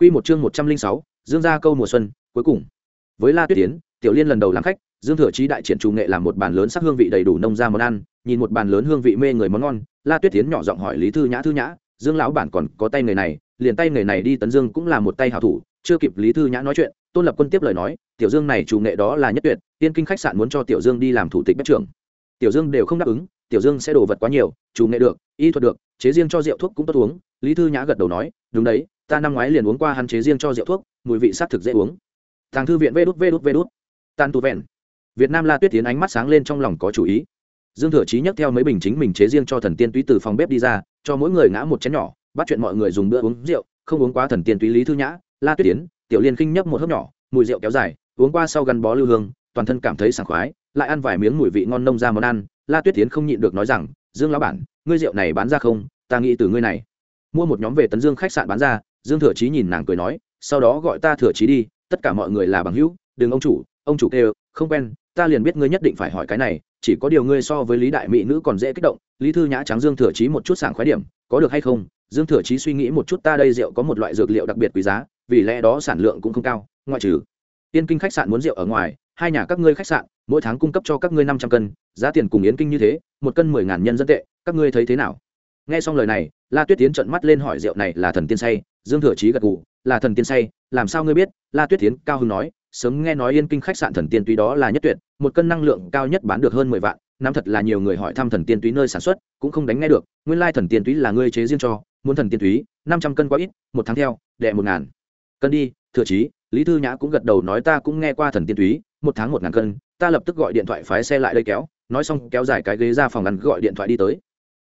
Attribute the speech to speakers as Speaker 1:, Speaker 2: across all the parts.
Speaker 1: Quy một chương một trăm linh sáu, Dương gia câu mùa xuân, cuối cùng. Với La Tuyết Tiến, Tiểu Liên lần đầu làm khách, Dương Thừa Chí đại triển trù nghệ làm một bàn lớn sắc hương vị đầy đủ nông gia món ăn, nhìn một bàn lớn hương vị mê người món ngon, La Tuyết Tiến nhỏ giọng hỏi Lý Thư Nhã Thư Nhã, Dương lão bản còn có tay người này, liền tay người này đi tấn Dương cũng là một tay hảo thủ, chưa kịp Lý Thư Nhã nói chuyện, Tôn Lập Quân tiếp lời nói, Tiểu Dương này trù nghệ đó là nhất tuyệt, tiên kinh khách sạn muốn cho Tiểu Dương đi làm thủ tịch bếp trưởng. Tiểu Dương đều không đáp ứng, Tiểu Dương sẽ đồ vật quá nhiều, trù nghệ được, y thuật được, chế riêng cho rượu thuốc cũng tốt uống, Lý Thư Nhã gật đầu nói, đúng đấy, ta năm ngoái liền uống qua hắn chế riêng cho rượu thuốc, mùi vị sát thực dễ uống. Tàng thư viện vê đút vê đút vê đút. Tan tu vẹn. Việt nam la tuyết tiến ánh mắt sáng lên trong lòng có chủ ý. Dương thừa chí nhấc theo mấy bình chính mình chế riêng cho thần tiên túy từ phòng bếp đi ra, cho mỗi người ngã một chén nhỏ, bắt chuyện mọi người dùng bữa uống rượu, không uống quá thần tiên túy lý thư nhã, la tuyết tiến, tiểu liên khinh nhấp một hớp nhỏ, mùi rượu kéo dài, uống qua sau gắn bó lưu hương, toàn thân cảm thấy sảng khoái, lại ăn vài miếng mùi vị ngon nông ra món ăn. La tuyết tiến không nhịn được nói rằng, dương lão bản, ngươi rượu này bán ra không? Ta nghĩ từ ngươi này. Mua một nhóm về tấn dương khách sạn bán ra dương thừa chí nhìn nàng cười nói, sau đó gọi ta thừa chí đi, tất cả mọi người là bằng hữu, đừng ông chủ ông chủ kêu, không quen, ta liền biết ngươi nhất định phải hỏi cái này, chỉ có điều ngươi so với lý đại mỹ nữ còn dễ kích động, lý thư nhã trắng dương thừa chí một chút sảng khoái điểm, có được hay không? Dương thừa chí suy nghĩ một chút, ta đây rượu có một loại dược liệu đặc biệt quý giá, vì lẽ đó sản lượng cũng không cao, ngoại trừ tiên kinh khách sạn muốn rượu ở ngoài, hai nhà các ngươi khách sạn, mỗi tháng cung cấp cho các ngươi năm trăm cân, giá tiền cùng yến kinh như thế, một cân mười ngàn nhân dân tệ, các ngươi thấy thế nào? Nghe xong lời này, la tuyết tiến trận mắt lên hỏi rượu này là thần tiên say, dương thừa chí gật gù, là thần tiên say, làm sao ngươi biết? La tuyết tiến cao hưng nói, sớm nghe nói yên kinh khách sạn thần tiên túy đó là nhất tuyệt, một cân năng lượng cao nhất bán được hơn mười vạn năm thật là nhiều người hỏi thăm thần tiên túy nơi sản xuất, cũng không đánh nghe được, nguyên lai thần tiên túy là ngươi chế riêng cho, muốn thần tiên túy, năm trăm cân quá ít, một tháng theo, đệ một ngàn. Cân đi, thừa chí, lý thư nhã cũng gật đầu nói ta cũng nghe qua thần tiên túy, một tháng một ngàn cân, ta lập tức gọi điện thoại phái xe lại đây kéo, nói xong kéo dài cái ghế ra phòng ngắn gọi điện thoại đi tới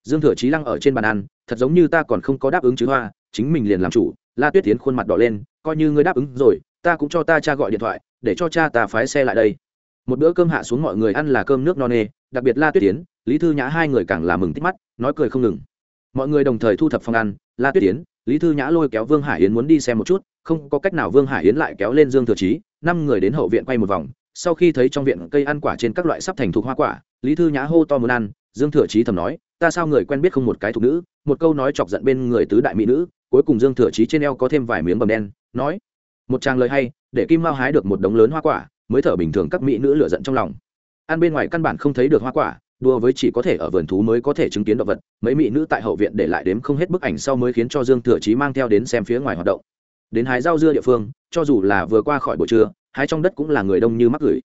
Speaker 1: dương thừa chí lăng ở trên bàn ăn, thật giống như ta còn không có đáp ứng chứ hoa, chính mình liền làm chủ. La tuyết tiến khuôn mặt đỏ lên, coi như ngươi đáp ứng rồi, ta cũng cho ta cha gọi điện thoại, để cho cha ta phái xe lại đây. Một bữa cơm hạ xuống mọi người ăn là cơm nước no nê, đặc biệt la tuyết tiến lý thư nhã hai người càng là mừng tích mắt, nói cười không ngừng. Mọi người đồng thời thu thập phòng ăn, la tuyết tiến lý thư nhã lôi kéo vương hải yến muốn đi xem một chút, không có cách nào vương hải yến lại kéo lên dương thừa chí, năm người đến hậu viện quay một vòng. Sau khi thấy trong viện cây ăn quả trên các loại sắp thành thục hoa quả, lý thư nhã hô to muốn ăn dương thừa chí thầm nói, ta sao người quen biết không một cái thục nữ? Một câu nói chọc giận bên người tứ đại mỹ nữ, cuối cùng dương thừa chí trên eo có thêm vài miếng bầm đen, nói, một tràng lời hay, để kim mao hái được một đống lớn hoa quả, mới thở bình thường các mỹ nữ lựa giận trong lòng. Ăn bên ngoài căn bản không thấy được hoa quả đua với chỉ có thể ở vườn thú mới có thể chứng kiến động vật, mấy mỹ nữ tại hậu viện để lại đếm không hết bức ảnh sau mới khiến cho dương thừa chí mang theo đến xem phía ngoài hoạt động. Đến hái rau dưa địa phương, cho dù là vừa qua khỏi buổi trưa, hái trong đất cũng là người đông như mắc gửi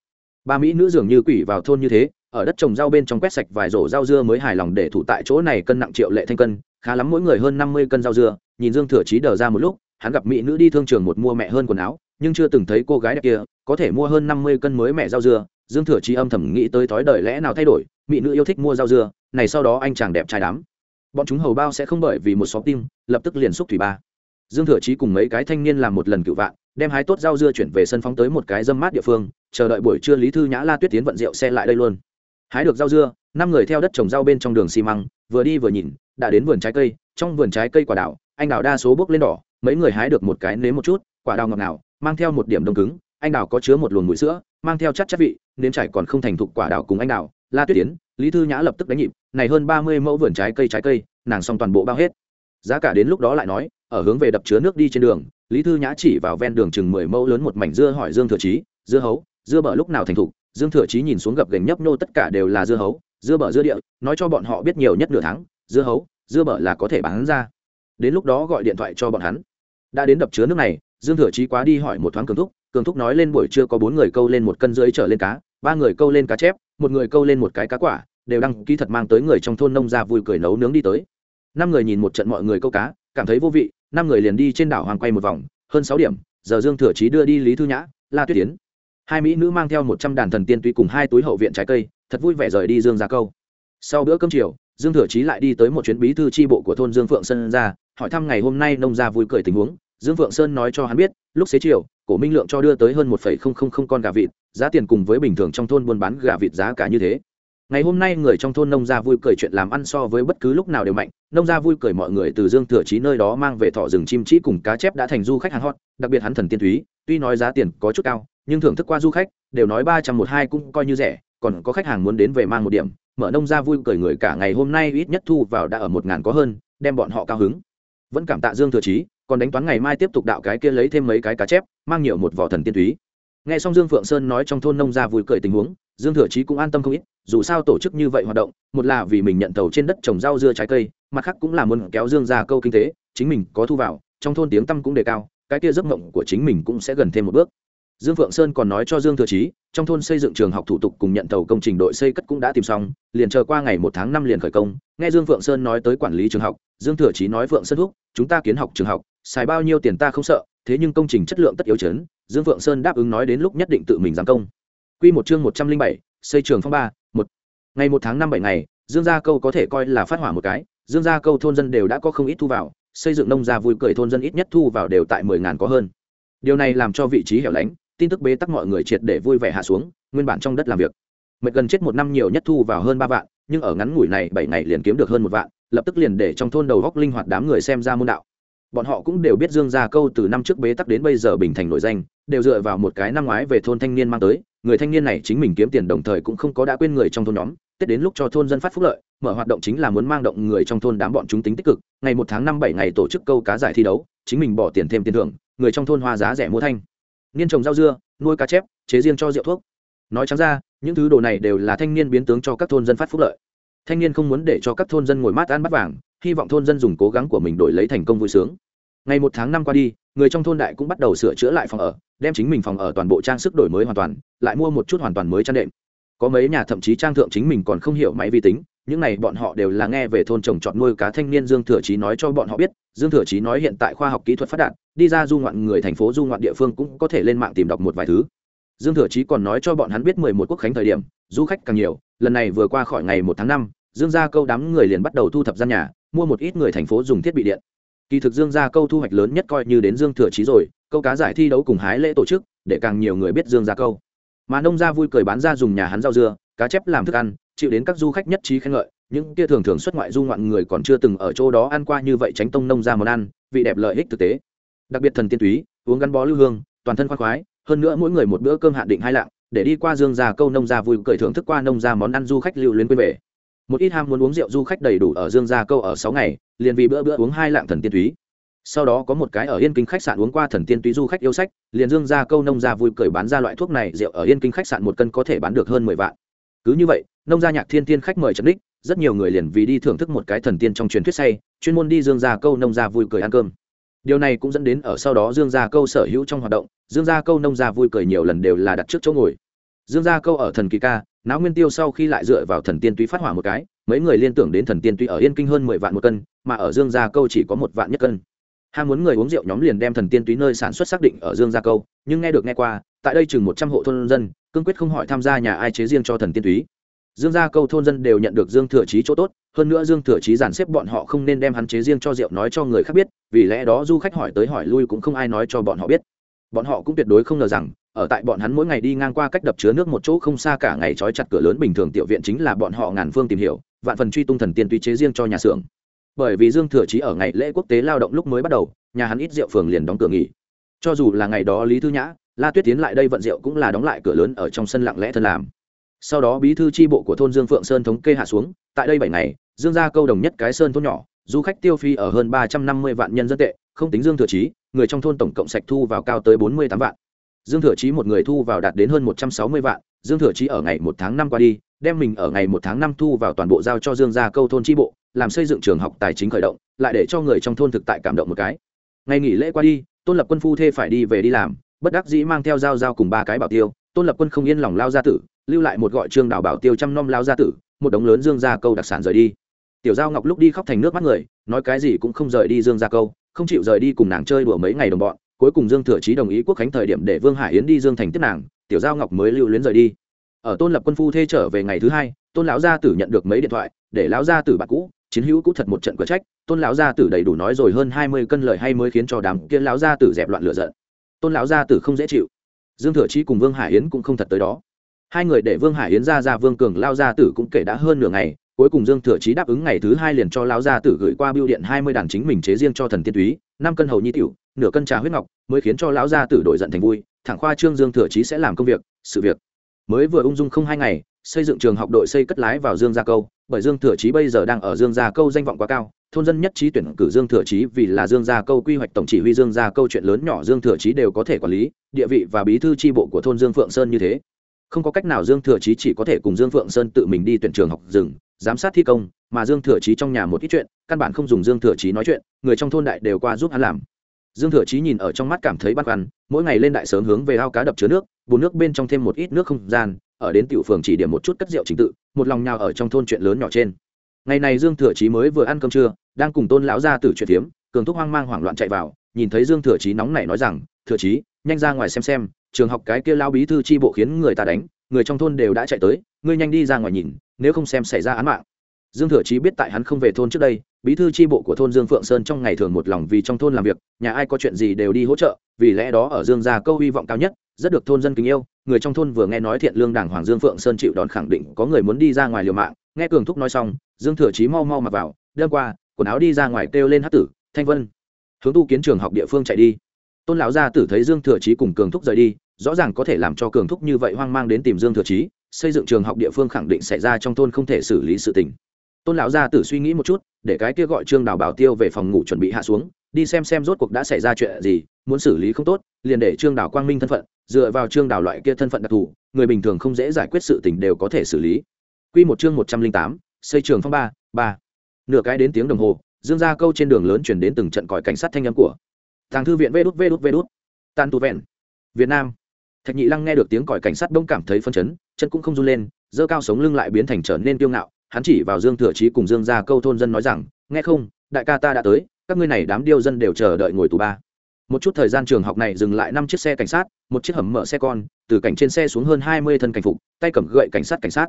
Speaker 1: ba mỹ nữ dường như quỷ vào thôn như thế, ở đất trồng rau bên trong quét sạch vài rổ rau dưa mới hài lòng để thủ tại chỗ này cân nặng triệu lệ thanh cân, khá lắm mỗi người hơn năm mươi cân rau dưa, nhìn dương thừa trí đờ ra một lúc, hắn gặp mỹ nữ đi thương trường một mua mẹ hơn quần áo, nhưng chưa từng thấy cô gái đẹp kia, có thể mua hơn năm mươi cân mới mẹ rau dưa. Dương thừa trí âm thầm nghĩ tới thói đời lẽ nào thay đổi, mỹ nữ yêu thích mua rau dưa, này sau đó anh chàng đẹp trai đám bọn chúng hầu bao sẽ không bởi vì một xóm tim, lập tức liền xúc thủy ba. Dương thừa trí cùng mấy cái thanh niên làm một lần cựu vạn đem hái tốt rau dưa chuyển về sân phóng tới một cái dâm mát địa phương, chờ đợi buổi trưa lý thư nhã la tuyết tiến vận rượu xe lại đây luôn. Hái được rau dưa, năm người theo đất trồng rau bên trong đường xi măng, vừa đi vừa nhìn, đã đến vườn trái cây, trong vườn trái cây quả đào, anh đào đa số bốc lên đỏ, mấy người hái được một cái nếm một chút, quả đào ngọt ngào, mang theo một điểm đông cứng, anh đào có chứa một luồng mũi sữa, mang theo chất chất vị, nếm trải còn không thành thục quả đào cùng anh đào, la tuyết tiến, lý thư nhã lập tức đánh nhịp, này hơn ba mươi mẫu vườn trái cây trái cây, nàng xong toàn bộ bao hết. Giá cả đến lúc đó lại nói, ở hướng về đập chứa nước đi trên đường lý thư nhã chỉ vào ven đường chừng mười mẫu lớn một mảnh dưa hỏi dương thừa chí, dưa hấu, dưa bở lúc nào thành thục? Dương thừa chí nhìn xuống gập gành nhấp nhô tất cả đều là dưa hấu, dưa bở dưa địa, nói cho bọn họ biết nhiều nhất nửa tháng, dưa hấu, dưa bở là có thể bán ra. Đến lúc đó gọi điện thoại cho bọn hắn. Đã đến đập chứa nước này, dương thừa chí quá đi hỏi một thoáng cường thúc cường thúc nói lên buổi trưa có bốn người câu lên một cân rưỡi trở lên cá, ba người câu lên cá chép, một người câu lên một cái cá quả, đều đăng ký thật mang tới người trong thôn nông ra vui cười nấu nướng đi tới. Năm người nhìn một trận mọi người câu cá, cảm thấy vô vị năm người liền đi trên đảo hoàng quay một vòng, hơn sáu điểm, giờ dương thừa chí đưa đi lý thư nhã, la tuyết tiến hai mỹ nữ mang theo một trăm đàn thần tiên tuy cùng hai túi hậu viện trái cây, thật vui vẻ rời đi dương ra câu. Sau bữa cơm chiều, dương thừa chí lại đi tới một chuyến bí thư tri bộ của thôn dương phượng sơn ra, hỏi thăm ngày hôm nay nông gia vui cười tình huống. Dương phượng sơn nói cho hắn biết, lúc xế chiều, cổ minh lượng cho đưa tới hơn một con gà vịt, giá tiền cùng với bình thường trong thôn buôn bán gà vịt giá cả như thế ngày hôm nay người trong thôn nông gia vui cười chuyện làm ăn so với bất cứ lúc nào đều mạnh, nông gia vui cười mọi người từ dương thừa chí nơi đó mang về thọ rừng chim trĩ cùng cá chép đã thành du khách hàng hot, đặc biệt hắn thần tiên thúy, tuy nói giá tiền có chút cao, nhưng thưởng thức qua du khách, đều nói ba trăm một hai cũng coi như rẻ, còn có khách hàng muốn đến về mang một điểm, mở nông gia vui cười người cả ngày hôm nay ít nhất thu vào đã ở một ngàn có hơn, đem bọn họ cao hứng. Vẫn cảm tạ dương thừa chí, còn đánh toán ngày mai tiếp tục đạo cái kia lấy thêm mấy cái cá chép, mang nhiều một vỏ thần tiên túy nghe xong dương phượng sơn nói trong thôn nông gia vui cười tình huống, dương thừa chí cũng an tâm không ít, dù sao tổ chức như vậy hoạt động, một là vì mình nhận tàu trên đất trồng rau dưa trái cây, mặt khác cũng là muốn kéo dương ra câu kinh tế, chính mình có thu vào, trong thôn tiếng tăm cũng đề cao, cái kia giấc mộng của chính mình cũng sẽ gần thêm một bước. Dương phượng sơn còn nói cho dương thừa chí, trong thôn xây dựng trường học thủ tục cùng nhận tàu công trình đội xây cất cũng đã tìm xong, liền chờ qua ngày một tháng năm liền khởi công. Nghe dương phượng sơn nói tới quản lý trường học, dương thừa chí nói phượng sơn thúc, chúng ta kiến học trường học, xài bao nhiêu tiền ta không sợ thế nhưng công trình chất lượng tất yếu chấn, dương phượng sơn đáp ứng nói đến lúc nhất định tự mình giám công. Quy một chương một trăm linh bảy, xây trường phong ba, một. Ngày một tháng năm bảy ngày, dương gia câu có thể coi là phát hỏa một cái, dương gia câu thôn dân đều đã có không ít thu vào, xây dựng nông gia vui cười thôn dân ít nhất thu vào đều tại mười ngàn có hơn. Điều này làm cho vị trí hẻo lánh, tin tức bế tắc mọi người triệt để vui vẻ hạ xuống, nguyên bản trong đất làm việc. Mệt gần chết một năm nhiều nhất thu vào hơn ba vạn, nhưng ở ngắn ngủi này bảy ngày liền kiếm được hơn một vạn, lập tức liền để trong thôn đầu góc linh hoạt đám người xem ra môn đạo bọn họ cũng đều biết dương gia câu từ năm trước bế tắc đến bây giờ bình thành nổi danh, đều dựa vào một cái năm ngoái về thôn thanh niên mang tới, người thanh niên này chính mình kiếm tiền đồng thời cũng không có đã quên người trong thôn nhóm, tết đến lúc cho thôn dân phát phúc lợi, mở hoạt động chính là muốn mang động người trong thôn đám bọn chúng tính tích cực, ngày một tháng năm bảy ngày tổ chức câu cá giải thi đấu, chính mình bỏ tiền thêm tiền thưởng, người trong thôn hoa giá rẻ mua thanh. Niên trồng rau dưa, nuôi cá chép, chế riêng cho rượu thuốc. Nói trắng ra, những thứ đồ này đều là thanh niên biến tướng cho các thôn dân phát phúc lợi. Thanh niên không muốn để cho các thôn dân ngồi mát ăn bắt vàng, hy vọng thôn dân dùng cố gắng của mình đổi lấy thành công vui sướng ngày một tháng năm qua đi, người trong thôn đại cũng bắt đầu sửa chữa lại phòng ở, đem chính mình phòng ở toàn bộ trang sức đổi mới hoàn toàn, lại mua một chút hoàn toàn mới chăn đệm. Có mấy nhà thậm chí trang thượng chính mình còn không hiểu máy vi tính, những này bọn họ đều là nghe về thôn trồng trọt nuôi cá thanh niên dương thừa chí nói cho bọn họ biết. Dương thừa chí nói hiện tại khoa học kỹ thuật phát đạt, đi ra du ngoạn người thành phố du ngoạn địa phương cũng có thể lên mạng tìm đọc một vài thứ. Dương thừa chí còn nói cho bọn hắn biết mười một quốc khánh thời điểm, du khách càng nhiều, lần này vừa qua khỏi ngày một tháng năm, dương gia câu đám người liền bắt đầu thu thập gian nhà, mua một ít người thành phố dùng thiết bị điện kỳ thực dương gia câu thu hoạch lớn nhất coi như đến dương thừa chí rồi, câu cá giải thi đấu cùng hái lễ tổ chức, để càng nhiều người biết dương gia câu. Mà nông gia vui cười bán ra dùng nhà hắn rau dưa, cá chép làm thức ăn, chịu đến các du khách nhất trí khen ngợi, những kia thường thường xuất ngoại du ngoạn người còn chưa từng ở chỗ đó ăn qua như vậy tránh tông nông ra món ăn, vị đẹp lợi ích thực tế. Đặc biệt thần tiên túy, uống gắn bó lưu hương, toàn thân khoan khoái, hơn nữa mỗi người một bữa cơm hạn định hai lạng, để đi qua dương gia câu nông gia vui cười thưởng thức qua nông gia món ăn du khách lưu luyến quên về một ít ham muốn uống rượu du khách đầy đủ ở dương gia câu ở sáu ngày, liền vì bữa bữa uống hai lạng thần tiên túy. Sau đó có một cái ở yên kinh khách sạn uống qua thần tiên túy du khách yêu sách, liền dương gia câu nông gia vui cười bán ra loại thuốc này, rượu ở yên kinh khách sạn một cân có thể bán được hơn mười vạn. Cứ như vậy, nông gia nhạc thiên tiên khách mời trần đích rất nhiều người liền vì đi thưởng thức một cái thần tiên trong truyền thuyết say, chuyên môn đi dương gia câu nông gia vui cười ăn cơm. Điều này cũng dẫn đến ở sau đó dương gia câu sở hữu trong hoạt động, dương gia câu nông gia vui cười nhiều lần đều là đặt trước chỗ ngồi. Dương gia câu ở thần kỳ ca náo nguyên tiêu sau khi lại dựa vào thần tiên túy phát hỏa một cái, mấy người liên tưởng đến thần tiên túy ở yên kinh hơn mười vạn một cân, mà ở dương gia câu chỉ có một vạn nhất cân. Ham muốn người uống rượu nhóm liền đem thần tiên túy nơi sản xuất xác định ở dương gia câu, nhưng nghe được nghe qua, tại đây chừng một trăm hộ thôn dân, cương quyết không hỏi tham gia nhà ai chế riêng cho thần tiên túy. Dương gia câu thôn dân đều nhận được dương thừa chí chỗ tốt, hơn nữa dương thừa chí giàn xếp bọn họ không nên đem hắn chế riêng cho rượu nói cho người khác biết, vì lẽ đó du khách hỏi tới hỏi lui cũng không ai nói cho bọn họ biết bọn họ cũng tuyệt đối không ngờ rằng, ở tại bọn hắn mỗi ngày đi ngang qua cách đập chứa nước một chỗ không xa cả ngày trói chặt cửa lớn bình thường tiểu viện chính là bọn họ ngàn phương tìm hiểu, vạn phần truy tung thần tiên tuy chế riêng cho nhà xưởng. Bởi vì dương thừa chí ở ngày lễ quốc tế lao động lúc mới bắt đầu, nhà hắn ít rượu phường liền đóng cửa nghỉ. Cho dù là ngày đó lý thư nhã, la tuyết tiến lại đây vận rượu cũng là đóng lại cửa lớn ở trong sân lặng lẽ thân làm. Sau đó bí thư tri bộ của thôn dương phượng sơn thống kê hạ xuống, tại đây bảy ngày, dương ra câu đồng nhất cái sơn thôn nhỏ, du khách tiêu phi ở hơn ba trăm năm mươi vạn nhân dân tệ không tính dương thừa chí, người trong thôn tổng cộng sạch thu vào cao tới bốn mươi tám vạn. Dương thừa chí một người thu vào đạt đến hơn một trăm sáu mươi vạn, dương thừa chí ở ngày một tháng năm qua đi, đem mình ở ngày một tháng năm thu vào toàn bộ giao cho dương gia câu thôn tri bộ, làm xây dựng trường học tài chính khởi động, lại để cho người trong thôn thực tại cảm động một cái. Ngày nghỉ lễ qua đi, tôn lập quân phu thê phải đi về đi làm, bất đắc dĩ mang theo dao dao cùng ba cái bảo tiêu, tôn lập quân không yên lòng lao gia tử, lưu lại một gọi trương đảo bảo tiêu chăm nom lao gia tử, một đống lớn dương gia câu đặc sản rời đi. Tiểu giao ngọc lúc đi khóc thành nước mắt người, nói cái gì cũng không rời đi dương gia câu không chịu rời đi cùng nàng chơi đùa mấy ngày đồng bọn, cuối cùng dương thừa chí đồng ý quốc khánh thời điểm để vương hải yến đi dương thành tiếp nàng, tiểu giao ngọc mới lưu luyến rời đi. Ở tôn lập quân phu thê trở về ngày thứ hai, tôn lão gia tử nhận được mấy điện thoại, để lão gia tử bạn cũ, chiến hữu cũ thật một trận cửa trách, tôn lão gia tử đầy đủ nói rồi hơn hai mươi cân lời hay mới khiến cho đám kia lão gia tử dẹp loạn lửa giận. Tôn lão gia tử không dễ chịu. Dương thừa chí cùng vương hải yến cũng không thật tới đó. Hai người để vương hải yến ra ra vương cường lao gia tử cũng kể đã hơn nửa ngày cuối cùng dương thừa chí đáp ứng ngày thứ hai liền cho lão gia tử gửi qua biêu điện hai mươi đàn chính mình chế riêng cho thần tiên túy, năm cân hầu nhi tiểu, nửa cân trà huyết ngọc, mới khiến cho lão gia tử đổi giận thành vui. Thẳng khoa trương dương thừa chí sẽ làm công việc, sự việc mới vừa ung dung không hai ngày, xây dựng trường học đội xây cất lái vào dương gia câu, bởi dương thừa chí bây giờ đang ở dương gia câu danh vọng quá cao, thôn dân nhất trí tuyển cử dương thừa chí vì là dương gia câu quy hoạch tổng chỉ huy dương gia câu chuyện lớn nhỏ dương thừa chí đều có thể quản lý, địa vị và bí thư tri bộ của thôn dương phượng sơn như thế. Không có cách nào dương thừa chí chỉ có thể cùng dương phượng sơn tự mình đi tuyển trường học rừng giám sát thi công, mà dương thừa chí trong nhà một ít chuyện, căn bản không dùng dương thừa chí nói chuyện, người trong thôn đại đều qua giúp hắn làm. Dương thừa chí nhìn ở trong mắt cảm thấy băn khoăn, mỗi ngày lên đại sớm hướng về ao cá đập chứa nước, bùn nước bên trong thêm một ít nước không gian, ở đến tiểu phường chỉ điểm một chút cất rượu trình tự, một lòng nhào ở trong thôn chuyện lớn nhỏ trên. Ngày này dương thừa chí mới vừa ăn cơm trưa, đang cùng tôn lão gia tử chuyện thiếm, cường thúc hoang mang hoảng loạn chạy vào, nhìn thấy dương thừa chí nóng nảy nói rằng, thừa chí, nhanh ra ngoài xem xem, trường học cái kia lao bí thư tri bộ khiến người ta đánh, người trong thôn đều đã chạy tới, ngươi nhanh đi ra ngoài nhìn nếu không xem xảy ra án mạng. Dương thừa chí biết tại hắn không về thôn trước đây, bí thư tri bộ của thôn dương phượng sơn trong ngày thường một lòng vì trong thôn làm việc, nhà ai có chuyện gì đều đi hỗ trợ, vì lẽ đó ở dương gia câu hy vọng cao nhất, rất được thôn dân kính yêu, người trong thôn vừa nghe nói thiện lương đảng hoàng dương phượng sơn chịu đón khẳng định có người muốn đi ra ngoài liều mạng, nghe cường thúc nói xong, dương thừa chí mau mau mặc vào, đêm qua, quần áo đi ra ngoài kêu lên hát tử, thanh vân, hướng tu kiến trường học địa phương chạy đi. Tôn lão gia tử thấy dương thừa chí cùng cường thúc rời đi, rõ ràng có thể làm cho cường thúc như vậy hoang mang đến tìm dương thừa chí xây dựng trường học địa phương khẳng định xảy ra trong thôn không thể xử lý sự tình. Tôn lão gia tử suy nghĩ một chút, để cái kia gọi trương đào bảo tiêu về phòng ngủ chuẩn bị hạ xuống, đi xem xem rốt cuộc đã xảy ra chuyện gì, muốn xử lý không tốt, liền để trương đào quang minh thân phận, dựa vào trương đào loại kia thân phận đặc thù, người bình thường không dễ giải quyết sự tình đều có thể xử lý. Quy một chương một trăm linh tám, xây trường phong ba ba. Nửa cái đến tiếng đồng hồ, dương ra câu trên đường lớn chuyển đến từng trận còi cảnh sát thanh âm của. Tàng thư viện vê đút vê đút vê đút. Tan tu vẹn. Việt nam thạch nhị lăng nghe được tiếng còi cảnh sát đông cảm thấy phân chấn, chân cũng không run lên dơ cao sống lưng lại biến thành trở nên kiêu ngạo. Hắn chỉ vào dương thừa chí cùng dương ra câu thôn dân nói rằng, nghe không, đại ca ta đã tới, các ngươi này đám điêu dân đều chờ đợi ngồi tù ba. Một chút thời gian trường học này dừng lại năm chiếc xe cảnh sát, một chiếc hầm mở xe con, từ cảnh trên xe xuống hơn hai mươi thân cảnh phục, tay cầm gậy cảnh sát cảnh sát.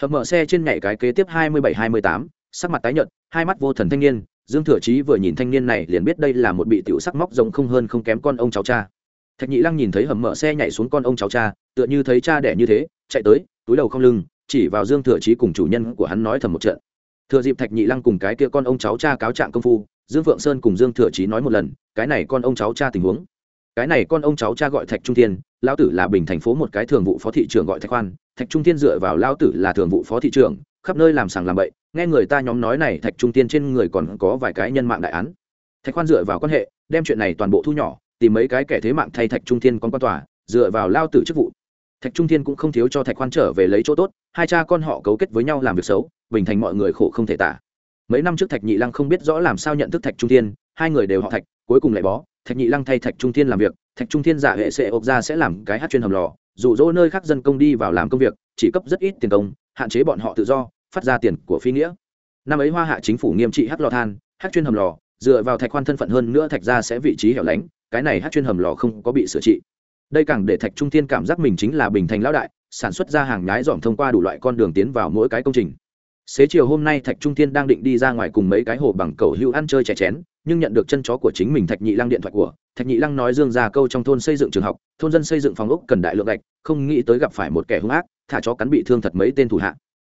Speaker 1: Hầm mở xe trên nhảy cái kế tiếp hai mươi bảy, hai mươi tám, sắc mặt tái nhợt, hai mắt vô thần thanh niên. Dương thừa chí vừa nhìn thanh niên này liền biết đây là một bị tiểu sắc móc rồng không hơn không kém con ông cháu cha thạch nhị lăng nhìn thấy hầm mở xe nhảy xuống con ông cháu cha, tựa như thấy cha đẻ như thế, chạy tới, túi đầu không lưng, chỉ vào dương thừa chí cùng chủ nhân của hắn nói thầm một trận. Thừa dịp thạch nhị lăng cùng cái kia con ông cháu cha cáo trạng công phu, dương phượng sơn cùng dương thừa chí nói một lần, cái này con ông cháu cha tình huống. Cái này con ông cháu cha gọi thạch trung thiên, lão tử là bình thành phố một cái thường vụ phó thị trưởng gọi thạch khoan, thạch trung thiên dựa vào lão tử là thường vụ phó thị trưởng, khắp nơi làm sàng làm bậy, nghe người ta nhóm nói này thạch trung thiên trên người còn có vài cái nhân mạng đại án. Thạch khoan dựa vào quan hệ, đem chuyện này toàn bộ thu nhỏ tìm mấy cái kẻ thế mạng thay thạch trung thiên con quan tòa, dựa vào lao tử chức vụ. Thạch trung thiên cũng không thiếu cho thạch khoan trở về lấy chỗ tốt, hai cha con họ cấu kết với nhau làm việc xấu, bình thành mọi người khổ không thể tả. Mấy năm trước thạch nhị lăng không biết rõ làm sao nhận thức thạch trung thiên, hai người đều họ thạch, cuối cùng lại bó. Thạch nhị lăng thay thạch trung thiên làm việc, thạch trung thiên giả hệ sẽ ộp ra sẽ làm cái hát chuyên hầm lò rụ rỗ nơi khác dân công đi vào làm công việc, chỉ cấp rất ít tiền công, hạn chế bọn họ tự do, phát ra tiền của phi nghĩa. Năm ấy hoa hạ chính phủ nghiêm trị hát lò than, hát chuyên hầm lò, dựa vào thạch khoan thân phận hơn nữa thạch ra sẽ vị trí hẻo lánh cái này hát chuyên hầm lò không có bị sửa trị. Đây càng để thạch trung thiên cảm giác mình chính là bình thành lão đại, sản xuất ra hàng nhái dòm thông qua đủ loại con đường tiến vào mỗi cái công trình. Xế chiều hôm nay thạch trung thiên đang định đi ra ngoài cùng mấy cái hồ bằng cầu hưu ăn chơi chè chén, nhưng nhận được chân chó của chính mình thạch nhị lăng điện thoại của, thạch nhị lăng nói dương ra câu trong thôn xây dựng trường học, thôn dân xây dựng phòng ốc cần đại lượng gạch, không nghĩ tới gặp phải một kẻ hung ác, thả chó cắn bị thương thật mấy tên thủ hạ.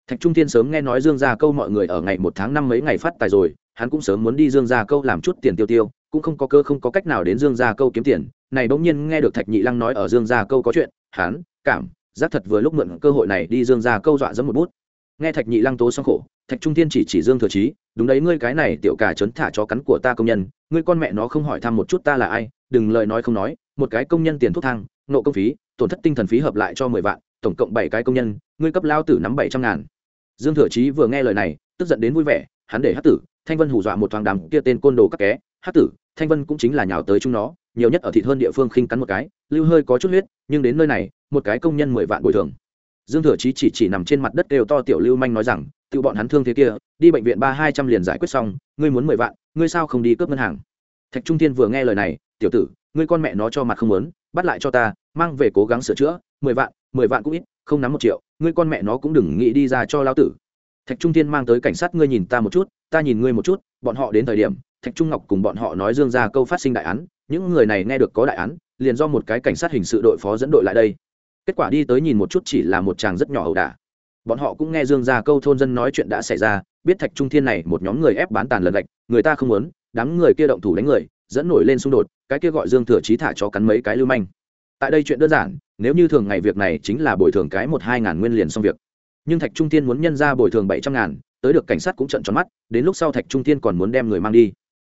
Speaker 1: Thạch trung thiên sớm nghe nói dương ra câu mọi người ở ngày một tháng năm mấy ngày phát tài rồi, hắn cũng sớm muốn đi dương ra câu làm chút tiền tiêu tiêu cũng không có cơ không có cách nào đến dương Gia câu kiếm tiền. Này bỗng nhiên nghe được thạch nhị lăng nói ở dương Gia câu có chuyện, hắn, cảm, giác thật vừa lúc mượn cơ hội này đi dương Gia câu dọa dẫm một bút. Nghe thạch nhị lăng tố xong khổ, thạch trung thiên chỉ chỉ dương thừa chí, đúng đấy, ngươi cái này tiểu cả trấn thả cho cắn của ta công nhân, ngươi con mẹ nó không hỏi thăm một chút ta là ai, đừng lời nói không nói, một cái công nhân tiền thuốc thang, nộ công phí, tổn thất tinh thần phí hợp lại cho mười vạn, tổng cộng bảy cái công nhân, ngươi cấp lao tử nắm bảy trăm ngàn. Dương thừa chí vừa nghe lời này, tức giận đến vui vẻ, hắn để hát tử, thanh vân hù dọa một thoáng đàm kia tên côn đồ các ké hát tử thanh vân cũng chính là nhào tới chúng nó, nhiều nhất ở thịt hơn địa phương khinh cắn một cái, lưu hơi có chút huyết, nhưng đến nơi này, một cái công nhân mười vạn bồi thường. Dương thừa chí chỉ chỉ nằm trên mặt đất đều to tiểu lưu manh nói rằng tự bọn hắn thương thế kia, đi bệnh viện ba hai trăm liền giải quyết xong, ngươi muốn mười vạn, ngươi sao không đi cướp ngân hàng? Thạch trung thiên vừa nghe lời này, tiểu tử, ngươi con mẹ nó cho mặt không muốn, bắt lại cho ta, mang về cố gắng sửa chữa, mười vạn mười vạn cũng ít, không nắm một triệu, ngươi con mẹ nó cũng đừng nghĩ đi ra cho lao tử. Thạch trung thiên mang tới cảnh sát, ngươi nhìn ta một chút, ta nhìn ngươi một chút, bọn họ đến thời điểm thạch trung ngọc cùng bọn họ nói dương ra câu phát sinh đại án, những người này nghe được có đại án, liền do một cái cảnh sát hình sự đội phó dẫn đội lại đây. Kết quả đi tới nhìn một chút chỉ là một chàng rất nhỏ ẩu đả. Bọn họ cũng nghe dương ra câu thôn dân nói chuyện đã xảy ra, biết thạch trung thiên này một nhóm người ép bán tàn lần gạch, người ta không muốn, đám người kia động thủ đánh người, dẫn nổi lên xung đột, cái kia gọi dương thừa trí thả cho cắn mấy cái lưu manh. Tại đây chuyện đơn giản, nếu như thường ngày việc này chính là bồi thường cái một hai ngàn nguyên liền xong việc. Nhưng thạch trung Thiên muốn nhân ra bồi thường bảy trăm ngàn, tới được cảnh sát cũng trận tròn mắt, đến lúc sau thạch trung Thiên còn muốn đem người mang đi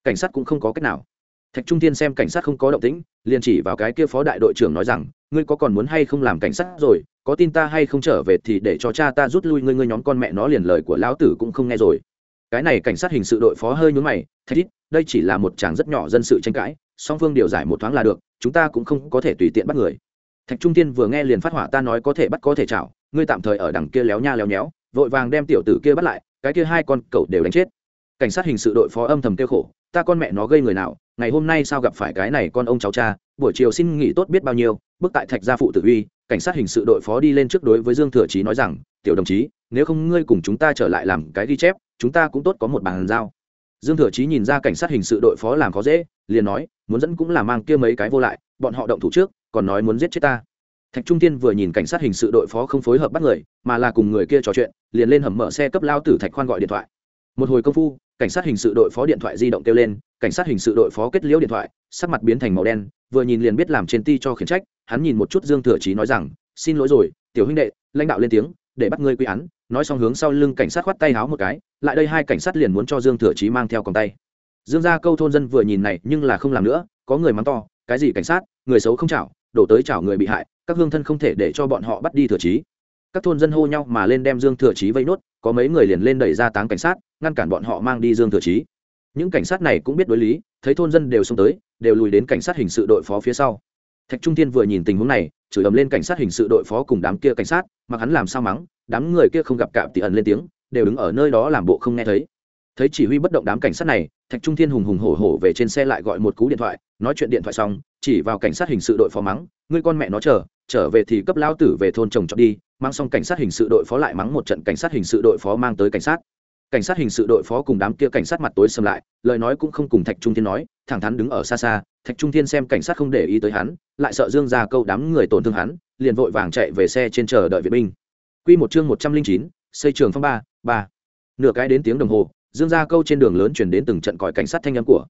Speaker 1: cảnh sát cũng không có cách nào. Thạch trung tiên xem cảnh sát không có động tĩnh, liền chỉ vào cái kia phó đại đội trưởng nói rằng, ngươi có còn muốn hay không làm cảnh sát rồi? Có tin ta hay không trở về thì để cho cha ta rút lui, ngươi ngươi nhóm con mẹ nó liền lời của lão tử cũng không nghe rồi. Cái này cảnh sát hình sự đội phó hơi nhún mày, thạch ít đây chỉ là một chàng rất nhỏ dân sự tranh cãi, song phương điều giải một thoáng là được, chúng ta cũng không có thể tùy tiện bắt người. Thạch trung tiên vừa nghe liền phát hỏa ta nói có thể bắt có thể chảo, ngươi tạm thời ở đằng kia léo nha léo nhéo, vội vàng đem tiểu tử kia bắt lại, cái kia hai con cậu đều đánh chết. Cảnh sát hình sự đội phó âm thầm kêu khổ ta con mẹ nó gây người nào, ngày hôm nay sao gặp phải cái này con ông cháu cha, buổi chiều xin nghỉ tốt biết bao nhiêu, bước tại thạch gia phụ tử uy, cảnh sát hình sự đội phó đi lên trước đối với dương thừa chí nói rằng, tiểu đồng chí, nếu không ngươi cùng chúng ta trở lại làm cái ghi chép, chúng ta cũng tốt có một bàn giao. Dương thừa chí nhìn ra cảnh sát hình sự đội phó làm khó dễ, liền nói, muốn dẫn cũng là mang kia mấy cái vô lại, bọn họ động thủ trước, còn nói muốn giết chết ta. Thạch trung tiên vừa nhìn cảnh sát hình sự đội phó không phối hợp bắt người, mà là cùng người kia trò chuyện, liền lên hầm mở xe cấp lao tử thạch khoan gọi điện thoại. Một hồi công phu cảnh sát hình sự đội phó điện thoại di động kêu lên, cảnh sát hình sự đội phó kết liễu điện thoại, sắc mặt biến thành màu đen, vừa nhìn liền biết làm trên ti cho khiển trách, hắn nhìn một chút dương thừa chí nói rằng, xin lỗi rồi, tiểu huynh đệ, lãnh đạo lên tiếng, để bắt ngươi quy án. Nói xong hướng sau lưng cảnh sát khoát tay háo một cái, lại đây hai cảnh sát liền muốn cho dương thừa chí mang theo còng tay. Dương gia câu thôn dân vừa nhìn này, nhưng là không làm nữa, có người mắng to, cái gì cảnh sát, người xấu không chảo, đổ tới chảo người bị hại, các hương thân không thể để cho bọn họ bắt đi thừa chí. Các thôn dân hô nhau mà lên đem dương thừa chí vây nốt có mấy người liền lên đẩy ra táng cảnh sát, ngăn cản bọn họ mang đi dương thừa chí. Những cảnh sát này cũng biết đối lý, thấy thôn dân đều xông tới, đều lùi đến cảnh sát hình sự đội phó phía sau. Thạch trung thiên vừa nhìn tình huống này, chửi ầm lên cảnh sát hình sự đội phó cùng đám kia cảnh sát, mặc hắn làm sao mắng, đám người kia không gặp cạm tỉ ẩn lên tiếng, đều đứng ở nơi đó làm bộ không nghe thấy. Thấy chỉ huy bất động đám cảnh sát này, thạch trung thiên hùng hùng hổ hổ về trên xe lại gọi một cú điện thoại, nói chuyện điện thoại xong, chỉ vào cảnh sát hình sự đội phó mắng, ngươi con mẹ nó chờ, trở về thì cấp lao tử về thôn chồng chọn đi mang xong cảnh sát hình sự đội phó lại mắng một trận cảnh sát hình sự đội phó mang tới cảnh sát. Cảnh sát hình sự đội phó cùng đám kia cảnh sát mặt tối xâm lại, lời nói cũng không cùng thạch trung thiên nói, thẳng thắn đứng ở xa xa, thạch trung thiên xem cảnh sát không để ý tới hắn, lại sợ dương ra câu đám người tổn thương hắn, liền vội vàng chạy về xe trên chờ đợi vệ binh. Q một chương một trăm linh chín, xây trường phong ba ba. Nửa cái đến tiếng đồng hồ, dương ra câu trên đường lớn chuyển đến từng trận còi cảnh sát thanh âm của.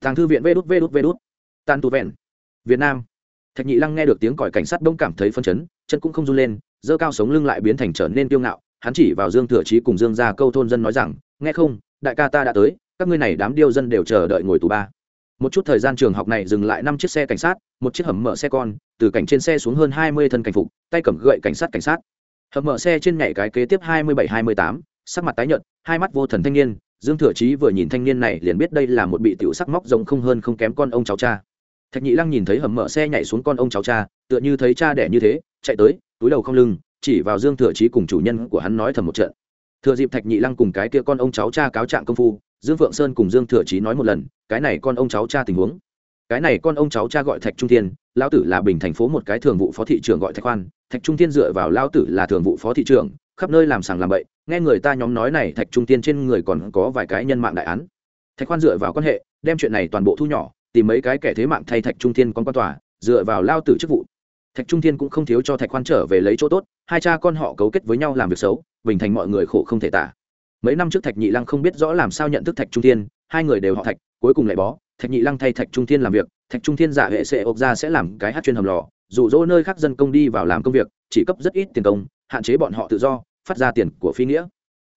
Speaker 1: Thằng thư viện vê đút vê đút vê đút. Tan tu vẹn. Việt nam. Thạch nhị lăng nghe được tiếng còi cảnh sát đông cảm thấy phân chấn, chân cũng không run lên dơ cao sống lưng lại biến thành trở nên kiêu ngạo, hắn chỉ vào dương thừa chí cùng dương ra câu thôn dân nói rằng, nghe không, đại ca ta đã tới, các ngươi này đám điêu dân đều chờ đợi ngồi tù ba. Một chút thời gian trường học này dừng lại năm chiếc xe cảnh sát, một chiếc hầm mở xe con, từ cảnh trên xe xuống hơn hai mươi thân cảnh phục, tay cầm gậy cảnh sát cảnh sát. Hầm mở xe trên nhảy cái kế tiếp hai mươi bảy hai mươi tám, sắc mặt tái nhợt, hai mắt vô thần thanh niên, dương thừa chí vừa nhìn thanh niên này liền biết đây là một bị tiểu sắc móc rồng không hơn không kém con ông cháu cha. Thạch nhị lăng nhìn thấy hầm mở xe nhảy xuống con ông cháu cha, tựa như thấy cha đẻ như thế, chạy tới túi đầu không lưng, chỉ vào dương thừa chí cùng chủ nhân của hắn nói thầm một trận. Thừa dịp thạch nhị lăng cùng cái kia con ông cháu cha cáo trạng công phu, dương phượng sơn cùng dương thừa chí nói một lần, cái này con ông cháu cha tình huống. Cái này con ông cháu cha gọi thạch trung thiên, lão tử là bình thành phố một cái thường vụ phó thị trưởng gọi thạch khoan. Thạch trung thiên dựa vào lão tử là thường vụ phó thị trưởng, khắp nơi làm sàng làm bậy, nghe người ta nhóm nói này thạch trung tiên trên người còn có vài cái nhân mạng đại án. Thạch khoan dựa vào quan hệ, đem chuyện này toàn bộ thu nhỏ, tìm mấy cái kẻ thế mạng thay thạch trung thiên con quan tòa, dựa vào lao tử chức vụ thạch trung thiên cũng không thiếu cho thạch khoan trở về lấy chỗ tốt hai cha con họ cấu kết với nhau làm việc xấu bình thành mọi người khổ không thể tả. Mấy năm trước thạch nhị lăng không biết rõ làm sao nhận thức thạch trung thiên hai người đều họ thạch cuối cùng lại bó. Thạch nhị lăng thay thạch trung thiên làm việc thạch trung thiên giả hệ sệ, ộp ra sẽ làm cái hát chuyên hầm lò dụ dỗ nơi khác dân công đi vào làm công việc chỉ cấp rất ít tiền công hạn chế bọn họ tự do phát ra tiền của phi nghĩa.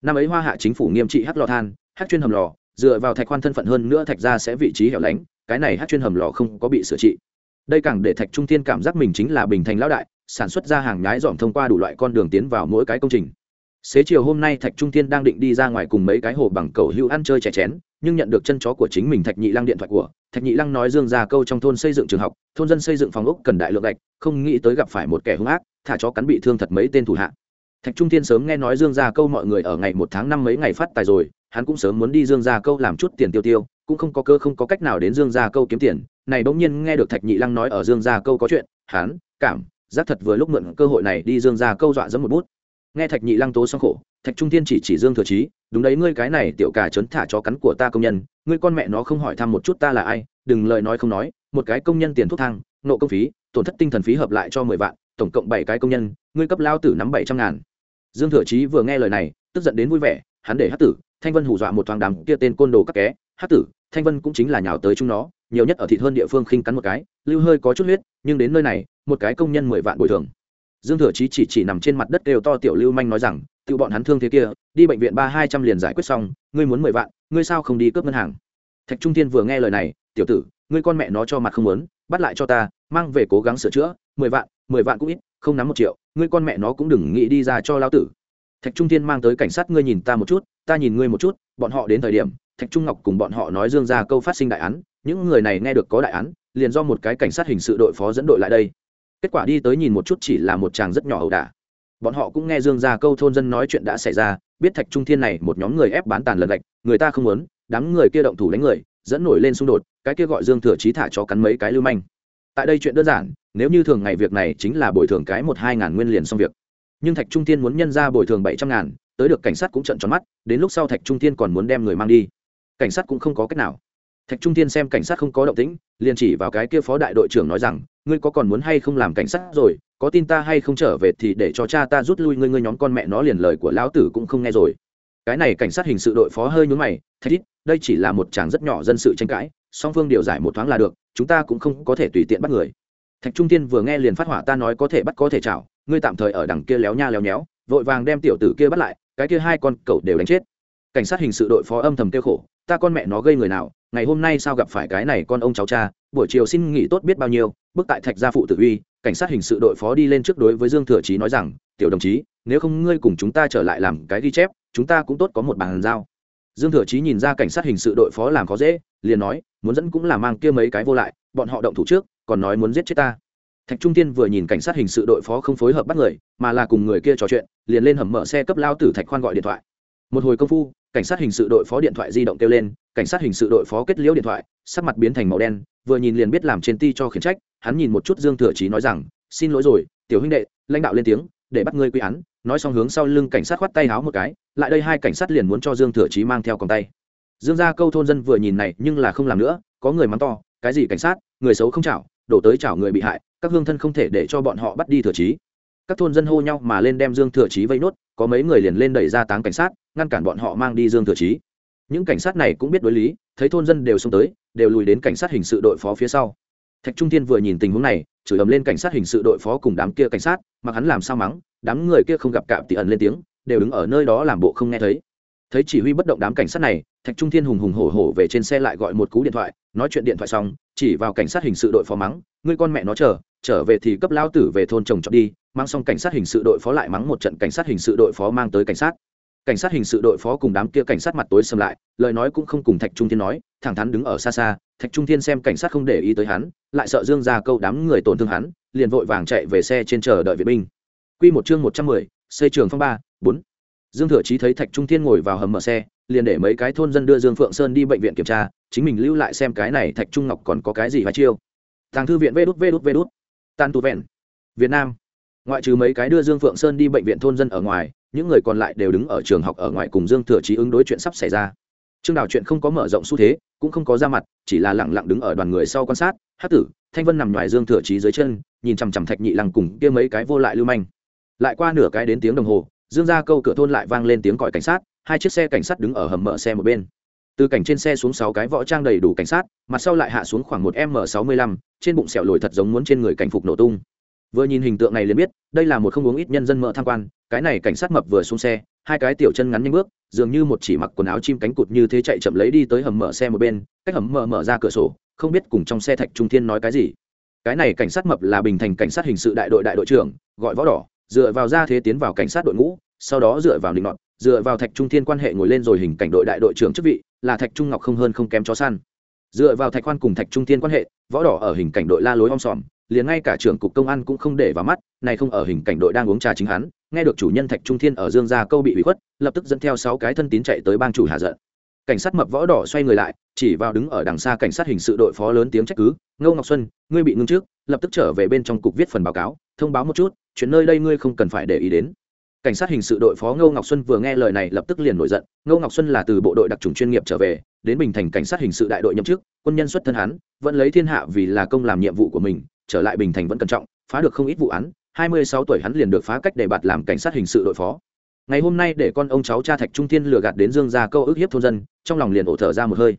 Speaker 1: Năm ấy hoa hạ chính phủ nghiêm trị hát lò than hát chuyên hầm lò dựa vào thạch khoan thân phận hơn nữa thạch ra sẽ vị trí hẻo lánh cái này hát chuyên hầm lò không có bị sửa trị đây càng để thạch trung thiên cảm giác mình chính là bình thành lão đại, sản xuất ra hàng nhái dòm thông qua đủ loại con đường tiến vào mỗi cái công trình. Xế chiều hôm nay thạch trung thiên đang định đi ra ngoài cùng mấy cái hồ bằng cầu hữu ăn chơi chè chén, nhưng nhận được chân chó của chính mình thạch nhị lăng điện thoại của, thạch nhị lăng nói dương ra câu trong thôn xây dựng trường học, thôn dân xây dựng phòng ốc cần đại lượng gạch, không nghĩ tới gặp phải một kẻ hung ác, thả chó cắn bị thương thật mấy tên thủ hạ. Thạch trung thiên sớm nghe nói dương gia câu mọi người ở ngày một tháng năm mấy ngày phát tài rồi, hắn cũng sớm muốn đi dương gia câu làm chút tiền tiêu tiêu, cũng không có cơ không có cách nào đến dương gia câu kiếm tiền này bỗng nhiên nghe được thạch nhị lăng nói ở dương gia câu có chuyện, hắn, cảm, giác thật vừa lúc mượn cơ hội này đi dương gia câu dọa dẫm một bút. Nghe thạch nhị lăng tố xong khổ, thạch trung thiên chỉ chỉ dương thừa trí đúng đấy, ngươi cái này tiểu cà trấn thả cho cắn của ta công nhân, ngươi con mẹ nó không hỏi thăm một chút ta là ai, đừng lời nói không nói, một cái công nhân tiền thuốc thang, nộ công phí, tổn thất tinh thần phí hợp lại cho mười vạn, tổng cộng bảy cái công nhân, ngươi cấp lao tử nắm bảy trăm ngàn. Dương thừa trí vừa nghe lời này, tức giận đến vui vẻ, hắn để hát tử, thanh vân hù dọa một thoáng đám kia tên côn đồ các ké hát tử, thanh vân cũng chính là nhào tới chúng nó nhiều nhất ở thịt hơn địa phương khinh cắn một cái, lưu hơi có chút huyết, nhưng đến nơi này, một cái công nhân mười vạn bồi thường. Dương thừa chí chỉ chỉ nằm trên mặt đất đều to tiểu lưu manh nói rằng tự bọn hắn thương thế kia, đi bệnh viện ba hai trăm liền giải quyết xong, ngươi muốn mười vạn, ngươi sao không đi cướp ngân hàng? Thạch trung thiên vừa nghe lời này, tiểu tử, ngươi con mẹ nó cho mặt không muốn, bắt lại cho ta, mang về cố gắng sửa chữa, mười vạn mười vạn cũng ít, không nắm một triệu, ngươi con mẹ nó cũng đừng nghĩ đi ra cho lão tử. Thạch trung thiên mang tới cảnh sát, ngươi nhìn ta một chút, ta nhìn ngươi một chút, bọn họ đến thời điểm, thạch trung ngọc cùng bọn họ nói dương ra câu phát sinh đại án những người này nghe được có đại án, liền do một cái cảnh sát hình sự đội phó dẫn đội lại đây. Kết quả đi tới nhìn một chút chỉ là một chàng rất nhỏ ẩu đả. Bọn họ cũng nghe dương ra câu thôn dân nói chuyện đã xảy ra, biết thạch trung thiên này một nhóm người ép bán tàn lần lạch người ta không muốn, đám người kia động thủ đánh người, dẫn nổi lên xung đột, cái kia gọi dương thừa trí thả cho cắn mấy cái lưu manh. Tại đây chuyện đơn giản, nếu như thường ngày việc này chính là bồi thường cái một hai ngàn nguyên liền xong việc. Nhưng thạch trung thiên muốn nhân ra bồi thường bảy trăm ngàn, tới được cảnh sát cũng trận tròn mắt, đến lúc sau thạch trung thiên còn muốn đem người mang đi. Cảnh sát cũng không có cách nào thạch trung thiên xem cảnh sát không có động tĩnh, liền chỉ vào cái kia phó đại đội trưởng nói rằng, ngươi có còn muốn hay không làm cảnh sát rồi? Có tin ta hay không trở về thì để cho cha ta rút lui, ngươi ngươi nhóm con mẹ nó liền lời của lão tử cũng không nghe rồi. Cái này cảnh sát hình sự đội phó hơi nhún mày, thạch ít đây chỉ là một chàng rất nhỏ dân sự tranh cãi, song phương điều giải một thoáng là được, chúng ta cũng không có thể tùy tiện bắt người. Thạch trung Thiên vừa nghe liền phát hỏa ta nói có thể bắt có thể chảo, ngươi tạm thời ở đằng kia léo nha léo nhéo, vội vàng đem tiểu tử kia bắt lại, cái kia hai con cậu đều đánh chết. Cảnh sát hình sự đội phó âm thầm kêu khổ, ta con mẹ nó gây người nào ngày hôm nay sao gặp phải cái này con ông cháu cha, buổi chiều xin nghỉ tốt biết bao nhiêu, bước tại thạch gia phụ tử uy, cảnh sát hình sự đội phó đi lên trước đối với dương thừa chí nói rằng, tiểu đồng chí, nếu không ngươi cùng chúng ta trở lại làm cái ghi chép, chúng ta cũng tốt có một bàn giao. Dương thừa chí nhìn ra cảnh sát hình sự đội phó làm khó dễ, liền nói, muốn dẫn cũng là mang kia mấy cái vô lại, bọn họ động thủ trước, còn nói muốn giết chết ta. Thạch trung tiên vừa nhìn cảnh sát hình sự đội phó không phối hợp bắt người, mà là cùng người kia trò chuyện, liền lên hầm mở xe cấp lao tử thạch khoan gọi điện thoại. Một hồi công phu cảnh sát hình sự đội phó điện thoại di động kêu lên, cảnh sát hình sự đội phó kết liễu điện thoại, sắc mặt biến thành màu đen, vừa nhìn liền biết làm trên ti cho khiển trách, hắn nhìn một chút dương thừa chí nói rằng, xin lỗi rồi, tiểu huynh đệ, lãnh đạo lên tiếng, để bắt ngươi quy án. Nói xong hướng sau lưng cảnh sát khoát tay háo một cái, lại đây hai cảnh sát liền muốn cho dương thừa chí mang theo còng tay. Dương gia câu thôn dân vừa nhìn này, nhưng là không làm nữa, có người mắng to, cái gì cảnh sát, người xấu không chảo, đổ tới chảo người bị hại, các hương thân không thể để cho bọn họ bắt đi thừa chí các thôn dân hô nhau mà lên đem dương thừa chí vây nốt, có mấy người liền lên đẩy ra táng cảnh sát, ngăn cản bọn họ mang đi dương thừa chí. Những cảnh sát này cũng biết đối lý, thấy thôn dân đều xông tới, đều lùi đến cảnh sát hình sự đội phó phía sau. Thạch trung thiên vừa nhìn tình huống này, chửi ầm lên cảnh sát hình sự đội phó cùng đám kia cảnh sát, mặc hắn làm sao mắng, đám người kia không gặp cạm tị ẩn lên tiếng, đều đứng ở nơi đó làm bộ không nghe thấy. Thấy chỉ huy bất động đám cảnh sát này thạch trung thiên hùng hùng hổ hổ về trên xe lại gọi một cú điện thoại, nói chuyện điện thoại xong, chỉ vào cảnh sát hình sự đội phó mắng, ngươi con mẹ nó chờ, trở về thì cấp lao tử về thôn chồng chọn đi. Mang xong cảnh sát hình sự đội phó lại mắng một trận cảnh sát hình sự đội phó mang tới cảnh sát. Cảnh sát hình sự đội phó cùng đám kia cảnh sát mặt tối xâm lại, lời nói cũng không cùng thạch trung thiên nói, thẳng thắn đứng ở xa xa, thạch trung thiên xem cảnh sát không để ý tới hắn, lại sợ dương ra câu đám người tổn thương hắn, liền vội vàng chạy về xe trên chờ đợi vệ binh. Q một chương một trăm mười, xây trường phong ba, bốn dương thừa chí thấy thạch trung thiên ngồi vào hầm mở xe, liền để mấy cái thôn dân đưa dương phượng sơn đi bệnh viện kiểm tra, chính mình lưu lại xem cái này thạch trung ngọc còn có cái gì phải chiêu. Thằng thư viện vê đút vê đút vê đút. Tan tu vẹn. Việt nam. Ngoại trừ mấy cái đưa dương phượng sơn đi bệnh viện thôn dân ở ngoài, những người còn lại đều đứng ở trường học ở ngoài cùng dương thừa chí ứng đối chuyện sắp xảy ra. Trương đào chuyện không có mở rộng xu thế, cũng không có ra mặt, chỉ là lẳng lặng đứng ở đoàn người sau quan sát. Hát tử, thanh vân nằm ngoài dương thừa chí dưới chân, nhìn chằm chằm thạch nhị lăng cùng kia mấy cái vô lại lưu manh. Lại qua nửa cái đến tiếng đồng hồ dương ra câu cửa thôn lại vang lên tiếng còi cảnh sát, hai chiếc xe cảnh sát đứng ở hầm mở xe một bên. Từ cảnh trên xe xuống sáu cái võ trang đầy đủ cảnh sát, mặt sau lại hạ xuống khoảng một m sáu mươi lăm, trên bụng sẹo lồi thật giống muốn trên người cảnh phục nổ tung. Vừa nhìn hình tượng này liền biết, đây là một không uống ít nhân dân mỡ tham quan, cái này cảnh sát mập vừa xuống xe, hai cái tiểu chân ngắn nhanh bước, dường như một chỉ mặc quần áo chim cánh cụt như thế chạy chậm lấy đi tới hầm mở xe một bên, cách hầm mở mở ra cửa sổ, không biết cùng trong xe thạch trung thiên nói cái gì. Cái này cảnh sát mập là bình thành cảnh sát hình sự đại đội đại đội trưởng, gọi võ đỏ dựa vào ra thế tiến vào cảnh sát đội ngũ, sau đó dựa vào định nọt, dựa vào thạch trung thiên quan hệ ngồi lên rồi hình cảnh đội đại đội trưởng chức vị, là thạch trung ngọc không hơn không kém chó săn. Dựa vào thạch khoan cùng thạch trung thiên quan hệ, võ đỏ ở hình cảnh đội la lối om sòm, liền ngay cả trưởng cục công an cũng không để vào mắt, này không ở hình cảnh đội đang uống trà chính hắn, nghe được chủ nhân thạch trung thiên ở dương gia câu bị bị khuất, lập tức dẫn theo sáu cái thân tín chạy tới bang chủ hạ giận. Cảnh sát mập võ đỏ xoay người lại, chỉ vào đứng ở đằng xa cảnh sát hình sự đội phó lớn tiếng trách cứ, ngô ngọc xuân, ngươi bị ngưng trước, lập tức trở về bên trong cục viết phần báo cáo, thông báo một chút chuyện nơi đây ngươi không cần phải để ý đến. Cảnh sát hình sự đội phó ngô ngọc xuân vừa nghe lời này lập tức liền nổi giận. Ngô ngọc xuân là từ bộ đội đặc trùng chuyên nghiệp trở về, đến bình thành cảnh sát hình sự đại đội nhậm chức, quân nhân xuất thân hắn, vẫn lấy thiên hạ vì là công làm nhiệm vụ của mình, trở lại bình thành vẫn cẩn trọng, phá được không ít vụ án, hai mươi sáu tuổi hắn liền được phá cách để bạt làm cảnh sát hình sự đội phó. Ngày hôm nay để con ông cháu cha thạch trung thiên lừa gạt đến dương ra câu ức hiếp thôn dân, trong lòng liền ổ thở ra một hơi.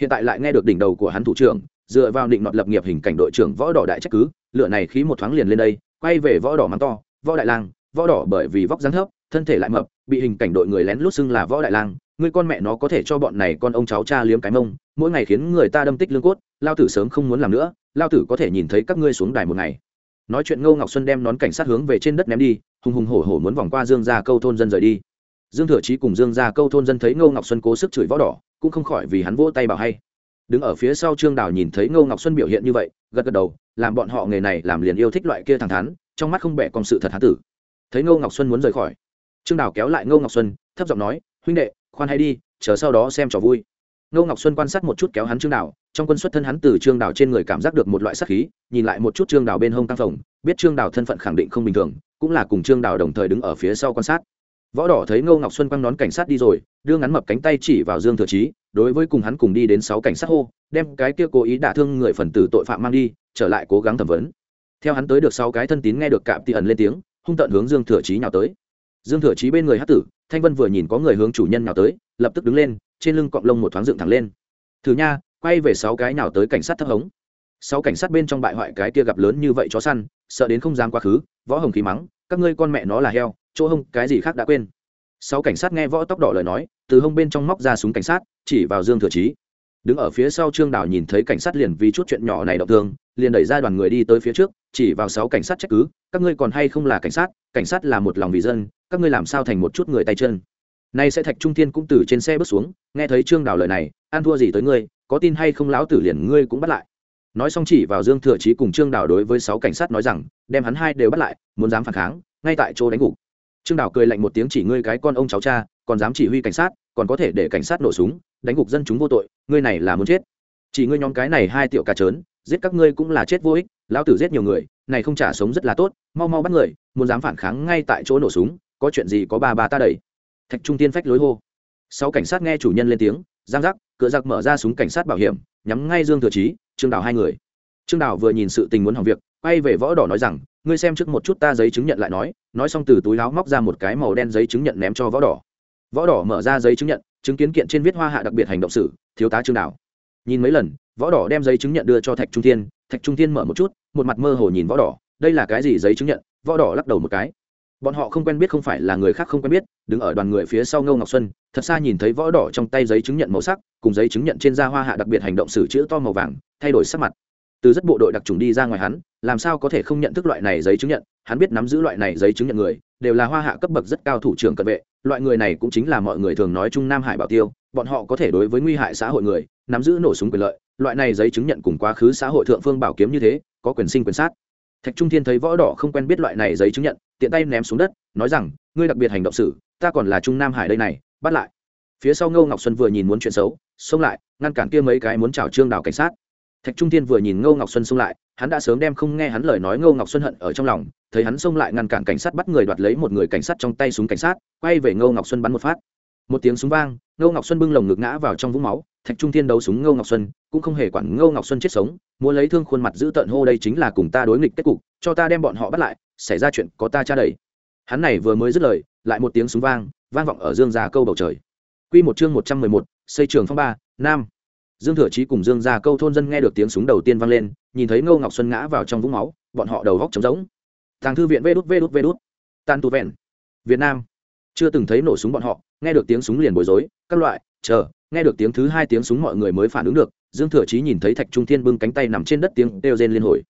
Speaker 1: Hiện tại lại nghe được đỉnh đầu của hắn thủ trưởng, dựa vào định nọt lập nghiệp hình cảnh đội trưởng võ đỏ đại trách cứ lựa này khí một thoáng liền lên đây quay về võ đỏ mắng to, võ đại lang, võ đỏ bởi vì vóc dáng thấp, thân thể lại mập, bị hình cảnh đội người lén lút xưng là võ đại lang, ngươi con mẹ nó có thể cho bọn này con ông cháu cha liếm cái mông, mỗi ngày khiến người ta đâm tích lương cốt, lao tử sớm không muốn làm nữa, lao tử có thể nhìn thấy các ngươi xuống đài một ngày. Nói chuyện ngô ngọc xuân đem nón cảnh sát hướng về trên đất ném đi, hùng hùng hổ hổ muốn vòng qua dương ra câu thôn dân rời đi. Dương thừa chí cùng dương ra câu thôn dân thấy ngô ngọc xuân cố sức chửi võ đỏ, cũng không khỏi vì hắn vỗ tay bảo hay đứng ở phía sau trương đào nhìn thấy ngô ngọc xuân biểu hiện như vậy, gật gật đầu, làm bọn họ nghề này làm liền yêu thích loại kia thẳng thắn, trong mắt không bẻ còn sự thật hán tử. Thấy ngô ngọc xuân muốn rời khỏi, trương đào kéo lại ngô ngọc xuân, thấp giọng nói, huynh đệ, khoan hay đi, chờ sau đó xem trò vui. Ngô ngọc xuân quan sát một chút kéo hắn trương đào, trong quân xuất thân hắn từ trương đào trên người cảm giác được một loại sắc khí, nhìn lại một chút trương đào bên hông tăng phồng, biết trương đào thân phận khẳng định không bình thường, cũng là cùng trương đào đồng thời đứng ở phía sau quan sát võ đỏ thấy ngô ngọc xuân quăng nón cảnh sát đi rồi, đưa ngắn mập cánh tay chỉ vào dương thừa chí, đối với cùng hắn cùng đi đến sáu cảnh sát hô, đem cái kia cố ý đả thương người phần tử tội phạm mang đi, trở lại cố gắng thẩm vấn. Theo hắn tới được sáu cái thân tín nghe được cạm tị ẩn lên tiếng, hung tận hướng dương thừa chí nhào tới. Dương thừa chí bên người hát tử, thanh vân vừa nhìn có người hướng chủ nhân nhào tới, lập tức đứng lên, trên lưng cọng lông một thoáng dựng thẳng lên. Thử nha, quay về sáu cái nào tới cảnh sát thấp hống. Sáu cảnh sát bên trong bại hoại cái kia gặp lớn như vậy chó săn sợ đến không dám quá khứ, võ hồng khí mắng, các ngươi con mẹ nó là heo, chỗ hông cái gì khác đã quên. Sáu cảnh sát nghe võ tóc đỏ lời nói, từ hông bên trong móc ra súng cảnh sát, chỉ vào dương thừa trí. đứng ở phía sau trương đào nhìn thấy cảnh sát liền vì chút chuyện nhỏ này động thương, liền đẩy ra đoàn người đi tới phía trước, chỉ vào sáu cảnh sát trách cứ, các ngươi còn hay không là cảnh sát cảnh sát là một lòng vì dân, các ngươi làm sao thành một chút người tay chân. Nay sẽ thạch trung thiên cũng từ trên xe bước xuống, nghe thấy trương đào lời này, an thua gì tới ngươi, có tin hay không lão tử liền ngươi cũng bắt lại nói xong chỉ vào dương thừa chí cùng trương đào đối với sáu cảnh sát nói rằng, đem hắn hai đều bắt lại, muốn dám phản kháng, ngay tại chỗ đánh gục. Trương đào cười lạnh một tiếng chỉ ngươi cái con ông cháu cha, còn dám chỉ huy cảnh sát, còn có thể để cảnh sát nổ súng, đánh gục dân chúng vô tội, ngươi này là muốn chết. Chỉ ngươi nhóm cái này hai tiểu cà trớn, giết các ngươi cũng là chết vô ích, lão tử giết nhiều người, này không trả sống rất là tốt, mau mau bắt người, muốn dám phản kháng ngay tại chỗ nổ súng, có chuyện gì có ba ba ta đẩy. Thạch trung tiên phách lối hô. Sáu cảnh sát nghe chủ nhân lên tiếng, giang giác, cửa giặc mở ra súng cảnh sát bảo hiểm, nhắm ngay dương thừa Chí trương đào hai người. Trương đào vừa nhìn sự tình muốn hỏng việc, quay về võ đỏ nói rằng, ngươi xem trước một chút ta giấy chứng nhận lại nói. Nói xong từ túi láo móc ra một cái màu đen giấy chứng nhận ném cho võ đỏ. Võ đỏ mở ra giấy chứng nhận, chứng kiến kiện trên viết hoa hạ đặc biệt hành động sử thiếu tá trương đào. Nhìn mấy lần, võ đỏ đem giấy chứng nhận đưa cho thạch trung thiên, thạch trung thiên mở một chút, một mặt mơ hồ nhìn võ đỏ, đây là cái gì giấy chứng nhận? Võ đỏ lắc đầu một cái. Bọn họ không quen biết không phải là người khác không quen biết, đứng ở đoàn người phía sau ngô ngọc xuân, thật xa nhìn thấy võ đỏ trong tay giấy chứng nhận màu sắc, cùng giấy chứng nhận trên da hoa hạ đặc biệt hành động sử chữ to màu vàng thay đổi sắc mặt. Từ rất bộ đội đặc trùng đi ra ngoài hắn, làm sao có thể không nhận thức loại này giấy chứng nhận? Hắn biết nắm giữ loại này giấy chứng nhận người, đều là hoa hạ cấp bậc rất cao thủ trưởng cận vệ, loại người này cũng chính là mọi người thường nói chung nam hải bảo tiêu. Bọn họ có thể đối với nguy hại xã hội người, nắm giữ nổ súng quyền lợi, loại này giấy chứng nhận cùng quá khứ xã hội thượng phương bảo kiếm như thế, có quyền sinh quyền sát. Thạch trung thiên thấy võ đỏ không quen biết loại này giấy chứng nhận, tiện tay ném xuống đất, nói rằng, ngươi đặc biệt hành động xử, ta còn là trung nam hải đây này, bắt lại. Phía sau ngô ngọc xuân vừa nhìn muốn chuyện xấu, xông lại, ngăn cản kia mấy cái muốn chào trương đào cảnh sát thạch trung thiên vừa nhìn ngô ngọc xuân xông lại, hắn đã sớm đem không nghe hắn lời nói ngô ngọc xuân hận ở trong lòng, thấy hắn xông lại ngăn cản cảnh sát bắt người đoạt lấy một người cảnh sát trong tay súng cảnh sát, quay về ngô ngọc xuân bắn một phát. Một tiếng súng vang, ngô ngọc xuân bưng lồng ngực ngã vào trong vũng máu, thạch trung thiên đấu súng ngô ngọc xuân, cũng không hề quản ngô ngọc xuân chết sống muốn lấy thương khuôn mặt giữ tận hô đây chính là cùng ta đối nghịch kết cục, cho ta đem bọn họ bắt lại, xảy ra chuyện có ta tra đầy. Hắn này vừa mới dứt lời, lại một tiếng súng vang vang vọng ở dương gia câu bầu trời. Quy một chương một trăm mười một, xây trường phong ba, nam dương thừa chí cùng dương gia câu thôn dân nghe được tiếng súng đầu tiên vang lên, nhìn thấy ngô ngọc xuân ngã vào trong vũng máu, bọn họ đầu góc trống rỗng. Tàng thư viện vê đút vê đút vê đút. Tan tu vẹn. Việt nam. Chưa từng thấy nổ súng bọn họ, nghe được tiếng súng liền bối rối, các loại, chờ, nghe được tiếng thứ hai tiếng súng mọi người mới phản ứng được, dương thừa chí nhìn thấy thạch trung thiên bưng cánh tay nằm trên đất tiếng đều rên liên hồi.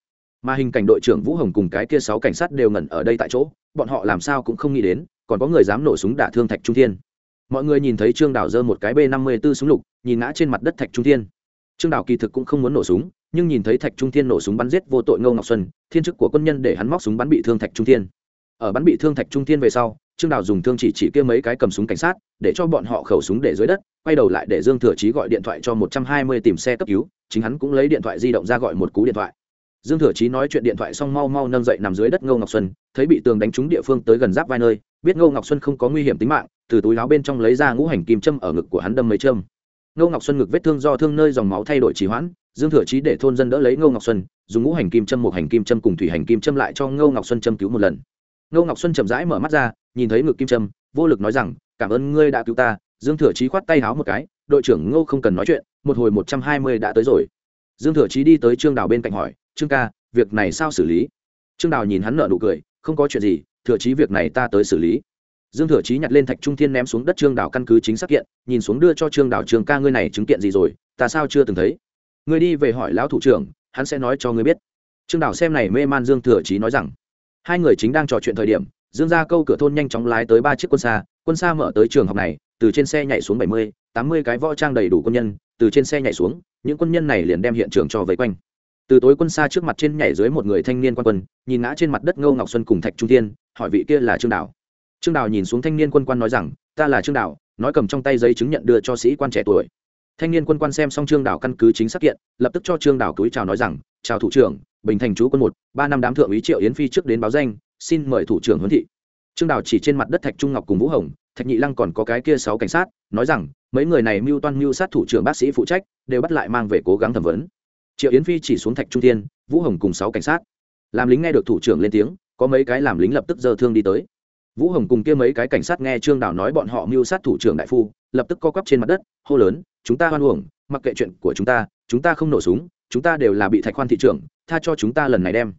Speaker 1: Mà hình cảnh đội trưởng vũ hồng cùng cái kia sáu cảnh sát đều ngẩn ở đây tại chỗ, bọn họ làm sao cũng không nghĩ đến, còn có người dám nổ súng đả thương thạch trung thiên mọi người nhìn thấy trương đảo giơ một cái b năm mươi b ố súng lục, nhìn ngã trên mặt đất thạch trung thiên. Trương đảo kỳ thực cũng không muốn nổ súng, nhưng nhìn thấy thạch trung thiên nổ súng bắn giết vô tội ngô ngọc xuân, thiên chức của quân nhân để hắn móc súng bắn bị thương thạch trung thiên. Ở bắn bị thương thạch trung thiên về sau, trương đảo dùng thương chỉ chỉ kia mấy cái cầm súng cảnh sát, để cho bọn họ khẩu súng để dưới đất, quay đầu lại để dương thừa chí gọi điện thoại cho một trăm hai mươi tìm xe cấp cứu, chính hắn cũng lấy điện thoại di động ra gọi một cú điện thoại dương thừa chí nói chuyện điện thoại xong mau mau nâng dậy nằm dưới đất ngô ngọc xuân, thấy bị tường đánh trúng địa phương tới gần giáp vai nơi, biết ngô ngọc xuân không có nguy hiểm tính mạng, từ túi láo bên trong lấy ra ngũ hành kim châm ở ngực của hắn đâm mấy châm. Ngô ngọc xuân ngực vết thương do thương nơi dòng máu thay đổi trì hoãn, dương thừa chí để thôn dân đỡ lấy ngô ngọc xuân, dùng ngũ hành kim châm, một hành kim châm cùng thủy hành kim châm lại cho ngô ngọc xuân châm cứu một lần. Ngô ngọc xuân chậm rãi mở mắt ra, nhìn thấy ngực kim châm, vô lực nói rằng, cảm ơn ngươi đã cứu ta. Dương thừa chí khoát tay háo một cái, đội trưởng ngô không cần nói chuyện, một hồi một trăm hai mươi đã tới rồi. Dương thừa chí đi tới trương đào bên cạnh hỏi trương ca, việc này sao xử lý? Trương đào nhìn hắn nợ nụ cười, không có chuyện gì, thừa chí việc này ta tới xử lý. Dương thừa chí nhặt lên thạch trung thiên ném xuống đất trương Đào căn cứ chính xác kiện, nhìn xuống đưa cho trương Đào trường ca, ngươi này chứng kiện gì rồi? Ta sao chưa từng thấy? Ngươi đi về hỏi lão thủ trưởng, hắn sẽ nói cho ngươi biết. Trương Đào xem này mê man dương thừa chí nói rằng, hai người chính đang trò chuyện thời điểm, dương ra câu cửa thôn nhanh chóng lái tới ba chiếc quân xa quân xa mở tới trường học này, từ trên xe nhảy xuống bảy mươi, tám mươi cái võ trang đầy đủ quân nhân, từ trên xe nhảy xuống, những quân nhân này liền đem hiện trường cho vây quanh từ tối quân xa trước mặt trên nhảy dưới một người thanh niên quan quân, nhìn ngã trên mặt đất ngô ngọc xuân cùng thạch trung tiên hỏi vị kia là trương đảo trương đảo nhìn xuống thanh niên quân quan nói rằng, ta là trương đảo nói cầm trong tay giấy chứng nhận đưa cho sĩ quan trẻ tuổi. Thanh niên quân quan xem xong trương đảo căn cứ chính xác kiện, lập tức cho trương đảo túi chào nói rằng, chào thủ trưởng, bình thành chú quân một, ba năm đám thượng úy triệu yến phi trước đến báo danh, xin mời thủ trưởng huấn thị. Trương đảo chỉ trên mặt đất thạch trung ngọc cùng vũ hồng, thạch nhị lăng còn có cái kia sáu cảnh sát, nói rằng, mấy người này mưu toan mưu sát thủ trưởng bác sĩ phụ trách, đều bắt lại mang về cố gắng thẩm vấn triệu yến phi chỉ xuống thạch trung thiên, vũ hồng cùng sáu cảnh sát. Làm lính nghe được thủ trưởng lên tiếng, có mấy cái làm lính lập tức giơ thương đi tới. Vũ hồng cùng kia mấy cái cảnh sát nghe trương đảo nói bọn họ mưu sát thủ trưởng đại phu, lập tức co quắp trên mặt đất, hô lớn, chúng ta hoan uổng, mặc kệ chuyện của chúng ta chúng ta không nổ súng, chúng ta đều là bị thạch khoan thị trưởng, tha cho chúng ta lần này đem.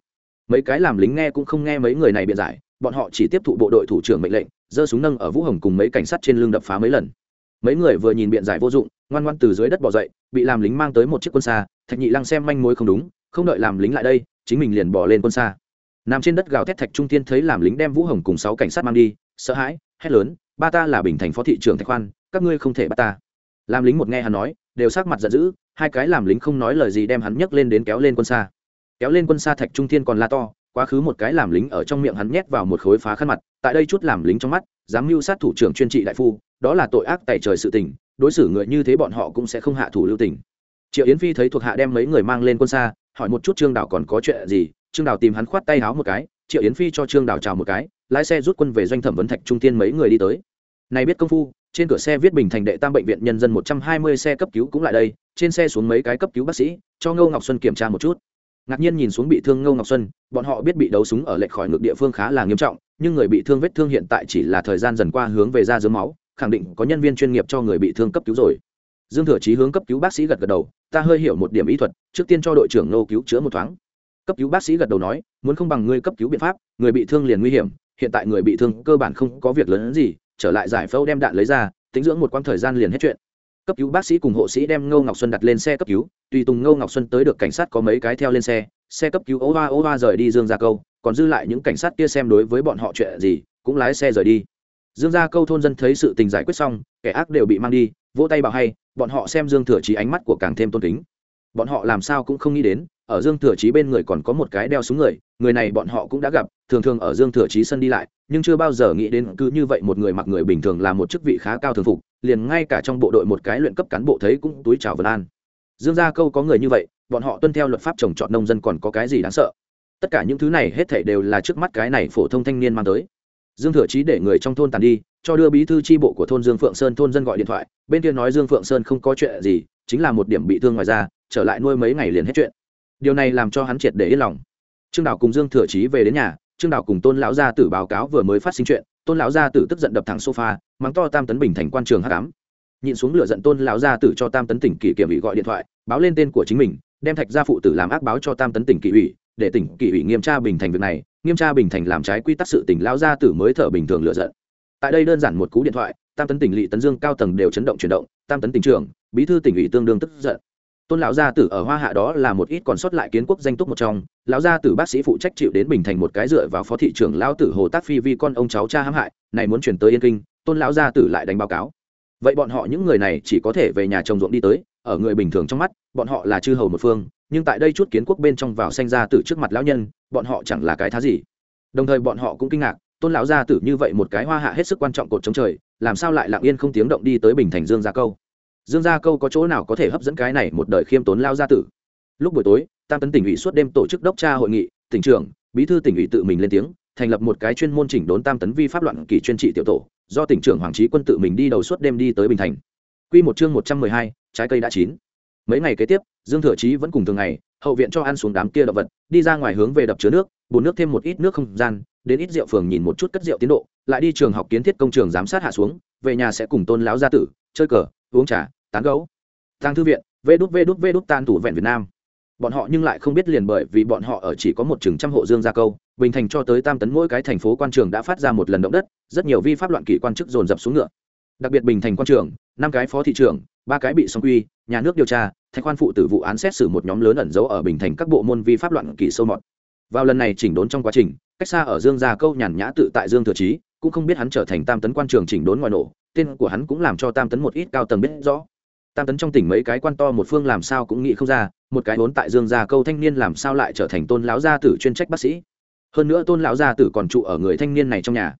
Speaker 1: Mấy cái làm lính nghe cũng không nghe mấy người này biện giải, bọn họ chỉ tiếp thụ bộ đội thủ trưởng mệnh lệnh, giơ súng nâng ở vũ hồng cùng mấy cảnh sát trên lưng đập phá mấy lần. Mấy người vừa nhìn biện giải vô dụng, ngoan ngoan từ dưới đất bỏ dậy, bị làm lính mang tới một chiếc quân xa thạch nhị lăng xem manh mối không đúng, không đợi làm lính lại đây, chính mình liền bỏ lên quân xa. Nằm trên đất gào thét thạch trung tiên thấy làm lính đem vũ hồng cùng sáu cảnh sát mang đi, sợ hãi, hét lớn, ba ta là bình thành phó thị trưởng thạch khoan, các ngươi không thể bắt ta. Làm lính một nghe hắn nói, đều sắc mặt giận dữ, hai cái làm lính không nói lời gì đem hắn nhấc lên đến kéo lên quân xa. Kéo lên quân xa thạch trung thiên còn la to, quá khứ một cái làm lính ở trong miệng hắn nhét vào một khối phá khăn mặt, tại đây chút làm lính trong mắt, dám mưu sát thủ trưởng chuyên trị đại phu, đó là tội ác tại trời sự tình, đối xử người như thế bọn họ cũng sẽ không hạ thủ lưu tình triệu yến phi thấy thuộc hạ đem mấy người mang lên quân xa, hỏi một chút trương đảo còn có chuyện gì. Trương đảo tìm hắn khoát tay háo một cái, triệu yến phi cho trương đảo chào một cái, lái xe rút quân về doanh thẩm vấn thạch trung tiên mấy người đi tới. Này biết công phu, trên cửa xe viết bình thành đệ tam bệnh viện nhân dân một trăm hai mươi xe cấp cứu cũng lại đây, trên xe xuống mấy cái cấp cứu bác sĩ, cho ngô ngọc xuân kiểm tra một chút. Ngạc nhiên nhìn xuống bị thương ngô ngọc xuân, bọn họ biết bị đấu súng ở lệch khỏi ngực địa phương khá là nghiêm trọng, nhưng người bị thương vết thương hiện tại chỉ là thời gian dần qua hướng về ra dưới máu, khẳng định có nhân viên chuyên nghiệp cho người bị thương cấp cứu rồi dương thừa chí hướng cấp cứu bác sĩ gật gật đầu, ta hơi hiểu một điểm ý thuật, trước tiên cho đội trưởng nô cứu chữa một thoáng. Cấp cứu bác sĩ gật đầu nói, muốn không bằng ngươi cấp cứu biện pháp, người bị thương liền nguy hiểm, hiện tại người bị thương cơ bản không có việc lớn gì, trở lại giải phẫu đem đạn lấy ra, tính dưỡng một quãng thời gian liền hết chuyện. Cấp cứu bác sĩ cùng hộ sĩ đem ngô ngọc xuân đặt lên xe cấp cứu, tùy tùng ngô ngọc xuân tới được cảnh sát có mấy cái theo lên xe xe cấp cứu ô va ô va rời đi dương gia câu, còn dư lại những cảnh sát kia xem đối với bọn họ chuyện gì, cũng lái xe rời đi. Dương gia câu thôn dân thấy sự tình giải quyết xong, kẻ ác đều bị mang đi, vỗ tay bảo hay bọn họ xem dương thừa chí ánh mắt của càng thêm tôn kính. Bọn họ làm sao cũng không nghĩ đến, ở dương thừa chí bên người còn có một cái đeo súng người người này bọn họ cũng đã gặp, thường thường ở dương thừa chí sân đi lại, nhưng chưa bao giờ nghĩ đến cứ như vậy một người mặc người bình thường là một chức vị khá cao thường phục, liền ngay cả trong bộ đội một cái luyện cấp cán bộ thấy cũng túi chào vân an. Dương gia câu có người như vậy, bọn họ tuân theo luật pháp trồng trọt nông dân còn có cái gì đáng sợ? Tất cả những thứ này hết thảy đều là trước mắt cái này phổ thông thanh niên mang tới dương thừa chí để người trong thôn tàn đi, cho đưa bí thư tri bộ của thôn dương phượng sơn thôn dân gọi điện thoại, bên kia nói dương phượng sơn không có chuyện gì, chính là một điểm bị thương ngoài ra trở lại nuôi mấy ngày liền hết chuyện. Điều này làm cho hắn triệt để yên lòng. Trương đào cùng dương thừa chí về đến nhà, trương đào cùng tôn lão gia tử báo cáo vừa mới phát sinh chuyện, tôn lão gia tử tức giận đập thẳng sofa, mắng to tam tấn bình thành quan trường h tám nhịn xuống lửa giận tôn lão gia tử cho tam tấn tỉnh kỷ kiểm ủy gọi điện thoại, báo lên tên của chính mình, đem thạch gia phụ tử làm ác báo cho tam tấn tỉnh kỷ ủy, để tỉnh kỷ ủy nghiêm tra bình thành việc này nghiêm tra bình thành làm trái quy tắc sự tỉnh lão gia tử mới thở bình thường lựa giận. Tại đây đơn giản một cú điện thoại, tam tấn tỉnh lỵ tấn dương, cao tầng đều chấn động chuyển động, tam tấn tỉnh trưởng, bí thư tỉnh ủy tương đương tức giận. Tôn lão gia tử ở hoa hạ đó là một ít còn sót lại kiến quốc danh túc một trong, lão gia tử bác sĩ phụ trách chịu đến bình thành một cái dựa vào phó thị trưởng lão tử hồ tác phi vi con ông cháu cha hãm hại, này muốn chuyển tới yên kinh, tôn lão gia tử lại đánh báo cáo. Vậy bọn họ những người này chỉ có thể về nhà trồng ruộng đi tới ở người bình thường trong mắt bọn họ là chư hầu một phương nhưng tại đây chút kiến quốc bên trong vào sanh ra từ trước mặt lão nhân bọn họ chẳng là cái thá gì. Đồng thời bọn họ cũng kinh ngạc tôn lão gia tử như vậy một cái hoa hạ hết sức quan trọng cột chống trời làm sao lại lặng yên không tiếng động đi tới bình thành dương gia câu? Dương gia câu có chỗ nào có thể hấp dẫn cái này một đời khiêm tốn lao gia tử? Lúc buổi tối tam tấn tỉnh ủy suốt đêm tổ chức đốc tra hội nghị tỉnh trưởng bí thư tỉnh ủy tự mình lên tiếng thành lập một cái chuyên môn chỉnh đốn tam tấn vi pháp loạn kỳ chuyên trị tiểu tổ do tỉnh trưởng hoàng trí quân tự mình đi đầu suốt đêm đi tới bình thành. Quy một chương một trăm mười hai, trái cây đã chín. Mấy ngày kế tiếp, Dương Thừa Chí vẫn cùng thường ngày, hậu viện cho ăn xuống đám kia động vật, đi ra ngoài hướng về đập chứa nước, bùn nước thêm một ít nước không gian, đến ít rượu phường nhìn một chút cất rượu tiến độ, lại đi trường học kiến thiết công trường giám sát hạ xuống, về nhà sẽ cùng Tôn lão gia tử chơi cờ, uống trà, tán gấu. thang thư viện, vê đút vê đút vê đút tan thủ vẹn Việt Nam. bọn họ nhưng lại không biết liền bởi vì bọn họ ở chỉ có một chừng trăm hộ dương gia câu bình thành cho tới tam tấn mỗi cái thành phố quan trường đã phát ra một lần động đất rất nhiều vi pháp loạn kỷ quan chức dồn dập xuống ngựa đặc biệt bình thành quan trường năm cái phó thị trưởng ba cái bị song quy, nhà nước điều tra, thạch quan phụ tử vụ án xét xử một nhóm lớn ẩn giấu ở bình thành các bộ môn vi pháp loạn kỷ sâu mọt. Vào lần này chỉnh đốn trong quá trình, cách xa ở dương gia câu nhàn nhã tự tại dương thừa trí cũng không biết hắn trở thành tam tấn quan trường chỉnh đốn ngoài nổ, tên của hắn cũng làm cho tam tấn một ít cao tầng biết rõ. Tam tấn trong tỉnh mấy cái quan to một phương làm sao cũng nghĩ không ra, một cái vốn tại dương gia câu thanh niên làm sao lại trở thành tôn lão gia tử chuyên trách bác sĩ. Hơn nữa tôn lão gia tử còn trụ ở người thanh niên này trong nhà.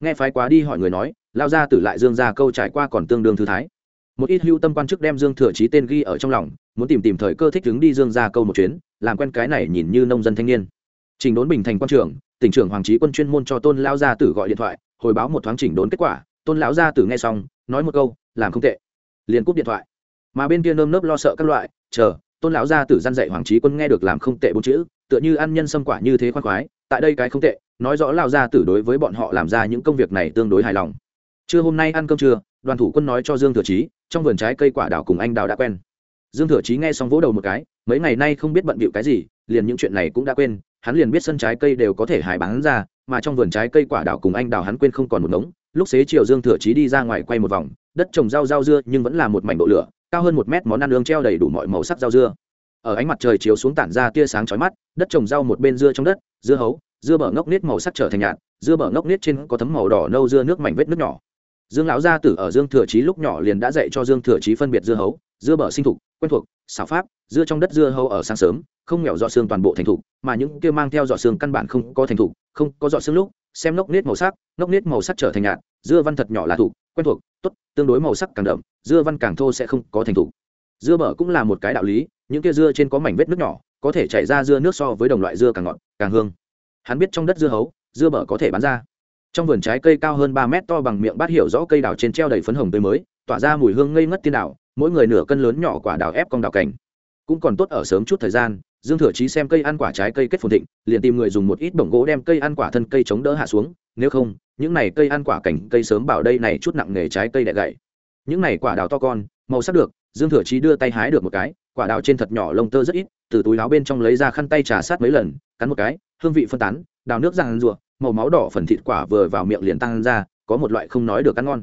Speaker 1: Nghe phái quá đi hỏi người nói, lão gia tử lại dương gia câu trải qua còn tương đương thư thái một ít hưu tâm quan chức đem dương thừa Chí tên ghi ở trong lòng, muốn tìm tìm thời cơ thích ứng đi dương gia câu một chuyến, làm quen cái này nhìn như nông dân thanh niên. Trình đốn bình thành quan trưởng, tỉnh trưởng hoàng trí quân chuyên môn cho tôn lão gia tử gọi điện thoại, hồi báo một thoáng chỉnh đốn kết quả, tôn lão gia tử nghe xong, nói một câu, làm không tệ. Liền cúp điện thoại. Mà bên kia nơm nớp lo sợ các loại, chờ, tôn lão gia tử gian dạy hoàng trí quân nghe được làm không tệ bốn chữ, tựa như ăn nhân sâm quả như thế khoan khoái, tại đây cái không tệ, nói rõ lão gia tử đối với bọn họ làm ra những công việc này tương đối hài lòng. Trưa hôm nay ăn cơm trưa đoàn thủ quân nói cho dương thừa chí trong vườn trái cây quả đào cùng anh đào đã quen. Dương thừa chí nghe xong vỗ đầu một cái, mấy ngày nay không biết bận bịu cái gì, liền những chuyện này cũng đã quên, hắn liền biết sân trái cây đều có thể hải bán ra, mà trong vườn trái cây quả đào cùng anh đào hắn quên không còn một ngống. Lúc xế chiều dương thừa chí đi ra ngoài quay một vòng, đất trồng rau rau dưa nhưng vẫn là một mảnh độ lửa, cao hơn một mét món ăn nương treo đầy đủ mọi màu sắc rau dưa. Ở ánh mặt trời chiếu xuống tản ra tia sáng chói mắt, đất trồng rau một bên dưa trong đất, dưa hấu, dưa bở ngốc nết màu sắc trở thành nhạt, dưa bở ngốc nết trên có thấm màu đỏ nâu dưa nước mảnh vết nước nhỏ dương lão gia tử ở dương thừa chí lúc nhỏ liền đã dạy cho dương thừa chí phân biệt dưa hấu, dưa bở sinh thục, quen thuộc, xảo pháp, dưa trong đất dưa hấu ở sáng sớm, không nghèo dọ xương toàn bộ thành thục, mà những kia mang theo dọ xương căn bản không có thành thục, không có dọ xương lúc, xem nốc nết màu sắc nốc nết màu sắc trở thành nhạt, dưa văn thật nhỏ là thục, quen thuộc, tốt, tương đối màu sắc càng đậm, dưa văn càng thô sẽ không có thành thục. Dưa bở cũng là một cái đạo lý, những kia dưa trên có mảnh vết nước nhỏ, có thể chảy ra dưa nước so với đồng loại dưa càng ngọt, càng hương. Hắn biết trong đất dưa hấu, dưa bở có thể bán ra trong vườn trái cây cao hơn ba mét to bằng miệng bát hiểu rõ cây đào trên treo đầy phấn hồng tươi mới, tỏa ra mùi hương ngây ngất tiên đào, mỗi người nửa cân lớn nhỏ quả đào ép con đào cảnh cũng còn tốt ở sớm chút thời gian, dương thừa chí xem cây ăn quả trái cây kết phồn thịnh, liền tìm người dùng một ít bổng gỗ đem cây ăn quả thân cây chống đỡ hạ xuống, nếu không, những này cây ăn quả cảnh cây sớm bảo đây này chút nặng nghề trái cây đẻ gậy. Những này quả đào to con, màu sắc được, dương thừa chí đưa tay hái được một cái, quả đào trên thật nhỏ lông tơ rất ít, từ túi áo bên trong lấy ra khăn tay trà sát mấy lần, cắn một cái, hương vị phân tán, đào nước ràng rụa màu máu đỏ phần thịt quả vừa vào miệng liền tăng ra, có một loại không nói được ăn ngon.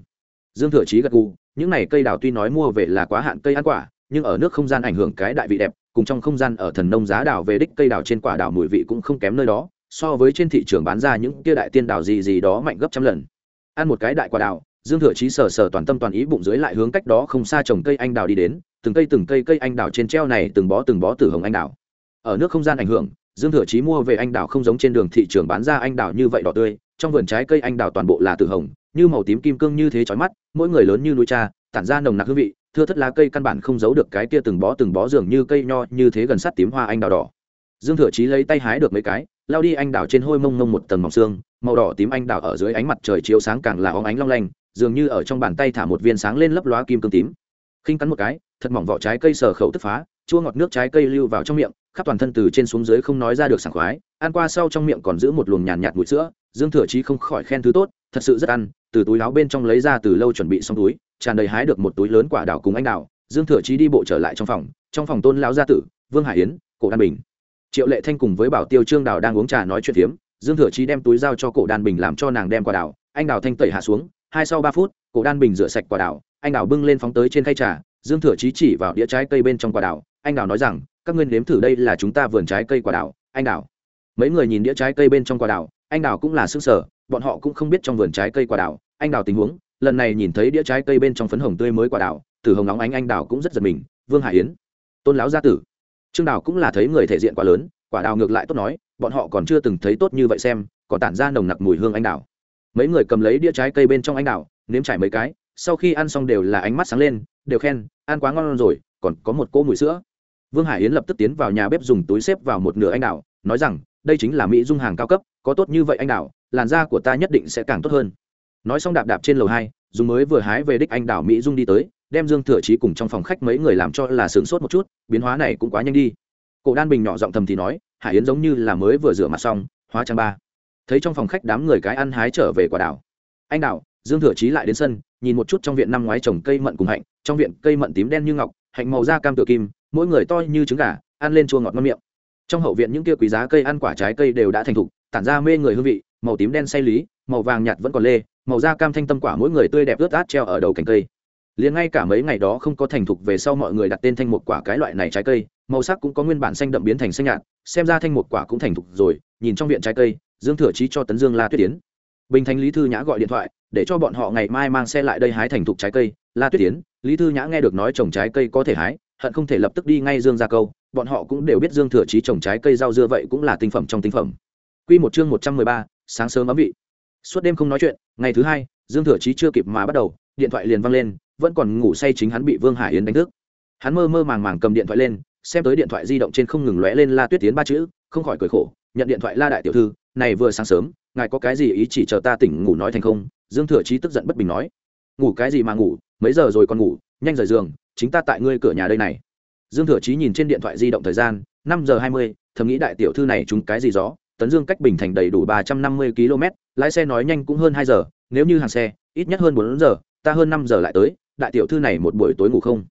Speaker 1: Dương thừa chí gật gù, những này cây đào tuy nói mua về là quá hạn cây ăn quả, nhưng ở nước không gian ảnh hưởng cái đại vị đẹp, cùng trong không gian ở thần nông giá đào về đích cây đào trên quả đào mùi vị cũng không kém nơi đó, so với trên thị trường bán ra những kia đại tiên đào gì gì đó mạnh gấp trăm lần. Ăn một cái đại quả đào, dương thừa chí sờ sờ toàn tâm toàn ý bụng dưới lại hướng cách đó không xa trồng cây anh đào đi đến, từng cây từng cây cây anh đào trên treo này từng bó từng bó tử hồng anh đào. Ở nước không gian ảnh hưởng dương thừa chí mua về anh đào không giống trên đường thị trường bán ra anh đào như vậy đỏ tươi, trong vườn trái cây anh đào toàn bộ là tử hồng, như màu tím kim cương như thế chói mắt, mỗi người lớn như núi cha, tản ra nồng nặc hương vị, thưa thất lá cây căn bản không giấu được cái kia từng bó từng bó dường như cây nho như thế gần sát tím hoa anh đào đỏ. Dương thừa chí lấy tay hái được mấy cái, lao đi anh đào trên hôi mông mông một tầng mỏng xương, màu đỏ tím anh đào ở dưới ánh mặt trời chiếu sáng càng là óng ánh long lanh, dường như ở trong bàn tay thả một viên sáng lên lấp lóa kim cương tím. Khinh cắn một cái, thật mỏng vỏ trái cây sờ khẩu tức phá, chua ngọt nước trái cây lưu vào trong miệng khắp toàn thân từ trên xuống dưới không nói ra được sảng khoái ăn qua sau trong miệng còn giữ một luồng nhàn nhạt, mùi sữa dương thừa chí không khỏi khen thứ tốt thật sự rất ăn từ túi láo bên trong lấy ra từ lâu chuẩn bị xong túi tràn đầy hái được một túi lớn quả đào cùng anh đào dương thừa chí đi bộ trở lại trong phòng trong phòng tôn lão gia tử vương hải yến cổ đan bình. Triệu lệ thanh cùng với bảo tiêu trương đào đang uống trà nói chuyện phiếm dương thừa chí đem túi giao cho cổ đan bình làm cho nàng đem quả đào anh đào thanh tẩy hạ xuống hai sau ba phút cổ đan bình rửa sạch quả đào anh đào bưng lên phóng tới trên khay trà dương thừa chí chỉ vào đĩa trái cây bên trong quả đào anh đào nói rằng các ngươi nếm thử đây là chúng ta vườn trái cây quả đào anh đào mấy người nhìn đĩa trái cây bên trong quả đào anh đào cũng là xương sở bọn họ cũng không biết trong vườn trái cây quả đào anh đào tình huống, lần này nhìn thấy đĩa trái cây bên trong phấn hồng tươi mới quả đào từ hồng nóng ánh anh đào cũng rất giật mình, vương hải yến, tôn lão gia tử. Trương đào cũng là thấy người thể diện quá lớn, quả đào ngược lại tốt nói, bọn họ còn chưa từng thấy tốt như vậy xem, còn tản ra nồng nặc mùi hương anh đào mấy người cầm lấy đĩa trái cây bên trong anh đào nếm trải mấy cái, sau khi ăn xong đều là ánh mắt sáng lên, đều khen, ăn quá ngon rồi, còn có một cô mùi sữa vương hải yến lập tức tiến vào nhà bếp dùng túi xếp vào một nửa anh đào, nói rằng, đây chính là mỹ dung hàng cao cấp, có tốt như vậy anh đào, làn da của ta nhất định sẽ càng tốt hơn. Nói xong đạp đạp trên lầu hai dùng mới vừa hái về đích anh đào mỹ dung đi tới, đem dương thừa chí cùng trong phòng khách mấy người làm cho là sướng sốt một chút, biến hóa này cũng quá nhanh đi. Cổ đan bình nhỏ giọng thầm thì nói, hải yến giống như là mới vừa rửa mặt xong, hóa trang ba. Thấy trong phòng khách đám người cái ăn hái trở về quả đảo anh đảo dương thừa chí lại đến sân, nhìn một chút trong viện năm ngoái trồng cây mận cùng hạnh, trong viện cây mận tím đen như ngọc, hạnh màu da cam tựa kim mỗi người to như trứng gà, ăn lên chua ngọt ngon miệng. Trong hậu viện những kia quý giá cây ăn quả trái cây đều đã thành thục, tản ra mê người hương vị, màu tím đen say lý, màu vàng nhạt vẫn còn lê, màu da cam thanh tâm quả mỗi người tươi đẹp ướt át treo ở đầu cành cây. Liền ngay cả mấy ngày đó không có thành thục về sau mọi người đặt tên thanh một quả cái loại này trái cây, màu sắc cũng có nguyên bản xanh đậm biến thành xanh nhạt, xem ra thanh một quả cũng thành thục rồi, nhìn trong viện trái cây, dương thừa trí cho tấn dương la tuyết tiến bình thành lý thư nhã gọi điện thoại, để cho bọn họ ngày mai mang xe lại đây hái thành thục trái cây. La tuyết tiến lý thư nhã nghe được nói trồng trái cây có thể hái hận không thể lập tức đi ngay dương ra câu bọn họ cũng đều biết dương thừa chí trồng trái cây rau dưa vậy cũng là tinh phẩm trong tinh phẩm Quy một chương một trăm mười ba, sáng sớm ấm vị. Suốt đêm không nói chuyện, ngày thứ hai, Dương Thừa Chí chưa kịp mà bắt đầu, điện thoại liền vang lên, vẫn còn ngủ say chính hắn bị Vương Hải Yến đánh thức. Hắn mơ mơ màng màng cầm điện thoại lên, xem tới điện thoại di động trên không ngừng lóe lên La Tuyết Tiến ba chữ, không khỏi cười khổ, nhận điện thoại La đại tiểu thư, này vừa sáng sớm, ngài có cái gì ý chỉ chờ ta tỉnh ngủ nói thành không? Dương Thừa Chí tức giận bất bình nói, ngủ cái gì mà ngủ, mấy giờ rồi còn ngủ, nhanh rời giường, chính ta tại ngươi cửa nhà đây này. Dương Thừa Chí nhìn trên điện thoại di động thời gian, năm giờ hai mươi, thầm nghĩ đại tiểu thư này chúng cái gì gió, tấn dương cách bình thành đầy đủ ba trăm năm mươi km lái xe nói nhanh cũng hơn hai giờ nếu như hàng xe ít nhất hơn bốn giờ ta hơn năm giờ lại tới đại tiểu thư này một buổi tối ngủ không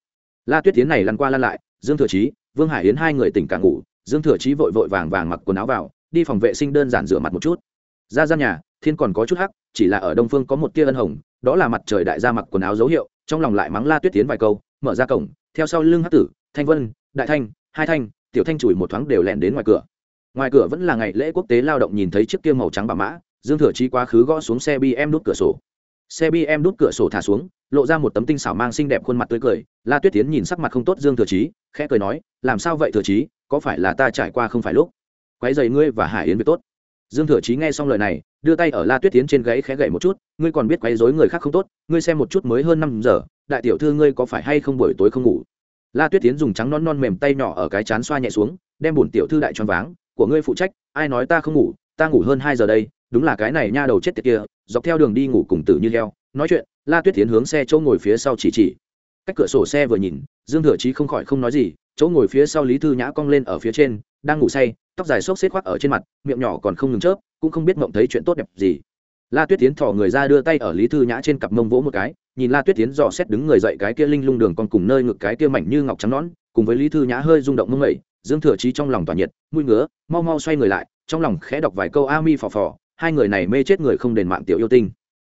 Speaker 1: la tuyết tiến này lăn qua lăn lại dương thừa chí vương hải yến hai người tỉnh cả ngủ dương thừa chí vội vội vàng vàng mặc quần áo vào đi phòng vệ sinh đơn giản rửa mặt một chút ra gian nhà thiên còn có chút hắc chỉ là ở đông phương có một tia ân hồng đó là mặt trời đại gia mặc quần áo dấu hiệu trong lòng lại mắng la tuyết tiến vài câu mở ra cổng, theo sau lưng hắc tử, thanh vân, đại thanh, hai thanh, tiểu thanh chùi một thoáng đều lẹn đến ngoài cửa. Ngoài cửa vẫn là ngày lễ quốc tế lao động nhìn thấy chiếc kia màu trắng bà mã, dương thừa Chi quá khứ gõ xuống xe bm đút cửa sổ. Xe bm đút cửa sổ thả xuống, lộ ra một tấm tinh xảo mang xinh đẹp khuôn mặt tươi cười, la tuyết tiến nhìn sắc mặt không tốt dương thừa chí, khẽ cười nói, làm sao vậy thừa chí, có phải là ta trải qua không phải lúc? Quái dày ngươi và hải yến với tốt. Dương thừa chí nghe xong lời này đưa tay ở la tuyết tiến trên gáy khẽ gậy một chút, ngươi còn biết quấy dối người khác không tốt, ngươi xem một chút mới hơn năm giờ, đại tiểu thư ngươi có phải hay không buổi tối không ngủ? La tuyết tiến dùng trắng non non mềm tay nhỏ ở cái chán xoa nhẹ xuống, đem buồn tiểu thư đại choáng váng, của ngươi phụ trách, ai nói ta không ngủ, ta ngủ hơn hai giờ đây, đúng là cái này nha đầu chết tiệt kia, dọc theo đường đi ngủ cùng tử như heo. Nói chuyện, la tuyết tiến hướng xe chỗ ngồi phía sau chỉ chỉ. Cách cửa sổ xe vừa nhìn, dương thừa chí không khỏi không nói gì, chỗ ngồi phía sau lý thư nhã cong lên ở phía trên, đang ngủ say tóc dài xốc xếp khoác ở trên mặt, miệng nhỏ còn không ngừng chớp, cũng không biết mộng thấy chuyện tốt đẹp gì. La tuyết tiến thỏ người ra đưa tay ở lý thư nhã trên cặp mông vỗ một cái, nhìn la tuyết tiến dò xét đứng người dậy cái kia linh lung đường còn cùng nơi ngực cái kia mảnh như ngọc trắng nón cùng với lý thư nhã hơi rung động mông mẩy dương thừa trí trong lòng tỏa nhiệt, mũi ngứa, mau mau xoay người lại, trong lòng khẽ đọc vài câu a mi phò phò, hai người này mê chết người không đền mạng tiểu yêu tinh.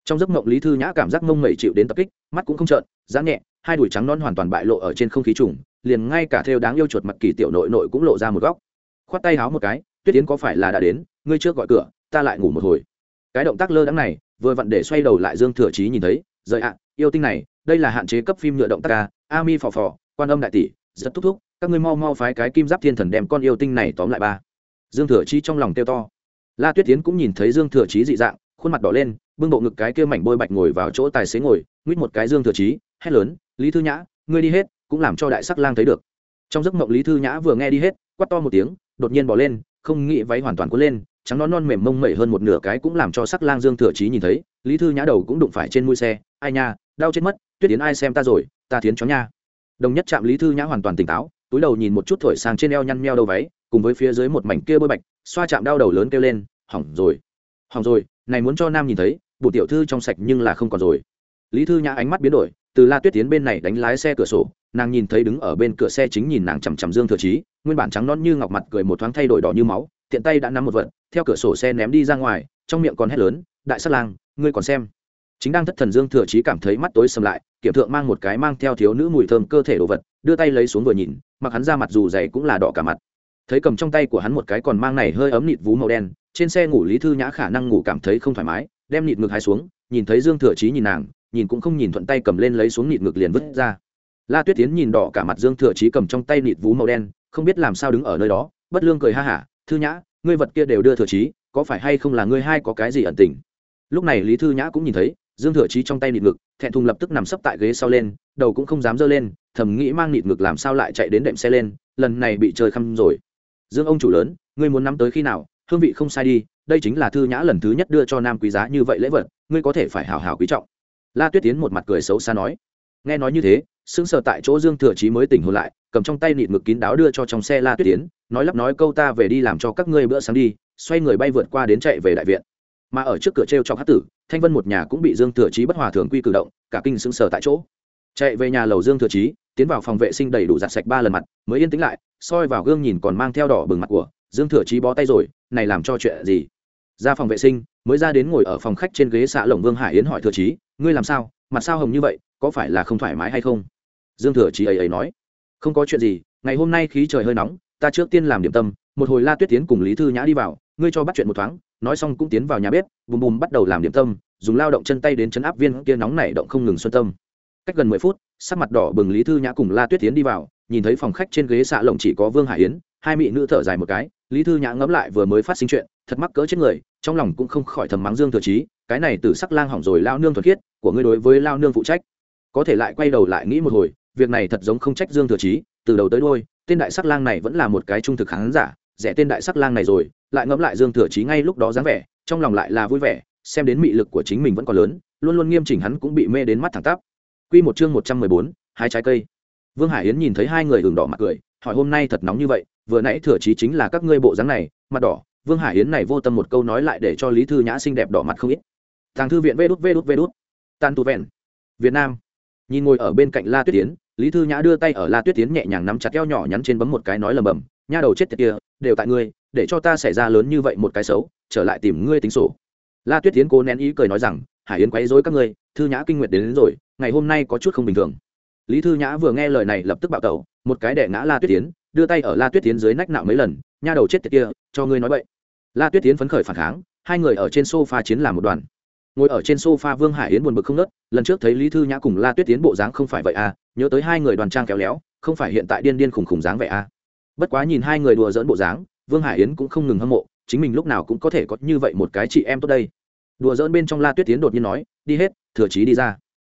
Speaker 1: Trong giấc mộng lý thư nhã cảm giác mông mẩy chịu đến tập kích, mắt cũng không trợn giá nhẹ, hai đùi trắng non hoàn toàn bại lộ ở trên không khí trùng, liền ngay cả theo đáng yêu chuột mặt kỳ tiểu nội nội cũng lộ ra một góc khoát tay háo một cái, tuyết Yến có phải là đã đến? Ngươi trước gọi cửa, ta lại ngủ một hồi. Cái động tác lơ đắng này, vừa vặn để xoay đầu lại dương thừa trí nhìn thấy, rời ạ, yêu tinh này, đây là hạn chế cấp phim nhựa động tác ca, a mi phò phò, quan âm đại tỷ, rất thúc thúc, các ngươi mau mau phái cái kim giáp thiên thần đem con yêu tinh này tóm lại ba. Dương thừa trí trong lòng tiêu to. La tuyết tiến cũng nhìn thấy dương thừa trí dị dạng, khuôn mặt đỏ lên, bưng bộ ngực cái kia mảnh bôi bạch ngồi vào chỗ tài xế ngồi, nguyết một cái dương thừa trí hét lớn, lý thư nhã, ngươi đi hết, cũng làm cho đại sắc lang thấy được. Trong giấc mộng lý thư nhã vừa nghe đi hết quắt to một tiếng đột nhiên bỏ lên, không nghĩ váy hoàn toàn cuốn lên, trắng non non mềm mông mẩy hơn một nửa cái cũng làm cho sắc lang dương thừa chí nhìn thấy, lý thư nhã đầu cũng đụng phải trên mũi xe, ai nha, đau chết mất, tuyết tiến ai xem ta rồi, ta tiến chó nha. Đồng nhất chạm lý thư nhã hoàn toàn tỉnh táo, túi đầu nhìn một chút thổi sang trên eo nhăn meo đầu váy, cùng với phía dưới một mảnh kia bôi bạch, xoa chạm đau đầu lớn kêu lên, hỏng rồi hỏng rồi, này muốn cho nam nhìn thấy bù tiểu thư trong sạch nhưng là không còn rồi. Lý thư nhã ánh mắt biến đổi, từ la tuyết tiến bên này đánh lái xe cửa sổ, nàng nhìn thấy đứng ở bên cửa xe chính nhìn nàng chằm chằm dương thừa trí nguyên bản trắng non như ngọc mặt cười một thoáng thay đổi đỏ như máu, tiện tay đã nắm một vật, theo cửa sổ xe ném đi ra ngoài, trong miệng còn hét lớn, đại sát lang, ngươi còn xem. Chính đang thất thần dương thừa trí cảm thấy mắt tối sầm lại, kiểm thượng mang một cái mang theo thiếu nữ mùi thơm cơ thể đồ vật, đưa tay lấy xuống vừa nhìn, mặc hắn ra mặt dù dày cũng là đỏ cả mặt. Thấy cầm trong tay của hắn một cái còn mang này hơi ấm nịt vú màu đen, trên xe ngủ lý thư nhã khả năng ngủ cảm thấy không thoải mái, đem nịt ngực hai xuống, nhìn thấy dương thừa trí nhìn nàng, nhìn cũng không nhìn thuận tay cầm lên lấy xuống nịt ngực liền vứt ra la tuyết tiến nhìn đỏ cả mặt dương thừa trí cầm trong tay nịt vú màu đen, không biết làm sao đứng ở nơi đó, bất lương cười ha hả, thư nhã, ngươi vật kia đều đưa thừa trí có phải hay không là ngươi hai có cái gì ẩn tình? Lúc này lý thư nhã cũng nhìn thấy, dương thừa trí trong tay nịt ngực, thẹn thùng lập tức nằm sấp tại ghế sau lên, đầu cũng không dám dơ lên, thầm nghĩ mang nịt ngực làm sao lại chạy đến đệm xe lên, lần này bị chơi khăm rồi. Dương ông chủ lớn, ngươi muốn nắm tới khi nào, hương vị không sai đi, đây chính là thư nhã lần thứ nhất đưa cho nam quý giá như vậy lễ vật, ngươi có thể phải hào hào quý trọng. La tuyết tiến một mặt cười xấu xa nói. Nghe nói như thế sững sờ tại chỗ dương thừa chí mới tỉnh hồn lại cầm trong tay nịt mực kín đáo đưa cho trong xe la tuyết tiến nói lắp nói câu ta về đi làm cho các ngươi bữa sáng đi xoay người bay vượt qua đến chạy về đại viện. Mà ở trước cửa t r e o trong hát tử thanh vân một nhà cũng bị dương thừa chí bất hòa thường quy cử động cả kinh sững sờ tại chỗ. Chạy về nhà lầu dương thừa Chí, tiến vào phòng vệ sinh đầy đủ giặt sạch ba lần mặt mới yên tĩnh lại soi vào gương nhìn còn mang theo đỏ bừng mặt của dương thừa Chí bó tay rồi này làm cho chuyện gì? Ra phòng vệ sinh mới ra đến ngồi ở phòng khách trên ghế xạ lồng vương hải yến hỏi thừa Chí, ngươi làm sao? Mặt sao hồng như vậy? Có phải là không thoải mái hay không? Dương thừa chí ấy ấy nói. Không có chuyện gì, ngày hôm nay khí trời hơi nóng, ta trước tiên làm điểm tâm, một hồi la tuyết tiến cùng lý thư nhã đi vào, ngươi cho bắt chuyện một thoáng, nói xong cũng tiến vào nhà bếp, bùm bùm bắt đầu làm điểm tâm, dùng lao động chân tay đến chấn áp viên kia nóng nảy động không ngừng xuân tâm. Cách gần mười phút, sắc mặt đỏ bừng lý thư nhã cùng la tuyết tiến đi vào, nhìn thấy phòng khách trên ghế xạ lồng chỉ có vương hải yến, hai mỹ nữ thở dài một cái, lý thư nhã ngẫm lại vừa mới phát sinh chuyện, thật mắc cỡ chết người, trong lòng cũng không khỏi thầm mắng dương thừa trí cái này từ sắc lang hỏng rồi lao nương thuật khiết, của ngươi đối với lao nương phụ trách. Có thể lại quay đầu lại nghĩ một hồi việc này thật giống không trách dương thừa Chí, từ đầu tới đôi tên đại sắc lang này vẫn là một cái trung thực khán giả rẻ tên đại sắc lang này rồi lại ngẫm lại dương thừa Chí ngay lúc đó dáng vẻ trong lòng lại là vui vẻ xem đến mị lực của chính mình vẫn còn lớn luôn luôn nghiêm chỉnh hắn cũng bị mê đến mắt thẳng tắp Quy một chương một trăm mười bốn, hai trái cây. Vương Hải Yến nhìn thấy hai người đường đỏ mặt cười, hỏi hôm nay thật nóng như vậy, vừa nãy thừa Chí chính là các ngươi bộ dáng này, mặt đỏ. Vương Hải Yến này vô tâm một câu nói lại để cho Lý Thư Nhã xinh đẹp đỏ mặt không ít. Tàng thư viện vê đút vê đút vê đút. tan tu vẹn. Việt Nam. Nhìn ngồi ở bên cạnh La Tuyết Yến. Lý Thư Nhã đưa tay ở La Tuyết Tiến nhẹ nhàng nắm chặt eo nhỏ nhắn trên bấm một cái nói lầm bầm, nha đầu chết tiệt kia, đều tại ngươi, để cho ta xảy ra lớn như vậy một cái xấu, trở lại tìm ngươi tính sổ. La Tuyết Tiến cố nén ý cười nói rằng, Hải Yến quấy rối các ngươi, Thư Nhã kinh nguyệt đến, đến rồi, ngày hôm nay có chút không bình thường. Lý thư nhã vừa nghe lời này lập tức bạo tẩu một cái đẻ ngã la tuyết tiến đưa tay ở la tuyết tiến dưới nách nạo mấy lần nha đầu chết tiệt kia cho ngươi nói vậy la tuyết tiến phấn khởi phản kháng hai người ở trên sofa chiến làm một đoàn ngồi ở trên sofa vương hải yến buồn bực không nớt lần trước thấy lý thư nhã cùng la tuyết tiến bộ dáng không phải vậy à nhớ tới hai người đoàn trang kéo léo, không phải hiện tại điên điên khùng khùng dáng vậy à. Bất quá nhìn hai người đùa dỡn bộ dáng, vương hải yến cũng không ngừng hâm mộ, chính mình lúc nào cũng có thể có như vậy một cái chị em tốt đây. Đùa dỡn bên trong la tuyết tiến đột nhiên nói, đi hết, thừa trí đi ra.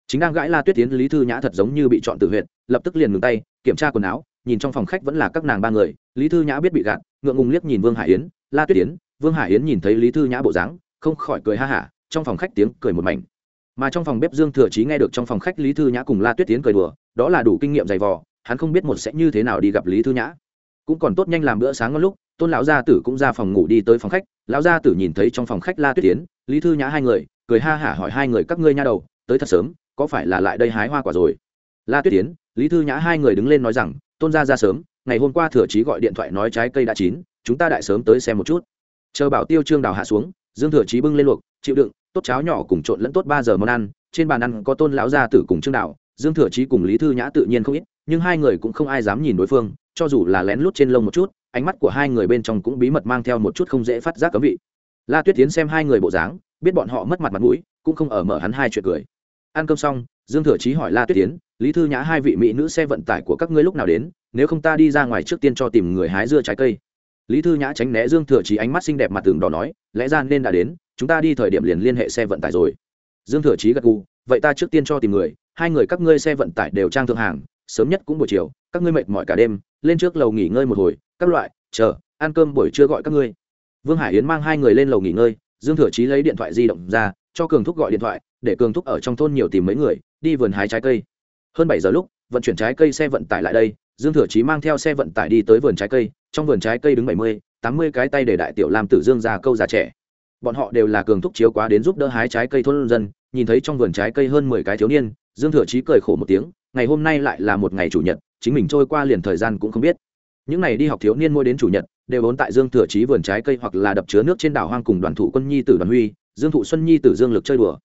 Speaker 1: Chính đang gãi la tuyết tiến lý thư nhã thật giống như bị chọn tự huyện lập tức liền ngừng tay, kiểm tra quần áo, nhìn trong phòng khách vẫn là các nàng ba người, lý thư nhã biết bị gạt, ngượng ngùng liếc nhìn vương hải yến, la tuyết Yến. vương hải yến nhìn thấy lý thư nhã bộ dáng, không khỏi cười ha hả trong phòng khách tiếng cười một mảnh. Mà trong phòng bếp dương thừa chí nghe được trong phòng khách lý thư nhã cùng la tuyết tiến cười đùa, đó là đủ kinh nghiệm dày vò, hắn không biết một sẽ như thế nào đi gặp lý thư nhã. Cũng còn tốt nhanh làm bữa sáng ngon lúc, tôn lão gia tử cũng ra phòng ngủ đi tới phòng khách, lão gia tử nhìn thấy trong phòng khách la tuyết tiến, lý thư nhã hai người, cười ha hả hỏi hai người các ngươi nha đầu, tới thật sớm, có phải là lại đây hái hoa quả rồi? La tuyết tiến, lý thư nhã hai người đứng lên nói rằng, tôn gia ra sớm, ngày hôm qua thừa trí gọi điện thoại nói trái cây đã chín, chúng ta đại sớm tới xem một chút. Chờ bảo tiêu trương đào hạ xuống, dương thừa trí bưng lên luộc chịu đựng, tốt cháo nhỏ cùng trộn lẫn tốt ba giờ món ăn, trên bàn ăn có tôn lão gia tử cùng trương đạo, dương thừa trí cùng lý thư nhã tự nhiên không ít, nhưng hai người cũng không ai dám nhìn đối phương, cho dù là lén lút trên lông một chút, ánh mắt của hai người bên trong cũng bí mật mang theo một chút không dễ phát giác cấm vị. La tuyết tiến xem hai người bộ dáng, biết bọn họ mất mặt mặt mũi, cũng không ở mở hắn hai chuyện cười. Ăn cơm xong, dương thừa trí hỏi la tuyết tiến lý thư nhã hai vị mỹ nữ xe vận tải của các ngươi lúc nào đến? Nếu không ta đi ra ngoài trước tiên cho tìm người hái dưa trái cây. Lý thư nhã tránh né dương thừa trí ánh mắt xinh đẹp mặt tường đỏ nói, lẽ ra nên đã đến chúng ta đi thời điểm liền liên hệ xe vận tải rồi. Dương thừa chí gật gù, vậy ta trước tiên cho tìm người, hai người các ngươi xe vận tải đều trang thượng hàng, sớm nhất cũng buổi chiều, các ngươi mệt mỏi cả đêm, lên trước lầu nghỉ ngơi một hồi, các loại, chờ, ăn cơm buổi trưa gọi các ngươi. Vương hải yến mang hai người lên lầu nghỉ ngơi, dương thừa chí lấy điện thoại di động ra, cho cường thúc gọi điện thoại, để cường thúc ở trong thôn nhiều tìm mấy người, đi vườn hái trái cây. Hơn bảy giờ lúc, vận chuyển trái cây xe vận tải lại đây, dương thừa chí mang theo xe vận tải đi tới vườn trái cây, trong vườn trái cây đứng bảy mươi, tám mươi cái tay để đại tiểu làm tử dương già câu già trẻ bọn họ đều là cường thúc chiếu quá đến giúp đỡ hái trái cây thôn dân, nhìn thấy trong vườn trái cây hơn mười cái thiếu niên, dương thừa chí cười khổ một tiếng, ngày hôm nay lại là một ngày chủ nhật, chính mình trôi qua liền thời gian cũng không biết. Những ngày đi học thiếu niên mỗi đến chủ nhật, đều vốn tại dương thừa chí vườn trái cây hoặc là đập chứa nước trên đảo hoang cùng đoàn thủ quân nhi tử đoàn huy, dương thụ xuân nhi tử dương lực chơi đùa.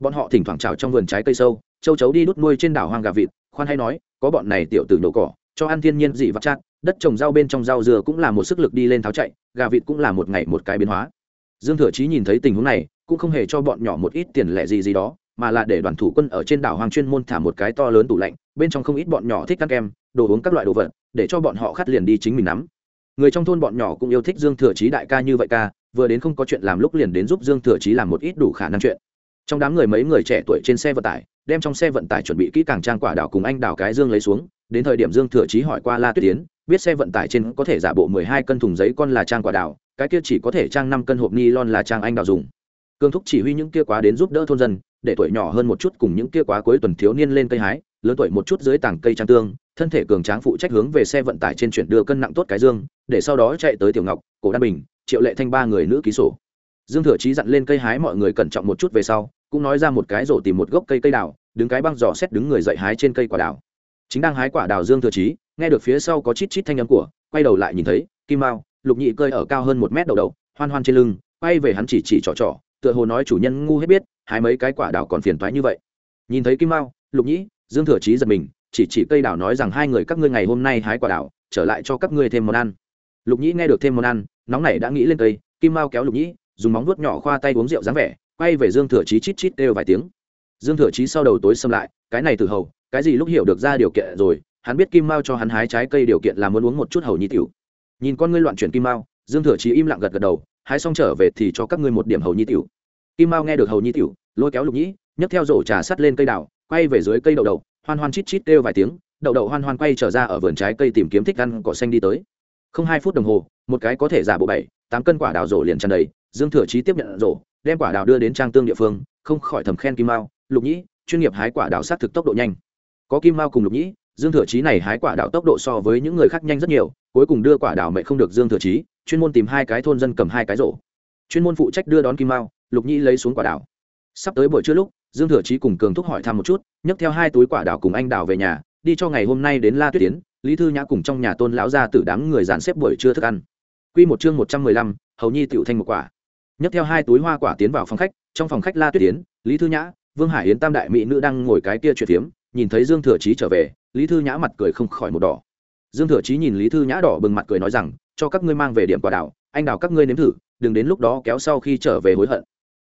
Speaker 1: Bọn họ thỉnh thoảng trào trong vườn trái cây sâu, châu chấu đi đút nuôi trên đảo hoang gà vịt, khoan hay nói, có bọn này tiểu tử nổ cỏ, cho ăn thiên nhiên dị vặt chát, đất trồng rau bên trong rau dừa cũng là một sức lực đi lên tháo chạy, gà vịt cũng là một ngày một cái biến hóa dương thừa chí nhìn thấy tình huống này, cũng không hề cho bọn nhỏ một ít tiền lẻ gì gì đó, mà là để đoàn thủ quân ở trên đảo hoang chuyên môn thả một cái to lớn tủ lạnh, bên trong không ít bọn nhỏ thích ăn kem, đồ uống các loại đồ vật, để cho bọn họ khát liền đi chính mình nắm. Người trong thôn bọn nhỏ cũng yêu thích dương thừa chí đại ca như vậy ca, vừa đến không có chuyện làm lúc liền đến giúp dương thừa chí làm một ít đủ khả năng chuyện. Trong đám người mấy người trẻ tuổi trên xe vận tải, đem trong xe vận tải chuẩn bị kỹ càng trang quả đảo cùng anh đảo cái dương lấy xuống, đến thời điểm dương thừa chí hỏi qua la tuyết tiến biết xe vận tải trên có thể giả bộ mười hai cân thùng giấy con là trang quả đảo cái kia chỉ có thể trang năm cân hộp ni lon là trang anh đào dùng. Cương thúc chỉ huy những kia quá đến giúp đỡ thôn dân, để tuổi nhỏ hơn một chút cùng những kia quá cuối tuần thiếu niên lên cây hái, lớn tuổi một chút dưới tảng cây trang tương, thân thể cường tráng phụ trách hướng về xe vận tải trên chuyển đưa cân nặng tốt cái dương, để sau đó chạy tới tiểu ngọc, cổ đan bình, triệu lệ thanh ba người nữ ký sổ. Dương thừa trí dặn lên cây hái mọi người cẩn trọng một chút về sau, cũng nói ra một cái rổ tìm một gốc cây cây đào, đứng cái băng giỏ xét đứng người dậy hái trên cây quả đào. Chính đang hái quả đào dương thừa trí nghe được phía sau có chít chít thanh âm của, quay đầu lại nhìn thấy, kim mao lục nhị cơi ở cao hơn một mét đầu đầu, hoan hoan trên lưng, quay về hắn chỉ chỉ trỏ trỏ tựa hồ nói chủ nhân ngu hết biết, hái mấy cái quả đào còn phiền toái như vậy. Nhìn thấy kim mao, lục nhĩ dương thừa chí giật mình, chỉ chỉ cây đào nói rằng hai người các ngươi ngày hôm nay hái quả đào, trở lại cho các ngươi thêm món ăn. Lục nhĩ nghe được thêm món ăn, nóng này đã nghĩ lên cây, kim mao kéo lục nhĩ dùng móng vuốt nhỏ khoa tay uống rượu dáng vẻ, quay về dương thừa chí chít chít đều vài tiếng. Dương thừa chí sau đầu tối xâm lại, cái này từ hầu, cái gì lúc hiểu được ra điều kiện rồi, hắn biết kim mao cho hắn hái trái cây điều kiện là muốn uống một chút hầu nhi tiểu nhìn con ngươi loạn chuyển kim mao, dương thừa chí im lặng gật gật đầu, hái xong trở về thì cho các ngươi một điểm hầu nhi tiểu. Kim mao nghe được hầu nhi tiểu, lôi kéo lục nhĩ, nhấc theo rổ trà sắt lên cây đào, quay về dưới cây đậu đậu, hoan hoan chít chít kêu vài tiếng, đậu đậu hoan hoan quay trở ra ở vườn trái cây tìm kiếm thích ăn cỏ xanh đi tới. Không hai phút đồng hồ, một cái có thể giả bộ bảy, tám cân quả đào rổ liền tràn đầy, dương thừa chí tiếp nhận rổ, đem quả đào đưa đến trang tương địa phương, không khỏi thầm khen kim mao, lục nhĩ, chuyên nghiệp hái quả đào sát thực tốc độ nhanh. Có kim mao cùng lục nhĩ, dương thừa chí này hái quả đào tốc độ so với những người khác nhanh rất nhiều cuối cùng đưa quả đào mẹ không được dương thừa chí, chuyên môn tìm hai cái thôn dân cầm hai cái rổ. Chuyên môn phụ trách đưa đón kim mao, lục Nhi lấy xuống quả đào. Sắp tới buổi trưa lúc, dương thừa chí cùng cường thúc hỏi thăm một chút, nhấc theo hai túi quả đào cùng anh đào về nhà, đi cho ngày hôm nay đến la tuyết tiến lý thư nhã cùng trong nhà tôn lão ra từ đám người dàn xếp buổi trưa thức ăn. Q một chương một trăm mười lăm, hầu nhi tựu thanh một quả. Nhấc theo hai túi hoa quả tiến vào phòng khách, trong phòng khách la tuyết tiến lý thư nhã, vương hải yến tam đại mỹ nữ đang ngồi cái kia chuyện phiếm, nhìn thấy dương thừa chí trở về, lý thư nhã mặt cười không khỏi một đỏ dương thừa chí nhìn lý thư nhã đỏ bừng mặt cười nói rằng, cho các ngươi mang về điểm quả đào, anh đào các ngươi nếm thử, đừng đến lúc đó kéo sau khi trở về hối hận.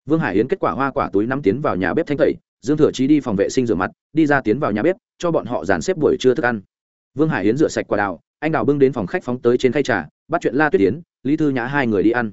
Speaker 1: Vương hải yến kết quả hoa quả túi nắm tiến vào nhà bếp thanh tẩy, dương thừa chí đi phòng vệ sinh rửa mặt, đi ra tiến vào nhà bếp, cho bọn họ dàn xếp buổi trưa thức ăn. Vương hải yến rửa sạch quả đào, anh đào bưng đến phòng khách phóng tới trên khay trà, bắt chuyện la tuyết yến, lý thư nhã hai người đi ăn.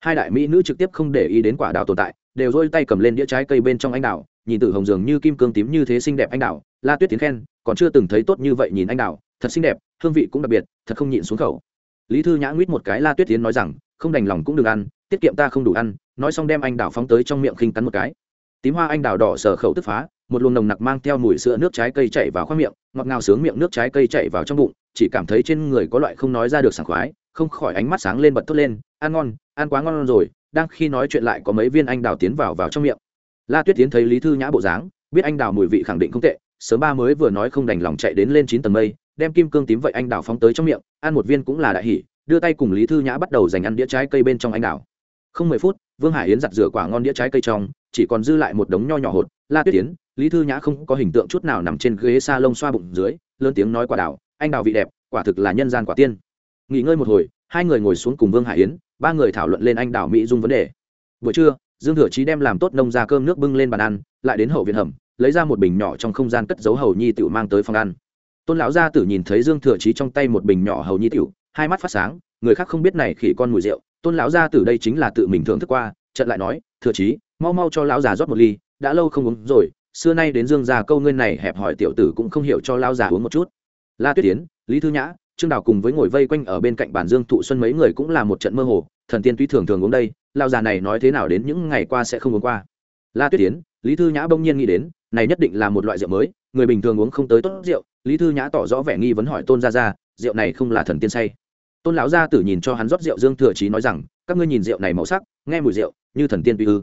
Speaker 1: Hai đại mỹ nữ trực tiếp không để ý đến quả đào tồn tại, đều dôi tay cầm lên đĩa trái cây bên trong anh đào, nhìn từ hồng dường như kim cương tím như thế xinh đẹp anh đào, la tuyết tiến khen, còn chưa từng thấy tốt như vậy nhìn anh đào, thật xinh đẹp hương vị cũng đặc biệt, thật không nhịn xuống khẩu. Lý thư nhã nguyết một cái la tuyết tiến nói rằng, không đành lòng cũng đừng ăn, tiết kiệm ta không đủ ăn. Nói xong đem anh đào phóng tới trong miệng khinh cắn một cái. Tím hoa anh đào đỏ sờ khẩu tức phá, một luồng nồng nặc mang theo mùi sữa nước trái cây chảy vào khoang miệng, ngọt ngào sướng miệng nước trái cây chảy vào trong bụng, chỉ cảm thấy trên người có loại không nói ra được sảng khoái, không khỏi ánh mắt sáng lên bật thốt lên, ăn ngon, ăn quá ngon rồi, đang khi nói chuyện lại có mấy viên anh đào tiến vào vào trong miệng. La tuyết tiến thấy lý thư nhã bộ dáng, biết anh đào mùi vị khẳng định không tệ, sớm ba mới vừa nói không đành lòng chạy đến lên chín tầng mây đem kim cương tím vậy anh đào phóng tới trong miệng, ăn một viên cũng là đại hỉ, đưa tay cùng lý thư nhã bắt đầu dành ăn đĩa trái cây bên trong anh đào. Không mười phút, vương hải yến giặt rửa quả ngon đĩa trái cây trong, chỉ còn dư lại một đống nho nhỏ hột, la tuyết tiến lý thư nhã không có hình tượng chút nào nằm trên ghế s a lông xoa bụng dưới, lớn tiếng nói quả đào, anh đào vị đẹp, quả thực là nhân gian quả tiên. Nghỉ ngơi một hồi, hai người ngồi xuống cùng vương hải yến, ba người thảo luận lên anh đào mỹ dung vấn đề. Buổi trưa, dương thừa trí đem làm tốt nông ra cơm nước bưng lên bàn ăn, lại đến hậu viện hầm, lấy ra một bình nhỏ trong không gian cất giấu hầu nhi tiểu mang tới phòng ăn tôn lão gia tử nhìn thấy dương thừa chí trong tay một bình nhỏ hầu nhi tiểu, hai mắt phát sáng, người khác không biết này khỉ con mùi rượu. Tôn lão gia tử đây chính là tự mình thưởng thức qua, trận lại nói, thừa chí, mau mau cho lão già rót một ly, đã lâu không uống rồi, xưa nay đến dương già câu ngươi này hẹp hỏi tiểu tử cũng không hiểu cho lão già uống một chút. La tuyết tiến lý thư nhã, trương đào cùng với ngồi vây quanh ở bên cạnh bàn dương thụ xuân mấy người cũng là một trận mơ hồ, thần tiên tuy thường thường uống đây, lão già này nói thế nào đến những ngày qua sẽ không uống qua. La tuyết tiến lý thư nhã bỗng nhiên nghĩ đến, này nhất định là một loại rượu mới, người bình thường uống không tới tốt rượu lý thư nhã tỏ rõ vẻ nghi vấn hỏi tôn gia gia, rượu này không là thần tiên say? Tôn lão gia tử nhìn cho hắn rót rượu dương thừa chí nói rằng, các ngươi nhìn rượu này màu sắc, nghe mùi rượu, như thần tiên tuy ư.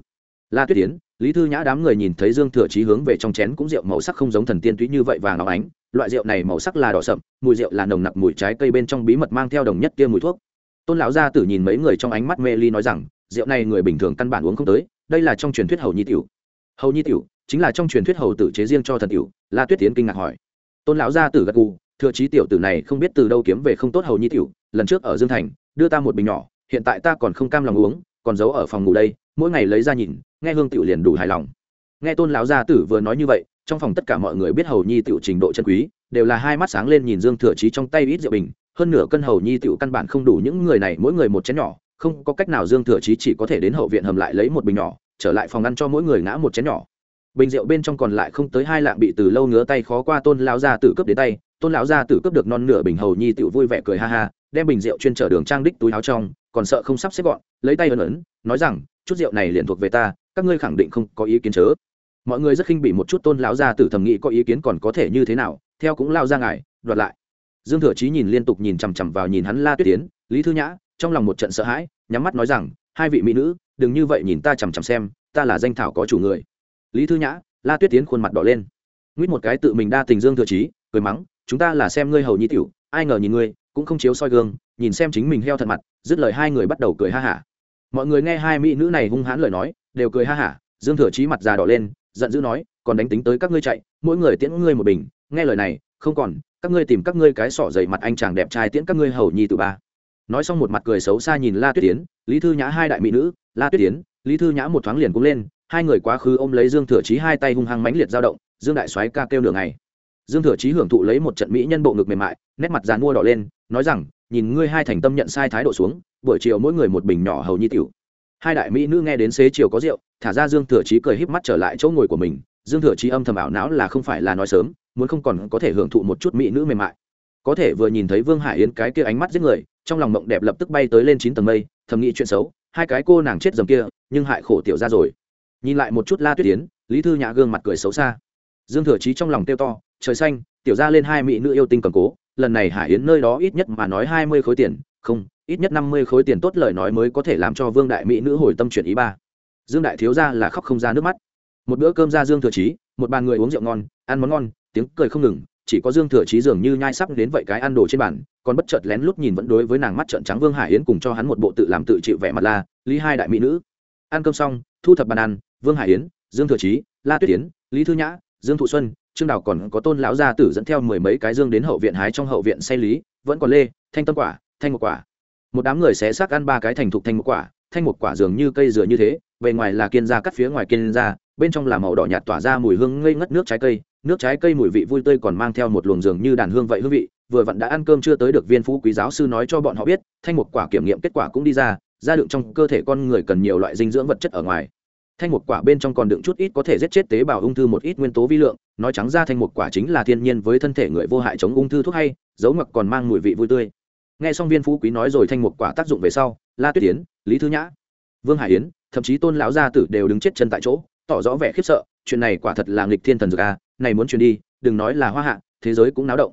Speaker 1: La tuyết tiến lý thư nhã đám người nhìn thấy dương thừa chí hướng về trong chén cũng rượu màu sắc không giống thần tiên tuy như vậy vàng óng ánh, loại rượu này màu sắc là đỏ sậm, mùi rượu là nồng nặc mùi trái cây bên trong bí mật mang theo đồng nhất kia mùi thuốc. Tôn lão gia tử nhìn mấy người trong ánh mắt mê ly nói rằng, rượu này người bình thường căn bản uống không tới, đây là trong truyền thuyết hầu nhi tiểu. Hầu nhi tiểu, chính là trong truyền thuyết hầu tử chế riêng cho thần tiểu? La tuyết tiến kinh ngạc hỏi tôn lão gia tử gật gù thừa chí tiểu tử này không biết từ đâu kiếm về không tốt hầu nhi tiểu, lần trước ở dương thành, đưa ta một bình nhỏ, hiện tại ta còn không cam lòng uống, còn giấu ở phòng ngủ đây, mỗi ngày lấy ra nhìn, nghe hương tiểu liền đủ hài lòng. Nghe tôn lão gia tử vừa nói như vậy, trong phòng tất cả mọi người biết hầu nhi tiểu trình độ chân quý, đều là hai mắt sáng lên nhìn dương thừa chí trong tay ít rượu bình, hơn nửa cân hầu nhi tiểu căn bản không đủ những người này, mỗi người một chén nhỏ, không có cách nào dương thừa chí chỉ có thể đến hậu viện hầm lại lấy một bình nhỏ, trở lại phòng ăn cho mỗi người ngã một chén nhỏ bình rượu bên trong còn lại không tới hai lạng bị từ lâu ngứa tay khó qua tôn lão gia tử cướp đến tay, tôn lão gia tử cướp được non nửa bình hầu nhi tự vui vẻ cười ha ha, đem bình rượu chuyên trở đường trang đích túi áo trong, còn sợ không sắp xếp gọn, lấy tay ấn ấn, nói rằng, chút rượu này liền thuộc về ta, các ngươi khẳng định không có ý kiến chớ. Mọi người rất khinh bị một chút tôn lão gia tử thầm nghĩ có ý kiến còn có thể như thế nào, theo cũng lao ra ngài, đoạt lại. Dương thừa chí nhìn liên tục nhìn chằm chằm vào nhìn hắn la tuyết tiến lý thư nhã, trong lòng một trận sợ hãi, nhắm mắt nói rằng, hai vị mỹ nữ, đừng như vậy nhìn ta chằm chằm xem, ta là danh thảo có chủ người lý thư nhã, la tuyết tiến khuôn mặt đỏ lên. Nguyết một cái tự mình đa tình dương thừa trí cười mắng, chúng ta là xem ngươi hầu nhi tiểu, ai ngờ nhìn ngươi, cũng không chiếu soi gương, nhìn xem chính mình heo thật mặt, dứt lời hai người bắt đầu cười ha hả. Mọi người nghe hai mỹ nữ này hung hãn lời nói, đều cười ha hả, dương thừa trí mặt già đỏ lên, giận dữ nói, còn đánh tính tới các ngươi chạy, mỗi người tiễn ngươi một bình, nghe lời này, không còn, các ngươi tìm các ngươi cái sỏ dày mặt anh chàng đẹp trai tiễn các ngươi hầu nhi từ ba. Nói xong một mặt cười xấu xa nhìn la tuyết tiến, lý thư nhã hai đại mỹ nữ, la tuyết tiến, lý thư nhã một thoáng liền cũng lên hai người quá khứ ôm lấy dương thừa chí hai tay hung hăng mãnh liệt dao động, dương đại soái ca kêu nửa ngày. Dương thừa chí hưởng thụ lấy một trận mỹ nhân bộ ngực mềm mại, nét mặt dàn mua đỏ lên, nói rằng, nhìn ngươi hai thành tâm nhận sai thái độ xuống, buổi chiều mỗi người một bình nhỏ hầu nhi tiểu. Hai đại mỹ nữ nghe đến xế chiều có rượu, thả ra dương thừa chí cười híp mắt trở lại chỗ ngồi của mình. Dương thừa chí âm thầm ảo não là không phải là nói sớm, muốn không còn có thể hưởng thụ một chút mỹ nữ mềm mại. Có thể vừa nhìn thấy vương hải yến cái kia ánh mắt giết người, trong lòng mộng đẹp lập tức bay tới lên chín tầng mây, thầm nghĩ chuyện xấu, hai cái cô nàng chết dầm kia, nhưng hại khổ tiểu ra rồi nhìn lại một chút la tuyết tiến lý thư nhã gương mặt cười xấu xa. Dương thừa chí trong lòng tiêu to, trời xanh, tiểu ra lên hai mỹ nữ yêu tinh cầm cố, lần này hải yến nơi đó ít nhất mà nói hai mươi khối tiền, không, ít nhất năm mươi khối tiền tốt lời nói mới có thể làm cho vương đại mỹ nữ hồi tâm chuyển ý ba. Dương đại thiếu ra là khóc không ra nước mắt. Một bữa cơm ra dương thừa chí, một bàn người uống rượu ngon, ăn món ngon, tiếng cười không ngừng, chỉ có dương thừa chí dường như nhai sắp đến vậy cái ăn đồ trên bàn, còn bất chợt lén lút nhìn vẫn đối với nàng mắt trợn trắng vương hải yến cùng cho hắn một bộ tự làm tự chịu vẻ mặt la, lý hai đại mỹ nữ. Ăn cơm xong, thu thập bàn ăn vương hải yến dương thừa chí la tuyết Yến, lý thư nhã dương thụ xuân trương đào còn có tôn lão gia tử dẫn theo mười mấy cái dương đến hậu viện hái trong hậu viện say lý vẫn còn lê thanh tâm quả thanh một quả. Một đám người xé xác ăn ba cái thành thục thanh một quả thanh một quả dường như cây dừa như thế bề ngoài là kiên da cắt phía ngoài kiên da bên trong là màu đỏ nhạt tỏa ra mùi hương ngây ngất nước trái cây nước trái cây mùi vị vui tươi còn mang theo một luồng dường như đàn hương vậy hương vị vừa vặn đã ăn cơm chưa tới được viên phú quý giáo sư nói cho bọn họ biết thanh một quả kiểm nghiệm kết quả cũng đi ra ra đựng trong cơ thể con người cần nhiều loại dinh dưỡng vật chất ở ngoài thanh một quả bên trong còn đựng chút ít có thể giết chết tế bào ung thư một ít nguyên tố vi lượng, nói trắng ra thanh một quả chính là thiên nhiên với thân thể người vô hại chống ung thư thuốc hay, dấu ngọc còn mang mùi vị vui tươi. Nghe xong viên phú quý nói rồi thanh một quả tác dụng về sau, la tuyết yến, lý thư nhã, vương hải yến, thậm chí tôn lão gia tử đều đứng chết chân tại chỗ, tỏ rõ vẻ khiếp sợ, chuyện này quả thật là nghịch thiên thần dược a, này muốn truyền đi, đừng nói là hoa hạ, thế giới cũng náo động.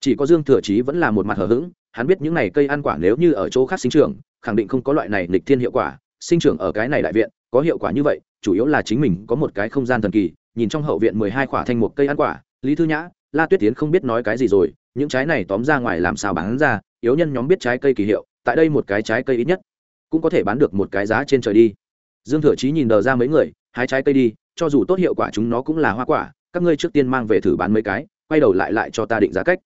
Speaker 1: Chỉ có dương thừa chí vẫn là một mặt hờ hững, hắn biết những này cây ăn quả nếu như ở chỗ khác sinh trưởng, khẳng định không có loại này nghịch thiên hiệu quả, sinh trưởng ở cái này đại viện, có hiệu quả như vậy chủ yếu là chính mình có một cái không gian thần kỳ, nhìn trong hậu viện mười hai quả thanh một cây ăn quả, lý thư nhã, la tuyết tiến không biết nói cái gì rồi, những trái này tóm ra ngoài làm sao bán ra, yếu nhân nhóm biết trái cây kỳ hiệu, tại đây một cái trái cây ít nhất cũng có thể bán được một cái giá trên trời đi. Dương thừa chí nhìn đờ ra mấy người, hái trái cây đi, cho dù tốt hiệu quả chúng nó cũng là hoa quả, các ngươi trước tiên mang về thử bán mấy cái, quay đầu lại lại cho ta định giá cách.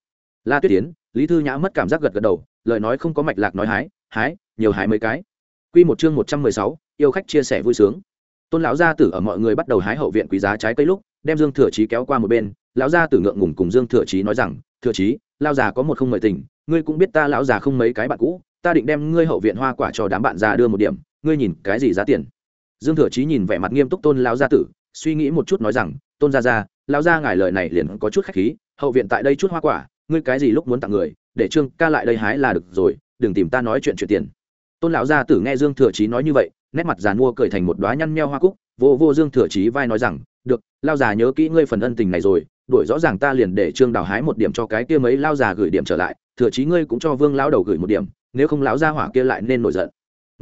Speaker 1: La tuyết tiến, lý thư nhã mất cảm giác gật gật đầu, lời nói không có mạch lạc nói hái hái, nhiều hái mấy cái. Q một chương một trăm mười sáu, yêu khách chia sẻ vui sướng tôn lão gia tử ở mọi người bắt đầu hái hậu viện quý giá trái cây lúc, đem dương thừa chí kéo qua một bên, lão gia tử ngượng ngùng cùng dương thừa chí nói rằng, thừa chí lao già có một không mời tình, ngươi cũng biết ta lão già không mấy cái bạn cũ, ta định đem ngươi hậu viện hoa quả cho đám bạn già đưa một điểm, ngươi nhìn cái gì giá tiền? Dương thừa chí nhìn vẻ mặt nghiêm túc tôn lão gia tử, suy nghĩ một chút nói rằng, tôn gia gia, lão gia ngài lời này liền có chút khách khí, hậu viện tại đây chút hoa quả, ngươi cái gì lúc muốn tặng người, để trương ca lại đây hái là được rồi, đừng tìm ta nói chuyện chuyện tiền tôn lão gia tử nghe dương thừa chí nói như vậy, nét mặt già mua cười thành một đoá nhăn meo hoa cúc, vô vô dương thừa chí vai nói rằng, được lao già nhớ kỹ ngươi phần ân tình này rồi, đổi rõ ràng ta liền để trương đào hái một điểm cho cái kia mấy lao già gửi điểm trở lại, thừa chí ngươi cũng cho vương lão đầu gửi một điểm, nếu không lão gia hỏa kia lại nên nổi giận.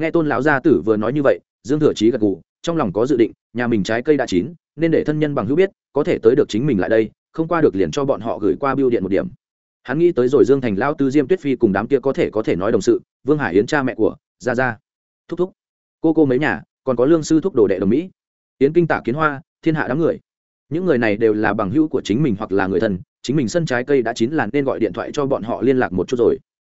Speaker 1: Nghe tôn lão gia tử vừa nói như vậy, dương thừa chí gật gù, trong lòng có dự định, nhà mình trái cây đã chín, nên để thân nhân bằng hữu biết, có thể tới được chính mình lại đây, không qua được liền cho bọn họ gửi qua biêu điện một điểm. Hắn nghĩ tới rồi dương thành lao tư diêm tuyết phi cùng đám kia có thể có thể nói đồng sự, vương hải yến cha mẹ của ra ra. Thúc thúc. Cô cô mấy nhà, còn có lương sư thúc đồ đệ đồng mỹ. Yến kinh tả kiến hoa, thiên hạ đám người. Những người này đều là bằng hữu của chính mình hoặc là người thân, chính mình sân trái cây đã chín là nên gọi điện thoại cho bọn họ liên lạc một chút rồi.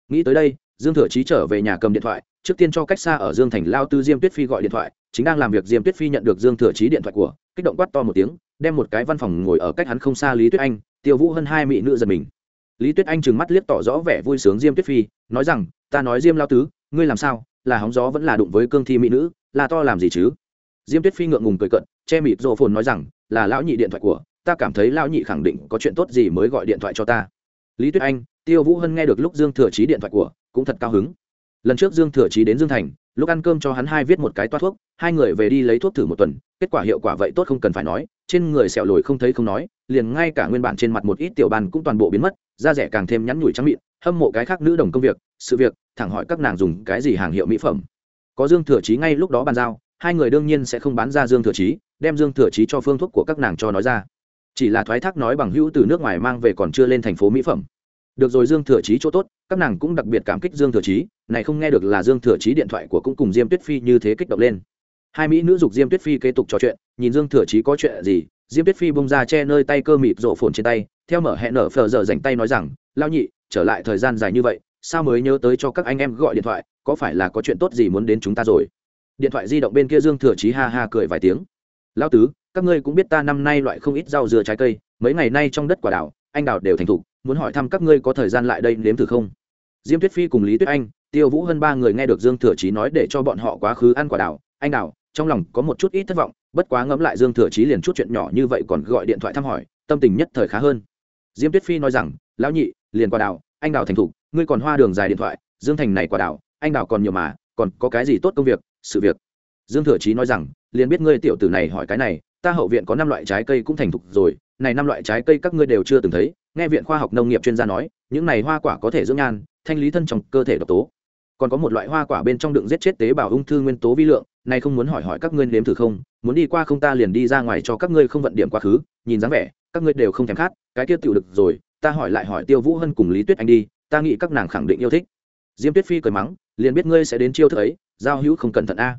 Speaker 1: Nghĩ tới đây, dương thừa chí trở về nhà cầm điện thoại, trước tiên cho cách xa ở dương thành lao tư diêm tuyết phi gọi điện thoại, chính đang làm việc diêm tuyết phi nhận được dương thừa chí điện thoại của, kích động quát to một tiếng, đem một cái văn phòng ngồi ở cách hắn không xa lý tuyết anh, tiêu vũ hơn hai mỹ nữ giật mình. Lý tuyết anh trừng mắt liếc tỏ rõ vẻ vui sướng diêm tuyết phi, nói rằng, ta nói diêm lao tứ, ngươi làm sao? Là hóng gió vẫn là đụng với cương thi mỹ nữ, là to làm gì chứ? Diêm tuyết phi ngượng ngùng cười cận che mịt rộ phồn nói rằng, là lão nhị điện thoại của, ta cảm thấy lão nhị khẳng định có chuyện tốt gì mới gọi điện thoại cho ta. Lý tuyết anh, tiêu vũ hân nghe được lúc dương thừa chí điện thoại của, cũng thật cao hứng. Lần trước dương thừa chí đến dương thành lúc ăn cơm cho hắn hai viết một cái toa thuốc, hai người về đi lấy thuốc thử một tuần, kết quả hiệu quả vậy tốt không cần phải nói, trên người sẹo lồi không thấy không nói, liền ngay cả nguyên bản trên mặt một ít tiểu bàn cũng toàn bộ biến mất, da rẻ càng thêm nhắn nhủi trắng mịn, hâm mộ cái khác nữ đồng công việc, sự việc, thẳng hỏi các nàng dùng cái gì hàng hiệu mỹ phẩm. Có dương thừa chí ngay lúc đó bàn giao, hai người đương nhiên sẽ không bán ra dương thừa chí, đem dương thừa chí cho phương thuốc của các nàng cho nói ra. Chỉ là thoái thác nói bằng hữu từ nước ngoài mang về còn chưa lên thành phố mỹ phẩm được rồi, dương thừa chí chỗ tốt, các nàng cũng đặc biệt cảm kích dương thừa chí, này không nghe được là dương thừa chí điện thoại của cũng cùng diêm tuyết phi như thế kích động lên. Hai mỹ nữ dục diêm tuyết phi kế tục trò chuyện, nhìn dương thừa chí có chuyện gì, diêm tuyết phi bông ra che nơi tay cơ mịt rộ phồn trên tay, theo mở hẹn nở phờ giờ dành tay nói rằng lao nhị, trở lại thời gian dài như vậy, sao mới nhớ tới cho các anh em gọi điện thoại, có phải là có chuyện tốt gì muốn đến chúng ta rồi? Điện thoại di động bên kia dương thừa chí ha ha cười vài tiếng. Lao tứ, các ngươi cũng biết ta năm nay loại không ít rau dừa trái cây, mấy ngày nay trong đất quả đảo anh đào đều thành thục muốn hỏi thăm các ngươi có thời gian lại đây nếm thử không? Diêm tuyết phi cùng lý tuyết anh, tiêu vũ hơn ba người nghe được dương thừa chí nói để cho bọn họ quá khứ ăn quả đảo anh đào, trong lòng có một chút ít thất vọng, bất quá ngẫm lại dương thừa chí liền chút chuyện nhỏ như vậy còn gọi điện thoại thăm hỏi, tâm tình nhất thời khá hơn. Diêm tuyết phi nói rằng, lão nhị, liền quả đào, anh đào thành thục, ngươi còn hoa đường dài điện thoại, dương thành này quả đào, anh đào còn nhiều mà, còn có cái gì tốt công việc, sự việc? Dương thừa chí nói rằng, liền biết ngươi tiểu tử này hỏi cái này, ta hậu viện có năm loại trái cây cũng thành thục rồi, này năm loại trái cây các ngươi đều chưa từng thấy nghe viện khoa học nông nghiệp chuyên gia nói, những này hoa quả có thể dưỡng nhan, thanh lý thân trong cơ thể độc tố. Còn có một loại hoa quả bên trong đựng giết chết tế bào ung thư nguyên tố vi lượng, này không muốn hỏi hỏi các ngươi nếm thử không? Muốn đi qua không ta liền đi ra ngoài cho các ngươi không vận điểm quá khứ, nhìn dáng vẻ, các ngươi đều không thèm khát, cái kia tiểu được rồi, ta hỏi lại hỏi tiêu vũ hân cùng lý tuyết anh đi, ta nghĩ các nàng khẳng định yêu thích. Diêm tuyết phi cười mắng, liền biết ngươi sẽ đến chiêu thức ấy, giao hữu không cẩn thận a.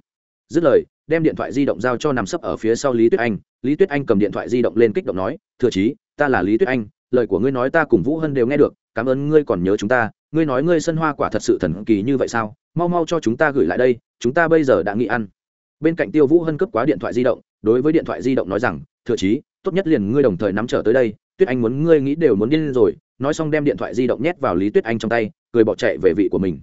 Speaker 1: Dứt lời, đem điện thoại di động giao cho nằm sấp ở phía sau lý tuyết anh. Lý tuyết anh cầm điện thoại di động lên kích động nói, thừa chí, ta là lý tuyết anh lời của ngươi nói ta cùng vũ hân đều nghe được, cảm ơn ngươi còn nhớ chúng ta, ngươi nói ngươi sân hoa quả thật sự thần kỳ như vậy sao? Mau mau cho chúng ta gửi lại đây, chúng ta bây giờ đã nghĩ ăn. Bên cạnh tiêu vũ hân cấp quá điện thoại di động, đối với điện thoại di động nói rằng thừa chí, tốt nhất liền ngươi đồng thời nắm trở tới đây, tuyết anh muốn ngươi nghĩ đều muốn điên rồi. Nói xong đem điện thoại di động nhét vào lý tuyết anh trong tay, cười bỏ chạy về vị của mình.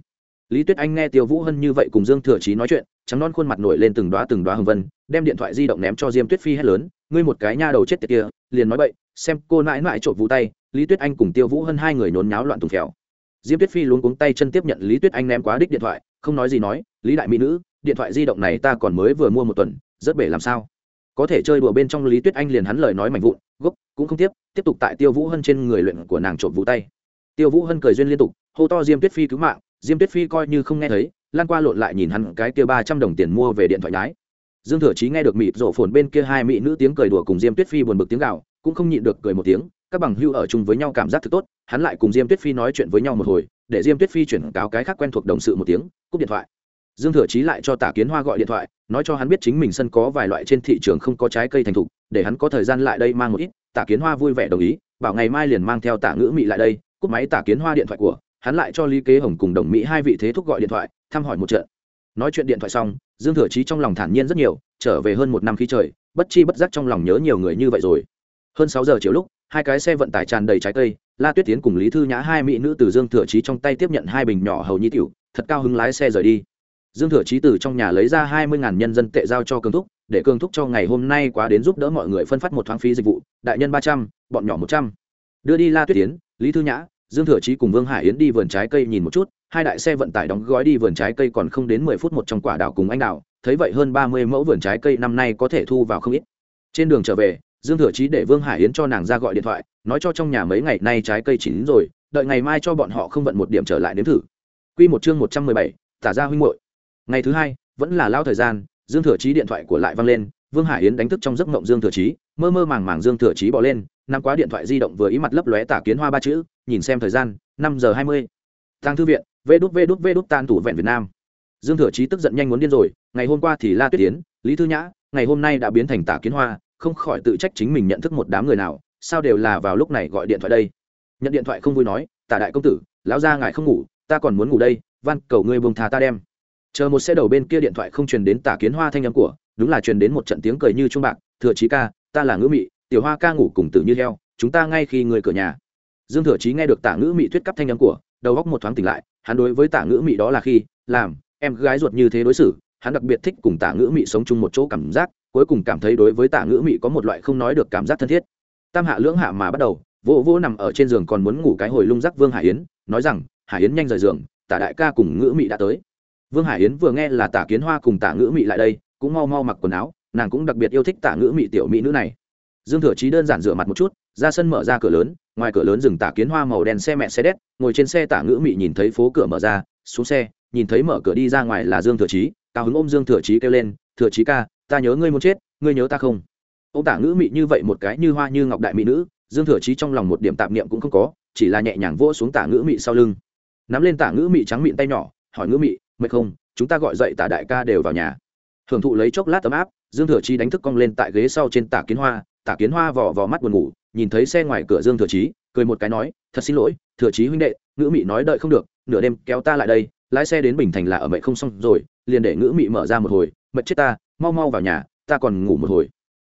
Speaker 1: Lý tuyết anh nghe tiêu vũ hân như vậy cùng dương thừa chí nói chuyện, trắng non khuôn mặt nổi lên từng đoá từng đoá hồng vân, đem điện thoại di động ném cho diêm tuyết phi hét lớn, ngươi một cái nha đầu chết tiệt kia, liền nói bậy xem cô nãi nãi trộn vũ tay, lý tuyết anh cùng tiêu vũ hân hai người nhốn nháo loạn tùng phèo diêm tuyết phi luôn cuống tay chân tiếp nhận lý tuyết anh ném quá đích điện thoại, không nói gì nói, lý đại mỹ nữ, điện thoại di động này ta còn mới vừa mua một tuần, rất bể làm sao? Có thể chơi đùa bên trong lý tuyết anh liền hắn lời nói mạnh vụn, gốc, cũng không tiếp tiếp tục tại tiêu vũ hân trên người luyện của nàng trộm vũ tay. Tiêu vũ hân cười duyên liên tục, hô to diêm tuyết phi cứu mạng, diêm tuyết phi coi như không nghe thấy lan qua lộn lại nhìn hắn cái kia ba trăm đồng tiền mua về điện thoại nhái. Dương thừa chí nghe được mịp rổ phồn bên kia hai mỹ nữ tiếng cười đùa cùng diêm tuyết phi buồn bực tiếng gạo cũng không nhịn được cười một tiếng, các bằng hưu ở chung với nhau cảm giác thật tốt, hắn lại cùng diêm tuyết phi nói chuyện với nhau một hồi, để diêm tuyết phi chuyển cáo cái khác quen thuộc đồng sự một tiếng, cúp điện thoại. Dương thừa chí lại cho tả kiến hoa gọi điện thoại, nói cho hắn biết chính mình sân có vài loại trên thị trường không có trái cây thành thục, để hắn có thời gian lại đây mang một ít, tả kiến hoa vui vẻ đồng ý, bảo ngày mai liền mang theo tả ngữ Mỹ lại đây, cúp máy tả kiến hoa điện thoại của, hắn lại cho lý kế hồng cùng đồng mỹ hai vị thế thúc gọi điện thoại, thăm hỏi một trận. Nói chuyện điện thoại xong, dương thừa chí trong lòng thản nhiên rất nhiều, trở về hơn một năm khí trời, bất chi bất giác trong lòng nhớ nhiều người như vậy rồi hơn sáu giờ chiều lúc, hai cái xe vận tải tràn đầy trái cây, la tuyết tiến cùng lý thư nhã hai mỹ nữ từ dương thừa chí trong tay tiếp nhận hai bình nhỏ hầu nhi tiểu, thật cao hứng lái xe rời đi. Dương thừa chí từ trong nhà lấy ra hai mươi nhân dân tệ giao cho cường thúc, để cường thúc cho ngày hôm nay quá đến giúp đỡ mọi người phân phát một thoáng phí dịch vụ, đại nhân ba trăm, bọn nhỏ một trăm. Đưa đi la tuyết tiến lý thư nhã, dương thừa chí cùng vương hải yến đi vườn trái cây nhìn một chút, hai đại xe vận tải đóng gói đi vườn trái cây còn không đến mười phút một trong quả đảo cùng anh đào thấy vậy hơn ba mươi mẫu vườn trái cây năm nay có thể thu vào không ít. Trên đường trở về dương thừa chí để vương hải yến cho nàng ra gọi điện thoại, nói cho trong nhà mấy ngày nay trái cây chín rồi, đợi ngày mai cho bọn họ không vận một điểm trở lại nếm thử. Quy một chương một trăm mười bảy, tả ra huynh muội. Ngày thứ hai, vẫn là lao thời gian, dương thừa chí điện thoại của lại văng lên, vương hải yến đánh thức trong giấc mộng dương thừa chí, mơ mơ màng màng dương thừa chí bỏ lên nằm quá điện thoại di động vừa ý mặt lấp lóe tả kiến hoa ba chữ, nhìn xem thời gian, năm giờ hai mươi. Tàng thư viện, vê đút vê đút vê đút tan thủ vẹn việt nam. Dương thừa chí tức giận nhanh muốn điên rồi, ngày hôm qua thì la tuyết tiến lý thư nhã, ngày hôm nay đã biến thành tả kiến hoa không khỏi tự trách chính mình nhận thức một đám người nào, sao đều là vào lúc này gọi điện thoại đây? Nhận điện thoại không vui nói, tả đại công tử, lão gia ngài không ngủ, ta còn muốn ngủ đây, van, cầu ngươi buông thà ta đem. Chờ một xe đầu bên kia điện thoại không truyền đến tả kiến hoa thanh âm của, đúng là truyền đến một trận tiếng cười như trung bạc, thừa chí ca, ta là ngữ mị, tiểu hoa ca ngủ cùng tử như heo, chúng ta ngay khi người cửa nhà. Dương thừa chí nghe được tả ngữ mị thuyết cấp thanh âm của, đầu góc một thoáng tỉnh lại, hắn đối với tả ngữ mị đó là khi, làm, em gái ruột như thế đối xử, hắn đặc biệt thích cùng tả ngữ mị sống chung một chỗ cảm giác cuối cùng cảm thấy đối với tả ngữ mị có một loại không nói được cảm giác thân thiết. Tam hạ lưỡng hạ mà bắt đầu vô vô nằm ở trên giường còn muốn ngủ cái hồi lung rắc vương hải yến, nói rằng, hải yến nhanh rời giường, tả đại ca cùng ngữ mị đã tới. Vương hải yến vừa nghe là tả kiến hoa cùng tả ngữ mị lại đây, cũng mau mau mặc quần áo, nàng cũng đặc biệt yêu thích tả ngữ mị tiểu mỹ nữ này. Dương thừa chí đơn giản rửa mặt một chút, ra sân mở ra cửa lớn, ngoài cửa lớn dừng tả kiến hoa màu đen xe mẹ xe đét, ngồi trên xe tả ngữ mị nhìn thấy phố cửa mở ra, xuống xe, nhìn thấy mở cửa đi ra ngoài là dương thừa chí, cao hứng ôm dương thừa chí kêu lên, thừa chí ca ta nhớ ngươi muốn chết, ngươi nhớ ta không? Ông tả ngữ mị như vậy một cái như hoa như ngọc đại mỹ nữ, dương thừa chí trong lòng một điểm tạp niệm cũng không có, chỉ là nhẹ nhàng vỗ xuống tả ngữ mị sau lưng. Nắm lên tả ngữ mị trắng mịn tay nhỏ, hỏi ngữ mị mệt không, chúng ta gọi dậy tả đại ca đều vào nhà. Hưởng thụ lấy chốc lát ấm áp, dương thừa chí đánh thức cong lên tại ghế sau trên tả kiến hoa, tả kiến hoa vò vò mắt buồn ngủ, nhìn thấy xe ngoài cửa dương thừa chí, cười một cái nói, thật xin lỗi, thừa chí huynh đệ, ngữ mị nói đợi không được, nửa đêm kéo ta lại đây, lái xe đến bình thành là ở mẹ không xong rồi, liền để ngữ mị mở ra một hồi mệt chết ta mau mau vào nhà, ta còn ngủ một hồi.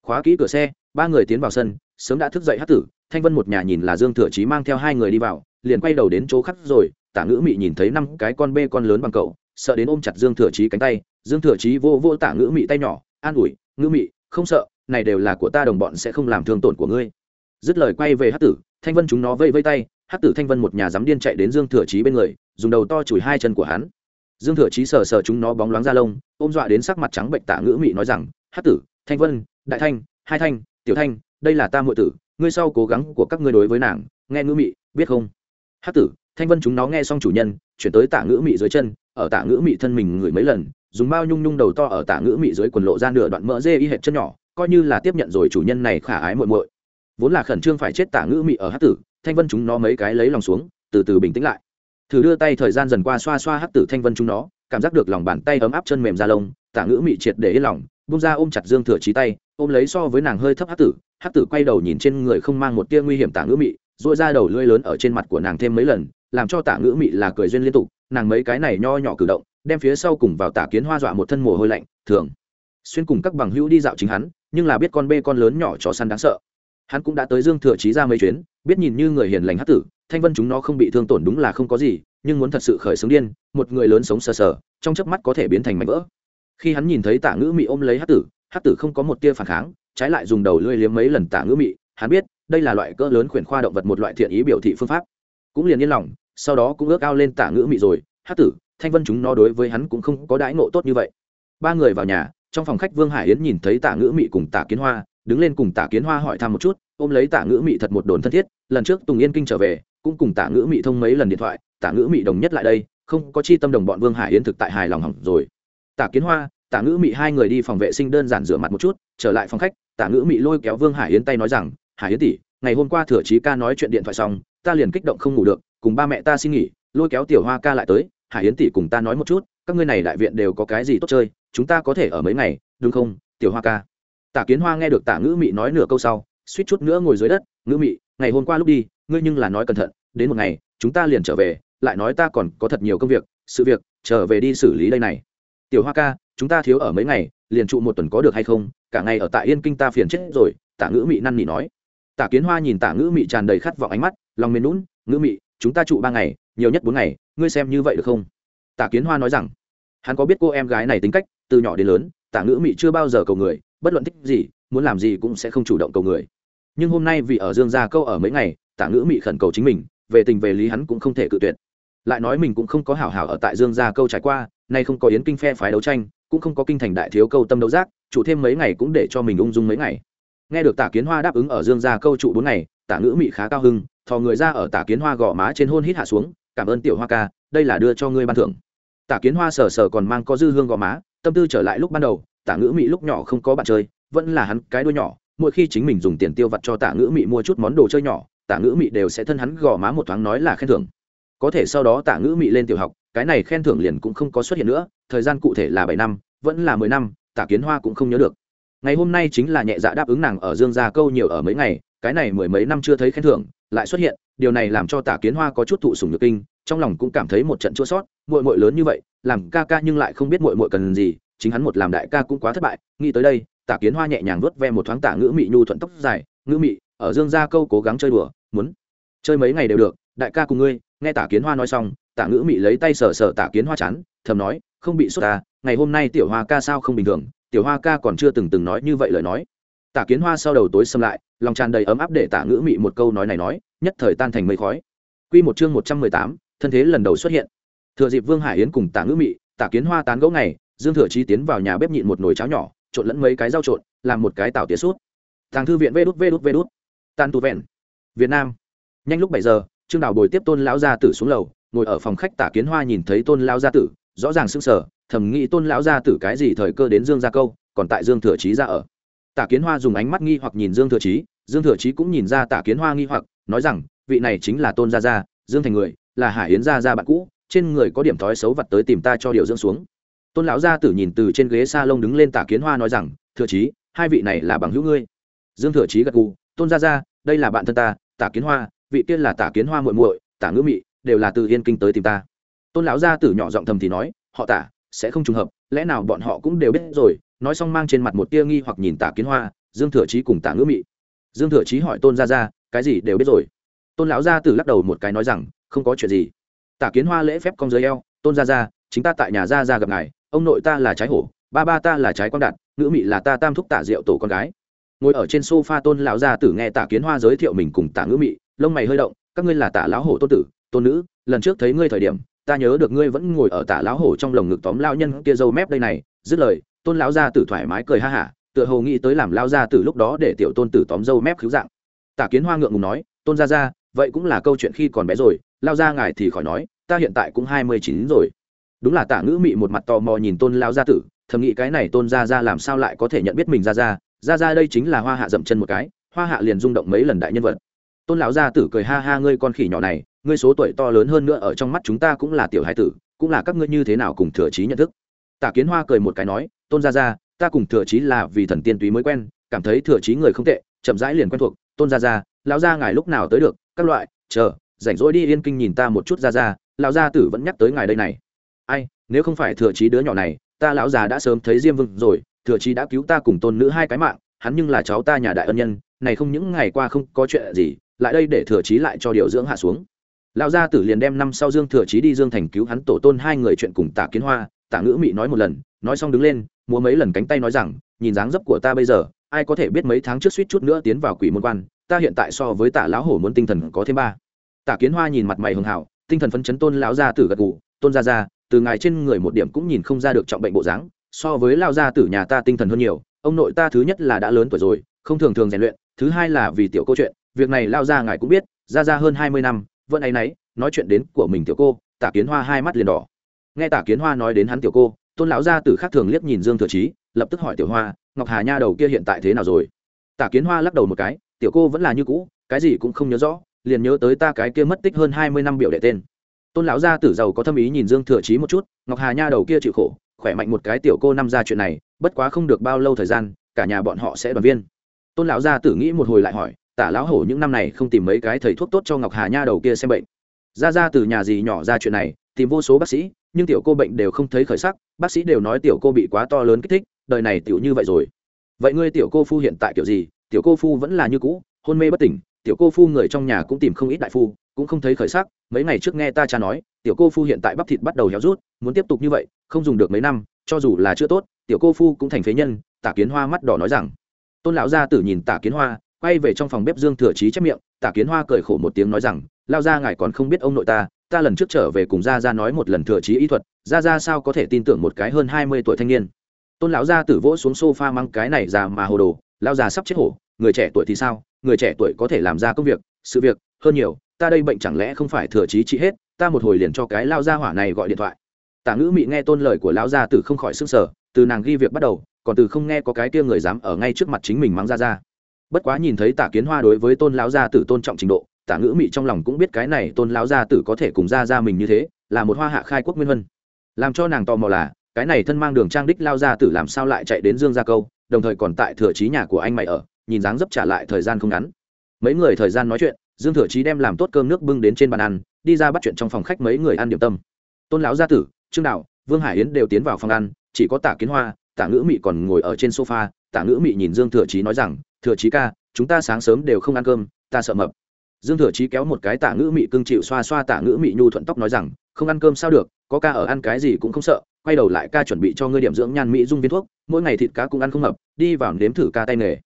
Speaker 1: Khóa kỹ cửa xe, ba người tiến vào sân, sớm đã thức dậy hát tử, thanh vân một nhà nhìn là dương thừa chí mang theo hai người đi vào, liền quay đầu đến chỗ khắc rồi, tả ngữ mị nhìn thấy năm cái con bê con lớn bằng cậu, sợ đến ôm chặt dương thừa chí cánh tay, dương thừa chí vô vô tả ngữ mị tay nhỏ, an ủi, ngữ mị, không sợ, này đều là của ta đồng bọn sẽ không làm thương tổn của ngươi. Dứt lời quay về hát tử, thanh vân chúng nó vây vây tay hát tử thanh vân một nhà dám điên chạy đến dương thừa chí bên người, dùng đầu to chùi hai chân của hắn dương thừa chí sờ sờ chúng nó bóng loáng ra lông, ôm dọa đến sắc mặt trắng bệnh tả ngữ mị nói rằng hát tử, thanh vân, đại thanh, hai thanh, tiểu thanh, đây là ta muội tử, ngươi sau cố gắng của các ngươi đối với nàng, nghe ngữ mị, biết không? Hát tử, thanh vân chúng nó nghe xong chủ nhân, chuyển tới tả ngữ mị dưới chân, ở tả ngữ mị thân mình ngửi mấy lần, dùng bao nhung nhung đầu to ở tả ngữ mị dưới quần lộ ra nửa đoạn mỡ dê y hệt chân nhỏ, coi như là tiếp nhận rồi chủ nhân này khả ái muội muội. Vốn là khẩn trương phải chết tả ngữ mị ở hát tử, thanh vân chúng nó mấy cái lấy lòng xuống, từ từ bình tĩnh lại thử đưa tay thời gian dần qua xoa xoa hắc tử thanh vân chúng nó, cảm giác được lòng bàn tay ấm áp chân mềm ra lông, tả ngữ mị triệt để yên lòng bung ra ôm chặt dương thừa trí tay, ôm lấy so với nàng hơi thấp hắc tử hắc tử quay đầu nhìn trên người không mang một tia nguy hiểm tả ngữ mị dội ra đầu lưỡi lớn ở trên mặt của nàng thêm mấy lần, làm cho tả ngữ mị là cười duyên liên tục, nàng mấy cái này nho nhỏ cử động, đem phía sau cùng vào tả kiến hoa dọa một thân mồ hôi lạnh, thường. Xuyên cùng các bằng hữu đi dạo chính hắn, nhưng là biết con bê con lớn nhỏ chó săn đáng sợ hắn cũng đã tới dương thừa Chí ra mấy chuyến, biết nhìn như người hiền lành hát tử, thanh vân chúng nó không bị thương tổn đúng là không có gì, nhưng muốn thật sự khởi xướng điên, một người lớn sống sờ sờ, trong chớp mắt có thể biến thành mảnh vỡ. Khi hắn nhìn thấy tả ngữ mị ôm lấy hát tử hát tử không có một tia phản kháng, trái lại dùng đầu lưỡi liếm mấy lần tả ngữ mị, hắn biết, đây là loại cỡ lớn khuyển khoa động vật một loại thiện ý biểu thị phương pháp. Cũng liền yên lòng, sau đó cũng ước ao lên tả ngữ mị rồi hát tử, thanh vân chúng nó đối với hắn cũng không có đãi ngộ tốt như vậy. Ba người vào nhà, trong phòng khách vương hải yến nhìn thấy tả ngữ mị cùng tả kiến hoa đứng lên cùng tả kiến hoa hỏi thăm một chút, ôm lấy tả ngữ mị thật một đồn thân thiết, lần trước tùng yên kinh trở về, cũng cùng tả ngữ mị thông mấy lần điện thoại, tả ngữ mị đồng nhất lại đây, không có chi tâm đồng bọn vương hải yến thực tại hài lòng hỏng rồi. Tả kiến hoa, tả ngữ mị hai người đi phòng vệ sinh đơn giản rửa mặt một chút, trở lại phòng khách, tả ngữ mị lôi kéo vương hải yến tay nói rằng, hải yến tỷ, ngày hôm qua thừa trí ca nói chuyện điện thoại xong, ta liền kích động không ngủ được, cùng ba mẹ ta xin nghỉ, lôi kéo tiểu hoa ca lại tới, hải yến tỷ cùng ta nói một chút, các ngươi này đại viện đều có cái gì tốt chơi, chúng ta có thể ở mấy ngày, đúng không, tiểu hoa ca? Tả kiến hoa nghe được tả ngữ mị nói nửa câu sau, suýt chút nữa ngồi dưới đất, ngữ mị, ngày hôm qua lúc đi, ngươi nhưng là nói cẩn thận, đến một ngày, chúng ta liền trở về, lại nói ta còn có thật nhiều công việc, sự việc, trở về đi xử lý đây này. Tiểu hoa ca, chúng ta thiếu ở mấy ngày, liền trụ một tuần có được hay không? Cả ngày ở tại yên kinh ta phiền chết rồi, tả ngữ mị năn nỉ nói. Tả kiến hoa nhìn tả ngữ mị tràn đầy khát vọng ánh mắt, lòng mềm lún ngữ mị, chúng ta trụ ba ngày, nhiều nhất bốn ngày, ngươi xem như vậy được không? Tả kiến hoa nói rằng, hắn có biết cô em gái này tính cách, từ nhỏ đến lớn, tả ngữ mị chưa bao giờ cầu người bất luận thích gì, muốn làm gì cũng sẽ không chủ động cầu người. Nhưng hôm nay vì ở dương gia câu ở mấy ngày, tả ngữ mị khẩn cầu chính mình, về tình về lý hắn cũng không thể cự tuyệt. Lại nói mình cũng không có hảo hảo ở tại dương gia câu trải qua, nay không có yến kinh phe phái đấu tranh, cũng không có kinh thành đại thiếu câu tâm đấu giác trụ thêm mấy ngày cũng để cho mình ung dung mấy ngày. Nghe được tả kiến hoa đáp ứng ở dương gia câu trụ bốn ngày, tả ngữ mị khá cao hưng thò người ra ở tả kiến hoa gò má trên hôn hít hạ xuống, cảm ơn tiểu hoa ca, đây là đưa cho ngươi ban thưởng. Tả kiến hoa sờ sờ còn mang có dư hương gò má, tâm tư trở lại lúc ban đầu tả ngữ mị lúc nhỏ không có bạn chơi, vẫn là hắn cái đuôi nhỏ, mỗi khi chính mình dùng tiền tiêu vặt cho tả ngữ mị mua chút món đồ chơi nhỏ, tả ngữ mị đều sẽ thân hắn gò má một thoáng nói là khen thưởng. Có thể sau đó tả ngữ mị lên tiểu học, cái này khen thưởng liền cũng không có xuất hiện nữa, thời gian cụ thể là bảy năm, vẫn là mười năm, tả kiến hoa cũng không nhớ được. Ngày hôm nay chính là nhẹ dạ đáp ứng nàng ở dương gia câu nhiều ở mấy ngày, cái này mười mấy năm chưa thấy khen thưởng, lại xuất hiện, điều này làm cho tả kiến hoa có chút thụ sùng nhược kinh, trong lòng cũng cảm thấy một trận chua sót, muội muội lớn như vậy, làm ca ca nhưng lại không biết muội muội cần gì chính hắn một làm đại ca cũng quá thất bại, nghĩ tới đây, tả kiến hoa nhẹ nhàng vớt ve một thoáng tả ngữ mị nhu thuận tóc dài, ngữ mị, ở dương gia câu cố gắng chơi đùa, muốn chơi mấy ngày đều được, đại ca cùng ngươi. Nghe tả kiến hoa nói xong, tả ngữ mị lấy tay sờ sờ tả kiến hoa chán, thầm nói, không bị sốt ta ngày hôm nay tiểu hoa ca sao không bình thường, tiểu hoa ca còn chưa từng từng nói như vậy lời nói. Tả kiến hoa sau đầu tối xâm lại, lòng tràn đầy ấm áp để tả ngữ mị một câu nói này nói, nhất thời tan thành mây khói. Q một chương một trăm mười tám, thân thế lần đầu xuất hiện. Thừa dịp vương hải yến cùng tả ngữ mị, tả kiến hoa tán gẫu ngày dương thừa chí tiến vào nhà bếp nhịn một nồi cháo nhỏ, trộn lẫn mấy cái rau trộn, làm một cái tảo tía sút. Tàng thư viện vê đút vê đút vê đút. Tan tu vẹn. Việt nam. Nhanh lúc bảy giờ, trương đào bồi tiếp tôn lão gia tử xuống lầu, ngồi ở phòng khách tả kiến hoa nhìn thấy tôn lão gia tử, rõ ràng sững sờ, thầm nghĩ tôn lão gia tử cái gì thời cơ đến dương gia câu, còn tại dương thừa chí ra ở. Tả kiến hoa dùng ánh mắt nghi hoặc nhìn dương thừa chí, dương thừa chí cũng nhìn ra tả kiến hoa nghi hoặc, nói rằng, vị này chính là tôn gia gia, dương thành người, là hải yến gia gia bạn cũ, trên người có điểm thói xấu vặt tới tìm ta cho điều dưỡng xuống tôn lão gia tử nhìn từ trên ghế s a lông đứng lên tả kiến hoa nói rằng, thừa chí, hai vị này là bằng hữu ngươi. Dương thừa chí gật gù, tôn gia gia, đây là bạn thân ta, tả kiến hoa, vị tiên là tả kiến hoa muội muội, tả ngữ mị, đều là từ yên kinh tới tìm ta. Tôn lão gia tử nhỏ giọng thầm thì nói, họ tả, sẽ không trùng hợp, lẽ nào bọn họ cũng đều biết rồi. Nói xong mang trên mặt một tia nghi hoặc nhìn tả kiến hoa, dương thừa chí cùng tả ngữ mị. Dương thừa chí hỏi tôn gia gia, cái gì đều biết rồi? Tôn lão gia tử lắc đầu một cái nói rằng, không có chuyện gì. Tả kiến hoa lễ phép cong dưới eo, tôn gia gia, chính ta tại nhà gia gia gặp ngài ông nội ta là trái hổ, ba ba ta là trái quang đạt, ngữ mị là ta tam thúc tả rượu tổ con gái. Ngồi ở trên sofa tôn lão gia tử nghe tả kiến hoa giới thiệu mình cùng tả ngữ mị, lông mày hơi động, các ngươi là tả lão hổ tôn tử, tôn nữ, lần trước thấy ngươi thời điểm, ta nhớ được ngươi vẫn ngồi ở tả lão hổ trong lồng ngực tóm lao nhân kia dâu mép đây này, dứt lời, tôn lão gia tử thoải mái cười ha hả, tựa hồ nghĩ tới làm lao gia tử lúc đó để tiểu tôn tử tóm dâu mép cứu dạng. Tả kiến hoa ngượng ngùng nói, tôn gia gia, vậy cũng là câu chuyện khi còn bé rồi lao gia ngài thì khỏi nói, ta hiện tại cũng hai mươi chín rồi đúng là tả ngữ mị một mặt tò mò nhìn tôn lao gia tử thầm nghĩ cái này tôn gia gia làm sao lại có thể nhận biết mình ra ra ra ra đây chính là hoa hạ dậm chân một cái hoa hạ liền rung động mấy lần đại nhân vật. Tôn lão gia tử cười ha ha ngươi con khỉ nhỏ này ngươi số tuổi to lớn hơn nữa ở trong mắt chúng ta cũng là tiểu hải tử cũng là các ngươi như thế nào cùng thừa trí nhận thức? Tả kiến hoa cười một cái nói tôn gia gia ta cùng thừa trí là vì thần tiên túy mới quen cảm thấy thừa trí người không tệ chậm rãi liền quen thuộc. Tôn gia gia lão gia ngài lúc nào tới được? Các loại chờ rảnh rỗi đi yên kinh nhìn ta một chút gia gia, lão gia tử vẫn nhắc tới ngài đây này ai, nếu không phải thừa trí đứa nhỏ này, ta lão già đã sớm thấy diêm vương rồi, thừa trí đã cứu ta cùng tôn nữ hai cái mạng, hắn nhưng là cháu ta nhà đại ân nhân, này không những ngày qua không có chuyện gì, lại đây để thừa trí lại cho điều dưỡng hạ xuống. Lão gia tử liền đem năm sau dương thừa trí đi dương thành cứu hắn tổ tôn hai người chuyện cùng tả kiến hoa tả ngữ mị nói một lần, nói xong đứng lên, múa mấy lần cánh tay nói rằng, nhìn dáng dấp của ta bây giờ, ai có thể biết mấy tháng trước suýt chút nữa tiến vào quỷ môn quan, ta hiện tại so với tả lão hổ muốn tinh thần có thêm ba. Tả kiến hoa nhìn mặt mày hường hảo tinh thần phấn chấn tôn lão gia tử gật gù, tôn gia gia từ ngài trên người một điểm cũng nhìn không ra được trọng bệnh bộ dáng, so với lao gia tử nhà ta tinh thần hơn nhiều, ông nội ta thứ nhất là đã lớn tuổi rồi, không thường thường rèn luyện, thứ hai là vì tiểu câu chuyện, việc này lao ra ngài cũng biết ra ra hơn hai mươi năm, vẫn ấy nấy, nói chuyện đến của mình tiểu cô, tả kiến hoa hai mắt liền đỏ. Nghe tả kiến hoa nói đến hắn tiểu cô, tôn lão gia tử khác thường liếc nhìn dương thừa trí lập tức hỏi tiểu hoa, ngọc hà nha đầu kia hiện tại thế nào rồi? Tả kiến hoa lắc đầu một cái, tiểu cô vẫn là như cũ, cái gì cũng không nhớ rõ, liền nhớ tới ta cái kia mất tích hơn hai mươi năm biểu đệ tên tôn lão gia tử giàu có tâm ý nhìn dương thừa chí một chút, ngọc hà nha đầu kia chịu khổ, khỏe mạnh một cái tiểu cô năm ra chuyện này, bất quá không được bao lâu thời gian, cả nhà bọn họ sẽ đoàn viên. Tôn lão gia tử nghĩ một hồi lại hỏi, tả lão hổ những năm này không tìm mấy cái thầy thuốc tốt cho ngọc hà nha đầu kia xem bệnh? Ra ra, từ nhà gì nhỏ ra chuyện này, tìm vô số bác sĩ, nhưng tiểu cô bệnh đều không thấy khởi sắc, bác sĩ đều nói tiểu cô bị quá to lớn kích thích, đời này tiểu như vậy rồi. Vậy ngươi tiểu cô phu hiện tại kiểu gì? Tiểu cô phu vẫn là như cũ, hôn mê bất tỉnh tiểu cô phu người trong nhà cũng tìm không ít đại phu, cũng không thấy khởi sắc. Mấy ngày trước nghe ta cha nói, tiểu cô phu hiện tại bắp thịt bắt đầu héo rút, muốn tiếp tục như vậy, không dùng được mấy năm, cho dù là chưa tốt, tiểu cô phu cũng thành phế nhân tả kiến hoa mắt đỏ nói rằng. Tôn lão gia tử nhìn tả kiến hoa, quay về trong phòng bếp dương thừa trí chép miệng tả kiến hoa cười khổ một tiếng nói rằng lao ra ngài còn không biết ông nội ta ta lần trước trở về cùng gia gia nói một lần thừa trí ý thuật, gia gia sao có thể tin tưởng một cái hơn hai mươi tuổi thanh niên? Tôn lão gia tử vỗ xuống sofa mang cái này già mà hồ đồ lao già sắp chết hổ, người trẻ tuổi thì sao? Người trẻ tuổi có thể làm ra công việc, sự việc, hơn nhiều, ta đây bệnh chẳng lẽ không phải thừa trí trị hết, ta một hồi liền cho cái lao gia hỏa này gọi điện thoại. Tả ngữ mị nghe tôn lời của lão gia tử không khỏi sức sở từ nàng ghi việc bắt đầu, còn từ không nghe có cái kia người dám ở ngay trước mặt chính mình mắng ra ra. Bất quá nhìn thấy tả kiến hoa đối với tôn lão gia tử tôn trọng trình độ, tả ngữ mị trong lòng cũng biết cái này tôn lão gia tử có thể cùng ra ra mình như thế, là một hoa hạ khai quốc nguyên vân. Làm cho nàng tò mò là, cái này thân mang đường trang đích lao gia tử làm sao lại chạy đến dương gia câu, đồng thời còn tại thừa trí nhà của anh mày ở nhìn dáng dấp trả lại thời gian không ngắn. Mấy người thời gian nói chuyện, dương thừa chí đem làm tốt cơm nước bưng đến trên bàn ăn, đi ra bắt chuyện trong phòng khách mấy người ăn điểm tâm. Tôn lão gia tử, trương đạo, vương hải yến đều tiến vào phòng ăn, chỉ có tả kiến hoa, tả ngữ mị còn ngồi ở trên sofa. Tả ngữ mị nhìn dương thừa chí nói rằng, thừa chí ca, chúng ta sáng sớm đều không ăn cơm, ta sợ mập. Dương thừa chí kéo một cái tả ngữ mị cưng chịu xoa xoa tả ngữ mị nhu thuận tóc nói rằng, không ăn cơm sao được, có ca ở ăn cái gì cũng không sợ, quay đầu lại ca chuẩn bị cho ngươi điểm dưỡng nhan mỹ dung viên thuốc, mỗi ngày thịt cá cũng ăn không mập, đi vào nếm thử ca tay nghề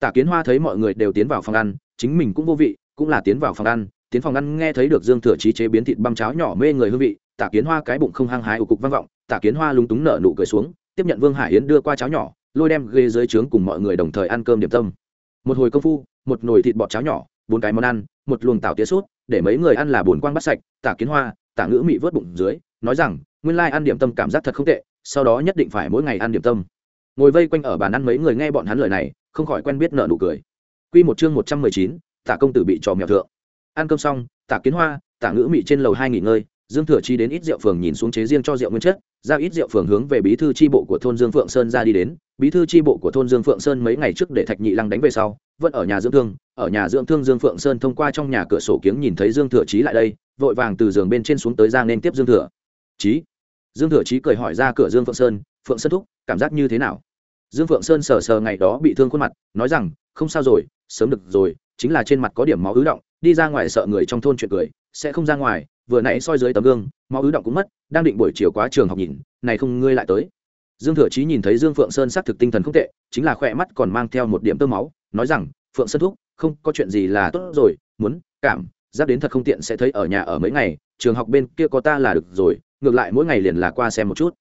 Speaker 1: tả kiến hoa thấy mọi người đều tiến vào phòng ăn, chính mình cũng vô vị, cũng là tiến vào phòng ăn. Tiến phòng ăn nghe thấy được dương thừa trí chế biến thịt băm cháo nhỏ mê người hương vị, tả kiến hoa cái bụng không hăng hái ủ cục vang vọng. Tả kiến hoa lúng túng nở nụ cười xuống, tiếp nhận vương hải yến đưa qua cháo nhỏ, lôi đem ghê dưới trướng cùng mọi người đồng thời ăn cơm điểm tâm. Một hồi công phu, một nồi thịt bọt cháo nhỏ, bốn cái món ăn, một luồng tảo tía sút để mấy người ăn là bồn quang bắt sạch. Tả kiến hoa, tả ngữ mị vớt bụng dưới, nói rằng, nguyên lai ăn điểm tâm cảm giác thật không tệ, sau đó nhất định phải mỗi ngày ăn điểm tâm. Ngồi vây quanh ở bàn ăn mấy người nghe bọn hắn lời này không khỏi quen biết nợ nụ cười. Quy một chương một trăm mười chín, tả công tử bị trò mèo thượng. Ăn cơm xong, tả kiến hoa, tả ngữ mị trên lầu hai nghỉ ngơi, dương thừa chi đến ít rượu phường nhìn xuống chế riêng cho rượu nguyên chất giao ít rượu phường hướng về bí thư tri bộ của thôn dương phượng sơn ra đi đến. Bí thư tri bộ của thôn dương phượng sơn mấy ngày trước để thạch nhị lăng đánh về sau, vẫn ở nhà dưỡng thương, ở nhà dưỡng thương dương phượng sơn thông qua trong nhà cửa sổ kiếng nhìn thấy dương thừa chí lại đây, vội vàng từ giường bên trên xuống tới ra nên tiếp dương thừa. Chí. Dương thừa chí cười hỏi ra cửa dương phượng sơn phượng sơn thúc, cảm giác như thế nào? Dương phượng sơn sờ sờ ngày đó bị thương khuôn mặt, nói rằng, không sao rồi, sớm được rồi, chính là trên mặt có điểm máu ứ động, đi ra ngoài sợ người trong thôn chuyện cười, sẽ không ra ngoài, vừa nãy soi dưới tấm gương, máu ứ động cũng mất, đang định buổi chiều quá trường học nhìn, này không ngươi lại tới. Dương thừa chí nhìn thấy dương phượng sơn xác thực tinh thần không tệ, chính là khỏe mắt còn mang theo một điểm tơ máu, nói rằng, phượng sơn thúc, không có chuyện gì là tốt rồi, muốn, cảm, giáp đến thật không tiện sẽ thấy ở nhà ở mấy ngày, trường học bên kia có ta là được rồi, ngược lại mỗi ngày liền là qua xem một chút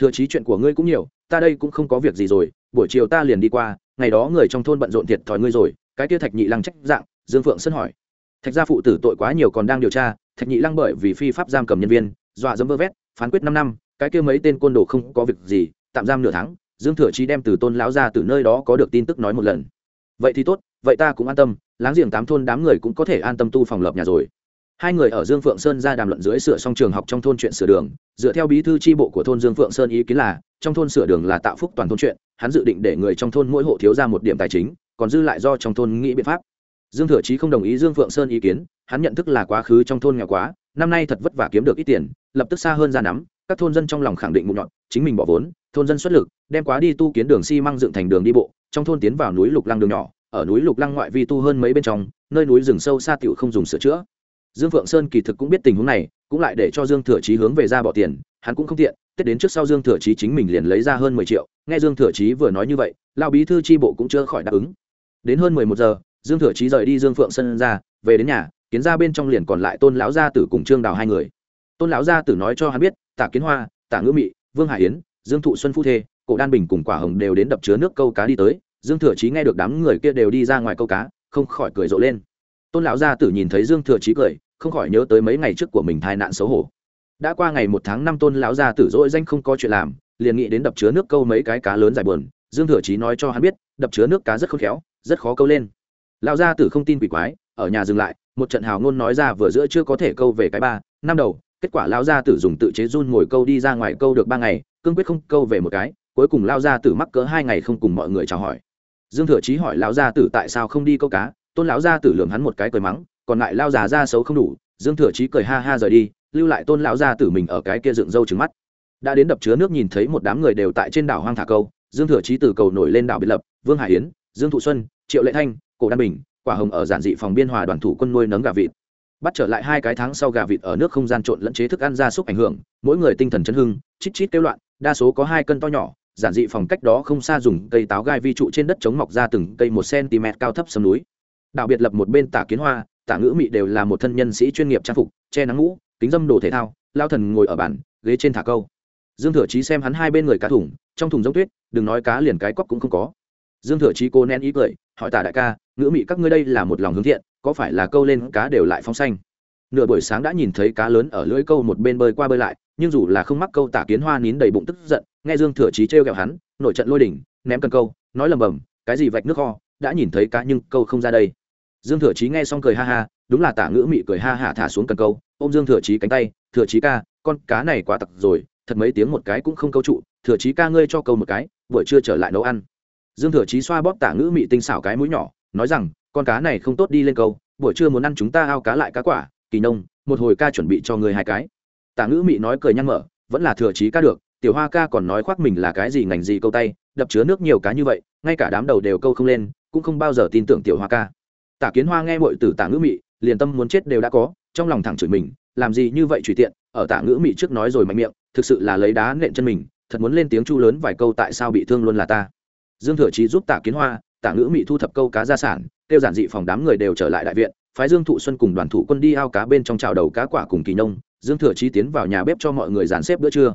Speaker 1: thừa chí chuyện của ngươi cũng nhiều, ta đây cũng không có việc gì rồi, buổi chiều ta liền đi qua, ngày đó người trong thôn bận rộn thiệt thòi ngươi rồi, cái kia thạch nhị lăng trách dạng, dương phượng sân hỏi. Thạch gia phụ tử tội quá nhiều còn đang điều tra, thạch nhị lăng bởi vì phi pháp giam cầm nhân viên, dọa dẫm vơ vét, phán quyết năm năm, cái kia mấy tên côn đồ không có việc gì, tạm giam nửa tháng, dương thừa chí đem từ tôn lão ra từ nơi đó có được tin tức nói một lần. Vậy thì tốt, vậy ta cũng an tâm, láng giềng tám thôn đám người cũng có thể an tâm tu phòng lập nhà rồi hai người ở dương phượng sơn ra đàm luận dưới sửa xong trường học trong thôn chuyện sửa đường. Dựa theo bí thư tri bộ của thôn dương phượng sơn ý kiến là, trong thôn sửa đường là tạo phúc toàn thôn chuyện, hắn dự định để người trong thôn mỗi hộ thiếu ra một điểm tài chính, còn dư lại do trong thôn nghĩ biện pháp. Dương thừa chí không đồng ý dương phượng sơn ý kiến, hắn nhận thức là quá khứ trong thôn nghèo quá, năm nay thật vất vả kiếm được ít tiền, lập tức xa hơn ra nắm, các thôn dân trong lòng khẳng định mụn nhọn, chính mình bỏ vốn, thôn dân xuất lực, đem quá đi tu kiến đường xi dựng thành đường đi bộ, trong thôn tiến vào núi lục lăng đường nhỏ, ở núi lục lăng ngoại vi tu hơn mấy bên trong, nơi núi rừng sâu xa tiểu không dùng sửa chữa dương phượng sơn kỳ thực cũng biết tình huống này, cũng lại để cho dương thừa chí hướng về ra bỏ tiền, hắn cũng không tiện tết đến trước sau dương thừa chí chính mình liền lấy ra hơn mười triệu, nghe dương thừa chí vừa nói như vậy lao bí thư tri bộ cũng chưa khỏi đáp ứng. Đến hơn mười một giờ, dương thừa chí rời đi dương phượng sơn ra, về đến nhà, kiến ra bên trong liền còn lại tôn lão gia tử cùng trương đào hai người. Tôn lão gia tử nói cho hắn biết, tả kiến hoa, tả ngữ mị, vương hải yến, dương thụ xuân phu thê, cổ đan bình cùng quả hồng đều đến đập chứa nước câu cá đi tới. Dương thừa chí nghe được đám người kia đều đi ra ngoài câu cá, không khỏi cười rộ lên tôn lão gia tử nhìn thấy dương thừa chí cười, không khỏi nhớ tới mấy ngày trước của mình tai nạn xấu hổ. Đã qua ngày một tháng năm tôn lão gia tử dỗi danh không có chuyện làm, liền nghĩ đến đập chứa nước câu mấy cái cá lớn dài buồn. Dương thừa chí nói cho hắn biết, đập chứa nước cá rất khôn khéo, rất khó câu lên. Lão gia tử không tin quỷ quái, ở nhà dừng lại, một trận hào ngôn nói ra vừa giữa chưa có thể câu về cái ba, năm đầu, kết quả lão gia tử dùng tự chế run ngồi câu đi ra ngoài câu được ba ngày, cương quyết không câu về một cái, cuối cùng lão gia tử mắc cỡ hai ngày không cùng mọi người chào hỏi. Dương thừa chí hỏi lão gia tử tại sao không đi câu cá tôn lão gia tử lường hắn một cái cười mắng, còn lại lao già ra xấu không đủ, dương thừa chí cười ha ha rời đi, lưu lại tôn lão gia tử mình ở cái kia dựng râu trứng mắt. Đã đến đập chứa nước nhìn thấy một đám người đều tại trên đảo hoang thả câu, dương thừa chí từ cầu nổi lên đảo biệt lập, vương hải yến, dương thụ xuân, triệu lệ thanh, cổ đan bình, quả hồng ở giản dị phòng biên hòa đoàn thủ quân nuôi nấng gà vịt. Bắt trở lại hai cái tháng sau gà vịt ở nước không gian trộn lẫn chế thức ăn ra súc ảnh hưởng, mỗi người tinh thần chấn hưng, chít chít kêu loạn, đa số có hai cân to nhỏ, giản dị phòng cách đó không xa dùng cây táo gai vi trụ trên đất chống mọc ra từng cây một cm cao thấp sầm núi đạo biệt lập một bên tả kiến hoa, tả ngữ mị đều là một thân nhân sĩ chuyên nghiệp trang phục, che nắng ngũ, kính dâm đồ thể thao, lao thần ngồi ở bàn, ghế trên thả câu. Dương thừa chí xem hắn hai bên người cá thủng, trong thùng giống tuyết, đừng nói cá liền cái cóc cũng không có. Dương thừa chí cô nén ý cười, hỏi tả đại ca, ngữ mị các ngươi đây là một lòng hướng thiện, có phải là câu lên cá đều lại phong xanh? Nửa buổi sáng đã nhìn thấy cá lớn ở lưỡi câu một bên bơi qua bơi lại, nhưng dù là không mắc câu tả kiến hoa nín đầy bụng tức giận, nghe dương thừa chí trêu ghẹo hắn nổi trận lôi đỉnh, ném cần câu, nói lầm bầm, cái gì vạch nước kho, đã nhìn thấy cá nhưng câu không ra đây dương thừa chí nghe xong cười ha ha, đúng là tả ngữ mị cười ha hả thả xuống cần câu, ôm dương thừa chí cánh tay, thừa chí ca, con cá này quá tặc rồi, thật mấy tiếng một cái cũng không câu trụ, thừa chí ca ngươi cho câu một cái, buổi trưa trở lại nấu ăn. Dương thừa chí xoa bóp tả ngữ mị tinh xảo cái mũi nhỏ, nói rằng, con cá này không tốt đi lên câu, buổi trưa muốn ăn chúng ta ao cá lại cá quả, kỳ nông, một hồi ca chuẩn bị cho người hai cái. Tả ngữ mị nói cười nhăn mở, vẫn là thừa chí ca được, tiểu hoa ca còn nói khoác mình là cái gì ngành gì câu tay, đập chứa nước nhiều cá như vậy, ngay cả đám đầu đều câu không lên, cũng không bao giờ tin tưởng tiểu hoa ca tả kiến hoa nghe mọi từ tả ngữ mị, liền tâm muốn chết đều đã có, trong lòng thẳng chửi mình, làm gì như vậy tùy tiện, ở tả ngữ mị trước nói rồi mạnh miệng, thực sự là lấy đá nện chân mình, thật muốn lên tiếng chu lớn vài câu tại sao bị thương luôn là ta. Dương thừa chí giúp tả kiến hoa, tả ngữ mị thu thập câu cá gia sản tiêu giản dị phòng đám người đều trở lại đại viện, phái dương thụ xuân cùng đoàn thủ quân đi ao cá bên trong trào đầu cá quả cùng kỳ nông dương thừa chí tiến vào nhà bếp cho mọi người dàn xếp bữa trưa.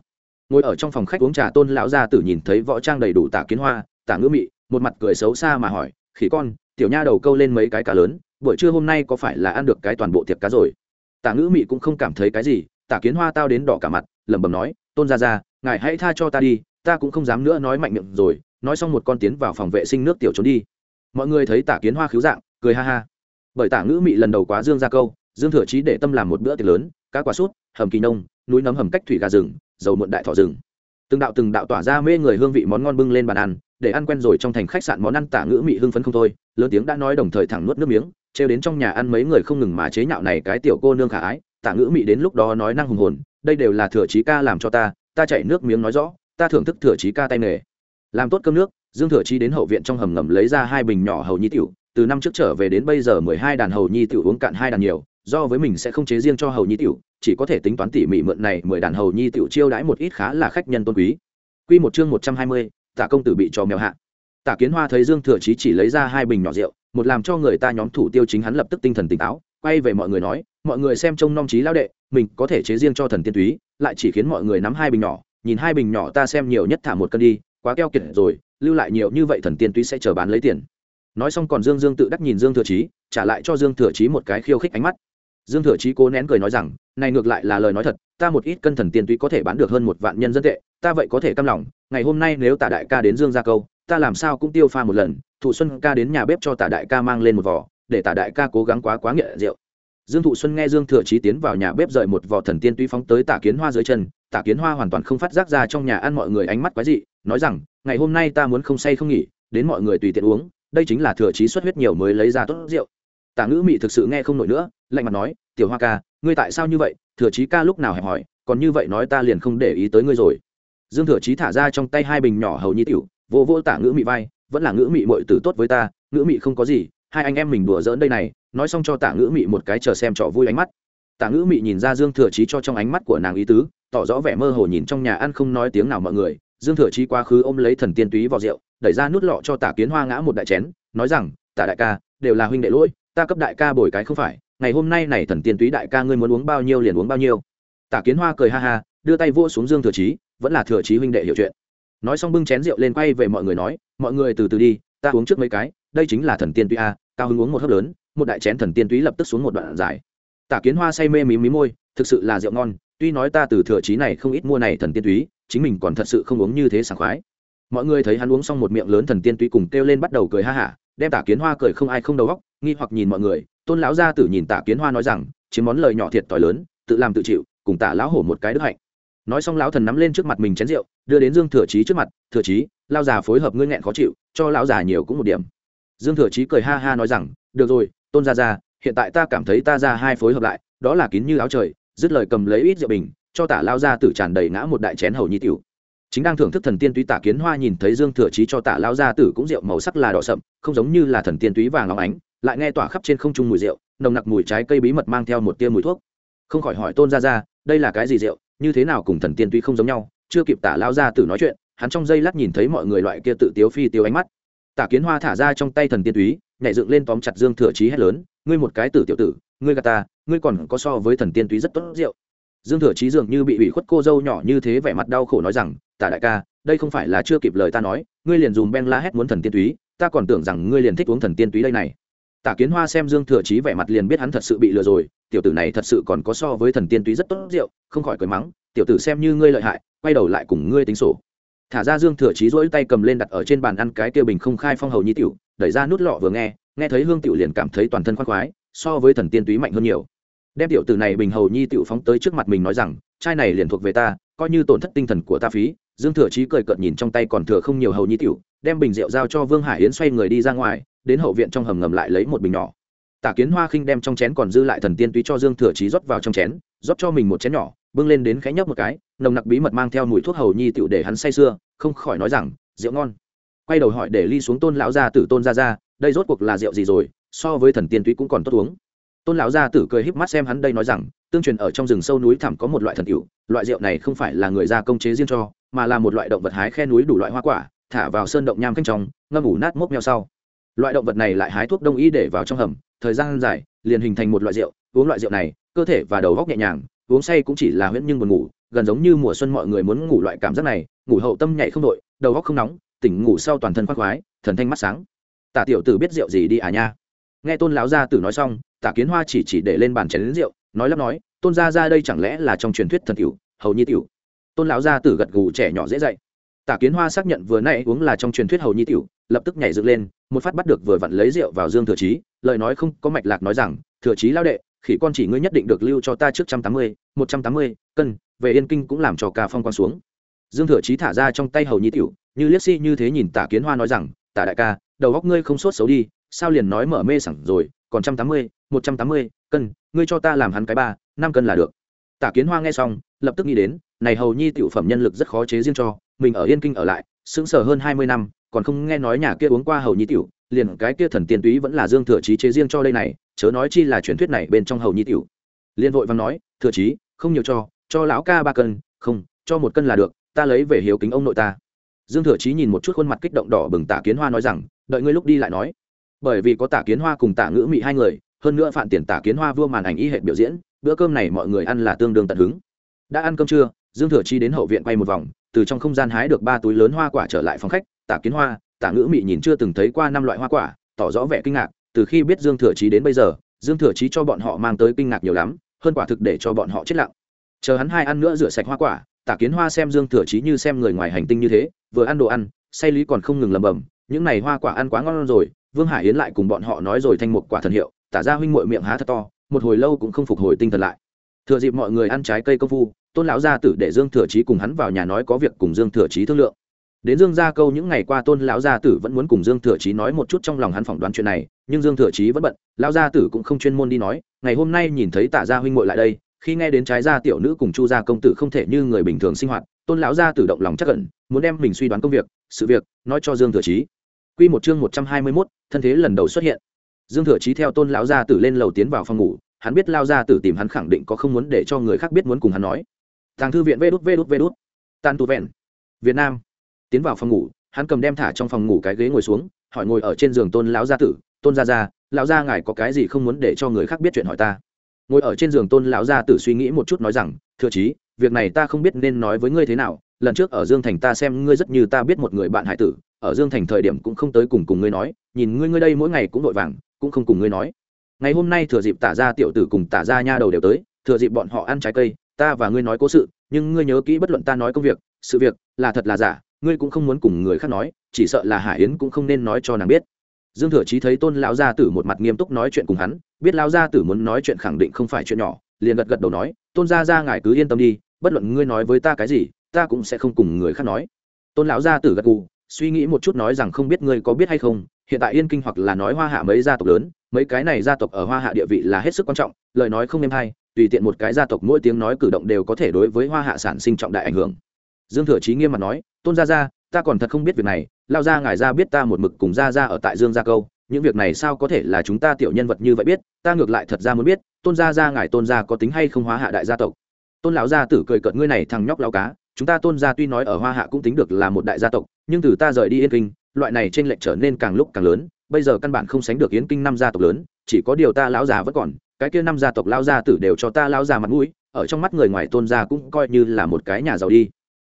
Speaker 1: Ngồi ở trong phòng khách uống trà tôn lão gia tử nhìn thấy võ trang đầy đủ tả kiến hoa, tả ngữ mị, một mặt cười xấu xa mà hỏi, khỉ con tiểu nha đầu câu lên mấy cái cá lớn, buổi trưa hôm nay có phải là ăn được cái toàn bộ tiệc cá rồi? Tả ngữ mị cũng không cảm thấy cái gì, tả kiến hoa tao đến đỏ cả mặt, lẩm bẩm nói, tôn ra ra ngài hãy tha cho ta đi, ta cũng không dám nữa nói mạnh miệng rồi, nói xong một con tiến vào phòng vệ sinh nước tiểu trốn đi. Mọi người thấy tả kiến hoa khiếu dạng, cười ha ha. Bởi tả ngữ mị lần đầu quá dương ra câu, dương thừa chí để tâm làm một bữa tiệc lớn, cá quả sút, hầm kỳ nông, núi nấm hầm cách thủy gà rừng, dầu muộn đại thọ rừng. Từng đạo từng đạo tỏa ra mê người hương vị món ngon bưng lên bàn ăn để ăn quen rồi trong thành khách sạn món ăn tả ngữ mị hưng phấn không thôi lớn tiếng đã nói đồng thời thẳng nuốt nước miếng trêu đến trong nhà ăn mấy người không ngừng mà chế nhạo này cái tiểu cô nương khả ái tả ngữ mị đến lúc đó nói năng hùng hồn đây đều là thừa trí ca làm cho ta ta chạy nước miếng nói rõ ta thưởng thức thừa trí ca tay nghề. Làm tốt cơm nước dương thừa trí đến hậu viện trong hầm ngầm lấy ra hai bình nhỏ hầu nhi tiểu từ năm trước trở về đến bây giờ mười hai đàn hầu nhi tiểu uống cạn hai đàn nhiều do với mình sẽ không chế riêng cho hầu nhi tiểu chỉ có thể tính toán tỉ mỉ mượn này mười đàn hầu nhi tiểu chiêu đãi một ít khá là khách nhân tôn quý. Quy một chương một trăm hai mươi, Tả công tử bị trò mèo hạ. Tả Kiến Hoa thấy Dương Thừa Chí chỉ lấy ra hai bình nhỏ rượu, một làm cho người ta nhóm thủ tiêu chính hắn lập tức tinh thần tỉnh táo, quay về mọi người nói, mọi người xem trông nom chí lao đệ, mình có thể chế riêng cho thần tiên túy, lại chỉ khiến mọi người nắm hai bình nhỏ, nhìn hai bình nhỏ ta xem nhiều nhất thả một cân đi, quá keo kiệt rồi, lưu lại nhiều như vậy thần tiên túy sẽ chờ bán lấy tiền. Nói xong còn Dương Dương tự đắc nhìn Dương Thừa Chí, trả lại cho Dương Thừa Chí một cái khiêu khích ánh mắt. Dương Thừa Chí cố nén cười nói rằng, này ngược lại là lời nói thật, ta một ít cân thần tiên túy có thể bán được hơn một vạn nhân dân tệ, ta vậy có thể cam lòng ngày hôm nay nếu tả đại ca đến dương gia câu, ta làm sao cũng tiêu pha một lần, thụ xuân ca đến nhà bếp cho tả đại ca mang lên một vỏ để tả đại ca cố gắng quá quá nghệ rượu. Dương thụ xuân nghe dương thừa chí tiến vào nhà bếp rời một vỏ thần tiên tuy phóng tới tả kiến hoa dưới chân, tả kiến hoa hoàn toàn không phát giác ra trong nhà ăn mọi người ánh mắt quái dị, nói rằng, ngày hôm nay ta muốn không say không nghỉ, đến mọi người tùy tiện uống, đây chính là thừa chí xuất huyết nhiều mới lấy ra tốt rượu. Tả ngữ mị thực sự nghe không nổi nữa, lạnh mặt nói, tiểu hoa ca, ngươi tại sao như vậy? Thừa chí ca lúc nào hẹp hỏi, còn như vậy nói ta liền không để ý tới ngươi rồi dương thừa chí thả ra trong tay hai bình nhỏ hầu nhi tiểu, vô vô tả ngữ mị vai, vẫn là ngữ mị mội tử tốt với ta, ngữ mị không có gì, hai anh em mình đùa giỡn đây này, nói xong cho tả ngữ mị một cái chờ xem trò vui ánh mắt. Tả ngữ mị nhìn ra dương thừa chí cho trong ánh mắt của nàng ý tứ, tỏ rõ vẻ mơ hồ nhìn trong nhà ăn không nói tiếng nào mọi người. Dương thừa chí quá khứ ôm lấy thần tiên túy vào rượu, đẩy ra nút lọ cho tả kiến hoa ngã một đại chén, nói rằng, tả đại ca, đều là huynh đệ lỗi, ta cấp đại ca bồi cái không phải, ngày hôm nay này thần tiên túy đại ca ngươi muốn uống bao nhiêu liền uống bao nhiêu. Tả kiến hoa cười ha ha, đưa tay vua xuống dương thừa chí vẫn là thừa chí huynh đệ hiểu chuyện. Nói xong bưng chén rượu lên quay về mọi người nói, mọi người từ từ đi, ta uống trước mấy cái, đây chính là thần tiên túy a, cao hứng uống một hớp lớn, một đại chén thần tiên túy lập tức xuống một đoạn dài. Tả kiến hoa say mê mí mí môi, thực sự là rượu ngon, tuy nói ta từ thừa chí này không ít mua này thần tiên túy, chính mình còn thật sự không uống như thế sảng khoái. Mọi người thấy hắn uống xong một miệng lớn thần tiên túy cùng kêu lên bắt đầu cười ha hả, đem tả kiến hoa cười không ai không đầu góc nghi hoặc nhìn mọi người, tôn lão gia tử nhìn tả kiến hoa nói rằng, chiếm món lời nhỏ thiệt t lớn, tự làm tự chịu, cùng tả lão hổ một cái đức hạnh nói xong lão thần nắm lên trước mặt mình chén rượu, đưa đến dương thừa chí trước mặt, thừa chí lao già phối hợp ngươi nghẹn khó chịu, cho lão già nhiều cũng một điểm. Dương thừa chí cười ha ha nói rằng, được rồi, tôn ra ra hiện tại ta cảm thấy ta ra hai phối hợp lại, đó là kín như áo trời, dứt lời cầm lấy ít rượu bình, cho tả lao ra tử tràn đầy ngã một đại chén hầu nhi tiểu. Chính đang thưởng thức thần tiên túy tả kiến hoa nhìn thấy dương thừa chí cho tả lao ra tử cũng rượu màu sắc là đỏ sậm, không giống như là thần tiên túy vàng óng ánh, lại nghe tỏa khắp trên không trung mùi rượu, nồng nặc mùi trái cây bí mật mang theo một tia mùi thuốc. Không khỏi hỏi tôn ra ra đây là cái gì rượu? Như thế nào cùng thần tiên tuy không giống nhau, chưa kịp tả lao ra từ nói chuyện, hắn trong giây lát nhìn thấy mọi người loại kia tự tiếu phi tiêu ánh mắt. Tả kiến hoa thả ra trong tay thần tiên túy, nhảy dựng lên tóm chặt dương thừa trí hét lớn, ngươi một cái tử tiểu tử, ngươi gà ta, ngươi còn có so với thần tiên túy rất tốt rượu. Dương thừa trí dường như bị ủy khuất cô dâu nhỏ như thế vẻ mặt đau khổ nói rằng, tả đại ca, đây không phải là chưa kịp lời ta nói, ngươi liền dùng ben la hét muốn thần tiên túy, ta còn tưởng rằng ngươi liền thích uống thần tiên túy đây này tả kiến hoa xem dương thừa Chí vẻ mặt liền biết hắn thật sự bị lừa rồi, tiểu tử này thật sự còn có so với thần tiên túy rất tốt rượu, không khỏi cười mắng, tiểu tử xem như ngươi lợi hại, quay đầu lại cùng ngươi tính sổ. Thả ra dương thừa Chí rỗi tay cầm lên đặt ở trên bàn ăn cái kia bình không khai phong hầu nhi tiểu, đẩy ra nút lọ vừa nghe nghe thấy hương tiểu liền cảm thấy toàn thân khoan khoái, so với thần tiên túy mạnh hơn nhiều. Đem tiểu tử này bình hầu nhi tiểu phóng tới trước mặt mình nói rằng chai này liền thuộc về ta, coi như tổn thất tinh thần của ta phí. Dương thừa Chí cười cợt nhìn trong tay còn thừa không nhiều hầu nhi tiểu, đem bình rượu giao cho vương hải yến xoay người đi ra ngoài đến hậu viện trong hầm ngầm lại lấy một bình nhỏ. Tả kiến hoa khinh đem trong chén còn dư lại thần tiên túy cho dương thừa trí rót vào trong chén, rót cho mình một chén nhỏ, bưng lên đến khẽ nhấp một cái, nồng nặc bí mật mang theo mùi thuốc hầu nhi tựu để hắn say sưa, không khỏi nói rằng, rượu ngon. Quay đầu hỏi để ly xuống tôn lão gia tử tôn ra ra đây rốt cuộc là rượu gì rồi? So với thần tiên túy cũng còn tốt uống. Tôn lão gia tử cười híp mắt xem hắn đây nói rằng, tương truyền ở trong rừng sâu núi thẳm có một loại thần cựu, loại rượu này không phải là người gia công chế riêng cho, mà là một loại động vật hái khe núi đủ loại hoa quả, thả vào sơn động nham canh trong, ngâm ủ nát mốc meo sau loại động vật này lại hái thuốc đông y để vào trong hầm, thời gian dài, liền hình thành một loại rượu, uống loại rượu này, cơ thể và đầu góc nhẹ nhàng, uống say cũng chỉ là huyễn nhưng buồn ngủ, gần giống như mùa xuân mọi người muốn ngủ loại cảm giác này, ngủ hậu tâm nhảy không đội đầu góc không nóng, tỉnh ngủ sau toàn thân khoác khoái, thần thanh mắt sáng. Tả tiểu tử biết rượu gì đi à nha? Nghe tôn lão gia tử nói xong, tả kiến hoa chỉ chỉ để lên bàn chén đến rượu, nói lắp nói, tôn gia ra đây chẳng lẽ là trong truyền thuyết thần tiểu, hầu nhi tiểu? Tôn lão gia tử gật gù trẻ nhỏ dễ dạy tả kiến hoa xác nhận vừa nãy uống là trong truyền thuyết hầu nhi tiểu, lập tức nhảy dựng lên, một phát bắt được vừa vặn lấy rượu vào dương thừa chí, lời nói không có mạch lạc nói rằng, thừa chí lao đệ, khỉ con chỉ ngươi nhất định được lưu cho ta trước trăm tám mươi, một trăm tám mươi, cân, về yên kinh cũng làm cho ca phong quan xuống. Dương thừa chí thả ra trong tay hầu nhi tiểu, như liếc si như thế nhìn tả kiến hoa nói rằng, tả đại ca, đầu góc ngươi không sốt xấu đi, sao liền nói mở mê sẵn rồi, còn trăm tám mươi, một trăm tám mươi, cân, ngươi cho ta làm hắn cái ba, năm cân là được. Tả kiến hoa nghe xong, lập tức nghĩ đến, này hầu nhi tiểu phẩm nhân lực rất khó chế riêng cho mình ở yên kinh ở lại, sững sờ hơn hai mươi năm, còn không nghe nói nhà kia uống qua hầu nhi tiểu, liền cái kia thần tiên túy vẫn là dương thừa chí chế riêng cho đây này, chớ nói chi là truyền thuyết này bên trong hầu nhi tiểu. Liên vội văn nói, thừa chí, không nhiều cho cho lão ca ba cân, không, cho một cân là được, ta lấy về hiếu kính ông nội ta. Dương thừa chí nhìn một chút khuôn mặt kích động đỏ bừng tả kiến hoa nói rằng, đợi ngươi lúc đi lại nói. Bởi vì có tả kiến hoa cùng tả ngữ mị hai người, hơn nữa phản tiền tả kiến hoa vua màn ảnh y hệ biểu diễn, bữa cơm này mọi người ăn là tương đương tận hứng. Đã ăn cơm trưa, dương thừa chi đến hậu viện quay một vòng từ trong không gian hái được ba túi lớn hoa quả trở lại phòng khách, tả kiến hoa, tả ngữ mị nhìn chưa từng thấy qua năm loại hoa quả, tỏ rõ vẻ kinh ngạc, từ khi biết dương thừa chí đến bây giờ, dương thừa chí cho bọn họ mang tới kinh ngạc nhiều lắm, hơn quả thực để cho bọn họ chết lặng. Chờ hắn hai ăn nữa rửa sạch hoa quả, tả kiến hoa xem dương thừa chí như xem người ngoài hành tinh như thế, vừa ăn đồ ăn, say lý còn không ngừng lầm bầm những này hoa quả ăn quá ngon rồi, vương hải yến lại cùng bọn họ nói rồi thành một quả thần hiệu, tả ra huynh mội miệng há thật to, một hồi lâu cũng không phục hồi tinh thần lại. Thừa dịp mọi người ăn trái cây công phu tôn lão gia tử để dương thừa chí cùng hắn vào nhà nói có việc cùng dương thừa chí thương lượng. Đến dương gia câu những ngày qua tôn lão gia tử vẫn muốn cùng dương thừa chí nói một chút trong lòng hắn phỏng đoán chuyện này nhưng dương thừa chí vẫn bận lão gia tử cũng không chuyên môn đi nói ngày hôm nay nhìn thấy tả gia huynh ngội lại đây khi nghe đến trái gia tiểu nữ cùng chu gia công tử không thể như người bình thường sinh hoạt tôn lão gia tử động lòng chắc cẩn muốn đem mình suy đoán công việc sự việc nói cho dương thừa chí. Quy một chương một trăm hai mươi 121, thân thế lần đầu xuất hiện. Dương thừa chí theo tôn lão gia tử lên lầu tiến vào phòng ngủ hắn biết lao gia tử tìm hắn khẳng định có không muốn để cho người khác biết muốn cùng hắn nói tàng thư viện vê đút vê đút vê đút. Tan tu vẹn. Việt nam. Tiến vào phòng ngủ, hắn cầm đem thả trong phòng ngủ cái ghế ngồi xuống, hỏi ngồi ở trên giường tôn lão gia tử, tôn gia gia, lão gia ngài có cái gì không muốn để cho người khác biết chuyện hỏi ta? Ngồi ở trên giường tôn lão gia tử suy nghĩ một chút nói rằng thừa chí, việc này ta không biết nên nói với ngươi thế nào, lần trước ở dương thành ta xem ngươi rất như ta biết một người bạn hải tử, ở dương thành thời điểm cũng không tới cùng cùng ngươi nói, nhìn ngươi ngươi đây mỗi ngày cũng vội vàng, cũng không cùng ngươi nói. Ngày hôm nay thừa dịp tả ra tiểu tử cùng tả ra nha đầu đều tới, thừa dịp bọn họ ăn trái cây ta và ngươi nói cố sự, nhưng ngươi nhớ kỹ bất luận ta nói công việc, sự việc, là thật là giả, ngươi cũng không muốn cùng người khác nói, chỉ sợ là hải yến cũng không nên nói cho nàng biết. Dương thừa chí thấy tôn lão gia tử một mặt nghiêm túc nói chuyện cùng hắn, biết lão gia tử muốn nói chuyện khẳng định không phải chuyện nhỏ, liền gật gật đầu nói, tôn gia gia ngài cứ yên tâm đi, bất luận ngươi nói với ta cái gì, ta cũng sẽ không cùng người khác nói. Tôn lão gia tử gật gù, suy nghĩ một chút nói rằng không biết ngươi có biết hay không, hiện tại yên kinh hoặc là nói hoa hạ mấy gia tộc lớn, mấy cái này gia tộc ở hoa hạ địa vị là hết sức quan trọng, lời nói không êm hay tùy tiện một cái gia tộc mỗi tiếng nói cử động đều có thể đối với hoa hạ sản sinh trọng đại ảnh hưởng. Dương thừa chí nghiêm mặt nói, tôn gia gia, ta còn thật không biết việc này, lao ra ngài ra biết ta một mực cùng gia gia ở tại dương gia câu, những việc này sao có thể là chúng ta tiểu nhân vật như vậy biết, ta ngược lại thật ra muốn biết, tôn gia gia ngài tôn gia có tính hay không hóa hạ đại gia tộc? Tôn lão gia tử cười cợt, ngươi này thằng nhóc lao cá, chúng ta tôn gia tuy nói ở hoa hạ cũng tính được là một đại gia tộc, nhưng từ ta rời đi yên kinh, loại này trên lệnh trở nên càng lúc càng lớn, bây giờ căn bản không sánh được yến kinh năm gia tộc lớn, chỉ có điều ta lão già vẫn còn cái kia năm gia tộc lão gia tử đều cho ta lão gia mặt mũi, ở trong mắt người ngoài tôn gia cũng coi như là một cái nhà giàu đi.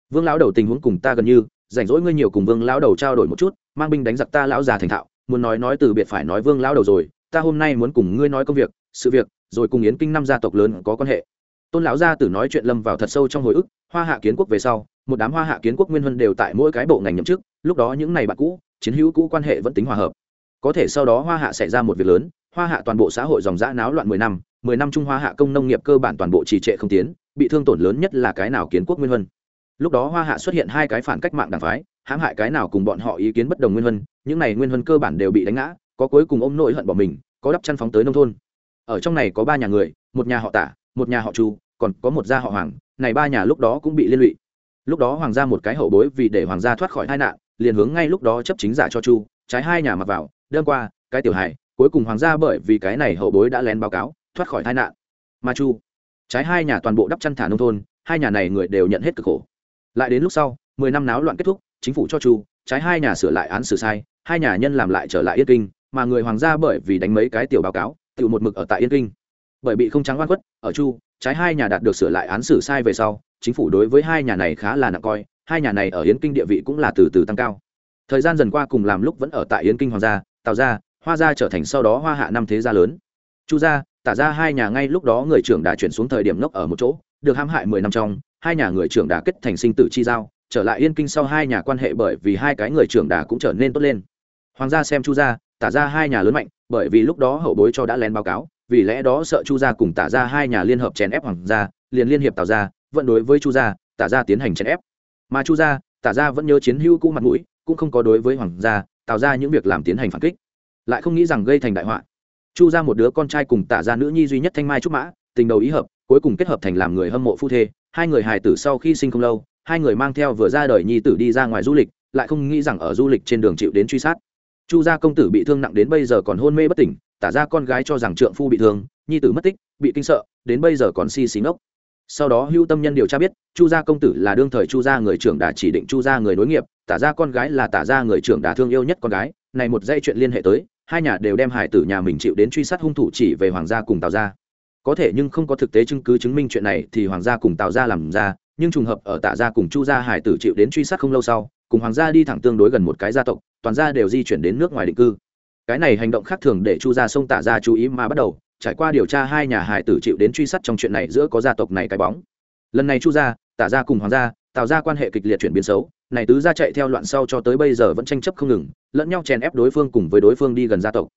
Speaker 1: Vương lão đầu tình huống cùng ta gần như, rảnh rỗi ngươi nhiều cùng vương lão đầu trao đổi một chút, mang binh đánh giặc ta lão già thành thạo, muốn nói nói từ biệt phải nói vương lão đầu rồi, ta hôm nay muốn cùng ngươi nói công việc, sự việc, rồi cùng yến kinh năm gia tộc lớn có quan hệ. Tôn lão gia tử nói chuyện lâm vào thật sâu trong hồi ức, hoa hạ kiến quốc về sau, một đám hoa hạ kiến quốc nguyên huân đều tại mỗi cái bộ ngành nhậm chức, lúc đó những này bạn cũ, chiến hữu cũ quan hệ vẫn tính hòa hợp có thể sau đó hoa hạ xảy ra một việc lớn, hoa hạ toàn bộ xã hội dòng dã náo loạn mười năm mười năm trung hoa hạ công nông nghiệp cơ bản toàn bộ trì trệ không tiến, bị thương tổn lớn nhất là cái nào kiến quốc nguyên huân. Lúc đó hoa hạ xuất hiện hai cái phản cách mạng đảng phái, hãm hại cái nào cùng bọn họ ý kiến bất đồng nguyên huân, những này nguyên huân cơ bản đều bị đánh ngã, có cuối cùng ôm nỗi hận bỏ mình, có đắp chăn phóng tới nông thôn. Ở trong này có ba nhà người, một nhà họ tả, một nhà họ chu, còn có một gia họ hoàng, này ba nhà lúc đó cũng bị liên lụy. Lúc đó hoàng gia một cái hậu bối vì để hoàng gia thoát khỏi tai nạn, liền hướng ngay lúc đó chấp chính giả cho chu, trái hai nhà mặc vào đơn qua, cái tiểu hài, cuối cùng hoàng gia bởi vì cái này hậu bối đã lén báo cáo, thoát khỏi tai nạn. Mà chu. Trái hai nhà toàn bộ đắp chăn thả nông thôn, hai nhà này người đều nhận hết cực khổ. Lại đến lúc sau, mười năm náo loạn kết thúc, chính phủ cho chu, trái hai nhà sửa lại án xử sai, hai nhà nhân làm lại trở lại yên kinh, mà người hoàng gia bởi vì đánh mấy cái tiểu báo cáo, tự một mực ở tại yên kinh. Bởi bị không trắng oan khuất, ở chu, trái hai nhà đạt được sửa lại án xử sai về sau, chính phủ đối với hai nhà này khá là nặng coi, hai nhà này ở yến kinh địa vị cũng là từ từ tăng cao. Thời gian dần qua cùng làm lúc vẫn ở tại yến kinh hoàng gia tào gia, hoa gia trở thành sau đó hoa hạ năm thế gia lớn. Chu gia, tả ra hai nhà ngay lúc đó người trưởng đã chuyển xuống thời điểm ngốc ở một chỗ, được hãm hại mười năm trong, hai nhà người trưởng đã kết thành sinh tử chi giao, trở lại yên kinh sau hai nhà quan hệ bởi vì hai cái người trưởng đà cũng trở nên tốt lên. Hoàng gia xem chu gia, tả ra hai nhà lớn mạnh, bởi vì lúc đó hậu bối cho đã lén báo cáo, vì lẽ đó sợ chu gia cùng tả ra hai nhà liên hợp chèn ép hoàng gia, liền liên hiệp tạo ra vẫn đối với chu gia, tả ra tiến hành chèn ép. Mà chu gia, tả ra vẫn nhớ chiến hữu cũ mặt mũi, cũng không có đối với hoàng gia tạo ra những việc làm tiến hành phản kích, lại không nghĩ rằng gây thành đại họa. Chu ra một đứa con trai cùng tả ra nữ nhi duy nhất thanh mai trúc mã, tình đầu ý hợp, cuối cùng kết hợp thành làm người hâm mộ phu thê, hai người hài tử sau khi sinh không lâu, hai người mang theo vừa ra đời nhi tử đi ra ngoài du lịch, lại không nghĩ rằng ở du lịch trên đường chịu đến truy sát. Chu gia công tử bị thương nặng đến bây giờ còn hôn mê bất tỉnh, tả ra con gái cho rằng trượng phu bị thương, nhi tử mất tích, bị kinh sợ, đến bây giờ còn si xí ngốc sau đó hưu tâm nhân điều tra biết, chu gia công tử là đương thời chu gia người trưởng đà chỉ định chu gia người nối nghiệp, tả ra con gái là tả ra người trưởng đà thương yêu nhất con gái. Này một dây chuyện liên hệ tới, hai nhà đều đem hải tử nhà mình chịu đến truy sát hung thủ chỉ về hoàng gia cùng tào gia. Có thể nhưng không có thực tế chứng cứ chứng minh chuyện này thì hoàng gia cùng tào gia làm ra, nhưng trùng hợp ở tạ gia cùng chu gia hải tử chịu đến truy sát không lâu sau, cùng hoàng gia đi thẳng tương đối gần một cái gia tộc, toàn gia đều di chuyển đến nước ngoài định cư. Cái này hành động khác thường để chu gia sông tạ gia chú ý mà bắt đầu trải qua điều tra hai nhà hải tử chịu đến truy sát trong chuyện này giữa có gia tộc này cái bóng. Lần này chu gia, Tả gia cùng hoàng gia tạo ra quan hệ kịch liệt chuyển biến xấu, này tứ gia chạy theo loạn sau cho tới bây giờ vẫn tranh chấp không ngừng, lẫn nhau chèn ép đối phương cùng với đối phương đi gần gia tộc.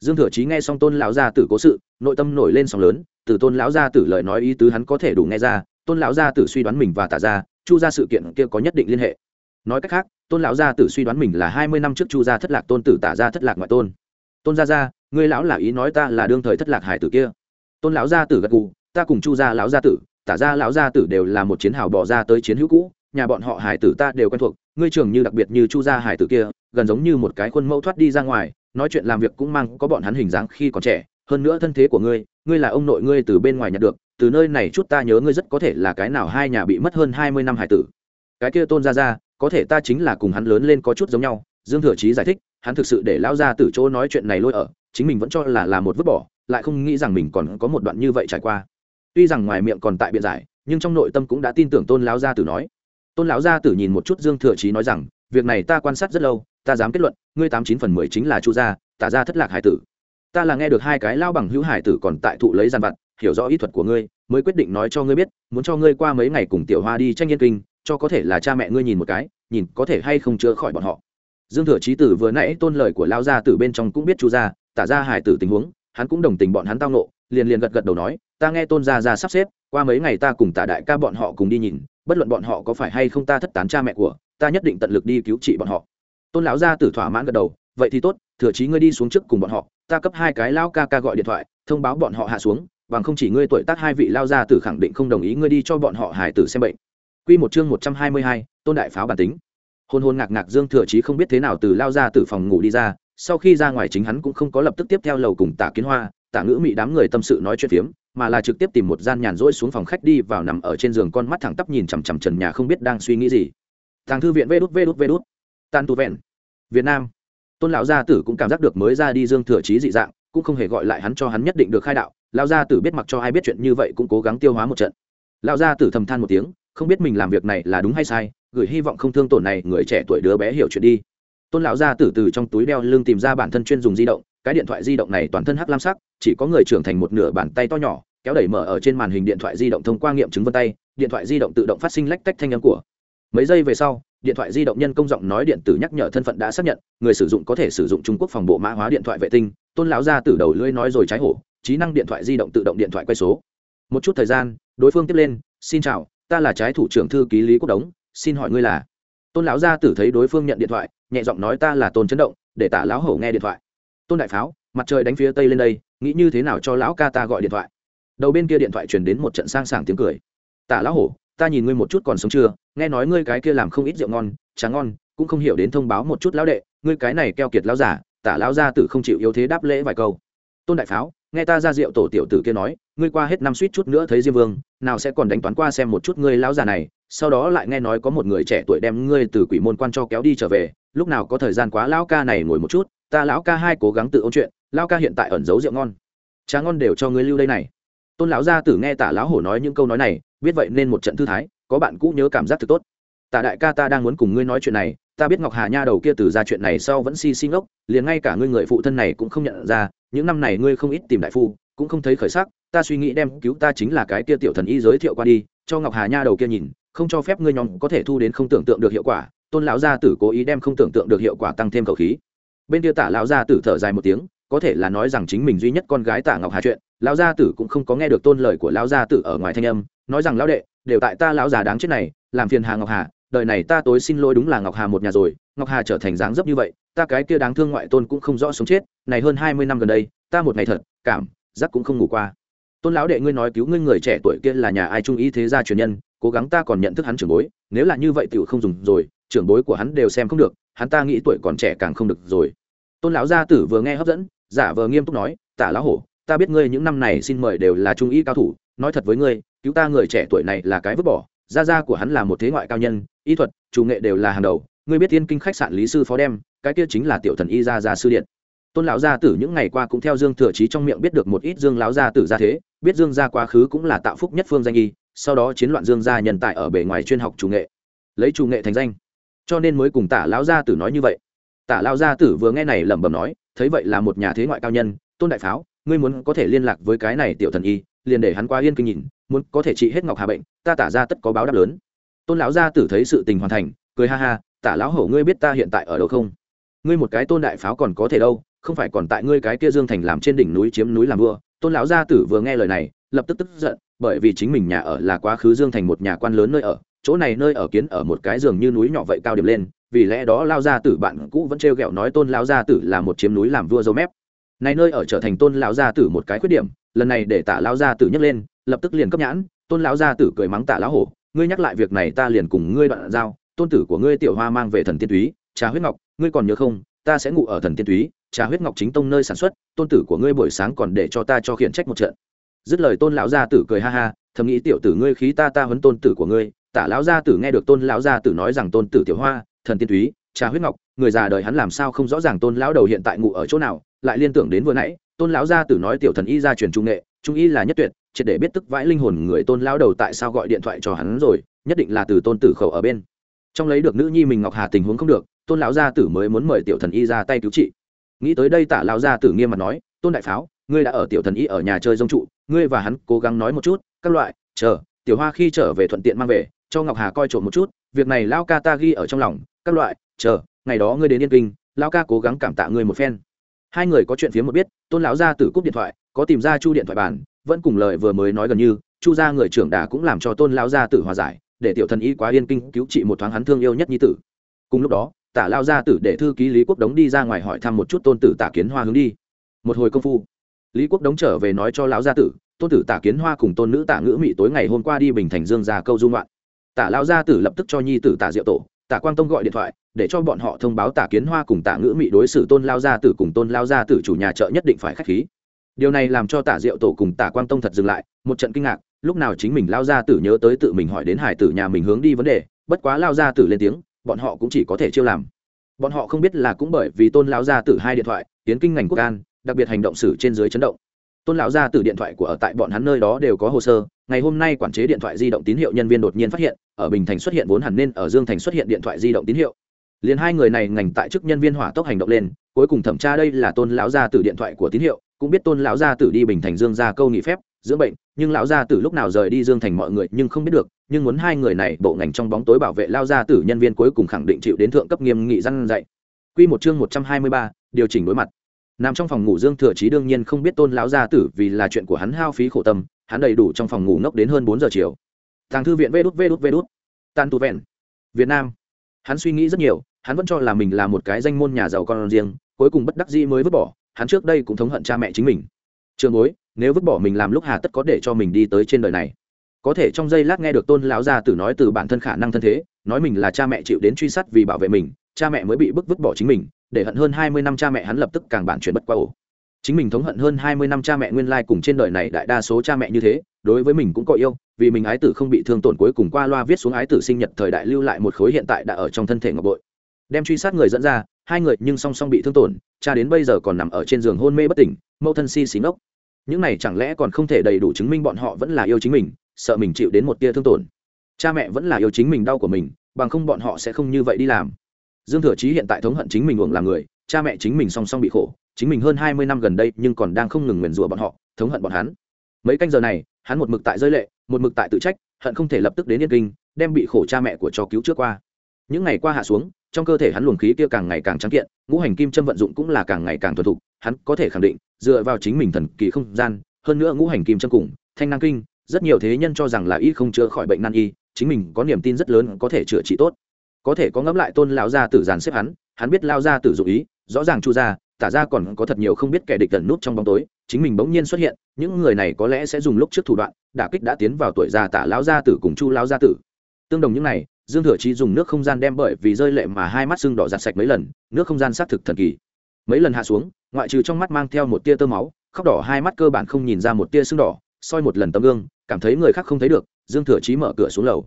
Speaker 1: Dương thừa chí nghe xong tôn lão gia tử cố sự, nội tâm nổi lên sóng lớn, từ tôn lão gia tử lời nói ý tứ hắn có thể đủ nghe ra, tôn lão gia tử suy đoán mình và tả gia, chu gia sự kiện kia có nhất định liên hệ. Nói cách khác, tôn lão gia tử suy đoán mình là hai mươi năm trước chu gia thất lạc tôn tử, tả gia thất lạc ngoại tôn. Tôn gia gia ngươi lão là ý nói ta là đương thời thất lạc hải tử kia. Tôn lão gia tử gật gù ta cùng chu gia lão gia tử tả gia lão gia tử đều là một chiến hào bỏ ra tới chiến hữu cũ nhà bọn họ hải tử ta đều quen thuộc ngươi trường như đặc biệt như chu gia hải tử kia gần giống như một cái khuôn mẫu thoát đi ra ngoài nói chuyện làm việc cũng mang có bọn hắn hình dáng khi còn trẻ hơn nữa thân thế của ngươi ngươi là ông nội ngươi từ bên ngoài nhặt được từ nơi này chút ta nhớ ngươi rất có thể là cái nào hai nhà bị mất hơn hai mươi năm hải tử. Cái kia tôn gia gia, có thể ta chính là cùng hắn lớn lên có chút giống nhau dương thừa chí giải thích hắn thực sự để lao ra từ chỗ nói chuyện này lôi ở, chính mình vẫn cho là là một vứt bỏ, lại không nghĩ rằng mình còn có một đoạn như vậy trải qua. Tuy rằng ngoài miệng còn tại biện giải, nhưng trong nội tâm cũng đã tin tưởng tôn lão gia tử nói. Tôn lão gia tử nhìn một chút dương thừa chí nói rằng, việc này ta quan sát rất lâu, ta dám kết luận, ngươi tám chín phần mười chính là chu gia, tả ra thất lạc hải tử. Ta là nghe được hai cái lao bằng hữu hải tử còn tại thụ lấy gian vặt, hiểu rõ ý thuật của ngươi, mới quyết định nói cho ngươi biết, muốn cho ngươi qua mấy ngày cùng tiểu hoa đi tranh yên kinh, cho có thể là cha mẹ ngươi nhìn một cái, nhìn có thể hay không chữa khỏi bọn họ dương thừa trí tử vừa nãy tôn lời của lao gia tử bên trong cũng biết chu gia tả ra hải tử tình huống hắn cũng đồng tình bọn hắn tao nộ liền liền gật gật đầu nói ta nghe tôn gia ra sắp xếp qua mấy ngày ta cùng tả đại ca bọn họ cùng đi nhìn bất luận bọn họ có phải hay không ta thất tán cha mẹ của ta nhất định tận lực đi cứu trị bọn họ. Tôn lão gia tử thỏa mãn gật đầu vậy thì tốt thừa trí ngươi đi xuống trước cùng bọn họ ta cấp hai cái lao ca ca gọi điện thoại thông báo bọn họ hạ xuống bằng không chỉ ngươi tuổi tác hai vị lao gia tử khẳng định không đồng ý ngươi đi cho bọn họ hải tử xem bệnh. Quy một chương một trăm hai mươi hai, tôn đại pháo bản tính hôn hôn ngạc ngạc dương thừa chí không biết thế nào từ lao ra từ phòng ngủ đi ra, sau khi ra ngoài chính hắn cũng không có lập tức tiếp theo lầu cùng tả kiến hoa tả ngữ mị đám người tâm sự nói chuyện phiếm, mà là trực tiếp tìm một gian nhàn rỗi xuống phòng khách đi vào nằm ở trên giường con mắt thẳng tắp nhìn chằm chằm trần nhà không biết đang suy nghĩ gì. Thằng thư viện vê đút vê đút vê đút. Tan tu vẹn. Việt nam. Tôn lão gia tử cũng cảm giác được mới ra đi dương thừa chí dị dạng, cũng không hề gọi lại hắn cho hắn nhất định được khai đạo. Lão gia tử biết mặc cho ai biết chuyện như vậy cũng cố gắng tiêu hóa một trận. Lão gia tử thầm than một tiếng, không biết mình làm việc này là đúng hay sai gửi hy vọng không thương tổn này, người trẻ tuổi đứa bé hiểu chuyện đi. Tôn lão gia tử từ trong túi đeo lưng tìm ra bản thân chuyên dùng di động, cái điện thoại di động này toàn thân hắc lam sắc, chỉ có người trưởng thành một nửa bàn tay to nhỏ, kéo đẩy mở ở trên màn hình điện thoại di động thông qua nghiệm chứng vân tay, điện thoại di động tự động phát sinh lách tách thanh âm của. Mấy giây về sau, điện thoại di động nhân công giọng nói điện tử nhắc nhở thân phận đã xác nhận, người sử dụng có thể sử dụng trung quốc phòng bộ mã hóa điện thoại vệ tinh. Tôn lão gia tử đầu lưỡi nói rồi trái hổ, trí năng điện thoại di động tự động điện thoại quay số. Một chút thời gian, đối phương tiếp lên, xin chào, ta là trái thủ trưởng thư ký lý quốc đống xin hỏi ngươi là? Tôn lão gia tử thấy đối phương nhận điện thoại, nhẹ giọng nói, ta là tôn chấn động, để tả lão hổ nghe điện thoại. Tôn đại pháo, mặt trời đánh phía tây lên đây, nghĩ như thế nào cho lão ca ta gọi điện thoại. Đầu bên kia điện thoại truyền đến một trận sang sảng tiếng cười. Tả lão hổ, ta nhìn ngươi một chút còn sống chưa, nghe nói ngươi cái kia làm không ít rượu ngon tráng ngon, cũng không hiểu đến thông báo một chút lão đệ, ngươi cái này keo kiệt lão giả tả lão gia tử không chịu yếu thế đáp lễ vài câu. Tôn đại pháo, nghe ta ra rượu tổ tiểu tử kia nói, ngươi qua hết năm suýt chút nữa thấy diêm vương, nào sẽ còn đánh toán qua xem một chút ngươi lão già này sau đó lại nghe nói có một người trẻ tuổi đem ngươi từ quỷ môn quan cho kéo đi trở về, lúc nào có thời gian quá lão ca này ngồi một chút, ta lão ca hai cố gắng tự ôn chuyện, lão ca hiện tại ẩn giấu rượu ngon. Trà ngon đều cho ngươi lưu đây này. Tôn lão gia tử nghe tả lão hổ nói những câu nói này, biết vậy nên một trận thư thái, có bạn cũ nhớ cảm giác thực tốt. Tả đại ca ta đang muốn cùng ngươi nói chuyện này, ta biết ngọc hà nha đầu kia từ ra chuyện này sau vẫn si si ngốc, liền ngay cả ngươi người phụ thân này cũng không nhận ra, những năm này ngươi không ít tìm đại phu, cũng không thấy khởi sắc, ta suy nghĩ đem cứu ta chính là cái kia tiểu thần y giới thiệu qua đi, cho ngọc hà nha đầu kia nhìn không cho phép ngươi nhóm có thể thu đến không tưởng tượng được hiệu quả, tôn lão gia tử cố ý đem không tưởng tượng được hiệu quả tăng thêm khẩu khí. Bên kia tả lão gia tử thở dài một tiếng, có thể là nói rằng chính mình duy nhất con gái tả ngọc hà chuyện, lão gia tử cũng không có nghe được tôn lời của lão gia tử ở ngoài thanh âm, nói rằng lão đệ, đều tại ta lão già đáng chết này, làm phiền hà ngọc hà, đời này ta tối xin lỗi đúng là ngọc hà một nhà rồi, ngọc hà trở thành dáng dấp như vậy, ta cái kia đáng thương ngoại tôn cũng không rõ sống chết, này hơn hai mươi năm gần đây, ta một ngày thật, cảm, giác cũng không ngủ qua tôn lão đệ ngươi nói cứu ngươi người trẻ tuổi kia là nhà ai trung ý thế gia truyền nhân, cố gắng ta còn nhận thức hắn trưởng bối, nếu là như vậy tiểu không dùng rồi, trưởng bối của hắn đều xem không được, hắn ta nghĩ tuổi còn trẻ càng không được rồi. Tôn lão gia tử vừa nghe hấp dẫn, giả vờ nghiêm túc nói, tả lão hổ, ta biết ngươi những năm này xin mời đều là trung ý cao thủ, nói thật với ngươi, cứu ta người trẻ tuổi này là cái vứt bỏ, gia gia của hắn là một thế ngoại cao nhân, y thuật, chủ nghệ đều là hàng đầu, ngươi biết thiên kinh khách sạn lý sư phó đem, cái kia chính là tiểu thần y gia gia sư điện. Tôn lão gia tử những ngày qua cũng theo dương thừa chí trong miệng biết được một ít dương lão gia tử gia thế biết dương gia quá khứ cũng là tạo phúc nhất phương danh y, sau đó chiến loạn dương gia nhân tại ở bề ngoài chuyên học chủ nghệ, lấy chủ nghệ thành danh. Cho nên mới cùng tả lão gia tử nói như vậy. Tả lão gia tử vừa nghe này lẩm bẩm nói, thấy vậy là một nhà thế ngoại cao nhân, tôn đại pháo, ngươi muốn có thể liên lạc với cái này tiểu thần y, liền để hắn qua yên kinh nhìn, muốn có thể trị hết ngọc hà bệnh, ta tả ra tất có báo đáp lớn. Tôn lão gia tử thấy sự tình hoàn thành, cười ha ha, tả lão hổ, ngươi biết ta hiện tại ở đâu không? Ngươi một cái tôn đại pháo còn có thể đâu, không phải còn tại ngươi cái kia dương thành làm trên đỉnh núi chiếm núi làm vua tôn lão gia tử vừa nghe lời này, lập tức tức giận, bởi vì chính mình nhà ở là quá khứ dương thành một nhà quan lớn nơi ở, chỗ này nơi ở kiến ở một cái giường như núi nhỏ vậy cao điểm lên, vì lẽ đó lao gia tử bạn cũ vẫn trêu ghẹo nói tôn lão gia tử là một chiếm núi làm vua dâu mép. Này nơi ở trở thành tôn lão gia tử một cái khuyết điểm, lần này để tả lão gia tử nhấc lên, lập tức liền cấp nhãn, tôn lão gia tử cười mắng tả lão hổ, ngươi nhắc lại việc này ta liền cùng ngươi đoạn giao, tôn tử của ngươi tiểu hoa mang về thần tiên túy, trà huyết ngọc, ngươi còn nhớ không, ta sẽ ngủ ở thần tiên túy trà huyết ngọc chính tông nơi sản xuất, tôn tử của ngươi buổi sáng còn để cho ta cho khiển trách một trận. Dứt lời tôn lão gia tử cười ha ha, thầm nghĩ tiểu tử ngươi khí ta ta huấn tôn tử của ngươi. Tả lão gia tử nghe được tôn lão gia tử nói rằng tôn tử tiểu hoa, thần tiên túy, trà huyết ngọc, người già đời hắn làm sao không rõ ràng tôn lão đầu hiện tại ngủ ở chỗ nào, lại liên tưởng đến vừa nãy, tôn lão gia tử nói tiểu thần y gia truyền trung nghệ, trung y là nhất tuyệt, triệt để biết tức vãi linh hồn người tôn lão đầu tại sao gọi điện thoại cho hắn rồi, nhất định là từ tôn tử khẩu ở bên. Trong lấy được nữ nhi mình ngọc hà tình huống không được, tôn lão gia tử mới muốn mời tiểu thần y ra tay cứu trị nghĩ tới đây tả lão gia tử nghiêm mặt nói, tôn đại pháo, ngươi đã ở tiểu thần y ở nhà chơi dông trụ, ngươi và hắn cố gắng nói một chút, các loại, chờ, tiểu hoa khi trở về thuận tiện mang về, cho ngọc hà coi trộm một chút, việc này lao ca ta ghi ở trong lòng, các loại, chờ, ngày đó ngươi đến yên kinh lao ca cố gắng cảm tạ ngươi một phen. Hai người có chuyện phía một biết, tôn lão gia tử cúp điện thoại, có tìm ra chu điện thoại bàn, vẫn cùng lời vừa mới nói gần như, chu gia người trưởng đà cũng làm cho tôn lão gia tử hòa giải, để tiểu thần y quá yên kinh cứu trị một thoáng hắn thương yêu nhất nhi tử. Cùng lúc đó tả lao gia tử để thư ký lý quốc đống đi ra ngoài hỏi thăm một chút tôn tử tả kiến hoa hướng đi. Một hồi công phu, lý quốc đống trở về nói cho lão gia tử, tôn tử tả kiến hoa cùng tôn nữ tả ngữ mị tối ngày hôm qua đi bình thành dương ra câu dung loạn tả lão gia tử lập tức cho nhi tử tả diệu tổ, tả quang tông gọi điện thoại, để cho bọn họ thông báo tả kiến hoa cùng tả ngữ mị đối xử tôn lao gia tử cùng tôn lao gia tử chủ nhà chợ nhất định phải k h á c h khí. Điều này làm cho tả diệu tổ cùng tả quang tông thật dừng lại, một trận kinh ngạc, lúc nào chính mình lao gia tử nhớ tới tự mình hỏi đến hải tử nhà mình hướng đi vấn đề, bất quá lao gia tử lên tiếng bọn họ cũng chỉ có thể chiêu làm. Bọn họ không biết là cũng bởi vì tôn lão gia tử hai điện thoại, tiến kinh ngành quốc an, đặc biệt hành động xử trên dưới chấn động. Tôn lão gia tử điện thoại của ở tại bọn hắn nơi đó đều có hồ sơ, ngày hôm nay quản chế điện thoại di động tín hiệu nhân viên đột nhiên phát hiện, ở bình thành xuất hiện vốn hẳn nên ở dương thành xuất hiện điện thoại di động tín hiệu. Liền hai người này ngành tại chức nhân viên hỏa tốc hành động lên, cuối cùng thẩm tra đây là tôn lão gia tử điện thoại của tín hiệu, cũng biết tôn lão gia tử đi bình thành dương ra câu nghỉ phép dưỡng bệnh nhưng lão gia tử lúc nào rời đi dương thành mọi người nhưng không biết được nhưng muốn hai người này bộ ngành trong bóng tối bảo vệ lao gia tử nhân viên cuối cùng khẳng định chịu đến thượng cấp nghiêm nghị răn dạy. Quy một chương một trăm hai mươi ba, điều chỉnh đối mặt. Nằm trong phòng ngủ dương thừa chí đương nhiên không biết tôn lão gia tử vì là chuyện của hắn hao phí khổ tâm hắn đầy đủ trong phòng ngủ ngốc đến hơn bốn giờ chiều. Thằng thư viện vê đút vê đút vê đút. Tan tu vẹn. Việt nam. Hắn suy nghĩ rất nhiều hắn vẫn cho là mình là một cái danh môn nhà giàu con riêng cuối cùng bất đắc dĩ mới vứt bỏ hắn trước đây cũng thống hận cha mẹ chính mình. Trường bối nếu vứt bỏ mình làm lúc hà tất có để cho mình đi tới trên đời này. Có thể trong giây lát nghe được tôn lão gia tử nói từ bản thân khả năng thân thế, nói mình là cha mẹ chịu đến truy sát vì bảo vệ mình, cha mẹ mới bị bức vứt bỏ chính mình, để hận hơn hai mươi năm cha mẹ hắn lập tức càng bản chuyển bất qua ổ. Chính mình thống hận hơn hai mươi năm cha mẹ nguyên lai cùng trên đời này đại đa số cha mẹ như thế, đối với mình cũng có yêu, vì mình ái tử không bị thương tổn cuối cùng qua loa viết xuống ái tử sinh nhật thời đại lưu lại một khối hiện tại đã ở trong thân thể ngọc bội. Đem truy sát người dẫn ra, hai người nhưng song song bị thương tổn, cha đến bây giờ còn nằm ở trên giường hôn mê bất tỉnh, mẫu thân si xí ngốc những này chẳng lẽ còn không thể đầy đủ chứng minh bọn họ vẫn là yêu chính mình, sợ mình chịu đến một tia thương tổn. Cha mẹ vẫn là yêu chính mình đau của mình, bằng không bọn họ sẽ không như vậy đi làm. Dương thừa chí hiện tại thống hận chính mình uổng làm người, cha mẹ chính mình song song bị khổ, chính mình hơn hai mươi năm gần đây nhưng còn đang không ngừng nguyền rủa bọn họ, thống hận bọn hắn. Mấy canh giờ này, hắn một mực tại rơi lệ, một mực tại tự trách, hận không thể lập tức đến yên kinh, đem bị khổ cha mẹ của cho cứu trước qua. Những ngày qua hạ xuống trong cơ thể hắn luồng khí kia càng ngày càng trắng kiện, ngũ hành kim châm vận dụng cũng là càng ngày càng thuần thục, hắn có thể khẳng định, dựa vào chính mình thần kỳ không gian, hơn nữa ngũ hành kim châm cùng, thanh năng kinh, rất nhiều thế nhân cho rằng là y không chữa khỏi bệnh nan y, chính mình có niềm tin rất lớn có thể chữa trị tốt. Có thể có ngẫm lại tôn lão gia tử giàn xếp hắn hắn biết lao gia tử dụ ý, rõ ràng chu ra tả ra còn có thật nhiều không biết kẻ địch tần nút trong bóng tối, chính mình bỗng nhiên xuất hiện, những người này có lẽ sẽ dùng lúc trước thủ đoạn, đả kích đã tiến vào tuổi già tả lão gia tử cùng chu lão gia tử. Tương đồng những này dương thừa chí dùng nước không gian đem bởi vì rơi lệ mà hai mắt sưng đỏ giặt sạch mấy lần, nước không gian xác thực thần kỳ. Mấy lần hạ xuống, ngoại trừ trong mắt mang theo một tia tơ máu, khóc đỏ hai mắt cơ bản không nhìn ra một tia sưng đỏ, soi một lần tấm gương, cảm thấy người khác không thấy được, dương thừa chí mở cửa xuống lầu.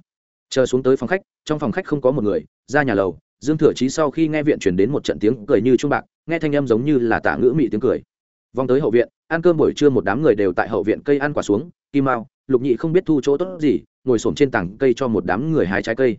Speaker 1: Chờ xuống tới phòng khách, trong phòng khách không có một người, ra nhà lầu, dương thừa chí sau khi nghe viện chuyển đến một trận tiếng cười như trung bạc, nghe thanh âm giống như là tả ngữ mị tiếng cười. Vòng tới hậu viện, ăn cơm buổi trưa một đám người đều tại hậu viện cây ăn quả xuống, kim mao, lục nhị không biết thu chỗ tốt gì, ngồi xổm trên tảng cây cho một đám người hái trái cây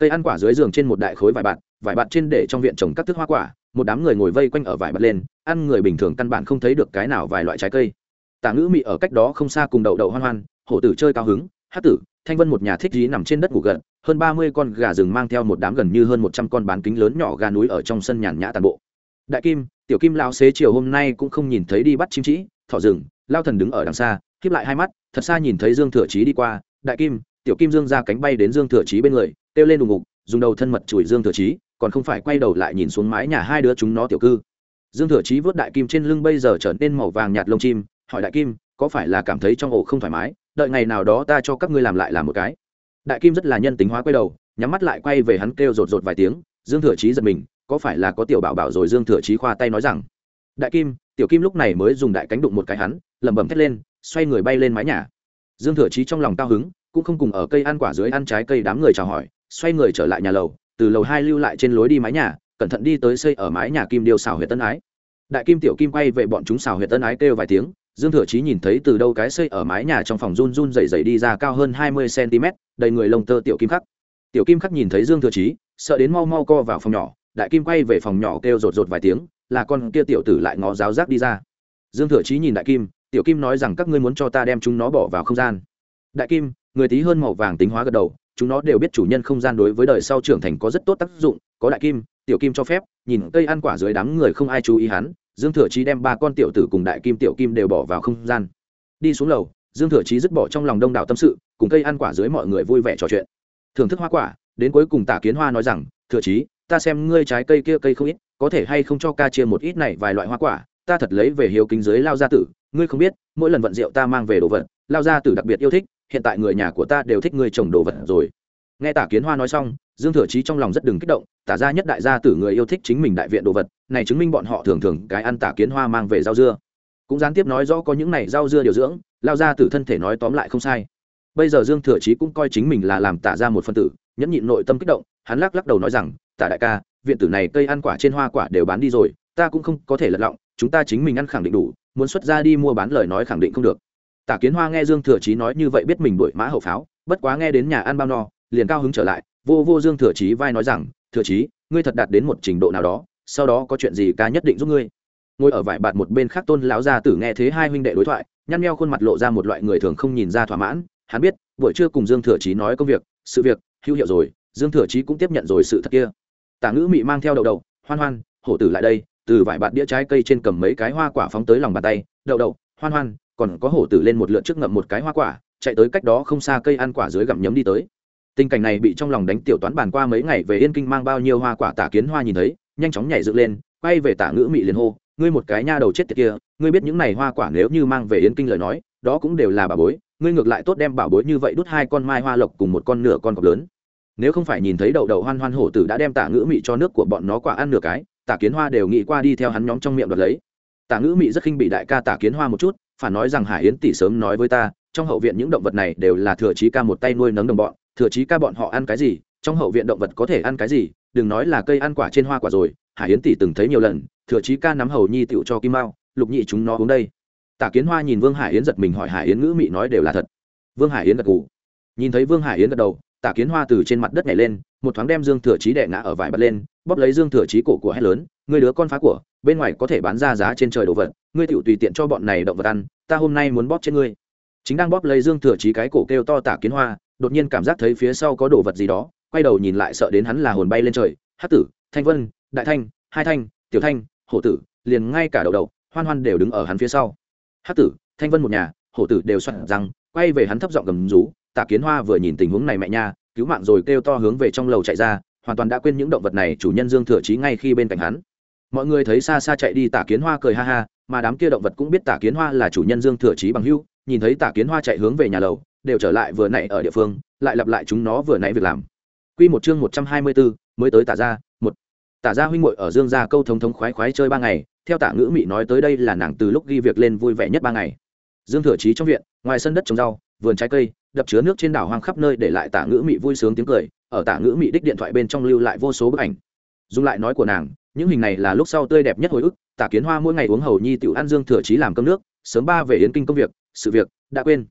Speaker 1: cây ăn quả dưới giường trên một đại khối vải bạt vải bạt trên để trong viện trồng các thức hoa quả, một đám người ngồi vây quanh ở vải bạt lên, ăn người bình thường căn bản không thấy được cái nào vài loại trái cây. Tả ngữ mị ở cách đó không xa cùng đậu đậu hoan hoan, hổ tử chơi cao hứng, hát tử, thanh vân một nhà thích dí nằm trên đất ngủ gần hơn ba mươi con gà rừng mang theo một đám gần như hơn một trăm con bán kính lớn nhỏ gà núi ở trong sân nhàn nhã tàn bộ. Đại kim, tiểu kim lao xế chiều hôm nay cũng không nhìn thấy đi bắt chim trĩ, thỏ rừng, lao thần đứng ở đằng xa khiếp lại hai mắt, thật xa nhìn thấy dương thừa chí đi qua. Đại kim, tiểu kim dương ra cánh bay đến dương thừa chí bên người kêu lên đùng ngục dùng đầu thân mật chùi dương thừa trí, còn không phải quay đầu lại nhìn xuống mái nhà hai đứa chúng nó tiểu cư. Dương thừa trí vớt đại kim trên lưng bây giờ trở nên màu vàng nhạt lông chim hỏi đại kim có phải là cảm thấy trong ổ không thoải mái đợi ngày nào đó ta cho các ngươi làm lại làm một cái. Đại kim rất là nhân tính hóa quay đầu nhắm mắt lại quay về hắn kêu rột rột vài tiếng dương thừa trí giật mình có phải là có tiểu bảo bảo rồi dương thừa trí khoa tay nói rằng. Đại kim tiểu kim lúc này mới dùng đại cánh đụng một cái hắn lẩm bẩm thét lên xoay người bay lên mái nhà. Dương thừa trí trong lòng cao hứng cũng không cùng ở cây ăn quả dưới ăn trái cây đám người chào hỏi xoay người trở lại nhà lầu, từ lầu hai lưu lại trên lối đi mái nhà, cẩn thận đi tới xây ở mái nhà kim điêu xào huyệt tân ái. Đại kim tiểu kim quay về bọn chúng xào huyệt tân ái kêu vài tiếng, dương thừa chí nhìn thấy từ đâu cái xây ở mái nhà trong phòng run run dày dày đi ra cao hơn hai mươi cm, đầy người lông tơ tiểu kim khắc. Tiểu kim khắc nhìn thấy dương thừa chí, sợ đến mau mau co vào phòng nhỏ, đại kim quay về phòng nhỏ kêu rột rột vài tiếng, là con kia tiểu tử lại ngó giáo giác đi ra. Dương thừa chí nhìn đại kim, tiểu kim nói rằng các ngươi muốn cho ta đem chúng nó bỏ vào không gian. Đại kim, người tí hơn màu vàng tính hóa gật đầu chúng nó đều biết chủ nhân không gian đối với đời sau trưởng thành có rất tốt tác dụng, có đại kim, tiểu kim cho phép, nhìn cây ăn quả dưới đám người không ai chú ý hắn, dương thừa chí đem ba con tiểu tử cùng đại kim, tiểu kim đều bỏ vào không gian. Đi xuống lầu, dương thừa chí dứt bỏ trong lòng đông đảo tâm sự, cùng cây ăn quả dưới mọi người vui vẻ trò chuyện. Thưởng thức hoa quả, đến cuối cùng tả kiến hoa nói rằng, thừa chí, ta xem ngươi trái cây kia cây không ít, có thể hay không cho ca chia một ít này vài loại hoa quả, ta thật lấy về hiếu kính dưới lao gia tử, ngươi không biết, mỗi lần vận rượu ta mang về đồ vật, lao gia tử đặc biệt yêu thích hiện tại người nhà của ta đều thích ngươi trồng đồ vật rồi. Nghe tả kiến hoa nói xong, dương thừa chí trong lòng rất đừng kích động, tả ra nhất đại gia tử người yêu thích chính mình đại viện đồ vật, này chứng minh bọn họ thường thường cái ăn tả kiến hoa mang về rau dưa. Cũng gián tiếp nói rõ có những này rau dưa điều dưỡng, lao ra từ thân thể nói tóm lại không sai. Bây giờ dương thừa chí cũng coi chính mình là làm tả ra một phân tử, nhẫn nhịn nội tâm kích động, hắn lắc lắc đầu nói rằng, tả đại ca, viện tử này cây ăn quả trên hoa quả đều bán đi rồi, ta cũng không có thể lật lọng, chúng ta chính mình ăn khẳng định đủ, muốn xuất ra đi mua bán lời nói khẳng định không được tả kiến hoa nghe dương thừa chí nói như vậy biết mình đuổi mã hậu pháo, bất quá nghe đến nhà ăn bao no, liền cao hứng trở lại, vô vô dương thừa chí vai nói rằng, thừa chí, ngươi thật đạt đến một trình độ nào đó, sau đó có chuyện gì ca nhất định giúp ngươi. Ngồi ở vải bạt một bên khác tôn lão gia tử nghe thế hai huynh đệ đối thoại, nhăn nheo khuôn mặt lộ ra một loại người thường không nhìn ra thỏa mãn, hắn biết, buổi trưa cùng dương thừa chí nói công việc, sự việc, hữu hiệu rồi, dương thừa chí cũng tiếp nhận rồi sự thật kia. Tả ngữ mị mang theo đậu đậu, hoan hoan, hổ tử lại đây, từ vải bạt đĩa trái cây trên cầm mấy cái hoa quả phóng tới lòng bàn tay, đậu đậu, hoan hoan còn có hổ tử lên một lượt trước ngậm một cái hoa quả, chạy tới cách đó không xa cây ăn quả dưới gặm nhấm đi tới. Tình cảnh này bị trong lòng đánh tiểu toán bàn qua mấy ngày về yên kinh mang bao nhiêu hoa quả tả kiến hoa nhìn thấy, nhanh chóng nhảy dựng lên, quay về tả ngữ mị liền hô, ngươi một cái nha đầu chết tiệt kia, ngươi biết những này hoa quả nếu như mang về yên kinh lời nói, đó cũng đều là bà bối, ngươi ngược lại tốt đem bảo bối như vậy đút hai con mai hoa lộc cùng một con nửa con cọp lớn. Nếu không phải nhìn thấy đậu đầu hoan hoan hổ tử đã đem tả ngữ mị cho nước của bọn nó quả ăn nửa cái, tả kiến hoa đều nghĩ qua đi theo hắn nhóm trong miệng đoạt lấy. Tả ngữ mị rất khinh bị đại ca tả kiến hoa một chút phản nói rằng hải yến tỷ sớm nói với ta, trong hậu viện những động vật này đều là thừa trí ca một tay nuôi nấng đồng bọn, thừa trí ca bọn họ ăn cái gì, trong hậu viện động vật có thể ăn cái gì, đừng nói là cây ăn quả trên hoa quả rồi, hải yến tỷ từng thấy nhiều lần, thừa trí ca nắm hầu nhi tựu cho kim mao, lục nhị chúng nó uống đây. Tả kiến hoa nhìn vương hải yến giật mình hỏi hải yến ngữ mị nói đều là thật. Vương hải yến gật gù. Nhìn thấy vương hải yến gật đầu, tả kiến hoa từ trên mặt đất nhảy lên, một thoáng đem dương thừa trí đẻ ngã ở vải bật lên, bóp lấy dương thừa trí cổ của hét lớn, ngươi đứa con phá của bên ngoài có thể bán ra giá trên trời đồ vật, ngươi tự tùy tiện cho bọn này động vật ăn, ta hôm nay muốn bóp trên ngươi. Chính đang bóp lấy dương thừa trí cái cổ kêu to tả kiến hoa, đột nhiên cảm giác thấy phía sau có đồ vật gì đó, quay đầu nhìn lại sợ đến hắn là hồn bay lên trời. Hát tử, thanh vân, đại thanh, hai thanh, tiểu thanh, hổ tử, liền ngay cả đầu đầu, hoan hoan đều đứng ở hắn phía sau. Hát tử, thanh vân một nhà, hổ tử đều soạn rằng, quay về hắn thấp giọng gầm rú tạ kiến hoa vừa nhìn tình huống này mẹ nha, cứu mạng rồi kêu to hướng về trong lầu chạy ra, hoàn toàn đã quên những động vật này chủ nhân dương thừa chí ngay khi bên cạnh hắn mọi người thấy xa xa chạy đi tả kiến hoa cười ha ha, mà đám kia động vật cũng biết tả kiến hoa là chủ nhân dương thừa chí bằng hưu nhìn thấy tả kiến hoa chạy hướng về nhà lầu, đều trở lại vừa nãy ở địa phương, lại lặp lại chúng nó vừa nãy việc làm. Quy một chương một trăm hai mươi bốn, mới tới tả gia, một. Tả gia huynh muội ở dương gia câu thống thống khoái khoái chơi ba ngày, theo tả ngữ mị nói tới đây là nàng từ lúc ghi việc lên vui vẻ nhất ba ngày. Dương thừa chí trong viện, ngoài sân đất trồng rau, vườn trái cây, đập chứa nước trên đảo hoang khắp nơi để lại tả ngữ mị vui sướng tiếng cười, ở tả ngữ mị đích điện thoại bên trong lưu lại vô số bức ảnh. Dùng lại nói của nàng những hình này là lúc sau tươi đẹp nhất hồi ức, tả kiến hoa mỗi ngày uống hầu nhi tiểu ăn dương thừa chí làm cơm nước, sớm ba về yến kinh công việc, sự việc, đã quên.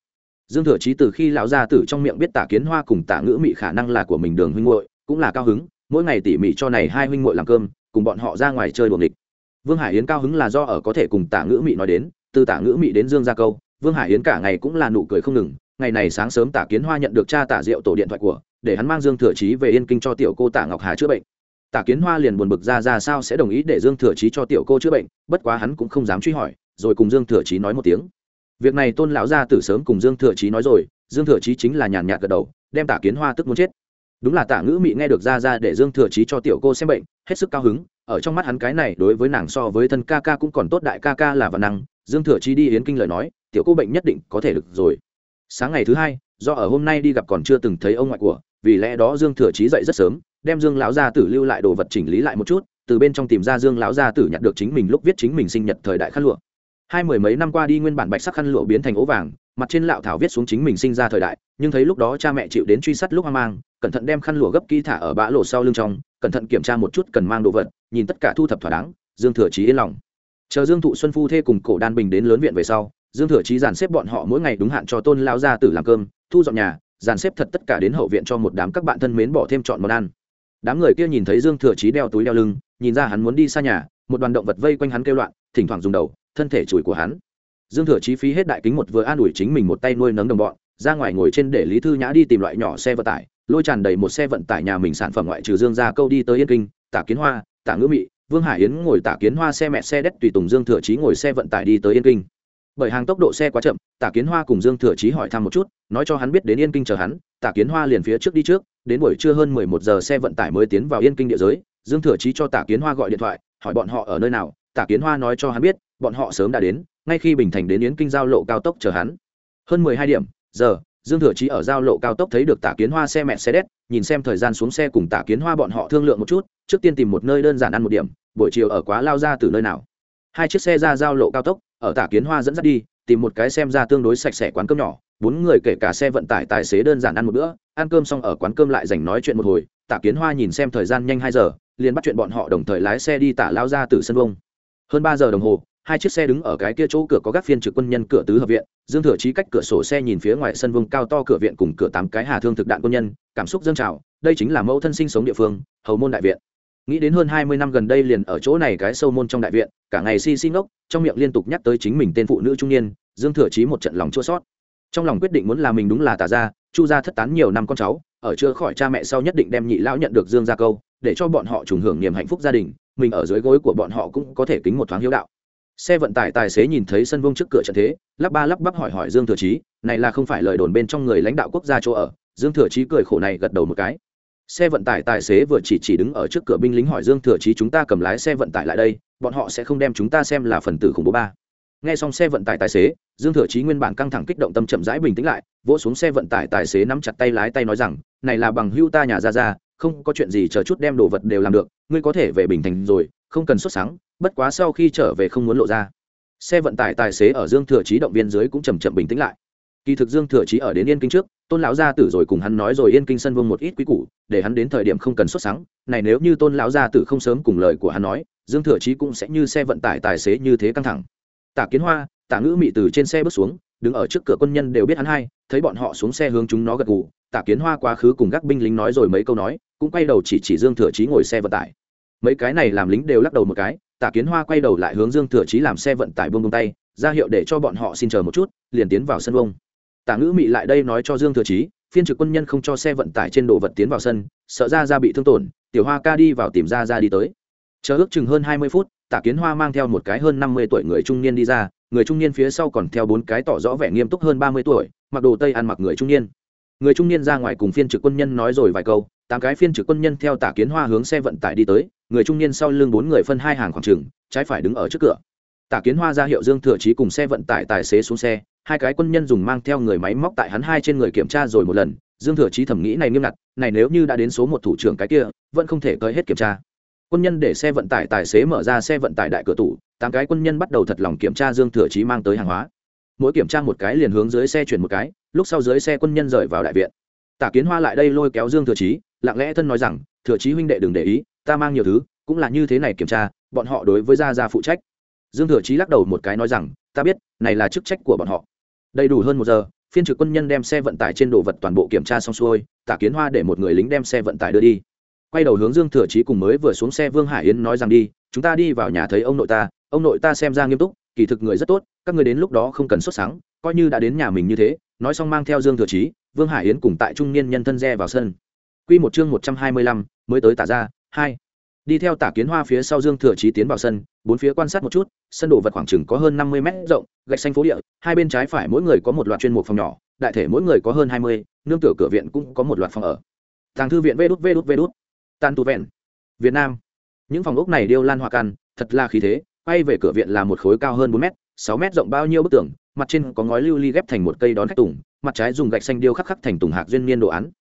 Speaker 1: Dương thừa chí từ khi lão gia tử trong miệng biết tả kiến hoa cùng tả ngữ mị khả năng là của mình đường huynh muội, cũng là cao hứng, mỗi ngày tỉ mỉ cho này hai huynh muội làm cơm, cùng bọn họ ra ngoài chơi buồng địch vương hải yến cao hứng là do ở có thể cùng tả ngữ mị nói đến, từ tả ngữ mị đến dương gia câu, vương hải yến cả ngày cũng là nụ cười không ngừng, ngày này sáng sớm tả kiến hoa nhận được cha tả diệu tổ điện thoại của, để hắn mang dương thừa chí về yên kinh cho tiểu cô tả ngọc hà chữa bệnh tả kiến hoa liền buồn bực ra ra sao sẽ đồng ý để dương thừa chí cho tiểu cô chữa bệnh, bất quá hắn cũng không dám truy hỏi, rồi cùng dương thừa chí nói một tiếng. Việc này tôn lão gia tử sớm cùng dương thừa chí nói rồi, dương thừa chí chính là nhàn nhạt gật đầu, đem tả kiến hoa tức muốn chết. Đúng là tả ngữ mị nghe được ra ra để dương thừa chí cho tiểu cô xem bệnh, hết sức cao hứng, ở trong mắt hắn cái này đối với nàng so với thân ca ca cũng còn tốt đại ca ca là văn năng, dương thừa chí đi yến kinh lời nói, tiểu cô bệnh nhất định có thể được rồi. Sáng ngày thứ hai, do ở hôm nay đi gặp còn chưa từng thấy ông ngoại của, vì lẽ đó dương thừa chí dậy rất sớm đem dương lão gia tử lưu lại đồ vật chỉnh lý lại một chút, từ bên trong tìm ra dương lão gia tử nhặt được chính mình lúc viết chính mình sinh nhật thời đại khăn lụa. Hai mười mấy năm qua đi nguyên bản bạch sắc khăn lụa biến thành ố vàng, mặt trên lạo thảo viết xuống chính mình sinh ra thời đại, nhưng thấy lúc đó cha mẹ chịu đến truy sát lúc hoang mang, cẩn thận đem khăn lụa gấp kỹ thả ở bã lộ sau lưng trong, cẩn thận kiểm tra một chút cần mang đồ vật, nhìn tất cả thu thập thỏa đáng, dương thừa trí yên lòng. Chờ dương thụ xuân phu thê cùng cổ đan bình đến lớn viện về sau, dương thừa trí dàn xếp bọn họ mỗi ngày đúng hạn cho tôn lao gia tử làm cơm, thu dọn nhà, dàn xếp thật tất cả đến hậu viện cho một đám các bạn thân mến bỏ thêm chọn món ăn đám người kia nhìn thấy dương thừa chí đeo túi đeo lưng, nhìn ra hắn muốn đi xa nhà, một đoàn động vật vây quanh hắn kêu loạn, thỉnh thoảng dùng đầu, thân thể chùi của hắn. Dương thừa chí phí hết đại kính một vừa an ủi chính mình một tay nuôi nấng đồng bọn, ra ngoài ngồi trên để lý thư nhã đi tìm loại nhỏ xe vận tải, lôi tràn đầy một xe vận tải nhà mình sản phẩm ngoại trừ dương ra câu đi tới yên kinh, tả kiến hoa, tả ngữ mị, vương hải yến ngồi tả kiến hoa xe mẹ xe đét tùy tùng dương thừa chí ngồi xe vận tải đi tới yên kinh bởi hàng tốc độ xe quá chậm, tả kiến hoa cùng dương thừa chí hỏi thăm một chút, nói cho hắn biết đến yên kinh chờ hắn, tả kiến hoa liền phía trước đi trước, đến buổi trưa hơn mười một giờ xe vận tải mới tiến vào yên kinh địa giới, dương thừa chí cho tả kiến hoa gọi điện thoại, hỏi bọn họ ở nơi nào, tả kiến hoa nói cho hắn biết, bọn họ sớm đã đến, ngay khi bình thành đến yến kinh giao lộ cao tốc chờ hắn. Hơn mười hai điểm, giờ, dương thừa chí ở giao lộ cao tốc thấy được tả kiến hoa xe mẹ xe đét, nhìn xem thời gian xuống xe cùng tả kiến hoa bọn họ thương lượng một chút, trước tiên tìm một nơi đơn giản ăn một điểm, buổi chiều ở quá lao ra từ nơi nào. Hai chiếc xe ra giao lộ cao tốc ở tả kiến hoa dẫn dắt đi, tìm một cái xem ra tương đối sạch sẽ quán cơm nhỏ. Bốn người kể cả xe vận tải tài xế đơn giản ăn một bữa, ăn cơm xong ở quán cơm lại dành nói chuyện một hồi, tả kiến hoa nhìn xem thời gian nhanh hai giờ, liền bắt chuyện bọn họ đồng thời lái xe đi tả lao ra từ sân vông. Hơn ba giờ đồng hồ, hai chiếc xe đứng ở cái kia chỗ cửa có gác phiên trực quân nhân cửa tứ hợp viện, dương thừa chí cách cửa sổ xe nhìn phía ngoài sân vông cao to cửa viện cùng cửa tám cái hà thương thực đạn quân nhân, cảm xúc dâng trào, đây chính là mẫu thân sinh sống địa phương, hầu môn đại viện nghĩ đến hơn hai mươi năm gần đây liền ở chỗ này cái sâu môn trong đại viện, cả ngày si si ngốc, trong miệng liên tục nhắc tới chính mình tên phụ nữ trung niên, dương thừa chí một trận lòng chua sót trong lòng quyết định muốn là mình đúng là tà gia, chu gia thất tán nhiều năm con cháu, ở chưa khỏi cha mẹ sau nhất định đem nhị lão nhận được dương gia câu, để cho bọn họ trùng hưởng niềm hạnh phúc gia đình, mình ở dưới gối của bọn họ cũng có thể kính một thoáng hiếu đạo. Xe vận tải tài xế nhìn thấy sân vông trước cửa trận thế, lắp ba lắp bắp hỏi hỏi dương thừa chí, này là không phải lời đồn bên trong người lãnh đạo quốc gia chỗ ở? Dương thừa chí cười khổ này gật đầu một cái xe vận tải tài xế vừa chỉ chỉ đứng ở trước cửa binh lính hỏi dương thừa chí, chúng ta cầm lái xe vận tải lại đây, bọn họ sẽ không đem chúng ta xem là phần tử khủng bố ba. Nghe xong xe vận tải tài xế, dương thừa chí nguyên bản căng thẳng kích động tâm chậm rãi bình tĩnh lại, vỗ xuống xe vận tải tài xế nắm chặt tay lái tay nói rằng, này là bằng hưu ta nhà ra ra, không có chuyện gì chờ chút đem đồ vật đều làm được, ngươi có thể về bình thành rồi, không cần xuất sáng bất quá sau khi trở về không muốn lộ ra. Xe vận tải tài xế ở dương thừa chí động viên dưới cũng chầm chậm bình tĩnh lại kỳ thực dương thừa chí ở đến yên kinh trước, tôn lão gia tử rồi cùng hắn nói rồi yên kinh sân vương một ít quý củ, để hắn đến thời điểm không cần xuất sáng này nếu như tôn lão gia tử không sớm cùng lời của hắn nói, dương thừa chí cũng sẽ như xe vận tải tài xế như thế căng thẳng. Tả kiến hoa, tả ngữ mị từ trên xe bước xuống, đứng ở trước cửa quân nhân đều biết hắn hay, thấy bọn họ xuống xe hướng chúng nó gật gù. Tả kiến hoa quá khứ cùng các binh lính nói rồi mấy câu nói, cũng quay đầu chỉ chỉ dương thừa chí ngồi xe vận tải. Mấy cái này làm lính đều lắc đầu một cái, tả kiến hoa quay đầu lại hướng dương thừa chí làm xe vận tải buông tay, ra hiệu để cho bọn họ xin chờ một chút, liền tiến vào sân vông tả ngữ mị lại đây nói cho dương thừa chí, phiên trực quân nhân không cho xe vận tải trên đồ vật tiến vào sân, sợ ra ra bị thương tổn, tiểu hoa ca đi vào tìm ra ra đi tới. Chờ ước chừng hơn hai mươi phút, tả kiến hoa mang theo một cái hơn năm mươi tuổi người trung niên đi ra, người trung niên phía sau còn theo bốn cái tỏ rõ vẻ nghiêm túc hơn ba mươi tuổi, mặc đồ tây ăn mặc người trung niên. Người trung niên ra ngoài cùng phiên trực quân nhân nói rồi vài câu, tám cái phiên trực quân nhân theo tả kiến hoa hướng xe vận tải đi tới, người trung niên sau lưng bốn người phân hai hàng khoảng trừng trái phải đứng ở trước cửa. Tả kiến hoa ra hiệu dương thừa trí cùng xe vận tải tài xế xuống xe hai cái quân nhân dùng mang theo người máy móc tại hắn hai trên người kiểm tra rồi một lần. Dương thừa trí thẩm nghĩ này nghiêm ngặt, này nếu như đã đến số một thủ trưởng cái kia, vẫn không thể cơi hết kiểm tra. Quân nhân để xe vận tải, tài xế mở ra xe vận tải đại cửa tủ, tám cái quân nhân bắt đầu thật lòng kiểm tra dương thừa trí mang tới hàng hóa. Mỗi kiểm tra một cái liền hướng dưới xe chuyển một cái, lúc sau dưới xe quân nhân rời vào đại viện. Tả kiến hoa lại đây lôi kéo dương thừa trí lặng lẽ thân nói rằng, thừa trí huynh đệ đừng để ý, ta mang nhiều thứ, cũng là như thế này kiểm tra, bọn họ đối với gia gia phụ trách. Dương thừa trí lắc đầu một cái nói rằng, ta biết, này là chức trách của bọn họ đầy đủ hơn một giờ, phiên trực quân nhân đem xe vận tải trên đồ vật toàn bộ kiểm tra xong xuôi, tả kiến hoa để một người lính đem xe vận tải đưa đi. Quay đầu hướng dương thừa trí cùng mới vừa xuống xe vương hải yến nói rằng đi, chúng ta đi vào nhà thấy ông nội ta, ông nội ta xem ra nghiêm túc, kỳ thực người rất tốt, các người đến lúc đó không cần xuất sáng coi như đã đến nhà mình như thế. Nói xong mang theo dương thừa trí vương hải yến cùng tại trung niên nhân thân re vào sân. Q một chương một trăm hai mươi lăm, mới tới tả ra, hai đi theo tả kiến hoa phía sau dương thừa trí tiến vào sân, bốn phía quan sát một chút, sân đồ vật khoảng chừng có hơn năm mươi mét rộng, gạch xanh phố địa, hai bên trái phải mỗi người có một loạt chuyên mục phòng nhỏ, đại thể mỗi người có hơn hai mươi, nương tựa cửa viện cũng có một loạt phòng ở. Tàng thư viện vê đút vê đút vê đút. Tan tu vẹn. Việt nam. Những phòng ốc này điêu lan hoa căn thật là khí thế, quay về cửa viện là một khối cao hơn bốn m sáu m rộng bao nhiêu bức tường, mặt trên có ngói lưu ly ghép thành một cây đón khách tùng, mặt trái dùng gạch xanh điêu khắc khắc thành tùng hạc duyên niên đồ án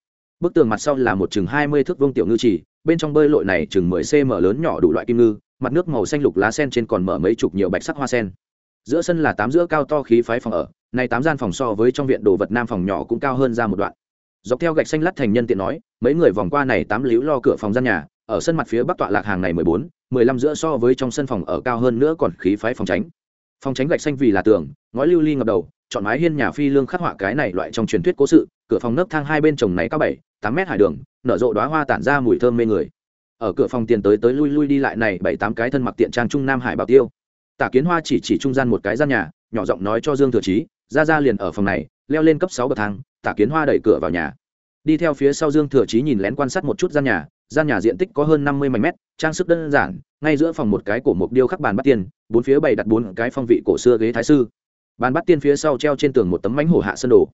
Speaker 1: bức tường mặt sau là một chừng hai mươi thước vông tiểu ngư trì. bên trong bơi lội này chừng mười cm lớn nhỏ đủ loại kim ngư, mặt nước màu xanh lục lá sen trên còn mở mấy chục nhiều bạch sắc hoa sen giữa sân là tám giữa cao to khí phái phòng ở này tám gian phòng so với trong viện đồ vật nam phòng nhỏ cũng cao hơn ra một đoạn dọc theo gạch xanh lát thành nhân tiện nói, mấy người vòng qua này tám liễu lo cửa phòng gian nhà, ở sân mặt phía bắc tọa lạc hàng này mười bốn, mười lăm giữa so với trong sân phòng ở cao hơn nữa còn khí phái phòng tránh phòng tránh gạch xanh vì là tường, ngói lưu ly ngập đầu, chọn mái hiên nhà phi lương khắc họa cái này loại trong truyền thuyết cố sự, cửa phòng nấc thang hai bên trồng này cao bảy tám mét hải đường, nở rộ đoá hoa tản ra mùi thơm mê người. Ở cửa phòng tiền tới tới lui lui đi lại này bảy tám cái thân mặc tiện trang trung nam hải bảo tiêu. Tả kiến hoa chỉ chỉ trung gian một cái gian nhà, nhỏ giọng nói cho dương thừa trí ra ra liền ở phòng này, leo lên cấp sáu bậc thang. Tả kiến hoa đẩy cửa vào nhà. Đi theo phía sau dương thừa trí nhìn lén quan sát một chút gian nhà gian nhà diện tích có hơn năm mươi mét, trang sức đơn giản, ngay giữa phòng một cái cổ mục điêu khắc bàn bắt tiên, bốn phía bày đặt bốn cái phong vị cổ xưa ghế thái sư. Bàn bắt tiên phía sau treo trên tường một tấm mánh hổ hạ sân đồ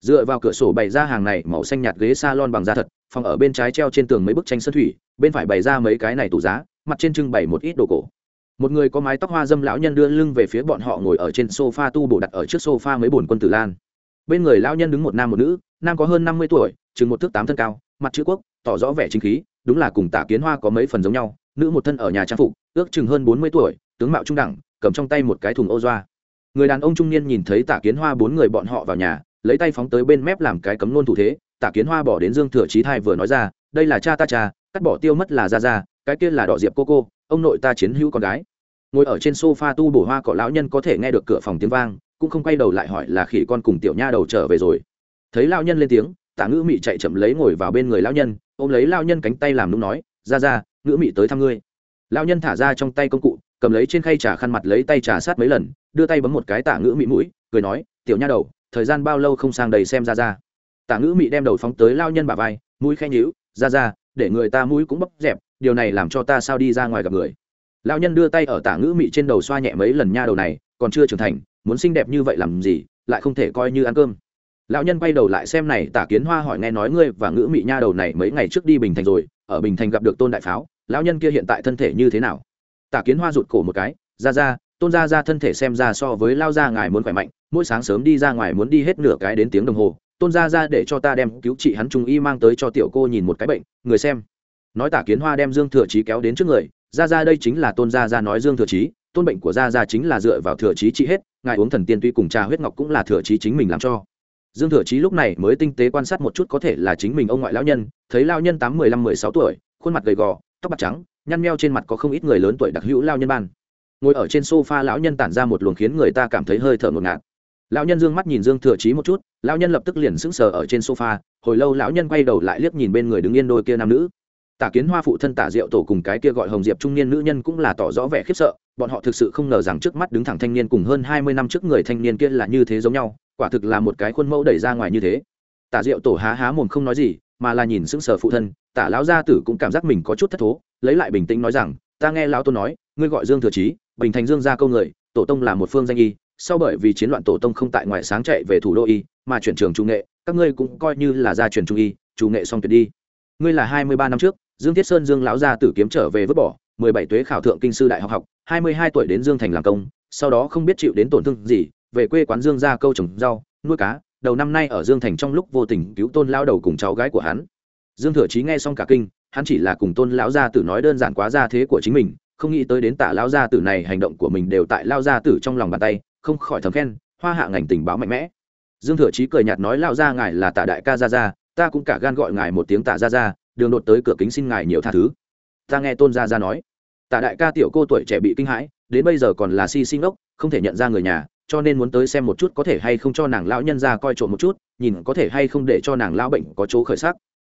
Speaker 1: dựa vào cửa sổ bày ra hàng này màu xanh nhạt ghế salon bằng da thật, phòng ở bên trái treo trên tường mấy bức tranh sơn thủy, bên phải bày ra mấy cái này tủ giá, mặt trên trưng bày một ít đồ cổ. Một người có mái tóc hoa dâm lão nhân đưa lưng về phía bọn họ ngồi ở trên sofa tu bổ đặt ở trước sofa mấy bồn quân tử lan. Bên người lão nhân đứng một nam một nữ, nam có hơn năm mươi tuổi chừng một thước tám thân cao, mặt chữ quốc, tỏ rõ vẻ chính khí, đúng là cùng tả kiến hoa có mấy phần giống nhau, nữ một thân ở nhà trang phục, ước chừng hơn bốn mươi tuổi, tướng mạo trung đẳng, cầm trong tay một cái thùng ô doa. Người đàn ông trung niên nhìn thấy tả kiến hoa bốn người bọn họ vào nhà lấy tay phóng tới bên mép làm cái cấm nôn thủ thế, tả kiến hoa bỏ đến dương thừa trí thai vừa nói ra, đây là cha ta cha, cắt bỏ tiêu mất là ra ra cái kia là đỏ diệp cô cô, ông nội ta chiến hữu con gái. Ngồi ở trên sofa tu bổ hoa cỏ lão nhân có thể nghe được cửa phòng tiếng vang, cũng không quay đầu lại hỏi là khỉ con cùng tiểu nha đầu trở về rồi. Thấy lão nhân lên tiếng, tả ngữ mị chạy chậm lấy ngồi vào bên người lão nhân, ôm lấy lão nhân cánh tay làm nung nói ra ra ngữ mị tới thăm ngươi. Lão nhân thả ra trong tay công cụ, cầm lấy trên khay trà khăn mặt lấy tay trà sát mấy lần, đưa tay bấm một cái tả ngữ mị mũi, cười nói, tiểu nha đầu thời gian bao lâu không sang đầy xem ra ra. Tả ngữ mị đem đầu phóng tới lao nhân bà vai, mũi khen nhíu, ra ra, để người ta mũi cũng bấp dẹp, điều này làm cho ta sao đi ra ngoài gặp người. Lao nhân đưa tay ở tả ngữ mị trên đầu xoa nhẹ mấy lần nha đầu này, còn chưa trưởng thành, muốn xinh đẹp như vậy làm gì, lại không thể coi như ăn cơm. Lão nhân quay đầu lại xem này, tả kiến hoa hỏi nghe nói ngươi và ngữ mị nha đầu này mấy ngày trước đi bình thành rồi, ở bình thành gặp được tôn đại pháo, lão nhân kia hiện tại thân thể như thế nào? Tả kiến hoa rụt cổ một cái, ra ra, tôn ra ra thân thể xem ra so với lao ra ngài muốn khỏe mạnh mỗi sáng sớm đi ra ngoài muốn đi hết nửa cái đến tiếng đồng hồ, tôn ra ra để cho ta đem cứu trị hắn trung y mang tới cho tiểu cô nhìn một cái bệnh, người xem. Nói tả kiến hoa đem dương thừa trí kéo đến trước người ra ra đây chính là tôn gia ra nói dương thừa trí tôn bệnh của gia gia chính là dựa vào thừa trí trị hết, ngài uống thần tiên tuy cùng trà huyết ngọc cũng là thừa trí chính mình làm cho. Dương thừa trí lúc này mới tinh tế quan sát một chút có thể là chính mình ông ngoại lão nhân, thấy lao nhân tám, mười lăm, mười sáu tuổi, khuôn mặt gầy gò, tóc bạc trắng, nhăn meo trên mặt có không ít người lớn tuổi đặc hữu lao nhân ban. Ngồi ở trên sofa lão nhân tản ra một luồng khiến người ta cảm thấy hơi thở ngột ngạt lão nhân dương mắt nhìn dương thừa trí một chút, lão nhân lập tức liền sững sờ ở trên sofa, hồi lâu lão nhân quay đầu lại liếc nhìn bên người đứng yên đôi kia nam nữ. Tả kiến hoa phụ thân tả diệu tổ cùng cái kia gọi hồng diệp trung niên nữ nhân cũng là tỏ rõ vẻ khiếp sợ, bọn họ thực sự không ngờ rằng trước mắt đứng thẳng thanh niên cùng hơn hai mươi năm trước người thanh niên kia là như thế giống nhau, quả thực là một cái khuôn mẫu đẩy ra ngoài như thế. Tả diệu tổ há há mồm không nói gì, mà là nhìn sững sờ phụ thân, tả lão gia tử cũng cảm giác mình có chút thất thố, lấy lại bình tĩnh nói rằng, ta nghe lão tôn nói, ngươi gọi dương thừa chí, bình thành dương gia câu người, tổ tông là một phương danh y sau bởi vì chiến loạn tổ tông không tại ngoại sáng chạy về thủ đô y, mà chuyển trường trung nghệ, các ngươi cũng coi như là gia truyền trung y, chủ nghệ xong tuyệt đi. Ngươi là hai mươi ba năm trước, dương thiết sơn dương lão gia tử kiếm trở về vứt bỏ, mười bảy tuế khảo thượng kinh sư đại học học, hai mươi hai tuổi đến dương thành làm công, sau đó không biết chịu đến tổn thương gì, về quê quán dương ra câu trồng rau, nuôi cá, đầu năm nay ở dương thành trong lúc vô tình cứu tôn lao đầu cùng cháu gái của hắn. Dương thừa chí nghe xong cả kinh, hắn chỉ là cùng tôn lão gia tử nói đơn giản quá gia thế của chính mình, không nghĩ tới đến tả lão gia tử này hành động của mình đều tại lao gia tử trong lòng bàn tay không khỏi thầm khen hoa hạ ngành tình báo mạnh mẽ. Dương thừa chí cười nhạt nói lao gia ngài là tả đại ca Ra Ra, ta cũng cả gan gọi ngài một tiếng tả Ra Ra, đường đột tới cửa kính xin ngài nhiều tha thứ. Ta nghe tôn gia Ra nói. Tả đại ca tiểu cô tuổi trẻ bị kinh hãi đến bây giờ còn là si sinh ốc không thể nhận ra người nhà cho nên muốn tới xem một chút có thể hay không cho nàng lão nhân ra coi trộm một chút nhìn có thể hay không để cho nàng lão bệnh có chỗ khởi sắc.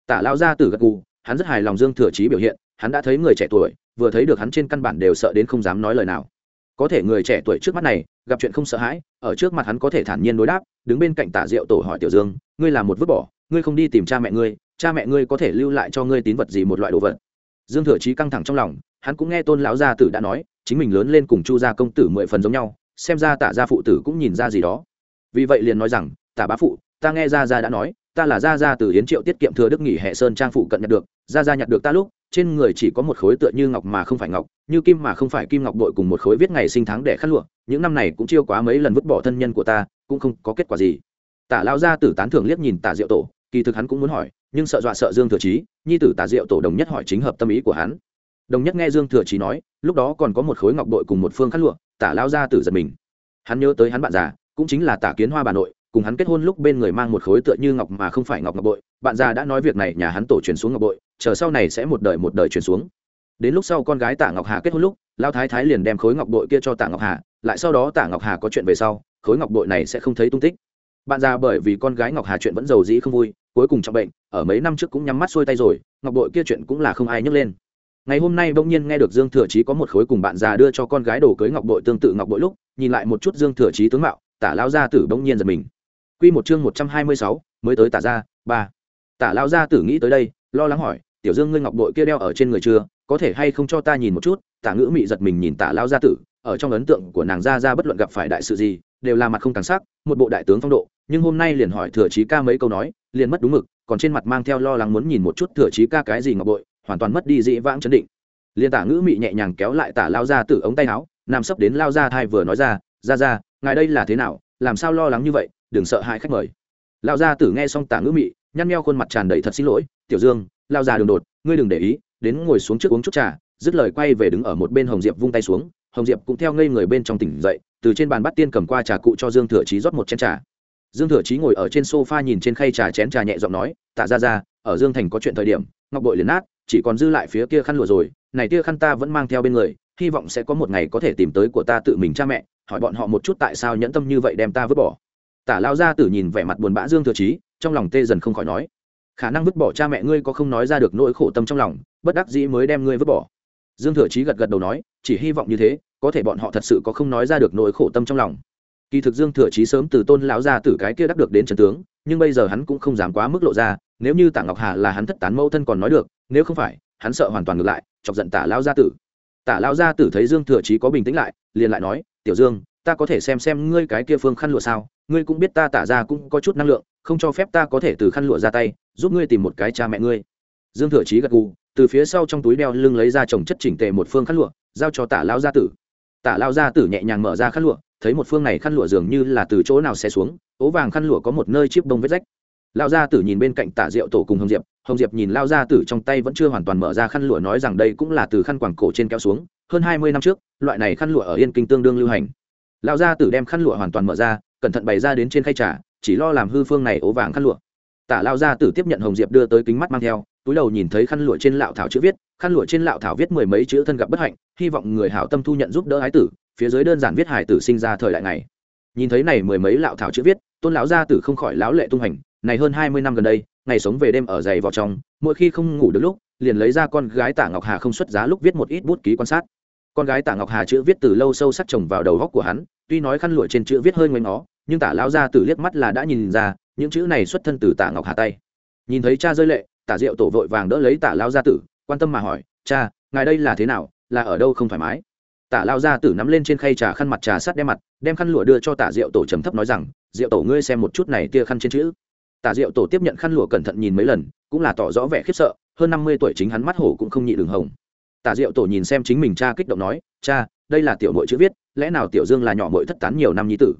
Speaker 1: Tả lão gia từ gật gù hắn rất hài lòng dương thừa chí biểu hiện hắn đã thấy người trẻ tuổi vừa thấy được hắn trên căn bản đều sợ đến không dám nói lời nào. Có thể người trẻ tuổi trước mắt này gặp chuyện không sợ hãi, ở trước mặt hắn có thể thản nhiên đối đáp, đứng bên cạnh tả diệu tổ hỏi tiểu dương, ngươi là một vứt bỏ, ngươi không đi tìm cha mẹ ngươi, cha mẹ ngươi có thể lưu lại cho ngươi tín vật gì một loại đồ vật? Dương thừa chí căng thẳng trong lòng, hắn cũng nghe tôn lão gia tử đã nói, chính mình lớn lên cùng chu gia công tử mười phần giống nhau, xem ra tả gia phụ tử cũng nhìn ra gì đó. Vì vậy liền nói rằng, tả bá phụ, ta nghe gia gia đã nói, ta là gia gia từ hiến triệu tiết kiệm thừa đức nghỉ hệ sơn trang phụ cận nhặt được, gia gia nhặt được ta lúc trên người chỉ có một khối tựa như ngọc mà không phải ngọc như kim mà không phải kim ngọc bội cùng một khối viết ngày sinh tháng để khăn lụa những năm này cũng chiêu quá mấy lần vứt bỏ thân nhân của ta cũng không có kết quả gì. Tả lao gia tử tán thưởng liếc nhìn tả diệu tổ kỳ thực hắn cũng muốn hỏi nhưng sợ dọa sợ dương thừa trí, nhi tử tả diệu tổ đồng nhất hỏi chính hợp tâm ý của hắn. Đồng nhất nghe dương thừa trí nói lúc đó còn có một khối ngọc bội cùng một phương khăn lụa tả lao gia tử giật mình. Hắn nhớ tới hắn bạn già cũng chính là tả kiến hoa bà nội cùng hắn kết hôn lúc bên người mang một khối tựa như ngọc mà không phải ngọc ngọc bội. Bạn già đã nói việc này nhà hắn tổ truyền xuống ngọc bội chờ sau này sẽ một đời một đời truyền xuống. Đến lúc sau con gái tạ ngọc hà kết hôn lúc lao thái thái liền đem khối ngọc bội kia cho tạ ngọc hà, lại sau đó tạ ngọc hà có chuyện về sau, khối ngọc bội này sẽ không thấy tung tích. Bạn già bởi vì con gái ngọc hà chuyện vẫn giàu dĩ không vui, cuối cùng trọng bệnh, ở mấy năm trước cũng nhắm mắt xuôi tay rồi, ngọc bội kia chuyện cũng là không ai nhấc lên. Ngày hôm nay bỗng nhiên nghe được dương thừa chí có một khối cùng bạn già đưa cho con gái đồ cưới ngọc bội tương tự ngọc bội lúc, nhìn lại một chút dương thừa chí tướng mạo tả lao gia tử bỗng nhiên giật mình. Quy một chương một trăm hai mươi sáu, mới tới tả gia, ba. Tả lao gia tử nghĩ tới đây, lo lắng hỏi tiểu dương ngươi ngọc bội kia đeo ở trên người chưa, có thể hay không cho ta nhìn một chút? Tả ngữ mị giật mình nhìn tả lao gia tử, ở trong ấn tượng của nàng gia gia bất luận gặp phải đại sự gì, đều là mặt không càng sắc, một bộ đại tướng phong độ, nhưng hôm nay liền hỏi thừa chí ca mấy câu nói, liền mất đúng mực, còn trên mặt mang theo lo lắng muốn nhìn một chút thừa chí ca cái gì ngọc bội, hoàn toàn mất đi dĩ vãng chấn định. Liên tả ngữ mị nhẹ nhàng kéo lại tả lao ra từ ống tay áo, nằm sấp đến lao ra thai vừa nói ra ra ra ngài đây là thế nào? Làm sao lo lắng như vậy? Đừng sợ hãi khách mời. Lao ra tử nghe xong tả ngữ mị, nhăn meo khuôn mặt tràn đầy thật xin lỗi, tiểu dương lao ra đường đột, ngươi đừng để ý, đến ngồi xuống trước uống chút trà, dứt lời quay về đứng ở một bên hồng diệp vung tay xuống, hồng diệp cũng theo ngây người bên trong tỉnh dậy, từ trên bàn bắt tiên cầm qua trà cụ cho dương thừa chí rót một chén trà. Dương thừa chí ngồi ở trên sofa nhìn trên khay trà chén trà nhẹ giọng nói, tạ ra ra ở dương thành có chuyện thời điểm, ngọc bội liền nát, chỉ còn dư lại phía kia khăn lụa rồi, này tia khăn ta vẫn mang theo bên người, hy vọng sẽ có một ngày có thể tìm tới của ta tự mình cha mẹ, hỏi bọn họ một chút tại sao nhẫn tâm như vậy đem ta vứt bỏ. Tả lao ra tử nhìn vẻ mặt buồn bã dương thừa chí, trong lòng tê dần không khỏi nói khả năng vứt bỏ cha mẹ ngươi có không nói ra được nỗi khổ tâm trong lòng, bất đắc dĩ mới đem ngươi vứt bỏ. Dương thừa chí gật gật đầu nói, chỉ hy vọng như thế, có thể bọn họ thật sự có không nói ra được nỗi khổ tâm trong lòng. Kỳ thực dương thừa chí sớm từ tôn lão gia tử cái kia đắc được đến trần tướng, nhưng bây giờ hắn cũng không dám quá mức lộ ra, nếu như tả ngọc hà là hắn thất tán mẫu thân còn nói được, nếu không phải, hắn sợ hoàn toàn ngược lại, chọc giận tả lão gia tử. Tả lão gia tử thấy dương thừa chí có bình tĩnh lại, liền lại nói, tiểu dương, ta có thể xem xem ngươi cái kia phương khăn lụa sao? Ngươi cũng biết ta tả ra cũng có chút năng lượng, không cho phép ta có thể từ khăn lụa ra tay giúp ngươi tìm một cái cha mẹ ngươi. Dương thừa chí gật gù, từ phía sau trong túi đeo lưng lấy ra chồng chất chỉnh tề một phương khăn lụa, giao cho tả lao gia tử. Tả lao gia tử nhẹ nhàng mở ra khăn lụa, thấy một phương này khăn lụa dường như là từ chỗ nào xe xuống, ố vàng khăn lụa có một nơi chiếc bông vết rách. Lao gia tử nhìn bên cạnh tả rượu tổ cùng hồng diệp hồng diệp nhìn lao gia tử trong tay vẫn chưa hoàn toàn mở ra khăn lụa nói rằng đây cũng là từ khăn quàng cổ trên kéo xuống, hơn hai mươi năm trước, loại này khăn lụa ở yên kinh tương đương lưu hành. Lao gia tử đem khăn lụa hoàn toàn mở ra, cẩn thận bày ra đến trên khay trà, chỉ lo làm hư phương này ố vàng khăn lụa tả lao gia tử tiếp nhận hồng diệp đưa tới kính mắt mang theo, túi đầu nhìn thấy khăn lụa trên lạo thảo chữ viết, khăn lụa trên lạo thảo viết mười mấy chữ thân gặp bất hạnh, hy vọng người hảo tâm thu nhận giúp đỡ ái tử, phía dưới đơn giản viết hải tử sinh ra thời đại này. Nhìn thấy này mười mấy lạo thảo chữ viết, tôn lão gia tử không khỏi lão lệ tung hành, này hơn hai mươi năm gần đây, ngày sống về đêm ở giày vào trong, mỗi khi không ngủ được lúc, liền lấy ra con gái tả ngọc hà không xuất giá lúc viết một ít bút ký quan sát. Con gái tả ngọc hà chữ viết từ lâu sâu sắc trồng vào đầu góc của hắn, tuy nói khăn lụa trên chữ viết hơi ngoanh nó nhưng tả lão gia tử liếc mắt là đã nhìn ra những chữ này xuất thân từ tả ngọc hà tay nhìn thấy cha rơi lệ tả diệu tổ vội vàng đỡ lấy tả lao gia tử quan tâm mà hỏi cha ngài đây là thế nào là ở đâu không thoải mái tả lao gia tử nắm lên trên khay trà khăn mặt trà sắt đem mặt đem khăn lụa đưa cho tả diệu tổ trầm thấp nói rằng diệu tổ ngươi xem một chút này tia khăn trên chữ tả diệu tổ tiếp nhận khăn lụa cẩn thận nhìn mấy lần cũng là tỏ rõ vẻ khiếp sợ hơn năm mươi tuổi chính hắn mắt hổ cũng không nhị đường hồng tả diệu tổ nhìn xem chính mình cha kích động nói cha đây là tiểu mội chữ viết lẽ nào tiểu dương là nhỏ mội thất tán nhiều năm nhi tử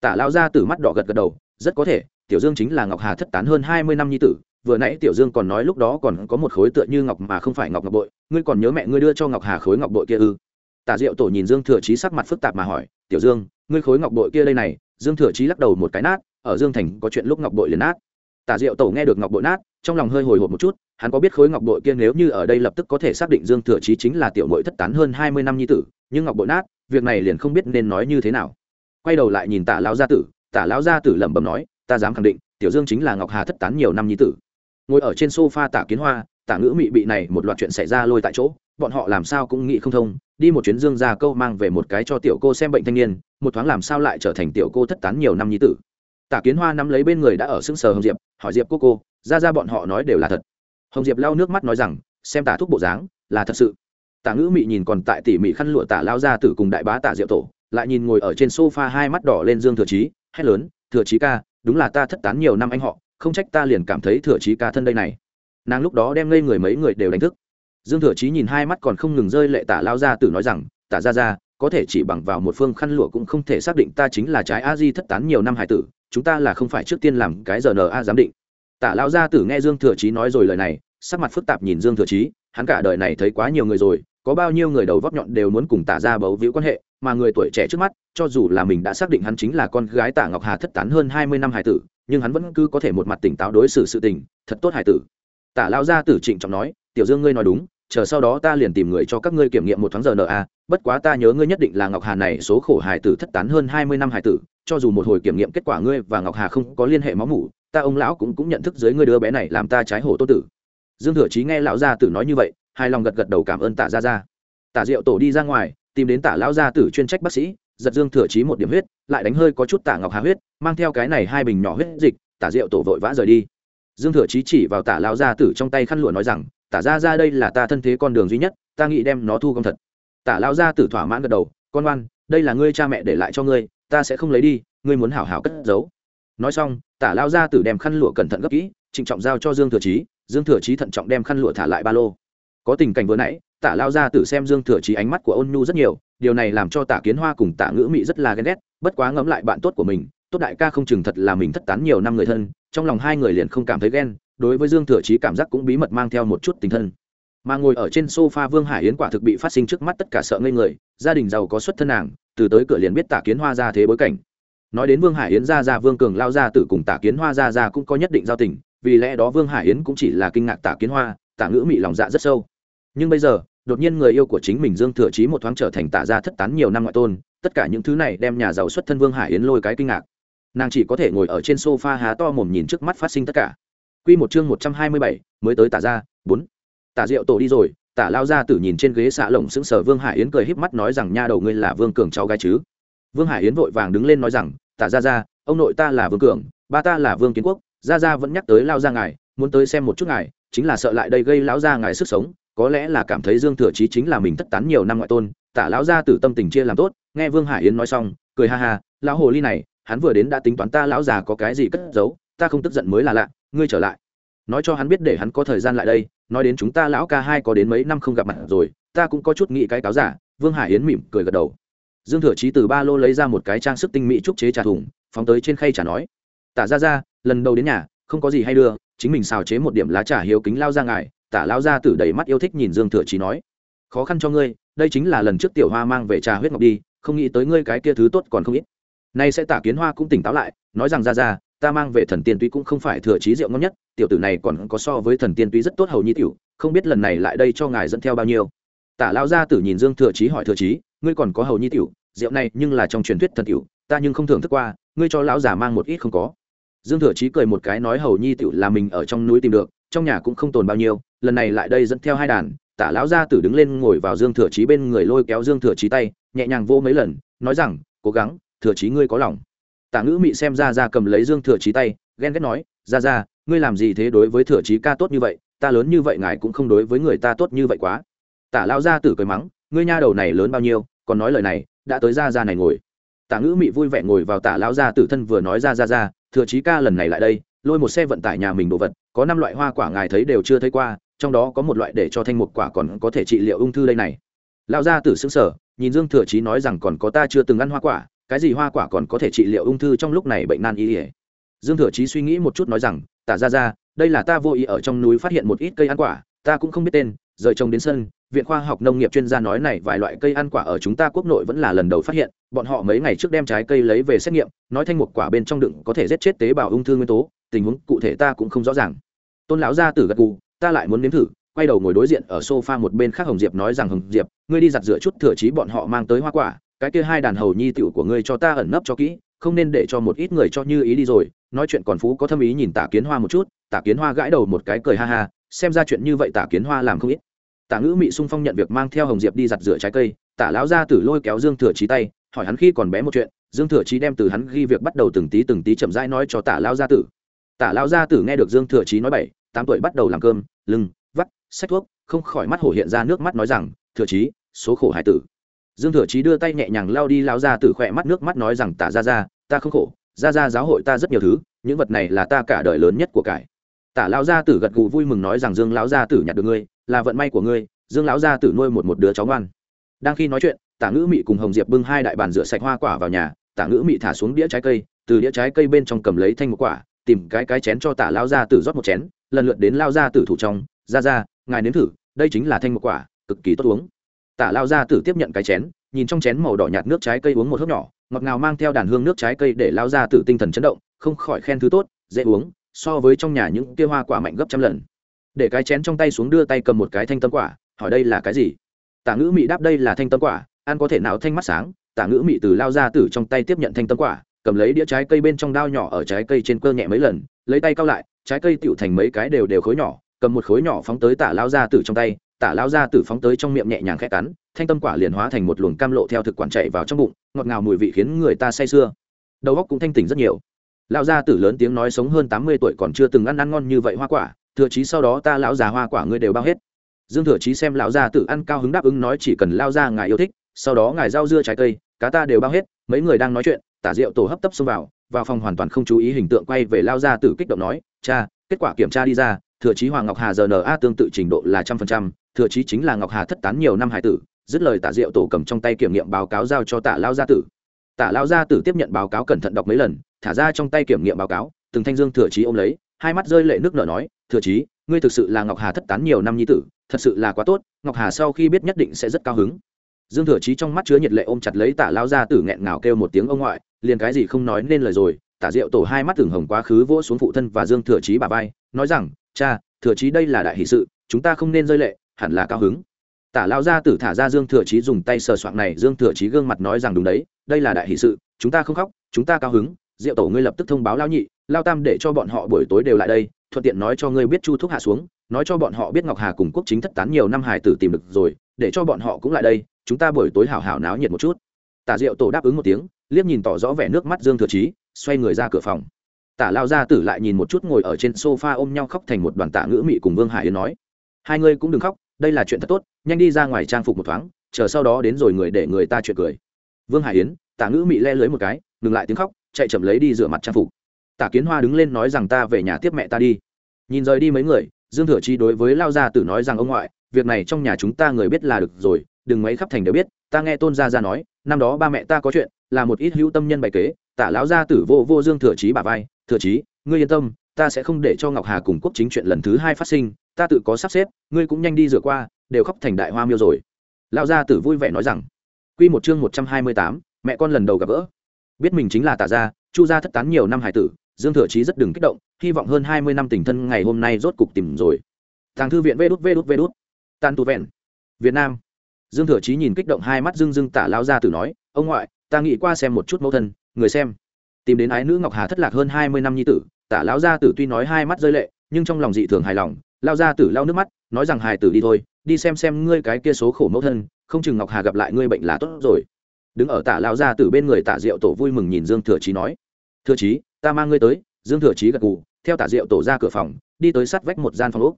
Speaker 1: tả lao ra từ mắt đỏ gật gật đầu rất có thể tiểu dương chính là ngọc hà thất tán hơn hai mươi năm nhi tử, vừa nãy tiểu dương còn nói lúc đó còn có một khối tựa như ngọc mà không phải ngọc ngọc bội, ngươi còn nhớ mẹ ngươi đưa cho ngọc hà khối ngọc bội kia ư? Tả diệu tổ nhìn dương thừa trí sắc mặt phức tạp mà hỏi, tiểu dương, ngươi khối ngọc bội kia đây này. Dương thừa trí lắc đầu một cái nát, ở dương thành có chuyện lúc ngọc bội liền nát. Tả diệu tổ nghe được ngọc bội nát, trong lòng hơi hồi hộp một chút, hắn có biết khối ngọc bội kia nếu như ở đây lập tức có thể xác định dương thừa trí chính là tiểu Bội thất tán hơn hai mươi năm nhi tử, nhưng ngọc bội nát, việc này liền không biết nên nói như thế nào. Quay đầu lại nhìn tả lão gia tử, tả lão gia tử lẩm bẩm nói ta dám khẳng định, tiểu dương chính là ngọc hà thất tán nhiều năm nhi tử. Ngồi ở trên sofa tả kiến hoa tả ngữ mị bị này một loạt chuyện xảy ra lôi tại chỗ, bọn họ làm sao cũng nghĩ không thông, đi một chuyến dương ra câu mang về một cái cho tiểu cô xem bệnh thanh niên, một thoáng làm sao lại trở thành tiểu cô thất tán nhiều năm nhi tử. Tả kiến hoa nắm lấy bên người đã ở xưng sờ hồng diệp, hỏi diệp cô cô, ra ra bọn họ nói đều là thật. Hồng diệp lau nước mắt nói rằng, xem tả thuốc bộ dáng, là thật sự. Tả ngữ mị nhìn còn tại tỉ mị khăn lụa tả lao ra tử cùng đại bá tả diệu tổ, lại nhìn ngồi ở trên sofa hai mắt đỏ lên dương thừa trí hét lớn, thừa trí ca đúng là ta thất tán nhiều năm anh họ, không trách ta liền cảm thấy thừa trí ca thân đây này. Nàng lúc đó đem ngây người mấy người đều đánh thức. Dương thừa trí nhìn hai mắt còn không ngừng rơi lệ tả lao ra tử nói rằng, tả ra ra có thể chỉ bằng vào một phương khăn lụa cũng không thể xác định ta chính là trái a di thất tán nhiều năm hải tử, chúng ta là không phải trước tiên làm cái giờ n a giám định. Tả lao gia tử nghe dương thừa chí nói rồi lời này, sắc mặt phức tạp nhìn dương thừa chí, hắn cả đời này thấy quá nhiều người rồi, có bao nhiêu người đầu vóc nhọn đều muốn cùng tả ra bấu víu quan hệ mà người tuổi trẻ trước mắt, cho dù là mình đã xác định hắn chính là con gái tả ngọc hà thất tán hơn hai mươi năm hải tử, nhưng hắn vẫn cứ có thể một mặt tỉnh táo đối xử sự tình, thật tốt hải tử. Tả lao gia tử trịnh trọng nói, tiểu dương ngươi nói đúng, chờ sau đó ta liền tìm người cho các ngươi kiểm nghiệm một tháng giờ na bất quá ta nhớ ngươi nhất định là ngọc hà này số khổ hải tử thất tán hơn hai mươi năm hải tử, cho dù một hồi kiểm nghiệm kết quả ngươi và ngọc hà không có liên hệ máu mủ, ta ông lão cũng cũng nhận thức dưới ngươi đứa bé này làm ta trái hổ tô tử. Dương thừa chí nghe lão gia tử nói như vậy hai lòng gật gật đầu cảm ơn tả gia gia. Tả diệu tổ đi ra ngoài tìm đến tả lão gia tử chuyên trách bác sĩ, giật dương thừa chí một điểm huyết, lại đánh hơi có chút tả ngọc hà huyết, mang theo cái này hai bình nhỏ huyết dịch, tả rượu tổ vội vã rời đi. Dương thừa chí chỉ vào tả lão gia tử trong tay khăn lụa nói rằng, tả gia gia đây là ta thân thế con đường duy nhất, ta nghĩ đem nó thu công thật. Tả lão gia tử thỏa mãn gật đầu, con ngoan, đây là ngươi cha mẹ để lại cho ngươi, ta sẽ không lấy đi, ngươi muốn hảo hảo cất giấu. Nói xong, tả lão gia tử đem khăn lụa cẩn thận gấp kỹ, trịnh trọng giao cho dương thừa chí dương thừa chí thận trọng đem khăn lụa thả lại ba lô. Có tình cảnh vừa nãy tả lao ra tử xem dương thừa chí ánh mắt của ôn nhu rất nhiều, điều này làm cho tả kiến hoa cùng tả ngữ mị rất là ghen ghét, bất quá ngẫm lại bạn tốt của mình, tốt đại ca không chừng thật là mình thất tán nhiều năm người thân, trong lòng hai người liền không cảm thấy ghen, đối với dương thừa chí cảm giác cũng bí mật mang theo một chút tình thân. Mà ngồi ở trên sofa vương hải yến quả thực bị phát sinh trước mắt tất cả sợ ngây người, gia đình giàu có xuất thân nàng, từ tới cửa liền biết tả kiến hoa ra thế bối cảnh. Nói đến vương hải yến ra ra vương cường lao ra tử cùng tả kiến hoa ra ra cũng có nhất định giao tình, vì lẽ đó vương hải yến cũng chỉ là kinh ngạc tả kiến hoa, tả ngữ mị lòng dạ rất sâu. Nhưng bây giờ đột nhiên người yêu của chính mình dương thừa chí một thoáng trở thành tả gia thất tán nhiều năm ngoại tôn, tất cả những thứ này đem nhà giàu xuất thân vương hải yến lôi cái kinh ngạc. Nàng chỉ có thể ngồi ở trên sofa há to mồm nhìn trước mắt phát sinh tất cả. Quy một chương một trăm hai mươi bảy, mới tới tả gia, bốn. Tả diệu tổ đi rồi, tả lao gia tử nhìn trên ghế xạ lồng sững sờ vương hải yến cười híp mắt nói rằng, nha đầu ngươi là vương cường cháu gái chứ? Vương hải yến vội vàng đứng lên nói rằng, tả ra ra ông nội ta là vương cường, ba ta là vương kiến quốc ra ra vẫn nhắc tới lao ra ngài, muốn tới xem một chút ngài, chính là sợ lại đây gây lão ra ngài sức sống có lẽ là cảm thấy dương thừa chí chính là mình thất tán nhiều năm ngoại tôn, tả lão gia tử tâm tình chia làm tốt, nghe vương hải yến nói xong, cười ha ha, lão hồ ly này, hắn vừa đến đã tính toán ta lão già có cái gì cất giấu, ta không tức giận mới là lạ, ngươi trở lại. Nói cho hắn biết để hắn có thời gian lại đây, nói đến chúng ta lão ca hai có đến mấy năm không gặp mặt rồi, ta cũng có chút nghĩ cái cáo giả, vương hải yến mỉm cười gật đầu. Dương thừa chí từ ba lô lấy ra một cái trang sức tinh mỹ trúc chế trà thùng, phóng tới trên khay trà nói, tả ra ra lần đầu đến nhà, không có gì hay đưa, chính mình xào chế một điểm lá trà hiếu kính lao ra ngài tả lao ra tử đầy mắt yêu thích nhìn dương thừa chí nói khó khăn cho ngươi đây chính là lần trước tiểu hoa mang về trà huyết ngọc đi không nghĩ tới ngươi cái kia thứ tốt còn không ít. Nay sẽ tả kiến hoa cũng tỉnh táo lại nói rằng ra ra ta mang về thần tiên tuy cũng không phải thừa Chí rượu ngon nhất tiểu tử này còn có so với thần tiên tuy rất tốt hầu như tiểu không biết lần này lại đây cho ngài dẫn theo bao nhiêu. Tả lao gia tử nhìn dương thừa Chí hỏi thừa Chí, ngươi còn có hầu nhi tiểu rượu này nhưng là trong truyền thuyết thần tiểu ta nhưng không thưởng thức qua ngươi cho lão già mang một ít không có. Dương thừa chí cười một cái nói hầu nhi tiểu là mình ở trong núi tìm được trong nhà cũng không tồn bao nhiêu lần này lại đây dẫn theo hai đàn, tả lão gia tử đứng lên ngồi vào dương thừa chí bên người lôi kéo dương thừa chí tay, nhẹ nhàng vô mấy lần, nói rằng, cố gắng, thừa chí ngươi có lòng. Tả ngữ mị xem ra ra cầm lấy dương thừa chí tay, ghen ghét nói ra ra ngươi làm gì thế đối với thừa Chí ca tốt như vậy? Ta lớn như vậy ngài cũng không đối với người ta tốt như vậy quá. Tả Lão gia tử cười mắng, ngươi nha đầu này lớn bao nhiêu, còn nói lời này, đã tới ra ra này ngồi. Tả ngữ mị vui vẻ ngồi vào tả Lão gia tử thân vừa nói ra ra ra thừa Chí ca lần này lại đây, lôi một xe vận tải nhà mình đồ vật, có năm loại hoa quả ngài thấy đều chưa thấy qua trong đó có một loại để cho thanh một quả còn có thể trị liệu ung thư đây này. Lão gia tử xứng sở nhìn dương thừa trí nói rằng còn có ta chưa từng ăn hoa quả, cái gì hoa quả còn có thể trị liệu ung thư trong lúc này bệnh nan y ỉa dương thừa chí suy nghĩ một chút nói rằng, tả ra ra đây là ta vô ý ở trong núi phát hiện một ít cây ăn quả, ta cũng không biết tên, rời trồng đến sân, viện khoa học nông nghiệp chuyên gia nói này vài loại cây ăn quả ở chúng ta quốc nội vẫn là lần đầu phát hiện, bọn họ mấy ngày trước đem trái cây lấy về xét nghiệm, nói thanh một quả bên trong đựng có thể giết chết tế bào ung thư nguyên tố, tình huống cụ thể ta cũng không rõ ràng. Tôn lão gia tử gật gù ta lại muốn nếm thử, quay đầu ngồi đối diện ở sofa một bên khác hồng diệp nói rằng, hồng diệp, ngươi đi giặt rửa chút thừa trí bọn họ mang tới hoa quả, cái kia hai đàn hầu nhi tiểu của ngươi cho ta ẩn nấp cho kỹ, không nên để cho một ít người cho như ý đi rồi. Nói chuyện còn phú có thâm ý nhìn tả kiến hoa một chút tả kiến hoa gãi đầu một cái cười ha ha, xem ra chuyện như vậy tả kiến hoa làm không ít. Tả ngữ mị sung phong nhận việc mang theo hồng diệp đi giặt rửa trái cây tả lão gia tử lôi kéo dương thừa trí tay, hỏi hắn khi còn bé một chuyện, dương thừa trí đem từ hắn ghi việc bắt đầu từng tí từng tí chậm rãi nói cho tả lão gia tử. Tả lão gia tử nghe được dương thừa trí nói bảy tám tuổi bắt đầu làm cơm, lưng, vắt sách thuốc, không khỏi mắt hổ hiện ra nước mắt nói rằng, thừa trí số khổ hải tử. Dương thừa trí đưa tay nhẹ nhàng lao đi lao ra từ khỏe mắt nước mắt nói rằng, tả ra ra ta không khổ ra ra giáo hội ta rất nhiều thứ, những vật này là ta cả đời lớn nhất của cải. Tả lao gia tử gật gù vui mừng nói rằng, dương lão gia tử nhặt được ngươi, là vận may của ngươi, dương lão gia tử nuôi một một đứa cháu ngoan. Đang khi nói chuyện, tả ngữ mị cùng hồng diệp bưng hai đại bàn rửa sạch hoa quả vào nhà, tả ngữ mị thả xuống đĩa trái cây, từ đĩa trái cây bên trong cầm lấy thanh một quả tìm cái cái chén cho tả lao gia tử rót một chén, lần lượt đến lao gia tử thủ trong ra ra ngài nếm thử, đây chính là thanh một quả, cực kỳ tốt uống. Tả lao gia tử tiếp nhận cái chén, nhìn trong chén màu đỏ nhạt nước trái cây uống một hớp nhỏ, ngọt ngào mang theo đàn hương nước trái cây để lao ra tử tinh thần chấn động, không khỏi khen thứ tốt, dễ uống, so với trong nhà những kia hoa quả mạnh gấp trăm lần. Để cái chén trong tay xuống đưa tay cầm một cái thanh tâm quả, hỏi đây là cái gì? Tả ngữ mị đáp đây là thanh tâm quả, ăn có thể nào thanh mắt sáng, tả ngữ mị từ lao ra tử trong tay tiếp nhận thanh tâm quả cầm lấy đĩa trái cây bên trong đao nhỏ ở trái cây trên cơ nhẹ mấy lần, lấy tay cao lại, trái cây tựu thành mấy cái đều đều khối nhỏ, cầm một khối nhỏ phóng tới tả lao ra từ trong tay, tả lao ra từ phóng tới trong miệng nhẹ nhàng khẽ cắn, thanh tâm quả liền hóa thành một luồng cam lộ theo thực quản chạy vào trong bụng, ngọt ngào mùi vị khiến người ta say sưa. Đầu óc cũng thanh tỉnh rất nhiều. Lão gia tử lớn tiếng nói sống hơn tám mươi tuổi còn chưa từng ăn ăn ngon như vậy hoa quả, thừa chí sau đó ta lão già hoa quả ngươi đều bao hết. Dương thừa chí xem lão gia tử ăn cao hứng đáp ứng nói chỉ cần lao ra ngài yêu thích, sau đó ngài rau dưa trái cây, cá ta đều bao hết, mấy người đang nói chuyện tả rượu tổ hấp tấp xông vào vào phòng hoàn toàn không chú ý hình tượng quay về lao ra tử kích động nói, cha, kết quả kiểm tra đi ra, thừa chí hoàng ngọc hà giờ tương tự trình độ là trăm phần trăm, thừa chí chính là ngọc hà thất tán nhiều năm hải tử, dứt lời tả diệu tổ cầm trong tay kiểm nghiệm báo cáo giao cho tả lao gia tử. Tả lao gia tử tiếp nhận báo cáo cẩn thận đọc mấy lần, thả ra trong tay kiểm nghiệm báo cáo, từng thanh dương thừa chí ôm lấy, hai mắt rơi lệ nước nở nói, thừa chí, ngươi thực sự là ngọc hà thất tán nhiều năm nhi tử, thật sự là quá tốt, ngọc hà sau khi biết nhất định sẽ rất cao hứng dương thừa chí trong mắt chứa nhiệt lệ ôm chặt lấy tả lao gia tử nghẹn ngào kêu một tiếng ông ngoại, liền cái gì không nói nên lời rồi, tả diệu tổ hai mắt thường hồng quá khứ vỗ xuống phụ thân và dương thừa chí bà vai, nói rằng, cha, thừa chí đây là đại hỷ sự, chúng ta không nên rơi lệ, hẳn là cao hứng. Tả lao gia tử thả ra dương thừa chí dùng tay sờ soạng này, dương thừa chí gương mặt nói rằng, đúng đấy, đây là đại hỷ sự, chúng ta không khóc, chúng ta cao hứng, diệu tổ ngươi lập tức thông báo lao nhị, lao tam để cho bọn họ buổi tối đều lại đây, thuận tiện nói cho ngươi biết chu thuốc hạ xuống, nói cho bọn họ biết ngọc hà cùng quốc chính thất tán nhiều năm hải tử tìm được rồi, để cho bọn họ cũng lại đây chúng ta buổi tối hảo hảo náo nhiệt một chút. Tả diệu tổ đáp ứng một tiếng, liếc nhìn tỏ rõ vẻ nước mắt dương thừa chí, xoay người ra cửa phòng. Tả lao gia tử lại nhìn một chút ngồi ở trên sofa ôm nhau khóc thành một đoàn tạ ngữ mị cùng vương hải yến nói. Hai ngươi cũng đừng khóc, đây là chuyện thật tốt, nhanh đi ra ngoài trang phục một thoáng, chờ sau đó đến rồi người để người ta chuyện cười. Vương hải yến, tả ngữ mị le lưới một cái ngừng lại tiếng khóc, chạy chậm lấy đi rửa mặt trang phục. Tả kiến hoa đứng lên nói rằng ta về nhà tiếp mẹ ta đi. Nhìn rời đi mấy người, dương thừa chi đối với lao gia tử nói rằng ông ngoại, việc này trong nhà chúng ta người biết là được rồi đừng mấy khắp thành đều biết, ta nghe tôn gia ra nói, năm đó ba mẹ ta có chuyện, là một ít hữu tâm nhân bày kế, tả lão gia tử vô vô dương thừa trí bà vai, thừa trí ngươi yên tâm, ta sẽ không để cho ngọc hà cùng quốc chính chuyện lần thứ hai phát sinh, ta tự có sắp xếp, ngươi cũng nhanh đi rửa qua, đều khóc thành đại hoa miêu rồi. Lão gia tử vui vẻ nói rằng, quy một chương một trăm hai mươi tám, mẹ con lần đầu gặp gỡ. Biết mình chính là tả gia, chu gia thất tán nhiều năm hải tử, dương thừa trí rất đừng kích động, hy vọng hơn hai mươi năm tình thân ngày hôm nay rốt cục tìm rồi. Thằng thư viện vê đút vê đút vê đút. Tan tu vẹn. Việt nam dương thừa chí nhìn kích động hai mắt dưng dưng tả lao gia tử nói, ông ngoại, ta nghĩ qua xem một chút mẫu thân, người xem. Tìm đến ái nữ ngọc hà thất lạc hơn hai mươi năm nhi tử, tả lão gia tử tuy nói hai mắt rơi lệ, nhưng trong lòng dị thường hài lòng, lao gia tử lao nước mắt, nói rằng, hài tử đi thôi, đi xem xem ngươi cái kia số khổ mẫu thân, không chừng ngọc hà gặp lại ngươi bệnh là tốt rồi. Đứng ở tả lao gia tử bên người tả diệu tổ vui mừng nhìn dương thừa chí nói, thừa chí, ta mang ngươi tới. Dương thừa chí gật gù, theo tả diệu tổ ra cửa phòng, đi tới sát vách một gian phòng úc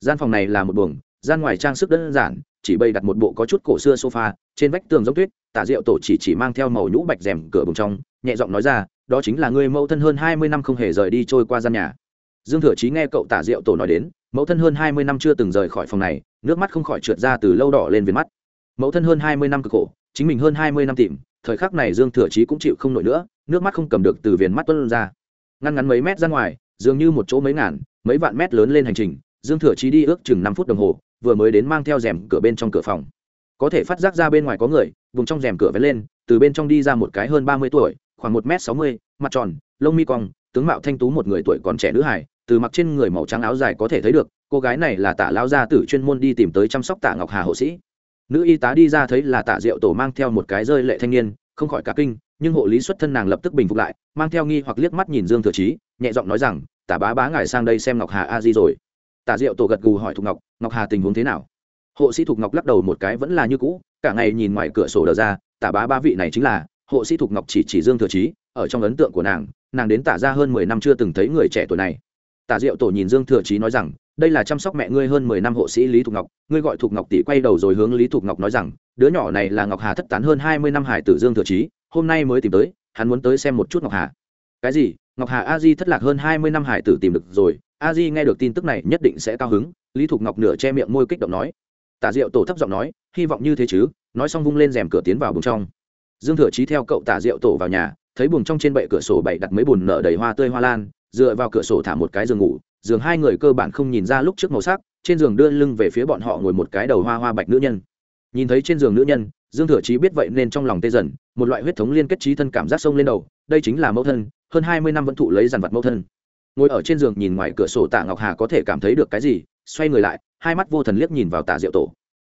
Speaker 1: gian phòng này là một buồng, gian ngoài trang sức đơn giản chỉ bày đặt một bộ có chút cổ xưa sofa, trên vách tường giống tuyết, tả diệu tổ chỉ chỉ mang theo màu nhũ bạch rèm cửa bùng trong, nhẹ giọng nói ra, đó chính là người mẫu thân hơn hai mươi năm không hề rời đi trôi qua gian nhà. Dương thừa chí nghe cậu tả diệu tổ nói đến, mẫu thân hơn hai mươi năm chưa từng rời khỏi phòng này, nước mắt không khỏi trượt ra từ lâu đỏ lên viền mắt. Mẫu thân hơn hai mươi năm cực khổ, chính mình hơn hai mươi năm tìm, thời khắc này dương thừa chí cũng chịu không nổi nữa, nước mắt không cầm được từ viền mắt tuân ra. Ngăn ngắn mấy mét ra ngoài, dường như một chỗ mấy ngàn, mấy vạn mét lớn lên hành trình, dương thừa chí đi ước chừng năm phút đồng hồ vừa mới đến mang theo rèm cửa bên trong cửa phòng. Có thể phát giác ra bên ngoài có người, vùng trong rèm cửa vén lên, từ bên trong đi ra một cái hơn ba mươi tuổi, khoảng một m sáu mươi, mặt tròn, lông mi cong, tướng mạo thanh tú một người tuổi còn trẻ nữ hải từ mặc trên người màu trắng áo dài có thể thấy được, cô gái này là tạ lao gia tử chuyên môn đi tìm tới chăm sóc tạ ngọc hà hộ sĩ. Nữ y tá đi ra thấy là tạ diệu tổ mang theo một cái rơi lệ thanh niên, không khỏi cả kinh, nhưng hộ lý xuất thân nàng lập tức bình phục lại, mang theo nghi hoặc liếc mắt nhìn dương thừa trí nhẹ giọng nói rằng, tả bá bá ngài sang đây xem ngọc hà a di rồi tả diệu tổ gật gù hỏi thục ngọc ngọc hà tình huống thế nào? Hộ sĩ thục ngọc lắc đầu một cái, vẫn là như cũ, cả ngày nhìn ngoài cửa sổ đờ ra, tả bá ba vị này chính là, hộ sĩ thục ngọc chỉ chỉ dương thừa trí ở trong ấn tượng của nàng nàng đến tả ra hơn mười năm chưa từng thấy người trẻ tuổi này. Tả diệu tổ nhìn dương thừa trí nói rằng, đây là chăm sóc mẹ ngươi hơn mười năm hộ sĩ lý thục ngọc, ngươi gọi thục ngọc tỷ quay đầu rồi hướng lý thục ngọc nói rằng, đứa nhỏ này là ngọc hà thất tán hơn hai mươi năm hải tử dương thừa trí hôm nay mới tìm tới, hắn muốn tới xem một chút ngọc hà. Cái gì? Ngọc hà a di thất lạc hơn hai mươi năm hải tử tìm được rồi a di nghe được tin tức này nhất định sẽ cao hứng, lý thục ngọc nửa che miệng môi kích động nói. Tả diệu tổ thấp giọng nói, hy vọng như thế chứ? Nói xong vung lên rèm cửa tiến vào buồng trong. Dương thừa trí theo cậu tả diệu tổ vào nhà, thấy buồng trong trên bệ cửa sổ bậy đặt mấy bùn nở đầy hoa tươi hoa lan, dựa vào cửa sổ thả một cái giường ngủ, giường hai người cơ bản không nhìn ra lúc trước màu sắc, trên giường đưa lưng về phía bọn họ ngồi một cái đầu hoa hoa bạch nữ nhân. Nhìn thấy trên giường nữ nhân, dương thừa chí biết vậy nên trong lòng tê dần, một loại huyết thống liên kết trí thân cảm giác sông lên đầu, đây chính là mẫu thân, hơn hai mươi năm vẫn thụ lấy dàn vật mẫu thân ngồi ở trên giường nhìn ngoài cửa sổ tạ ngọc hà có thể cảm thấy được cái gì, xoay người lại, hai mắt vô thần liếc nhìn vào tạ diệu tổ.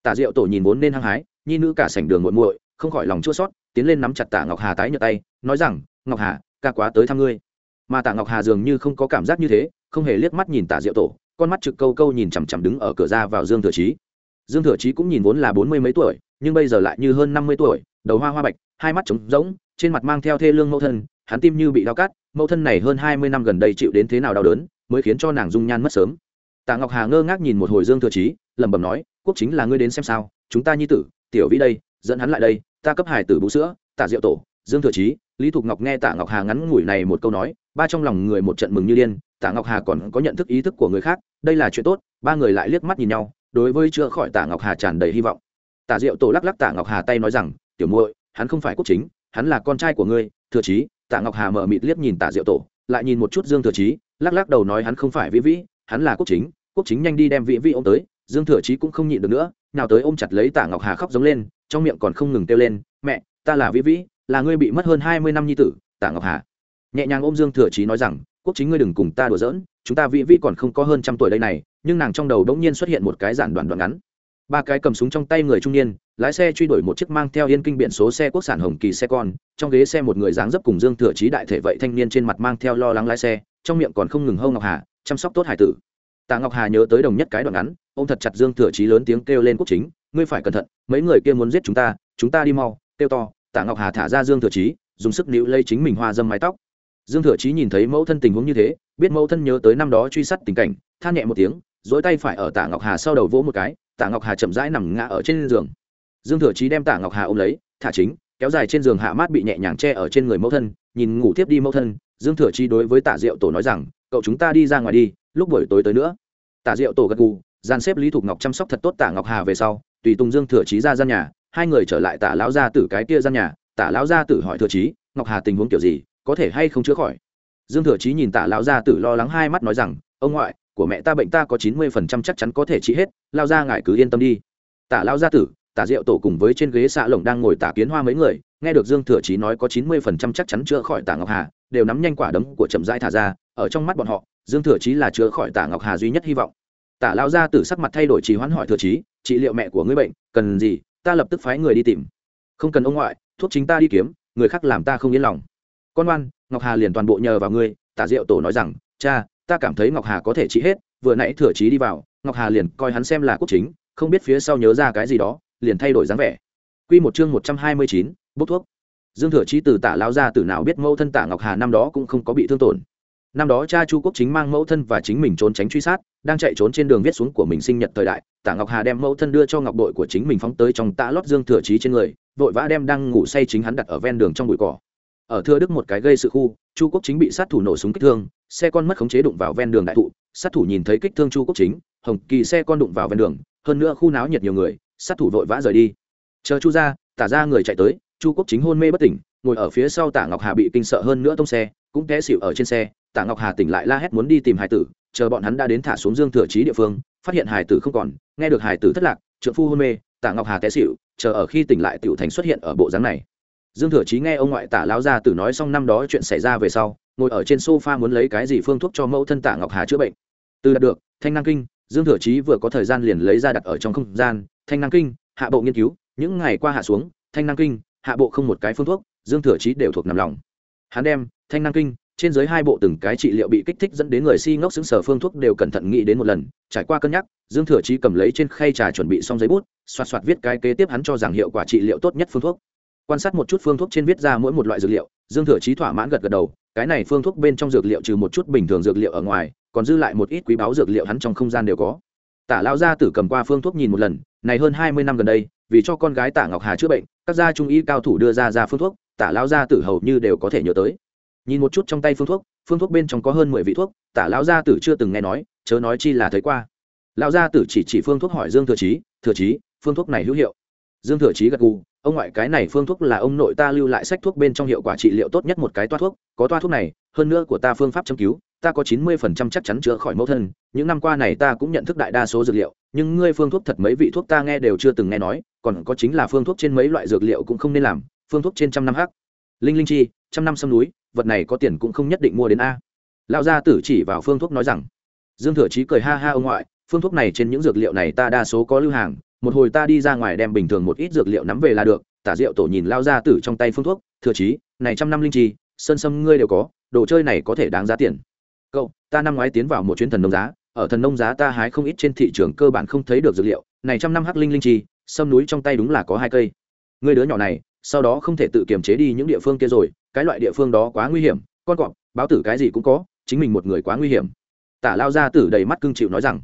Speaker 1: Tạ diệu tổ nhìn vốn nên hăng hái, nhi nữ cả sảnh đường muộn muội, không khỏi lòng chua sót tiến lên nắm chặt tạ ngọc hà tái nhợt tay, nói rằng, ngọc hà, ca quá tới thăm ngươi. Mà tạ ngọc hà dường như không có cảm giác như thế, không hề liếc mắt nhìn tạ diệu tổ, con mắt trực câu câu nhìn chằm chằm đứng ở cửa ra vào dương thừa chí. Dương thừa chí cũng nhìn vốn là bốn mươi mấy tuổi, nhưng bây giờ lại như hơn năm mươi tuổi, đầu hoa hoa bạch, hai mắt trống rỗng, trên mặt mang theo thê lương mẫu thân hắn tim như bị đau cắt, mẫu thân này hơn hai mươi năm gần đây chịu đến thế nào đau đớn, mới khiến cho nàng dung nhan mất sớm. Tạ ngọc hà ngơ ngác nhìn một hồi dương thừa chí, lẩm bẩm nói, quốc chính là ngươi đến xem sao, chúng ta nhi tử, tiểu vĩ đây, dẫn hắn lại đây, ta cấp hải tử bú sữa, tạ diệu tổ, dương thừa chí. Lý thục ngọc nghe tạ ngọc hà ngắn ngủi này một câu nói, ba trong lòng người một trận mừng như điên, tạ ngọc hà còn có nhận thức ý thức của người khác, đây là chuyện tốt, ba người lại liếc mắt nhìn nhau, đối với chữa khỏi tạ ngọc hà tràn đầy hy vọng. Tạ diệu tổ lắc lắc tạ ngọc hà tay nói rằng, tiểu muội, hắn không phải quốc chính, hắn là con trai của ngươi, thừa chí tạ ngọc hà mở mịt liếc nhìn tạ diệu tổ, lại nhìn một chút dương thừa chí, lắc lắc đầu nói hắn không phải vĩ vĩ, hắn là quốc chính quốc chính nhanh đi đem vĩ vĩ ôm tới, dương thừa chí cũng không nhịn được nữa, nào tới ôm chặt lấy tạ ngọc hà khóc giống lên, trong miệng còn không ngừng kêu lên, mẹ, ta là vĩ vĩ, là ngươi bị mất hơn hai mươi năm nhi tử tạ ngọc hà. Nhẹ nhàng ôm dương thừa chí nói rằng, quốc chính ngươi đừng cùng ta đùa giỡn, chúng ta vĩ vĩ còn không có hơn trăm tuổi đây này, nhưng nàng trong đầu đ ỗ n g nhiên xuất hiện một cái giản đoạn đoạn ngắn ba cái cầm súng trong tay người trung niên, lái xe truy đuổi một chiếc mang theo yên kinh biển số xe quốc sản hồng kỳ xe con, trong ghế xe một người dáng dấp cùng dương thừa trí đại thể vậy thanh niên trên mặt mang theo lo lắng lái xe, trong miệng còn không ngừng hâu ngọc hà, chăm sóc tốt hải tử. Tạ ngọc hà nhớ tới đồng nhất cái đoạn ngắn ô m thật chặt dương thừa trí lớn tiếng kêu lên quốc chính, ngươi phải cẩn thận, mấy người kia muốn giết chúng ta chúng ta đi mau, kêu to, tạ ngọc hà thả ra dương thừa trí dùng sức níu lây chính mình hoa dâm mái tóc. Dương thừa trí nhìn thấy mẫu thân tình huống như thế, biết mẫu thân nhớ tới năm đó truy sát tình cảnh, than nhẹ một tiếng dỗi tay phải ở tạ ngọc hà sau đầu vỗ một cái tạ ngọc hà chậm rãi nằm ngã ở trên giường. Dương thừa chí đem tạ ngọc hà ôm lấy, thả chính, kéo dài trên giường hạ mát bị nhẹ nhàng che ở trên người mẫu thân, nhìn ngủ tiếp đi mẫu thân. Dương thừa chí đối với tạ diệu tổ nói rằng, cậu chúng ta đi ra ngoài đi, lúc buổi tối tới nữa. Tạ diệu tổ gật gù gian xếp lý thục ngọc chăm sóc thật tốt tạ ngọc hà về sau, tùy tùng dương thừa chí ra gian nhà. Hai người trở lại tạ lão gia tử cái kia gian nhà. Tạ lão gia tử hỏi thừa chí, ngọc hà tình huống kiểu gì, có thể hay không chữa khỏi? Dương thừa chí nhìn tạ lão gia tử lo lắng hai mắt nói rằng, ông ngoại của mẹ ta bệnh ta có chín mươi phần trăm chắc chắn có thể trị hết lao ra ngài cứ yên tâm đi. Tả lao gia tử tả diệu tổ cùng với trên ghế xạ lồng đang ngồi tả kiến hoa mấy người nghe được dương thừa chí nói có chín mươi phần trăm chắc chắn chữa khỏi tả ngọc hà đều nắm nhanh quả đấm của chậm rãi thả ra ở trong mắt bọn họ dương thừa chí là chữa khỏi tả ngọc hà duy nhất hy vọng. Tả lao gia tử sắc mặt thay đổi trì hoãn hỏi thừa chí trị liệu mẹ của ngươi bệnh cần gì? Ta lập tức phái người đi tìm. Không cần ông ngoại thuốc chính ta đi kiếm người khác làm ta không yên lòng. Con ngoan, ngọc hà liền toàn bộ nhờ vào ngươi tả diệu tổ nói rằng cha ta cảm thấy ngọc hà có thể trị hết, vừa nãy thừa trí đi vào, ngọc hà liền coi hắn xem là quốc chính, không biết phía sau nhớ ra cái gì đó, liền thay đổi dáng vẻ. Q một chương một trăm hai mươi chín, bốc thuốc. Dương thừa trí từ tả lao ra từ nào biết mẫu thân tả ngọc hà năm đó cũng không có bị thương tổn. Năm đó cha chu quốc chính mang mẫu thân và chính mình trốn tránh truy sát, đang chạy trốn trên đường viết xuống của mình sinh nhật thời đại tạ ngọc hà đem mẫu thân đưa cho ngọc đội của chính mình phóng tới trong tạ lót dương thừa trí trên người, vội vã đem đang ngủ say chính hắn đặt ở ven đường trong bụi cỏ. Ở thưa đức một cái gây sự khu, chu quốc chính bị sát thủ nổ súng kích thương xe con mất khống chế đụng vào ven đường đại thụ, sát thủ nhìn thấy kích thương chu quốc chính, hồng kỳ xe con đụng vào ven đường, hơn nữa khu náo nhiệt nhiều người, sát thủ vội vã rời đi. Chờ chu ra, tả ra người chạy tới. Chu quốc chính hôn mê bất tỉnh, ngồi ở phía sau tả ngọc hà bị kinh sợ hơn nữa tông xe, cũng té xịu ở trên xe. Tả ngọc hà tỉnh lại la hét muốn đi tìm hải tử, chờ bọn hắn đã đến thả xuống dương thừa trí địa phương, phát hiện hải tử không còn, nghe được hải tử thất lạc, trượng phu hôn mê, tả ngọc hà té xịu chờ ở khi tỉnh lại tiểu thành xuất hiện ở bộ dáng này. Dương thừa trí nghe ông ngoại tả lao ra tử nói xong năm đó chuyện xảy ra về sau ngồi ở trên sofa muốn lấy cái gì phương thuốc cho mẫu thân tạ ngọc hà chữa bệnh. Từ đạt được, thanh năng kinh, dương thừa trí vừa có thời gian liền lấy ra đặt ở trong không gian. Thanh năng kinh, hạ bộ nghiên cứu, những ngày qua hạ xuống, thanh năng kinh, hạ bộ không một cái phương thuốc, dương thừa trí đều thuộc nằm lòng. Hắn đem, thanh năng kinh, trên dưới hai bộ từng cái trị liệu bị kích thích dẫn đến người si ngốc xứng sở phương thuốc đều cẩn thận nghĩ đến một lần. Trải qua cân nhắc, dương thừa trí cầm lấy trên khay trà chuẩn bị xong giấy bút, xoạt xoạt viết cái kế tiếp hắn cho rằng hiệu quả trị liệu tốt nhất phương thuốc. Quan sát một chút phương thuốc trên viết ra mỗi một loại dược liệu, dương thừa trí thỏa mãn gật gật đầu cái này phương thuốc bên trong dược liệu trừ một chút bình thường dược liệu ở ngoài, còn dư lại một ít quý báu dược liệu hắn trong không gian đều có. Tả lao gia tử cầm qua phương thuốc nhìn một lần, này hơn hai mươi năm gần đây, vì cho con gái tả ngọc hà chữa bệnh, các gia trung y cao thủ đưa ra ra phương thuốc, tả lao gia tử hầu như đều có thể nhớ tới. Nhìn một chút trong tay phương thuốc phương thuốc bên trong có hơn mười vị thuốc, tả lão gia tử chưa từng nghe nói, chớ nói chi là thấy qua. Lão gia tử chỉ chỉ phương thuốc hỏi dương thừa chí thừa chí, phương thuốc này hữu hiệu? Dương thừa chí gật gù ông ngoại cái này phương thuốc là ông nội ta lưu lại sách thuốc bên trong hiệu quả trị liệu tốt nhất một cái toa thuốc, có toa thuốc này, hơn nữa của ta phương pháp châm cứu, ta có chín mươi phần trăm chắc chắn chữa khỏi mẫu thân, những năm qua này ta cũng nhận thức đại đa số dược liệu, nhưng ngươi phương thuốc thật mấy vị thuốc ta nghe đều chưa từng nghe nói, còn có chính là phương thuốc trên mấy loại dược liệu cũng không nên làm, phương thuốc trên trăm năm hắc. Linh linh chi, trăm năm sâm núi, vật này có tiền cũng không nhất định mua đến a. Lão gia tử chỉ vào phương thuốc nói rằng, dương thừa chí cười ha ha ông ngoại, phương thuốc này trên những dược liệu này ta đa số có lưu hàng một hồi ta đi ra ngoài đem bình thường một ít dược liệu nắm về là được tả rượu tổ nhìn lao ra tử trong tay phương thuốc thừa trí, này trăm năm linh chi sơn sâm ngươi đều có đồ chơi này có thể đáng giá tiền. Cậu ta năm ngoái tiến vào một chuyến thần nông giá ở thần nông giá ta hái không ít trên thị trường cơ bản không thấy được dược liệu này trăm năm hắc linh linh chi sâm núi trong tay đúng là có hai cây. Người đứa nhỏ này sau đó không thể tự kiềm chế đi những địa phương kia rồi cái loại địa phương đó quá nguy hiểm con cọp báo tử cái gì cũng có chính mình một người quá nguy hiểm. Tả lao Ra tử đầy mắt cưng chịu nói rằng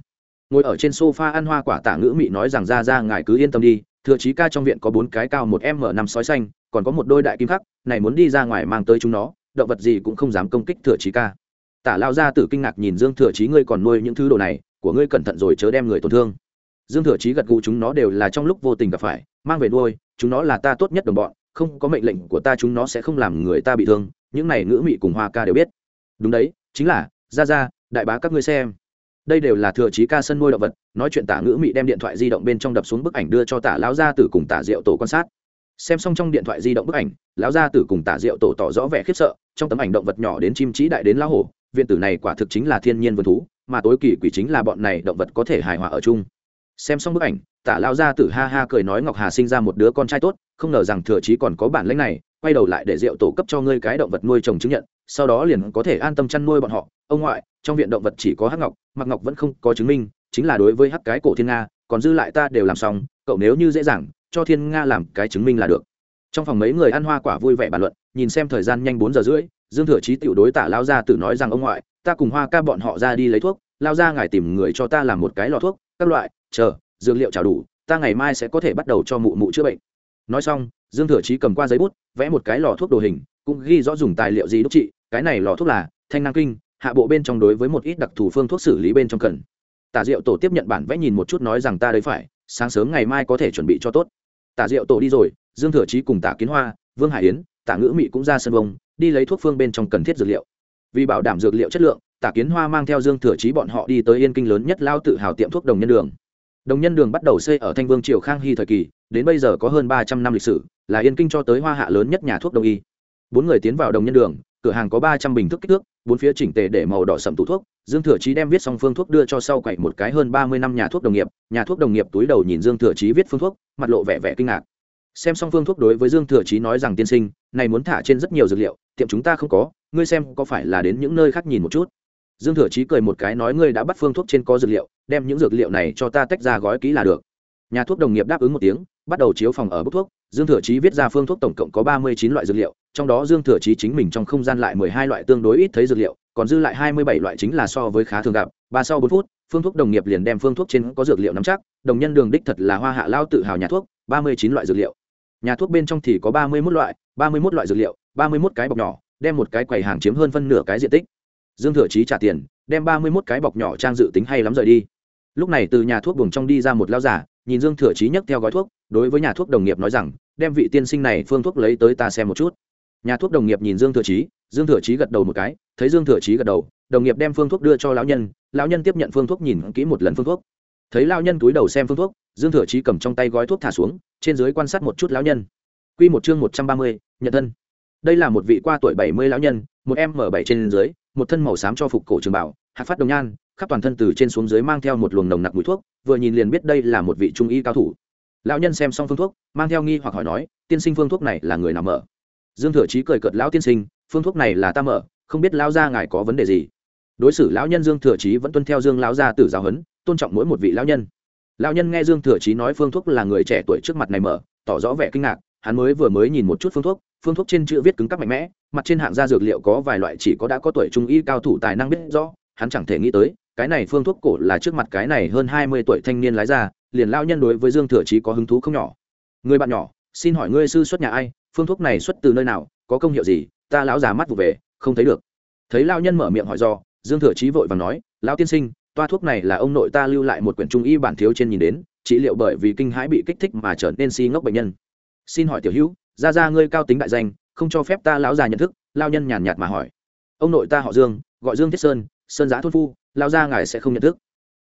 Speaker 1: ngồi ở trên sofa ăn hoa quả tả ngữ mị nói rằng, ra ra, ngài cứ yên tâm đi thừa chí ca trong viện có bốn cái cao một m năm sói xanh, còn có một đôi đại kim khắc, này muốn đi ra ngoài mang tới chúng nó, động vật gì cũng không dám công kích thừa chí ca. Tả lao ra tử kinh ngạc nhìn dương thừa chí, ngươi còn nuôi những thứ đồ này, của ngươi cẩn thận rồi chớ đem người tổn thương. Dương thừa chí gật gù, chúng nó đều là trong lúc vô tình gặp phải, mang về nuôi, chúng nó là ta tốt nhất đồng bọn, không có mệnh lệnh của ta chúng nó sẽ không làm người ta bị thương, những này ngữ mị cùng hoa ca đều biết. Đúng đấy, chính là, ra ra, đại bá các ngươi xem đây đều là thừa trí ca sân nuôi động vật, nói chuyện tả ngữ mị đem điện thoại di động bên trong đập xuống bức ảnh đưa cho tả lão gia tử cùng tả diệu tổ quan sát. Xem xong trong điện thoại di động bức ảnh, lão gia tử cùng tả diệu tổ tỏ rõ vẻ khiếp sợ, trong tấm ảnh động vật nhỏ đến chim trí đại đến lão hổ, viện tử này quả thực chính là thiên nhiên vườn thú, mà tối kỳ quỷ chính là bọn này động vật có thể hài hòa ở chung. Xem xong bức ảnh, tả lao gia tử ha ha cười nói ngọc hà sinh ra một đứa con trai tốt, không ngờ rằng thừa trí còn có bản lãnh này, quay đầu lại để rượu tổ cấp cho ngươi cái động vật nuôi trồng chứng nhận, sau đó liền có thể an tâm chăn nuôi bọn họ ông ngoại, trong viện động vật chỉ có hắc ngọc mặc ngọc vẫn không có chứng minh, chính là đối với hắc cái cổ thiên nga, còn dư lại ta đều làm xong, cậu nếu như dễ dàng, cho thiên nga làm cái chứng minh là được. Trong phòng mấy người ăn hoa quả vui vẻ bàn luận, nhìn xem thời gian nhanh bốn giờ rưỡi, dương thừa Chí tiểu đối tả lao ra tự nói rằng, ông ngoại, ta cùng hoa ca bọn họ ra đi lấy thuốc, lao ra ngài tìm người cho ta làm một cái lọ thuốc, các loại, chờ, dược liệu trả đủ, ta ngày mai sẽ có thể bắt đầu cho mụ mụ chữa bệnh. Nói xong, dương thừa chí cầm qua giấy bút, vẽ một cái lò thuốc đồ hình, cũng ghi rõ dùng tài liệu gì đúc trị, cái này lò thuốc là thanh năng kinh hạ bộ bên trong đối với một ít đặc thù phương thuốc xử lý bên trong cần. Tả diệu tổ tiếp nhận bản vẽ nhìn một chút nói rằng ta đấy phải, sáng sớm ngày mai có thể chuẩn bị cho tốt. Tả diệu tổ đi rồi, dương thừa chí cùng tả kiến hoa, vương hải yến, tả ngữ mị cũng ra sân bông, đi lấy thuốc phương bên trong cần thiết dược liệu. Vì bảo đảm dược liệu chất lượng, tả kiến hoa mang theo dương thừa chí bọn họ đi tới yên kinh lớn nhất lao tự hào tiệm thuốc đồng nhân đường. Đồng nhân đường bắt đầu xây ở thanh vương triều khang hy thời kỳ, đến bây giờ có hơn ba trăm năm lịch sử, là yên kinh cho tới hoa hạ lớn nhất nhà thuốc đông y. Bốn người tiến vào đồng nhân đường cửa hàng có ba trăm bình thuốc kích thước, bốn phía chỉnh tề để màu đỏ sậm tủ thuốc. Dương thừa chí đem viết xong phương thuốc đưa cho sau quậy một cái hơn ba mươi năm nhà thuốc đồng nghiệp. Nhà thuốc đồng nghiệp túi đầu nhìn dương thừa chí viết phương thuốc, mặt lộ vẻ vẻ kinh ngạc. Xem xong phương thuốc đối với dương thừa chí nói rằng, tiên sinh, này muốn thả trên rất nhiều dược liệu, tiệm chúng ta không có, ngươi xem có phải là đến những nơi khác nhìn một chút? Dương thừa chí cười một cái nói, ngươi đã bắt phương thuốc trên có dược liệu, đem những dược liệu này cho ta tách ra gói kỹ là được. Nhà thuốc đồng nghiệp đáp ứng một tiếng, bắt đầu chiếu phòng ở bốc thuốc dương thừa chí viết ra phương thuốc tổng cộng có ba mươi chín loại dược liệu, trong đó dương thừa chí chính mình trong không gian lại mười hai loại tương đối ít thấy dược liệu, còn dư lại hai mươi bảy loại chính là so với khá thường gặp. Ba sau bốn phút, phương thuốc đồng nghiệp liền đem phương thuốc trên có dược liệu nắm chắc, đồng nhân đường đích thật là hoa hạ lao tự hào nhà thuốc, ba mươi chín loại dược liệu. Nhà thuốc bên trong thì có ba mươi mốt loại, ba mươi mốt loại dược liệu, ba mươi mốt cái bọc nhỏ, đem một cái quầy hàng chiếm hơn phân nửa cái diện tích. Dương thừa chí trả tiền, đem ba mươi mốt cái bọc nhỏ trang dự tính hay lắm rời đi. Lúc này từ nhà thuốc buồng trong đi ra một lao giả nhìn dương thừa chí nhấc theo gói thuốc, đối với nhà thuốc đồng nghiệp nói rằng, đem vị tiên sinh này phương thuốc lấy tới ta xem một chút. Nhà thuốc đồng nghiệp nhìn dương thừa chí, dương thừa chí gật đầu một cái, thấy dương thừa chí gật đầu, đồng nghiệp đem phương thuốc đưa cho lão nhân lão nhân tiếp nhận phương thuốc nhìn kỹ một lần phương thuốc. Thấy lão nhân túi đầu xem phương thuốc, dương thừa chí cầm trong tay gói thuốc thả xuống, trên dưới quan sát một chút lão nhân. Q một chương một trăm ba mươi, nhận thân. Đây là một vị qua tuổi bảy mươi lão nhân, một em m bảy trên dưới, một thân màu xám cho phục cổ trường bảo hạt phát đồng nhan khắp toàn thân từ trên xuống dưới mang theo một luồng nồng nặc mùi thuốc, vừa nhìn liền biết đây là một vị trung y cao thủ. Lão nhân xem xong phương thuốc, mang theo nghi hoặc hỏi nói, tiên sinh phương thuốc này là người nào mở? Dương thừa chí cười cợt, lão tiên sinh, phương thuốc này là ta mở, không biết lão gia ngài có vấn đề gì? Đối xử lão nhân dương thừa chí vẫn tuân theo dương lão gia tử giáo huấn, tôn trọng mỗi một vị lão nhân. Lão nhân nghe dương thừa chí nói phương thuốc là người trẻ tuổi trước mặt này mở, tỏ rõ vẻ kinh ngạc, hắn mới vừa mới nhìn một chút phương thuốc phương thuốc trên chữ viết cứng cắp mạnh mẽ, mặt trên hạng gia dược liệu có vài loại chỉ có đã có tuổi trung y cao thủ tài năng biết rõ hắn chẳng thể nghĩ tới, cái này phương thuốc cổ là trước mặt cái này hơn hai mươi tuổi thanh niên lái ra, liền lao nhân đối với dương thừa chí có hứng thú không nhỏ. Người bạn nhỏ, xin hỏi ngươi sư xuất nhà ai, phương thuốc này xuất từ nơi nào, có công hiệu gì, ta lão già mắt vụ về, không thấy được. Thấy lao nhân mở miệng hỏi do, dương thừa chí vội và nói, lão tiên sinh, toa thuốc này là ông nội ta lưu lại một quyển trung y bản thiếu trên nhìn đến, trị liệu bởi vì kinh hãi bị kích thích mà trở nên si ngốc bệnh nhân. Xin hỏi tiểu hữu, ra ra ngươi cao tính đại danh, không cho phép ta lão già nhận thức. Lao nhân nhàn nhạt mà hỏi. Ông nội ta họ dương, gọi dương thiết sơn sơn giá thôn phu, lao ra ngài sẽ không nhận thức.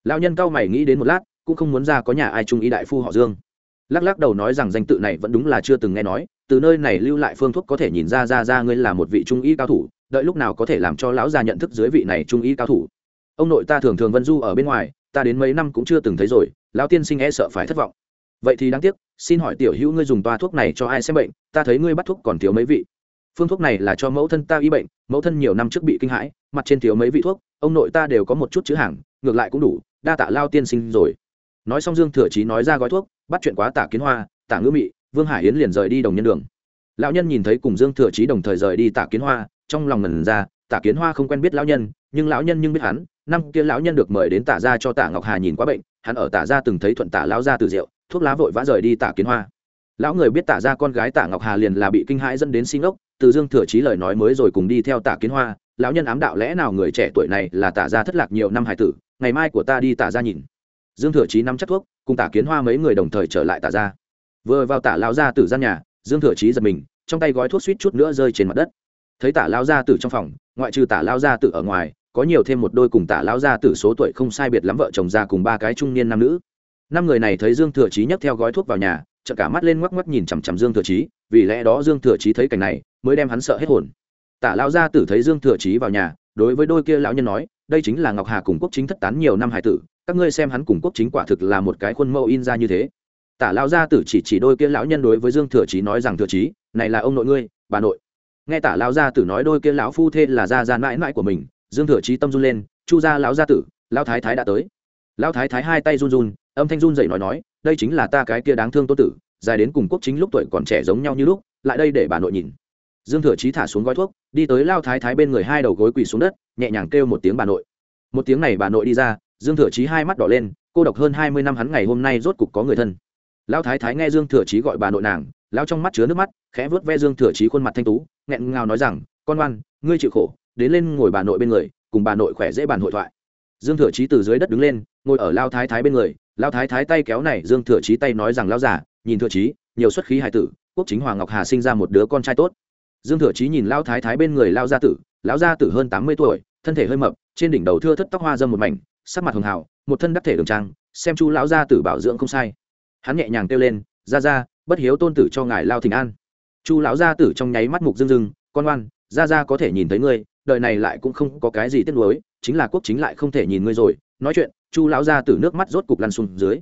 Speaker 1: Lao nhân cao mày nghĩ đến một lát, cũng không muốn ra có nhà ai trung ý đại phu họ dương. Lắc lắc đầu nói rằng danh tự này vẫn đúng là chưa từng nghe nói, từ nơi này lưu lại phương thuốc có thể nhìn ra ra ra ngươi là một vị trung y cao thủ, đợi lúc nào có thể làm cho lão già nhận thức dưới vị này trung y cao thủ. Ông nội ta thường thường vân du ở bên ngoài, ta đến mấy năm cũng chưa từng thấy rồi, lão tiên sinh e sợ phải thất vọng. Vậy thì đáng tiếc, xin hỏi tiểu hữu ngươi dùng toa thuốc này cho ai xem bệnh, ta thấy ngươi bắt thuốc còn thiếu mấy vị phương thuốc này là cho mẫu thân ta y bệnh, mẫu thân nhiều năm trước bị kinh hãi, mặt trên thiếu mấy vị thuốc, ông nội ta đều có một chút chữ hàng, ngược lại cũng đủ, đa tạ lao tiên sinh rồi. Nói xong dương thừa chí nói ra gói thuốc, bắt chuyện quá tả kiến hoa, tả ngữ mị, vương hải yến liền rời đi đồng nhân đường. Lão nhân nhìn thấy cùng dương thừa chí đồng thời rời đi tả kiến hoa, trong lòng ngần ra, tả kiến hoa không quen biết lão nhân, nhưng lão nhân nhưng biết hắn, năm kia lão nhân được mời đến tả ra cho tả ngọc hà nhìn quá bệnh, hắn ở tả ra từng thấy thuận tả lão ra từ rượu, thuốc lá vội vã rời đi tả kiến hoa lão người biết tả ra con gái tả ngọc hà liền là bị kinh hãi dẫn đến xin ốc từ dương thừa chí lời nói mới rồi cùng đi theo tả kiến hoa, lão nhân ám đạo lẽ nào người trẻ tuổi này là tả ra thất lạc nhiều năm hải tử, ngày mai của ta đi tả ra nhìn. Dương thừa chí nắm chắc thuốc, cùng tả kiến hoa mấy người đồng thời trở lại tả ra vừa vào tả lao ra từ gian nhà, dương thừa chí giật mình, trong tay gói thuốc suýt chút nữa rơi trên mặt đất. Thấy tả lao ra từ trong phòng, ngoại trừ tả lao ra từ ở ngoài, có nhiều thêm một đôi cùng tả lao ra từ số tuổi không sai biệt lắm vợ chồng ra cùng ba cái trung niên nam nữ. Năm người này thấy dương thừa chí nhấc theo gói thuốc vào nhà chợt cả mắt lên ngoắc ngoắc nhìn chằm chằm dương thừa chí, vì lẽ đó dương thừa chí thấy cảnh này, mới đem hắn sợ hết hồn. Tả Lão gia tử thấy dương thừa chí vào nhà, đối với đôi kia lão nhân nói, đây chính là ngọc hà cùng quốc chính thất tán nhiều năm hải tử, các ngươi xem hắn cùng quốc chính quả thực là một cái khuôn mẫu in ra như thế. Tả Lão gia tử chỉ chỉ đôi kia lão nhân đối với dương thừa chí nói rằng, thừa chí, này là ông nội ngươi, bà nội. Nghe tả Lão gia tử nói đôi kia lão phu thê là gia gia mãi mãi của mình, dương thừa chí tâm run lên, chu gia lão gia tử, lão thái thái đã tới. Lão thái thái hai tay run run, âm thanh run rẩy nói nói đây chính là ta cái kia đáng thương tô tử, dài đến cùng quốc chính lúc tuổi còn trẻ giống nhau như lúc, lại đây để bà nội nhìn. Dương thừa chí thả xuống gói thuốc, đi tới lao thái thái bên người hai đầu gối quỳ xuống đất, nhẹ nhàng kêu một tiếng bà nội. Một tiếng này bà nội đi ra, dương thừa chí hai mắt đỏ lên, cô độc hơn hai mươi năm hắn ngày hôm nay rốt cục có người thân. Lao thái thái nghe dương thừa chí gọi bà nội nàng, lao trong mắt chứa nước mắt, khẽ vớt ve dương thừa chí khuôn mặt thanh tú, nghẹn ngào nói rằng, con oan ngươi chịu khổ, đến lên ngồi bà nội bên người, cùng bà nội khỏe dễ bàn hội thoại. Dương thừa chí từ dưới đất đứng lên, ngồi ở lao thái thái bên người lão thái thái tay kéo này, dương thừa chí tay nói rằng, lão giả nhìn thừa chí, nhiều xuất khí hài tử, quốc chính hoàng ngọc hà sinh ra một đứa con trai tốt. Dương thừa chí nhìn lão thái thái bên người lao gia tử, lão gia tử hơn tám mươi tuổi, thân thể hơi mập, trên đỉnh đầu thưa thất tóc hoa dâm một mảnh, sắc mặt hường hào, một thân đắc thể đường trang, xem chu lão gia tử bảo dưỡng không sai. Hắn nhẹ nhàng kêu lên ra ra bất hiếu tôn tử cho ngài lao thịnh an. Chu lão gia tử trong nháy mắt mục dưng dưng, con oan ra ra có thể nhìn thấy ngươi, đời này lại cũng không có cái gì tiếc nuối, chính là quốc chính lại không thể nhìn ngươi rồi, nói chuyện chu lão gia tử nước mắt rốt cục lăn xuống dưới.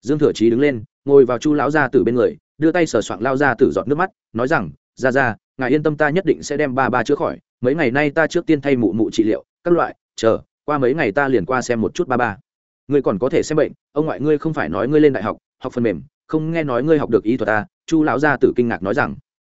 Speaker 1: Dương thừa chí đứng lên, ngồi vào chu lão gia tử bên người, đưa tay sờ soạng lao gia tử dọn nước mắt, nói rằng ra ra ngài yên tâm ta nhất định sẽ đem ba ba chữa khỏi, mấy ngày nay ta trước tiên thay mụ mụ trị liệu, các loại, chờ, qua mấy ngày ta liền qua xem một chút ba ba. Ngươi còn có thể xem bệnh, ông ngoại ngươi không phải nói ngươi lên đại học học phần mềm, không nghe nói ngươi học được y thuật ta chu lão gia tử kinh ngạc nói rằng,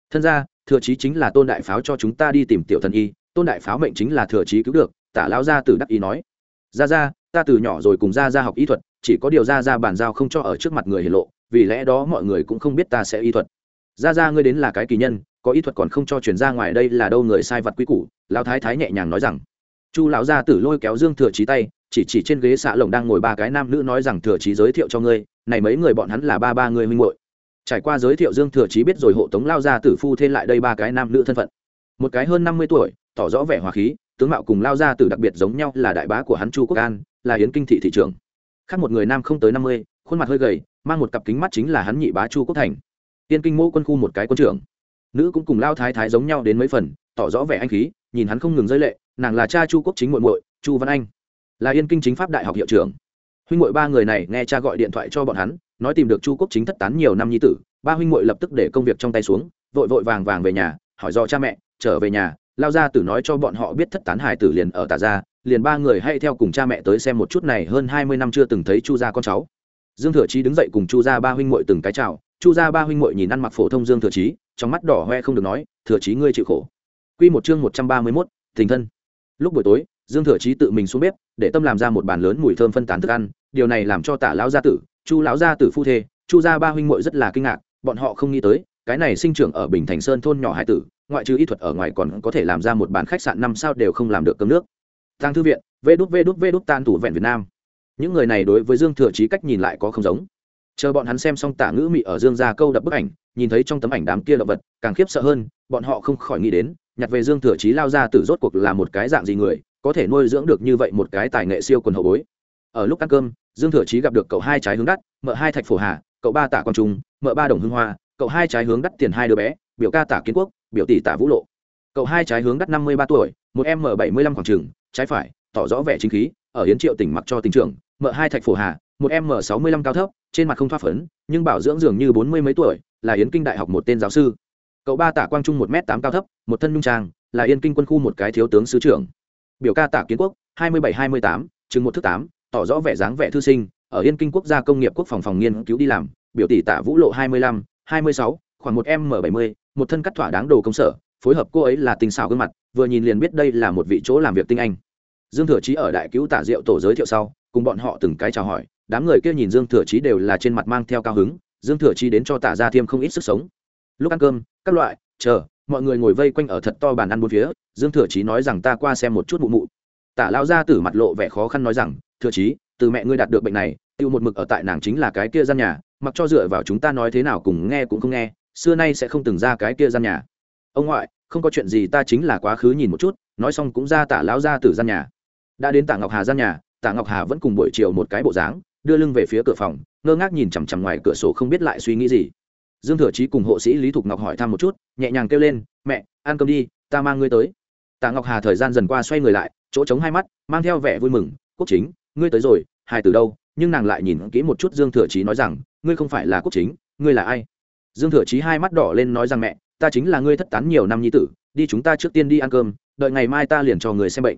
Speaker 1: thân ra thừa chí chính là tôn đại pháo cho chúng ta đi tìm tiểu thần y, tôn đại pháo mệnh chính là thừa chí cứu được, tả Lão gia tử đắc ý nói. Ra ra ta từ nhỏ rồi cùng ra ra học y thuật, chỉ có điều ra ra bàn giao không cho ở trước mặt người hiển lộ, vì lẽ đó mọi người cũng không biết ta sẽ y thuật. Ra ra ngươi đến là cái kỳ nhân, có y thuật còn không cho chuyển ra ngoài đây là đâu người sai vật quý củ, lão thái thái nhẹ nhàng nói rằng. Chu lão gia tử lôi kéo dương thừa trí tay, chỉ chỉ trên ghế xạ lồng đang ngồi ba cái nam nữ nói rằng, thừa trí giới thiệu cho ngươi, này mấy người bọn hắn là ba ba người huynh muội. trải qua giới thiệu dương thừa trí biết rồi hộ tống lao gia tử phu thêm lại đây ba cái nam nữ thân phận. Một cái hơn năm mươi tuổi, tỏ rõ vẻ hòa khí, tướng mạo cùng lao gia tử đặc biệt giống nhau là đại bá của hắn chu quốc an là yến kinh thị thị trưởng. Khác một người nam không tới năm mươi, khuôn mặt hơi gầy, mang một cặp kính mắt chính là hắn nhị bá chu quốc thành. Tiên kinh Mô quân khu một cái quân trưởng. Nữ cũng cùng lao thái thái giống nhau đến mấy phần, tỏ rõ vẻ anh khí, nhìn hắn không ngừng rơi lệ, nàng là cha chu quốc chính muội muội, chu văn anh. Là yên kinh chính pháp đại học hiệu trưởng. Huynh muội ba người này nghe cha gọi điện thoại cho bọn hắn, nói tìm được chu quốc chính thất tán nhiều năm nhi tử, ba huynh muội lập tức để công việc trong tay xuống, vội vội vàng vàng về nhà, hỏi do cha mẹ, trở về nhà lao ra tử nói cho bọn họ biết thất tán hải tử liền ở tà gia liền ba người hay theo cùng cha mẹ tới xem một chút này hơn hai mươi năm chưa từng thấy chu gia con cháu. Dương thừa chí đứng dậy cùng chu gia ba huynh muội từng cái chào chu gia ba huynh muội nhìn ăn mặc phổ thông dương thừa chí trong mắt đỏ hoe không được nói thừa chí ngươi chịu khổ. Quy một chương một trăm ba mươi 131, tình thân. Lúc buổi tối dương thừa chí tự mình xuống bếp để tâm làm ra một bàn lớn mùi thơm phân tán thức ăn điều này làm cho tả lão gia tử chu lão gia tử phu thê chu gia ba huynh muội rất là kinh ngạc bọn họ không nghĩ tới cái này sinh trưởng ở bình thành sơn thôn nhỏ hải tử ngoại trừ y thuật ở ngoài còn có thể làm ra một bàn khách sạn năm sao đều không làm được cơm nước. Tăng thư viện, vê đút vê đút vê đút tan thủ vẹn việt nam. Những người này đối với dương thừa chí cách nhìn lại có không giống. Chờ bọn hắn xem xong tả ngữ mị ở dương ra câu đập bức ảnh, nhìn thấy trong tấm ảnh đám kia động vật, càng khiếp sợ hơn, bọn họ không khỏi nghĩ đến, nhặt về dương thừa chí lao ra từ rốt cuộc là một cái dạng gì người, có thể nuôi dưỡng được như vậy một cái tài nghệ siêu quần hậu bối. Ở lúc ăn cơm, dương thừa chí gặp được cậu hai trái hướng đắt, mợ hai thạch phổ hà, cậu ba tả quang trung, mợ ba đồng hưng hoa, cậu hai trái hướng đắt tiền hai đứa bé, biểu ca tả kiến quốc biểu tỷ tả vũ lộ. Cậu hai trái hướng đắt năm mươi ba tuổi, một m bảy mươi lăm khoảng trừng trái phải, tỏ rõ vẻ chính khí, ở hiến triệu tỉnh mặc cho tỉnh trưởng mợ hai thạch phổ hà, một m sáu mươi lăm cao thấp, trên mặt không thoát phấn, nhưng bảo dưỡng dường như bốn mươi mấy tuổi, là yến kinh đại học một tên giáo sư. Cậu ba tả quang trung một m tám cao thấp, một thân nhung trang, là yên kinh quân khu một cái thiếu tướng sứ trưởng. Biểu ca tả kiến quốc, hai mươi bảy hai mươi tám, chừng một thước tám, tỏ rõ vẻ dáng vẻ thư sinh, ở yên kinh quốc gia công nghiệp quốc phòng phòng nghiên cứu đi làm, biểu tỷ tả vũ lộ hai mươi lăm, hai mươi sáu, khoảng một m bảy mươi một thân cắt thỏa đáng đồ công sở, phối hợp cô ấy là tinh xảo gương mặt, vừa nhìn liền biết đây là một vị chỗ làm việc tinh anh. Dương thừa chí ở đại cứu tả diệu tổ giới thiệu sau, cùng bọn họ từng cái chào hỏi, đám người kia nhìn dương thừa chí đều là trên mặt mang theo cao hứng, dương thừa chí đến cho tả ra thêm không ít sức sống. Lúc ăn cơm, các loại, chờ, mọi người ngồi vây quanh ở thật to bàn ăn bốn phía, dương thừa chí nói rằng ta qua xem một chút mụ mụ. Tả lao ra tử mặt lộ vẻ khó khăn nói rằng, thừa chí, từ mẹ ngươi đạt được bệnh này, tiêu một mực ở tại nàng chính là cái kia gian nhà, mặc cho dựa vào chúng ta nói thế nào cùng nghe cũng không nghe xưa nay sẽ không từng ra cái kia gian nhà. Ông ngoại, không có chuyện gì ta chính là quá khứ nhìn một chút, nói xong cũng ra tả lão ra từ gian nhà. Đã đến tả ngọc hà gian nhà, tả ngọc hà vẫn cùng buổi chiều một cái bộ dáng, đưa lưng về phía cửa phòng, ngơ ngác nhìn chằm chằm ngoài cửa sổ không biết lại suy nghĩ gì. Dương thừa chí cùng hộ sĩ lý thục ngọc hỏi thăm một chút, nhẹ nhàng kêu lên, mẹ, ăn cơm đi, ta mang ngươi tới. Tạ ngọc hà thời gian dần qua xoay người lại, chỗ trống hai mắt, mang theo vẻ vui mừng, quốc chính, ngươi tới rồi hai từ đâu? Nhưng nàng lại nhìn kỹ một chút dương thừa chí nói rằng, ngươi không phải là quốc chính, ngươi là ai? Dương thừa chí hai mắt đỏ lên nói rằng, mẹ, ta chính là ngươi thất tán nhiều năm nhi tử, đi chúng ta trước tiên đi ăn cơm, đợi ngày mai ta liền cho người xem bệnh.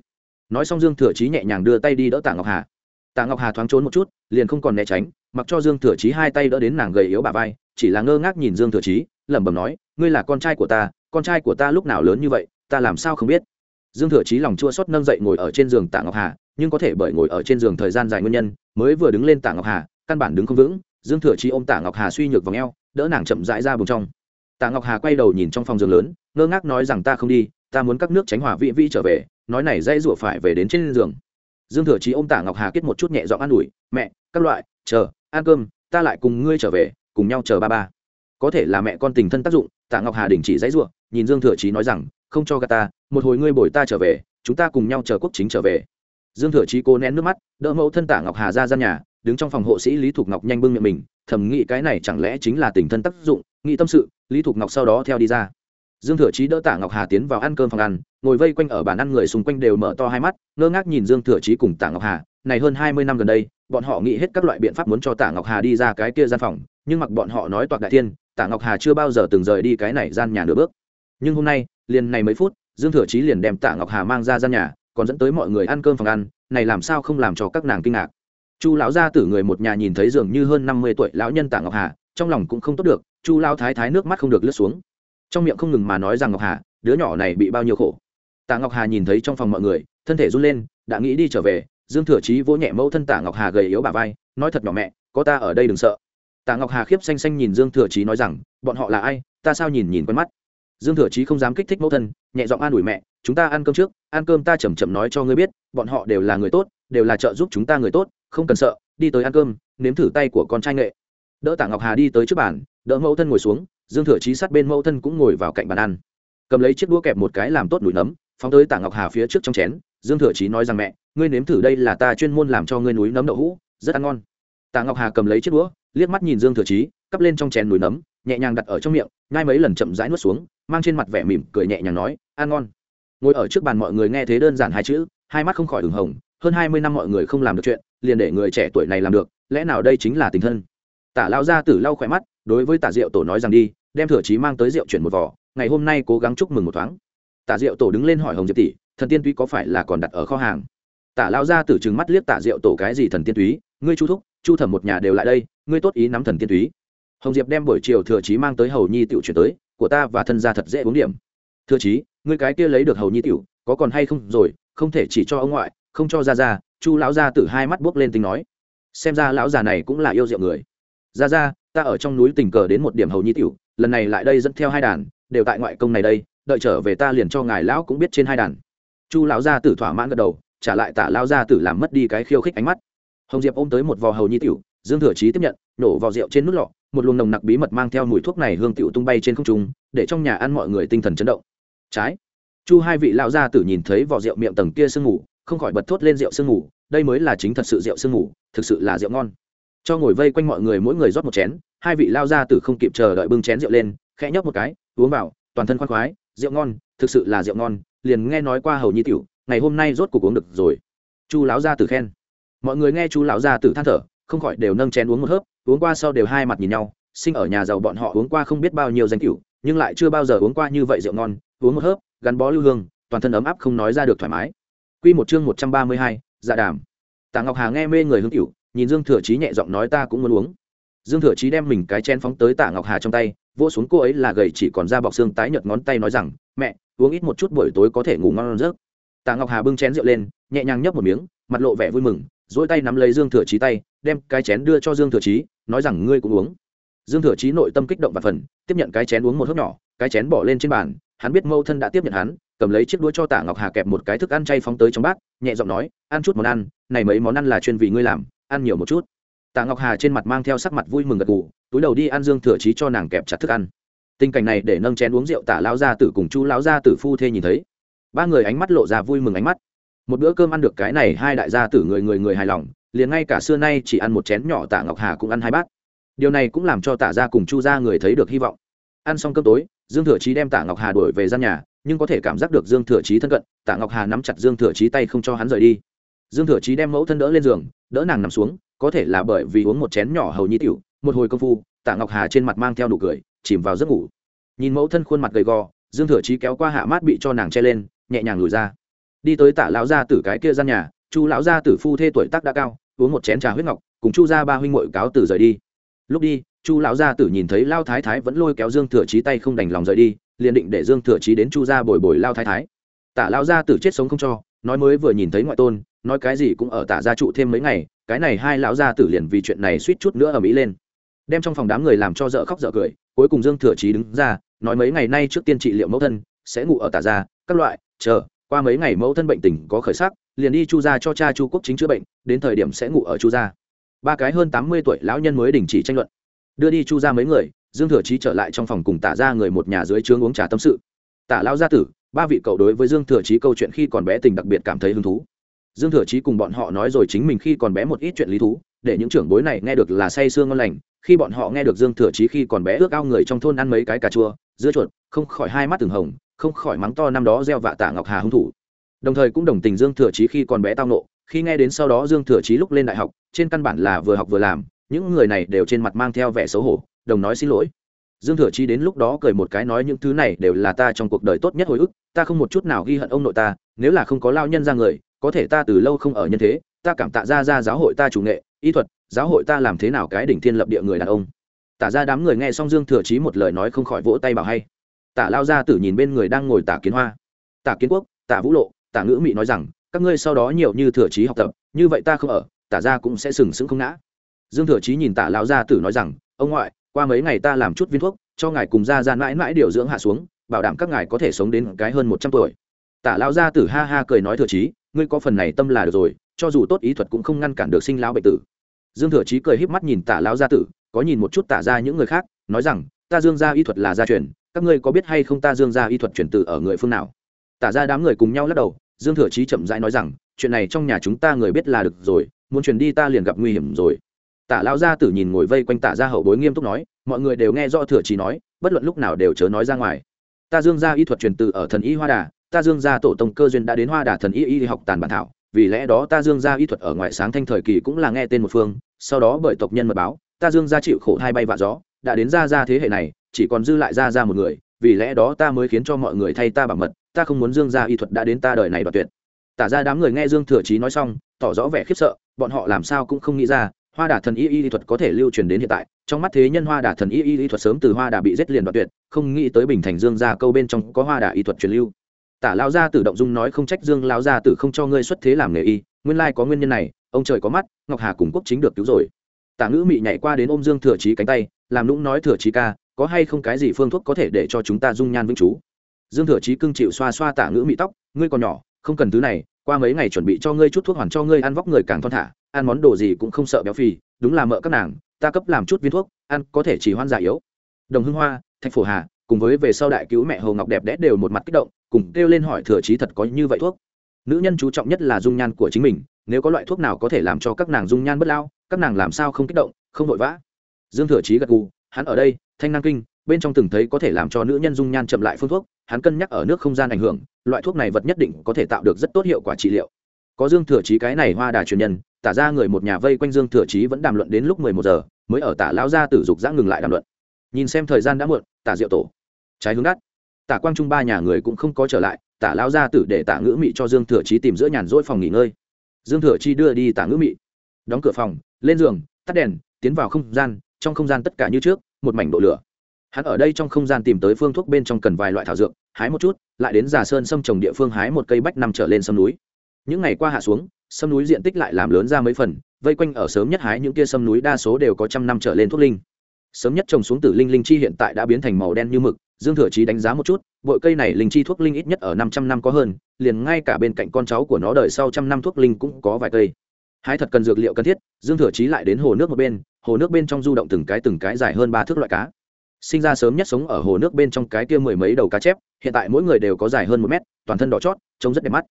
Speaker 1: Nói xong dương thừa chí nhẹ nhàng đưa tay đi đỡ tạ ngọc hà. Tạ ngọc hà thoáng trốn một chút, liền không còn né tránh, mặc cho dương thừa chí hai tay đỡ đến nàng gầy yếu bà vai, chỉ là ngơ ngác nhìn dương thừa chí, lẩm bẩm nói, ngươi là con trai của ta, con trai của ta lúc nào lớn như vậy, ta làm sao không biết? Dương thừa chí lòng chua xót nâng dậy ngồi ở trên giường tạ ngọc hà, nhưng có thể bởi ngồi ở trên giường thời gian dài nguyên nhân, mới vừa đứng lên tạ ngọc hà, căn bản đứng không vững, dương thừa chí ôm tạ ngọc hà suy nhược vào ngheo đỡ nàng chậm rãi ra vùng trong. Tạ ngọc hà quay đầu nhìn trong phòng giường lớn, ngơ ngác nói rằng, ta không đi, ta muốn các nước tránh hỏa vị vĩ trở về, nói này dây rủa phải về đến trên giường. Dương thừa chí ôm tạ ngọc hà kết một chút nhẹ giọng an ủi, mẹ, các loại, chờ, ăn cơm, ta lại cùng ngươi trở về, cùng nhau chờ ba ba. Có thể là mẹ con tình thân tác dụng, tạ ngọc hà đình chỉ dãy ruộng nhìn dương thừa chí nói rằng, không cho gà ta, một hồi ngươi bồi ta trở về, chúng ta cùng nhau chờ quốc chính trở về. Dương thừa chí cố nén nước mắt, đỡ mẫu thân tạ ngọc hà ra gian nhà, đứng trong phòng hộ sĩ lý thục ngọc nhanh bưng miệng mình thầm nghĩ cái này chẳng lẽ chính là tình thân tác dụng, nghĩ tâm sự, lý thục ngọc sau đó theo đi ra. Dương thừa chí đỡ tả ngọc hà tiến vào ăn cơm phòng ăn, ngồi vây quanh ở bàn ăn người xung quanh đều mở to hai mắt, ngơ ngác nhìn dương thừa chí cùng tả ngọc hà. Này hơn hai mươi năm gần đây, bọn họ nghĩ hết các loại biện pháp muốn cho tả ngọc hà đi ra cái kia gian phòng, nhưng mặc bọn họ nói toạc đại thiên tả ngọc hà chưa bao giờ từng rời đi cái này gian nhà nửa bước. Nhưng hôm nay, liền này mấy phút, dương thừa chí liền đem tả ngọc hà mang ra gian nhà, còn dẫn tới mọi người ăn cơm phòng ăn, này làm sao không làm cho các nàng kinh ngạc? Chu lão gia tử người một nhà nhìn thấy dường như hơn năm mươi tuổi lão nhân tạ ngọc hà, trong lòng cũng không tốt được, chu lão thái thái nước mắt không được lướt xuống. Trong miệng không ngừng mà nói rằng ngọc hà, đứa nhỏ này bị bao nhiêu khổ. Tạ ngọc hà nhìn thấy trong phòng mọi người, thân thể run lên, đã nghĩ đi trở về, dương thừa chí vỗ nhẹ mẫu thân tạ ngọc hà gầy yếu bà vai, nói thật nhỏ mẹ, có ta ở đây đừng sợ. Tạ ngọc hà khiếp xanh xanh nhìn dương thừa chí nói rằng, bọn họ là ai, ta sao nhìn nhìn quen mắt. Dương thừa chí không dám kích thích mẫu thân, nhẹ giọng an ủi mẹ chúng ta ăn cơm trước, ăn cơm ta chầm chậm nói cho ngươi biết, bọn họ đều là người tốt, đều là trợ giúp chúng ta người tốt, không cần sợ, đi tới ăn cơm, nếm thử tay của con trai nghệ. Đỡ tạ ngọc hà đi tới trước bàn, đỡ mẫu thân ngồi xuống, dương thừa chí sát bên mẫu thân cũng ngồi vào cạnh bàn ăn. Cầm lấy chiếc đũa kẹp một cái làm tốt nụi nấm, phóng tới tạ ngọc hà phía trước trong chén, dương thừa chí nói rằng mẹ, ngươi nếm thử đây là ta chuyên môn làm cho ngươi núi nấm đậu hũ, rất ăn ngon. Tạ ngọc hà cầm lấy chiếc đũa, liếc mắt nhìn dương thừa chí, cắp lên trong chén núi nấm, nhẹ nhàng đặt ở trong miệng, ngay mấy lần chậm rãi nuốt xuống, mang trên mặt vẻ mỉm cười nhẹ nhàng nói, ăn ngon ngồi ở trước bàn mọi người nghe thế đơn giản hai chữ, hai mắt không khỏi ửng hồng, hơn hai mươi năm mọi người không làm được chuyện, liền để người trẻ tuổi này làm được, lẽ nào đây chính là tình thân? Tả lao ra tử lau khỏe mắt, đối với tả diệu tổ nói rằng đi, đem thừa chí mang tới rượu chuyển một vỏ ngày hôm nay cố gắng chúc mừng một thoáng. Tả diệu tổ đứng lên hỏi hồng diệp tỷ, thần tiên túy có phải là còn đặt ở kho hàng? Tả lao ra tử trừng mắt liếc tả diệu tổ cái gì thần tiên túy, ngươi chu thúc, chu thẩm một nhà đều lại đây, ngươi tốt ý nắm thần tiên túy. Hồng diệp đem buổi chiều thừa chí mang tới hầu nhi tiểu chuyển tới, của ta và thân gia thật dễ uống điểm. Thừa chí ngươi cái kia lấy được hầu nhi tiểu, có còn hay không rồi, không thể chỉ cho ông ngoại, không cho ra ra chu lão gia tử hai mắt buốc lên tính nói. Xem ra lão già này cũng là yêu rượu người. Ra ra ta ở trong núi tình cờ đến một điểm hầu nhi tiểu, lần này lại đây dẫn theo hai đàn, đều tại ngoại công này đây, đợi trở về ta liền cho ngài lão cũng biết trên hai đàn. Chu lão gia tử thỏa mãn gật đầu, trả lại tả lão gia tử làm mất đi cái khiêu khích ánh mắt. Hồng diệp ôm tới một vò hầu nhi tiểu, dương thừa chí tiếp nhận, nổ vào rượu trên nút lọ, một luồng nồng nặc bí mật mang theo mùi thuốc này hương tiểu tung bay trên không trung, để trong nhà ăn mọi người tinh thần chấn động trái. Chu hai vị lão gia tử nhìn thấy vỏ rượu miệng tầng kia sương ngủ không khỏi bật thốt lên rượu sương ngủ đây mới là chính thật sự rượu sương ngủ thực sự là rượu ngon. Cho ngồi vây quanh mọi người mỗi người rót một chén, hai vị lao gia tử không kịp chờ đợi bưng chén rượu lên, khẽ nhấp một cái, uống vào, toàn thân khoan khoái, rượu ngon, thực sự là rượu ngon, liền nghe nói qua hầu nhi tiểu, ngày hôm nay rốt cuộc uống được rồi. Chu lão gia tử khen. Mọi người nghe chu lão gia tử than thở, không khỏi đều nâng chén uống một hớp, uống qua sau đều hai mặt nhìn nhau, sinh ở nhà giàu bọn họ uống qua không biết bao nhiêu danh cửu nhưng lại chưa bao giờ uống qua như vậy rượu ngon uống một hớp gắn bó lưu hương toàn thân ấm áp không nói ra được thoải mái Quy một chương một trăm ba mươi hai, dạ đàm. Tạ Ngọc Hà nghe mê người hương tiểu, nhìn Dương Thừa Chí nhẹ giọng nói ta cũng muốn uống. Dương Thừa Chí đem mình cái chén phóng tới Tạ Ngọc Hà trong tay, vỗ xuống cô ấy là gầy chỉ còn da bọc xương tái nhợt ngón tay nói rằng, "Mẹ, uống ít một chút buổi tối có thể ngủ ngon giấc." Tạ Ngọc Hà bưng chén rượu lên, nhẹ nhàng nhấp một miếng, mặt lộ vẻ vui mừng, duỗi tay nắm lấy Dương Thừa Chí tay, đem cái chén đưa cho Dương Thừa Chí, nói rằng ngươi cũng uống. Dương Thừa Chí nội tâm kích động và phần, tiếp nhận cái chén uống một hớp nhỏ, cái chén bỏ lên trên bàn, hắn biết mâu thân đã tiếp nhận hắn, cầm lấy chiếc đũa cho Tạ Ngọc Hà kẹp một cái thức ăn chay phóng tới trong bát, nhẹ giọng nói, ăn chút món ăn, này mấy món ăn là chuyên vì ngươi làm, ăn nhiều một chút. Tạ Ngọc Hà trên mặt mang theo sắc mặt vui mừng gật gù, túi đầu đi ăn Dương Thừa Chí cho nàng kẹp chặt thức ăn. Tình cảnh này để nâng chén uống rượu Tạ lão gia tử cùng Chu lão gia tử phu thê nhìn thấy, ba người ánh mắt lộ ra vui mừng ánh mắt. Một bữa cơm ăn được cái này hai đại gia tử người người người hài lòng, liền ngay cả xưa nay chỉ ăn một chén nhỏ Tạ Ngọc Hà cũng ăn hai bát. Điều này cũng làm cho Tạ gia cùng Chu gia người thấy được hy vọng. Ăn xong cơm tối, Dương Thừa Chí đem Tạ Ngọc Hà đuổi về gian nhà, nhưng có thể cảm giác được Dương Thừa Chí thân cận, Tạ Ngọc Hà nắm chặt Dương Thừa Chí tay không cho hắn rời đi. Dương Thừa Chí đem mẫu thân đỡ lên giường, đỡ nàng nằm xuống, có thể là bởi vì uống một chén nhỏ hầu nhi tiểu, một hồi công phu, Tạ Ngọc Hà trên mặt mang theo nụ cười, chìm vào giấc ngủ. Nhìn mẫu thân khuôn mặt gầy gò, Dương Thừa Chí kéo qua hạ mát bị cho nàng che lên, nhẹ nhàng lùi ra. Đi tới Tạ lão gia tử cái kia gian nhà, Chu lão gia tử phu thê tuổi tác đã cao, uống một chén trà huyết ngọc, cùng Chu gia ba huynh ngội cáo từ rời đi. Lúc đi, Chu lão gia tử nhìn thấy Lao Thái Thái vẫn lôi kéo Dương Thừa Chí tay không đành lòng rời đi, liền định để dương thừa chí đến chu gia bồi bồi lao thái thái. Tả lao gia tử chết sống không cho nói mới vừa nhìn thấy ngoại tôn nói cái gì cũng ở tả gia trụ thêm mấy ngày cái này hai lão gia tử liền vì chuyện này suýt chút nữa ở mỹ lên. Đem trong phòng đám người làm cho dở khóc dở cười cuối cùng dương thừa chí đứng ra nói mấy ngày nay trước tiên trị liệu mẫu thân sẽ ngủ ở tả gia các loại chờ qua mấy ngày mẫu thân bệnh tình có khởi sắc liền đi chu gia cho cha chu quốc chính chữa bệnh đến thời điểm sẽ ngủ ở chu gia. Ba cái hơn tám mươi tuổi lão nhân mới đình chỉ tranh luận đưa đi chu ra mấy người, dương thừa chí trở lại trong phòng cùng tả ra người một nhà dưới trướng uống trà tâm sự. Tả lao gia tử, ba vị cậu đối với dương thừa chí câu chuyện khi còn bé tình đặc biệt cảm thấy hứng thú. Dương thừa chí cùng bọn họ nói rồi chính mình khi còn bé một ít chuyện lý thú, để những trưởng bối này nghe được là say sương ngon lành. Khi bọn họ nghe được dương thừa chí khi còn bé ước ao người trong thôn ăn mấy cái cà chua, dưa chuột, không khỏi hai mắt từng hồng, không khỏi mắng to năm đó gieo vạ tả ngọc hà hung thủ. Đồng thời cũng đồng tình dương thừa chí khi còn bé tao nộ khi nghe đến sau đó dương thừa chí lúc lên đại học, trên căn bản là vừa học vừa làm những người này đều trên mặt mang theo vẻ xấu hổ, đồng nói xin lỗi. Dương thừa chi đến lúc đó cười một cái nói những thứ này đều là ta trong cuộc đời tốt nhất hồi ức, ta không một chút nào ghi hận ông nội ta, nếu là không có lao nhân ra người, có thể ta từ lâu không ở nhân thế, ta cảm tạ ra ra giáo hội ta chủ nghệ, y thuật, giáo hội ta làm thế nào cái đỉnh thiên lập địa người đàn ông. Tả ra đám người nghe xong dương thừa chí một lời nói không khỏi vỗ tay bảo hay. Tả lao ra tử nhìn bên người đang ngồi tả kiến hoa. Tả kiến quốc, tả vũ lộ, tả ngữ mị nói rằng, các ngươi sau đó nhiều như thừa chí học tập, như vậy ta không ở, tả ra cũng sẽ sừng sững không ngã dương thừa Chí nhìn tả lão gia tử nói rằng, ông ngoại, qua mấy ngày ta làm chút viên thuốc, cho ngài cùng ra ra mãi mãi điều dưỡng hạ xuống, bảo đảm các ngài có thể sống đến cái hơn một trăm tuổi. Tả lão gia tử ha ha cười nói thừa Chí: ngươi có phần này tâm là được rồi, cho dù tốt ý thuật cũng không ngăn cản được sinh lão bệnh tử. Dương thừa Chí cười híp mắt nhìn tả lão gia tử, có nhìn một chút tả ra những người khác, nói rằng, ta dương gia y thuật là gia truyền, các ngươi có biết hay không ta dương gia y thuật truyền từ ở người phương nào? Tả ra đám người cùng nhau lắc đầu, dương thừa chí chậm rãi nói rằng, chuyện này trong nhà chúng ta người biết là được rồi, muốn truyền đi ta liền gặp nguy hiểm rồi tả lão gia tử nhìn ngồi vây quanh tả ra hậu bối nghiêm túc nói, mọi người đều nghe rõ thừa trí nói, bất luận lúc nào đều chớ nói ra ngoài. Ta dương gia y thuật truyền từ ở thần y hoa đà, ta dương gia tổ tông cơ duyên đã đến hoa đà thần y y học tàn bản thảo, vì lẽ đó ta dương gia y thuật ở ngoại sáng thanh thời kỳ cũng là nghe tên một phương, sau đó bởi tộc nhân mật báo, ta dương gia chịu khổ hai bay vạ gió, đã đến ra ra thế hệ này, chỉ còn dư lại ra ra một người, vì lẽ đó ta mới khiến cho mọi người thay ta bảo mật, ta không muốn dương gia y thuật đã đến ta đời này đoạt tuyệt. Tả ra đám người nghe dương thừa trí nói xong, tỏ rõ vẻ khiếp sợ, bọn họ làm sao cũng không nghĩ ra hoa đà thần y y thuật có thể lưu truyền đến hiện tại, trong mắt thế nhân hoa đà thần y y thuật sớm từ hoa đà bị giết liền đoạt tuyệt, không nghĩ tới bình thành dương gia câu bên trong có hoa đà y thuật truyền lưu. Tả lao gia tử động dung nói không trách dương lao gia tử không cho ngươi xuất thế làm nghề y, nguyên lai có nguyên nhân này, ông trời có mắt, ngọc hà cùng quốc chính được cứu rồi. Tả ngữ mị nhảy qua đến ôm dương thừa trí cánh tay, làm lũng nói, thừa trí ca, có hay không cái gì phương thuốc có thể để cho chúng ta dung nhan vĩnh chú? Dương thừa trí cưng chịu xoa xoa tả ngữ mị tóc, ngươi còn nhỏ, không cần thứ này, qua mấy ngày chuẩn bị cho ngươi chút thuốc hoàn cho ngươi ăn vóc người càng thon thả ăn món đồ gì cũng không sợ béo phì, đúng là mợ các nàng, ta cấp làm chút viên thuốc, ăn có thể chỉ hoan già yếu. Đồng hưng hoa, thạch phổ hà, cùng với về sau đại cứu mẹ hồ ngọc đẹp đẽ đều một mặt kích động, cùng kêu lên hỏi thừa chí thật có như vậy thuốc. Nữ nhân chú trọng nhất là dung nhan của chính mình, nếu có loại thuốc nào có thể làm cho các nàng dung nhan bất lao, các nàng làm sao không kích động, không vội vã. Dương thừa chí gật gù, hắn ở đây, thanh năng kinh, bên trong từng thấy có thể làm cho nữ nhân dung nhan chậm lại phương thuốc, hắn cân nhắc ở nước không gian ảnh hưởng, loại thuốc này vật nhất định có thể tạo được rất tốt hiệu quả trị liệu. Có dương thừa chí cái này hoa đà truyền nhân tả ra người một nhà vây quanh dương thừa chí vẫn đàm luận đến lúc mười một giờ, mới ở tả lão gia tử dục giã ngừng lại đàm luận. Nhìn xem thời gian đã muộn, tả diệu tổ. Trái hướng đắt. Tả quang trung ba nhà người cũng không có trở lại, tả lão gia tử để tả ngữ mị cho dương thừa chí tìm giữa nhàn rỗi phòng nghỉ ngơi. Dương thừa chi đưa đi tả ngữ mị. Đóng cửa phòng, lên giường, tắt đèn, tiến vào không gian, trong không gian tất cả như trước, một mảnh độ lửa. Hắn ở đây trong không gian tìm tới phương thuốc bên trong cần vài loại thảo dược, hái một chút, lại đến già sơn sông trồng địa phương hái một cây bách nằm trở lên sâm núi. Những ngày qua hạ xuống sâm núi diện tích lại làm lớn ra mấy phần, vây quanh ở sớm nhất hái những kia sâm núi đa số đều có trăm năm trở lên thuốc linh. Sớm nhất trồng xuống tử linh linh chi hiện tại đã biến thành màu đen như mực, dương thừa chí đánh giá một chút bội cây này linh chi thuốc linh ít nhất ở năm trăm năm có hơn, liền ngay cả bên cạnh con cháu của nó đời sau trăm năm thuốc linh cũng có vài cây. Hái thật cần dược liệu cần thiết, dương thừa chí lại đến hồ nước một bên, hồ nước bên trong du động từng cái từng cái dài hơn ba thước loại cá. Sinh ra sớm nhất sống ở hồ nước bên trong cái kia mười mấy đầu cá chép, hiện tại mỗi người đều có dài hơn một mét, toàn thân đỏ chót, trông rất đẹp mắt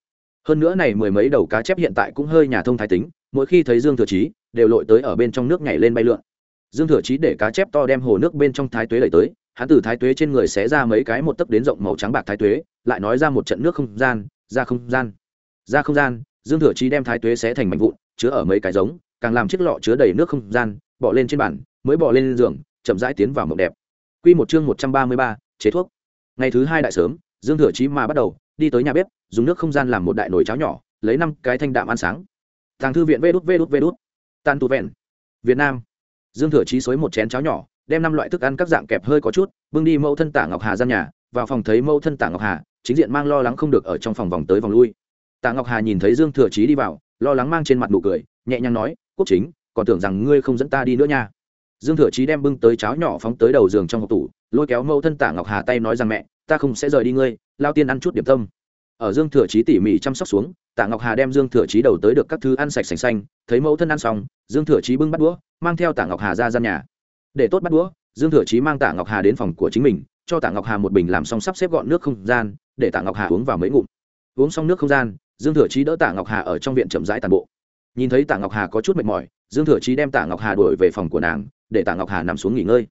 Speaker 1: hơn nữa này mười mấy đầu cá chép hiện tại cũng hơi nhà thông thái tính mỗi khi thấy dương thừa chí đều lội tới ở bên trong nước nhảy lên bay lượn. Dương thừa chí để cá chép to đem hồ nước bên trong thái tuế đẩy tới hắn từ thái tuế trên người xé ra mấy cái một tấc đến rộng màu trắng bạc thái tuế lại nói ra một trận nước không gian ra không gian ra không gian. Dương thừa chí đem thái tuế xé thành mảnh vụn chứa ở mấy cái giống càng làm chiếc lọ chứa đầy nước không gian bỏ lên trên bàn mới bỏ lên giường chậm rãi tiến vào mộng đẹp. Quy một chương 133, chế thuốc. Ngày thứ hai đại sớm, Dương Thừa Chí mà bắt đầu đi tới nhà bếp, dùng nước không gian làm một đại nồi cháo nhỏ, lấy năm cái thanh đạm ăn sáng. Tàng thư viện vê đút vê đút vê đút. tan tù vẹn. Việt Nam. Dương Thừa Chí xối một chén cháo nhỏ, đem năm loại thức ăn các dạng kẹp hơi có chút, bưng đi mẫu thân Tả Ngọc Hà ra nhà, vào phòng thấy mẫu thân Tả Ngọc Hà, chính diện mang lo lắng không được ở trong phòng vòng tới vòng lui. Tạ Ngọc Hà nhìn thấy Dương Thừa Chí đi vào, lo lắng mang trên mặt nụ cười, nhẹ nhàng nói, "Quốc chính, còn tưởng rằng ngươi không dẫn ta đi nữa nha." dương thừa chí đem bưng tới cháo nhỏ phóng tới đầu giường trong hộp tủ lôi kéo mẫu thân tả ngọc hà tay nói rằng mẹ ta không sẽ rời đi ngươi lao tiên ăn chút điểm tâm ở dương thừa chí tỉ mỉ chăm sóc xuống Tạ ngọc hà đem dương thừa chí đầu tới được các thứ ăn sạch sành xanh thấy mẫu thân ăn xong dương thừa chí bưng bắt đũa mang theo Tạ ngọc hà ra gian nhà để tốt bắt đũa dương thừa chí mang Tạ ngọc hà đến phòng của chính mình cho Tạ ngọc hà một bình làm xong sắp xếp gọn nước không gian để Tạ ngọc hà uống vào mấy ngụm uống xong nước không gian dương thừa chí đỡ Tạ ngọc hà ở trong viện chậm rãi tàn bộ nhìn thấy Tạ ngọc hà có chút mệt mỏi dương thừa chí đem Tạ ngọc hà đuổi về phòng của nàng để tạ ngọc hà nằm xuống nghỉ ngơi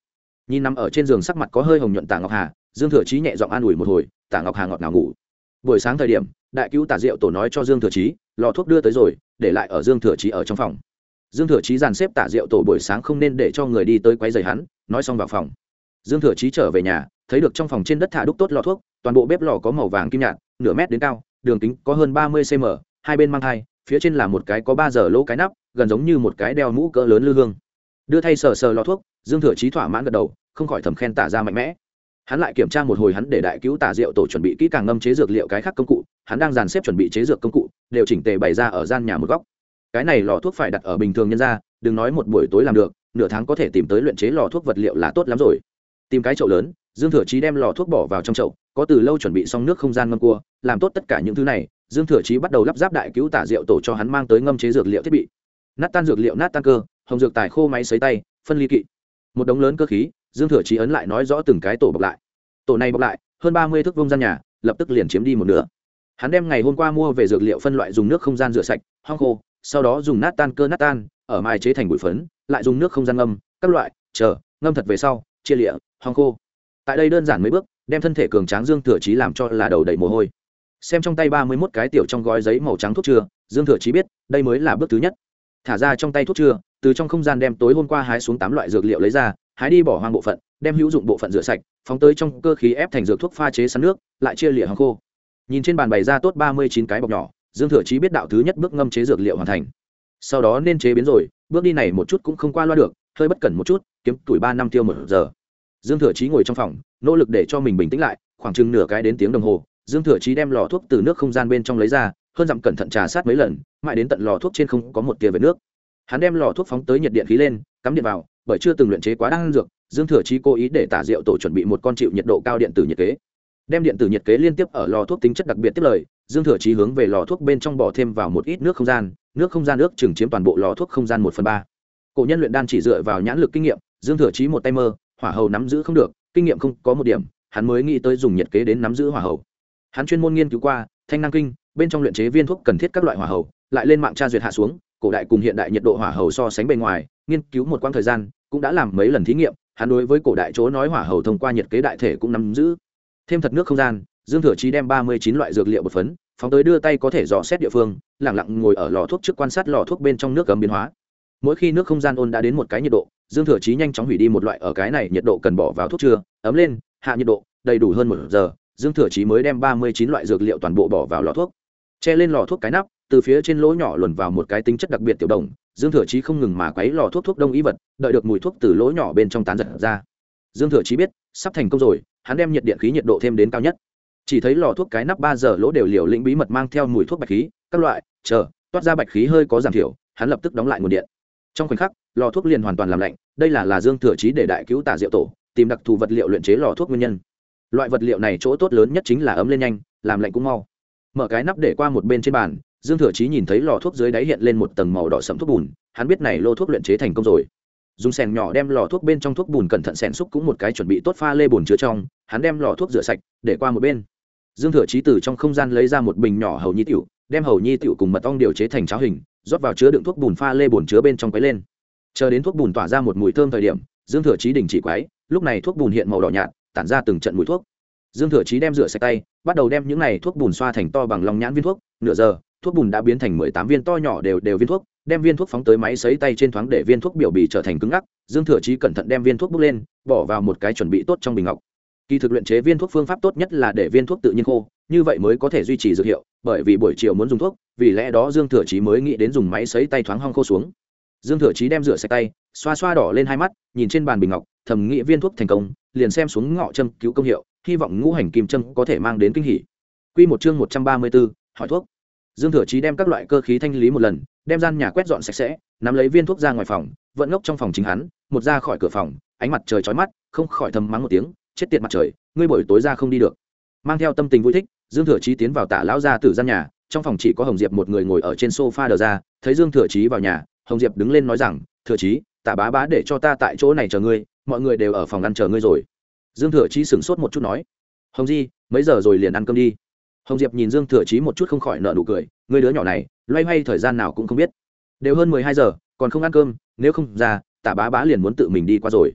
Speaker 1: nhìn nằm ở trên giường sắc mặt có hơi hồng nhuận tạ ngọc hà dương thừa chí nhẹ giọng an ủi một hồi tạ ngọc hà ngọt ngào ngủ buổi sáng thời điểm, đại cứu tả diệu tổ nói cho dương thừa chí, lò thuốc đưa tới rồi, để lại ở dương thừa chí ở trong phòng. Dương thừa chí dàn xếp tả diệu tổ buổi sáng không nên để cho người đi tới quấy giày hắn, nói xong vào phòng. Dương thừa chí trở về nhà, thấy được trong phòng trên đất thả đúc tốt lò thuốc, toàn bộ bếp lò có màu vàng kim nhạt, nửa mét đến cao, đường kính có hơn ba mươi cm hai bên mang thai, phía trên là một cái có ba giờ lỗ cái nắp, gần giống như một cái đeo mũ cỡ lớn lư hương. Đưa thay sờ sờ lò thuốc, dương thừa chí thỏa mãn gật đầu, không khỏi thầm khen tả ra mạnh mẽ hắn lại kiểm tra một hồi hắn để đại cứu tả rượu tổ chuẩn bị kỹ càng ngâm chế dược liệu cái khác công cụ, hắn đang dàn xếp chuẩn bị chế dược công cụ, đều chỉnh tề bày ra ở gian nhà một góc. Cái này lò thuốc phải đặt ở bình thường nhân ra đừng nói một buổi tối làm được, nửa tháng có thể tìm tới luyện chế lò thuốc vật liệu là tốt lắm rồi. Tìm cái chậu lớn, dương thừa chí đem lò thuốc bỏ vào trong chậu, có từ lâu chuẩn bị xong nước không gian ngâm cua, làm tốt tất cả những thứ này, dương thừa chí bắt đầu lắp ráp đại cứu tả rượu tổ cho hắn mang tới ngâm chế dược liệu thiết bị. Nát tan dược liệu nát tan cơ, hồng dược tài khô máy xấy tay, phân ly kỵ. Một đống lớn cơ khí dương thừa chí ấn lại nói rõ từng cái tổ bọc lại. Tổ này bọc lại hơn ba mươi thước vông gian nhà lập tức liền chiếm đi một nửa. Hắn đem ngày hôm qua mua về dược liệu phân loại dùng nước không gian rửa sạch hong khô sau đó dùng nát tan cơ nát tan ở mai chế thành bụi phấn lại dùng nước không gian ngâm các loại chờ ngâm thật về sau chia lịa hong khô. Tại đây đơn giản mấy bước đem thân thể cường tráng dương thừa chí làm cho là đầu đầy mồ hôi. Xem trong tay ba mươi mốt cái tiểu trong gói giấy màu trắng thuốc chưa, dương thừa chí biết đây mới là bước thứ nhất. Thả ra trong tay thuốc chưa, từ trong không gian đem tối hôm qua hái xuống tám loại dược liệu lấy ra hái đi bỏ hoang bộ phận, đem hữu dụng bộ phận rửa sạch, phóng tới trong cơ khí ép thành dược thuốc pha chế sắn nước, lại chia lịa hàng khô. Nhìn trên bàn bày ra tốt ba mươi chín cái bọc nhỏ, dương thừa chí biết đạo thứ nhất bước ngâm chế dược liệu hoàn thành. Sau đó nên chế biến rồi, bước đi này một chút cũng không qua loa được, hơi bất cẩn một chút, kiếm tuổi ba năm tiêu một giờ. Dương thừa chí ngồi trong phòng, nỗ lực để cho mình bình tĩnh lại, khoảng chừng nửa cái đến tiếng đồng hồ, dương thừa chí đem lò thuốc từ nước không gian bên trong lấy ra, hơn dặm cẩn thận trà sát mấy lần, mãi đến tận lò thuốc trên không có một tia về nước. Hắn đem lò thuốc phóng tới nhiệt điện khí lên, cắm điện vào bởi chưa từng luyện chế quá đan dược, dương thừa chí cố ý để tả rượu tổ chuẩn bị một con chịu nhiệt độ cao điện tử nhiệt kế. Đem điện tử nhiệt kế liên tiếp ở lò thuốc tính chất đặc biệt tiếp lời, dương thừa chí hướng về lò thuốc bên trong bỏ thêm vào một ít nước không gian, nước không gian nước chừng chiếm toàn bộ lò thuốc không gian một phần ba. Cổ nhân luyện đan chỉ dựa vào nhãn lực kinh nghiệm, dương thừa chí một tay mơ, hỏa hầu nắm giữ không được, kinh nghiệm không có một điểm, hắn mới nghĩ tới dùng nhiệt kế đến nắm giữ hỏa hầu. Hắn chuyên môn nghiên cứu qua, thanh năng kinh, bên trong luyện chế viên thuốc cần thiết các loại hỏa hầu, lại lên mạng tra duyệt hạ xuống, cổ đại cùng hiện đại nhiệt độ hỏa hầu so sánh bề ngoài nghiên cứu một quãng thời gian, cũng đã làm mấy lần thí nghiệm, hắn đối với cổ đại chỗ nói hỏa hầu thông qua nhiệt kế đại thể cũng nắm giữ. Thêm thật nước không gian, dương thừa chí đem ba mươi chín loại dược liệu bột phấn, phóng tới đưa tay có thể dò xét địa phương lẳng lặng ngồi ở lò thuốc trước quan sát lò thuốc bên trong nước cấm biến hóa. Mỗi khi nước không gian ôn đã đến một cái nhiệt độ, dương thừa chí nhanh chóng hủy đi một loại ở cái này nhiệt độ cần bỏ vào thuốc chưa, ấm lên, hạ nhiệt độ, đầy đủ hơn một giờ, dương thừa chí mới đem ba mươi chín loại dược liệu toàn bộ bỏ vào lò thuốc. Che lên lò thuốc cái nắp từ phía trên lỗ nhỏ luồn vào một cái tính chất đặc biệt tiểu đồng, dương thừa chí không ngừng mà quấy lò thuốc thuốc đông y vật, đợi được mùi thuốc từ lỗ nhỏ bên trong tán giật ra. Dương thừa chí biết, sắp thành công rồi, hắn đem nhiệt điện khí nhiệt độ thêm đến cao nhất. Chỉ thấy lò thuốc cái nắp ba giờ lỗ đều liều lĩnh bí mật mang theo mùi thuốc bạch khí, các loại, chờ, toát ra bạch khí hơi có giảm thiểu, hắn lập tức đóng lại nguồn điện. Trong khoảnh khắc, lò thuốc liền hoàn toàn làm lạnh, đây là là dương thừa chí để đại cứu tả diệu tổ, tìm đặc thù vật liệu luyện chế lò thuốc nguyên nhân. Loại vật liệu này chỗ tốt lớn nhất chính là ấm lên nhanh, làm lạnh cũng mau. Mở cái nắp để qua một bên trên bàn dương thừa chí nhìn thấy lò thuốc dưới đáy hiện lên một tầng màu đỏ sẫm thuốc bùn, hắn biết này lô thuốc luyện chế thành công rồi. Dùng sèn nhỏ đem lò thuốc bên trong thuốc bùn cẩn thận sèn xúc cũng một cái chuẩn bị tốt pha lê bùn chứa trong, hắn đem lò thuốc rửa sạch, để qua một bên. Dương thừa chí từ trong không gian lấy ra một bình nhỏ hầu nhi tiểu, đem hầu nhi tiểu cùng mật ong điều chế thành cháo hình, rót vào chứa đựng thuốc bùn pha lê bùn chứa bên trong quấy lên. Chờ đến thuốc bùn tỏa ra một mùi thơm thời điểm, dương thừa chí đình chỉ quấy, lúc này thuốc bùn hiện màu đỏ nhạt, tản ra từng trận mùi thuốc. Dương thừa chí đem rửa sạch tay, bắt đầu đem những này thuốc bùn xoa thành to bằng lòng nhãn viên thuốc, nửa giờ thuốc bùn đã biến thành mười tám viên to nhỏ đều đều viên thuốc đem viên thuốc phóng tới máy xấy tay trên thoáng để viên thuốc biểu bì trở thành cứng ngắc. Dương thừa chí cẩn thận đem viên thuốc bốc lên bỏ vào một cái chuẩn bị tốt trong bình ngọc. Kỳ thực luyện chế viên thuốc phương pháp tốt nhất là để viên thuốc tự nhiên khô như vậy mới có thể duy trì dược hiệu bởi vì buổi chiều muốn dùng thuốc vì lẽ đó dương thừa chí mới nghĩ đến dùng máy xấy tay thoáng hong khô xuống. Dương thừa chí đem rửa sạch tay xoa xoa đỏ lên hai mắt nhìn trên bàn bình ngọc thầm nghĩ viên thuốc thành công liền xem xuống ngọ châm cứu công hiệu hy vọng ngũ hành kim châm có thể mang đến kinh hỉ. Quy một chương một trăm ba mươi 134, hỏi thuốc dương thừa chí đem các loại cơ khí thanh lý một lần, đem gian nhà quét dọn sạch sẽ, nắm lấy viên thuốc ra ngoài phòng, vận ngốc trong phòng chính hắn, một ra khỏi cửa phòng, ánh mặt trời chói mắt, không khỏi thầm mắng một tiếng, chết tiệt mặt trời, ngươi buổi tối ra không đi được. Mang theo tâm tình vui thích, dương thừa chí tiến vào tả lão gia tử gian nhà, trong phòng chỉ có hồng diệp một người ngồi ở trên sofa đờ ra, thấy dương thừa chí vào nhà, hồng diệp đứng lên nói rằng, thừa chí, tả bá bá để cho ta tại chỗ này chờ ngươi, mọi người đều ở phòng ăn chờ ngươi rồi. Dương thừa chí sửng sốt một chút nói, hồng di, mấy giờ rồi liền ăn cơm đi? Hồng diệp nhìn dương thừa chí một chút không khỏi nợ nụ cười người đứa nhỏ này, loay hoay thời gian nào cũng không biết. Đều hơn mười hai giờ, còn không ăn cơm, nếu không ra, tả bá bá liền muốn tự mình đi qua rồi.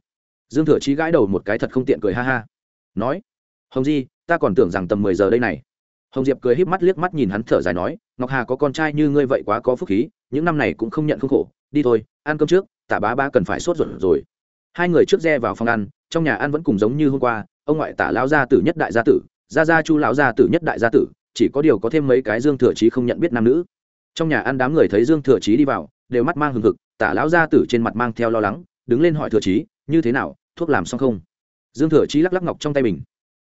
Speaker 1: Dương thừa chí gãi đầu một cái thật không tiện cười ha ha. Nói, hồng di, ta còn tưởng rằng tầm mười giờ đây này. Hồng diệp cười híp mắt liếc mắt nhìn hắn thở dài nói, ngọc hà có con trai như ngươi vậy quá có phúc khí, những năm này cũng không nhận không khổ. Đi thôi, ăn cơm trước, tả bá bá cần phải sốt ruột rồi. Hai người trước re vào phòng ăn, trong nhà ăn vẫn cùng giống như hôm qua, ông ngoại tả lão gia tử nhất đại gia tử gia gia chu lão gia tử nhất đại gia tử, chỉ có điều có thêm mấy cái dương thừa chí không nhận biết nam nữ. Trong nhà ăn đám người thấy dương thừa chí đi vào, đều mắt mang hừng hực, tả lão gia tử trên mặt mang theo lo lắng, đứng lên hỏi thừa chí, như thế nào, thuốc làm xong không? Dương thừa chí lắc lắc ngọc trong tay mình,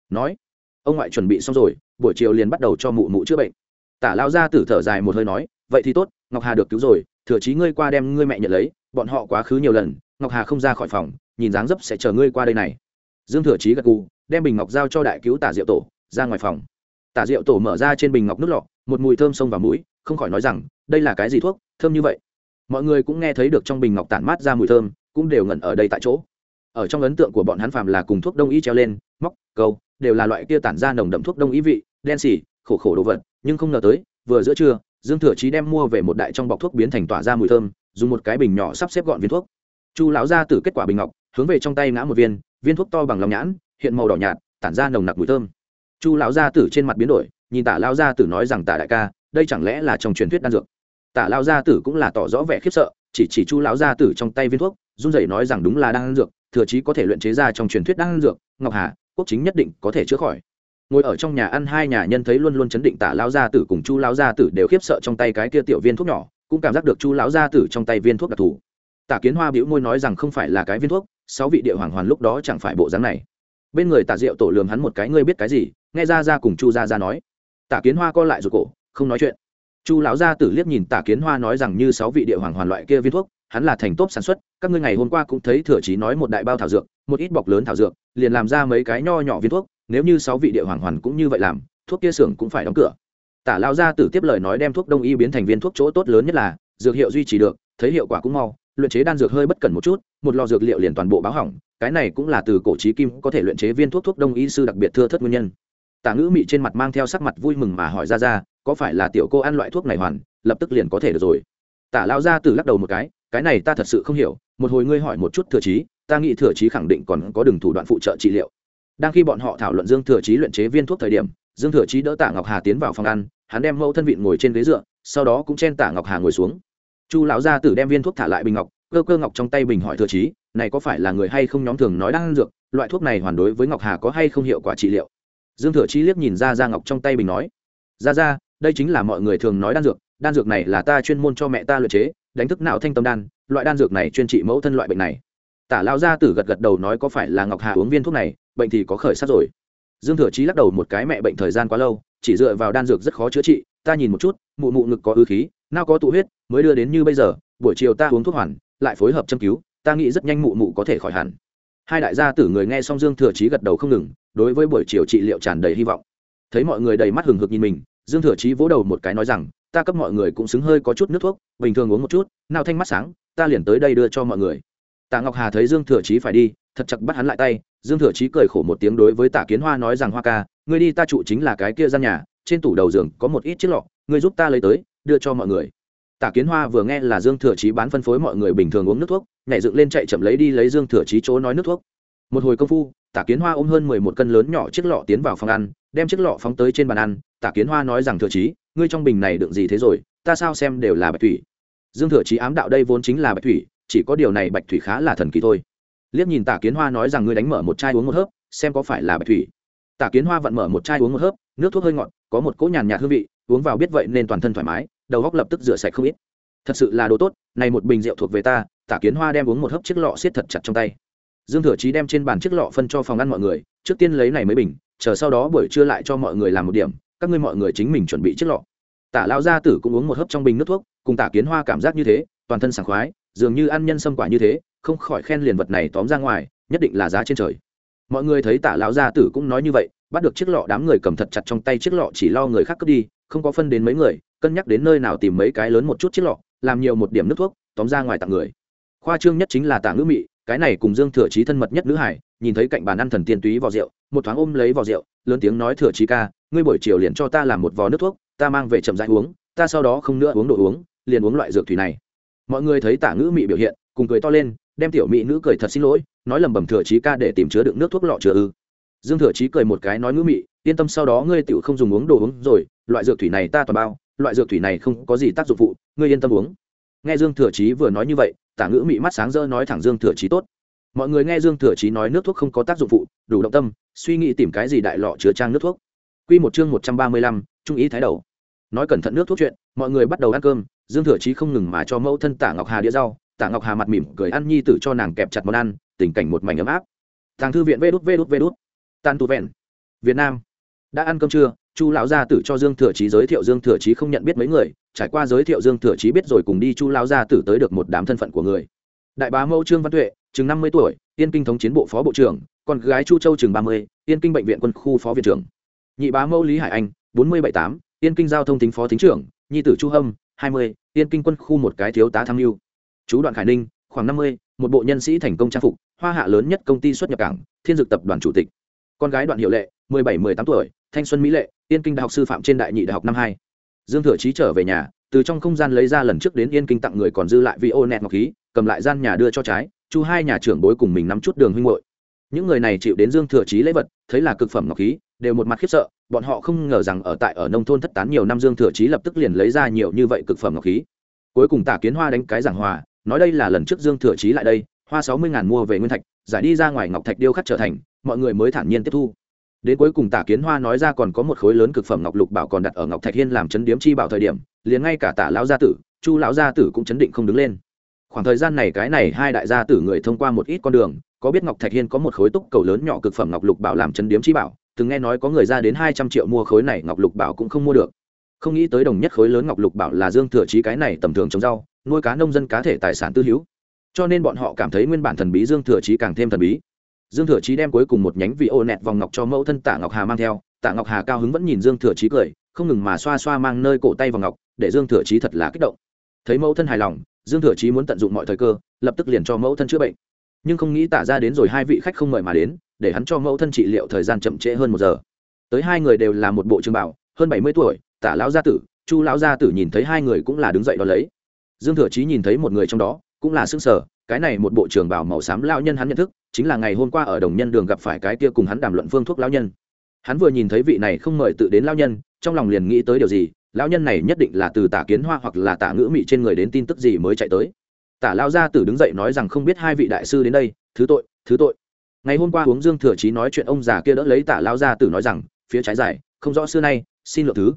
Speaker 1: nói, ông ngoại chuẩn bị xong rồi, buổi chiều liền bắt đầu cho mụ mụ chữa bệnh. Tả lão gia tử thở dài một hơi nói, vậy thì tốt, ngọc hà được cứu rồi, thừa chí ngươi qua đem ngươi mẹ nhận lấy, bọn họ quá khứ nhiều lần, ngọc hà không ra khỏi phòng, nhìn dáng dấp sẽ chờ ngươi qua đây này dương thừa chí gật gù, đem bình ngọc giao cho đại cứu tả diệu tổ, ra ngoài phòng. Tả diệu tổ mở ra trên bình ngọc nước lọ, một mùi thơm xông vào mũi, không khỏi nói rằng, đây là cái gì thuốc, thơm như vậy? Mọi người cũng nghe thấy được trong bình ngọc tản mát ra mùi thơm, cũng đều ngẩn ở đây tại chỗ. Ở trong ấn tượng của bọn hắn phàm là cùng thuốc đông y treo lên, móc, câu, đều là loại kia tản ra nồng đậm thuốc đông y vị, đen xỉ, khổ khổ đồ vật, nhưng không ngờ tới, vừa giữa trưa, dương thừa chí đem mua về một đại trong bọc thuốc biến thành tỏa ra mùi thơm, dùng một cái bình nhỏ sắp xếp gọn viên thuốc. Chu lão ra từ kết quả bình ngọc, hướng về trong tay ngã một viên viên thuốc to bằng lòng nhãn, hiện màu đỏ nhạt, tản ra nồng nặc mùi thơm. Chu lão gia tử trên mặt biến đổi, nhìn tả lao gia tử nói rằng, tả đại ca, đây chẳng lẽ là trong truyền thuyết đan dược? Tả lao gia tử cũng là tỏ rõ vẻ khiếp sợ, chỉ chỉ chu lão gia tử trong tay viên thuốc, run rẩy nói rằng, đúng là đan dược, thừa chí có thể luyện chế ra trong truyền thuyết đan dược, ngọc hà, quốc chính nhất định có thể chữa khỏi. Ngồi ở trong nhà ăn, hai nhà nhân thấy luôn luôn chấn định tả lao gia tử cùng chu lão gia tử đều khiếp sợ trong tay cái kia tiểu viên thuốc nhỏ, cũng cảm giác được chu lão gia tử trong tay viên thuốc đặc thù tả kiến hoa bĩu môi nói rằng không phải là cái viên thuốc, sáu vị địa hoàng hoàn lúc đó chẳng phải bộ dáng này. Bên người tả diệu tổ lường hắn một cái, ngươi biết cái gì? Nghe ra ra cùng chu gia ra nói. Tả kiến hoa co lại rồi cổ, không nói chuyện. Chu lão gia tử liếc nhìn tả kiến hoa nói rằng như sáu vị địa hoàng hoàn loại kia viên thuốc, hắn là thành tốt sản xuất, các ngươi ngày hôm qua cũng thấy thừa chí nói một đại bao thảo dược, một ít bọc lớn thảo dược, liền làm ra mấy cái nho nhỏ viên thuốc, nếu như sáu vị địa hoàng hoàn cũng như vậy làm, thuốc kia xưởng cũng phải đóng cửa. Tả lao gia tử tiếp lời nói đem thuốc đông y biến thành viên thuốc chỗ tốt lớn nhất là, dược hiệu duy trì được, thấy hiệu quả cũng mau luyện chế đan dược hơi bất cẩn một chút, một lò dược liệu liền toàn bộ báo hỏng, cái này cũng là từ cổ trí kim có thể luyện chế viên thuốc thuốc đông y sư đặc biệt thưa thất nguyên nhân. Tả ngữ mị trên mặt mang theo sắc mặt vui mừng mà hỏi ra ra, có phải là tiểu cô ăn loại thuốc này hoàn, lập tức liền có thể được rồi? Tả lao ra từ lắc đầu một cái cái này ta thật sự không hiểu, một hồi ngươi hỏi một chút thừa trí ta nghĩ thừa trí khẳng định còn có đường thủ đoạn phụ trợ trị liệu. Đang khi bọn họ thảo luận dương thừa trí luyện chế viên thuốc thời điểm, dương thừa trí đỡ tả ngọc hà tiến vào phòng ăn, hắn đem mẫu thân vịn ngồi trên ghế dựa, sau đó cũng chen tả ngọc hà ngồi xuống chu lão gia tử đem viên thuốc thả lại bình ngọc, cơ cơ ngọc trong tay bình hỏi thừa trí, này có phải là người hay không nhóm thường nói đang dược, loại thuốc này hoàn đối với ngọc hà có hay không hiệu quả trị liệu? Dương thừa trí liếc nhìn ra ra ngọc trong tay bình nói ra ra đây chính là mọi người thường nói đan dược đan dược này là ta chuyên môn cho mẹ ta luyện chế, đánh thức não thanh tâm đan, loại đan dược này chuyên trị mẫu thân loại bệnh này. Tả lao gia tử gật gật đầu nói có phải là ngọc hà uống viên thuốc này, bệnh thì có khởi sắc rồi. Dương thừa chí lắc đầu một cái mẹ bệnh thời gian quá lâu, chỉ dựa vào đan dược rất khó chữa trị, ta nhìn một chút, mụ mụ ngực có ư khí nào có tụ huyết, mới đưa đến như bây giờ, buổi chiều ta uống thuốc hoàn, lại phối hợp châm cứu, ta nghĩ rất nhanh mụ mụ có thể khỏi hẳn. Hai đại gia tử người nghe xong dương thừa chí gật đầu không ngừng, đối với buổi chiều trị liệu tràn đầy hy vọng. Thấy mọi người đầy mắt hừng hực nhìn mình, dương thừa chí vỗ đầu một cái nói rằng, ta cấp mọi người cũng xứng hơi có chút nước thuốc, bình thường uống một chút nào thanh mắt sáng, ta liền tới đây đưa cho mọi người. Tạ ngọc hà thấy dương thừa chí phải đi, thật chặt bắt hắn lại tay, dương thừa chí cười khổ một tiếng đối với tạ kiến hoa nói rằng, hoa ca, ngươi đi ta trụ chính là cái kia gian nhà, trên tủ đầu giường có một ít chiếc lọ, ngươi giúp ta lấy tới đưa cho mọi người. Tả kiến hoa vừa nghe là dương thừa chí bán phân phối mọi người bình thường uống nước thuốc, nhảy dựng lên chạy chậm lấy đi lấy dương thừa chí chỗ nói nước thuốc. Một hồi công phu, Tả kiến hoa ôm hơn mười một cân lớn nhỏ chiếc lọ tiến vào phòng ăn, đem chiếc lọ phóng tới trên bàn ăn. Tả kiến hoa nói rằng, thừa chí, ngươi trong bình này đựng gì thế rồi? Ta sao xem đều là bạch thủy. Dương thừa chí ám đạo, đây vốn chính là bạch thủy, chỉ có điều này bạch thủy khá là thần kỳ thôi. Liếc nhìn Tả kiến hoa nói rằng, ngươi đánh mở một chai uống một hớp, xem có phải là bạch thủy. Tả kiến hoa vặn mở một chai uống một hớp, nước thuốc hơi ngọt, có một cỗ nhàn nhạt hương vị, uống vào biết vậy nên toàn thân thoải mái đầu góc lập tức rửa sạch không ít. Thật sự là đồ tốt, này một bình rượu thuộc về ta, Tả kiến hoa đem uống một hớp chiếc lọ siết thật chặt trong tay. Dương thừa chí đem trên bàn chiếc lọ phân cho phòng ăn mọi người, trước tiên lấy này mấy bình, chờ sau đó buổi trưa lại cho mọi người làm một điểm, các ngươi mọi người chính mình chuẩn bị chiếc lọ. Tả lão gia tử cũng uống một hớp trong bình nước thuốc, cùng tả kiến hoa cảm giác như thế, toàn thân sảng khoái, dường như ăn nhân sâm quả như thế, không khỏi khen liền vật này tóm ra ngoài, nhất định là giá trên trời. Mọi người thấy tả lão gia tử cũng nói như vậy, bắt được chiếc lọ đám người cầm thật chặt trong tay chiếc lọ chỉ lo người khác cướp đi, không có phân đến mấy người cân nhắc đến nơi nào tìm mấy cái lớn một chút chiếc lọ, làm nhiều một điểm nước thuốc, tóm ra ngoài tặng người. Khoa trương nhất chính là tả ngữ mị, cái này cùng dương thừa trí thân mật nhất nữ hải, nhìn thấy cạnh bàn ăn thần tiên túy vò rượu, một thoáng ôm lấy vò rượu, lớn tiếng nói thừa trí ca, ngươi buổi chiều liền cho ta làm một vò nước thuốc, ta mang về chậm rãi uống, ta sau đó không nữa uống đồ uống, liền uống loại dược thủy này. Mọi người thấy tả ngữ mị biểu hiện, cùng cười to lên, đem tiểu mỹ nữ cười thật xin lỗi, nói lầm bầm thừa trí ca để tìm chứa đựng nước thuốc lọ chứa ư. Dương thừa trí cười một cái nói ngữ mị, yên tâm sau đó ngươi tiểu không dùng uống đồ uống rồi, loại dược thủy này ta toàn bao loại dược thủy này không có gì tác dụng phụ ngươi yên tâm uống nghe dương thừa chí vừa nói như vậy tả ngữ mị mắt sáng rỡ nói thẳng dương thừa chí tốt mọi người nghe dương thừa chí nói nước thuốc không có tác dụng phụ đủ động tâm suy nghĩ tìm cái gì đại lọ chứa trang nước thuốc Quy một chương một trăm ba mươi lăm, trung ý thái đầu. Nói cẩn thận nước thuốc chuyện, mọi người bắt đầu ăn cơm, Dương Thừa Chí không ngừng mà cho mẫu thân tả Ngọc Hà đĩa rau, tả Ngọc Hà mặt mỉm cười ăn nhi tử cho nàng kẹp chặt món ăn, tình cảnh một mảnh ấm áp. Tàng thư viện Vút Vút Vút. Tàn Tu vẹn. Việt Nam. đã ăn cơm trưa chu lão gia tử cho dương thừa chí giới thiệu, dương thừa chí không nhận biết mấy người, trải qua giới thiệu dương thừa chí biết rồi cùng đi chu lão gia tử tới được một đám thân phận của người. Đại bá mẫu trương văn tuệ, chừng năm mươi tuổi, yên kinh thống chiến bộ phó bộ trưởng, con gái chu châu chừng ba mươi, yên kinh bệnh viện quân khu phó viện trưởng. Nhị bá mẫu lý hải anh, bốn mươi bảy tám, yên kinh giao thông tính phó thính trưởng, nhi tử chu hâm, hai mươi, yên kinh quân khu một cái thiếu tá tham mưu. Chú đoạn khải ninh, khoảng năm mươi, một bộ nhân sĩ thành công trang phục, hoa hạ lớn nhất công ty xuất nhập cảng, thiên dược tập đoàn chủ tịch. Con gái đoạn hiệu lệ, mười bảy, mười tám tuổi thanh xuân mỹ lệ, yên kinh đại học sư phạm trên đại nhị đại học năm hai. Dương thừa chí trở về nhà, từ trong không gian lấy ra lần trước đến yên kinh tặng người còn dư lại vi ô nẹt ngọc khí, cầm lại gian nhà đưa cho trái, chu hai nhà trưởng bối cùng mình nắm chút đường huynh hội những người này chịu đến dương thừa chí lễ vật, thấy là cực phẩm ngọc khí, đều một mặt khiếp sợ, bọn họ không ngờ rằng ở tại ở nông thôn thất tán nhiều năm dương thừa chí lập tức liền lấy ra nhiều như vậy cực phẩm ngọc khí. Cuối cùng tả kiến hoa đánh cái giảng hòa, nói đây là lần trước dương thừa chí lại đây, hoa sáu mươi ngàn mua về nguyên thạch, giải đi ra ngoài ngọc thạch điêu khắc trở thành, mọi người mới thản nhiên tiếp thu đến cuối cùng tả kiến hoa nói ra còn có một khối lớn cực phẩm ngọc lục bảo còn đặt ở ngọc thạch hiên làm chấn điếm chi bảo thời điểm, liền ngay cả tả lão gia tử, chu lão gia tử cũng chấn định không đứng lên. khoảng thời gian này cái này hai đại gia tử người thông qua một ít con đường, có biết ngọc thạch hiên có một khối túc cầu lớn nhỏ cực phẩm ngọc lục bảo làm chấn điếm chi bảo, từng nghe nói có người ra đến hai trăm triệu mua khối này ngọc lục bảo cũng không mua được. không nghĩ tới đồng nhất khối lớn ngọc lục bảo là dương thừa trí cái này tầm thường trồng rau, nuôi cá nông dân cá thể tài sản tư hữu. cho nên bọn họ cảm thấy nguyên bản thần bí dương thừa trí càng thêm thần bí dương thừa chí đem cuối cùng một nhánh vị ô nẹt vòng ngọc cho mẫu thân tạ ngọc hà mang theo. Tạ ngọc hà cao hứng vẫn nhìn dương thừa chí cười, không ngừng mà xoa xoa mang nơi cổ tay vào ngọc, để dương thừa chí thật là kích động. Thấy mẫu thân hài lòng, dương thừa chí muốn tận dụng mọi thời cơ, lập tức liền cho mẫu thân chữa bệnh. Nhưng không nghĩ tả ra đến rồi hai vị khách không mời mà đến, để hắn cho mẫu thân trị liệu thời gian chậm trễ hơn một giờ. Tới hai người đều là một bộ trường bảo hơn bảy mươi tuổi tả lão gia tử, chu lão gia tử nhìn thấy hai người cũng là đứng dậy đón lấy. Dương thừa chí nhìn thấy một người trong đó, cũng là xương sở cái này một bộ trưởng bảo màu xám lão nhân hắn nhận thức, chính là ngày hôm qua ở đồng nhân đường gặp phải cái kia cùng hắn đàm luận phương thuốc lão nhân. Hắn vừa nhìn thấy vị này không mời tự đến lão nhân, trong lòng liền nghĩ tới điều gì, lão nhân này nhất định là từ tả kiến hoa hoặc là tả ngữ mị trên người đến tin tức gì mới chạy tới. Tả lao gia tử đứng dậy nói rằng không biết hai vị đại sư đến đây, thứ tội thứ tội. Ngày hôm qua uống dương thừa chí nói chuyện ông già kia đỡ lấy tả lao gia tử nói rằng, phía trái dài không rõ xưa nay, xin lượng thứ.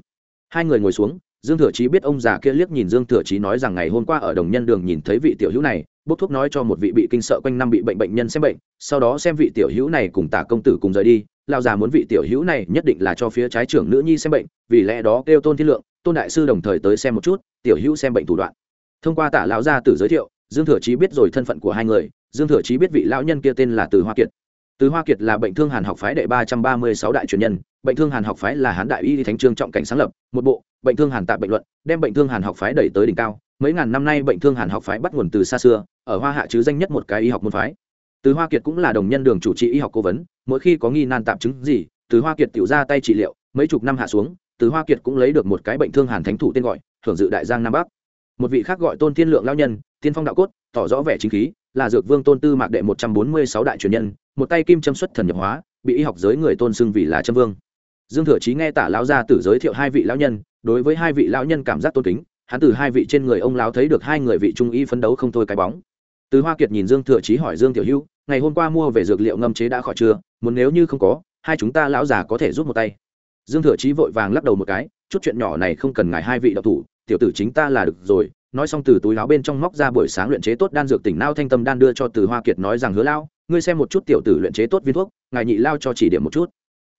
Speaker 1: Hai người ngồi xuống, dương thừa chí biết ông già kia liếc nhìn dương thừa chí nói rằng ngày hôm qua ở đồng nhân đường nhìn thấy vị tiểu hữu này bốc thuốc nói cho một vị bị kinh sợ quanh năm bị bệnh bệnh nhân xem bệnh, sau đó xem vị tiểu hữu này cùng tả công tử cùng rời đi. Lao già muốn vị tiểu hữu này nhất định là cho phía trái trưởng nữ nhi xem bệnh, vì lẽ đó kêu tôn thiên lượng, tôn đại sư đồng thời tới xem một chút, tiểu hữu xem bệnh thủ đoạn. Thông qua tả lão gia tử giới thiệu, dương thừa chí biết rồi thân phận của hai người, dương thừa chí biết vị lão nhân kia tên là từ hoa kiệt. Từ hoa kiệt là bệnh thương hàn học phái đệ ba trăm ba mươi sáu đại truyền nhân, bệnh thương hàn học phái là hán đại y thánh trương trọng cảnh sáng lập, một bộ, bệnh thương hàn tạ bệnh luận, đem bệnh thương hàn học phái đẩy tới đỉnh cao mấy ngàn năm nay bệnh thương hàn học phái bắt nguồn từ xa xưa, ở hoa hạ chứ danh nhất một cái y học môn phái. Từ hoa kiệt cũng là đồng nhân đường chủ trị y học cố vấn, mỗi khi có nghi nan tạm chứng gì, từ hoa kiệt tự ra tay trị liệu, mấy chục năm hạ xuống, từ hoa kiệt cũng lấy được một cái bệnh thương hàn thánh thủ tên gọi, thưởng dự đại giang nam bắc. Một vị khác gọi tôn thiên lượng lao nhân, tiên phong đạo cốt, tỏ rõ vẻ chính khí, là dược vương tôn tư mạc đệ một trăm bốn mươi sáu đại truyền nhân, một tay kim châm xuất thần nhập hóa, bị y học giới người tôn xưng vì là châm vương. Dương thừa chí nghe tả lão gia tử giới thiệu hai vị lão nhân, đối với hai vị lão nhân cảm giác tôn kính hắn từ hai vị trên người ông lão thấy được hai người vị trung y phấn đấu không thôi cái bóng. Từ hoa kiệt nhìn dương thừa chí hỏi dương tiểu hữu, ngày hôm qua mua về dược liệu ngâm chế đã khỏi chưa? Muốn nếu như không có, hai chúng ta lão già có thể giúp một tay. Dương thừa chí vội vàng lắc đầu một cái, chút chuyện nhỏ này không cần ngài hai vị đạo thủ, tiểu tử chính ta là được rồi. Nói xong từ túi áo bên trong móc ra buổi sáng luyện chế tốt đan dược tỉnh nao thanh tâm đan đưa cho từ hoa kiệt nói rằng, hứa lao, ngươi xem một chút tiểu tử luyện chế tốt viên thuốc, ngài nhị lao cho chỉ điểm một chút.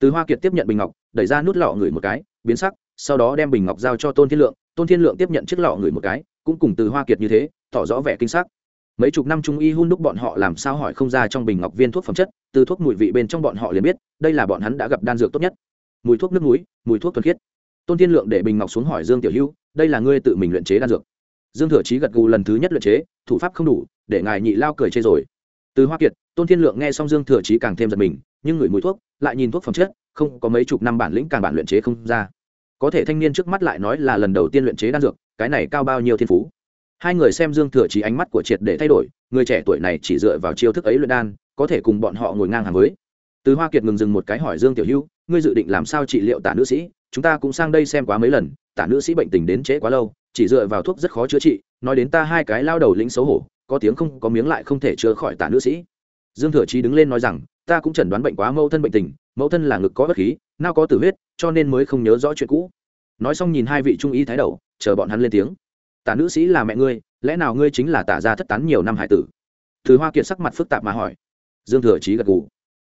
Speaker 1: Từ hoa kiệt tiếp nhận bình ngọc, đẩy ra nút lọ ngửi một cái, biến sắc, sau đó đem bình ngọc giao cho tôn thiên lượng tôn thiên lượng tiếp nhận chiếc lọ ngửi một cái, cũng cùng từ hoa kiệt như thế, tỏ rõ vẻ kinh sắc. Mấy chục năm trung y hun đúc bọn họ làm sao hỏi không ra trong bình ngọc viên thuốc phẩm chất, từ thuốc mùi vị bên trong bọn họ liền biết, đây là bọn hắn đã gặp đan dược tốt nhất. Mùi thuốc nước núi mùi thuốc thuần khiết. Tôn thiên lượng để bình ngọc xuống hỏi dương tiểu hữu, đây là ngươi tự mình luyện chế đan dược. Dương thừa chí gật gù lần thứ nhất luyện chế, thủ pháp không đủ, để ngài nhị lao cười chê rồi. Từ hoa kiệt, tôn thiên lượng nghe xong dương thừa chí càng thêm giật mình, nhưng ngửi mùi thuốc, lại nhìn thuốc phẩm chất, không có mấy chục năm bản lĩnh càng bản luyện chế không ra có thể thanh niên trước mắt lại nói là lần đầu tiên luyện chế đan dược, cái này cao bao nhiêu thiên phú. Hai người xem dương thừa chí ánh mắt của triệt để thay đổi, người trẻ tuổi này chỉ dựa vào chiêu thức ấy luyện đan, có thể cùng bọn họ ngồi ngang hàng với. Từ hoa kiệt ngừng dừng một cái hỏi dương tiểu hữu ngươi dự định làm sao trị liệu tả nữ sĩ? Chúng ta cũng sang đây xem quá mấy lần, tả nữ sĩ bệnh tình đến trễ quá lâu, chỉ dựa vào thuốc rất khó chữa trị, nói đến ta hai cái lao đầu lĩnh xấu hổ, có tiếng không, có miếng lại không thể chữa khỏi tả nữ sĩ dương thừa chí đứng lên nói rằng, ta cũng chẩn đoán bệnh quá mẫu thân bệnh tình, mẫu thân là ngực có bất khí, nao có tử huyết, cho nên mới không nhớ rõ chuyện cũ. Nói xong nhìn hai vị trung y thái đầu, chờ bọn hắn lên tiếng. Tả nữ sĩ là mẹ ngươi, lẽ nào ngươi chính là tả gia thất tán nhiều năm hải tử? Từ hoa kiệt sắc mặt phức tạp mà hỏi. Dương thừa chí gật gù.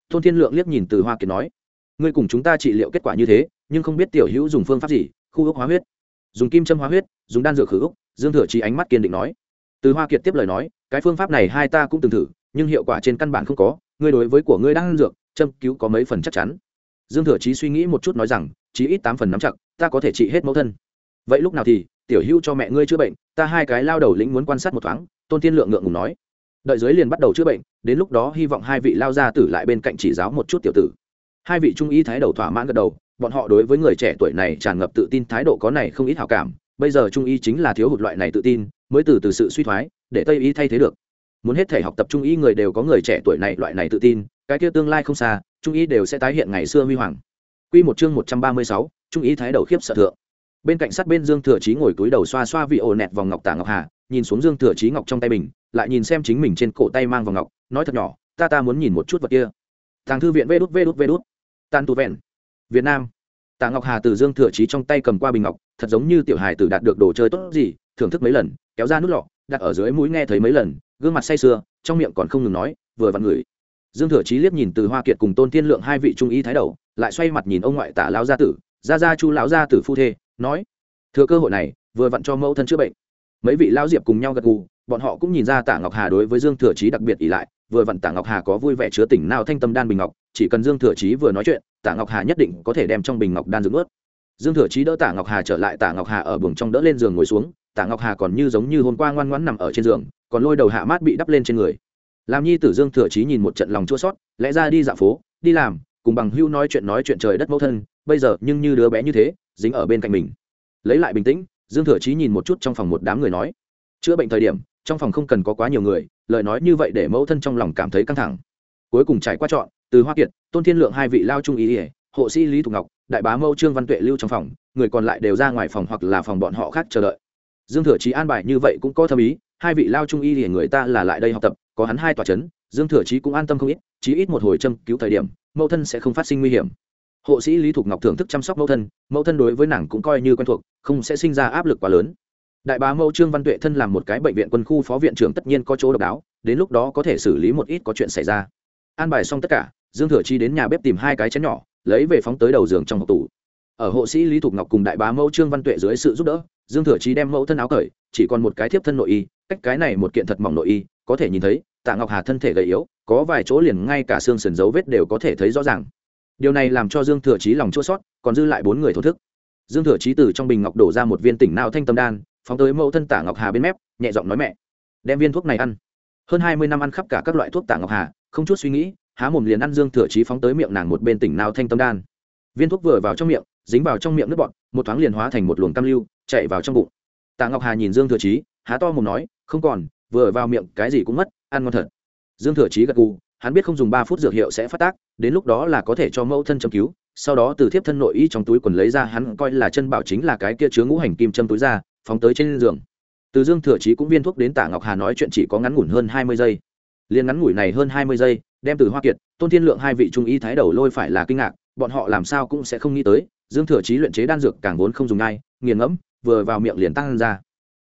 Speaker 1: Tôn thiên lượng liếc nhìn từ hoa kiệt nói, ngươi cùng chúng ta trị liệu kết quả như thế, nhưng không biết tiểu hữu dùng phương pháp gì, khu ước hóa huyết. Dùng kim châm hóa huyết, dùng đan dược khử ước. Dương thừa chí ánh mắt kiên định nói. Từ hoa kiệt tiếp lời nói, cái phương pháp này hai ta cũng từng thử nhưng hiệu quả trên căn bản không có, ngươi đối với của ngươi đang ăn dược, châm cứu có mấy phần chắc chắn. Dương thừa chí suy nghĩ một chút nói rằng, chí ít tám phần nắm chặt, ta có thể trị hết mẫu thân. Vậy lúc nào thì, tiểu hưu cho mẹ ngươi chữa bệnh, ta hai cái lao đầu lĩnh muốn quan sát một thoáng, tôn tiên lượng ngượng ngùng nói. Đợi giới liền bắt đầu chữa bệnh, đến lúc đó hy vọng hai vị lao gia tử lại bên cạnh chỉ giáo một chút tiểu tử. Hai vị trung y thái đầu thỏa mãn gật đầu, bọn họ đối với người trẻ tuổi này tràn ngập tự tin thái độ có này không ít hảo cảm. Bây giờ trung y chính là thiếu hụt loại này tự tin, mới từ từ sự suy thoái, để tây y thay thế được muốn hết thể học tập trung y người đều có người trẻ tuổi này loại này tự tin cái kia tương lai không xa trung y đều sẽ tái hiện ngày xưa huy hoàng. Quy một chương một trăm ba mươi sáu, trung y thái đầu khiếp sợ thượng. Bên cạnh sát bên dương thừa chí ngồi túi đầu xoa xoa vị ổ nẹt vòng ngọc tả ngọc hà nhìn xuống dương thừa chí ngọc trong tay mình lại nhìn xem chính mình trên cổ tay mang vòng ngọc nói thật nhỏ ta ta muốn nhìn một chút vật kia. Thằng thư viện vê đút vê đút vê đút. Tàn tu vẹn. Việt nam. Tạ ngọc hà từ dương thừa chí trong tay cầm qua bình ngọc thật giống như tiểu hài tử đạt được đồ chơi tốt gì thưởng thức mấy lần kéo ra nút lọ đặt ở dưới mũi nghe thấy mấy lần gương mặt say sưa, trong miệng còn không ngừng nói, vừa vặn ngửi. Dương thừa chí liếc nhìn từ hoa kiệt cùng tôn tiên lượng hai vị trung y thái đầu, lại xoay mặt nhìn ông ngoại tả lão gia tử, gia gia chu lão gia tử phu thê, nói, thừa cơ hội này, vừa vặn cho mẫu thân chữa bệnh. Mấy vị lão diệp cùng nhau gật gù, bọn họ cũng nhìn ra tạ ngọc hà đối với dương thừa chí đặc biệt ỷ lại, vừa vặn tạ ngọc hà có vui vẻ chứa tỉnh nào thanh tâm đan bình ngọc, chỉ cần dương thừa chí vừa nói chuyện tạ ngọc hà nhất định có thể đem trong bình ngọc đan dưỡng ướt. Dương thừa chí đỡ tạ ngọc hà trở lại tạ ngọc hà ở buồng trong đỡ lên giường ngồi xuống tạ ngọc hà còn như giống như hôm qua ngoan ngoãn nằm ở trên giường còn lôi đầu hạ mát bị đắp lên trên người. Làm nhi tử dương thừa chí nhìn một trận lòng chua sót lẽ ra đi dạo phố, đi làm, cùng bằng hưu nói chuyện nói chuyện trời đất mẫu thân, bây giờ nhưng như đứa bé như thế, dính ở bên cạnh mình. Lấy lại bình tĩnh, dương thừa chí nhìn một chút trong phòng một đám người nói, chữa bệnh thời điểm, trong phòng không cần có quá nhiều người, lời nói như vậy để mẫu thân trong lòng cảm thấy căng thẳng. Cuối cùng trải qua chọn từ hoa kiệt, tôn thiên lượng hai vị lao trung ý ỉa hộ sĩ lý thục ngọc, đại bá mâu trương văn tuệ lưu trong phòng, người còn lại đều ra ngoài phòng hoặc là phòng bọn họ khác chờ đợi. Dương thừa chí an bài như vậy cũng có thâm ý hai vị lao trung y thì người ta là lại đây học tập, có hắn hai tòa c h ấ n dương thừa chí cũng an tâm không ít, chí ít một hồi châm cứu thời điểm, mẫu thân sẽ không phát sinh nguy hiểm. Hộ sĩ lý thục ngọc thưởng thức chăm sóc mẫu thân mẫu thân đối với nàng cũng coi như quen thuộc, không sẽ sinh ra áp lực quá lớn. Đại bá mẫu trương văn tuệ thân làm một cái bệnh viện quân khu phó viện trưởng tất nhiên có chỗ độc đáo, đến lúc đó có thể xử lý một ít có chuyện xảy ra. An bài xong tất cả, dương thừa chi đến nhà bếp tìm hai cái chén nhỏ, lấy về phóng tới đầu giường trong hộp tủ ở hộ sĩ lý thục ngọc cùng đại bá mẫu trương văn tuệ dưới sự giúp đỡ, dương thừa chi đem mẫu thân áo cởi, chỉ còn một cái thiếp thân nội y, cách cái này một kiện thật mỏng nội y, có thể nhìn thấy, tạ ngọc hà thân thể gầy yếu, có vài chỗ liền ngay cả xương sườn dấu vết đều có thể thấy rõ ràng. Điều này làm cho dương thừa chí lòng chua sót còn dư lại bốn người thổ thức. Dương thừa chí từ trong bình ngọc đổ ra một viên tỉnh nao thanh tâm đan, phóng tới mẫu thân tạ ngọc hà bên mép, nhẹ giọng nói mẹ, đem viên thuốc này ăn. Hơn hai mươi năm ăn khắp cả các loại thuốc tạ ngọc hà, không chút suy nghĩ, há mồm liền ăn dương thừa chí phóng tới miệng nàng một bên tỉnh nao thanh tâm đan. Viên thuốc vừa vào trong miệng dính vào trong miệng nước bọt, một thoáng liền hóa thành một luồng cam lưu, chạy vào trong bụng. Tạ ngọc hà nhìn dương thừa chí, há to mồm nói, không còn, vừa vào miệng cái gì cũng mất, ăn ngon thật. Dương thừa chí gật gù, hắn biết không dùng ba phút dược hiệu sẽ phát tác, đến lúc đó là có thể cho mẫu thân châm cứu, sau đó từ thiếp thân nội y trong túi quần lấy ra, hắn coi là chân bảo chính là cái kia chứa ngũ hành kim châm túi ra, phóng tới trên giường. Từ dương thừa chí cũng viên thuốc đến tả ngọc hà nói chuyện chỉ có ngắn ngủn hơn hai mươi giây. Liền ngắn ngủi này hơn hai mươi giây, đem từ hoa kiệt, tôn thiên lượng hai vị trung y thái đầu lôi phải là kinh ngạc, bọn họ làm sao cũng sẽ không nghĩ tới dương thừa chí luyện chế đan dược càng vốn không dùng ngay, nghiền ngẫm, vừa vào miệng liền tăng ra.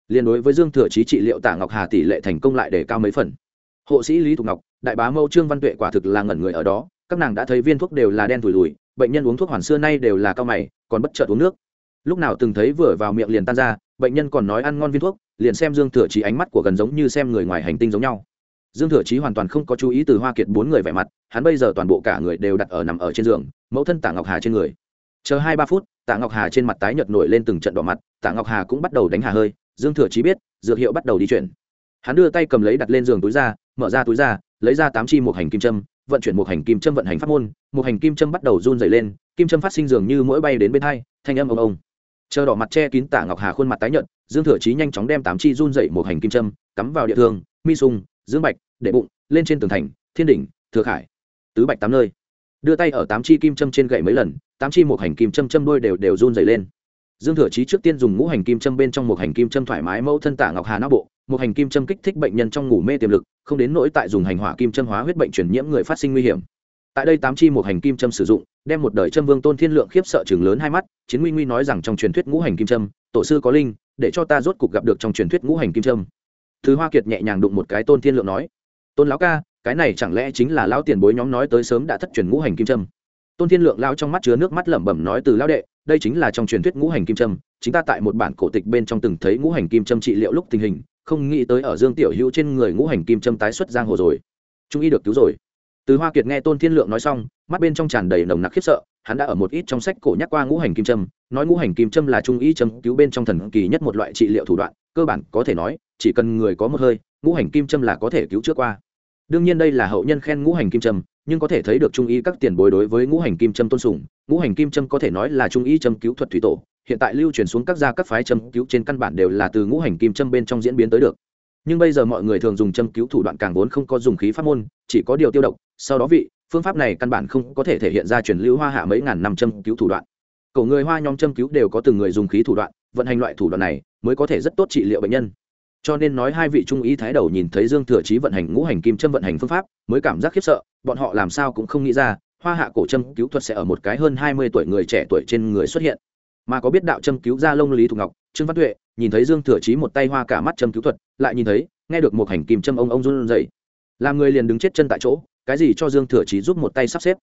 Speaker 1: Liên đối với dương thừa chí trị liệu tả ngọc hà tỷ lệ thành công lại để cao mấy phần. Hộ sĩ lý thục ngọc, đại bá mâu trương văn tuệ quả thực là ngẩn người ở đó, các nàng đã thấy viên thuốc đều là đen thùi lùi, bệnh nhân uống thuốc hoàn xưa nay đều là cao mày, còn bất chợt uống nước. Lúc nào từng thấy vừa vào miệng liền tan ra, bệnh nhân còn nói ăn ngon viên thuốc, liền xem dương thừa chí ánh mắt của gần giống như xem người ngoài hành tinh giống nhau. Dương thừa chí hoàn toàn không có chú ý từ hoa kiệt bốn người vẻ mặt, hắn bây giờ toàn bộ cả người đều đặt ở nằm ở trên giường, mẫu thân tạ ngọc hà trên người chờ hai ba phút, tạ ngọc hà trên mặt tái nhợt nổi lên từng trận đỏ mặt, tạ ngọc hà cũng bắt đầu đánh hà hơi, dương thừa chí biết, dược hiệu bắt đầu đi chuyển. Hắn đưa tay cầm lấy đặt lên giường túi ra, mở ra túi ra, lấy ra tám chi một hành kim châm, vận chuyển một hành kim châm vận hành pháp môn, một hành kim châm bắt đầu run dày lên, kim châm phát sinh dường như mỗi bay đến bên hai, thanh âm ông ông chờ đỏ mặt che kín tả ngọc hà khuôn mặt tái nhợt, dương thừa chí nhanh chóng đem tám chi run dậy một hành kim châm, cắm vào địa thương, mi sung, dương bạch, để bụng, lên trên tường thành, thiên đỉnh, thừa khải, tứ bạch tám nơi đưa tay ở tám chi kim châm trên gậy mấy lần, tám chi một hành kim châm châm đôi đều đều run dày lên. Dương thừa chí trước tiên dùng ngũ hành kim châm bên trong một hành kim châm thoải mái mẫu thân tả ngọc hà não bộ, một hành kim châm kích thích bệnh nhân trong ngủ mê tiềm lực, không đến nỗi tại dùng hành hỏa kim châm hóa huyết bệnh truyền nhiễm người phát sinh nguy hiểm. Tại đây tám chi một hành kim châm sử dụng, đem một đời châm vương tôn thiên lượng khiếp sợ chừng lớn hai mắt, chiến nguy nguy nói rằng trong truyền thuyết ngũ hành kim châm, tổ sư có linh, để cho ta rốt cục gặp được trong truyền thuyết ngũ hành kim châm. Thứ hoa kiệt nhẹ nhàng đụng một cái tôn thiên lượng nói, tôn lão ca cái này chẳng lẽ chính là lão tiền bối nhóm nói tới sớm đã thất truyền ngũ hành kim châm? Tôn thiên lượng lao trong mắt chứa nước mắt lẩm bẩm nói từ lao đệ, đây chính là trong truyền thuyết ngũ hành kim trâm chúng ta tại một bản cổ tịch bên trong từng thấy ngũ hành kim trâm trị liệu lúc tình hình, không nghĩ tới ở dương tiểu hữu trên người ngũ hành kim trâm tái xuất giang hồ rồi. Trung y được cứu rồi. Từ hoa kiệt nghe tôn thiên lượng nói xong, mắt bên trong tràn đầy nồng nặc khiếp sợ, hắn đã ở một ít trong sách cổ nhắc qua ngũ hành kim trâm nói ngũ hành kim trâm là trung y châm cứu bên trong thần kỳ nhất một loại trị liệu thủ đoạn, cơ bản có thể nói, chỉ cần người có một hơi, ngũ hành kim trâm là có thể cứu trước qua đương nhiên đây là hậu nhân khen ngũ hành kim trâm nhưng có thể thấy được trung y các tiền bối đối với ngũ hành kim trâm tôn sùng. Ngũ hành kim trâm có thể nói là trung y châm cứu thuật thủy tổ, hiện tại lưu truyền xuống các gia các phái châm cứu trên căn bản đều là từ ngũ hành kim châm bên trong diễn biến tới được. Nhưng bây giờ mọi người thường dùng châm cứu thủ đoạn càng vốn không có dùng khí pháp môn, chỉ có điều tiêu độc. Sau đó vị, phương pháp này căn bản không có thể thể hiện ra truyền lưu hoa hạ mấy ngàn năm châm cứu thủ đoạn. Cổ người hoa nhóm châm cứu đều có từng người dùng khí thủ đoạn, vận hành loại thủ đoạn này mới có thể rất tốt trị liệu bệnh nhân cho nên nói hai vị trung ý thái đầu nhìn thấy dương thừa chí vận hành ngũ hành kim châm vận hành phương pháp, mới cảm giác khiếp sợ, bọn họ làm sao cũng không nghĩ ra, hoa hạ cổ châm cứu thuật sẽ ở một cái hơn hai mươi tuổi người trẻ tuổi trên người xuất hiện. Mà có biết đạo châm cứu ra lông lý thục ngọc, trương văn tuệ, nhìn thấy dương thừa chí một tay hoa cả mắt châm cứu thuật, lại nhìn thấy, nghe được một hành kim châm ông ông run dậy làm người liền đứng chết chân tại chỗ, cái gì cho dương thừa chí giúp một tay sắp xếp?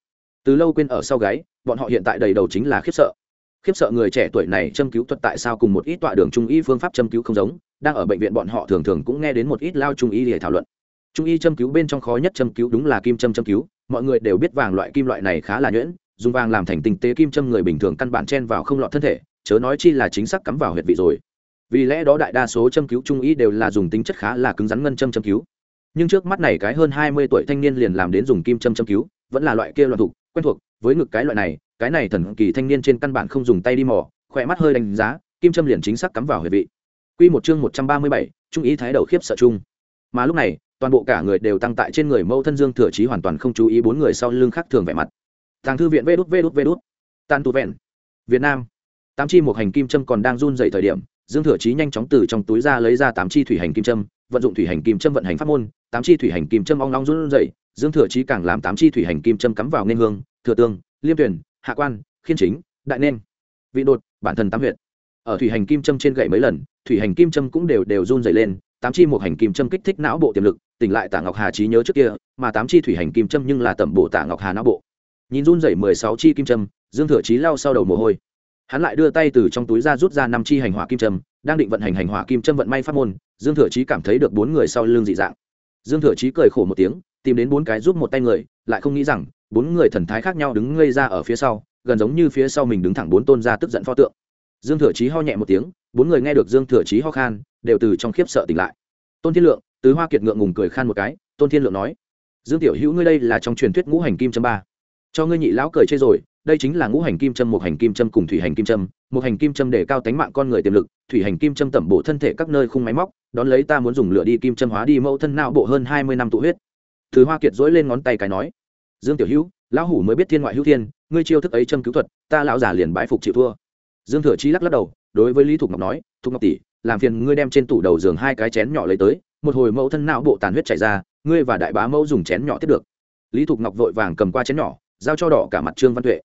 Speaker 1: Từ lâu quên ở sau gáy, bọn họ hiện tại đầy đầu chính là khiếp sợ. Khiếp sợ người trẻ tuổi này châm cứu thuật tại sao cùng một ít tọa đường trung y phương pháp châm cứu không giống? Đang ở bệnh viện bọn họ thường thường cũng nghe đến một ít lao trung y để thảo luận. Trung y châm cứu bên trong khó nhất châm cứu đúng là kim châm châm cứu, mọi người đều biết vàng loại kim loại này khá là nhuyễn, dùng vàng làm thành tinh tế kim châm người bình thường căn bản chen vào không lọt thân thể, chớ nói chi là chính xác cắm vào huyệt vị rồi. Vì lẽ đó đại đa số châm cứu trung y đều là dùng tính chất khá là cứng rắn ngân châm châm cứu. Nhưng trước mắt này cái hơn hai mươi tuổi thanh niên liền làm đến dùng kim châm châm cứu, vẫn là loại kia loạn thục, quen thuộc, với ngực cái loại này, cái này thần kỳ thanh niên trên căn bản không dùng tay đi mò, khỏe mắt hơi đánh giá, kim châm liền chính xác cắm vào huyệt vị. Quy một chương một trăm ba mươi bảy, trung ý thái đầu khiếp sợ chung. Mà lúc này, toàn bộ cả người đều tăng tại trên người Mâu Thân Dương Thừa Chí hoàn toàn không chú ý bốn người sau lưng khác thường vẻ mặt. Tàng thư viện Vút đút Vút. đút đút. Tàn tụ vẹn. Việt Nam. Tám chi một hành kim châm còn đang run rẩy thời điểm, Dương Thừa Chí nhanh chóng từ trong túi ra lấy ra tám chi thủy hành kim châm, vận dụng thủy hành kim châm vận hành pháp môn, tám chi thủy hành kim châm ong ong run rẩy, Dương Thừa Chí càng làm tám chi thủy hành kim châm cắm vào nên hương, thừa tương, liêm tuyển, hạ quan, khiên chính, đại nên. Vị đột, bản thần tám huyện. Ở thủy hành kim châm trên gậy mấy lần, thủy hành kim châm cũng đều đều run dày lên, tám chi một hành kim châm kích thích não bộ tiềm lực, tỉnh lại Tạ Ngọc Hà trí nhớ trước kia, mà tám chi thủy hành kim châm nhưng là tẩm bộ Tạ Ngọc Hà não bộ. Nhìn run dày mười sáu chi kim châm, Dương Thừa Chí lao sau đầu mồ hôi. Hắn lại đưa tay từ trong túi ra rút ra năm chi hành hỏa kim trâm đang định vận hành hành hỏa kim trâm vận may pháp môn dương thừa chí cảm thấy được bốn người sau lưng dị dạng. Dương thừa chí cười khổ một tiếng tìm đến bốn cái giúp một tay người lại không nghĩ rằng bốn người thần thái khác nhau đứng ngây ra ở phía sau gần giống như phía sau mình đứng thẳng bốn tôn ra tức giận pho tượng dương thừa chí ho nhẹ một tiếng, bốn người nghe được dương thừa chí ho khan, đều từ trong khiếp sợ tỉnh lại. Tôn thiên lượng tứ hoa kiệt ngượng ngùng cười khan một cái, tôn thiên lượng nói, dương tiểu hữu ngươi đây là trong truyền thuyết ngũ hành kim châm ba. Cho ngươi nhị lão cười chê rồi, đây chính là ngũ hành kim châm, một hành kim châm cùng thủy hành kim châm, một hành kim châm để cao tánh mạng con người tiềm lực, thủy hành kim châm tẩm bổ thân thể các nơi khung máy móc, đón lấy ta muốn dùng lửa đi kim châm hóa đi mẫu thân não bộ hơn hai mươi năm tụ huyết. Thứ hoa kiệt dỗi lên ngón tay cái nói, dương tiểu hữu, lão hủ mới biết thiên ngoại hữu thiên, ngươi chiêu thức ấy châm cứu thuật, ta lão già liền bái phục chịu thua dương thừa chí lắc lắc đầu, đối với lý thục ngọc nói, thục ngọc tỷ, làm phiền ngươi đem trên tủ đầu giường hai cái chén nhỏ lấy tới, một hồi mẫu thân não bộ tàn huyết chảy ra, ngươi và đại bá mẫu dùng chén nhỏ tiếp được. Lý thục ngọc vội vàng cầm qua chén nhỏ, giao cho đỏ cả mặt trương văn tuệ.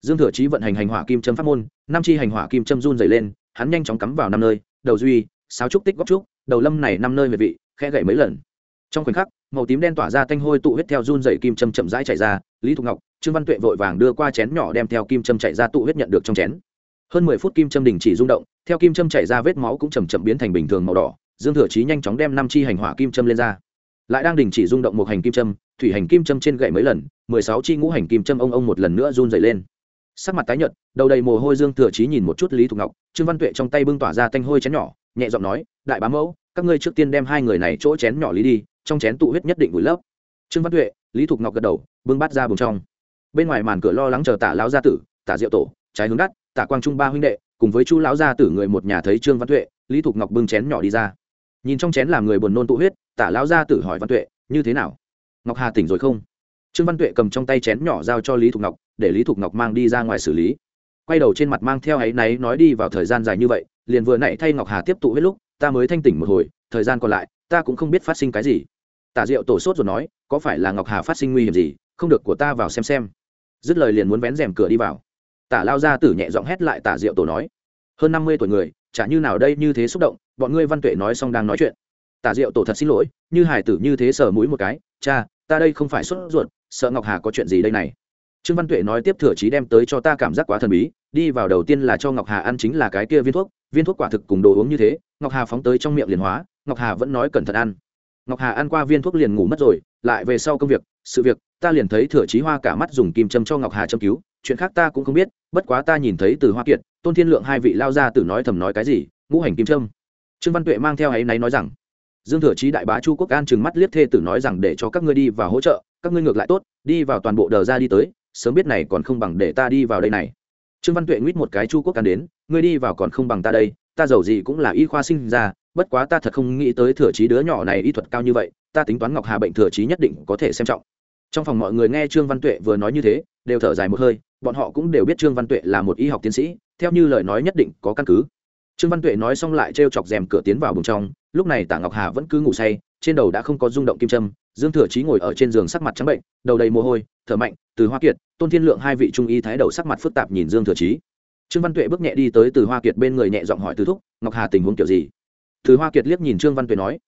Speaker 1: Dương thừa chí vận hành hành hỏa kim châm pháp môn, năm chi hành hỏa kim châm run dày lên, hắn nhanh chóng cắm vào năm nơi, đầu duy, sáo trúc tích góc trúc, đầu lâm này năm nơi về vị, khẽ gậy mấy lần. Trong khoảnh khắc, màu tím đen tỏa ra thanh hôi tụ huyết theo run dày kim châm chậm rãi chảy ra, lý thục ngọc, trương văn tuệ vội vàng đưa qua chén nhỏ đem theo kim châm chạy ra tụ huyết nhận được trong chén hơn mười phút kim châm đình chỉ rung động, theo kim châm chảy ra vết máu cũng chầm chậm biến thành bình thường màu đỏ, dương thừa chí nhanh chóng đem năm chi hành hỏa kim châm lên ra. Lại đang đình chỉ rung động một hành kim châm, thủy hành kim châm trên gậy mấy lần, mười sáu chi ngũ hành kim châm ông ông một lần nữa run dày lên. Sắc mặt tái nhợt, đầu đầy mồ hôi dương thừa chí nhìn một chút lý thục ngọc, trương văn tuệ trong tay bưng tỏa ra tanh hôi chén nhỏ, nhẹ giọng nói, đại bá mẫu, các ngươi trước tiên đem hai người này chỗ chén nhỏ lý đi, trong chén tụ huyết nhất định vùi lấp. Trương văn tuệ, lý thục ngọc gật đầu, bưng bát ra bùng trong. Bên ngoài màn cửa lo lắng chờ tả lão gia tử, tả diệu tổ, trái hướng đắt Tạ quang trung ba huynh đệ, cùng với chu lão gia tử người một nhà thấy trương văn tuệ, lý thục ngọc bưng chén nhỏ đi ra. Nhìn trong chén làm người buồn nôn tụ huyết, tả lão gia tử hỏi văn tuệ, như thế nào? Ngọc hà tỉnh rồi không? Trương văn tuệ cầm trong tay chén nhỏ giao cho lý thục ngọc, để lý thục ngọc mang đi ra ngoài xử lý. Quay đầu trên mặt mang theo áy náy nói đi vào thời gian dài như vậy, liền vừa nãy thay ngọc hà tiếp tụ hết lúc, ta mới thanh tỉnh một hồi, thời gian còn lại, ta cũng không biết phát sinh cái gì. Tả diệu tổ sốt rồi nói, có phải là ngọc hà phát sinh nguy hiểm gì? Không được của ta vào xem xem. Dứt lời liền muốn vén rèm cửa đi vào tả lao gia tử nhẹ giọng hét lại tả diệu tổ nói, hơn năm mươi tuổi người, chả như nào đây như thế xúc động, bọn ngươi văn tuệ nói xong đang nói chuyện. Tả diệu tổ thật xin lỗi, như hải tử như thế sờ mũi một cái, cha, ta đây không phải sốt ruột, sợ ngọc hà có chuyện gì đây này? Trương văn tuệ nói tiếp thừa trí đem tới cho ta cảm giác quá thần bí, đi vào đầu tiên là cho ngọc hà ăn chính là cái kia viên thuốc viên thuốc quả thực cùng đồ uống như thế, ngọc hà phóng tới trong miệng liền hóa, ngọc hà vẫn nói cẩn thận ăn. Ngọc hà ăn qua viên thuốc liền ngủ mất rồi, lại về sau công việc, sự việc, ta liền thấy thừa trí hoa cả mắt dùng kim châm cho ngọc hà châm cứu chuyện khác ta cũng không biết, bất quá ta nhìn thấy từ hoa kiệt, tôn thiên lượng hai vị lao ra từ nói thầm nói cái gì, ngũ hành kim trâm trương văn tuệ mang theo ấy náy nói rằng, dương thừa chí đại bá chu quốc an trừng mắt liếc thê tử nói rằng để cho các ngươi đi vào hỗ trợ, các ngươi ngược lại tốt, đi vào toàn bộ đờ ra đi tới, sớm biết này còn không bằng để ta đi vào đây này. Trương văn tuệ nguyết một cái chu quốc an đến, ngươi đi vào còn không bằng ta đây, ta giàu gì cũng là y khoa sinh ra, bất quá ta thật không nghĩ tới thừa chí đứa nhỏ này y thuật cao như vậy, ta tính toán ngọc hà bệnh thừa chí nhất định có thể xem trọng. Trong phòng mọi người nghe trương văn tuệ vừa nói như thế, đều thở dài một hơi bọn họ cũng đều biết trương văn tuệ là một y học tiến sĩ, theo như lời nói nhất định có căn cứ. Trương văn tuệ nói xong lại t r e o chọc rèm cửa tiến vào bùng trong, lúc này tạ ngọc hà vẫn cứ ngủ say, trên đầu đã không có rung động kim trâm dương thừa trí ngồi ở trên giường sắc mặt trắng bệnh, đầu đầy mồ hôi, thở mạnh, từ hoa kiệt, tôn thiên lượng hai vị trung y thái đầu sắc mặt phức tạp nhìn dương thừa trí trương văn tuệ bước nhẹ đi tới từ hoa kiệt bên người nhẹ giọng hỏi từ thúc, ngọc hà tình huống kiểu gì? Từ hoa kiệt liếc nhìn trương văn tuệ nói,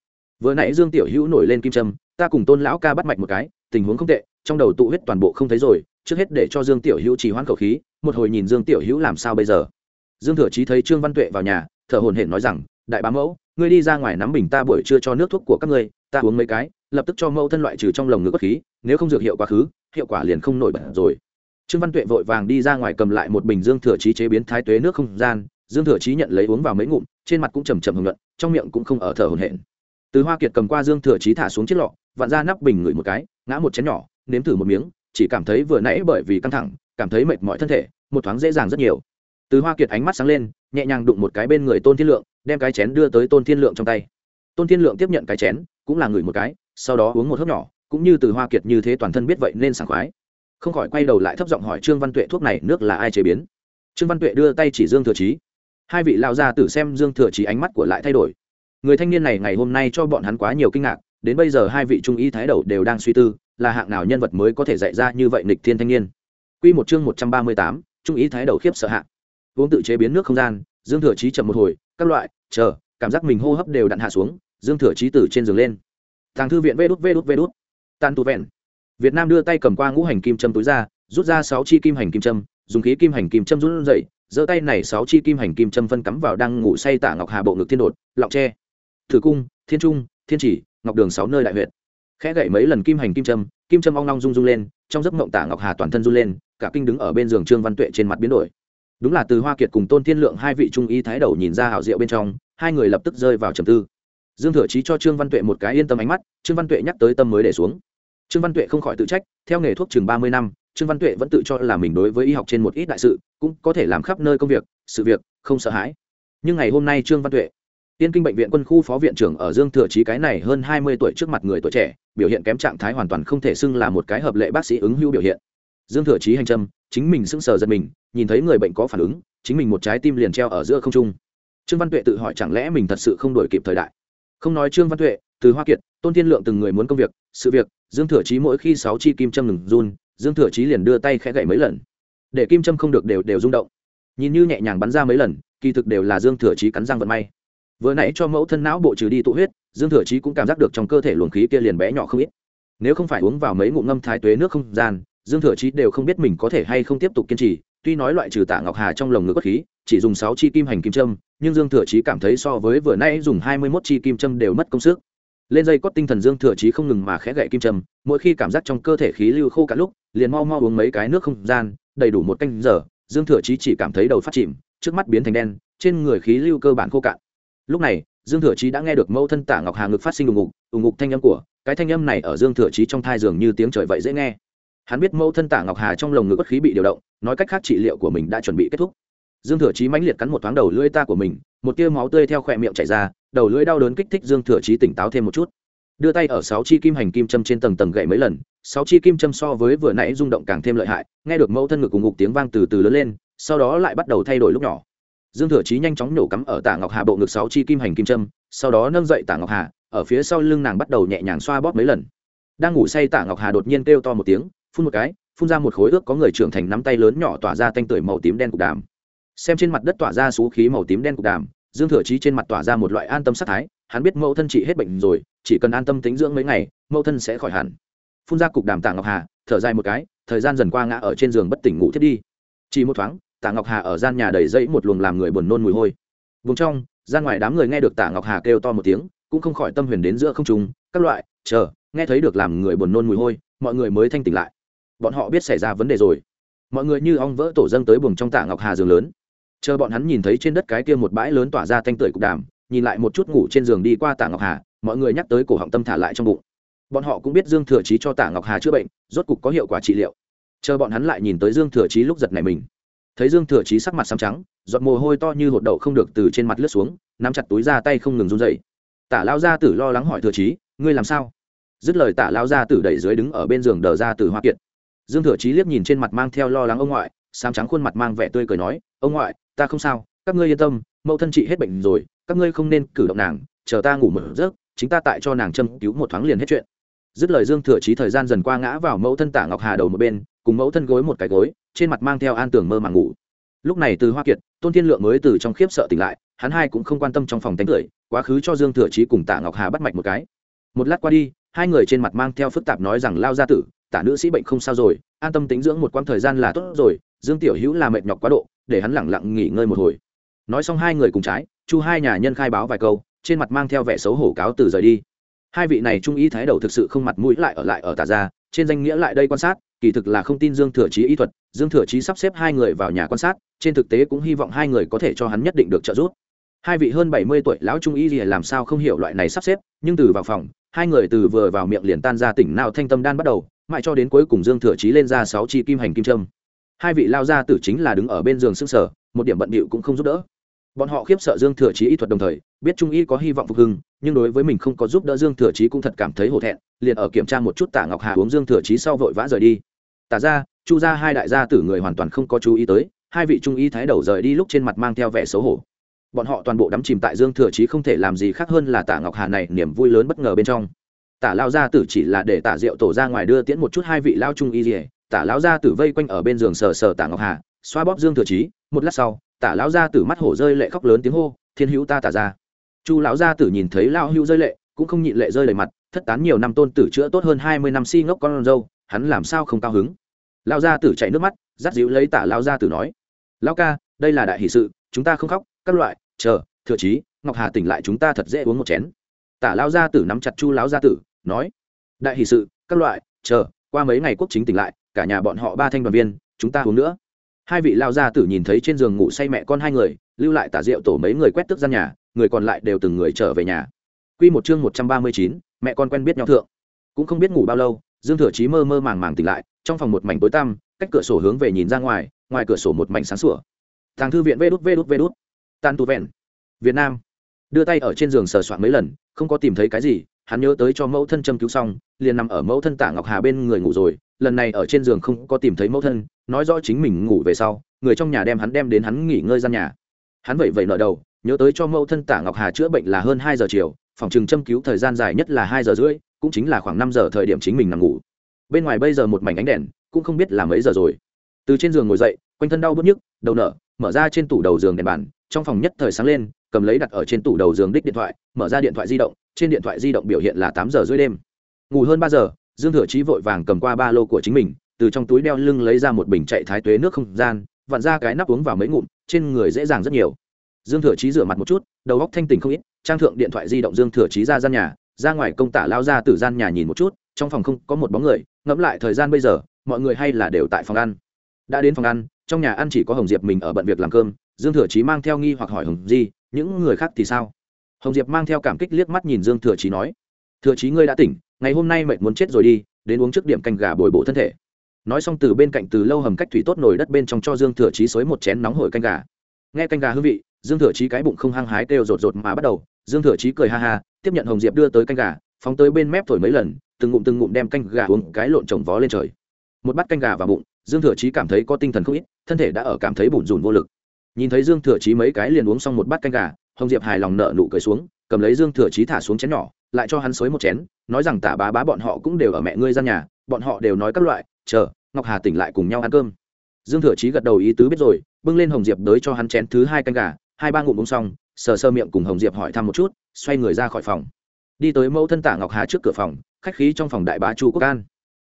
Speaker 1: vừa nãy dương tiểu hữu nổi lên kim trâm ta cùng tôn lão ca bắt mạch một cái, tình huống không tệ, trong đầu tụ huyết toàn bộ không thấy rồi trước hết để cho dương tiểu hữu chỉ hoãn khẩu khí, một hồi nhìn dương tiểu hữu làm sao bây giờ. Dương thừa chí thấy trương văn tuệ vào nhà, thở hồn hển nói rằng, đại bá mẫu, ngươi đi ra ngoài nắm bình ta buổi trưa cho nước thuốc của các ngươi, ta uống mấy cái, lập tức cho mẫu thân loại trừ trong lồng ngực bất khí, nếu không dược hiệu quá khứ, hiệu quả liền không nổi bật rồi. Trương văn tuệ vội vàng đi ra ngoài cầm lại một bình dương thừa chí chế biến thái tuế nước không gian, dương thừa chí nhận lấy uống vào mấy ngụm, trên mặt cũng trầm trầm hưởng luận, trong miệng cũng không ở thở hồn hển. Từ hoa kiệt cầm qua dương thừa chí thả xuống chiếc lọ, vặn ra nắp bình ngửi một cái, ngã một chén nhỏ, nếm thử một miếng chỉ cảm thấy vừa nãy bởi vì căng thẳng, cảm thấy mệt mỏi thân thể, một thoáng dễ dàng rất nhiều. Từ hoa kiệt ánh mắt sáng lên, nhẹ nhàng đụng một cái bên người tôn thiên lượng, đem cái chén đưa tới tôn thiên lượng trong tay. Tôn thiên lượng tiếp nhận cái chén, cũng là ngửi một cái, sau đó uống một hớp nhỏ, cũng như từ hoa kiệt như thế toàn thân biết vậy nên sảng khoái. Không khỏi quay đầu lại thấp giọng hỏi trương văn tuệ thuốc này nước là ai chế biến? Trương văn tuệ đưa tay chỉ dương thừa trí hai vị lao ra tử xem dương thừa trí ánh mắt của lại thay đổi. Người thanh niên này ngày hôm nay cho bọn hắn quá nhiều kinh ngạc, đến bây giờ hai vị trung y thái đầu đều đang suy tư là hạng nào nhân vật mới có thể dạy ra như vậy nịch thiên thanh niên Quy một chương một trăm ba mươi tám, trung ý thái đầu khiếp sợ hạ. Uống tự chế biến nước không gian, Dương Thừa Chí chậm một hồi, các loại, chờ, cảm giác mình hô hấp đều đặn hạ xuống, Dương Thừa Chí từ trên giường lên. Tàng thư viện vê đút vê đút vê đút. Tàn tu vẹn. Việt Nam đưa tay cầm qua ngũ hành kim châm túi ra, rút ra sáu chi kim hành kim châm, dùng khí kim hành kim châm rút dậy, giơ tay này sáu chi kim hành kim châm phân cắm vào đang ngủ say Tạ Ngọc Hà bộ ngực thiên đột, lọng tre, thử cung, thiên trung, thiên chỉ, ngọc đường sáu nơi đại huyệt khẽ gậy mấy lần kim hành kim châm kim châm ong long rung rung lên, trong giấc mộng tả ngọc hà toàn thân run lên, cả kinh đứng ở bên giường trương văn tuệ trên mặt biến đổi. Đúng là từ hoa kiệt cùng tôn thiên lượng hai vị trung y thái đầu nhìn ra hảo diệu bên trong, hai người lập tức rơi vào trầm tư. Dương thừa chí cho trương văn tuệ một cái yên tâm ánh mắt, trương văn tuệ nhắc tới tâm mới để xuống. Trương văn tuệ không khỏi tự trách, theo nghề thuốc chừng ba mươi năm, trương văn tuệ vẫn tự cho là mình đối với y học trên một ít đại sự, cũng có thể làm khắp nơi công việc, sự việc, không sợ hãi. Nhưng ngày hôm nay trương văn tuệ tiên kinh bệnh viện quân khu phó viện trưởng ở dương thừa chí cái này hơn hai mươi tuổi trước mặt người tuổi trẻ, biểu hiện kém trạng thái hoàn toàn không thể xưng là một cái hợp lệ bác sĩ ứng hữu biểu hiện. Dương thừa chí hành trâm chính mình sững sờ giật mình, nhìn thấy người bệnh có phản ứng, chính mình một trái tim liền treo ở giữa không trung. Trương văn tuệ tự hỏi chẳng lẽ mình thật sự không đổi kịp thời đại? Không nói trương văn tuệ, từ hoa kiệt, tôn thiên lượng từng người muốn công việc, sự việc, dương thừa chí mỗi khi sáu chi kim châm ngừng run, dương thừa chí liền đưa tay khẽ gậy mấy lần. Để kim châm không được đều đều rung động. Nhìn như nhẹ nhàng bắn ra mấy lần, kỳ thực đều là dương thừa chí cắn răng vận may vừa nãy cho mẫu thân não bộ trừ đi tụ huyết, dương thừa chí cũng cảm giác được trong cơ thể luồng khí kia liền bé nhỏ không ít. Nếu không phải uống vào mấy ngụm ngâm thái tuế nước không gian, dương thừa chí đều không biết mình có thể hay không tiếp tục kiên trì, tuy nói loại trừ tạ ngọc hà trong lồng ngực bất khí, chỉ dùng sáu chi kim hành kim châm, nhưng dương thừa chí cảm thấy so với vừa nãy dùng hai mươi mốt chi kim châm đều mất công sức. Lên dây cót tinh thần dương thừa chí không ngừng mà khẽ gậy kim châm, mỗi khi cảm giác trong cơ thể khí lưu khô cả lúc, liền mau mau uống mấy cái nước không gian, đầy đủ một canh giờ, dương thừa chí chỉ cảm thấy đầu phát chìm, trước mắt biến thành đen, trên người khí lưu cơ bản khô cạn lúc này, dương thừa chí đã nghe được mẫu thân tả ngọc hà ngực phát sinh ủng ngục ủng ngục thanh âm của, cái thanh âm này ở dương thừa chí trong thai giường như tiếng trời vậy dễ nghe. Hắn biết mẫu thân tả ngọc hà trong lồng ngực bất khí bị điều động, nói cách khác trị liệu của mình đã chuẩn bị kết thúc. Dương thừa chí mãnh liệt cắn một thoáng đầu lưỡi ta của mình, một tia máu tươi theo khỏe miệng chảy ra, đầu lưỡi đau đớn kích thích dương thừa chí tỉnh táo thêm một chút. Đưa tay ở sáu chi kim hành kim châm trên tầng tầng gậy mấy lần, sáu chi kim châm so với vừa nãy rung động càng thêm lợi hại, nghe được mẫu thân ngực cùng ngục tiếng vang từ từ lớn lên, sau đó lại bắt đầu thay đổi lúc nhỏ dương thừa chí nhanh chóng nổ cắm ở tả ngọc hà bộ ngực sáu chi kim hành kim trâm sau đó nâng dậy tả ngọc hà, ở phía sau lưng nàng bắt đầu nhẹ nhàng xoa bóp mấy lần. Đang ngủ say tả ngọc hà đột nhiên kêu to một tiếng, phun một cái, phun ra một khối ước có người trưởng thành nắm tay lớn nhỏ tỏa ra tanh tưởi màu tím đen cục đàm. Xem trên mặt đất tỏa ra xú khí màu tím đen cục đàm, dương thừa chí trên mặt tỏa ra một loại an tâm sát thái, hắn biết mẫu thân trị hết bệnh rồi, chỉ cần an tâm tính dưỡng mấy ngày, mẫu thân sẽ khỏi hẳn. Phun ra cục đàm tả ngọc hà, thở dài một cái, thời gian dần qua ngã ở trên giường bất tỉnh ngủ thiết đi. Chỉ một thoáng tạ ngọc hà ở gian nhà đầy dẫy một luồng làm người buồn nôn mùi hôi. Vùng trong, gian ngoài đám người nghe được tạ ngọc hà kêu to một tiếng, cũng không khỏi tâm huyền đến giữa không trung, các loại, chờ, nghe thấy được làm người buồn nôn mùi hôi, mọi người mới thanh tỉnh lại. Bọn họ biết xảy ra vấn đề rồi. Mọi người như ong vỡ tổ dâng tới buồng trong tạ ngọc hà giường lớn. Chờ bọn hắn nhìn thấy trên đất cái kia một bãi lớn tỏa ra thanh tưởi cục đàm, nhìn lại một chút ngủ trên giường đi qua tạ ngọc hà, mọi người nhắc tới cổ họng tâm thả lại trong bụng. Bọn họ cũng biết dương thừa chí cho tạ ngọc hà chữa bệnh, rốt cục có hiệu quả trị liệu. Chờ bọn hắn lại nhìn tới dương thừa chí lúc giật này mình thấy dương thừa chí sắc mặt xám trắng, giọt mồ hôi to như hột đậu không được từ trên mặt lướt xuống, nắm chặt túi ra tay không ngừng run dậy tả lao gia tử lo lắng hỏi thừa chí, ngươi làm sao? Dứt lời tả lao gia tử đẩy dưới đứng ở bên giường đờ ra từ hoa kiệt. Dương thừa chí liếc nhìn trên mặt mang theo lo lắng ông ngoại xám trắng khuôn mặt mang vẻ tươi cười nói, ông ngoại, ta không sao, các ngươi yên tâm, mẫu thân chị hết bệnh rồi, các ngươi không nên cử động nàng, chờ ta ngủ một giấc, chính ta tại cho nàng châm cứu một thoáng liền hết chuyện. Dứt lời dương thừa chí thời gian dần qua ngã vào mẫu thân tả ngọc hà đầu một bên cùng mẫu thân gối một cái gối, trên mặt mang theo an tường mơ màng ngủ. Lúc này từ hoa kiệt, tôn thiên lượng mới từ trong khiếp sợ tỉnh lại, hắn hai cũng không quan tâm trong phòng tánh cười, quá khứ cho dương thừa chí cùng tạ ngọc hà bắt mạch một cái. Một lát qua đi, hai người trên mặt mang theo phức tạp nói rằng lao gia tử, tả nữ sĩ bệnh không sao rồi, an tâm tính dưỡng một quãng thời gian là tốt rồi, dương tiểu hữu là mệt nhọc quá độ, để hắn lẳng lặng nghỉ ngơi một hồi. Nói xong hai người cùng trái, chu hai nhà nhân khai báo vài câu, trên mặt mang theo vẻ xấu hổ cáo từ rời đi. Hai vị này trung ý thái đầu thực sự không mặt mũi lại ở lại ở tả gia trên danh nghĩa lại đây quan sát kỳ thực là không tin dương thừa chí y thuật, dương thừa chí sắp xếp hai người vào nhà quan sát, trên thực tế cũng hy vọng hai người có thể cho hắn nhất định được trợ giúp. Hai vị hơn bảy mươi tuổi lão trung y gì làm sao không hiểu loại này sắp xếp, nhưng từ vào phòng, hai người từ vừa vào miệng liền tan ra tỉnh nào thanh tâm đan bắt đầu, mãi cho đến cuối cùng dương thừa chí lên ra sáu chi kim hành kim trâm hai vị lao gia tử chính là đứng ở bên giường s ư sở một điểm bận bịu cũng không giúp đỡ. Bọn họ khiếp sợ dương thừa chí y thuật đồng thời, biết trung y có hy vọng phục hưng, nhưng đối với mình không có giúp đỡ dương thừa chí cũng thật cảm thấy hổ thẹn, liền ở kiểm tra một chút tả ngọc hà uống dương thừa chí sau vội vã rời đi tả ra, chu ra hai đại gia tử người hoàn toàn không có chú ý tới, hai vị trung y thái đầu rời đi lúc trên mặt mang theo vẻ xấu hổ. Bọn họ toàn bộ đắm chìm tại dương thừa chí không thể làm gì khác hơn là tả ngọc hà này niềm vui lớn bất ngờ bên trong. Tả lao gia tử chỉ là để tả rượu tổ ra ngoài đưa tiễn một chút hai vị lao trung y rỉa tả lão gia tử vây quanh ở bên giường sờ sờ tả ngọc hà, xoa bóp dương thừa chí, một lát sau, tả lão gia tử mắt hổ rơi lệ khóc lớn tiếng hô, thiên hữu ta tả ra. Chu lão gia tử nhìn thấy lão hữu rơi lệ, cũng không nhịn lệ rơi lệ mặt, thất tán nhiều năm tôn tử chữa tốt hơn hai mươi năm si ngốc con dâu, hắn làm sao không cao hứng? Lão gia tử chạy nước mắt dắt dịu lấy tả lão gia tử nói lão ca đây là đại hỷ sự chúng ta không khóc các loại chờ thừa trí, ngọc hà tỉnh lại chúng ta thật dễ uống một chén. Tả lão gia tử nắm chặt chu lão gia tử nói đại hỷ sự các loại chờ qua mấy ngày quốc chính tỉnh lại cả nhà bọn họ ba thanh đoàn viên chúng ta uống nữa. Hai vị lao gia tử nhìn thấy trên giường ngủ say mẹ con hai người lưu lại tả rượu tổ mấy người quét tức gian nhà người còn lại đều từng người trở về nhà. Quy một chương một trăm ba mươi chín, mẹ con quen biết nhau thượng. Cũng không biết ngủ bao lâu dương thừa chí mơ mơ màng màng tỉnh lại trong phòng một mảnh tối tăm, cách cửa sổ hướng về nhìn ra ngoài ngoài cửa sổ một mảnh sáng sủa. Thằng thư viện vê đút vê đút vê đút. Tan tu vẹn. Việt nam. Đưa tay ở trên giường sờ soạn mấy lần, không có tìm thấy cái gì, hắn nhớ tới cho mẫu thân châm cứu xong, liền nằm ở mẫu thân tả ngọc hà bên người ngủ rồi, lần này ở trên giường không có tìm thấy mẫu thân, nói rõ chính mình ngủ về sau, người trong nhà đem hắn đem đến hắn nghỉ ngơi gian nhà. Hắn vậy vậy nợ đầu, nhớ tới cho mẫu thân tả ngọc hà chữa bệnh là hơn hai giờ chiều, phòng trường châm cứu thời gian dài nhất là hai giờ rưỡi, cũng chính là khoảng năm giờ thời điểm chính mình nằm ngủ bên ngoài bây giờ một mảnh ánh đèn, cũng không biết là mấy giờ rồi. Từ trên giường ngồi dậy, quanh thân đau bớt nhức, đầu nở, mở ra trên tủ đầu giường đèn bàn, trong phòng nhất thời sáng lên, cầm lấy đặt ở trên tủ đầu giường đích điện thoại, mở ra điện thoại di động, trên điện thoại di động biểu hiện là tám giờ rưỡi đêm. Ngủ hơn ba giờ, dương thừa chí vội vàng cầm qua ba lô của chính mình, từ trong túi đeo lưng lấy ra một bình chạy thái tuế nước không gian, vặn ra cái nắp uống vào mấy ngụm, trên người dễ dàng rất nhiều. Dương thừa chí rửa mặt một chút, đầu góc thanh tình không ít, trang thượng điện thoại di động dương thừa chí ra gian nhà, ra ngoài công tả lao ra từ gian nhà nhìn một chút trong phòng không có một bóng người, ngẫm lại thời gian bây giờ, mọi người hay là đều tại phòng ăn. Đã đến phòng ăn, trong nhà ăn chỉ có hồng diệp mình ở bận việc làm cơm, dương thừa chí mang theo nghi hoặc hỏi hồng di, những người khác thì sao? Hồng diệp mang theo cảm kích liếc mắt nhìn dương thừa chí nói, thừa chí ngươi đã tỉnh, ngày hôm nay mệt muốn chết rồi đi, đến uống trước điểm canh gà bồi bổ thân thể. Nói xong từ bên cạnh từ lâu hầm cách thủy tốt nồi đất bên trong cho dương thừa chí xới một chén nóng hổi canh gà. Nghe canh gà hương vị, dương thừa chí cái bụng không hăng hái kêu rột rột mà bắt đầu, dương thừa chí cười ha ha, tiếp nhận hồng diệp đưa tới canh gà, phóng tới bên mép thổi mấy lần từng ngụm từng ngụm đem canh gà uống cái lộn trồng vó lên trời. Một bát canh gà vào bụng, dương thừa chí cảm thấy có tinh thần không ít, thân thể đã ở cảm thấy bùn rùn vô lực. Nhìn thấy dương thừa chí mấy cái liền uống xong một bát canh gà, hồng diệp hài lòng nợ nụ cười xuống, cầm lấy dương thừa chí thả xuống chén nhỏ, lại cho hắn xới một chén, nói rằng tả bá bá bọn họ cũng đều ở mẹ ngươi gian nhà, bọn họ đều nói các loại, chờ, ngọc hà tỉnh lại cùng nhau ăn cơm. Dương thừa chí gật đầu ý tứ biết rồi, bưng lên hồng diệp đới cho hắn chén thứ hai canh gà, hai ba ngụm uống xong, sờ sơ miệng cùng hồng diệp hỏi thăm một chút, xoay người ra khỏi phòng đi tới mẫu thân tả ngọc hà trước cửa phòng, khách khí trong phòng đại bá chu quốc an.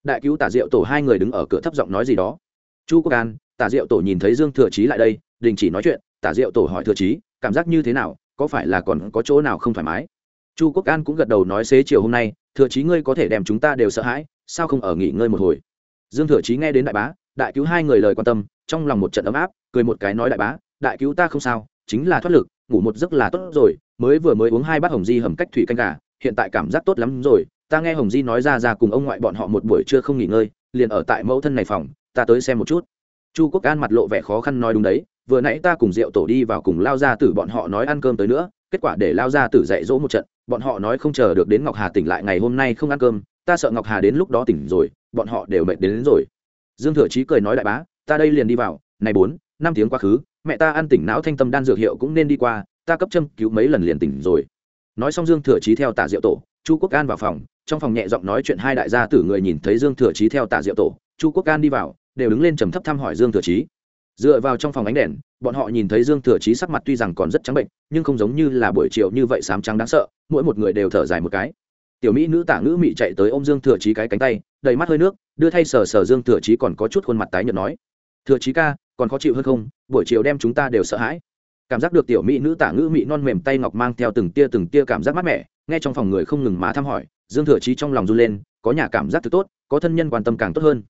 Speaker 1: Đại cứu tả diệu tổ hai người đứng ở cửa thấp giọng nói gì đó. Chu quốc an, tả diệu tổ nhìn thấy dương thừa chí lại đây, đình chỉ nói chuyện, tả diệu tổ hỏi thừa chí, cảm giác như thế nào, có phải là còn có chỗ nào không thoải mái? Chu quốc an cũng gật đầu nói xế chiều hôm nay, thừa chí ngươi có thể đem chúng ta đều sợ hãi, sao không ở nghỉ ngơi một hồi? Dương thừa chí nghe đến đại bá, đại cứu hai người lời quan tâm, trong lòng một trận ấm áp, cười một cái nói đại bá, đại cứu ta không sao, chính là thoát lực, ngủ một giấc là tốt rồi, mới vừa mới uống hai bát hồng di hầm cách thủy canh gà hiện tại cảm giác tốt lắm rồi ta nghe hồng di nói ra ra cùng ông ngoại bọn họ một buổi trưa không nghỉ ngơi liền ở tại mẫu thân này phòng ta tới xem một chút. Chu quốc an mặt lộ vẻ khó khăn nói đúng đấy vừa nãy ta cùng rượu tổ đi vào cùng lao ra tử bọn họ nói ăn cơm tới nữa kết quả để lao ra tử dạy dỗ một trận bọn họ nói không chờ được đến ngọc hà tỉnh lại ngày hôm nay không ăn cơm ta sợ ngọc hà đến lúc đó tỉnh rồi bọn họ đều mệt đến, đến rồi. Dương thừa chí cười nói đại bá ta đây liền đi vào này bốn năm tiếng quá khứ mẹ ta ăn tỉnh não thanh tâm đan dược hiệu cũng nên đi qua ta cấp châm cứu mấy lần liền tỉnh rồi nói xong dương thừa chí theo Tả diệu tổ, chu quốc an vào phòng, trong phòng nhẹ giọng nói chuyện hai đại gia tử người nhìn thấy dương thừa chí theo Tả diệu tổ, chu quốc an đi vào, đều đứng lên trầm thấp thăm hỏi dương thừa chí. Dựa vào trong phòng ánh đèn, bọn họ nhìn thấy dương thừa chí sắc mặt tuy rằng còn rất trắng bệnh, nhưng không giống như là buổi chiều như vậy sám trắng đáng sợ, mỗi một người đều thở dài một cái. Tiểu mỹ nữ tả ngữ mị chạy tới ôm dương thừa chí cái cánh tay, đầy mắt hơi nước, đưa thay sờ sờ dương thừa chí còn có chút khuôn mặt tái nhợt nói. Thừa chí ca, còn khó chịu hơn không? Buổi chiều đem chúng ta đều sợ hãi cảm giác được tiểu mỹ nữ tả ngữ mỹ non mềm tay ngọc mang theo từng tia từng tia cảm giác mát mẻ, nghe trong phòng người không ngừng má thăm hỏi, dương thừa trí trong lòng run lên, có nhà cảm giác thứ tốt, có thân nhân quan tâm càng tốt hơn.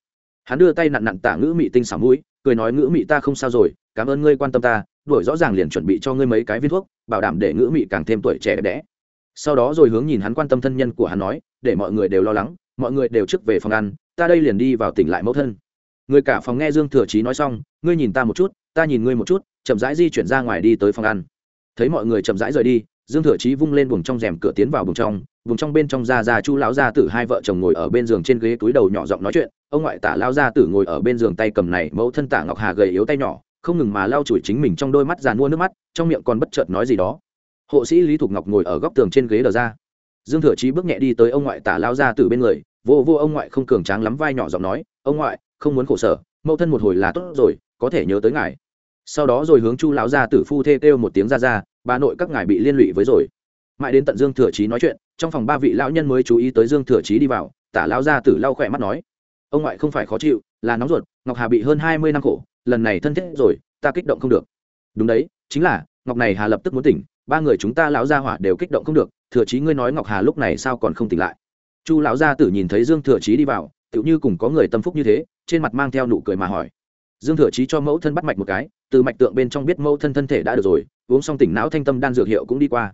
Speaker 1: Hắn đưa tay nặn nặn tả ngữ mỹ tinh xảo mũi, cười nói ngữ mỹ ta không sao rồi, cảm ơn ngươi quan tâm ta, đuổi rõ ràng liền chuẩn bị cho ngươi mấy cái viên thuốc, bảo đảm để ngữ mỹ càng thêm tuổi trẻ đẹp đẽ. Sau đó rồi hướng nhìn hắn quan tâm thân nhân của hắn nói, để mọi người đều lo lắng, mọi người đều trước về phòng ăn, ta đây liền đi vào tỉnh lại mẫu thân. Người cả phòng nghe dương thừa trí nói xong, ngươi nhìn ta một chút, ta nhìn ngươi một chút chậm rãi di chuyển ra ngoài đi tới phòng ăn. Thấy mọi người chậm rãi rời đi, dương thừa chí vung lên buồng trong rèm cửa tiến vào buồng trong buồng trong bên trong ra ra chu lão gia tử hai vợ chồng ngồi ở bên giường trên ghế túi đầu nhỏ giọng nói chuyện, ông ngoại tả lao gia tử ngồi ở bên giường tay cầm này, mẫu thân tả ngọc hà gầy yếu tay nhỏ, không ngừng mà lau chùi chính mình trong đôi mắt giàn mua nước mắt, trong miệng còn bất chợt nói gì đó. Hộ sĩ lý thục ngọc ngồi ở góc tường trên ghế đờ ra. Dương thừa chí bước nhẹ đi tới ông ngoại tả lao gia tử bên người, vô vô ông ngoại không cường tráng lắm vai nhỏ giọng nói, ông ngoại, không muốn khổ sở, mẫu thân một hồi là tốt rồi, có thể nhớ tới ngài sau đó rồi hướng chu lão gia tử phu thê kêu một tiếng ra ra, bà nội các ngài bị liên lụy với rồi. Mãi đến tận dương thừa chí nói chuyện, trong phòng ba vị lão nhân mới chú ý tới dương thừa chí đi vào, tả lão gia tử lau khỏe mắt nói, ông ngoại không phải khó chịu, là nóng ruột, ngọc hà bị hơn hai mươi năm khổ, lần này thân thiết rồi, ta kích động không được. Đúng đấy, chính là, ngọc này hà lập tức muốn tỉnh, ba người chúng ta lão gia hỏa đều kích động không được, thừa chí ngươi nói ngọc hà lúc này sao còn không tỉnh lại? Chu lão gia tử nhìn thấy dương thừa chí đi vào, tựu như cùng có người tâm phúc như thế, trên mặt mang theo nụ cười mà hỏi dương thừa chí cho mẫu thân bắt mạch một cái, từ mạch tượng bên trong biết mẫu thân thân thể đã được rồi, uống xong tỉnh não thanh tâm đan dược hiệu cũng đi qua.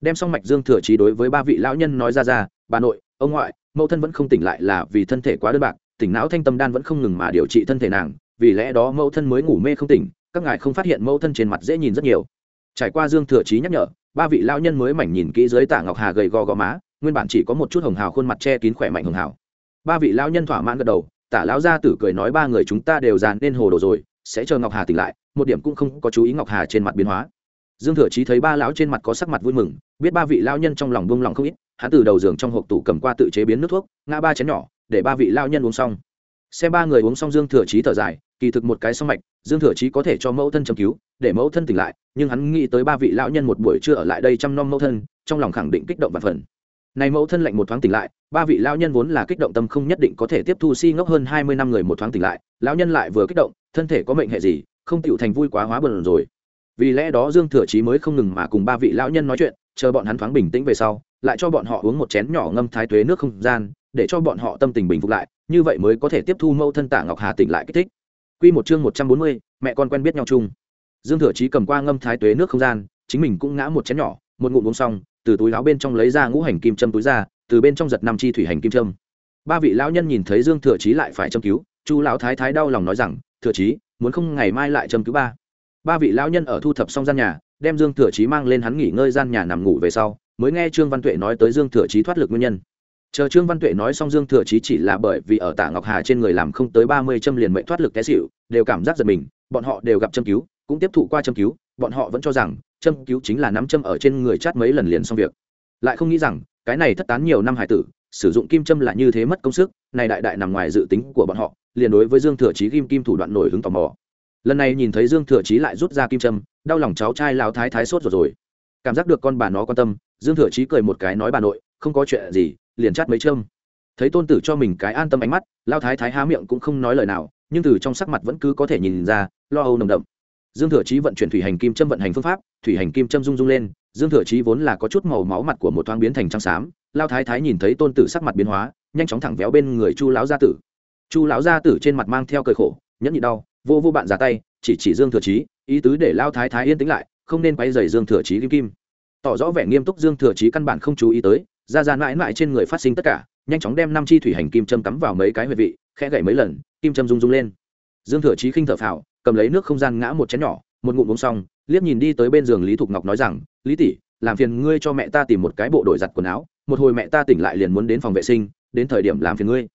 Speaker 1: Đem xong mạch dương thừa chí đối với ba vị lão nhân nói ra ra, bà nội, ông ngoại, mẫu thân vẫn không tỉnh lại là vì thân thể quá đơn bạc, tỉnh não thanh tâm đan vẫn không ngừng mà điều trị thân thể nàng, vì lẽ đó mẫu thân mới ngủ mê không tỉnh, các ngài không phát hiện mẫu thân trên mặt dễ nhìn rất nhiều. Trải qua dương thừa chí nhắc nhở, ba vị lão nhân mới mảnh nhìn kỹ dưới tả ngọc hà gầy gò gò má, nguyên bản chỉ có một chút hồng hào khuôn mặt che kín khỏe mạnh hồng hào. Ba vị lão nhân thỏa mãn gật đầu tả lão gia tử cười nói ba người chúng ta đều dàn nên hồ đồ rồi, sẽ chờ ngọc hà tỉnh lại, một điểm cũng không có chú ý ngọc hà trên mặt biến hóa. Dương thừa chí thấy ba lão trên mặt có sắc mặt vui mừng, biết ba vị lão nhân trong lòng buông lòng không ít, hắn từ đầu giường trong hộp tủ cầm qua tự chế biến nước thuốc, ngã ba chén nhỏ, để ba vị lão nhân uống xong. Xem ba người uống xong dương thừa chí thở dài, kỳ thực một cái song mạch, dương thừa chí có thể cho mẫu thân châm cứu, để mẫu thân tỉnh lại, nhưng hắn nghĩ tới ba vị lão nhân một buổi trưa ở lại đây chăm nom mẫu thân, trong lòng khẳng định kích động và phần này mẫu thân lạnh một thoáng tỉnh lại ba vị lão nhân vốn là kích động tâm không nhất định có thể tiếp thu si ngốc hơn hai mươi năm người một thoáng tỉnh lại lão nhân lại vừa kích động thân thể có mệnh hệ gì không tựu thành vui quá hóa bờn rồi vì lẽ đó dương thừa chí mới không ngừng mà cùng ba vị lão nhân nói chuyện chờ bọn hắn thoáng bình tĩnh về sau lại cho bọn họ uống một chén nhỏ ngâm thái tuế nước không gian để cho bọn họ tâm tình bình phục lại như vậy mới có thể tiếp thu mẫu thân tả ngọc hà tỉnh lại kích thích Quy một chương một trăm bốn mươi, mẹ con quen biết nhau chung. Dương Thừa Chí cầm qua ngâm thái tuế nước không gian, chính mình cũng ngã một chén nhỏ, một ngụm uống xong, từ túi áo bên trong lấy ra ngũ hành kim châm túi ra, từ bên trong giật năm chi thủy hành kim châm. Ba vị lão nhân nhìn thấy Dương Thừa Chí lại phải châm cứu, Chu lão thái thái đau lòng nói rằng, "Thừa Chí, muốn không ngày mai lại châm cứu ba." Ba vị lão nhân ở thu thập xong gian nhà, đem Dương Thừa Chí mang lên hắn nghỉ ngơi gian nhà nằm ngủ về sau, mới nghe Trương Văn Tuệ nói tới Dương Thừa Chí thoát lực nguyên nhân chờ trương văn tuệ nói xong dương thừa chí chỉ là bởi vì ở tạ ngọc hà trên người làm không tới ba mươi châm liền mệnh thoát lực té xịu đều cảm giác giật mình bọn họ đều gặp châm cứu cũng tiếp thụ qua châm cứu bọn họ vẫn cho rằng châm cứu chính là nắm châm ở trên người chát mấy lần liền xong việc. Lại không nghĩ rằng, cái này thất tán nhiều năm hải tử, sử dụng kim châm là như thế mất công sức, này đại đại nằm ngoài dự tính của bọn họ, liền đối với dương thừa chí kim kim thủ đoạn nổi hứng tò mò. Lần này nhìn thấy dương thừa chí lại rút ra kim châm, đau lòng cháu trai lao thái thái sốt rồi rồi. Cảm giác được con bà nó quan tâm, dương thừa chí cười một cái nói bà nội, không có chuyện gì, liền chát mấy châm. Thấy tôn tử cho mình cái an tâm ánh mắt lao thái thái há miệng cũng không nói lời nào, nhưng từ trong sắc mặt vẫn cứ có thể nhìn ra, lo âu nồng đậm dương thừa chí vận chuyển thủy hành kim châm vận hành phương pháp, thủy hành kim châm rung rung lên, dương thừa chí vốn là có chút màu máu mặt của một thoáng biến thành trắng xám, lao thái thái nhìn thấy tôn tử sắc mặt biến hóa, nhanh chóng thẳng véo bên người chu lão gia tử. Chu lão gia tử trên mặt mang theo cơi khổ, nhẫn nhịn đau, vô vô bạn ra tay, chỉ chỉ dương thừa chí, ý tứ để lao thái thái yên tĩnh lại, không nên quay dày dương thừa chí kim kim. Tỏ rõ vẻ nghiêm túc dương thừa chí căn bản không chú ý tới, ra ra mãi mãi trên người phát sinh tất cả, nhanh chóng đem năm chi thủy hành kim châm cắm vào mấy cái huyệt vị, khẽ gậy mấy lần, kim châm rung rung lên. Dương thừa chí khinh thở phào cầm lấy nước không gian ngã một chén nhỏ, một ngụm uống xong, liếc nhìn đi tới bên giường lý thục ngọc nói rằng, lý tỷ, làm phiền ngươi cho mẹ ta tìm một cái bộ đổi giặt quần áo, một hồi mẹ ta tỉnh lại liền muốn đến phòng vệ sinh, đến thời điểm làm phiền ngươi.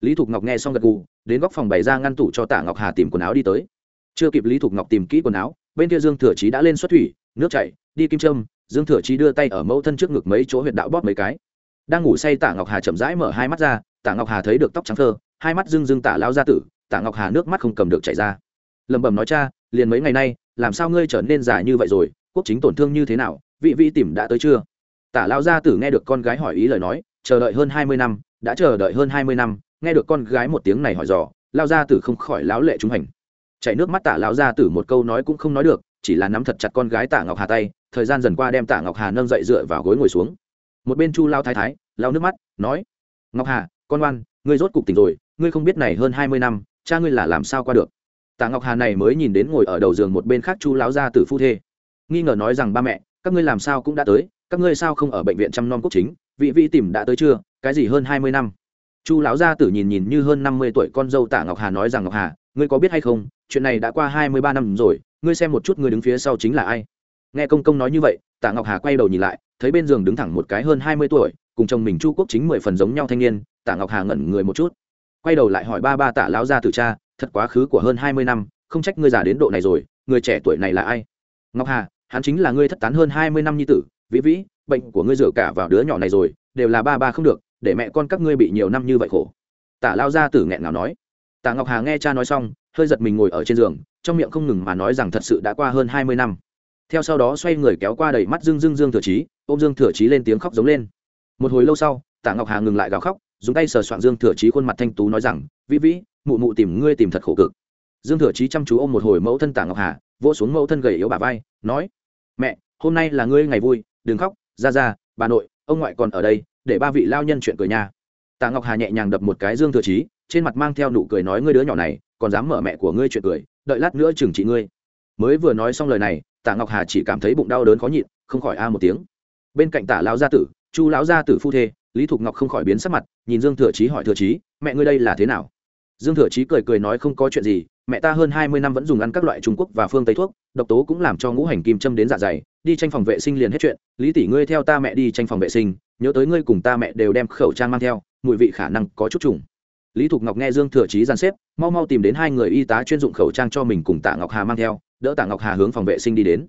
Speaker 1: Lý thục ngọc nghe xong gật gù, đến góc phòng bày ra ngăn tủ cho tạ ngọc hà tìm quần áo đi tới. Chưa kịp lý thục ngọc tìm kỹ quần áo, bên kia dương thừa trí đã lên xuất thủy, nước chảy, đi kim trâm dương thừa trí đưa tay ở mẫu thân trước ngực mấy chỗ huyệt đạo bóp mấy cái. Đang ngủ say tạ ngọc hà chậm rãi mở hai mắt ra, tạ ngọc hà thấy được tóc trắng thơ hai mắt dưng dưng tạ lao ra tử, tạ ngọc hà nước mắt không cầm được chảy ra lẩm bẩm nói, cha, liền mấy ngày nay, làm sao ngươi trở nên già như vậy rồi? Quốc chính tổn thương như thế nào? Vị vị tìm đã tới chưa? Tả lao gia tử nghe được con gái hỏi ý lời nói, chờ đợi hơn hai mươi năm, đã chờ đợi hơn hai mươi năm, nghe được con gái một tiếng này hỏi dò lao gia tử không khỏi láo lệ trung hành. Chạy nước mắt tả lao gia tử một câu nói cũng không nói được, chỉ là nắm thật chặt con gái tả ngọc hà tay, thời gian dần qua đem tả ngọc hà nâng dậy dựa vào gối ngồi xuống. Một bên chu lao thái thái lao nước mắt, nói, ngọc hà, con oan, ngươi rốt cục tỉnh rồi, ngươi không biết này hơn hai mươi năm, cha ngươi là làm sao qua được? Tạ ngọc hà này mới nhìn đến ngồi ở đầu giường một bên khác chu lão gia tử phu thê. Nghi ngờ nói rằng, ba mẹ, các ngươi làm sao cũng đã tới, các ngươi sao không ở bệnh viện chăm nom quốc chính? Vị vị tìm đã tới chưa? Cái gì hơn hai mươi năm? Chu lão gia tử nhìn nhìn như hơn năm mươi tuổi con dâu tạ ngọc hà nói rằng, ngọc hà, ngươi có biết hay không, chuyện này đã qua hai mươi ba năm rồi, ngươi xem một chút ngươi đứng phía sau chính là ai? Nghe công công nói như vậy tạ ngọc hà quay đầu nhìn lại, thấy bên giường đứng thẳng một cái hơn hai mươi tuổi, cùng chồng mình chu quốc chính mười phần giống nhau thanh niên tạ ngọc hà ngẩn người một chút. Quay đầu lại hỏi ba ba tạ lão gia tử cha thật quá khứ của hơn hai mươi năm, không trách ngươi già đến độ này rồi, người trẻ tuổi này là ai? Ngọc hà, hắn chính là ngươi thất tán hơn hai mươi năm nhi tử, vĩ vĩ, bệnh của ngươi dựa cả vào đứa nhỏ này rồi, đều là ba ba không được, để mẹ con các ngươi bị nhiều năm như vậy khổ. Tả lao ra tử nghẹn ngào nói. Tả ngọc hà nghe cha nói xong, hơi giật mình ngồi ở trên giường, trong miệng không ngừng mà nói rằng thật sự đã qua hơn hai mươi năm. Theo sau đó xoay người kéo qua đầy mắt dương dương dương thừa trí ô m dương thừa trí lên tiếng khóc giống lên. Một hồi lâu sau, tả ngọc hà ngừng lại gào khóc dùng tay sờ soạn dương thừa trí khuôn mặt thanh tú nói rằng, vĩ vĩ, mụ mụ tìm ngươi tìm thật khổ cực. Dương thừa chí chăm chú ôm một hồi mẫu thân tả ngọc hà, vỗ xuống mẫu thân gầy yếu bà vai, nói, mẹ, hôm nay là ngươi ngày vui, đừng khóc, ra ra, bà nội, ông ngoại còn ở đây, để ba vị lao nhân chuyện cười nhà tạ ngọc hà nhẹ nhàng đập một cái dương thừa chí, trên mặt mang theo nụ cười nói, ngươi đứa nhỏ này, còn dám mở mẹ của ngươi chuyện cười, đợi lát nữa chừng trị ngươi. Mới vừa nói xong lời này, tạ ngọc hà chỉ cảm thấy bụng đau đớn khó nhịn, không khỏi a một tiếng. Bên cạnh tả lão gia tử, chu lão gia tử phu thê lý thục ngọc không khỏi biến sắc mặt, nhìn dương thừa chí hỏi thừa chí, mẹ ngươi đây là thế nào? Dương thừa chí cười cười nói, không có chuyện gì, mẹ ta hơn hai mươi năm vẫn dùng ăn các loại trung quốc và phương tây thuốc, độc tố cũng làm cho ngũ hành kim châm đến dạ dày, đi tranh phòng vệ sinh liền hết chuyện. Lý tỷ ngươi theo ta mẹ đi tranh phòng vệ sinh, nhớ tới ngươi cùng ta mẹ đều đem khẩu trang mang theo, mùi vị khả năng có chút trùng. Lý thục ngọc nghe dương thừa chí gian xếp, mau mau tìm đến hai người y tá chuyên dụng khẩu trang cho mình cùng tạ ngọc hà mang theo, đỡ tạ ngọc hà hướng phòng vệ sinh đi đến.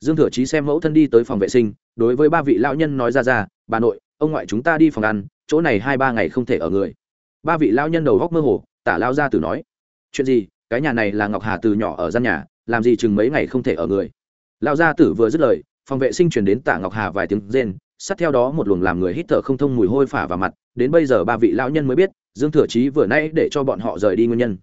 Speaker 1: Dương thừa chí xem mẫu thân đi tới phòng vệ sinh, đối với ba vị lão nhân nói ra ra, bà nội ông ngoại chúng ta đi phòng ăn, chỗ này hai ba ngày không thể ở người. Ba vị lao nhân đầu góc mơ hồ, tả lao ra từ nói. Chuyện gì, cái nhà này là ngọc hà từ nhỏ ở gian nhà, làm gì chừng mấy ngày không thể ở người. Lao gia tử vừa dứt lời, phòng vệ sinh chuyển đến tả ngọc hà vài tiếng rên, sát theo đó một luồng làm người hít thở không thông mùi hôi phả vào mặt, đến bây giờ ba vị lão nhân mới biết, dương thừa chí vừa nay để cho bọn họ rời đi nguyên nhân.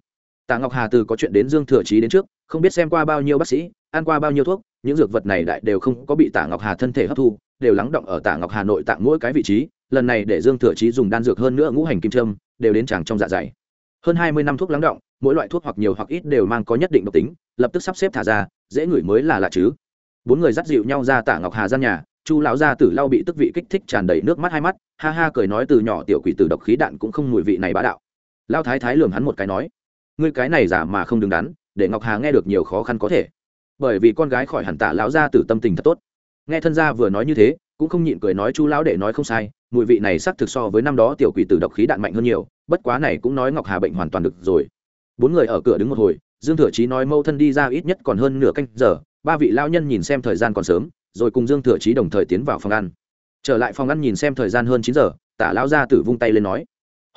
Speaker 1: Tạ ngọc hà từ có chuyện đến dương thừa chí đến trước, không biết xem qua bao nhiêu bác sĩ, ăn qua bao nhiêu thuốc, những dược vật này đại đều không có bị tạ ngọc hà thân thể hấp thu đều lắng động ở tạ ngọc hà nội tạng mỗi cái vị trí, lần này để dương thừa chí dùng đan dược hơn nữa ngũ hành kim trâm đều đến tràng trong dạ dày. Hơn hai mươi năm thuốc lắng động, mỗi loại thuốc hoặc nhiều hoặc ít đều mang có nhất định độc tính, lập tức sắp xếp thả ra, dễ ngửi mới là lạ chứ. Bốn người dắt dịu nhau ra tả ngọc hà gian nhà, chu lão gia tử lau bị tức vị kích thích tràn đầy nước mắt hai mắt, ha ha cười nói từ nhỏ tiểu quỷ tử độc khí đạn cũng không mùi vị này bá đạo. Lao thái thái lường hắn một cái nói, ngươi cái này giả mà không đứng đắn, để ngọc hà nghe được nhiều khó khăn có thể. Bởi vì con gái khỏi hẳn tả lão gia tử tâm tình thật tốt nghe thân gia vừa nói như thế, cũng không nhịn cười nói chu lão đệ nói không sai, mùi vị này xác thực so với năm đó tiểu quỷ tử độc khí đạn mạnh hơn nhiều, bất quá này cũng nói ngọc hà bệnh hoàn toàn được rồi. Bốn người ở cửa đứng một hồi, dương thừa chí nói mâu thân đi ra ít nhất còn hơn nửa canh giờ, ba vị lao nhân nhìn xem thời gian còn sớm, rồi cùng dương thừa chí đồng thời tiến vào phòng ăn. Trở lại phòng ăn nhìn xem thời gian hơn chín giờ, tả lão gia tử vung tay lên nói,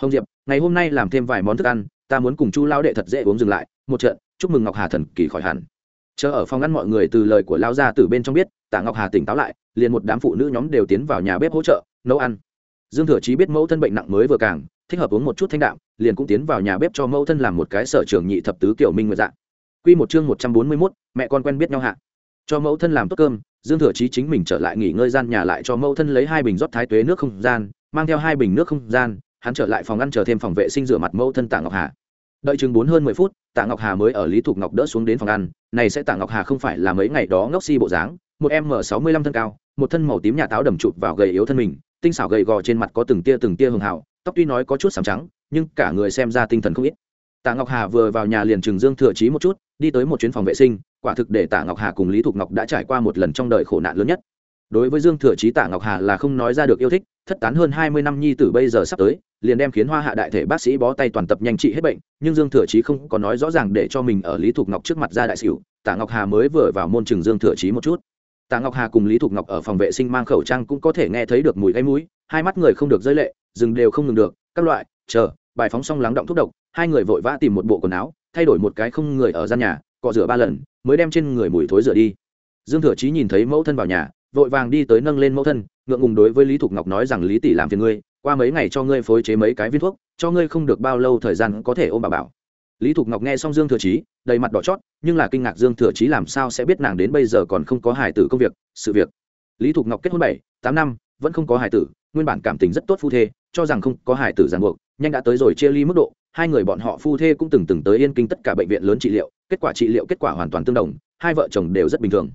Speaker 1: hồng diệp, ngày hôm nay làm thêm vài món thức ăn, ta muốn cùng chu lao đệ thật dễ uống dừng lại, một trận, chúc mừng ngọc hà thần kỳ khỏi hẳn. Chờ ở phòng ăn mọi người từ lời của lao gia tử bên trong biết tả ngọc hà tỉnh táo lại liền một đám phụ nữ nhóm đều tiến vào nhà bếp hỗ trợ nấu ăn dương thừa chí biết mẫu thân bệnh nặng mới vừa càng thích hợp uống một chút thanh đạm liền cũng tiến vào nhà bếp cho mẫu thân làm một cái sở trường nhị thập tứ kiểu minh nguyệt dạng Quy một chương một trăm bốn mươi 141, mẹ con quen biết nhau hạ. Cho mẫu thân làm tốt cơm, Dương Thừa Chí chính mình trở lại nghỉ ngơi gian nhà lại cho mẫu thân lấy hai bình rót thái tuế nước không gian, mang theo hai bình nước không gian, hắn trở lại phòng ăn chờ thêm phòng vệ sinh rửa mặt mẫu thân Tạ Ngọc Hà. Đợi chừng bốn hơn mười phút, Tạ Ngọc Hà mới ở Lý Thục Ngọc đỡ xuống đến phòng ăn, này sẽ Tạ Ngọc Hà không phải là mấy ngày đó ngốc si bộ dáng, một em m sáu mươi lăm thân cao, một thân màu tím nhà táo đầm chụp vào gầy yếu thân mình, tinh xảo gầy gò trên mặt có từng tia từng tia hường hào, tóc tuy nói có chút sàm trắng, nhưng cả người xem ra tinh thần không ít. Tạ Ngọc Hà vừa vào nhà liền trường Dương Thừa Chí một chút, đi tới một chuyến phòng vệ sinh, quả thực để Tạ Ngọc Hà cùng Lý Thục Ngọc đã trải qua một lần trong đời khổ nạn lớn nhất. Đối với Dương Thừa Chí Tạ Ngọc Hà là không nói ra được yêu thích, thất tán hơn hai mươi năm nhi tử bây giờ sắp tới, liền đem khiến Hoa Hạ đại thể bác sĩ bó tay toàn tập nhanh trị hết bệnh, nhưng Dương Thừa Chí không có nói rõ ràng để cho mình ở Lý Thục Ngọc trước mặt ra đại sửu Tạ Ngọc Hà mới vừa vào môn trường Dương Thừa Chí một chút. Tạ Ngọc Hà cùng Lý Thục Ngọc ở phòng vệ sinh mang khẩu trang cũng có thể nghe thấy được mùi gáy mũi, hai mắt người không được rơi lệ, dừng đều không ngừng được, các loại, chờ, bài phóng xong lắng động thuốc độc, hai người vội vã tìm một bộ quần áo, thay đổi một cái không người ở gian nhà, cọ rửa ba lần, mới đem trên người mùi thối rửa đi. Dương Thừa Chí nhìn thấy mẫu thân vào nhà, vội vàng đi tới nâng lên mẫu thân, ngượng ngùng đối với Lý Thục Ngọc nói rằng Lý tỷ làm phiền ngươi, qua mấy ngày cho ngươi phối chế mấy cái viên thuốc, cho ngươi không được bao lâu thời gian có thể ôm bà bảo. Lý Thục Ngọc nghe xong Dương Thừa Chí, đầy mặt đỏ chót, nhưng là kinh ngạc Dương Thừa Chí làm sao sẽ biết nàng đến bây giờ còn không có hài tử công việc, sự việc. Lý Thục Ngọc kết hôn bảy, tám năm, vẫn không có hài tử, nguyên bản cảm tình rất tốt phu thê, cho rằng không có hài tử ràng buộc, nhanh đã tới rồi chia ly mức độ, hai người bọn họ phu thê cũng từng từng tới yên kinh tất cả bệnh viện lớn trị liệu, kết quả trị liệu kết quả hoàn toàn tương đồng, hai vợ chồng đều rất bình thường.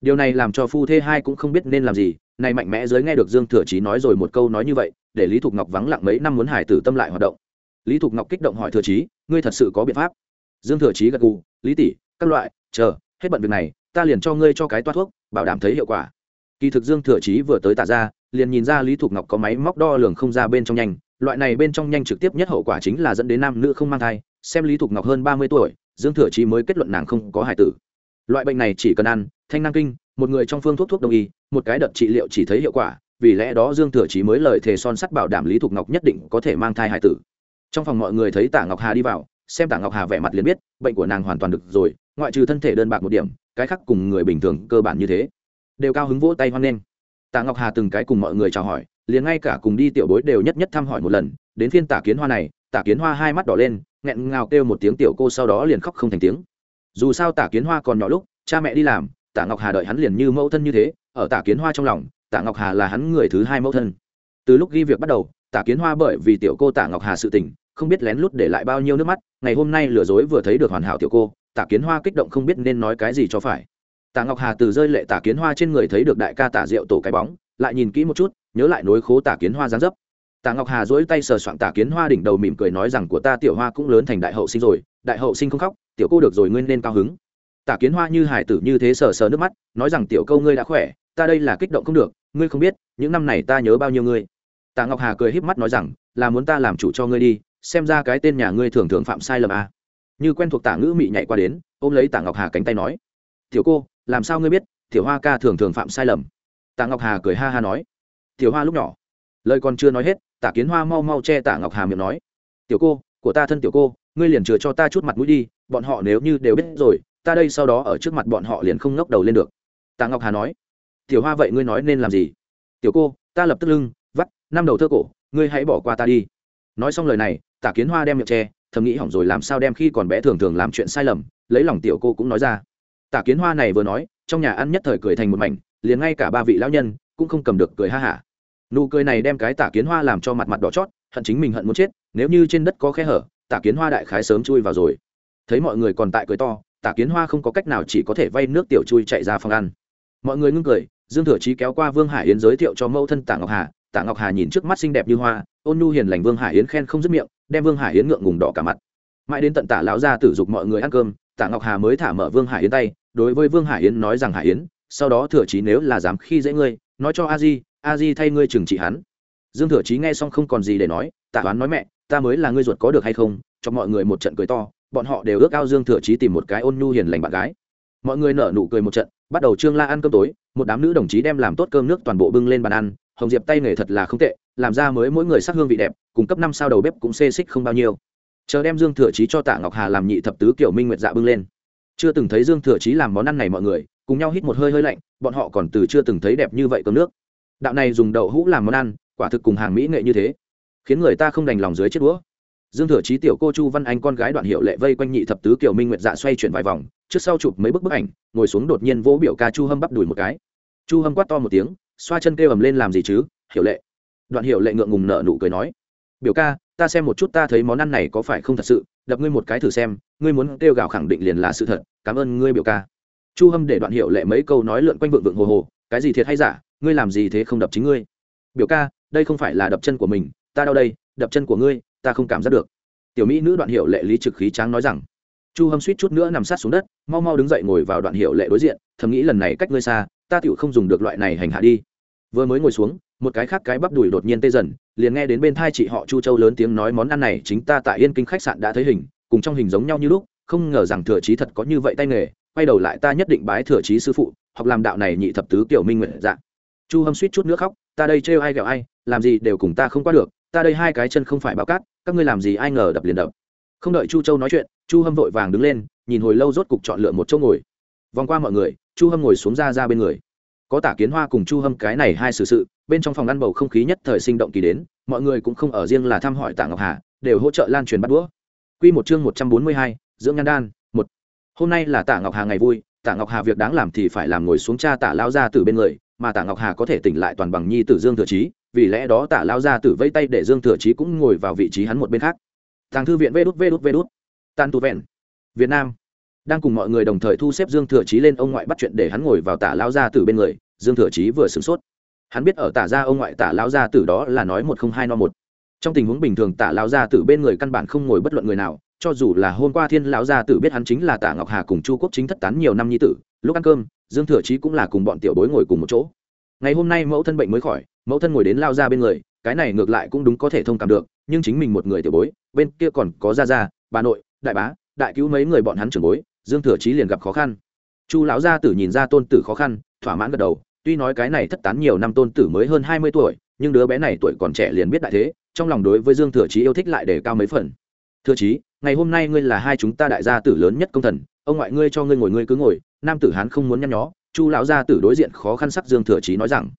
Speaker 1: Điều này làm cho phu thê hai cũng không biết nên làm gì, này mạnh mẽ dưới nghe được Dương Thừa Chí nói rồi một câu nói như vậy, để Lý Thục Ngọc vắng lặng mấy năm muốn hài tử tâm lại hoạt động. Lý Thục Ngọc kích động hỏi Thừa Chí, ngươi thật sự có biện pháp? Dương Thừa Chí gật gù, Lý tỷ, các loại, chờ, hết bận việc này, ta liền cho ngươi cho cái toa thuốc, bảo đảm thấy hiệu quả. Kỳ thực dương thừa chí vừa tới tả ra liền nhìn ra lý thục ngọc có máy móc đo lường không ra bên trong nhanh loại này bên trong nhanh trực tiếp nhất hậu quả chính là dẫn đến nam nữ không mang thai xem lý thục ngọc hơn ba mươi tuổi dương thừa chí mới kết luận nàng không có hài tử. Loại bệnh này chỉ cần ăn thanh năng kinh một người trong phương thuốc thuốc đông y một cái đợt trị liệu chỉ thấy hiệu quả vì lẽ đó dương thừa chí mới lời thề son sắt bảo đảm lý thục ngọc nhất định có thể mang thai hài tử trong phòng mọi người thấy tả ngọc hà đi vào, xem tả ngọc hà vẻ mặt liền biết, bệnh của nàng hoàn toàn được rồi, ngoại trừ thân thể đơn bạc một điểm, cái khác cùng người bình thường cơ bản như thế. Đều cao hứng vỗ tay hoan nghênh. Tạ ngọc hà từng cái cùng mọi người chào hỏi, liền ngay cả cùng đi tiểu bối đều nhất nhất thăm hỏi một lần, đến phiên tả kiến hoa này, tả kiến hoa hai mắt đỏ lên, nghẹn ngào kêu một tiếng tiểu cô sau đó liền khóc không thành tiếng. Dù sao tả kiến hoa còn nhỏ lúc, cha mẹ đi làm, tả ngọc hà đợi hắn liền như mẫu thân như thế, ở tả kiến hoa trong lòng, tả ngọc hà là hắn người thứ hai mẫu thân. Từ lúc ghi việc bắt đầu, tả kiến hoa bởi vì tiểu cô tả ngọc hà sự tình không biết lén lút để lại bao nhiêu nước mắt, ngày hôm nay lừa dối vừa thấy được hoàn hảo tiểu cô tả kiến hoa kích động không biết nên nói cái gì cho phải. Tạ ngọc hà từ rơi lệ tả kiến hoa trên người thấy được đại ca tả rượu tổ cái bóng, lại nhìn kỹ một chút, nhớ lại nối khố tả kiến hoa dáng dấp. Tạ ngọc hà dỗi tay sờ soạn tả kiến hoa đỉnh đầu mỉm cười nói rằng của ta tiểu hoa cũng lớn thành đại hậu sinh rồi, đại hậu sinh không khóc, tiểu cô được rồi nguyên nên cao hứng. Tả kiến hoa như hải tử như thế sờ sờ nước mắt, nói rằng tiểu câu ngươi đã khỏe, ta đây là kích động không được, ngươi không biết, những năm này ta nhớ bao nhiêu ngươi. Tạ ngọc hà cười híp mắt nói rằng, là muốn ta làm chủ cho ngươi đi xem ra cái tên nhà ngươi thường thường phạm sai lầm à. như quen thuộc tả ngữ mị nhảy qua đến, ôm lấy tả ngọc hà cánh tay nói, tiểu cô, làm sao ngươi biết, tiểu hoa ca thường thường phạm sai lầm? Tạ ngọc hà cười ha ha nói, tiểu hoa lúc nhỏ, lời còn chưa nói hết, tả kiến hoa mau mau che tả ngọc hà miệng nói, tiểu cô, của ta thân tiểu cô, ngươi liền chừa cho ta chút mặt mũi đi, bọn họ nếu như đều biết rồi, ta đây sau đó ở trước mặt bọn họ liền không ngóc đầu lên được. Tạ ngọc hà nói, tiểu hoa vậy ngươi nói nên làm gì? Tiểu cô, ta lập tức lưng, vắt, năm đầu thơ cổ, ngươi hãy bỏ qua ta đi. Nói xong lời này tả kiến hoa đem miệng che, thầm nghĩ hỏng rồi làm sao đem khi còn bé thường thường làm chuyện sai lầm, lấy lòng tiểu cô cũng nói ra. Tả kiến hoa này vừa nói, trong nhà ăn nhất thời cười thành một mảnh, liền ngay cả ba vị lão nhân cũng không cầm được cười ha hả. Nụ cười này đem cái tả kiến hoa làm cho mặt mặt đỏ chót, hận chính mình hận muốn chết, nếu như trên đất có khe hở, tả kiến hoa đại khái sớm chui vào rồi. Thấy mọi người còn tại cười to, tả kiến hoa không có cách nào chỉ có thể vay nước tiểu chui chạy ra phòng ăn. Mọi người ngưng cười, dương thừa chí kéo qua vương hải yến giới thiệu cho mẫu thân tả ngọc hà. Tả ngọc hà nhìn trước mắt xinh đẹp như hoa, ôn nhu hiền lành vương hải yến khen không dứt miệng đem vương hải yến ngượng ngùng đỏ cả mặt mãi đến tận tả lão ra tử dục mọi người ăn cơm tả ngọc hà mới thả mở vương hải yến tay đối với vương hải yến nói rằng hải yến sau đó thừa chí nếu là dám khi dễ ngươi nói cho a di a di thay ngươi trừng trị hắn dương thừa chí nghe xong không còn gì để nói tạ toán nói mẹ ta mới là ngươi ruột có được hay không cho mọi người một trận cười to bọn họ đều ước ao dương thừa chí tìm một cái ôn nhu hiền lành bạn gái mọi người nở nụ cười một trận bắt đầu trương la ăn cơm tối một đám nữ đồng chí đem làm tốt cơm nước toàn bộ bưng lên bàn ăn hồng diệp tay nghề thật là không tệ, làm ra mới mỗi người sắc hương vị đẹp cung cấp năm sao đầu bếp cũng xê xích không bao nhiêu. Chờ đem dương thừa chí cho tạ ngọc hà làm nhị thập tứ kiểu minh nguyệt dạ bưng lên. Chưa từng thấy dương thừa chí làm món ăn này mọi người, cùng nhau hít một hơi hơi lạnh, bọn họ còn từ chưa từng thấy đẹp như vậy cơm nước. Đạo này dùng đậu hũ làm món ăn, quả thực cùng hàng mỹ nghệ như thế, khiến người ta không đành lòng dưới chết đũa. Dương thừa chí tiểu cô chu văn anh con gái đoạn hiệu lệ vây quanh nhị thập tứ kiều minh nguyệt dạ xoay chuyển vài vòng, trước sau chụp mấy bức bức ảnh, ngồi xuống đột nhiên vỗ biểu ca chu hâm bắp đùi một cái. Chu hâm quát to một tiếng xoa chân kêu ầm lên làm gì chứ? Hiệu lệ. Đoạn hiệu lệ ngượng ngùng nở nụ cười nói, biểu ca, ta xem một chút ta thấy món ăn này có phải không thật sự? Đập ngươi một cái thử xem, ngươi muốn kêu gào khẳng định liền là sự thật, cảm ơn ngươi biểu ca. Chu hâm để đoạn hiệu lệ mấy câu nói lượn quanh vượng vượng hồ hồ, cái gì thiệt hay giả? Ngươi làm gì thế không đập chính ngươi? Biểu ca, đây không phải là đập chân của mình, ta đau đây, đập chân của ngươi, ta không cảm giác được. Tiểu mỹ nữ đoạn hiệu lệ lý trực khí tráng nói rằng. Chu hâm suýt chút nữa nằm sát xuống đất, mau mau đứng dậy ngồi vào đoạn hiệu lệ đối diện, thầm nghĩ lần này cách ngươi xa ta tiểu không dùng được loại này hành hạ đi. Vừa mới ngồi xuống, một cái khác cái bắp đùi đột nhiên tê dần, liền nghe đến bên thai chị họ chu châu lớn tiếng nói món ăn này chính ta tại yên kinh khách sạn đã thấy hình, cùng trong hình giống nhau như lúc, không ngờ rằng thừa trí thật có như vậy tay nghề, quay đầu lại ta nhất định bái thừa trí sư phụ, học làm đạo này nhị thập tứ kiểu minh nguyện dạng chu hâm suýt chút nữa khóc, ta đây trêu ai ghẹo ai, làm gì đều cùng ta không qua được, ta đây hai cái chân không phải bao cát, các ngươi làm gì ai ngờ đập liền đập. Không đợi chu châu nói chuyện, chu hâm vội vàng đứng lên, nhìn hồi lâu rốt cục chọn lựa một chỗ ngồi. Vòng qua mọi người chu hâm ngồi xuống ra ra bên người. Có tả kiến hoa cùng chu hâm cái này hai xử sự, sự bên trong phòng ăn bầu không khí nhất thời sinh động kỳ đến mọi người cũng không ở riêng là thăm hỏi tạ ngọc hà đều hỗ trợ lan truyền bắt đũa. Q một chương một trăm bốn mươi hai dưỡng nhan đan một. Hôm nay là tạ ngọc hà ngày vui tạ ngọc hà việc đáng làm thì phải làm ngồi xuống cha tạ lao ra từ bên người mà tạ ngọc hà có thể tỉnh lại toàn bằng nhi tử dương thừa trí vì lẽ đó tạ lao ra tử vây tay để dương thừa trí cũng ngồi vào vị trí hắn một bên khác. Thằng thư viện vê đút vê đút vê đút. Tan tu vẹn. Việt nam đang cùng mọi người đồng thời thu xếp dương thừa chí lên ông ngoại bắt chuyện để hắn ngồi vào tả lao ra từ bên người, dương thừa chí vừa sửng sốt. Hắn biết ở tả ra ông ngoại tả lao ra từ đó là nói một không hai no một. Trong tình huống bình thường tả lao ra từ bên người căn bản không ngồi bất luận người nào, cho dù là hôm qua thiên lão gia tử biết hắn chính là tả ngọc hà cùng chu quốc chính thất tán nhiều năm nhi tử, lúc ăn cơm, dương thừa chí cũng là cùng bọn tiểu bối ngồi cùng một chỗ. Ngày hôm nay mẫu thân bệnh mới khỏi, mẫu thân ngồi đến lao ra bên người, cái này ngược lại cũng đúng có thể thông cảm được, nhưng chính mình một người tiểu bối, bên kia còn có gia gia, bà nội, đại bá, đại cứu mấy người bọn hắn trưởng bối dương thừa chí liền gặp khó khăn. Chu lão gia tử nhìn ra tôn tử khó khăn, thỏa mãn gật đầu, tuy nói cái này thất tán nhiều năm tôn tử mới hơn hai mươi tuổi, nhưng đứa bé này tuổi còn trẻ liền biết đại thế, trong lòng đối với dương thừa chí yêu thích lại để cao mấy phần. Thừa chí, ngày hôm nay ngươi là hai chúng ta đại gia tử lớn nhất công thần, ông ngoại ngươi cho ngươi ngồi ngươi cứ ngồi, nam tử hán không muốn nhăn nhó. Chu lão gia tử đối diện khó khăn sắc dương thừa chí nói rằng.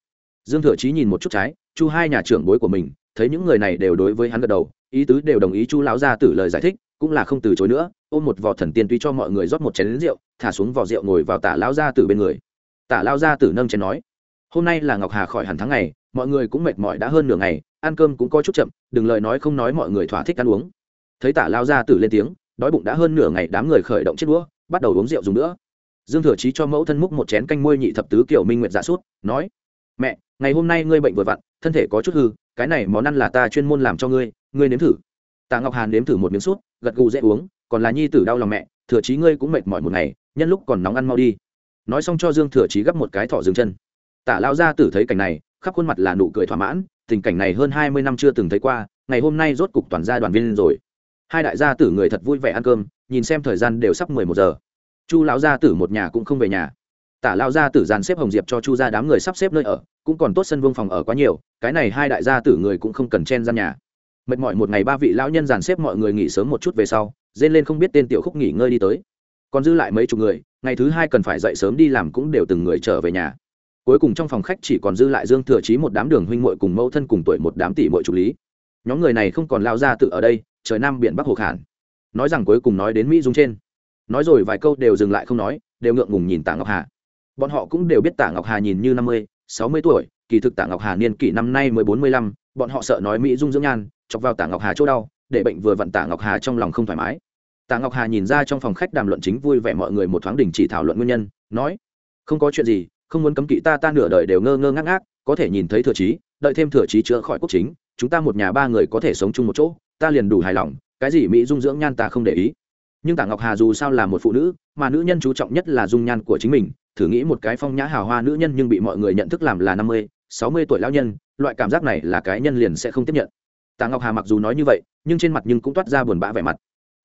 Speaker 1: Dương thừa chí nhìn một chút trái, chu hai nhà trưởng bối của mình, thấy những người này đều đối với hắn gật đầu, ý tứ đều đồng ý chu lão gia tử lời giải thích cũng là không từ chối nữa, ôm một vò thần tiên tuy cho mọi người rót một chén rượu, thả xuống vò rượu ngồi vào tả lao gia tử bên người. Tả lao gia tử nâng chén nói, hôm nay là ngọc hà khỏi hẳn tháng ngày, mọi người cũng mệt mỏi đã hơn nửa ngày, ăn cơm cũng có chút chậm, đừng lời nói không nói mọi người thỏa thích ăn uống. Thấy tả lao gia tử lên tiếng, đói bụng đã hơn nửa ngày đám người khởi động chiếc đũa, bắt đầu uống rượu dùng nữa. Dương thừa chí cho mẫu thân múc một chén canh môi nhị thập tứ kiểu minh nguyện dạ sút, nói, mẹ, ngày hôm nay ngươi bệnh vừa vặn, thân thể có chút hư, cái này món ăn là ta chuyên môn làm cho ngươi ngươi nếm thử tạ ngọc hàn nếm thử một miếng sút gật gù dễ uống, còn là nhi tử đau lòng mẹ, thừa chí ngươi cũng mệt mỏi một ngày, nhân lúc còn nóng ăn mau đi. Nói xong cho dương thừa chí gấp một cái thỏ dừng chân. Tả lao gia tử thấy cảnh này, khắp khuôn mặt là nụ cười thỏa mãn, tình cảnh này hơn hai mươi năm chưa từng thấy qua, ngày hôm nay rốt cục toàn gia đoàn viên rồi. Hai đại gia tử người thật vui vẻ ăn cơm, nhìn xem thời gian đều sắp mười một giờ. Chu lão gia tử một nhà cũng không về nhà. Tả lao gia tử dàn xếp hồng diệp cho chu ra đám người sắp xếp nơi ở, cũng còn tốt sân vương phòng ở quá nhiều, cái này hai đại gia tử người cũng không cần chen gian nhà mệt mỏi một ngày ba vị lão nhân dàn xếp mọi người nghỉ sớm một chút về sau dên lên không biết tên tiểu khúc nghỉ ngơi đi tới. Còn dư lại mấy chục người, ngày thứ hai cần phải dậy sớm đi làm cũng đều từng người trở về nhà. Cuối cùng trong phòng khách chỉ còn dư lại dương thừa chí một đám đường huynh muội cùng mẫu thân cùng tuổi một đám tỷ muội trục lý. Nhóm người này không còn lao ra tự ở đây, trời nam biển bắc hồ khản. Nói rằng cuối cùng nói đến mỹ dung trên. Nói rồi vài câu đều dừng lại không nói, đều ngượng ngùng nhìn tạ ngọc hà. Bọn họ cũng đều biết tạ ngọc hà nhìn như năm mươi, sáu mươi tuổi, kỳ thực tạ ngọc hà niên kỷ năm nay mới bốn mươi lăm bọn họ sợ nói mỹ dung dưỡng nhan, chọc vào tạ ngọc hà chỗ đau, để bệnh vừa vặn tạ ngọc hà trong lòng không thoải mái. Tạ ngọc hà nhìn ra trong phòng khách đàm luận chính vui vẻ mọi người một thoáng đình chỉ thảo luận nguyên nhân, nói, không có chuyện gì, không muốn cấm kỵ ta ta nửa đời đều ngơ ngơ ngác ngác, có thể nhìn thấy thừa trí, đợi thêm thừa trí chữa khỏi quốc chính, chúng ta một nhà ba người có thể sống chung một chỗ, ta liền đủ hài lòng, cái gì mỹ dung dưỡng nhan ta không để ý. Nhưng tạ ngọc hà dù sao là một phụ nữ, mà nữ nhân chú trọng nhất là dung nhan của chính mình, thử nghĩ một cái phong nhã hào hoa nữ nhân nhưng bị mọi người nhận thức làm là năm mươi sáu mươi tuổi lão nhân, loại cảm giác này là cái nhân liền sẽ không tiếp nhận. Tạ ngọc hà mặc dù nói như vậy, nhưng trên mặt nhưng cũng toát ra buồn bã vẻ mặt.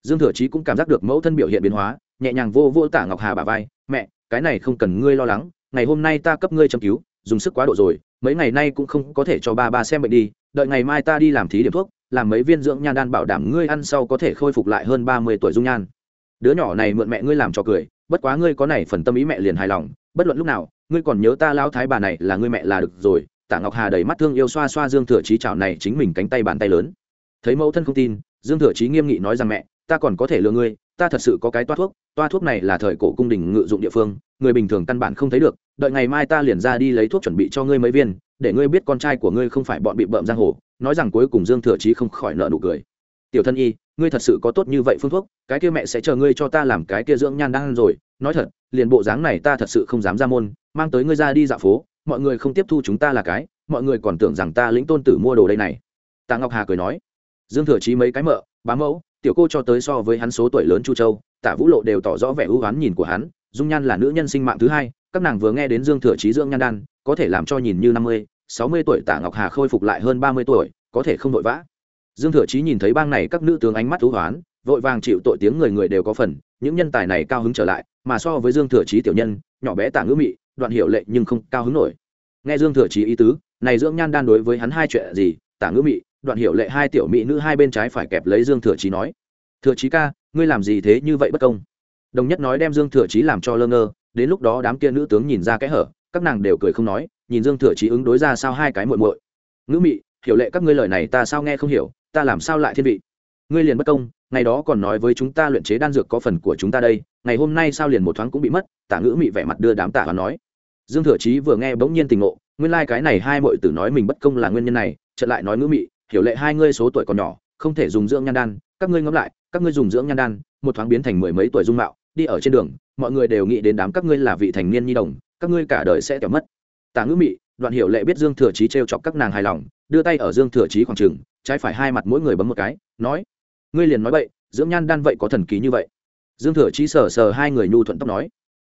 Speaker 1: Dương thừa chí cũng cảm giác được mẫu thân biểu hiện biến hóa, nhẹ nhàng vô vô tạ ngọc hà bà vai, mẹ, cái này không cần ngươi lo lắng, ngày hôm nay ta cấp ngươi châm cứu, dùng sức quá độ rồi, mấy ngày nay cũng không có thể cho ba ba xem bệnh đi, đợi ngày mai ta đi làm thí điểm thuốc, làm mấy viên dưỡng nhan đan bảo đảm ngươi ăn sau có thể khôi phục lại hơn ba mươi tuổi dung nhan. Đứa nhỏ này mượn mẹ ngươi làm cho cười, bất quá ngươi có này phần tâm ý mẹ liền hài lòng, bất luận lúc nào ngươi còn nhớ ta lao thái bà này là ngươi mẹ là được rồi tạ ngọc hà đầy mắt thương yêu xoa xoa dương thừa chí chảo này chính mình cánh tay bàn tay lớn. Thấy mẫu thân không tin, dương thừa chí nghiêm nghị nói rằng mẹ, ta còn có thể lừa ngươi, ta thật sự có cái toa thuốc toa thuốc này là thời cổ cung đình ngự dụng địa phương, người bình thường căn bản không thấy được, đợi ngày mai ta liền ra đi lấy thuốc chuẩn bị cho ngươi mấy viên, để ngươi biết con trai của ngươi không phải bọn bị bợm giang hồ, nói rằng cuối cùng dương thừa chí không khỏi nợ nụ cười tiểu thân y, ngươi thật sự có tốt như vậy phương thuốc, cái kia mẹ sẽ chờ ngươi cho ta làm cái kia dưỡng nhan đang rồi. Nói thật, liền bộ dáng này ta thật sự không dám ra môn, mang tới ngươi ra đi dạo phố, mọi người không tiếp thu chúng ta là cái, mọi người còn tưởng rằng ta lĩnh tôn tử mua đồ đây này. Tạ ngọc hà cười nói, dương thừa trí mấy cái mợ, bá mẫu, tiểu cô cho tới so với hắn số tuổi lớn chu châu, tạ vũ lộ đều tỏ rõ vẻ ưu oán nhìn của hắn, dung nhan là nữ nhân sinh mạng thứ hai, các nàng vừa nghe đến dương thừa trí dưỡng nhan đan, có thể làm cho nhìn như năm mươi, sáu mươi tuổi tạ ngọc hà khôi phục lại hơn ba mươi tuổi, có thể không vội vã dương thừa chí nhìn thấy bang này các nữ tướng ánh mắt thú hoán, vội vàng chịu tội tiếng người người đều có phần, những nhân tài này cao hứng trở lại, mà so với dương thừa chí tiểu nhân, nhỏ bé tả ngữ mị, đoạn hiểu lệ nhưng không cao hứng nổi. Nghe dương thừa chí ý tứ, này dưỡng nhan đan đối với hắn hai chuyện gì, tả ngữ mị, đoạn hiểu lệ hai tiểu mỹ nữ hai bên trái phải kẹp lấy dương thừa chí nói. Thừa chí ca, ngươi làm gì thế như vậy bất công? Đồng nhất nói đem dương thừa chí làm cho lơ ngơ, đến lúc đó đám kia nữ tướng nhìn ra cái hở, các nàng đều cười không nói, nhìn dương thừa chí ứng đối ra sao hai cái muội muội. Ngữ mị, hiểu lệ các ngươi lời này ta sao nghe không hiểu ta làm sao lại thiên vị? Ngươi liền bất công, ngày đó còn nói với chúng ta luyện chế đan dược có phần của chúng ta đây, ngày hôm nay sao liền một thoáng cũng bị mất? Tả ngữ mị vẻ mặt đưa đám tả và nói. Dương thừa chí vừa nghe bỗng nhiên tình ngộ, nguyên lai、like、cái này hai mội tử nói mình bất công là nguyên nhân này, chợt lại nói ngữ mị, hiểu lệ hai ngươi số tuổi còn nhỏ, không thể dùng dưỡng nhan đan, các ngươi ngẫm lại, các ngươi dùng dưỡng nhan đan, một thoáng biến thành mười mấy tuổi dung mạo, đi ở trên đường, mọi người đều nghĩ đến đám các ngươi là vị thành niên nhi đồng, các ngươi cả đời sẽ kẻo mất. Tả ngữ mị, đoạn hiểu lệ biết dương thừa chí t chọc các nàng hài lòng, đưa tay ở dương thừa chí khoảng trừng trái phải hai mặt mỗi người bấm một cái, nói, ngươi liền nói vậy dưỡng nhan đan vậy có thần ký như vậy? Dương thừa chí sờ sờ hai người nhu thuận tóc nói,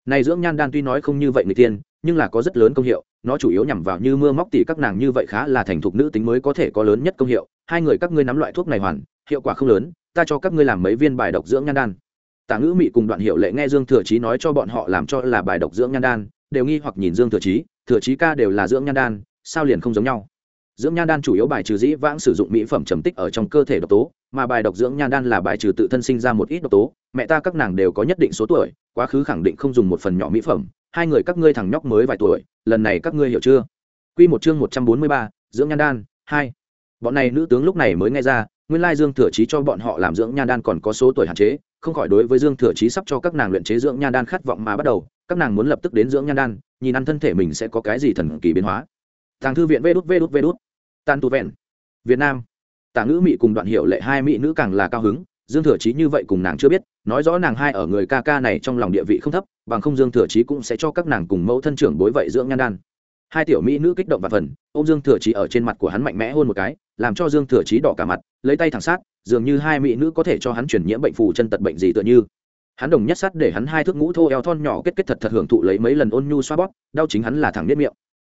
Speaker 1: này dưỡng nhan đan tuy nói không như vậy người tiên, nhưng là có rất lớn công hiệu, nó chủ yếu nhằm vào như mưa móc tỉ các nàng như vậy khá là thành thục nữ tính mới có thể có lớn nhất công hiệu. Hai người các ngươi nắm loại thuốc này hoàn, hiệu quả không lớn, ta cho các ngươi làm mấy viên bài độc dưỡng nhan đan. Tả ngữ mị cùng đoạn hiệu lệ nghe dương thừa chí nói cho bọn họ làm cho là bài độc dưỡng nhan đan, đều nghi hoặc nhìn dương thừa chí thừa chí ca đều là dưỡng nhan đan, sao liền không giống nhau? Dưỡng nhan đan chủ yếu bài trừ dĩ vãng sử dụng mỹ phẩm trầm tích ở trong cơ thể độc tố, mà bài độc dưỡng nhan đan là bài trừ tự thân sinh ra một ít độc tố. Mẹ ta các nàng đều có nhất định số tuổi, quá khứ khẳng định không dùng một phần nhỏ mỹ phẩm. Hai người các ngươi thằng nhóc mới vài tuổi, lần này các ngươi hiểu chưa? Q một chương một trăm bốn mươi ba, dưỡng nhan đan, hai. Bọn này nữ tướng lúc này mới nghe ra, nguyên lai dương thừa chí cho bọn họ làm dưỡng nhan đan còn có số tuổi hạn chế, không khỏi đối với dương thừa chí sắp cho các nàng luyện chế dưỡng nhan đan khát vọng mà bắt đầu. Các nàng muốn lập tức đến dưỡng nhan đan, nhìn ăn thân thể mình sẽ có cái gì thần kỳ biến hóa. Tàng thư viện vê đút vê đút vê đút tan tu vẹn. Việt nam. Tả ngữ mỹ cùng đoạn hiệu lệ hai mỹ nữ càng là cao hứng, dương thừa chí như vậy cùng nàng chưa biết, nói rõ nàng hai ở người ca ca này trong lòng địa vị không thấp, bằng không dương thừa chí cũng sẽ cho các nàng cùng mẫu thân trưởng bối vậy dưỡng nhan đan. Hai tiểu mỹ nữ kích động và phần ô m dương thừa chí ở trên mặt của hắn mạnh mẽ hôn một cái, làm cho dương thừa chí đỏ cả mặt, lấy tay thẳng sát, dường như hai mỹ nữ có thể cho hắn chuyển nhiễm bệnh phù chân tật bệnh gì tựa như. Hắn đồng nhất sát để hắn hai thước ngũ thô eo thon nhỏ kết kết thật thật hưởng thụ lấy mấy lần ôn nhu xoa bóp, đau chính hắn là thẳng nếp miệng.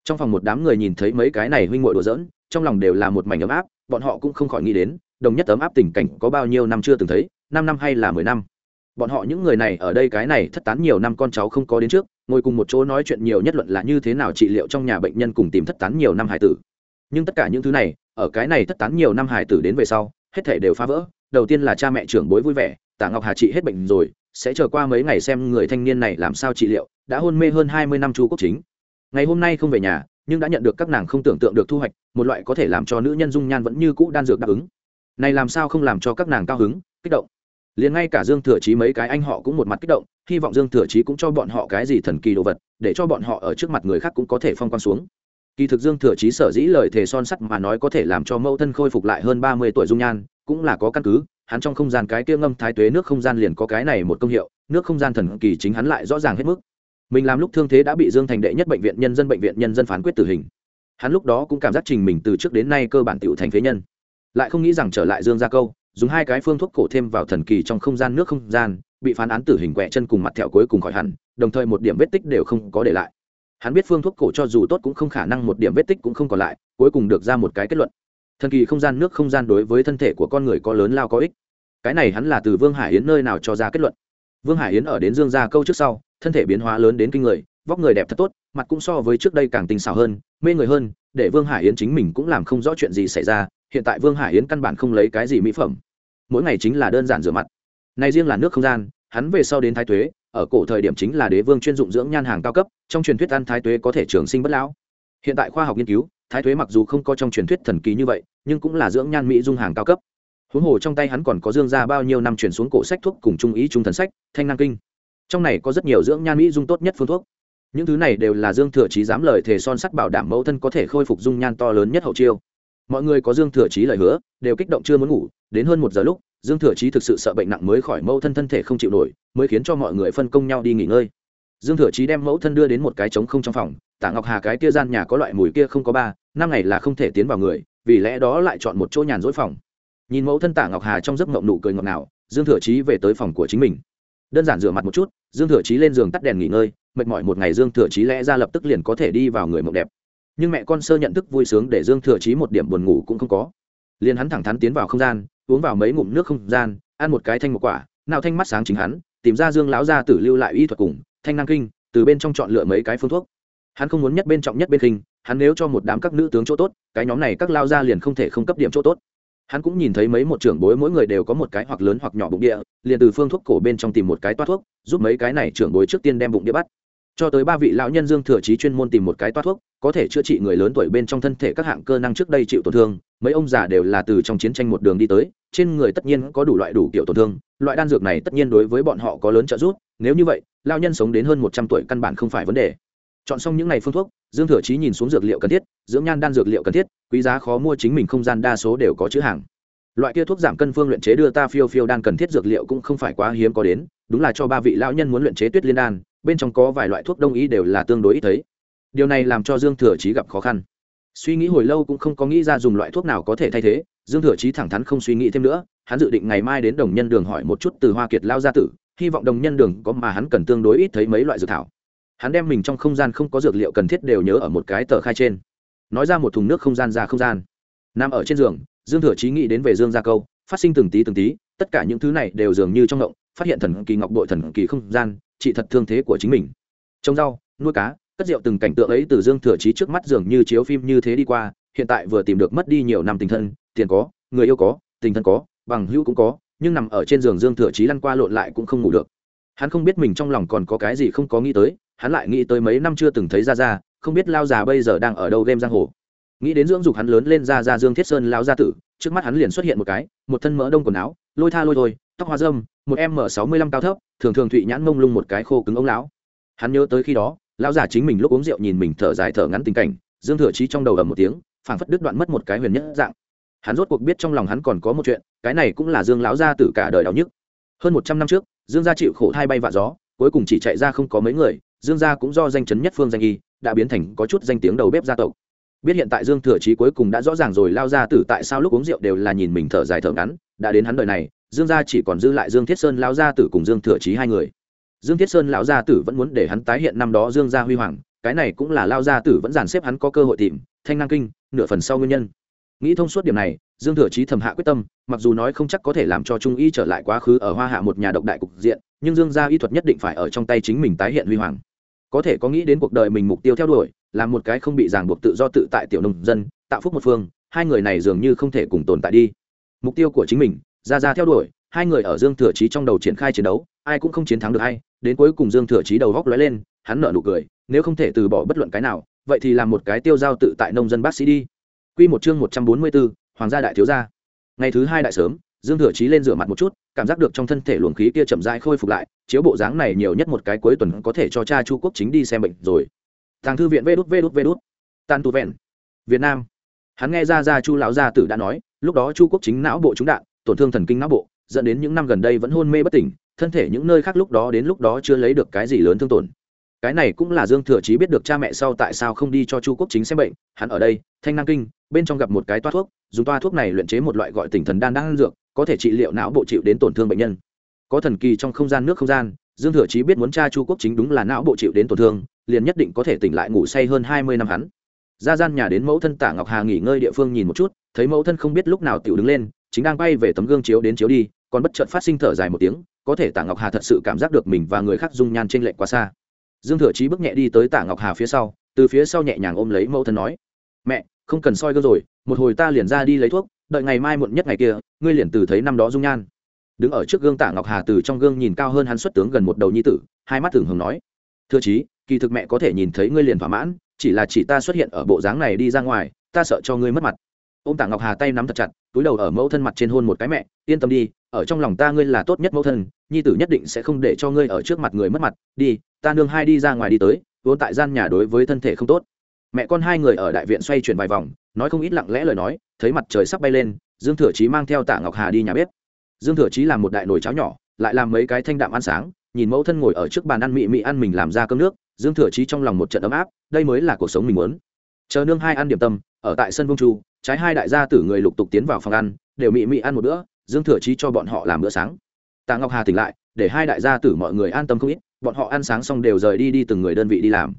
Speaker 1: Trong phòng một đám người nhìn thấy mấy cái này huynh ngội đùa dỡn trong lòng đều là một mảnh ấm áp, bọn họ cũng không khỏi nghĩ đến, đồng nhất ấm áp tình cảnh có bao nhiêu năm chưa từng thấy, năm năm hay là mười năm. Bọn họ những người này ở đây cái này thất tán nhiều năm con cháu không có đến trước, ngồi cùng một chỗ nói chuyện nhiều nhất luận là như thế nào trị liệu trong nhà bệnh nhân cùng tìm thất tán nhiều năm hải tử. Nhưng tất cả những thứ này, ở cái này thất tán nhiều năm hải tử đến về sau, hết thể đều phá vỡ, đầu tiên là cha mẹ trưởng bối vui vẻ tả ngọc hà trị hết bệnh rồi, sẽ chờ qua mấy ngày xem người thanh niên này làm sao trị liệu, đã hôn mê hơn hai mươi năm chu quốc chính. Ngày hôm nay không về nhà nhưng đã nhận được các nàng không tưởng tượng được thu hoạch, một loại có thể làm cho nữ nhân dung nhan vẫn như cũ đan dược đáp ứng. Này làm sao không làm cho các nàng cao hứng, kích động? Liền ngay cả dương thừa chí mấy cái anh họ cũng một mặt kích động, hy vọng dương thừa chí cũng cho bọn họ cái gì thần kỳ đồ vật, để cho bọn họ ở trước mặt người khác cũng có thể phong quan xuống. Kỳ thực dương thừa chí sở dĩ lời thề son sắt mà nói có thể làm cho mẫu thân khôi phục lại hơn ba mươi tuổi dung nhan, cũng là có căn cứ, hắn trong không gian cái kia ngâm thái tuế nước không gian liền có cái này một công hiệu, nước không gian thần kỳ chính hắn lại rõ ràng hết mức mình làm lúc thương thế đã bị dương thành đệ nhất bệnh viện nhân dân bệnh viện nhân dân phán quyết tử hình. Hắn lúc đó cũng cảm giác trình mình từ trước đến nay cơ bản tựu thành phế nhân. Lại không nghĩ rằng trở lại dương gia câu, dùng hai cái phương thuốc cổ thêm vào thần kỳ trong không gian nước không gian, bị phán án tử hình quẹ chân cùng mặt thẹo cuối cùng khỏi hẳn, đồng thời một điểm vết tích đều không có để lại. Hắn biết phương thuốc cổ cho dù tốt cũng không khả năng một điểm vết tích cũng không còn lại, cuối cùng được ra một cái kết luận. Thần kỳ không gian nước không gian đối với thân thể của con người có lớn lao có ích. Cái này hắn là từ vương hải yến nơi nào cho ra kết luận. Vương hải yến ở đến dương gia câu trước sau thân thể biến hóa lớn đến kinh người, vóc người đẹp thật tốt, mặt cũng so với trước đây càng tinh xảo hơn, mê người hơn, để vương hải yến chính mình cũng làm không rõ chuyện gì xảy ra, hiện tại vương hải yến căn bản không lấy cái gì mỹ phẩm. Mỗi ngày chính là đơn giản rửa mặt. Này riêng là nước không gian, hắn về sau đến thái tuế, ở cổ thời điểm chính là đế vương chuyên dụng dưỡng nhan hàng cao cấp, trong truyền thuyết ăn thái tuế có thể trường sinh bất lão. Hiện tại khoa học nghiên cứu, thái thuế mặc dù không có trong truyền thuyết thần kỳ như vậy, nhưng cũng là dưỡng nhan mỹ dung hàng cao cấp. Huống hồ trong tay hắn còn có dương ra bao nhiêu năm chuyển xuống cổ sách thuốc cùng trung ý trung thần sách, thanh năng kinh trong này có rất nhiều dưỡng nhan mỹ dung tốt nhất phương thuốc. Những thứ này đều là dương thừa chí dám lời thề son sắt bảo đảm mẫu thân có thể khôi phục dung nhan to lớn nhất hậu chiêu. Mọi người có dương thừa chí lời hứa, đều kích động chưa muốn ngủ, đến hơn một giờ lúc, dương thừa chí thực sự sợ bệnh nặng mới khỏi mẫu thân thân thể không chịu nổi, mới khiến cho mọi người phân công nhau đi nghỉ ngơi. Dương thừa chí đem mẫu thân đưa đến một cái trống không trong phòng, tạ ngọc hà cái kia gian nhà có loại mùi kia không có ba, năm ngày là không thể tiến vào người, vì lẽ đó lại chọn một chỗ nhàn rỗi phòng. Nhìn mẫu thân tạ ngọc hà trong giấc mộng nụ cười ngọt ngào, dương thừa chí về tới phòng của chính mình đơn giản rửa mặt một chút, dương thừa chí lên giường tắt đèn nghỉ ngơi, mệt mỏi một ngày dương thừa chí lẽ ra lập tức liền có thể đi vào người mộng đẹp. Nhưng mẹ con sơ nhận thức vui sướng để dương thừa chí một điểm buồn ngủ cũng không có. Liền hắn thẳng thắn tiến vào không gian, uống vào mấy ngụm nước không gian, ăn một cái thanh một quả, nào thanh mắt sáng chính hắn, tìm ra dương lão gia tử lưu lại y thuật cùng, thanh năng kinh, từ bên trong chọn lựa mấy cái phương thuốc. Hắn không muốn nhất bên trọng nhất bên kinh, hắn nếu cho một đám các nữ tướng chỗ tốt, cái nhóm này các lao gia liền không thể không cấp điểm chỗ tốt hắn cũng nhìn thấy mấy một trưởng bối mỗi người đều có một cái hoặc lớn hoặc nhỏ bụng địa, liền từ phương thuốc cổ bên trong tìm một cái toa thuốc, giúp mấy cái này trưởng bối trước tiên đem bụng địa bắt. Cho tới ba vị lão nhân dương thừa chí chuyên môn tìm một cái toa thuốc, có thể chữa trị người lớn tuổi bên trong thân thể các hạng cơ năng trước đây chịu tổn thương, mấy ông già đều là từ trong chiến tranh một đường đi tới, trên người tất nhiên có đủ loại đủ kiểu tổn thương, loại đan dược này tất nhiên đối với bọn họ có lớn trợ giúp, nếu như vậy lao nhân sống đến hơn một trăm tuổi căn bản không phải vấn đề chọn xong những ngày phương thuốc, dương thừa chí nhìn xuống dược liệu cần thiết, dưỡng nhan đan dược liệu cần thiết, quý giá khó mua chính mình không gian đa số đều có chữ hàng. Loại kia thuốc giảm cân phương luyện chế đưa ta phiêu phiêu đan cần thiết dược liệu cũng không phải quá hiếm có đến, đúng là cho ba vị lão nhân muốn luyện chế tuyết liên đan, bên trong có vài loại thuốc đông y đều là tương đối ít thấy. Điều này làm cho dương thừa chí gặp khó khăn. Suy nghĩ hồi lâu cũng không có nghĩ ra dùng loại thuốc nào có thể thay thế, dương thừa chí thẳng thắn không suy nghĩ thêm nữa, hắn dự định ngày mai đến đồng nhân đường hỏi một chút từ hoa kiệt lao gia tử, hy vọng đồng nhân đường có mà hắn cần tương đối ít thấy mấy loại dược thảo hắn đem mình trong không gian không có dược liệu cần thiết đều nhớ ở một cái tờ khai trên. Nói ra một thùng nước không gian ra không gian. Nằm ở trên giường, dương thừa chí nghĩ đến về dương gia câu, phát sinh từng tí từng tí, tất cả những thứ này đều dường như trong ngộng phát hiện thần kỳ ngọc bội thần kỳ không gian trị thật thương thế của chính mình. Trồng rau, nuôi cá, cất rượu từng cảnh tượng ấy từ dương thừa chí trước mắt dường như chiếu phim như thế đi qua, hiện tại vừa tìm được mất đi nhiều năm tình thân, tiền có, người yêu có, tình thân có, bằng hữu cũng có, nhưng nằm ở trên giường dương thừa chí lăn qua lộn lại cũng không ngủ được. Hắn không biết mình trong lòng còn có cái gì không có nghĩ tới hắn lại nghĩ tới mấy năm chưa từng thấy ra ra không biết lao già bây giờ đang ở đâu game giang hồ. Nghĩ đến dưỡng dục hắn lớn lên ra ra dương thiết sơn lao gia tử, trước mắt hắn liền xuất hiện một cái, một thân mỡ đông quần áo, lôi tha lôi thôi, tóc hoa dâm một em m sáu mươi lăm cao thấp, thường thường thụy nhãn mông lung một cái khô cứng ống lão. Hắn nhớ tới khi đó lão già chính mình lúc uống rượu nhìn mình thở dài thở ngắn tình cảnh, dương thừa trí trong đầu ầm một tiếng, phảng phất đứt đoạn mất một cái huyền nhất dạng. Hắn rốt cuộc biết trong lòng hắn còn có một chuyện, cái này cũng là dương lão gia tử cả đời đau nhức. Hơn một trăm năm trước, dương gia chịu khổ thai bay vạ gió, cuối cùng chỉ chạy ra không có mấy người dương gia cũng do danh chấn nhất phương danh y, đã biến thành có chút danh tiếng đầu bếp gia tộc. Biết hiện tại dương thừa chí cuối cùng đã rõ ràng rồi, lao ra tử tại sao lúc uống rượu đều là nhìn mình thở dài thở ngắn, đã đến hắn đời này, dương gia chỉ còn dư lại dương thiết sơn, lao gia tử cùng dương thừa chí hai người. Dương thiết sơn lão gia tử vẫn muốn để hắn tái hiện năm đó dương gia huy hoàng, cái này cũng là lao gia tử vẫn dàn xếp hắn có cơ hội tìm, thanh năng kinh, nửa phần sau nguyên nhân. Nghĩ thông suốt điểm này, dương thừa chí thầm hạ quyết tâm, mặc dù nói không chắc có thể làm cho trung y trở lại quá khứ ở hoa hạ một nhà độc đại cục diện, nhưng dương gia y thuật nhất định phải ở trong tay chính mình tái hiện huy hoàng có thể có nghĩ đến cuộc đời mình mục tiêu theo đuổi là một cái không bị ràng buộc tự do tự tại tiểu nông dân tạo phúc một phương hai người này dường như không thể cùng tồn tại đi mục tiêu của chính mình ra ra theo đuổi hai người ở dương thừa chí trong đầu triển khai chiến đấu ai cũng không chiến thắng được hay đến cuối cùng dương thừa chí đầu góc lóe lên hắn nở nụ cười nếu không thể từ bỏ bất luận cái nào vậy thì làm một cái tiêu giao tự tại nông dân bác sĩ đi Quy một chương một trăm bốn mươi 144, Hoàng gia đại thiếu gia. Ngày thứ hai đại sớm, Dương Thừa Chí lên rửa mặt một chút, cảm giác được trong thân thể luồng khí kia chậm rãi khôi phục lại, chiếu bộ dáng này nhiều nhất một cái cuối tuần có thể cho cha Chu Quốc chính đi xem bệnh rồi. thằng thư viện Vđút Vđút Vđút. Tàn tu vẹn. Việt Nam. Hắn nghe ra ra Chu lão gia tử đã nói, lúc đó Chu Quốc chính não bộ trúng đạn, tổn thương thần kinh não bộ, dẫn đến những năm gần đây vẫn hôn mê bất tỉnh, thân thể những nơi khác lúc đó đến lúc đó chưa lấy được cái gì lớn thương tổn cái này cũng là dương thừa chí biết được cha mẹ sau tại sao không đi cho chu quốc chính xem bệnh hắn ở đây thanh năng kinh bên trong gặp một cái toa thuốc dùng toa thuốc này luyện chế một loại gọi tỉnh thần đan đang dược có thể trị liệu não bộ chịu đến tổn thương bệnh nhân. Có thần kỳ trong không gian nước không gian, dương thừa chí biết muốn cha chu quốc chính đúng là não bộ chịu đến tổn thương, liền nhất định có thể tỉnh lại ngủ say hơn hai mươi năm hắn. Ra gian nhà đến mẫu thân tả ngọc hà nghỉ ngơi địa phương nhìn một chút, thấy mẫu thân không biết lúc nào tiểu đứng lên, chính đang bay về tấm gương chiếu đến chiếu đi, còn bất chợt phát sinh thở dài một tiếng, có thể tả ngọc hà thật sự cảm giác được mình và người khác dung nhan trên lệch quá xa. Dương thừa chí bước nhẹ đi tới tả ngọc hà phía sau, từ phía sau nhẹ nhàng ôm lấy mẫu thân nói, mẹ, không cần soi gương rồi, một hồi ta liền ra đi lấy thuốc đợi ngày mai muộn nhất ngày kia, ngươi liền từ thấy năm đó dung nhan. Đứng ở trước gương tả ngọc hà từ trong gương nhìn cao hơn hắn xuất tướng gần một đầu nhi tử, hai mắt thường hưởng nói, thưa chí, kỳ thực mẹ có thể nhìn thấy ngươi liền thỏa mãn, chỉ là chỉ ta xuất hiện ở bộ dáng này đi ra ngoài, ta sợ cho ngươi mất mặt. Ô m tạ ngọc hà tay nắm thật chặt, túi đầu ở mẫu thân mặt trên hôn một cái mẹ, yên tâm đi, ở trong lòng ta ngươi là tốt nhất mẫu thân, nhi tử nhất định sẽ không để cho ngươi ở trước mặt người mất mặt, đi, ta nương hai đi ra ngoài đi tới, vốn tại gian nhà đối với thân thể không tốt mẹ con hai người ở đại viện xoay chuyển vài vòng, nói không ít lặng lẽ lời nói, thấy mặt trời sắp bay lên, dương thừa chí mang theo tạ ngọc hà đi nhà bếp. Dương thừa chí làm một đại nồi cháo nhỏ, lại làm mấy cái thanh đạm ăn sáng, nhìn mẫu thân ngồi ở trước bàn ăn mị mị ăn mình làm ra cơm nước, dương thừa chí trong lòng một trận ấm áp, đây mới là cuộc sống mình muốn. Chờ nương hai ăn điểm tâm, ở tại sân vương chu, trái hai đại gia tử người lục tục tiến vào phòng ăn, đều mị mị ăn một bữa, dương thừa chí cho bọn họ làm bữa sáng. Tạ ngọc hà tỉnh lại, để hai đại gia tử mọi người an tâm không ít, bọn họ ăn sáng xong đều rời đi đi từng người đơn vị đi làm.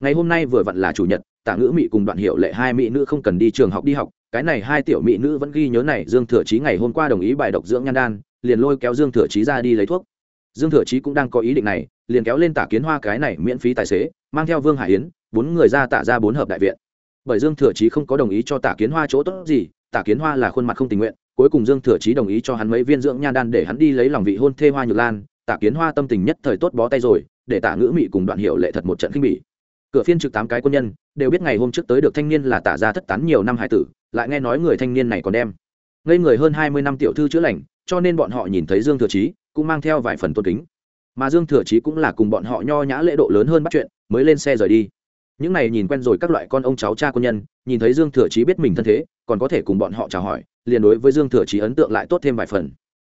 Speaker 1: Ngày hôm nay vừa vặn là chủ nhật Tả ngữ mỹ cùng đoạn hiệu lệ hai mỹ nữ không cần đi trường học đi học, cái này hai tiểu mỹ nữ vẫn ghi nhớ này dương thừa chí ngày hôm qua đồng ý bài độc dưỡng nhan đan, liền lôi kéo dương thừa chí ra đi lấy thuốc. Dương thừa chí cũng đang có ý định này, liền kéo lên tả kiến hoa cái này miễn phí tài xế, mang theo vương hải yến, bốn người ra Tả ra bốn hợp đại viện. Bởi dương thừa chí không có đồng ý cho tả kiến hoa chỗ tốt gì, tả kiến hoa là khuôn mặt không tình nguyện, cuối cùng dương thừa chí đồng ý cho hắn mấy viên dưỡng nhan đan để hắn đi lấy lòng vị hôn thê hoa nhược lan, tả kiến hoa tâm tình nhất thời tốt bó tay rồi, để tả ngữ mị cùng đoạn hiệu lệ thật một trận khinh bỉ cửa phiên trực tám cái quân nhân, đều biết ngày hôm trước tới được thanh niên là tả ra thất tán nhiều năm hải tử, lại nghe nói người thanh niên này còn đem ngây người hơn hai mươi năm tiểu thư chữa lành, cho nên bọn họ nhìn thấy dương thừa chí, cũng mang theo vài phần tôn kính. Mà dương thừa chí cũng là cùng bọn họ nho nhã lễ độ lớn hơn bắt chuyện, mới lên xe rời đi. Những này nhìn quen rồi các loại con ông cháu cha quân nhân, nhìn thấy dương thừa chí biết mình thân thế, còn có thể cùng bọn họ chào hỏi, liền đối với dương thừa chí ấn tượng lại tốt thêm vài phần.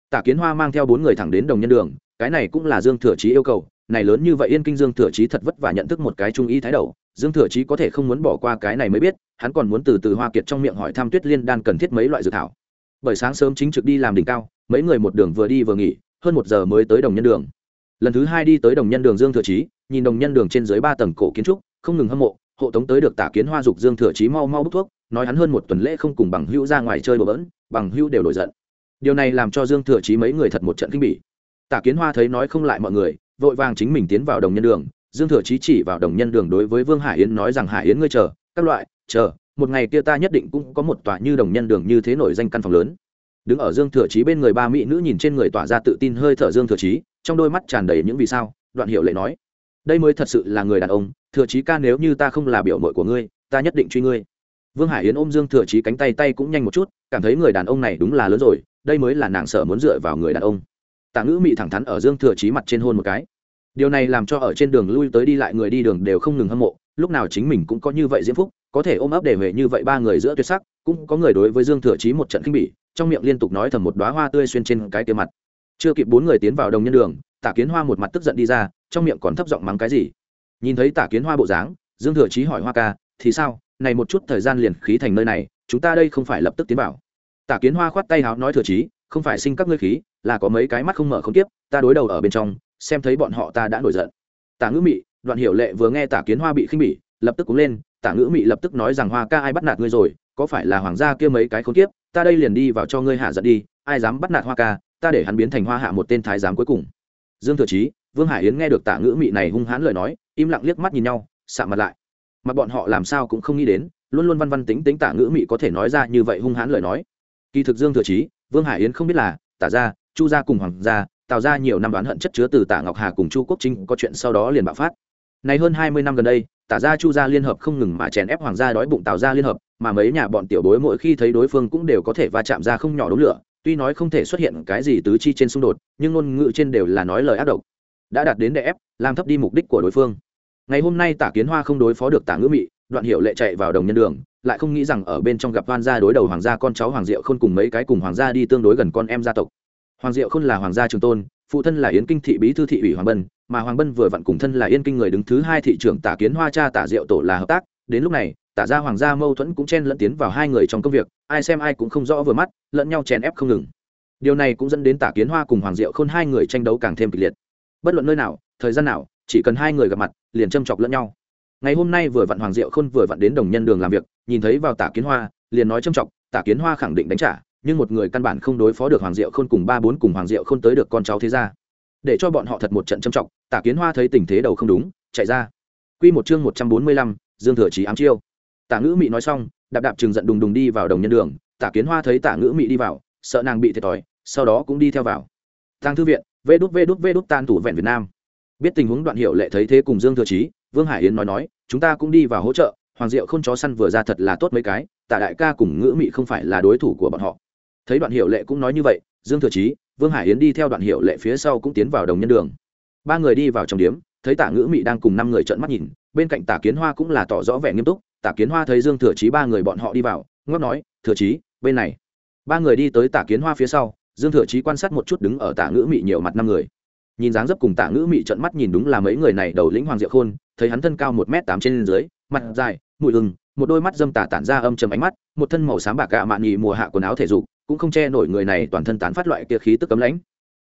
Speaker 1: Tả kiến hoa mang theo bốn người thẳng đến đồng nhân đường, cái này cũng là dương thừa chí yêu cầu này lớn như vậy yên kinh dương thừa chí thật vất vả nhận thức một cái trung ý thái đầu, dương thừa chí có thể không muốn bỏ qua cái này mới biết, hắn còn muốn từ từ hoa kiệt trong miệng hỏi thăm tuyết liên đan cần thiết mấy loại dược thảo. Bởi sáng sớm chính trực đi làm đỉnh cao, mấy người một đường vừa đi vừa nghỉ, hơn một giờ mới tới đồng nhân đường. Lần thứ hai đi tới đồng nhân đường dương thừa chí, nhìn đồng nhân đường trên dưới ba tầng cổ kiến trúc, không ngừng hâm mộ, hộ tống tới được tả kiến hoa dục dương thừa chí mau mau bốc thuốc, nói hắn hơn một tuần lễ không cùng bằng hữu ra ngoài chơi đùa bỡn, bằng hữu đều nổi giận. Điều này làm cho dương thừa chí mấy người thật một trận kinh bỉ. Tả kiến hoa thấy nói không lại mọi người vội vàng chính mình tiến vào đồng nhân đường. Dương thừa chí chỉ vào đồng nhân đường đối với vương hải yến nói rằng, hải yến ngươi chờ, các loại, chờ, một ngày kia ta nhất định cũng có một tòa như đồng nhân đường như thế nổi danh căn phòng lớn. Đứng ở dương thừa chí bên người ba mỹ nữ nhìn trên người tỏa ra tự tin hơi thở dương thừa chí, trong đôi mắt tràn đầy những vì sao, đoạn hiệu lệ nói, đây mới thật sự là người đàn ông, thừa chí ca nếu như ta không là biểu mội của ngươi, ta nhất định truy ngươi. Vương hải yến ôm dương thừa chí cánh tay tay cũng nhanh một chút, cảm thấy người đàn ông này đúng là lớn rồi, đây mới là nàng sợ muốn dựa vào người đàn ông tạ ngữ mị thẳng thắn ở dương thừa chí mặt trên hôn một cái. Điều này làm cho ở trên đường lui tới đi lại người đi đường đều không ngừng hâm mộ, lúc nào chính mình cũng có như vậy diễm phúc, có thể ôm ấp để về như vậy ba người giữa tuyệt sắc, cũng có người đối với dương thừa chí một trận khinh bỉ, trong miệng liên tục nói thầm một đoá hoa tươi xuyên trên cái tiêu mặt. Chưa kịp bốn người tiến vào đồng nhân đường, tả kiến hoa một mặt tức giận đi ra, trong miệng còn thấp giọng mắng cái gì. Nhìn thấy tả kiến hoa bộ dáng, dương thừa chí hỏi hoa ca, thì sao? Này một chút thời gian liền khí thành nơi này, chúng ta đây không phải lập tức tiến vào. Tả kiến hoa khoát tay háo nói thừa chí không phải sinh các ngươi khí, là có mấy cái mắt không mở không tiếp, ta đối đầu ở bên trong, xem thấy bọn họ ta đã nổi giận. Tả ngữ mị, đoạn hiểu lệ vừa nghe tả kiến hoa bị khinh bỉ, lập tức cúng lên, tả ngữ mị lập tức nói rằng hoa ca ai bắt nạt ngươi rồi, có phải là hoàng gia kia mấy cái không tiếp ta đây liền đi vào cho ngươi hạ giận đi, ai dám bắt nạt hoa ca, ta để hắn biến thành hoa hạ một tên thái giám cuối cùng. Dương thừa chí, vương hải yến nghe được tả ngữ mị này hung hãn lời nói, im lặng liếc mắt nhìn nhau sạ mặt lại. Mà bọn họ làm sao cũng không nghĩ đến, luôn luôn văn văn tính tính tả ngữ mị có thể nói ra như vậy hung hãn lời nói. Kỳ thực dương thừa chí vương hải yến không biết là, tả gia chu gia cùng hoàng gia tạo ra nhiều năm đoán hận chất chứa từ tả ngọc hà cùng chu quốc trinh có chuyện sau đó liền bạo phát. Này hơn hai mươi năm gần đây, tả gia chu gia liên hợp không ngừng mà chèn ép hoàng gia đói bụng tạo ra liên hợp, mà mấy nhà bọn tiểu bối mỗi khi thấy đối phương cũng đều có thể va chạm ra không nhỏ đống lửa, tuy nói không thể xuất hiện cái gì tứ chi trên xung đột, nhưng ngôn ngữ trên đều là nói lời ác độc. Đã đạt đến đè ép, làm thấp đi mục đích của đối phương. Ngày hôm nay tả kiến hoa không đối phó được tả ngữ mị đoạn hiệu lệ chạy vào đồng nhân đường, lại không nghĩ rằng ở bên trong gặp hoan gia đối đầu hoàng gia con cháu hoàng diệu Khôn cùng mấy cái cùng hoàng gia đi tương đối gần con em gia tộc. Hoàng diệu Khôn là hoàng gia trường tôn, phụ thân là yến kinh thị bí thư thị ủy hoàng bân, mà hoàng bân vừa vặn cùng thân là yên kinh người đứng thứ hai thị trưởng tả kiến hoa cha tả diệu tổ là hợp tác. Đến lúc này, tả ra hoàng gia mâu thuẫn cũng chen lẫn tiến vào hai người trong công việc, ai xem ai cũng không rõ vừa mắt, lẫn nhau chèn ép không ngừng. Điều này cũng dẫn đến tả kiến hoa cùng hoàng diệu khôn hai người tranh đấu càng thêm kịch liệt. Bất luận nơi nào, thời gian nào, chỉ cần hai người gặp mặt, liền châm chọc lẫn nhau ngày hôm nay vừa vặn hoàng diệu khôn vừa vặn đến đồng nhân đường làm việc, nhìn thấy vào tả kiến hoa, liền nói châm trọng. tả kiến hoa khẳng định đánh trả, nhưng một người căn bản không đối phó được hoàng diệu khôn cùng ba bốn cùng hoàng diệu khôn tới được con cháu thế ra để cho bọn họ thật một trận châm trọng tả kiến hoa thấy tình thế đầu không đúng, chạy ra. Q một chương một trăm bốn mươi lăm, dương thừa trí ám chiêu. Tả ngữ mị nói xong, đạp đạp chừng giận đùng đùng đi vào đồng nhân đường, tả kiến hoa thấy tả ngữ mị đi vào, sợ nàng bị thiệt thòi, sau đó cũng đi theo vào. Tăng thư viện, vê đút vê đút vê đút tan tủ vẹn việt nam. Biết tình huống đoạn hiệu lệ thấy thế cùng dương thừa trí vương hải yến nói nói, chúng ta cũng đi vào hỗ trợ, hoàng diệu không chó săn vừa ra thật là tốt mấy cái, tạ đại ca cùng ngữ mị không phải là đối thủ của bọn họ. Thấy đoạn hiệu lệ cũng nói như vậy, dương thừa chí, vương hải yến đi theo đoạn hiệu lệ phía sau cũng tiến vào đồng nhân đường. Ba người đi vào trong điếm, thấy tả ngữ mị đang cùng năm người trợn mắt nhìn, bên cạnh tả kiến hoa cũng là tỏ rõ vẻ nghiêm túc tả kiến hoa thấy dương thừa chí ba người bọn họ đi vào ngóc nói, thừa chí, bên này. Ba người đi tới tả kiến hoa phía sau, dương thừa chí quan sát một chút đứng ở tả ngữ mị nhiều mặt năm người nhìn dáng dấp cùng tạ ngữ mị trận mắt nhìn đúng là mấy người này đầu lĩnh hoàng diệu khôn, thấy hắn thân cao một m tám trên dưới, mặt dài mùi hừng một đôi mắt dâm tả tản ra âm trầm ánh mắt, một thân màu xám bạc gạ mạn nhì mùa hạ quần áo thể dục, cũng không che nổi người này toàn thân tán phát loại kia khí tức cấm lãnh.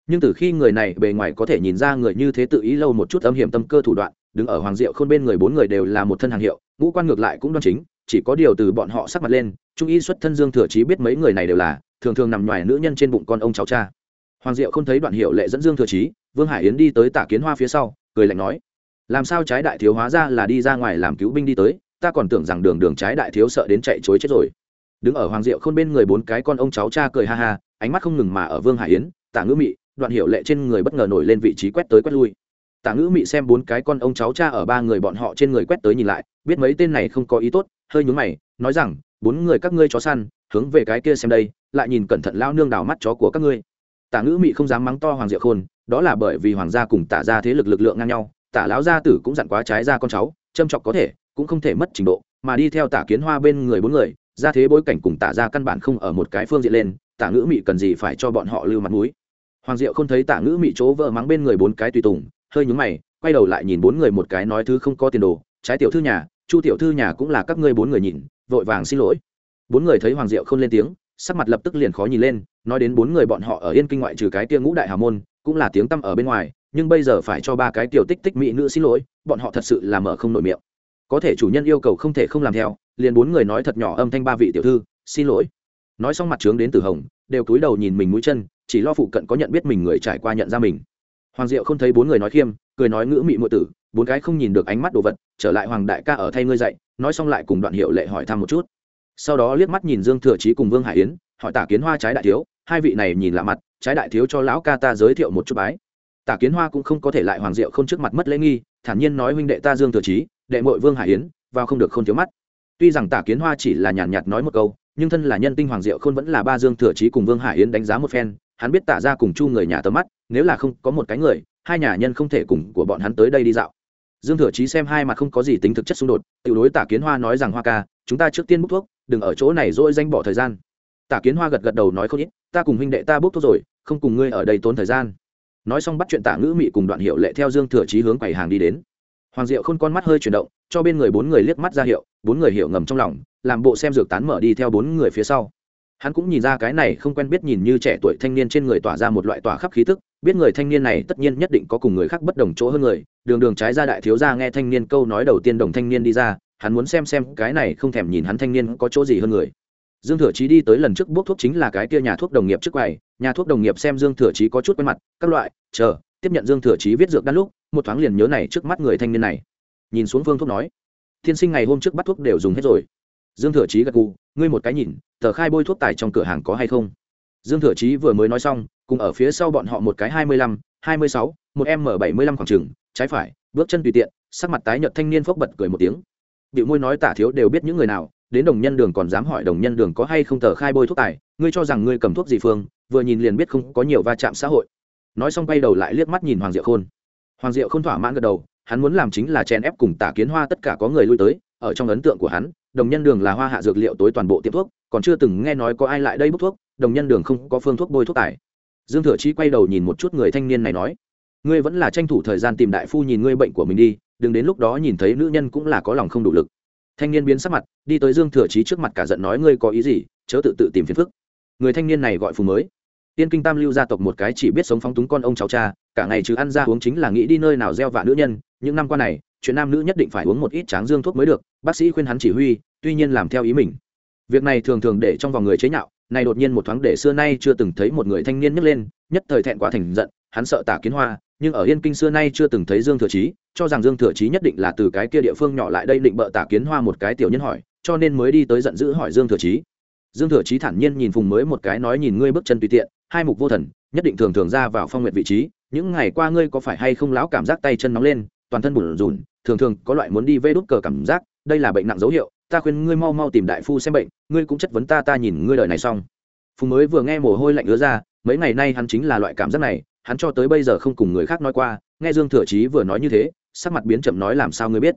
Speaker 1: Nhưng từ khi người này bề ngoài có thể nhìn ra người như thế tự ý lâu một chút âm hiểm tâm cơ thủ đoạn, đứng ở hoàng diệu khôn bên người bốn người đều là một thân hàng hiệu, ngũ quan ngược lại cũng đoan chính, chỉ có điều từ bọn họ sắc mặt lên, trung y xuất thân dương thừa chí biết mấy người này đều là, thường thường nằm ngoài nữ nhân trên bụng con ông cháu cha. Hoàng diệu không thấy đoạn hiệu lệ dẫn dương thừa chí vương hải yến đi tới Tạ kiến hoa phía sau, cười lạnh nói, làm sao trái đại thiếu hóa ra là đi ra ngoài làm cứu binh đi tới, ta còn tưởng rằng đường đường trái đại thiếu sợ đến chạy chối chết rồi. Đứng ở hoàng diệu khôn bên người bốn cái con ông cháu cha cười ha ha, ánh mắt không ngừng mà ở vương hải yến, tả ngữ mị, đoạn hiệu lệ trên người bất ngờ nổi lên vị trí quét tới quét lui. Tả ngữ mị xem bốn cái con ông cháu cha ở ba người bọn họ trên người quét tới nhìn lại, biết mấy tên này không có ý tốt, hơi nhúng mày, nói rằng, bốn người các ngươi chó săn, hướng về cái kia xem đây, lại nhìn cẩn thận lao nương đào mắt chó của các ngươi. Tả ngữ mị không dám mắng to hoàng diệu khôn đó là bởi vì hoàng gia cùng tả ra thế lực lực lượng ngang nhau, tả lão gia tử cũng dặn quá trái ra con cháu, châm chọc có thể, cũng không thể mất trình độ, mà đi theo tả kiến hoa bên người bốn người, ra thế bối cảnh cùng tả ra căn bản không ở một cái phương diện lên, tả ngữ mị cần gì phải cho bọn họ lưu mặt mũi. Hoàng diệu không thấy tả ngữ mị chỗ vợ mắng bên người bốn cái tùy tùng, hơi nhúng mày, quay đầu lại nhìn bốn người một cái nói thứ không có tiền đồ, trái tiểu thư nhà, chu tiểu thư nhà cũng là các ngươi bốn người nhìn, vội vàng xin lỗi. Bốn người thấy hoàng diệu không lên tiếng, sắc mặt lập tức liền khó nhìn lên, nói đến bốn người bọn họ ở yên kinh ngoại trừ cái tia ngũ đại hào môn cũng là tiếng tăm ở bên ngoài, nhưng bây giờ phải cho ba cái tiểu tích tích mỹ nữ xin lỗi, bọn họ thật sự là mở không nổi miệng. Có thể chủ nhân yêu cầu không thể không làm theo, liền bốn người nói thật nhỏ âm thanh ba vị tiểu thư, xin lỗi. Nói xong mặt trướng đến từ hồng, đều cúi đầu nhìn mình mũi chân, chỉ lo phụ cận có nhận biết mình người trải qua nhận ra mình. Hoàng diệu không thấy bốn người nói khiêm, cười nói ngữ mị mượn tử, bốn cái không nhìn được ánh mắt đồ vật, trở lại hoàng đại ca ở thay ngươi dậy nói xong lại cùng đoạn hiệu lệ hỏi thăm một chút. Sau đó liếc mắt nhìn dương thừa trí cùng vương hải yến, hỏi tả kiến hoa trái đại thiếu, hai vị này nhìn lạ mặt trái đại thiếu cho lão ca ta giới thiệu một chút bái. Tả kiến hoa cũng không có thể lại hoàng diệu không trước mặt mất lễ nghi, thản nhiên nói huynh đệ ta dương thừa chí, đệ mội vương hải yến, vào không được không thiếu mắt. Tuy rằng tả kiến hoa chỉ là nhàn nhạt nói một câu, nhưng thân là nhân tinh hoàng diệu khôn vẫn là ba dương thừa chí cùng vương hải yến đánh giá một phen, hắn biết tả ra cùng chu người nhà tầm mắt, nếu là không có một cái người, hai nhà nhân không thể cùng của bọn hắn tới đây đi dạo. Dương thừa chí xem hai mặt không có gì tính thực chất xung đột tự đối tả kiến hoa nói rằng, hoa ca, chúng ta trước tiên bút thuốc, đừng ở chỗ này dỗi danh bỏ thời gian tả kiến hoa gật gật đầu nói không ít, ta cùng huynh đệ ta bốc thuốc rồi, không cùng ngươi ở đây tốn thời gian. Nói xong bắt chuyện tả ngữ mị cùng đoạn hiệu lệ theo dương thừa chí hướng quầy hàng đi đến. Hoàng diệu khôn con mắt hơi chuyển động, cho bên người bốn người liếc mắt ra hiệu, bốn người hiểu ngầm trong lòng, làm bộ xem dược tán mở đi theo bốn người phía sau. Hắn cũng nhìn ra cái này không quen biết nhìn như trẻ tuổi thanh niên trên người tỏa ra một loại tỏa khắp khí tức, biết người thanh niên này tất nhiên nhất định có cùng người khác bất đồng chỗ hơn người, đường đường trái ra đại thiếu ra nghe thanh niên câu nói đầu tiên đồng thanh niên đi ra, hắn muốn xem xem cái này không thèm nhìn hắn thanh niên có chỗ gì hơn người dương thừa chí đi tới lần trước bốc thuốc chính là cái kia nhà thuốc đồng nghiệp trước quầy. Nhà thuốc đồng nghiệp xem dương thừa chí có chút quen mặt, các loại, chờ, tiếp nhận dương thừa chí viết dược đan lúc, một thoáng liền nhớ này trước mắt người thanh niên này. Nhìn xuống phương thuốc nói, thiên sinh ngày hôm trước bắt thuốc đều dùng hết rồi. Dương thừa chí gật gù, ngươi một cái nhìn, tờ khai bôi thuốc tài trong cửa hàng có hay không? Dương thừa chí vừa mới nói xong, cùng ở phía sau bọn họ một cái hai mươi lăm, hai mươi sáu, một m bảy mươi lăm khoảng trừng trái phải, bước chân tùy tiện, sắc mặt tái nhợt thanh niên phốc bật cười một tiếng. Điệu môi nói tả thiếu đều biết những người nào đến đồng nhân đường còn dám hỏi đồng nhân đường có hay không tờ khai bôi thuốc tài, ngươi cho rằng ngươi cầm thuốc gì phương? Vừa nhìn liền biết không có nhiều va chạm xã hội. Nói xong quay đầu lại liếc mắt nhìn hoàng diệu khôn. Hoàng diệu không thỏa mãn gật đầu, hắn muốn làm chính là chèn ép cùng tả kiến hoa tất cả có người lui tới, ở trong ấn tượng của hắn, đồng nhân đường là hoa hạ dược liệu tối toàn bộ tiệm thuốc, còn chưa từng nghe nói có ai lại đây bốc thuốc, đồng nhân đường không có phương thuốc bôi thuốc tài. Dương thừa chi quay đầu nhìn một chút người thanh niên này nói, ngươi vẫn là tranh thủ thời gian tìm đại phu nhìn ngươi bệnh của mình đi, đừng đến lúc đó nhìn thấy nữ nhân cũng là có lòng không đủ lực thanh niên biến sắc mặt, đi tới dương thừa chí trước mặt cả giận nói, ngươi có ý gì? Chớ tự tự tìm phiền phức. Người thanh niên này gọi phù mới. Tiên kinh tam lưu gia tộc một cái chỉ biết sống phóng túng con ông cháu cha, cả ngày chứ ăn ra uống chính là nghĩ đi nơi nào gieo vạ nữ nhân. Những năm qua này, chuyện nam nữ nhất định phải uống một ít tráng dương thuốc mới được, bác sĩ khuyên hắn chỉ huy, tuy nhiên làm theo ý mình. Việc này thường thường để trong vòng người chế nhạo, này đột nhiên một thoáng để xưa nay chưa từng thấy một người thanh niên nhấc lên, nhất thời thẹn quá thành giận, hắn sợ tả kiến hoa nhưng ở yên kinh xưa nay chưa từng thấy dương thừa chí, cho rằng dương thừa chí nhất định là từ cái kia địa phương nhỏ lại đây định bợ tả kiến hoa một cái tiểu nhân hỏi, cho nên mới đi tới giận dữ hỏi dương thừa chí. Dương thừa chí thản nhiên nhìn phùng mới một cái nói nhìn ngươi bước chân tùy tiện, hai mục vô thần, nhất định thường thường ra vào phong nguyện vị trí, những ngày qua ngươi có phải hay không láo cảm giác tay chân nóng lên, toàn thân bùn rùn, thường thường có loại muốn đi vê đốt cờ cảm giác, đây là bệnh nặng dấu hiệu, ta khuyên ngươi mau mau tìm đại phu xem bệnh, ngươi cũng chất vấn ta ta nhìn ngươi đời này xong. Phùng mới vừa nghe mồ hôi lạnh ứa ra, mấy ngày nay hắn chính là loại cảm giác này hắn cho tới bây giờ không cùng người khác nói qua, nghe dương thừa chí vừa nói như thế, sắc mặt biến chậm nói làm sao ngươi biết.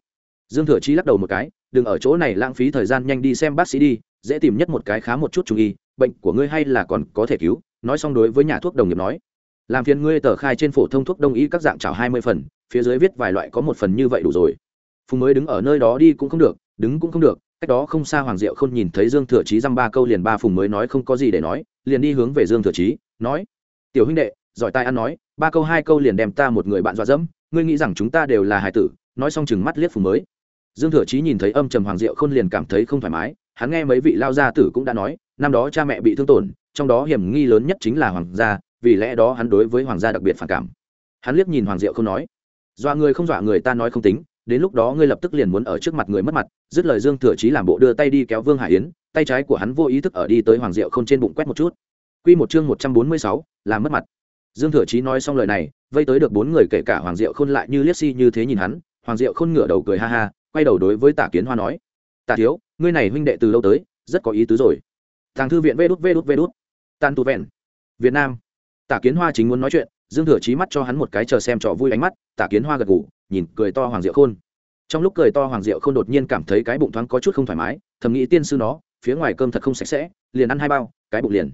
Speaker 1: Dương thừa chí lắc đầu một cái, đừng ở chỗ này lãng phí thời gian nhanh đi xem bác sĩ đi, dễ tìm nhất một cái khá một chút trung y, bệnh của ngươi hay là còn có thể cứu. Nói xong đối với nhà thuốc đồng nghiệp nói, làm phiền ngươi tờ khai trên phổ thông thuốc đông y các dạng chảo hai mươi phần, phía dưới viết vài loại có một phần như vậy đủ rồi. Phùng mới đứng ở nơi đó đi cũng không được, đứng cũng không được, cách đó không xa hoàng diệu không nhìn thấy dương thừa chí dăm ba câu liền ba phùng mới nói không có gì để nói, liền đi hướng về dương thừa chí, nói, tiểu huynh đệ giỏi tai ăn nói, ba câu hai câu liền đem ta một người bạn dọa dẫm, ngươi nghĩ rằng chúng ta đều là hài tử, nói xong chừng mắt liếc phùng mới. Dương thừa chí nhìn thấy âm trầm hoàng diệu khôn liền cảm thấy không thoải mái, hắn nghe mấy vị lao gia tử cũng đã nói, năm đó cha mẹ bị thương tổn, trong đó hiểm nghi lớn nhất chính là hoàng gia, vì lẽ đó hắn đối với hoàng gia đặc biệt phản cảm. Hắn liếc nhìn hoàng diệu không nói, dọa người không dọa người ta nói không tính, đến lúc đó ngươi lập tức liền muốn ở trước mặt người mất mặt. Dứt lời dương thừa chí làm bộ đưa tay đi kéo vương hải yến, tay trái của hắn vô ý thức ở đi tới hoàng diệu không trên bụng quét một chút. Quy một chương một trăm bốn mươi sáu làm mất mặt dương thừa chí nói xong lời này, vây tới được bốn người kể cả hoàng diệu khôn lại như liếc si như thế nhìn hắn, hoàng diệu khôn ngửa đầu cười ha ha, quay đầu đối với Tạ kiến hoa nói, Tạ thiếu, ngươi này huynh đệ từ lâu tới, rất có ý tứ rồi. Thằng thư viện vê đút vê đút vê đút. Tàn tu vẹn. Việt nam. Tạ kiến hoa chính muốn nói chuyện, dương thừa chí mắt cho hắn một cái chờ xem trò vui ánh mắt, Tạ kiến hoa gật ngủ nhìn cười to hoàng diệu khôn. Trong lúc cười to hoàng diệu khôn đột nhiên cảm thấy cái bụng thoáng có chút không thoải mái, thầm nghĩ tiên sư nó, phía ngoài cơm thật không sạch sẽ, liền ăn hai bao, cái bụng liền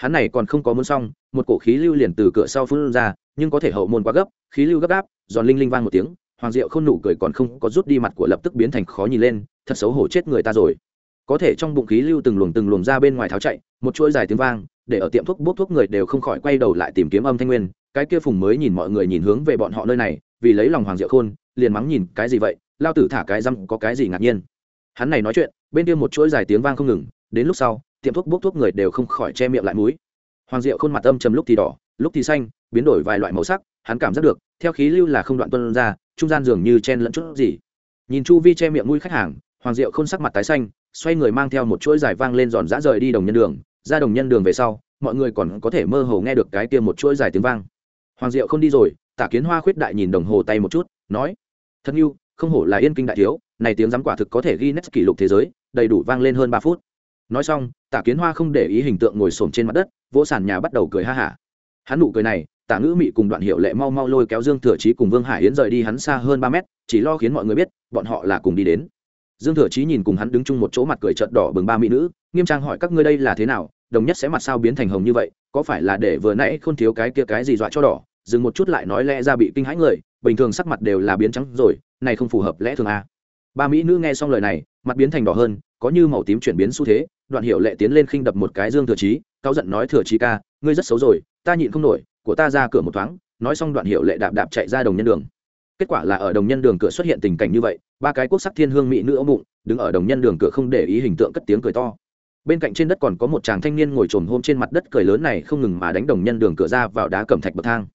Speaker 1: hắn này còn không có muốn xong, một cổ khí lưu liền từ cửa sau phun ra, nhưng có thể hậu môn quá gấp, khí lưu gấp gáp, giòn linh linh vang một tiếng, hoàng diệu không nụ cười còn không có rút đi mặt của lập tức biến thành khó nhìn lên, thật xấu hổ chết người ta rồi. Có thể trong bụng khí lưu từng luồng từng luồng ra bên ngoài tháo chạy, một chuỗi dài tiếng vang, để ở tiệm thuốc bốc thuốc người đều không khỏi quay đầu lại tìm kiếm âm thanh nguyên, cái kia phùng mới nhìn mọi người nhìn hướng về bọn họ nơi này, vì lấy lòng hoàng diệu khôn, liền mắng nhìn, cái gì vậy? Lao tử thả cái răm có cái gì ngạc nhiên? Hắn này nói chuyện, bên kia một chuỗi dài tiếng vang không ngừng, đến lúc sau tiệm thuốc bốc thuốc người đều không khỏi che miệng lại mũi. Hoàng diệu khuôn mặt âm trầm lúc thì đỏ, lúc thì xanh, biến đổi vài loại màu sắc, hắn cảm giác được, theo khí lưu là không đoạn tuân ra, trung gian dường như chen lẫn chút gì. Nhìn chu vi che miệng mũi khách hàng, hoàng diệu khuôn sắc mặt tái xanh, xoay người mang theo một chuỗi dài vang lên giòn giã rời đi đồng nhân đường. Ra đồng nhân đường về sau, mọi người còn có thể mơ hồ nghe được cái kia một chuỗi dài tiếng vang. Hoàng diệu không đi rồi, tả kiến hoa khuyết đại nhìn đồng hồ tay một chút, nói thân yêu không hổ là yên kinh đại thiếu, này tiếng giám quả thực có thể ghi nét kỷ lục thế giới, đầy đủ vang lên hơn ba phút nói xong, tả kiến hoa không để ý hình tượng ngồi xổm trên mặt đất, vỗ sàn nhà bắt đầu cười ha hả hắn nụ cười này, tả ngữ mị cùng đoạn hiệu lệ mau mau lôi kéo dương thừa chí cùng vương hải yến rời đi hắn xa hơn ba mét, chỉ lo khiến mọi người biết, bọn họ là cùng đi đến dương thừa chí nhìn cùng hắn đứng chung một chỗ mặt cười trợn đỏ bừng ba mỹ nữ, nghiêm trang hỏi các ngươi đây là thế nào, đồng nhất sẽ mặt sao biến thành hồng như vậy, có phải là để vừa nãy không thiếu cái kia cái gì dọa cho đỏ, dừng một chút lại nói lẽ ra bị kinh hãi người, bình thường sắc mặt đều là biến trắng rồi, này không phù hợp lẽ thường à. ba mỹ nữ nghe xong lời này, mặt biến thành đỏ hơn có như màu tím chuyển biến xu thế, đoạn hiệu lệ tiến lên khinh đập một cái dương thừa chí cao giận nói, thừa chí ca, ngươi rất xấu rồi, ta nhịn không nổi, của ta ra cửa một thoáng. Nói xong đoạn hiệu lệ đạp đạp chạy ra đồng nhân đường. Kết quả là ở đồng nhân đường cửa xuất hiện tình cảnh như vậy, ba cái quốc sắc thiên hương mỹ nữ ống bụng, đứng ở đồng nhân đường cửa không để ý hình tượng cất tiếng cười to. Bên cạnh trên đất còn có một chàng thanh niên ngồi trồm hôm trên mặt đất cười lớn này không ngừng mà đánh đồng nhân đường cửa ra vào đá cẩm thạch bậc thang.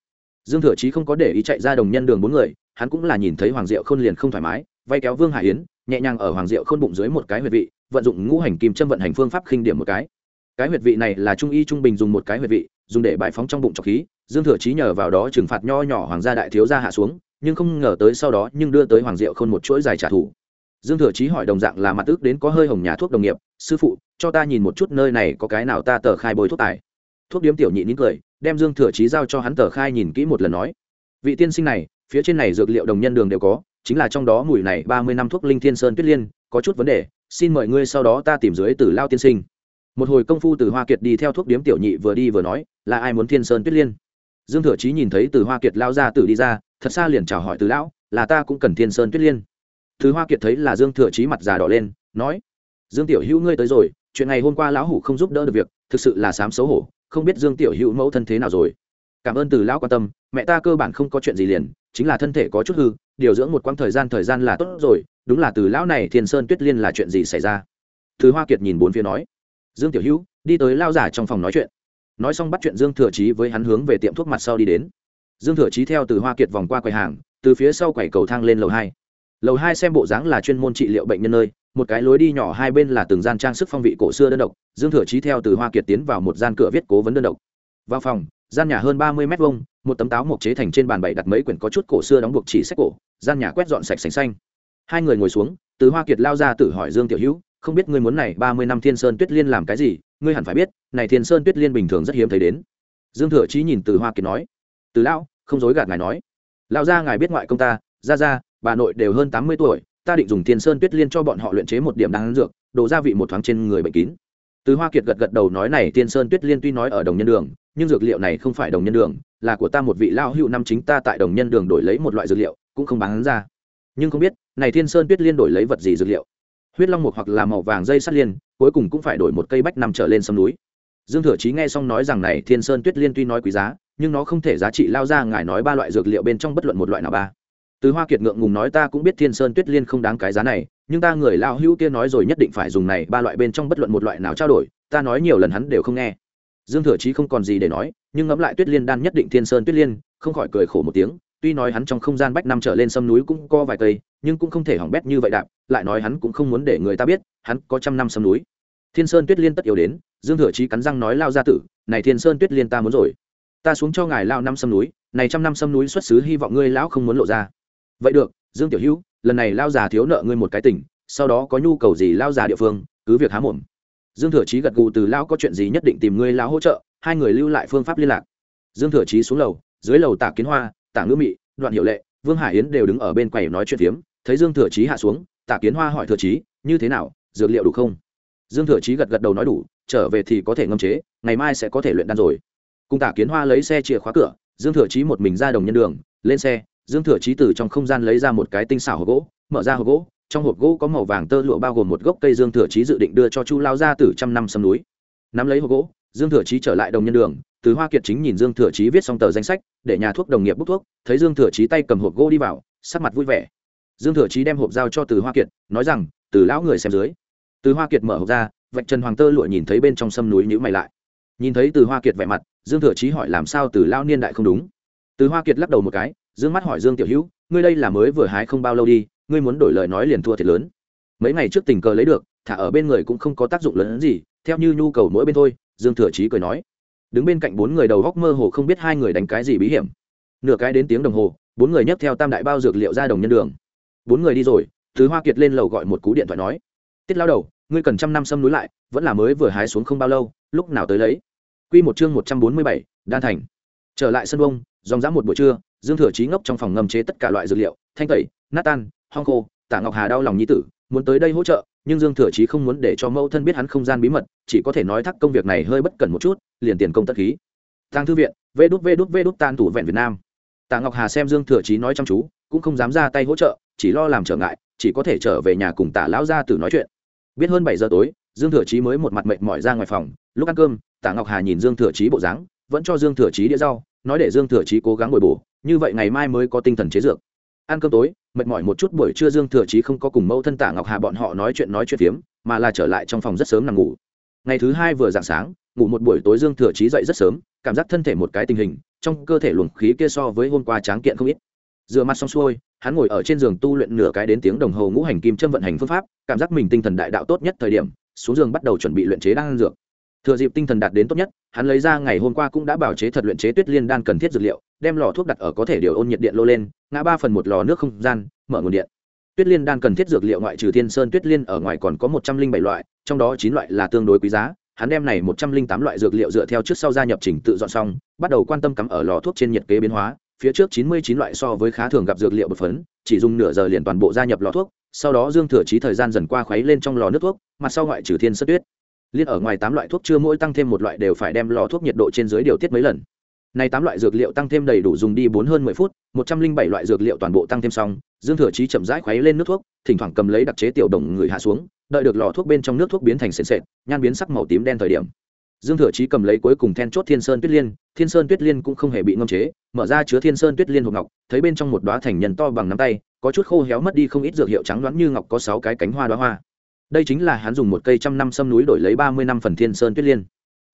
Speaker 1: Dương thừa chí không có để ý chạy ra đồng nhân đường bốn người, hắn cũng là nhìn thấy hoàng diệu khôn liền không thoải mái vay kéo vương hải yến, nhẹ nhàng ở hoàng diệu khôn bụng dưới một cái huyệt vị vận dụng ngũ hành kim châm vận hành phương pháp khinh điểm một cái. Cái huyệt vị này là trung y trung bình dùng một cái huyệt vị, dùng để bài phóng trong bụng trọc khí. Dương thừa chí nhờ vào đó trừng phạt nho nhỏ hoàng gia đại thiếu gia hạ xuống, nhưng không ngờ tới sau đó nhưng đưa tới hoàng diệu khôn một chuỗi dài trả thù. Dương thừa chí hỏi đồng dạng là mặt ước đến có hơi hồng nhà thuốc đồng nghiệp, sư phụ, cho ta nhìn một chút nơi này có cái nào ta tờ khai bồi thuốc tài. Thuốc điếm tiểu nhị nín cười, đem dương thừa chí giao cho hắn tờ khai nhìn kỹ một lần nói, vị tiên sinh này, phía trên này dược liệu đồng nhân đường đều có, chính là trong đó mùi này ba mươi năm thuốc linh thiên sơn tuyết liên, có chút vấn đề xin mời ngươi sau đó ta tìm dưới từ lao tiên sinh. Một hồi công phu từ hoa kiệt đi theo thuốc điếm tiểu nhị vừa đi vừa nói, là ai muốn thiên sơn tuyết liên? Dương thừa chí nhìn thấy từ hoa kiệt lao ra từ đi ra, thật xa liền chào hỏi từ lão, là ta cũng cần thiên sơn tuyết liên. Thứ hoa kiệt thấy là dương thừa chí mặt già đỏ lên, nói, dương tiểu hữu ngươi tới rồi, chuyện này hôm qua lão hủ không giúp đỡ được việc, thực sự là sám xấu hổ, không biết dương tiểu hữu mẫu thân thế nào rồi. Cảm ơn từ lão quan tâm, mẹ ta cơ bản không có chuyện gì liền chính là thân thể có chút hư, điều dưỡng một quãng thời gian thời gian là tốt rồi, đúng là từ lão này thiên sơn tuyết liên là chuyện gì xảy ra? Thứ hoa kiệt nhìn bốn phía nói. Dương tiểu hữu, đi tới lao giả trong phòng nói chuyện. Nói xong bắt chuyện dương thừa chí với hắn hướng về tiệm thuốc mặt sau đi đến. Dương thừa chí theo từ hoa kiệt vòng qua quầy hàng, từ phía sau quầy cầu thang lên lầu hai. Lầu hai xem bộ dáng là chuyên môn trị liệu bệnh nhân nơi, một cái lối đi nhỏ, hai bên là từng gian trang sức phong vị cổ xưa đơn độc. Dương thừa chí theo từ hoa kiệt tiến vào một gian cửa viết cố vấn đơn độc. Vào phòng, gian nhà hơn ba mươi m hai một tấm táo mộc chế thành trên bàn bày đặt mấy quyển có chút cổ xưa đóng buộc chỉ sách cổ, gian nhà quét dọn sạch sành xanh. Hai người ngồi xuống, từ hoa kiệt lao ra tự hỏi dương tiểu hữu, không biết ngươi muốn này ba mươi năm thiên sơn tuyết liên làm cái gì? Ngươi hẳn phải biết, này thiên sơn tuyết liên bình thường rất hiếm thấy đến. Dương thừa chí nhìn từ hoa kiệt nói, từ lão, không dối gạt ngài nói. Lão gia ngài biết ngoại công ta ra ra bà nội đều hơn tám mươi tuổi, ta định dùng thiên sơn tuyết liên cho bọn họ luyện chế một điểm đáng dược, đồ gia vị một thoáng trên người bệnh kín. Từ hoa kiệt gật gật đầu nói, này thiên sơn tuyết liên tuy nói ở đồng nhân đường, nhưng dược liệu này không phải đồng nhân đường là của ta một vị lao hữu năm chính ta tại đồng nhân đường đổi lấy một loại dược liệu, cũng không bán ra. Nhưng không biết, này thiên sơn tuyết liên đổi lấy vật gì dược liệu? Huyết long mục hoặc là màu vàng dây sắt liên, cuối cùng cũng phải đổi một cây bách nằm trở lên sông núi. Dương thừa chí nghe xong nói rằng này thiên sơn tuyết liên tuy nói quý giá, nhưng nó không thể giá trị lao ra, ngài nói ba loại dược liệu bên trong bất luận một loại nào ba. Từ hoa kiệt ngượng ngùng nói ta cũng biết thiên sơn tuyết liên không đáng cái giá này, nhưng ta người lao hữu kia nói rồi nhất định phải dùng này ba loại bên trong bất luận một loại nào trao đổi, ta nói nhiều lần hắn đều không nghe dương thừa chí không còn gì để nói, nhưng ngẫm lại tuyết liên đan nhất định thiên sơn tuyết liên, không khỏi cười khổ một tiếng, tuy nói hắn trong không gian bách năm trở lên sâm núi cũng có vài cây, nhưng cũng không thể hỏng bét như vậy đạp, lại nói hắn cũng không muốn để người ta biết, hắn có trăm năm sâm núi. Thiên sơn tuyết liên tất yếu đến, dương thừa chí cắn răng nói lao ra tử, này thiên sơn tuyết liên ta muốn rồi. Ta xuống cho ngài lao năm sâm núi, này trăm năm sâm núi xuất xứ hy vọng ngươi lão không muốn lộ ra. Vậy được, dương tiểu hữu, lần này lao già thiếu nợ ngươi một cái tỉnh, sau đó có nhu cầu gì lao già địa phương, cứ việc há mồm dương thừa chí gật gù từ lão có chuyện gì nhất định tìm ngươi lão hỗ trợ, hai người lưu lại phương pháp liên lạc. Dương thừa chí xuống lầu, dưới lầu tả kiến hoa, tả ngữ mị, đoạn hiệu lệ, vương hải yến đều đứng ở bên quầy nói chuyện phiếm, thấy dương thừa chí hạ xuống, tả kiến hoa hỏi thừa chí, như thế nào, dược liệu đủ không? Dương thừa chí gật gật đầu nói đủ, trở về thì có thể ngâm chế, ngày mai sẽ có thể luyện đan rồi. Cùng tả kiến hoa lấy xe chìa khóa cửa, dương thừa chí một mình ra đồng nhân đường, lên xe, dương thừa chí từ trong không gian lấy ra một cái tinh xảo hộp gỗ, mở ra hộp gỗ trong hộp gỗ có màu vàng tơ lụa bao gồm một gốc cây dương thừa chí dự định đưa cho chu lao ra từ trăm năm sâm núi. Nắm lấy hộp gỗ, dương thừa chí trở lại đồng nhân đường, từ hoa kiệt chính nhìn dương thừa chí viết xong tờ danh sách, để nhà thuốc đồng nghiệp bút thuốc, thấy dương thừa chí tay cầm hộp gỗ đi vào, sắc mặt vui vẻ. Dương thừa chí đem hộp giao cho từ hoa kiệt, nói rằng, từ lão người xem dưới. Từ hoa kiệt mở hộp ra, vạch trần hoàng tơ lụa nhìn thấy bên trong sâm núi nhữ mày lại. Nhìn thấy từ hoa kiệt vẻ mặt, dương thừa chí hỏi làm sao từ lão niên đại không đúng. Từ hoa kiệt lắc đầu một cái, dương mắt hỏi dương tiểu hữu, ngươi đây là mới vừa hái không bao lâu đi ngươi muốn đổi lời nói liền thua thiệt lớn. Mấy ngày trước tình cờ lấy được, thả ở bên người cũng không có tác dụng lớn gì, theo như nhu cầu mỗi bên thôi, dương thừa chí cười nói. Đứng bên cạnh bốn người đầu góc mơ hồ không biết hai người đánh cái gì bí hiểm. Nửa cái đến tiếng đồng hồ, bốn người nhấc theo tam đại bao dược liệu ra đồng nhân đường. Bốn người đi rồi thứ hoa kiệt lên lầu gọi một cú điện thoại nói. Tiết lao đầu, ngươi cần trăm năm xâm núi lại, vẫn là mới vừa hái xuống không bao lâu, lúc nào tới lấy? Q một chương một trăm bốn mươi bảy, đan thành. Trở lại sân bông, dòng dã một buổi trưa, dương thừa trí ngốc trong phòng ngầm chế tất cả loại dược liệu, thanh tẩy, nát tan hong khô Tạ ngọc hà đau lòng nhi tử, muốn tới đây hỗ trợ, nhưng dương thừa chí không muốn để cho mẫu thân biết hắn không gian bí mật, chỉ có thể nói thắc công việc này hơi bất cẩn một chút, liền tiền công tất khí. Tăng thư viện, vê đút vê đút vê đút tan thủ vẹn việt nam. Tạ ngọc hà xem dương thừa chí nói chăm chú, cũng không dám ra tay hỗ trợ, chỉ lo làm trở ngại, chỉ có thể trở về nhà cùng tạ lão gia tử nói chuyện. Biết hơn bảy giờ tối, dương thừa chí mới một mặt mệt mỏi ra ngoài phòng, lúc ăn cơm tạ ngọc hà nhìn dương thừa chí bộ dáng, vẫn cho dương thừa chí đĩa rau, nói để dương thừa chí cố gắng bồi bổ, như vậy ngày mai mới có tinh thần chế dược. Ăn cơm tối mệt mỏi một chút buổi trưa dương thừa chí không có cùng mẫu thân tả ngọc hà bọn họ nói chuyện nói chuyện phiếm, mà là trở lại trong phòng rất sớm nằm ngủ. Ngày thứ hai vừa dạng sáng, ngủ một buổi tối dương thừa chí dậy rất sớm, cảm giác thân thể một cái tình hình, trong cơ thể luồng khí kia so với hôm qua tráng kiện không ít. Rửa mặt xong xuôi, hắn ngồi ở trên giường tu luyện nửa cái đến tiếng đồng hồ ngũ hành kim châm vận hành phương pháp, cảm giác mình tinh thần đại đạo tốt nhất thời điểm, xuống giường bắt đầu chuẩn bị luyện chế đan dược thừa dịp tinh thần đạt đến tốt nhất, hắn lấy ra ngày hôm qua cũng đã bảo chế thật luyện chế tuyết liên đan cần thiết dược liệu, đem lò thuốc đặt ở có thể điều ôn nhiệt điện lô lên, ngã ba phần một lò nước không gian, mở nguồn điện. Tuyết liên đan cần thiết dược liệu ngoại trừ thiên sơn tuyết liên ở ngoài còn có một trăm linh bảy loại, trong đó chín loại là tương đối quý giá. Hắn đem này một trăm linh tám loại dược liệu dựa theo trước sau gia nhập trình tự dọn xong, bắt đầu quan tâm cắm ở lò thuốc trên nhiệt kế biến hóa. Phía trước chín mươi chín loại so với khá thường gặp dược liệu bột phấn, chỉ dùng nửa giờ liền toàn bộ gia nhập lò thuốc, sau đó dương thừa trí thời gian dần qua khuấy lên trong lò nước thuốc, mặt sau ngoại trừ thiên sơn tuyết liên ở ngoài tám loại thuốc chưa mỗi tăng thêm một loại đều phải đem lò thuốc nhiệt độ trên dưới điều tiết mấy lần. Này tám loại dược liệu tăng thêm đầy đủ dùng đi bốn hơn mười phút, một trăm linh bảy loại dược liệu toàn bộ tăng thêm xong, dương thừa trí chậm rãi khuấy lên nước thuốc, thỉnh thoảng cầm lấy đặc chế tiểu đồng người hạ xuống, đợi được lò thuốc bên trong nước thuốc biến thành sền sệt, nhan biến sắc màu tím đen thời điểm. Dương thừa trí cầm lấy cuối cùng then chốt thiên sơn tuyết liên, thiên sơn tuyết liên cũng không hề bị ngâm chế, mở ra chứa thiên sơn tuyết liên hộp ngọc, thấy bên trong một đoá thành nhân to bằng nắm tay, có chút khô héo mất đi không ít dược hiệu trắng đoán như ngọc có sáu cái cánh hoa đoá hoa đây chính là hắn dùng một cây trăm năm sâm núi đổi lấy ba mươi năm phần thiên sơn tuyết liên.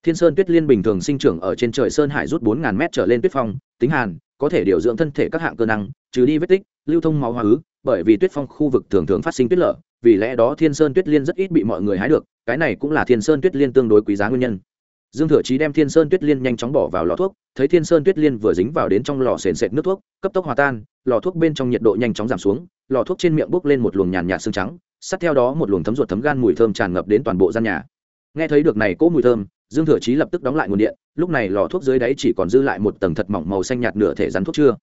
Speaker 1: Thiên sơn tuyết liên bình thường sinh trưởng ở trên trời sơn hải rút bốn ngàn mét trở lên tuyết phong, tính hàn, có thể điều dưỡng thân thể các hạng cơ năng, trừ đi vết tích, lưu thông máu hoa ứ, bởi vì tuyết phong khu vực thường thường phát sinh tuyết lở, vì lẽ đó thiên sơn tuyết liên rất ít bị mọi người hái được, cái này cũng là thiên sơn tuyết liên tương đối quý giá nguyên nhân. Dương thừa chí đem thiên sơn tuyết liên nhanh chóng bỏ vào lò thuốc, thấy thiên sơn tuyết liên vừa dính vào đến trong lò sền sệt nước thuốc, cấp tốc hòa tan, lò thuốc bên trong nhiệt độ nhanh chóng giảm xuống, lò thuốc trên miệng bốc lên một luồng nhàn nhạt xương trắng sát theo đó một luồng thấm ruột thấm gan mùi thơm tràn ngập đến toàn bộ gian nhà. Nghe thấy được này cỗ mùi thơm, dương thừa chí lập tức đóng lại nguồn điện, lúc này lò thuốc dưới đáy chỉ còn dư lại một tầng thật mỏng màu xanh nhạt nửa thể rắn thuốc chưa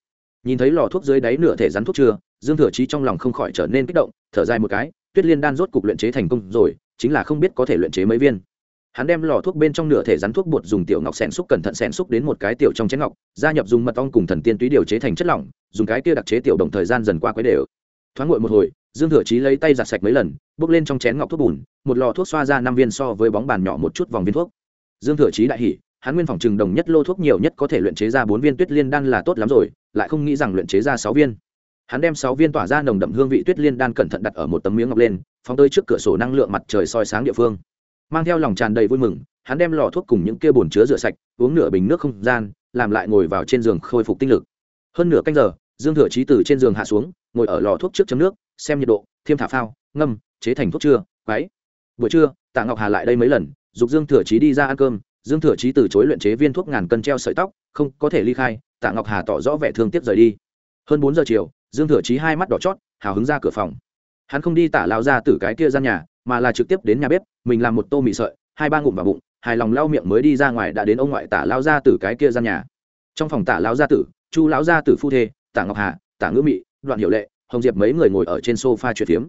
Speaker 1: nhìn thấy lò thuốc dưới đáy nửa thể rắn thuốc chưa dương thừa chí trong lòng không khỏi trở nên kích động, thở dài một cái, tuyết liên đan rốt cục luyện chế thành công rồi, chính là không biết có thể luyện chế mấy viên. Hắn đem lò thuốc bên trong nửa thể rắn thuốc bột dùng tiểu ngọc xẻn xúc cẩn thận xẻn xúc đến một cái tiểu trong chén ngọc, gia nhập dùng mật ong cùng thần tiên túy điều chế thành chất lỏng, dùng cái kia đặc chế tiểu đồng thời gian dần qua quấy đều. Thoáng ngồi một hồi dương thừa chí lấy tay giặt sạch mấy lần, bước lên trong chén ngọc thuốc bùn, một lò thuốc xoa ra năm viên so với bóng bàn nhỏ một chút vòng viên thuốc. Dương thừa chí đại hỉ, hắn nguyên phòng trừng đồng nhất lô thuốc nhiều nhất có thể luyện chế ra bốn viên tuyết liên đan là tốt lắm rồi, lại không nghĩ rằng luyện chế ra sáu viên. Hắn đem sáu viên tỏa ra nồng đậm hương vị tuyết liên đan cẩn thận đặt ở một tấm miếng ngọc lên, phóng tới trước cửa sổ năng lượng mặt trời soi sáng địa phương. Mang theo lòng tràn đầy vui mừng, hắn đem lò thuốc cùng những kia bồn chứa rửa sạch, uống nửa bình nước không gian, làm lại ngồi vào trên giường khôi phục tinh lực. Hơn nửa canh giờ dương thừa trí từ trên giường hạ xuống, ngồi ở lò thuốc trước chấm nước, xem nhiệt độ, thiêm thả phao, ngâm, chế thành thuốc trưa quáy buổi trưa, tạ ngọc hà lại đây mấy lần, dục dương thừa trí đi ra ăn cơm. Dương thừa trí từ chối luyện chế viên thuốc ngàn cân treo sợi tóc, không có thể ly khai. Tạ ngọc hà tỏ rõ vẻ thương tiếc rời đi. Hơn bốn giờ chiều, dương thừa trí hai mắt đỏ chót, hào hứng ra cửa phòng. Hắn không đi tả lao ra từ cái kia gian nhà, mà là trực tiếp đến nhà bếp, mình làm một tô mì sợi, hai ba ngụm vào bụng, hài lòng lau miệng mới đi ra ngoài đã đến ông ngoại tả lao ra từ cái kia gian nhà. Trong phòng tả lao gia tử, chu lão gia tử phu thê tả ngọc hà, tả ngữ mị, đoạn hiệu lệ, hồng diệp mấy người ngồi ở trên sofa chuyện phiếm.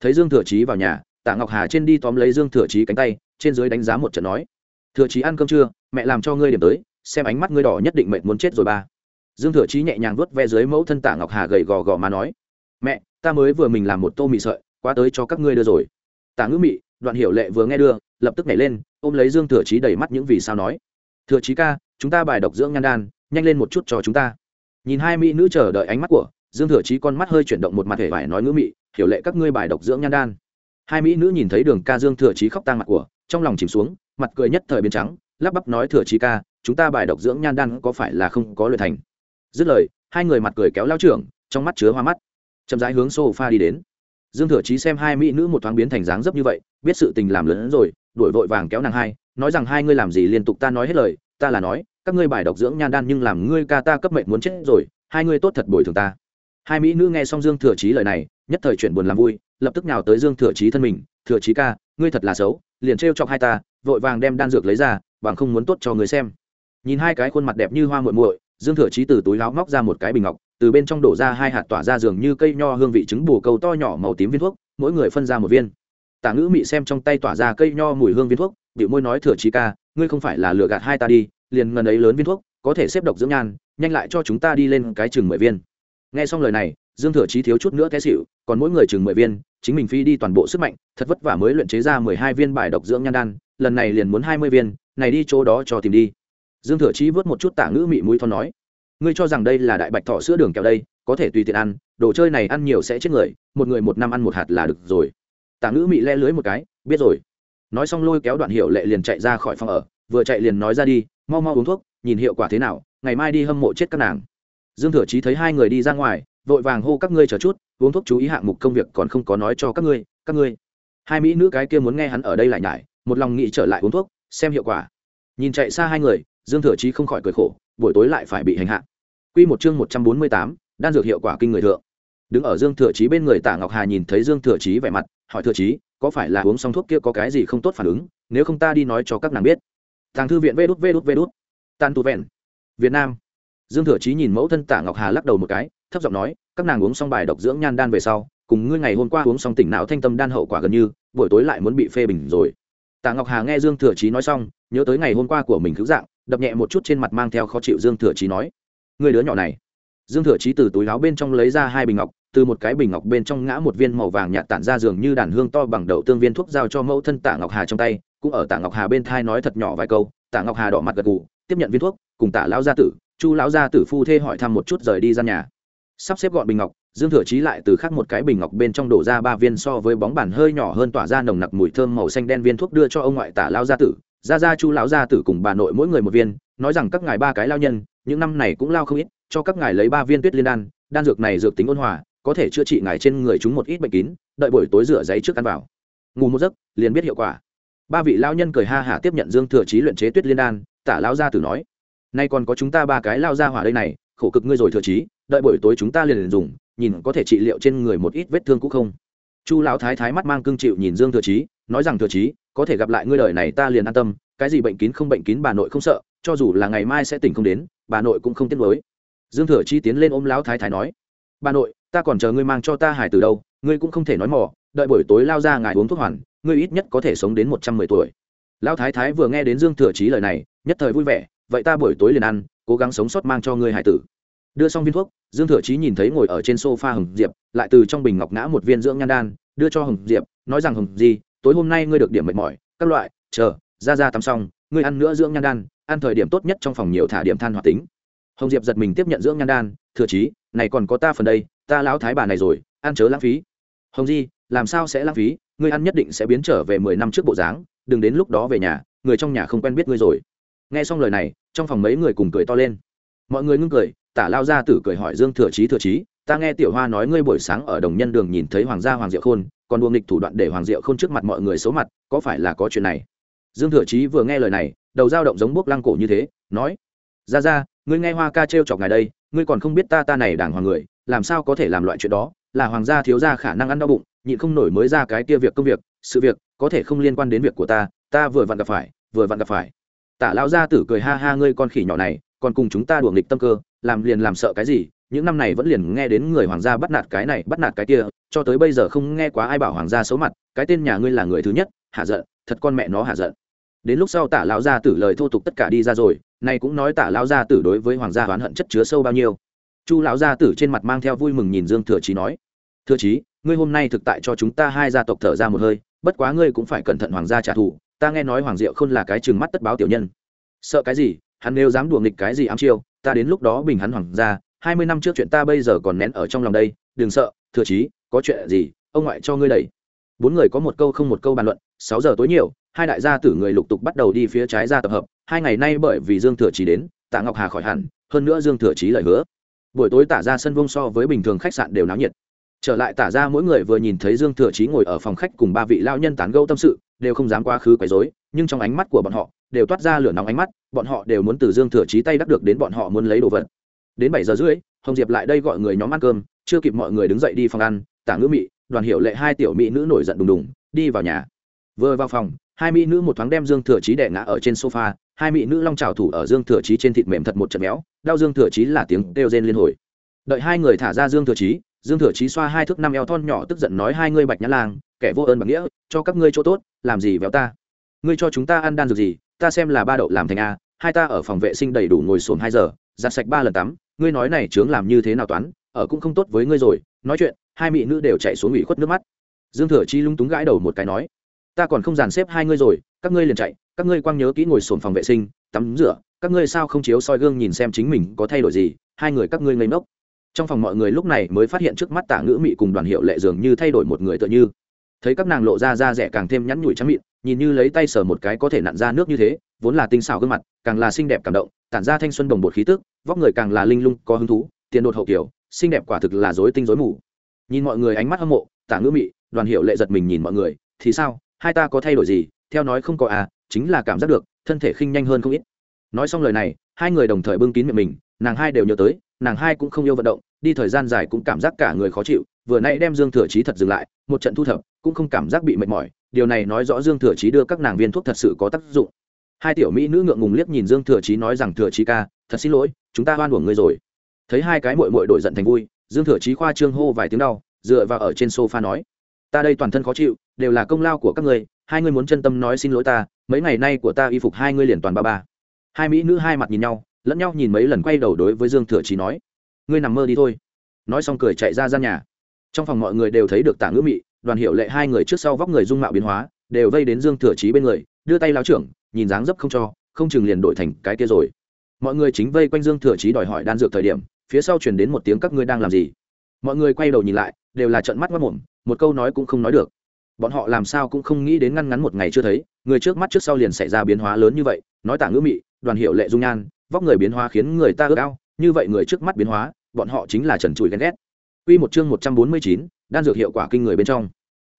Speaker 1: Thấy dương thừa chí vào nhà tạ ngọc hà trên đi tóm lấy dương thừa chí cánh tay, trên dưới đánh giá một trận nói, thừa chí ăn cơm chưa? Mẹ làm cho ngươi điểm tới, xem ánh mắt ngươi đỏ nhất định mệnh muốn chết rồi ba. Dương thừa chí nhẹ nhàng vuốt ve dưới mẫu thân tạ ngọc hà gầy gò gò mà nói, mẹ, ta mới vừa mình làm một tô mì sợi, quá tới cho các ngươi đưa rồi. Tạ ngữ mị, đoạn hiểu lệ vừa nghe đưa, lập tức nhảy lên, ôm lấy dương thừa chí đầy mắt những vì sao nói, thừa chí ca, chúng ta bài độc dưỡng nhan đan, nhanh lên một chút cho chúng ta nhìn hai mỹ nữ chờ đợi ánh mắt của dương thừa chí con mắt hơi chuyển động một mặt hề vải nói ngữ mị, hiểu lệ các ngươi bài độc dưỡng nhan đan. Hai mỹ nữ nhìn thấy đường ca dương thừa chí khóc tang mặt của, trong lòng chìm xuống, mặt cười nhất thời biến trắng, lắp bắp nói, thừa chí ca, chúng ta bài độc dưỡng nhan đan có phải là không có luyện thành? Dứt lời, hai người mặt cười kéo lao trưởng, trong mắt chứa hoa mắt. Chậm rãi hướng sofa đi đến. Dương thừa chí xem hai mỹ nữ một thoáng biến thành dáng dấp như vậy, biết sự tình làm lớn hơn rồi, đuổi vội vàng kéo nàng hai, nói rằng, hai ngươi làm gì liên tục ta nói hết lời, ta là nói các ngươi bài độc dưỡng nhan đan nhưng làm ngươi ca ta cấp mệnh muốn chết rồi, hai ngươi tốt thật bồi thường ta. Hai mỹ nữ nghe xong dương thừa chí lời này, nhất thời chuyện buồn làm vui, lập tức nào tới dương thừa chí thân mình, thừa chí ca, ngươi thật là xấu, liền trêu chọc hai ta, vội vàng đem đan dược lấy ra, bằng không muốn tốt cho người xem. Nhìn hai cái khuôn mặt đẹp như hoa muội muội, dương thừa chí từ túi láo móc ra một cái bình ngọc, từ bên trong đổ ra hai hạt tỏa ra giường như cây nho hương vị trứng bù câu to nhỏ màu tím viên thuốc, mỗi người phân ra một viên. Tả ngữ mị xem trong tay tỏa ra cây nho mùi hương viên thuốc điệu môi nói, thừa chí ca, ngươi không phải là lừa gạt hai ta đi liền ngần ấy lớn viên thuốc, có thể xếp độc dưỡng nhan, nhanh lại cho chúng ta đi lên cái chừng mười viên. Nghe xong lời này, dương thừa chí thiếu chút nữa té xịu còn mỗi người chừng mười viên, chính mình phi đi toàn bộ sức mạnh, thật vất vả mới luyện chế ra mười hai viên bài độc dưỡng nhan đan, lần này liền muốn hai mươi viên, này đi chỗ đó cho tìm đi. Dương thừa chí vớt một chút tả ngữ mị mũi thon nói, ngươi cho rằng đây là đại bạch thọ sữa đường kẹo đây, có thể tùy tiện ăn, đồ chơi này ăn nhiều sẽ chết người, một người một năm ăn một hạt là được rồi. Tả ngữ mị le lưới một cái, biết rồi. Nói xong lôi kéo đoạn hiệu lệ liền chạy ra khỏi phòng ở vừa chạy liền nói ra đi mau mau uống thuốc nhìn hiệu quả thế nào ngày mai đi hâm mộ chết các nàng. Dương thừa chí thấy hai người đi ra ngoài vội vàng hô các ngươi chờ chút uống thuốc chú ý hạng mục công việc còn không có nói cho các ngươi các ngươi. Hai mỹ nữ cái kia muốn nghe hắn ở đây lại nhải một lòng nghĩ trở lại uống thuốc xem hiệu quả. Nhìn chạy xa hai người dương thừa chí không khỏi cười khổ buổi tối lại phải bị hành hạ. Quy một chương một trăm bốn mươi tám, đan dược hiệu quả kinh người thượng. Đứng ở dương thừa chí bên người tạ ngọc hà nhìn thấy dương thừa chí vẻ mặt hỏi thừa chí có phải là uống xong thuốc kia có cái gì không tốt phản ứng nếu không ta đi nói cho các nàng biết tàng thư viện vê đút vê đút vê đút. Tan tù vẹn. Việt nam. Dương thừa chí nhìn mẫu thân tạ ngọc hà lắc đầu một cái, thấp giọng nói, các nàng uống xong bài độc dưỡng nhan đan về sau, cùng ngươi ngày hôm qua uống xong tỉnh não thanh tâm đan hậu quả gần như, buổi tối lại muốn bị phê bình rồi. Tạ ngọc hà nghe dương thừa chí nói xong, nhớ tới ngày hôm qua của mình cứu dạng, đập nhẹ một chút trên mặt mang theo khó chịu dương thừa chí nói người đứa nhỏ này. Dương thừa chí từ túi áo bên trong lấy ra hai bình ngọc, từ một cái bình ngọc bên trong ngã một viên màu vàng nhạt tản ra giường như đàn hương to bằng đậu tương viên thuốc giao cho mẫu thân tạ ngọc hà trong tay cũng ở tạ ngọc hà bên thai nói thật nhỏ vài câu tạ ngọc hà đỏ mặt gật gù, tiếp nhận viên thuốc, cùng tạ lão gia tử, chu lão gia tử phu thê hỏi thăm một chút rời đi ra nhà. Sắp xếp gọn bình ngọc, dương thừa chí lại từ khắc một cái bình ngọc bên trong đổ ra ba viên so với bóng bàn hơi nhỏ hơn tỏa ra nồng nặc mùi thơm màu xanh đen viên thuốc đưa cho ông ngoại tả lao gia tử. Gia gia chu lão gia tử cùng bà nội mỗi người một viên, nói rằng các ngài ba cái lao nhân, những năm này cũng lao không ít, cho các ngài lấy ba viên tuyết liên đan đan dược này dược tính ôn hòa, có thể chữa trị ngài trên người chúng một ít bệnh kín, đợi buổi tối rửa giấy trước ăn vào. Ngủ một giấc, liền biết hiệu quả ba vị lao nhân cười ha hả tiếp nhận dương thừa chí luyện chế tuyết liên đan, tả lao gia tử nói, nay còn có chúng ta ba cái lao ra hỏa đây này, khổ cực ngươi rồi thừa chí, đợi buổi tối chúng ta liền dùng, nhìn có thể trị liệu trên người một ít vết thương cũng không? Chu lão thái thái mắt mang cương chịu nhìn dương thừa chí, nói rằng, thừa chí, có thể gặp lại ngươi đời này ta liền an tâm, cái gì bệnh kín không bệnh kín bà nội không sợ, cho dù là ngày mai sẽ tỉnh không đến, bà nội cũng không tiếc mới dương thừa chí tiến lên ôm lão thái thái nói, bà nội, ta còn chờ ngươi mang cho ta hải từ đâu, ngươi cũng không thể nói mỏ đợi buổi tối lao ra ngài uống thuốc hoàn ngươi ít nhất có thể sống đến một trăm mười tuổi. Lão thái thái vừa nghe đến dương thừa chí lời này, nhất thời vui vẻ, vậy ta buổi tối liền ăn, cố gắng sống sót mang cho ngươi hải tử. Đưa xong viên thuốc, dương thừa chí nhìn thấy ngồi ở trên sofa hồng diệp, lại từ trong bình ngọc ngã một viên dưỡng nhan đan, đưa cho hồng diệp, nói rằng, hồng di, tối hôm nay ngươi được điểm mệt mỏi, các loại, chờ, ra ra tắm xong, ngươi ăn nữa dưỡng nhan đan, ăn thời điểm tốt nhất trong phòng nhiều thả điểm than hoạt tính. Hồng diệp giật mình tiếp nhận dưỡng nhan đan, thừa chí, này còn có ta phần đây, ta lão thái bà này rồi, ăn chớ lãng phí. Hồng di, làm sao sẽ lãng phí? Ngươi ăn nhất định sẽ biến trở về mười năm trước bộ dáng, đừng đến lúc đó về nhà, người trong nhà không quen biết ngươi rồi. Nghe xong lời này, trong phòng mấy người cùng cười to lên. Mọi người ngưng cười, tả lao ra tử cười hỏi dương thừa chí thừa chí, ta nghe tiểu hoa nói ngươi buổi sáng ở đồng nhân đường nhìn thấy hoàng gia hoàng diệu khôn, còn đùa nghịch thủ đoạn để hoàng diệu khôn trước mặt mọi người xấu mặt, có phải là có chuyện này? Dương thừa chí vừa nghe lời này, đầu dao động giống bốc lăng cổ như thế, nói ra ra ngươi nghe hoa ca trêu chọc ngài đây, ngươi còn không biết ta ta này đàng hoàng người, làm sao có thể làm loại chuyện đó? Là hoàng gia thiếu gia khả năng ăn đau bụng, nhịn không nổi mới ra cái kia việc công việc, sự việc, có thể không liên quan đến việc của ta ta vừa vặn gặp phải, vừa vặn gặp phải. Tả lão gia tử cười ha ha ngươi con khỉ nhỏ này, còn cùng chúng ta đuổi nghịch tâm cơ, làm liền làm sợ cái gì, những năm này vẫn liền nghe đến người hoàng gia bắt nạt cái này, bắt nạt cái kia, cho tới bây giờ không nghe quá ai bảo hoàng gia xấu mặt, cái tên nhà ngươi là người thứ nhất, hạ giận, thật con mẹ nó hạ giận. Đến lúc sau tả lão gia tử lời thô tục tất cả đi ra rồi, nay cũng nói tả lão gia tử đối với hoàng gia oán hận chất chứa sâu bao nhiêu chu lão gia tử trên mặt mang theo vui mừng nhìn dương thừa chí nói, thừa chí, ngươi hôm nay thực tại cho chúng ta hai gia tộc thở ra một hơi, bất quá ngươi cũng phải cẩn thận hoàng gia trả thù, ta nghe nói hoàng diệu không là cái chừng mắt tất báo tiểu nhân. Sợ cái gì? Hắn nếu dám đùa nghịch cái gì ám chiêu, ta đến lúc đó bình hắn hoàng gia, hai mươi năm trước chuyện ta bây giờ còn nén ở trong lòng đây, đừng sợ, thừa chí, có chuyện gì, ông ngoại cho ngươi đẩy. Bốn người có một câu không một câu bàn luận, sáu giờ tối nhiều, hai đại gia tử người lục tục bắt đầu đi phía trái ra tập hợp, hai ngày nay bởi vì dương thừa chí đến, tạ ngọc hà khỏi hẳn, hơn nữa dương thừa chí lời hứa buổi tối tả ra sân vông so với bình thường khách sạn đều náo nhiệt. Trở lại tả ra mỗi người vừa nhìn thấy dương thừa chí ngồi ở phòng khách cùng ba vị lao nhân tán gẫu tâm sự, đều không dám quá khứ quấy rối, nhưng trong ánh mắt của bọn họ, đều toát ra lửa nóng ánh mắt, bọn họ đều muốn từ dương thừa chí tay đắc được đến bọn họ muốn lấy đồ vật. Đến bảy giờ rưỡi, hồng diệp lại đây gọi người nhóm ăn cơm, chưa kịp mọi người đứng dậy đi phòng ăn, tả ngữ mị, đoàn hiệu lệ hai tiểu mỹ nữ nổi giận đùng đùng, đi vào nhà vừa vào phòng, hai mỹ nữ một thoáng đem dương thừa chí đẻ ngã ở trên sofa, hai mỹ nữ long trào thủ ở dương thừa chí trên thịt mềm thật một trận méo đau dương thừa chí là tiếng kêu rên liên hồi. Đợi hai người thả ra dương thừa chí, dương thừa chí xoa hai thước năm eo thon nhỏ tức giận nói hai ngươi bạch nhã lang, kẻ vô ơn bằng nghĩa, cho các ngươi chỗ tốt, làm gì véo ta? Ngươi cho chúng ta ăn đan dược gì, ta xem là ba đậu làm thành a, hai ta ở phòng vệ sinh đầy đủ ngồi xổm hai giờ, giặt sạch ba lần tắm, ngươi nói này chướng làm như thế nào toán, ở cũng không tốt với ngươi rồi, nói chuyện, hai mỹ nữ đều chạy xuống ủy khuất nước mắt. Dương thừa chi lung túng gãi đầu một cái nói ta còn không dàn xếp hai ngươi rồi, các ngươi liền chạy, các ngươi quang nhớ kỹ ngồi sồn phòng vệ sinh, tắm rửa, các ngươi sao không chiếu soi gương nhìn xem chính mình có thay đổi gì, hai người các ngươi ngây ngốc. Trong phòng mọi người lúc này mới phát hiện trước mắt tả ngữ mị cùng đoàn hiệu lệ dường như thay đổi một người tựa như. Thấy các nàng lộ ra da rẻ càng thêm nhắn nhủi trắng mịn, nhìn như lấy tay sờ một cái có thể nặn ra nước như thế, vốn là tinh xảo gương mặt, càng là xinh đẹp cảm động, tản ra thanh xuân đồng bột khí tức, vóc người càng là linh lung, có hứng thú, tiền đột hậu kiểu, xinh đẹp quả thực là dối tinh dối mù. Nhìn mọi người ánh mắt hâm mộ tả ngữ mị, đoàn hiệu lệ giật mình nhìn mọi người, thì sao? Hai ta có thay đổi gì? Theo nói không có à chính là cảm giác được, thân thể khinh nhanh hơn không ít. Nói xong lời này, hai người đồng thời bưng kín miệng mình, nàng hai đều nhớ tới, nàng hai cũng không yêu vận động, đi thời gian dài cũng cảm giác cả người khó chịu, vừa nãy đem dương thừa chí thật dừng lại, một trận thu thập, cũng không cảm giác bị mệt mỏi, điều này nói rõ dương thừa chí đưa các nàng viên thuốc thật sự có tác dụng. Hai tiểu mỹ nữ ngượng ngùng liếc nhìn dương thừa chí nói rằng, thừa chí ca, thật xin lỗi, chúng ta hoan uổng ngươi rồi. Thấy hai cái mội mội đổi giận thành vui, dương thừa chí khoa trương hô vài tiếng đau, dựa vào ở trên sofa nói ta đây toàn thân khó chịu, đều là công lao của các ngươi, hai ngươi muốn chân tâm nói xin lỗi ta, mấy ngày nay của ta y phục hai ngươi liền toàn ba ba. Hai mỹ nữ hai mặt nhìn nhau, lẫn nhau nhìn mấy lần quay đầu đối với dương thừa chí nói, ngươi nằm mơ đi thôi. Nói xong cười chạy ra gian nhà. Trong phòng mọi người đều thấy được tả ngữ mị, đoàn hiệu lệ hai người trước sau vóc người dung mạo biến hóa, đều vây đến dương thừa chí bên người, đưa tay lao trưởng, nhìn dáng dấp không cho, không chừng liền đổi thành cái kia rồi. Mọi người chính vây quanh dương thừa chí đòi hỏi đan dược thời điểm, phía sau chuyển đến một tiếng, các ngươi đang làm gì? Mọi người quay đầu nhìn lại, đều là trận mắt mất mồm một câu nói cũng không nói được bọn họ làm sao cũng không nghĩ đến ngăn ngắn một ngày chưa thấy người trước mắt trước sau liền xảy ra biến hóa lớn như vậy nói tả ngữ mị đoàn hiệu lệ dung nhan vóc người biến hóa khiến người ta ước ao như vậy người trước mắt biến hóa bọn họ chính là trần trụi ghen ghét Quy một chương 149, đan dược hiệu quả kinh người bên trong.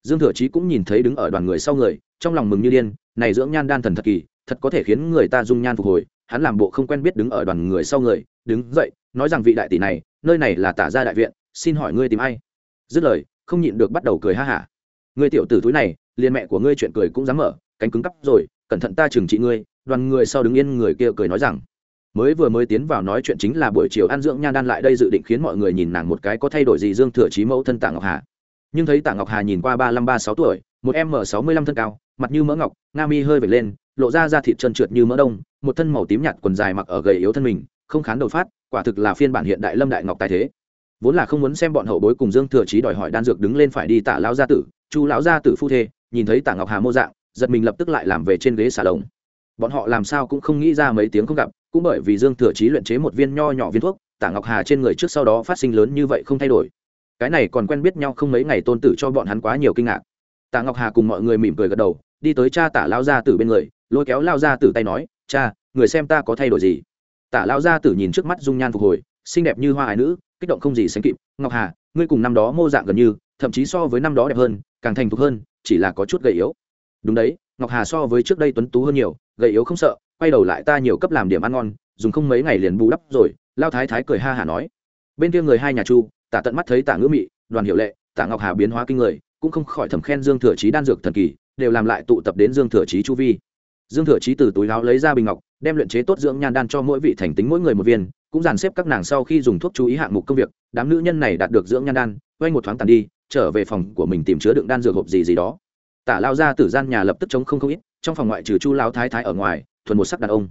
Speaker 1: Dương Thừa Chí cũng nhìn thấy đứng ở đoàn người sau người, trong lòng mừng như điên, này dưỡng nhan đan thần thật kỳ, thật có thể khiến người ta dung nhan phục hồi. Hắn làm bộ không quen biết đứng ở đoàn người sau người, đứng dậy, nói rằng vị đại tỷ này, nơi này là Tả gia đại viện, xin hỏi ngươi tìm ai? Dứt lời, không nhịn được bắt đầu cười ha hả. ngươi tiểu tử túi này, liền mẹ của ngươi chuyện cười cũng dám mở, cánh cứng cắp rồi, cẩn thận ta trừng trị ngươi, đoàn người sau đứng yên người kia cười nói rằng. Mới vừa mới tiến vào nói chuyện chính là buổi chiều ăn dưỡng nhan đan lại đây dự định khiến mọi người nhìn nàng một cái có thay đổi gì dương thừa trí mẫu thân tạ ngọc hà. Nhưng thấy tạ ngọc hà nhìn qua ba mươi ba sáu tuổi, một m sáu mươi lăm thân cao, mặt như mỡ ngọc, nga mi hơi vệt lên, lộ ra da thịt trơn trượt như mỡ đông, một thân màu tím nhạt quần dài mặc ở gầy yếu thân mình, không khán đầu phát, quả thực là phiên bản hiện đại lâm đại ngọc tài thế vốn là không muốn xem bọn hậu bối cùng dương thừa chí đòi hỏi đan dược đứng lên phải đi tạ lão gia tử, chu lão gia tử phu thê, nhìn thấy tạ ngọc hà mô dạng, giật mình lập tức lại làm về trên ghế xà lồng. Bọn họ làm sao cũng không nghĩ ra mấy tiếng không gặp, cũng bởi vì dương thừa chí luyện chế một viên nho nhỏ viên thuốc tạ ngọc hà trên người trước sau đó phát sinh lớn như vậy không thay đổi. Cái này còn quen biết nhau không mấy ngày tôn tử cho bọn hắn quá nhiều kinh ngạc. Tạ ngọc hà cùng mọi người mỉm cười gật đầu, đi tới cha tả lao gia tử bên người, lôi kéo lao gia tử tay nói, cha, người xem ta có thay đổi gì? Tả lao gia tử nhìn trước mắt dung nhan phục hồi, xinh đẹp như hoa ái nữ kích động không gì sánh kịp, ngọc hà, ngươi cùng năm đó mô dạng gần như, thậm chí so với năm đó đẹp hơn, càng thành thục hơn, chỉ là có chút gầy yếu. Đúng đấy, ngọc hà so với trước đây tuấn tú hơn nhiều, gầy yếu không sợ, quay đầu lại ta nhiều cấp làm điểm ăn ngon, dùng không mấy ngày liền bù đắp rồi, lao thái thái cười ha hả nói. Bên kia người hai nhà chu, tả tận mắt thấy tả ngữ mị, đoàn hiệu lệ, tả ngọc hà biến hóa kinh người, cũng không khỏi thầm khen dương thừa chí đan dược thần kỳ, đều làm lại tụ tập đến dương thừa chí chu vi dương thừa chí từ túi láo lấy ra bình ngọc, đem luyện chế tốt dưỡng nhan đan cho mỗi vị thành tính mỗi người một viên, cũng dàn xếp các nàng sau khi dùng thuốc chú ý hạng mục công việc, đám nữ nhân này đạt được dưỡng nhan đan, quay một thoáng tàn đi, trở về phòng của mình tìm chứa đựng đan dược hộp gì gì đó. Tả lao ra tử gian nhà lập tức chống không không ít, trong phòng ngoại trừ chu lao thái thái ở ngoài, thuần một sắc đàn ông.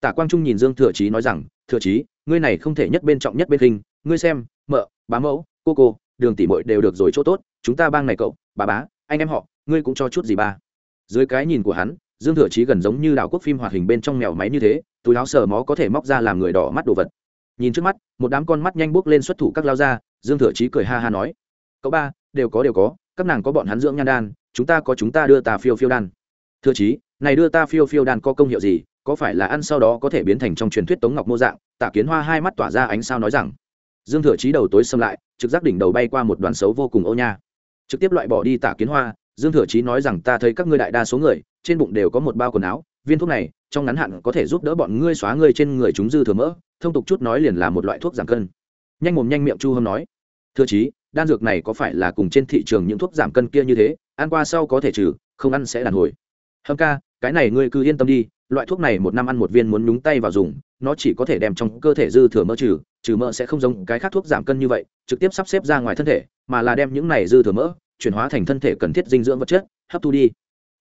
Speaker 1: Tả quang trung nhìn dương thừa chí nói rằng, thừa chí, ngươi này không thể nhất bên trọng nhất bên hình ngươi xem, mợ, bá mẫu, cô cô, đường tỷ mội đều được rồi chỗ tốt, chúng ta bang này cậu bà bá, anh em họ, ngươi cũng cho chút gì ba. Dưới cái nhìn của hắn dương thừa chí gần giống như đảo quốc phim hoạt hình bên trong mèo máy như thế, túi áo sờ mó có thể móc ra làm người đỏ mắt đồ vật. Nhìn trước mắt, một đám con mắt nhanh bước lên xuất thủ các lao ra dương thừa chí cười ha ha nói, cậu ba, đều có đều có, các nàng có bọn hắn dưỡng nhan đan, chúng ta có chúng ta đưa ta phiêu phiêu đan. Thừa chí, này đưa ta phiêu phiêu đan có công hiệu gì? Có phải là ăn sau đó có thể biến thành trong truyền thuyết tống ngọc mô dạng? Tạ kiến hoa hai mắt tỏa ra ánh sao nói rằng. Dương thừa chí đầu tối xâm lại, trực giác đỉnh đầu bay qua một đoàn xấu vô cùng ô nha. Trực tiếp loại bỏ đi tạ kiến hoa dương thừa chí nói rằng ta thấy các ngươi đại đa số người, trên bụng đều có một bao quần áo, viên thuốc này, trong ngắn hạn có thể giúp đỡ bọn ngươi xóa ngươi trên người chúng dư thừa mỡ, thông tục chút nói liền là một loại thuốc giảm cân. Nhanh mồm nhanh miệng chu hâm nói thưa chí, đan dược này có phải là cùng trên thị trường những thuốc giảm cân kia như thế, ăn qua sau có thể trừ, không ăn sẽ đàn hồi. Hâm ca, cái này ngươi cứ yên tâm đi, loại thuốc này một năm ăn một viên muốn nhúng tay vào dùng, nó chỉ có thể đem trong cơ thể dư thừa mỡ trừ trừ mỡ sẽ không giống cái khác thuốc giảm cân như vậy, trực tiếp sắp xếp ra ngoài thân thể, mà là đem những này dư thừa mỡ chuyển hóa thành thân thể cần thiết dinh dưỡng vật chất, hấp thu đi.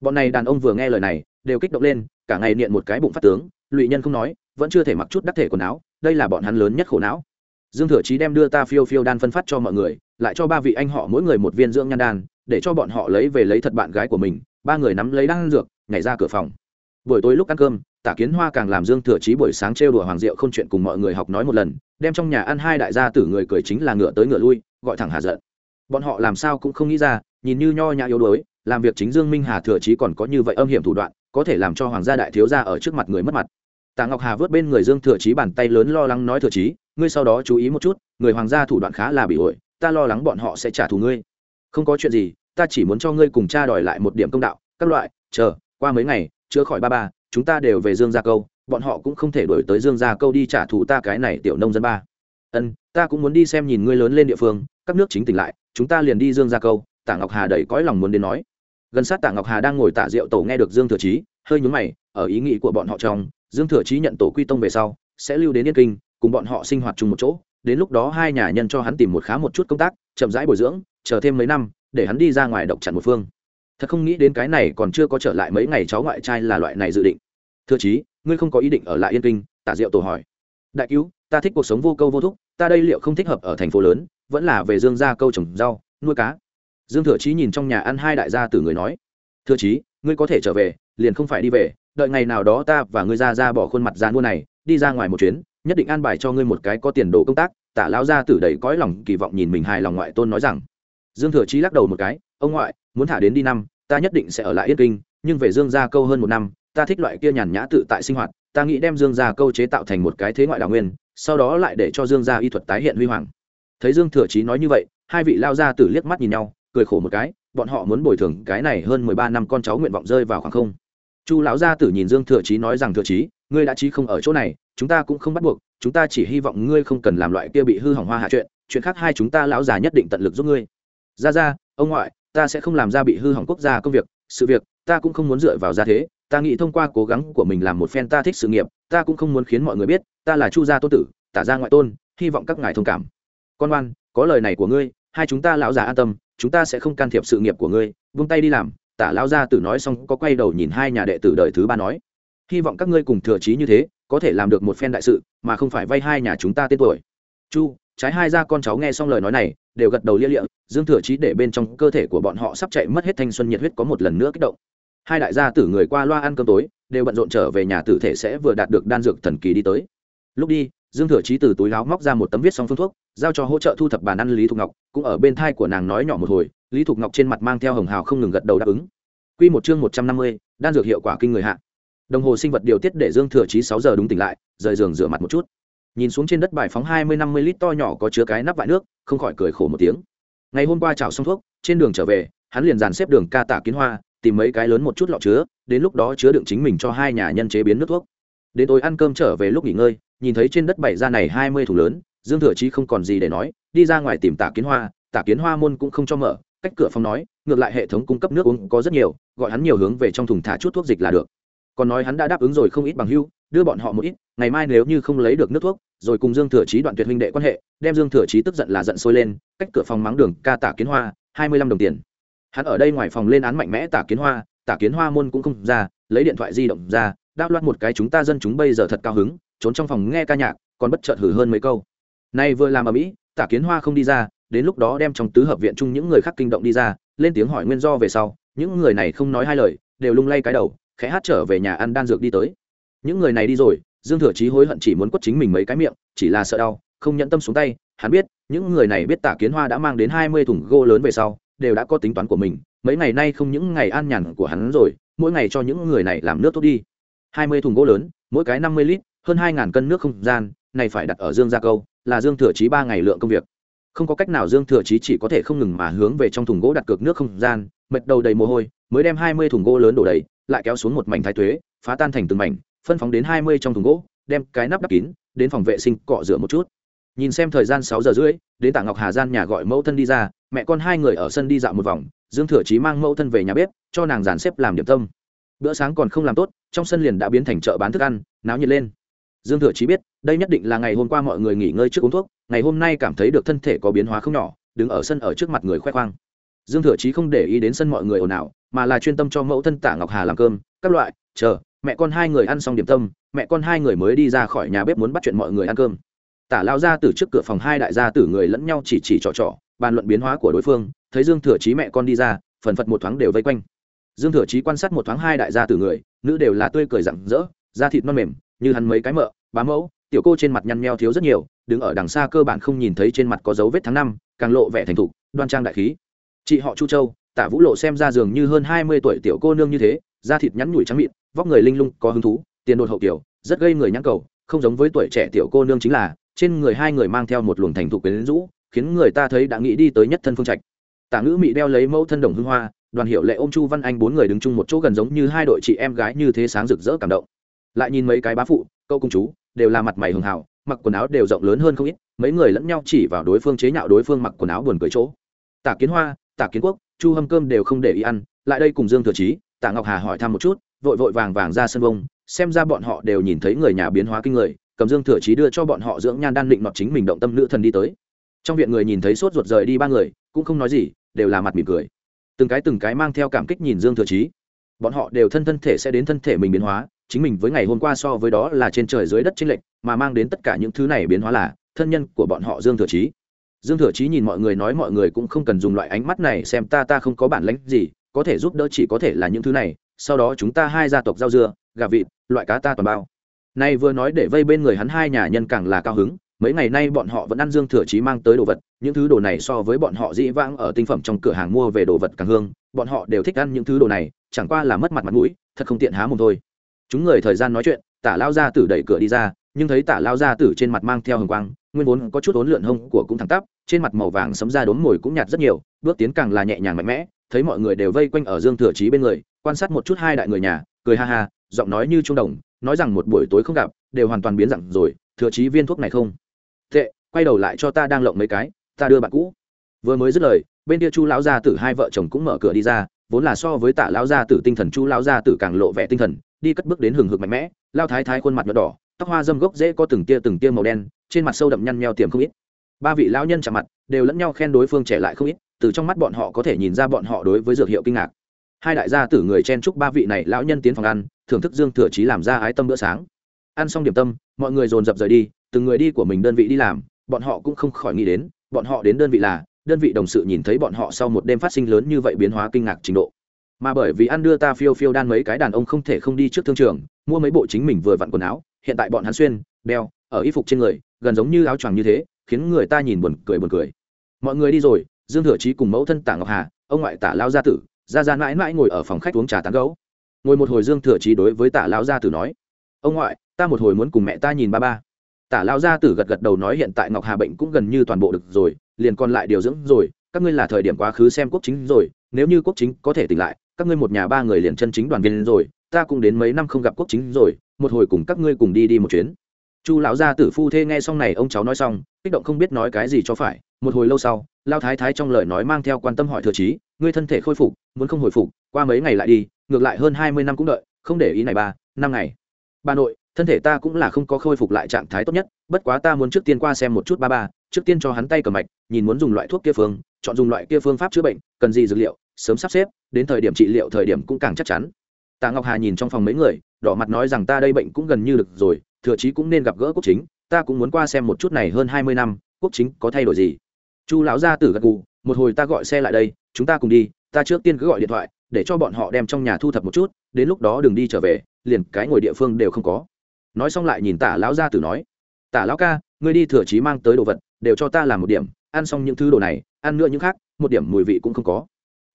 Speaker 1: Bọn này đàn ông vừa nghe lời này, đều kích động lên, cả ngày niệm một cái bụng phát tướng, lụy nhân không nói, vẫn chưa thể mặc chút đắc thể quần áo, đây là bọn hắn lớn nhất khổ não. Dương thừa chí đem đưa ta phiêu phiêu đan phân phát cho mọi người, lại cho ba vị anh họ mỗi người một viên dưỡng nhan đan, để cho bọn họ lấy về lấy thật bạn gái của mình, ba người nắm lấy đan dược, nhảy ra cửa phòng. Buổi tối lúc ăn cơm, tả kiến hoa càng làm dương thừa chí buổi sáng trêu đùa hoàng diệu không chuyện cùng mọi người học nói một lần, đem trong nhà ăn hai đại gia tử người cười chính là ngựa tới ngựa lui, gọi thẳng hà giận bọn họ làm sao cũng không nghĩ ra, nhìn như nho nhã yếu đuối, làm việc chính dương minh hà thừa chí còn có như vậy âm hiểm thủ đoạn, có thể làm cho hoàng gia đại thiếu gia ở trước mặt người mất mặt. Tạ ngọc hà vớt bên người dương thừa chí bàn tay lớn lo lắng nói thừa chí ngươi sau đó chú ý một chút, người hoàng gia thủ đoạn khá là bị ổi ta lo lắng bọn họ sẽ trả thù ngươi. Không có chuyện gì, ta chỉ muốn cho ngươi cùng cha đòi lại một điểm công đạo, các loại, chờ, qua mấy ngày, chữa khỏi ba ba, chúng ta đều về dương gia câu, bọn họ cũng không thể đổi tới dương gia câu đi trả thù ta cái này tiểu nông dân ba. Ân, ta cũng muốn đi xem nhìn ngươi lớn lên địa phương, các nước chính tỉnh lại chúng ta liền đi dương gia câu tạ ngọc hà đầy cõi lòng muốn đến nói. Gần sát tạ ngọc hà đang ngồi tạ rượu tổ nghe được dương thừa chí, hơi nhúng mày, ở ý nghĩ của bọn họ trong, dương thừa chí nhận tổ quy tông về sau, sẽ lưu đến yên kinh, cùng bọn họ sinh hoạt chung một chỗ. Đến lúc đó hai nhà nhân cho hắn tìm một khá một chút công tác, chậm rãi bồi dưỡng, chờ thêm mấy năm, để hắn đi ra ngoài độc chặn một phương. Thật không nghĩ đến cái này còn chưa có trở lại mấy ngày cháu ngoại trai là loại này dự định. Thưa chí, ngươi không có ý định ở lại yên kinh? Tạ diệu tổ hỏi. Đại cứu, ta thích cuộc sống vô câu vô thúc, ta đây liệu không thích hợp ở thành phố lớn vẫn là về dương gia câu trồng rau, nuôi cá. Dương thừa chí nhìn trong nhà ăn hai đại gia tử người nói, thừa chí, ngươi có thể trở về, liền không phải đi về, đợi ngày nào đó ta và ngươi ra ra bỏ khuôn mặt ra mua này, đi ra ngoài một chuyến, nhất định an bài cho ngươi một cái có tiền đồ công tác. Tả lão gia tử đầy cõi lòng kỳ vọng nhìn mình hài lòng ngoại tôn nói rằng. Dương thừa chí lắc đầu một cái, ông ngoại, muốn thả đến đi năm, ta nhất định sẽ ở lại yên kinh, nhưng về dương gia câu hơn một năm, ta thích loại kia nhàn nhã tự tại sinh hoạt, ta nghĩ đem dương gia câu chế tạo thành một cái thế ngoại đào nguyên, sau đó lại để cho dương gia y thuật tái hiện huy hoàng thấy dương thừa chí nói như vậy, hai vị lao gia tử liếc mắt nhìn nhau, cười khổ một cái, bọn họ muốn bồi thường cái này hơn mười ba năm con cháu nguyện vọng rơi vào khoảng không. Chu lão gia tử nhìn dương thừa chí nói rằng, thừa chí, ngươi đã chí không ở chỗ này, chúng ta cũng không bắt buộc, chúng ta chỉ hy vọng ngươi không cần làm loại kia bị hư hỏng hoa hạ chuyện chuyện khác hai chúng ta lão già nhất định tận lực giúp ngươi. Ra ra ông ngoại, ta sẽ không làm ra bị hư hỏng quốc gia công việc, sự việc, ta cũng không muốn dựa vào gia thế, ta nghĩ thông qua cố gắng của mình làm một phen ta thích sự nghiệp, ta cũng không muốn khiến mọi người biết, ta là chu gia tôn tử, tả gia ngoại tôn, hy vọng các ngài thông cảm con oan, có lời này của ngươi, hai chúng ta lão già an tâm, chúng ta sẽ không can thiệp sự nghiệp của ngươi, vung tay đi làm. Tả lão gia tử nói xong có quay đầu nhìn hai nhà đệ tử đời thứ ba nói, hy vọng các ngươi cùng thừa trí như thế, có thể làm được một phen đại sự, mà không phải vay hai nhà chúng ta tên tuổi. Chu, trái hai ra con cháu nghe xong lời nói này, đều gật đầu lia lịa, dương thừa trí để bên trong cơ thể của bọn họ sắp chạy mất hết thanh xuân nhiệt huyết có một lần nữa kích động. Hai đại gia tử người qua loa ăn cơm tối, đều bận rộn trở về nhà tử thể sẽ vừa đạt được đan dược thần kỳ đi tới. Lúc đi dương thừa chí từ túi láo móc ra một tấm viết xong phương thuốc, giao cho hỗ trợ thu thập bàn ăn lý thục ngọc, cũng ở bên thai của nàng nói nhỏ một hồi, lý thục ngọc trên mặt mang theo hồng hào không ngừng gật đầu đáp ứng. Q một chương một trăm năm mươi, đan dược hiệu quả kinh người hạ. Đồng hồ sinh vật điều tiết để dương thừa chí sáu giờ đúng tỉnh lại, rời giường rửa mặt một chút. Nhìn xuống trên đất bài phóng hai mươi năm mươi lít to nhỏ có chứa cái nắp vại nước, không khỏi cười khổ một tiếng. Ngày hôm qua chảo xong thuốc, trên đường trở về, hắn liền dàn xếp đường ca tả kiến hoa, tìm mấy cái lớn một chút lọ chứa, đến lúc đó chứa đựng chính mình cho hai nhà nhân chế biến nước thuốc. Đến tối ăn cơm trở về lúc nghỉ ngơi nhìn thấy trên đất bảy ra này hai mươi thùng lớn, dương thừa chí không còn gì để nói, đi ra ngoài tìm tả kiến hoa, tả kiến hoa môn cũng không cho mở, cách cửa phòng nói, ngược lại hệ thống cung cấp nước uống có rất nhiều, gọi hắn nhiều hướng về trong thùng thả chút thuốc dịch là được. Còn nói hắn đã đáp ứng rồi không ít bằng hưu, đưa bọn họ một ít, ngày mai nếu như không lấy được nước thuốc, rồi cùng dương thừa chí đoạn tuyệt huynh đệ quan hệ, đem dương thừa chí tức giận là giận sôi lên, cách cửa phòng mắng đường ca tả kiến hoa, hai mươi lăm đồng tiền. Hắn ở đây ngoài phòng lên án mạnh mẽ tả kiến hoa, tả kiến hoa môn cũng không ra, lấy điện thoại di động ra, đáp loạt một cái chúng ta dân chúng bây giờ thật cao hứng trốn trong phòng nghe ca nhạc, còn bất chợt hử hơn mấy câu. Nay vừa làm ở mỹ, tả kiến hoa không đi ra, đến lúc đó đem trong tứ hợp viện chung những người khác kinh động đi ra, lên tiếng hỏi nguyên do về sau, những người này không nói hai lời, đều lung lay cái đầu, khẽ hát trở về nhà ăn đan dược đi tới. Những người này đi rồi, dương thừa chí hối hận chỉ muốn quất chính mình mấy cái miệng, chỉ là sợ đau, không nhẫn tâm xuống tay, hắn biết, những người này biết tả kiến hoa đã mang đến hai mươi thùng gỗ lớn về sau, đều đã có tính toán của mình, mấy ngày nay không những ngày an nhàn của hắn rồi, mỗi ngày cho những người này làm nước tốt đi. Hai mươi thùng gỗ lớn, mỗi cái năm mươi lít hơn hai ngàn cân nước không gian, này phải đặt ở dương gia câu, là dương thừa chí ba ngày lượng công việc. Không có cách nào dương thừa chí chỉ có thể không ngừng mà hướng về trong thùng gỗ đặt cược nước không gian, mệt đầu đầy mồ hôi, mới đem hai mươi thùng gỗ lớn đổ đầy, lại kéo xuống một mảnh thái thuế phá tan thành từng mảnh, phân phóng đến hai mươi trong thùng gỗ, đem cái nắp đắp kín, đến phòng vệ sinh cọ rửa một chút. Nhìn xem thời gian sáu giờ rưỡi, đến tạ ngọc hà gian nhà gọi mẫu thân đi ra, mẹ con hai người ở sân đi dạo một vòng, dương thừa chí mang mẫu thân về nhà bếp, cho nàng dàn xếp làm điểm tâm. Bữa sáng còn không làm tốt, trong sân liền đã biến thành chợ bán thức ăn, náo nhiệt lên dương thừa chí biết, đây nhất định là ngày hôm qua mọi người nghỉ ngơi trước uống thuốc, ngày hôm nay cảm thấy được thân thể có biến hóa không nhỏ, đứng ở sân ở trước mặt người khoe khoang. Dương thừa chí không để ý đến sân mọi người ồn ào, mà là chuyên tâm cho mẫu thân tạ ngọc hà làm cơm, các loại, chờ, mẹ con hai người ăn xong điểm tâm, mẹ con hai người mới đi ra khỏi nhà bếp muốn bắt chuyện mọi người ăn cơm. Tả lao ra từ trước cửa phòng hai đại gia tử người lẫn nhau chỉ chỉ trò trò, bàn luận biến hóa của đối phương, thấy dương thừa chí mẹ con đi ra, phần phật một thoáng đều vây quanh. Dương thừa chí quan sát một thoáng hai đại gia tử người, nữ đều là tươi cười rặng rỡ, da thịt non mềm như hắn mấy cái mợ, bá mẫu, tiểu cô trên mặt nhăn nheo thiếu rất nhiều, đứng ở đằng xa cơ bản không nhìn thấy trên mặt có dấu vết tháng năm, càng lộ vẻ thành thục, đoan trang đại khí. Chị họ chu châu tả vũ lộ xem ra dường như hơn hai mươi tuổi tiểu cô nương như thế, da thịt nhắn nhủi trắng mịn, vóc người linh lung, có hứng thú, tiền đột hậu kiểu, rất gây người nhãn cầu, không giống với tuổi trẻ tiểu cô nương chính là, trên người hai người mang theo một luồng thành thục quyến rũ, khiến người ta thấy đã nghĩ đi tới nhất thân phương trạch. Tả ngữ mị đeo lấy mẫu thân đồng hưng hoa, đoàn hiệu lệ ôm chu văn anh bốn người đứng chung một chỗ gần giống như hai đội chị em gái như thế sáng rực rỡ cảm động lại nhìn mấy cái bá phụ câu công chú, đều là mặt mày hường hào, mặc quần áo đều rộng lớn hơn không ít, mấy người lẫn nhau chỉ vào đối phương chế nhạo đối phương mặc quần áo buồn cười chỗ. Tả kiến hoa, tả kiến quốc, chu hâm cơm đều không để ý ăn, lại đây cùng dương thừa trí tạ ngọc hà hỏi thăm một chút, vội vội vàng vàng ra sân bông xem ra bọn họ đều nhìn thấy người nhà biến hóa kinh người, cầm dương thừa trí đưa cho bọn họ dưỡng nhan đan định nọt chính mình động tâm nữ thần đi tới. Trong viện người nhìn thấy sốt ruột rời đi ba người, cũng không nói gì, đều là mặt mỉm cười. Từng cái từng cái mang theo cảm kích nhìn dương thừa trí bọn họ đều thân thân thể sẽ đến thân thể mình biến hóa chính mình với ngày hôm qua so với đó là trên trời dưới đất chênh lệch, mà mang đến tất cả những thứ này biến hóa là, thân nhân của bọn họ dương thừa Chí. Dương thừa Chí nhìn mọi người nói mọi người cũng không cần dùng loại ánh mắt này xem ta ta không có bản lĩnh gì, có thể giúp đỡ chỉ có thể là những thứ này, sau đó chúng ta hai gia tộc rau dưa, gà vịt, loại cá ta toàn bao. Nay vừa nói để vây bên người hắn hai nhà nhân càng là cao hứng, mấy ngày nay bọn họ vẫn ăn dương thừa chí mang tới đồ vật, những thứ đồ này so với bọn họ dĩ vãng ở tinh phẩm trong cửa hàng mua về đồ vật càng hương, bọn họ đều thích ăn những thứ đồ này, chẳng qua là mất mặt mặt mũi, thật không tiện há mồm thôi chúng người thời gian nói chuyện, tả lao gia tử đẩy cửa đi ra, nhưng thấy tả lao gia tử trên mặt mang theo hồng quang, nguyên vốn có chút ốn lượn hông của cũng thẳng tắp, trên mặt màu vàng sấm ra đốn mồi cũng nhạt rất nhiều, bước tiến càng là nhẹ nhàng mạnh mẽ, thấy mọi người đều vây quanh ở dương thừa trí bên người, quan sát một chút hai đại người nhà, cười ha ha, giọng nói như trung đồng, nói rằng một buổi tối không gặp, đều hoàn toàn biến dặn rồi, thừa trí viên thuốc này không? Tệ, quay đầu lại cho ta đang lộng mấy cái, ta đưa bạn cũ. Vừa mới dứt lời, bên kia chu lão gia tử hai vợ chồng cũng mở cửa đi ra, vốn là so với tạ lão gia tử tinh thần chu lão gia tử càng lộ vẻ tinh thần đi cất bước đến hừng hực mạnh mẽ, lao thái thái khuôn mặt nhỏ đỏ, tóc hoa dâm gốc dễ có từng tia từng tia màu đen, trên mặt sâu đậm nhăn nheo tiềm không ít. Ba vị lão nhân chạm mặt, đều lẫn nhau khen đối phương trẻ lại không ít, từ trong mắt bọn họ có thể nhìn ra bọn họ đối với dược hiệu kinh ngạc. Hai đại gia tử người chen chúc ba vị này lão nhân tiến phòng ăn, thưởng thức dương thừa chí làm ra ái tâm bữa sáng. Ăn xong điểm tâm, mọi người dồn dập rời đi, từng người đi của mình đơn vị đi làm, bọn họ cũng không khỏi nghĩ đến, bọn họ đến đơn vị là, đơn vị đồng sự nhìn thấy bọn họ sau một đêm phát sinh lớn như vậy biến hóa kinh ngạc trình độ mà bởi vì ăn đưa ta phiêu phiêu đan mấy cái đàn ông không thể không đi trước thương trường, mua mấy bộ chính mình vừa vặn quần áo, hiện tại bọn hắn xuyên, đeo, ở y phục trên người, gần giống như áo choàng như thế, khiến người ta nhìn buồn cười buồn cười. Mọi người đi rồi, dương thừa chí cùng mẫu thân tả ngọc hà, ông ngoại tả lao gia tử, ra ra mãi mãi ngồi ở phòng khách uống trà tán gấu ngồi một hồi dương thừa chí đối với tả lao gia tử nói, ông ngoại, ta một hồi muốn cùng mẹ ta nhìn ba ba. Tả lao gia tử gật gật đầu nói, hiện tại ngọc hà bệnh cũng gần như toàn bộ được rồi, liền còn lại điều dưỡng rồi, các ngươi là thời điểm quá khứ xem quốc chính rồi, nếu như quốc chính có thể tỉnh lại các ngươi một nhà ba người liền chân chính đoàn viên rồi, ta cũng đến mấy năm không gặp quốc chính rồi, một hồi cùng các ngươi cùng đi đi một chuyến. Chu lão gia tử phu thê nghe xong này, ông cháu nói xong, kích động không biết nói cái gì cho phải. Một hồi lâu sau lao thái thái trong lời nói mang theo quan tâm hỏi thừa trí, ngươi thân thể khôi phục, muốn không hồi phục, qua mấy ngày lại đi, ngược lại hơn hai mươi năm cũng đợi, không để ý này ba, năm ngày. Bà nội, thân thể ta cũng là không có khôi phục lại trạng thái tốt nhất, bất quá ta muốn trước tiên qua xem một chút ba ba, trước tiên cho hắn tay cầm mạch, nhìn muốn dùng loại thuốc kia phương, chọn dùng loại kia phương pháp chữa bệnh, cần gì dược liệu sớm sắp xếp, đến thời điểm trị liệu thời điểm cũng càng chắc chắn. Tạ ngọc hà nhìn trong phòng mấy người, đỏ mặt nói rằng ta đây bệnh cũng gần như được rồi, thừa chí cũng nên gặp gỡ quốc chính, ta cũng muốn qua xem một chút này hơn hai mươi năm, quốc chính có thay đổi gì. Chu lão gia tử gật gù, một hồi ta gọi xe lại đây, chúng ta cùng đi, ta trước tiên cứ gọi điện thoại, để cho bọn họ đem trong nhà thu thập một chút, đến lúc đó đừng đi trở về, liền cái ngồi địa phương đều không có. Nói xong lại nhìn tả lão gia tử nói tả lão ca, ngươi đi thừa chí mang tới đồ vật, đều cho ta làm một điểm, ăn xong những thứ đồ này, ăn nữa những khác, một điểm mùi vị cũng không có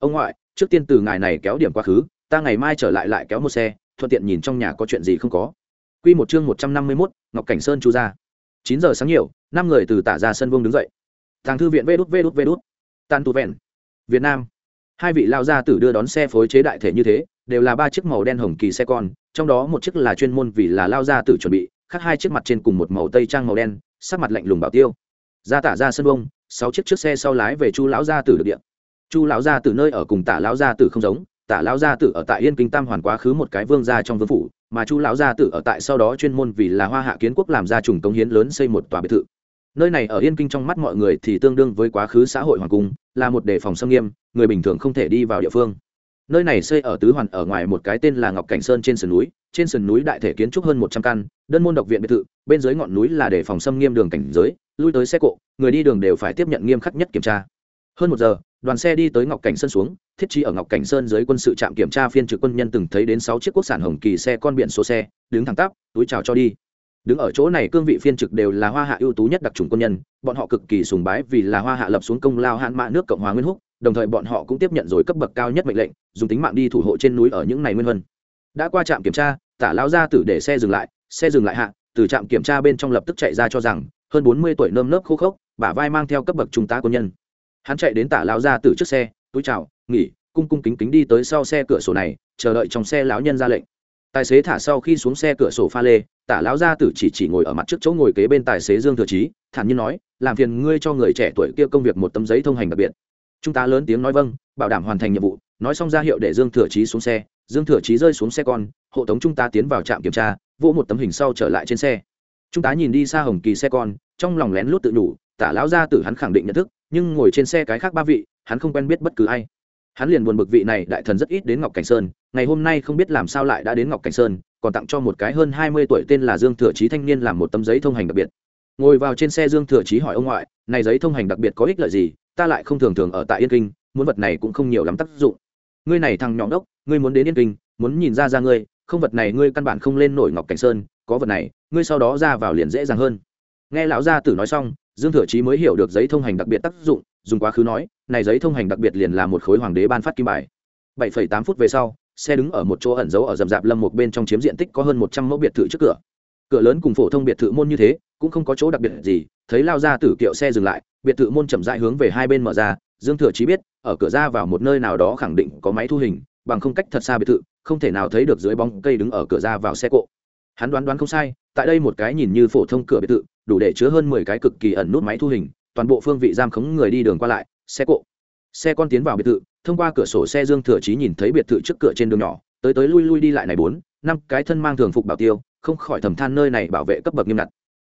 Speaker 1: ông ngoại trước tiên từ ngài này kéo điểm quá khứ ta ngày mai trở lại lại kéo một xe thuận tiện nhìn trong nhà có chuyện gì không có Quy một chương một trăm năm mươi mốt Ngọc Cảnh Sơn chu ra. chín giờ sáng nhiều, năm người từ tả ra sân vương đứng dậy. Thằng thư viện Vê đút Vê đút Vê đút. Tàn tụ vẹn. Việt Nam. Hai vị lao gia tử đưa đón xe phối chế đại thể như thế, đều là ba chiếc màu đen hồng kỳ xe con, trong đó một chiếc là chuyên môn vì là lao gia tử chuẩn bị, khác hai chiếc mặt trên cùng một màu tây trang màu đen, sắc mặt lạnh lùng bảo tiêu. Ra tả ra sân vương, sáu chiếc trước xe sau lái về Chu lão gia tử được điện. Chu lão gia tử nơi ở cùng tả lão gia tử không giống, tả lão gia tử ở tại Yên Kinh Tam hoàn quá khứ một cái vương gia trong vương phủ, mà chu lão gia tử ở tại sau đó chuyên môn vì là hoa hạ kiến quốc làm ra trùng cống hiến lớn xây một tòa biệt thự. Nơi này ở yên kinh trong mắt mọi người thì tương đương với quá khứ xã hội hoàng cung là một đề phòng xâm nghiêm người bình thường không thể đi vào địa phương. Nơi này xây ở tứ hoàn ở ngoài một cái tên là ngọc cảnh sơn trên sườn núi trên sườn núi đại thể kiến trúc hơn một trăm căn đơn môn độc viện biệt thự bên dưới ngọn núi là đề phòng xâm nghiêm đường cảnh giới lui tới xe cộ người đi đường đều phải tiếp nhận nghiêm khắc nhất kiểm tra hơn một giờ, đoàn xe đi tới ngọc cảnh sơn xuống, thiết trí ở ngọc cảnh sơn dưới quân sự trạm kiểm tra phiên trực quân nhân từng thấy đến sáu chiếc quốc sản hồng kỳ xe con biển số xe, đứng thẳng tắp, túi chào cho đi. Đứng ở chỗ này cương vị phiên trực đều là hoa hạ ưu tú nhất đặc trùng quân nhân, bọn họ cực kỳ sùng bái vì là hoa hạ lập xuống công lao hạn mạ nước cộng hòa nguyên húc, đồng thời bọn họ cũng tiếp nhận rồi cấp bậc cao nhất mệnh lệnh, dùng tính mạng đi thủ hộ trên núi ở những ngày nguyên vân đã qua trạm kiểm tra, tả lao ra tử để xe dừng lại, xe dừng lại hạ, từ trạm kiểm tra bên trong lập tức chạy ra cho rằng, hơn bốn mươi tuổi nơm nớp khô khốc, bả vai mang theo cấp bậc trung tá quân nhân hắn chạy đến tả lao ra từ trước xe, túi chào, nghỉ, cung cung kính kính đi tới sau xe cửa sổ này, chờ đợi trong xe lão nhân ra lệnh. Tài xế thả sau khi xuống xe cửa sổ pha lê, tả lão gia tử chỉ chỉ ngồi ở mặt trước chỗ ngồi kế bên tài xế dương thừa trí thản nhiên nói, làm phiền ngươi cho người trẻ tuổi kia công việc một tấm giấy thông hành đặc biệt. Chúng ta lớn tiếng nói vâng bảo đảm hoàn thành nhiệm vụ, nói xong ra hiệu để dương thừa trí xuống xe. Dương thừa trí rơi xuống xe con, hộ tống chúng ta tiến vào trạm kiểm tra, vỗ một tấm hình sau trở lại trên xe. Chúng ta nhìn đi xa hồng kỳ xe con, trong lòng lén lút tự đủ tả lão gia tử hắn khẳng định nhận thức nhưng ngồi trên xe cái khác ba vị, hắn không quen biết bất cứ ai. Hắn liền buồn bực vị này đại thần rất ít đến ngọc cảnh sơn, ngày hôm nay không biết làm sao lại đã đến ngọc cảnh sơn, còn tặng cho một cái hơn hai mươi tuổi tên là dương thừa trí thanh niên làm một tấm giấy thông hành đặc biệt. Ngồi vào trên xe dương thừa trí hỏi ông ngoại, này giấy thông hành đặc biệt có ích lợi gì? Ta lại không thường thường ở tại yên kinh, muốn vật này cũng không nhiều lắm tác dụng. Ngươi này thằng nhọn đốc, ngươi muốn đến yên kinh, muốn nhìn ra ra ngươi, không vật này ngươi căn bản không lên nổi ngọc cảnh sơn, có vật này, ngươi sau đó ra vào liền dễ dàng hơn. Nghe lão gia tử nói xong dương thừa chí mới hiểu được giấy thông hành đặc biệt tác dụng dùng quá khứ nói này giấy thông hành đặc biệt liền là một khối hoàng đế ban phát kim bài. 7,8 phút về sau xe đứng ở một chỗ ẩn giấu ở rậm rạp lâm một bên trong chiếm diện tích có hơn một trăm mẫu biệt thự trước cửa. Cửa lớn cùng phổ thông biệt thự môn như thế cũng không có chỗ đặc biệt gì thấy lao ra tử kiệu xe dừng lại biệt thự môn chậm dại hướng về hai bên mở ra dương thừa chí biết ở cửa ra vào một nơi nào đó khẳng định có máy thu hình bằng không cách thật xa biệt thự không thể nào thấy được dưới bóng cây đứng ở cửa ra vào xe cộ hắn đoán đoán không sai, tại đây một cái nhìn như phổ thông cửa biệt thự, đủ để chứa hơn mười cái cực kỳ ẩn nút máy thu hình, toàn bộ phương vị giam khống người đi đường qua lại, xe cộ. Xe con tiến vào biệt thự, thông qua cửa sổ xe dương thừa chí nhìn thấy biệt thự trước cửa trên đường nhỏ, tới tới lui lui đi lại này bốn, năm cái thân mang thường phục bảo tiêu, không khỏi thầm than nơi này bảo vệ cấp bậc nghiêm ngặt.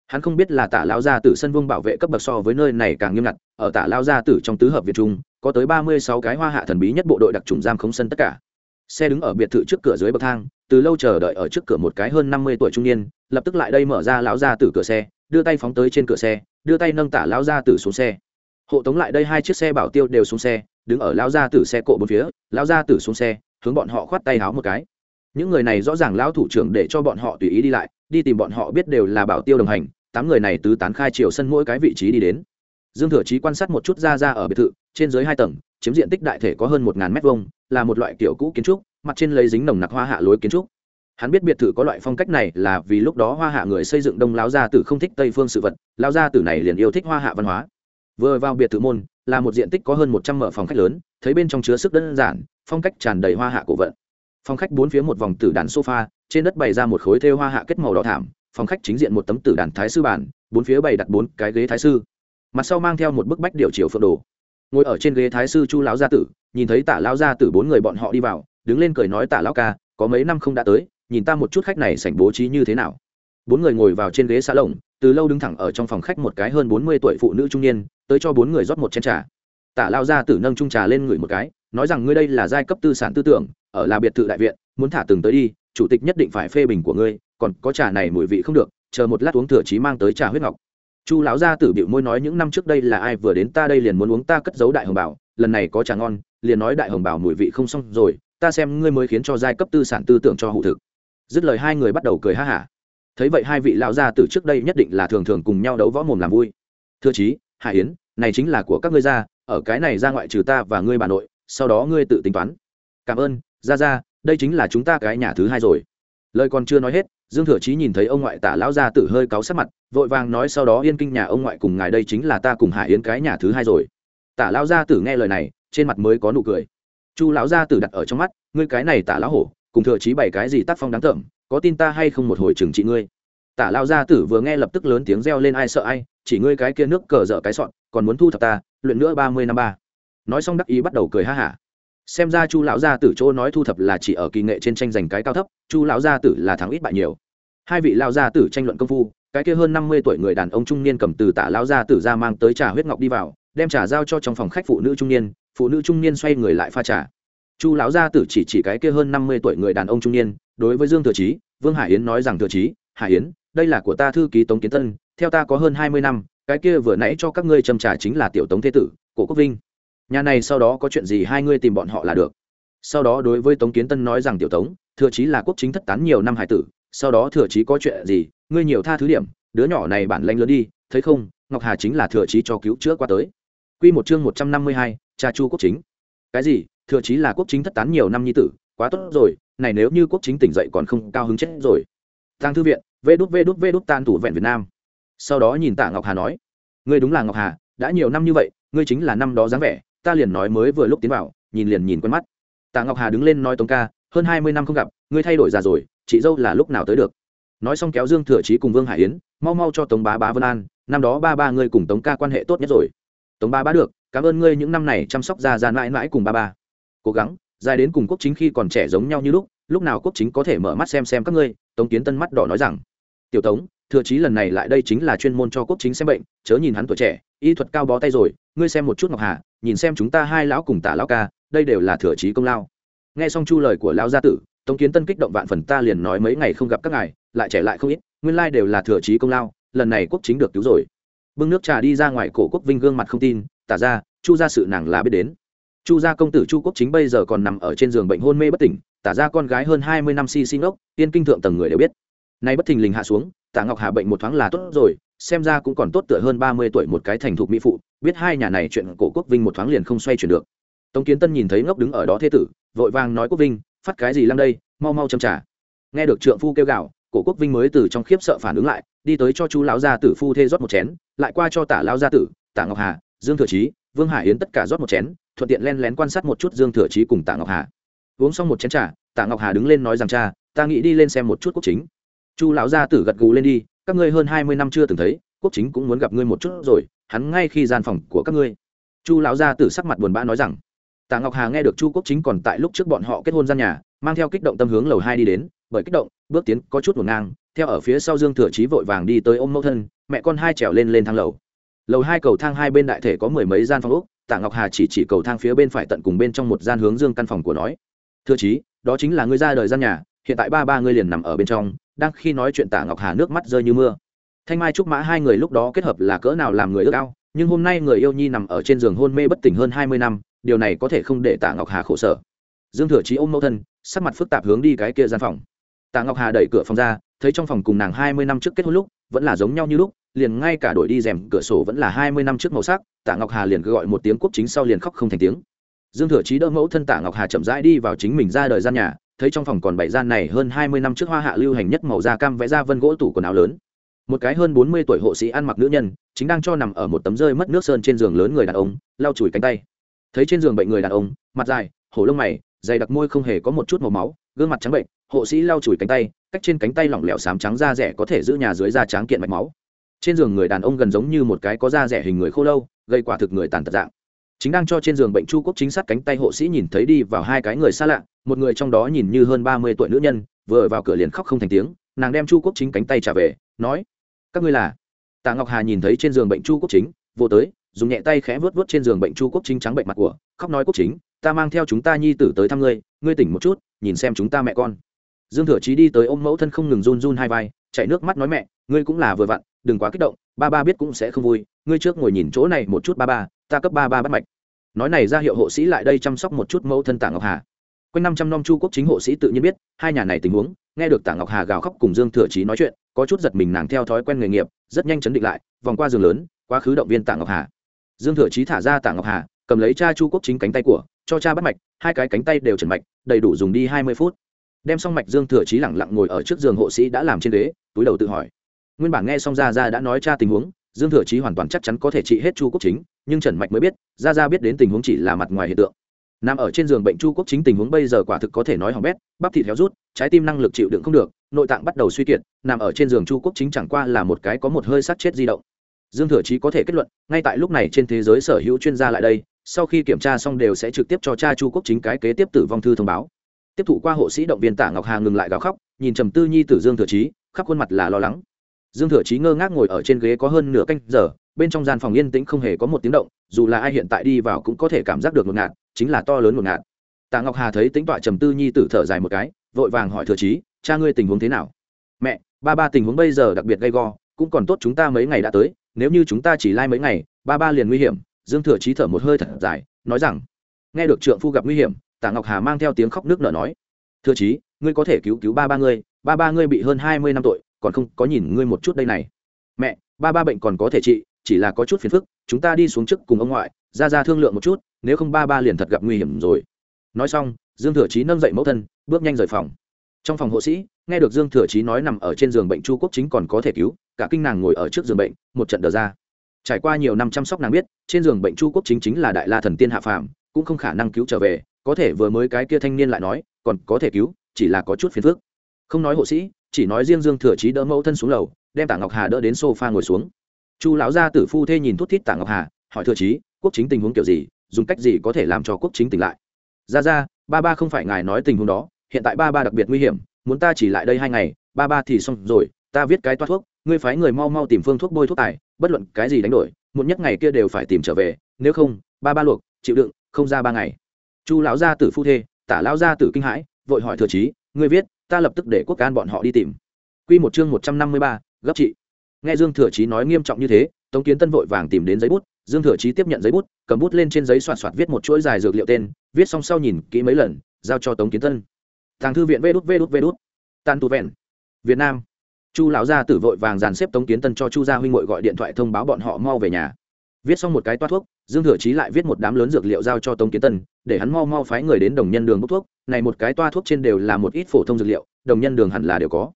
Speaker 1: Hắn không biết là tả lao gia tử sân vương bảo vệ cấp bậc so với nơi này càng nghiêm ngặt, ở tả lao gia tử trong tứ hợp việt trung, có tới ba mươi sáu cái hoa hạ thần bí nhất bộ đội đặc trùng giam khống sân tất cả. Xe đứng ở biệt thự trước cửa dưới bậc thang từ lâu chờ đợi ở trước cửa một cái hơn năm mươi tuổi trung niên, lập tức lại đây mở ra lão gia tử cửa xe, đưa tay phóng tới trên cửa xe, đưa tay nâng tả lão gia tử xuống xe. Hộ tống lại đây hai chiếc xe bảo tiêu đều xuống xe, đứng ở lão gia tử xe cộ bốn phía, lão gia tử xuống xe, hướng bọn họ khoát tay háo một cái. Những người này rõ ràng lão thủ trưởng để cho bọn họ tùy ý đi lại, đi tìm bọn họ biết đều là bảo tiêu đồng hành, tám người này tứ tán khai chiều sân mỗi cái vị trí đi đến. Dương thừa chí quan sát một chút ra ra ở biệt thự, trên dưới hai tầng, chiếm diện tích đại thể có hơn một ngàn mét vuông là một loại kiểu cũ kiến trúc, mặt trên lấy dính nồng nặc hoa hạ lối kiến trúc. Hắn biết biệt thự có loại phong cách này là vì lúc đó hoa hạ người xây dựng đông lão gia tử không thích tây phương sự vật lão gia tử này liền yêu thích hoa hạ văn hóa. Vừa vào biệt thự môn, là một diện tích có hơn một trăm mở phòng khách lớn, thấy bên trong chứa sức đơn giản, phong cách tràn đầy hoa hạ cổ vận. Phòng khách bốn phía một vòng tử đàn sofa, trên đất bày ra một khối thêu hoa hạ kết màu đỏ thảm, phòng khách chính diện một tấm tử đàn thái sư bản bốn phía bày đặt bốn cái ghế thái sư. Mặt sau mang theo một bức bách điều chiều phượng đồ. Ngồi ở trên ghế thái sư chu lão gia tử nhìn thấy tả lão gia tử bốn người bọn họ đi vào, đứng lên cười nói tả lão ca, có mấy năm không đã tới, nhìn ta một chút khách này sảnh bố trí như thế nào. Bốn người ngồi vào trên ghế xa lồng, từ lâu đứng thẳng ở trong phòng khách một cái hơn bốn mươi tuổi phụ nữ trung niên, tới cho bốn người rót một chén trà. Tả lao gia tử nâng trung trà lên ngửi một cái, nói rằng ngươi đây là giai cấp tư sản tư tưởng, ở là biệt thự đại viện, muốn thả từng tới đi, chủ tịch nhất định phải phê bình của ngươi, còn có trà này mùi vị không được, chờ một lát uống thừa trí mang tới trà huyết ngọc. Chu lão gia tử bịu môi nói những năm trước đây là ai vừa đến ta đây liền muốn uống ta cất giấu đại hồng bảo, lần này có trà ngon liền nói đại hồng bảo mùi vị không xong rồi, ta xem ngươi mới khiến cho giai cấp tư sản tư tưởng cho hụ thực. Dứt lời hai người bắt đầu cười ha hả. Thấy vậy hai vị lão gia tử trước đây nhất định là thường thường cùng nhau đấu võ mồm làm vui. Thưa chí hải yến, này chính là của các ngươi gia, ở cái này ra ngoại trừ ta và ngươi bà nội, sau đó ngươi tự tính toán. Cảm ơn ra ra đây chính là chúng ta cái nhà thứ hai rồi. Lời còn chưa nói hết, dương thừa chí nhìn thấy ông ngoại tả lão gia tử hơi cáu sắc mặt, vội vàng nói sau đó yên kinh nhà ông ngoại cùng ngài đây chính là ta cùng hải yến cái nhà thứ hai rồi. Tả lão gia tử nghe lời này trên mặt mới có nụ cười. Chu lão gia tử đặt ở trong mắt, ngươi cái này tả lão hổ, cùng thừa chí bảy cái gì tác phong đáng tởm, có tin ta hay không một hồi trừng trị ngươi? Tả lão gia tử vừa nghe lập tức lớn tiếng reo lên ai sợ ai, chỉ ngươi cái kia nước cờ dở cái sọn, còn muốn thu thập ta, luyện nữa ba mươi năm ba. Nói xong đắc ý bắt đầu cười ha hả. Xem ra chu lão gia tử chỗ nói thu thập là chỉ ở kỳ nghệ trên tranh giành cái cao thấp, chu lão gia tử là thắng ít bại nhiều. Hai vị lão gia tử tranh luận công phu, cái kia hơn năm mươi tuổi người đàn ông trung niên cầm từ tả lão gia tử ra mang tới trà huyết ngọc đi vào, đem trà giao cho trong phòng khách phụ nữ trung niên phụ nữ trung niên xoay người lại pha trà. Chu lão gia tử chỉ chỉ cái kia hơn năm mươi tuổi người đàn ông trung niên đối với dương thừa chí vương hải yến nói rằng thừa chí hải yến đây là của ta thư ký tống kiến tân theo ta có hơn hai mươi năm cái kia vừa nãy cho các ngươi châm trà chính là tiểu tống thế tử cổ quốc vinh. Nhà này sau đó có chuyện gì hai ngươi tìm bọn họ là được. Sau đó đối với tống kiến tân nói rằng tiểu tống thừa chí là quốc chính thất tán nhiều năm hải tử sau đó thừa chí có chuyện gì ngươi nhiều tha thứ điểm đứa nhỏ này bản lanh lớn đi thấy không ngọc hà chính là thừa chí cho cứu chữa qua tới. Quy một chương một trăm năm mươi hai, cha chu quốc chính. Cái gì? Thừa chí là quốc chính thất tán nhiều năm nhi tử, quá tốt rồi, này nếu như quốc chính tỉnh dậy còn không cao hứng chết rồi. Tăng thư viện, vê đút vê đút vê đút tan thủ vẹn việt nam. Sau đó nhìn tạ ngọc hà nói, ngươi đúng là ngọc hà, đã nhiều năm như vậy, ngươi chính là năm đó dáng vẻ, ta liền nói mới vừa lúc tiến vào, nhìn liền nhìn quen mắt. Tạ ngọc hà đứng lên nói tống ca, hơn hai mươi năm không gặp, ngươi thay đổi già rồi, chị dâu là lúc nào tới được? Nói xong kéo dương thừa chí cùng vương hải yến, mau mau cho tống bá bá vân an, năm đó ba ba ngươi cùng tống ca quan hệ tốt nhất rồi. Tống ba bá được cảm ơn ngươi những năm này chăm sóc gia gia mãi mãi cùng ba ba. Cố gắng, dài đến cùng quốc chính khi còn trẻ giống nhau như lúc lúc nào quốc chính có thể mở mắt xem xem các ngươi, tống kiến tân mắt đỏ nói rằng. Tiểu tống, thừa chí lần này lại đây chính là chuyên môn cho quốc chính xem bệnh, chớ nhìn hắn tuổi trẻ, y thuật cao bó tay rồi, ngươi xem một chút ngọc hà, nhìn xem chúng ta hai lão cùng tả lão ca, đây đều là thừa chí công lao. Nghe xong chu lời của lão gia tử, tống kiến tân kích động vạn phần ta liền nói mấy ngày không gặp các ngài, lại trẻ lại không ít, nguyên lai đều là thừa chí công lao, lần này quốc chính được cứu rồi. Bưng nước trà đi ra ngoài cổ quốc vinh gương mặt không tin tả ra, chu ra sự nàng là biết đến. Chu gia công tử chu quốc chính bây giờ còn nằm ở trên giường bệnh hôn mê bất tỉnh, tả ra con gái hơn hai mươi năm si sinh ốc tiên kinh thượng tầng người đều biết. Nay bất thình lình hạ xuống, Tả ngọc hà bệnh một thoáng là tốt rồi, xem ra cũng còn tốt tựa hơn ba mươi tuổi một cái thành thục mỹ phụ, biết hai nhà này chuyện cổ quốc vinh một thoáng liền không xoay chuyển được. Tống kiến tân nhìn thấy ngốc đứng ở đó thế tử, vội vàng nói quốc vinh, phát cái gì lăng đây, mau mau châm trả. Nghe được trượng phu kêu gào, cổ quốc vinh mới từ trong khiếp sợ phản ứng lại, đi tới cho chú lão gia tử phu thê rót một chén, lại qua cho tả lão gia tử, tả ngọc hà dương thừa Chí, vương hải yến tất cả rót một chén thuận tiện len lén quan sát một chút dương thừa Chí cùng tạ ngọc hà. Uống xong một chén t r à tạ ngọc hà đứng lên nói rằng cha ta nghĩ đi lên xem một chút quốc chính. Chu lão gia tử gật gù lên đi các ngươi hơn hai mươi năm chưa từng thấy quốc chính cũng muốn gặp ngươi một chút rồi hắn ngay khi gian phòng của các ngươi. Chu lão gia tử sắc mặt buồn bã nói rằng tạ ngọc hà nghe được chu quốc chính còn tại lúc trước bọn họ kết hôn gian nhà mang theo kích động tâm hướng lầu hai đi đến bởi kích động bước tiến có chút ngổn ngang theo ở phía sau dương thừa chí vội vàng đi tới ôm mẫu thân mẹ con hai trèo lên lên thang lầu lầu hai cầu thang hai bên đại thể có mười mấy gian phòng úc tạ ngọc hà chỉ chỉ cầu thang phía bên phải tận cùng bên trong một gian hướng dương căn phòng của nói. Thưa chí, đó chính là ngươi ra đời gian nhà, hiện tại ba ba ngươi liền nằm ở bên trong, đang khi nói chuyện tạ ngọc hà nước mắt rơi như mưa. Thanh mai trúc mã hai người lúc đó kết hợp là cỡ nào làm người ước ao, nhưng hôm nay người yêu nhi nằm ở trên giường hôn mê bất tỉnh hơn hai mươi năm, điều này có thể không để tạ ngọc hà khổ sở. Dương thừa chí ôm mẫu thân, sắc mặt phức tạp hướng đi cái kia gian phòng. Tạ ngọc hà đẩy cửa phòng ra, thấy trong phòng cùng nàng hai mươi năm trước kết hôn lúc, vẫn là giống nhau như lúc liền ngay cả đổi đi rèm cửa sổ vẫn là hai mươi năm trước màu sắc tạ ngọc hà liền gọi một tiếng quốc chính sau liền khóc không thành tiếng. Dương thừa chí đỡ mẫu thân tạ ngọc hà chậm rãi đi vào chính mình ra đời gian nhà, thấy trong phòng còn bảy gian này hơn hai mươi năm trước hoa hạ lưu hành nhất màu da cam vẽ ra vân gỗ tủ quần áo lớn. Một cái hơn bốn mươi tuổi hộ sĩ ăn mặc nữ nhân, chính đang cho nằm ở một tấm rơi mất nước sơn trên giường lớn người đàn ông, lau chùi cánh tay. Thấy trên giường bệnh người đàn ông, mặt dài, hổ lông mày, dày đặc môi không hề có một chút màu máu, gương mặt trắng bệnh, hộ sĩ lau chùi cánh tay, cách trên cánh tay lỏng lẻo xám trắng da rẻ có thể giữ nhà dưới da tráng kiện mạch máu trên giường người đàn ông gần giống như một cái có da rẻ hình người khô lâu, gây quả thực người tàn tật dạng. Chính đang cho trên giường bệnh chu quốc chính sát cánh tay hộ sĩ nhìn thấy đi vào hai cái người xa lạ, một người trong đó nhìn như hơn ba mươi tuổi nữ nhân, vừa vào cửa liền khóc không thành tiếng, nàng đem chu quốc chính cánh tay trả về, nói, các ngươi là? Tạ ngọc hà nhìn thấy trên giường bệnh chu quốc chính vô tới, dùng nhẹ tay khẽ vớt vớt trên giường bệnh chu quốc chính trắng bệnh mặt của, khóc nói, quốc chính, ta mang theo chúng ta nhi tử tới thăm ngươi ngươi tỉnh một chút, nhìn xem chúng ta mẹ con. Dương thừa chí đi tới ôm mẫu thân không ngừng run run hai vai, chạy nước mắt nói, mẹ, ngươi cũng là vừa vặn đừng quá kích động, ba ba biết cũng sẽ không vui, ngươi trước ngồi nhìn chỗ này một chút ba ba, ta cấp ba ba bắt mạch. Nói này ra hiệu hộ sĩ lại đây chăm sóc một chút mẫu thân tạ ngọc hà. Quanh năm trăm năm chu quốc chính hộ sĩ tự nhiên biết, hai nhà này tình huống, nghe được tạ ngọc hà gào khóc cùng dương thừa trí nói chuyện, có chút giật mình nàng theo thói quen nghề nghiệp, rất nhanh chấn định lại, vòng qua giường lớn, quá khứ động viên tạ ngọc hà. Dương thừa trí thả ra tạ ngọc hà, cầm lấy cha chu quốc chính cánh tay của, cho cha bắt mạch, hai cái cánh tay đều trần mạch, đầy đủ dùng đi hai mươi phút. Đem xong mạch dương thừa trí lẳng lặng ngồi ở trước giường hộ sĩ đã làm trên ghế, túi đầu tự hỏi nguyên bản nghe xong ra ra đã nói cha tình huống, dương thừa chí hoàn toàn chắc chắn có thể trị hết chu quốc chính, nhưng trần mạch mới biết ra ra biết đến tình huống chỉ là mặt ngoài hiện tượng. Nằm ở trên giường bệnh chu quốc chính tình huống bây giờ quả thực có thể nói hỏng bét, bắp thịt héo rút, trái tim năng lực chịu đựng không được, nội tạng bắt đầu suy kiệt, nằm ở trên giường chu quốc chính chẳng qua là một cái có một hơi sát chết di động. Dương thừa chí có thể kết luận, ngay tại lúc này trên thế giới sở hữu chuyên gia lại đây, sau khi kiểm tra xong đều sẽ trực tiếp cho cha chu quốc chính cái kế tiếp tử vong thư thông báo. Tiếp thụ qua hộ sĩ động viên tạ ngọc hà ngừng lại gào khóc, nhìn trầm tư nhi tử dương thừa chí, khắp khuôn mặt là lo lắng dương thừa chí ngơ ngác ngồi ở trên ghế có hơn nửa canh giờ, bên trong gian phòng yên tĩnh không hề có một tiếng động, dù là ai hiện tại đi vào cũng có thể cảm giác được ngột ngạt, chính là to lớn ngột ngạt. Tạ ngọc hà thấy tính tọa trầm tư nhi tử thở dài một cái, vội vàng hỏi thừa chí, cha ngươi tình huống thế nào? Mẹ, ba ba tình huống bây giờ đặc biệt gay go, cũng còn tốt chúng ta mấy ngày đã tới, nếu như chúng ta chỉ lai mấy ngày, ba ba liền nguy hiểm. Dương thừa chí thở một hơi thật dài, nói rằng, nghe được trượng phu gặp nguy hiểm, tạ ngọc hà mang theo tiếng khóc nước nở nói, thừa chí, ngươi có thể cứu cứu ba ba ngươi, ba ba ngươi bị hơn hai mươi năm tội còn không có nhìn ngươi một chút đây này. Mẹ, ba ba bệnh còn có thể trị, chỉ là có chút phiền phức, chúng ta đi xuống trước cùng ông ngoại, ra ra thương lượng một chút, nếu không ba ba liền thật gặp nguy hiểm rồi. Nói xong, dương thừa chí nâng dậy mẫu thân, bước nhanh rời phòng. Trong phòng hộ sĩ, nghe được dương thừa chí nói nằm ở trên giường bệnh chu quốc chính còn có thể cứu, cả kinh nàng ngồi ở trước giường bệnh, một trận đờ ra. Trải qua nhiều năm chăm sóc nàng biết, trên giường bệnh chu quốc chính chính là đại la thần tiên hạ phàm, cũng không khả năng cứu trở về, có thể vừa mới cái kia thanh niên lại nói, còn có thể cứu, chỉ là có chút phiền phức. Không nói hộ sĩ chỉ nói riêng dương thừa chí đỡ mẫu thân xuống lầu, đem tạ ngọc hà đỡ đến sofa ngồi xuống. Chu lão gia tử phu thê nhìn thút thít tạ ngọc hà, hỏi thừa chí, quốc chính tình huống kiểu gì, dùng cách gì có thể làm cho quốc chính tỉnh lại? Ra ra, ba ba không phải ngài nói tình huống đó, hiện tại ba ba đặc biệt nguy hiểm, muốn ta chỉ lại đây hai ngày, ba ba thì xong rồi, ta viết cái toa thuốc, ngươi phái người mau mau tìm phương thuốc bôi thuốc tài, bất luận cái gì đánh đổi, muộn nhất ngày kia đều phải tìm trở về, nếu không, ba ba luộc, chịu đựng, không ra ba ngày. Chu lão gia tử phu thê, tả lão gia tử kinh hãi, vội hỏi thừa chí, ngươi viết ta lập tức để quốc can bọn họ đi tìm Quy một chương một trăm năm mươi ba, gấp trị. Nghe Dương Thừa Chí nói nghiêm trọng như thế, Tống Kiến Tân vội vàng tìm đến giấy bút, Dương Thừa Chí tiếp nhận giấy bút, cầm bút lên trên giấy soạt soạt viết một chuỗi dài dược liệu tên, viết xong sau nhìn kỹ mấy lần, giao cho Tống Kiến Tân. thằng thư viện Vê đút Vê đút Vê đút. Tàn tù vẹn. Việt Nam. Chu lão gia tử vội vàng dàn xếp Tống Kiến Tân cho Chu gia huynh muội gọi điện thoại thông báo bọn họ mau về nhà. Viết xong một cái toa thuốc, Dương Thừa Chí lại viết một đám lớn dược liệu giao cho Tống Kiến Tân, để hắn mau mau phái người đến đồng nhân đường bốc thuốc, này một cái toa thuốc trên đều là một ít phổ thông dược liệu, đồng nhân đường hẳn là đều có.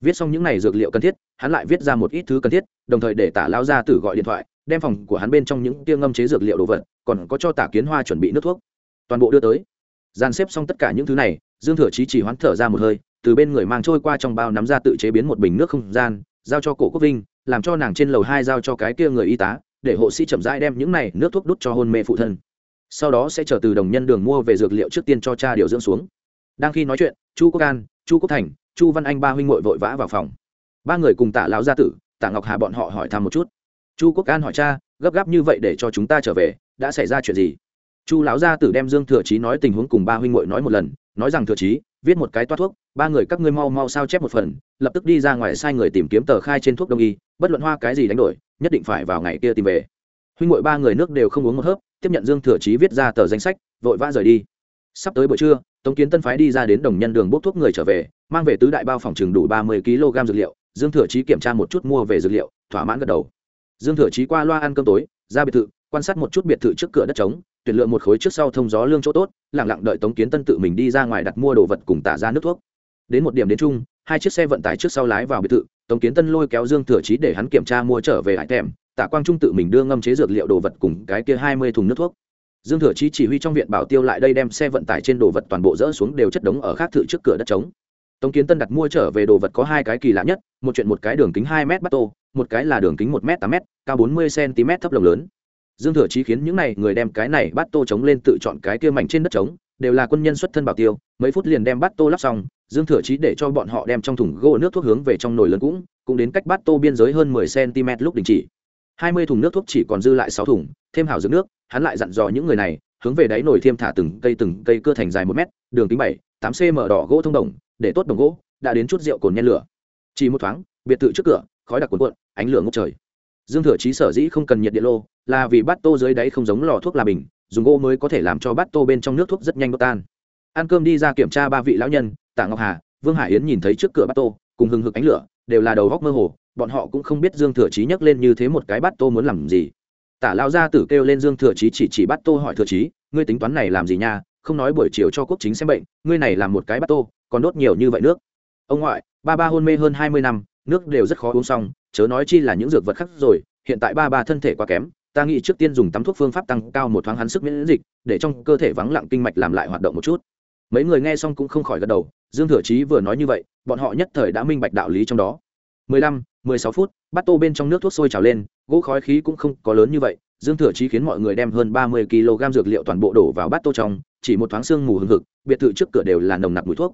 Speaker 1: Viết xong những này dược liệu cần thiết hắn lại viết ra một ít thứ cần thiết đồng thời để tả lao ra tử gọi điện thoại đem phòng của hắn bên trong những tia ngâm chế dược liệu đồ vật còn có cho tả kiến hoa chuẩn bị nước thuốc. Toàn bộ đưa tới. Dàn xếp xong tất cả những thứ này dương thừa chí chỉ hoán thở ra một hơi từ bên người mang trôi qua trong bao nắm ra tự chế biến một bình nước không gian giao cho cổ quốc vinh làm cho nàng trên lầu hai giao cho cái kia người y tá để hộ sĩ chậm rãi đem những này nước thuốc đút cho hôn mê phụ thân. Sau đó sẽ chờ từ đồng nhân đường mua về dược liệu trước tiên cho cha điều dưỡng xuống. Đang khi nói chuyện, chu quốc an, chu quốc thành, chu văn anh ba huynh ngội vội vã vào phòng. Ba người cùng tạ lão gia tử, tạ ngọc hà bọn họ hỏi thăm một chút. Chu quốc an hỏi cha, gấp gáp như vậy để cho chúng ta trở về, đã xảy ra chuyện gì? Chu lão gia tử đem dương thừa chí nói tình huống cùng ba huynh ngội nói một lần, nói rằng thừa chí, viết một cái toát thuốc, ba người các ngươi mau mau sao chép một phần, lập tức đi ra ngoài sai người tìm kiếm tờ khai trên thuốc đông y, bất luận hoa cái gì đánh đổi nhất định phải vào ngày kia tìm về. Huynh ngội ba người nước đều không uống một hớp, tiếp nhận dương thừa chí viết ra tờ danh sách, vội vã rời đi. Sắp tới buổi trưa, tống kiến tân phái đi ra đến đồng nhân đường bốc thuốc người trở về, mang về tứ đại bao phòng chừng đủ ba mươi kg dược liệu, dương thừa chí kiểm tra một chút mua về dược liệu, thỏa mãn gật đầu. Dương thừa chí qua loa ăn cơm tối, ra biệt thự, quan sát một chút biệt thự trước cửa đất trống, tuyển lựa một khối trước sau thông gió lương chỗ tốt lẳng lặng đợi tống kiến tân tự mình đi ra ngoài đặt mua đồ vật cùng tả ra nước thuốc. Đến một điểm đến chung, hai chiếc xe vận tải trước sau lái vào biệt thự tống kiến tân lôi kéo dương thừa chí để hắn kiểm tra mua trở về hải thèm, tạ quang trung tự mình đưa ngâm chế dược liệu đồ vật cùng cái kia hai mươi thùng nước thuốc. Dương thừa chí chỉ huy trong viện bảo tiêu lại đây đem xe vận tải trên đồ vật toàn bộ dỡ xuống đều chất đống ở khác thự trước cửa đất trống. Tống kiến tân đặt mua trở về đồ vật có hai cái kỳ lạ nhất, một chuyện một cái đường kính hai m bắt tô, một cái là đường kính một m tám m cao bốn mươi cm thấp lồng lớn. Dương thừa chí khiến những này người đem cái này bắt tô chống lên tự chọn cái kia mảnh trên đất trống, đều là quân nhân xuất thân bảo tiêu, mấy phút liền đem bắt tô lắp xong dương thừa chí để cho bọn họ đem trong thùng gỗ nước thuốc hướng về trong nồi lớn cũng cũng đến cách bát tô biên giới hơn mười cm lúc đình chỉ. Hai mươi thùng nước thuốc chỉ còn dư lại sáu thùng, thêm hảo dược nước, hắn lại dặn dò những người này, hướng về đáy nồi thêm thả từng cây từng cây cưa thành dài một mét, đường kính bảy, tám cm đỏ gỗ thông đồng, để tốt đồng gỗ, đã đến chút rượu cồn nhen lửa. Chỉ một thoáng, biệt thự trước cửa, khói đặc cuồn cuộn, ánh lửa ngốc trời. Dương thừa chí sở dĩ không cần nhiệt điện lô, là vì bát tô dưới đáy không giống lò thuốc là bình, dùng gỗ mới có thể làm cho bát tô bên trong nước thuốc rất nhanh bốc tan. Ăn cơm đi ra kiểm tra ba vị lão nhân tạ ngọc hà, vương hải yến nhìn thấy trước cửa bát tô, cùng hừng hực ánh lửa, đều là đầu góc mơ hồ, bọn họ cũng không biết dương thừa chí nhấc lên như thế một cái bát tô muốn làm gì. Tả lao gia tử kêu lên dương thừa chí chỉ chỉ bát tô hỏi thừa chí, ngươi tính toán này làm gì nha? Không nói buổi chiều cho quốc chính xem bệnh, ngươi này làm một cái bát tô, còn đốt nhiều như vậy nước. Ông ngoại, ba ba hôn mê hơn hai mươi năm, nước đều rất khó uống xong, chớ nói chi là những dược vật khác rồi, hiện tại ba ba thân thể quá kém, ta nghĩ trước tiên dùng tắm thuốc phương pháp tăng cao một thoáng hắn sức miễn dịch, để trong cơ thể vắng lặng kinh mạch làm lại hoạt động một chút. Mấy người nghe xong cũng không khỏi gật đầu dương thừa chí vừa nói như vậy, bọn họ nhất thời đã minh bạch đạo lý trong đó. Mười lăm, mười sáu phút bát tô bên trong nước thuốc sôi trào lên, gỗ khói khí cũng không có lớn như vậy, dương thừa chí khiến mọi người đem hơn ba mươi kg dược liệu toàn bộ đổ vào bát tô trong, chỉ một thoáng sương mù hừng hực, biệt thự trước cửa đều là nồng nặc mùi thuốc.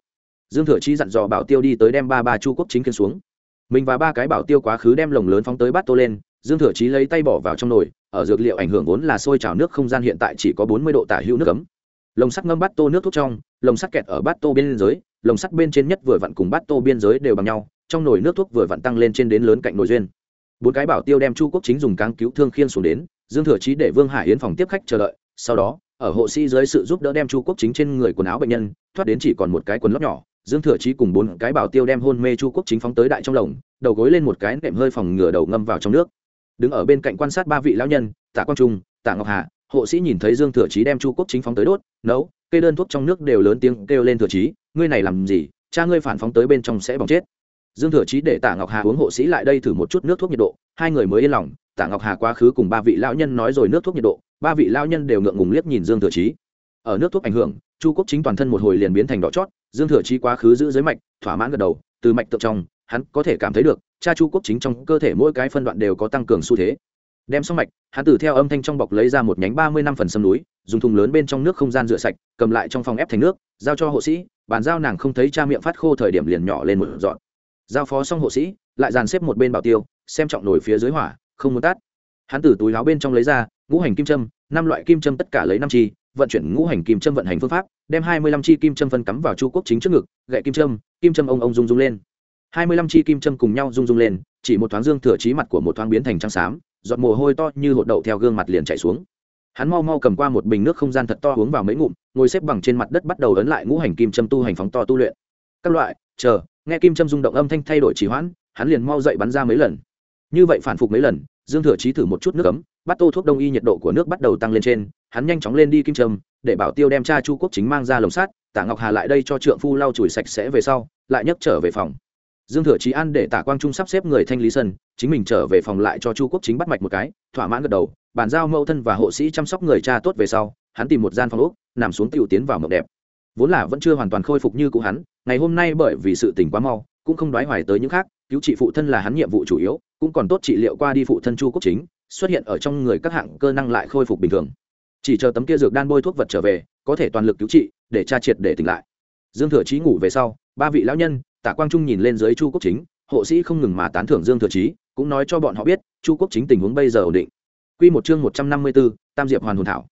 Speaker 1: Dương thừa chí dặn dò bảo tiêu đi tới đem ba ba chu quốc chính khiến xuống. Mình và ba cái bảo tiêu quá khứ đem lồng lớn phóng tới bát tô lên, dương thừa chí lấy tay bỏ vào trong nồi, ở dược liệu ảnh hưởng vốn là sôi trào nước không gian hiện tại chỉ có bốn mươi độ tả hữu nước cấm lồng sắt ngâm bát tô nước thuốc trong, lồng sắt kẹt ở bát tô bên dưới lồng sắt bên trên nhất vừa vặn cùng bát tô biên giới đều bằng nhau, trong nồi nước thuốc vừa vặn tăng lên trên đến lớn cạnh nồi duyên. Bốn cái bảo tiêu đem chu quốc chính dùng cáng cứu thương khiên xuống đến, dương thừa chí để vương hải yến phòng tiếp khách chờ đợi, sau đó, ở hộ sĩ dưới sự giúp đỡ đem chu quốc chính trên người quần áo bệnh nhân, thoát đến chỉ còn một cái quần lót nhỏ, dương thừa chí cùng bốn cái bảo tiêu đem hôn mê chu quốc chính phóng tới đại trong lồng, đầu gối lên một cái nệm hơi phòng ngửa đầu ngâm vào trong nước. Đứng ở bên cạnh quan sát ba vị lão nhân, tạ quang trung, tạ ngọc hà, hộ sĩ nhìn thấy dương thừa chí đem chu quốc chính phóng tới đốt, nấu cây đơn thuốc trong nước đều lớn tiếng kêu lên thừa chí ngươi này làm gì, cha ngươi phản phóng tới bên trong sẽ bỏng chết. Dương thừa chí để tạ ngọc hà uống hộ sĩ lại đây thử một chút nước thuốc nhiệt độ, hai người mới yên lòng. Tạ ngọc hà quá khứ cùng ba vị lão nhân nói rồi nước thuốc nhiệt độ, ba vị lão nhân đều ngượng ngùng liếc nhìn dương thừa chí. Ở nước thuốc ảnh hưởng, chu quốc chính toàn thân một hồi liền biến thành đỏ chót, dương thừa chí quá khứ giữ dưới mạch, thỏa mãn gật đầu, từ mạch tượng trong, hắn có thể cảm thấy được, cha chu quốc chính trong cơ thể mỗi cái phân đoạn đều có tăng cường xu thế đem xong mạch, hắn tử theo âm thanh trong bọc lấy ra một nhánh ba mươi năm phần sâm núi, dùng thùng lớn bên trong nước không gian rửa sạch, cầm lại trong phòng ép thành nước, giao cho hộ sĩ, bàn giao nàng không thấy cha miệng phát khô thời điểm liền nhỏ lên một dọn giao phó xong hộ sĩ, lại dàn xếp một bên bảo tiêu, xem trọng nổi phía dưới hỏa, không muốn tát hắn từ túi láo bên trong lấy ra, ngũ hành kim châm, năm loại kim châm tất cả lấy năm chi, vận chuyển ngũ hành kim châm vận hành phương pháp, đem hai mươi lăm chi kim châm phân cắm vào chu quốc chính trước ngực, gậy kim châm kim châm ông ông rung rung lên. Hai mươi lăm chi kim châm cùng nhau rung rung lên, chỉ một thoáng dương thừa trí mặt của một thoáng biến thành trắng xám giọt mồ hôi to như hột đậu theo gương mặt liền chảy xuống. Hắn mau mau cầm qua một bình nước không gian thật to uống vào mấy ngụm, ngồi xếp bằng trên mặt đất bắt đầu ấn lại ngũ hành kim châm tu hành phóng to tu luyện. Các loại, chờ, nghe kim châm rung động âm thanh thay đổi trì hoãn, hắn liền mau dậy bắn ra mấy lần. Như vậy phản phục mấy lần, dương thừa trí thử một chút nước ấm, bắt tô thuốc đông y nhiệt độ của nước bắt đầu tăng lên trên, hắn nhanh chóng lên đi kim châm, để bảo tiêu đem cha chu quốc chính mang ra lồng sát tả ngọc hà lại đây cho trượng phu lau chùi sạch sẽ về sau, lại nhấc trở về phòng dương thừa trí ăn để tả quang trung sắp xếp người thanh lý sân, chính mình trở về phòng lại cho chu quốc chính bắt mạch một cái, thỏa mãn gật đầu, bàn giao mẫu thân và hộ sĩ chăm sóc người cha tốt về sau, hắn tìm một gian phòng úc nằm xuống tiểu tiến vào mộng đẹp. Vốn là vẫn chưa hoàn toàn khôi phục như cũ hắn, ngày hôm nay bởi vì sự tỉnh quá mau, cũng không đoái hoài tới những khác, cứu trị phụ thân là hắn nhiệm vụ chủ yếu, cũng còn tốt trị liệu qua đi phụ thân chu quốc chính, xuất hiện ở trong người các hạng cơ năng lại khôi phục bình thường. Chỉ chờ tấm kia dược đan bôi thuốc vật trở về, có thể toàn lực cứu trị, để cha triệt để tỉnh lại. Dương thừa chí ngủ về sau, ba vị lão nhân tạ quang trung nhìn lên dưới chu quốc chính hộ sĩ không ngừng mà tán thưởng dương thừa chí cũng nói cho bọn họ biết chu quốc chính tình huống bây giờ ổn định Quy một chương một trăm năm mươi bốn Tam Diệp Hoàn Hồn Thảo.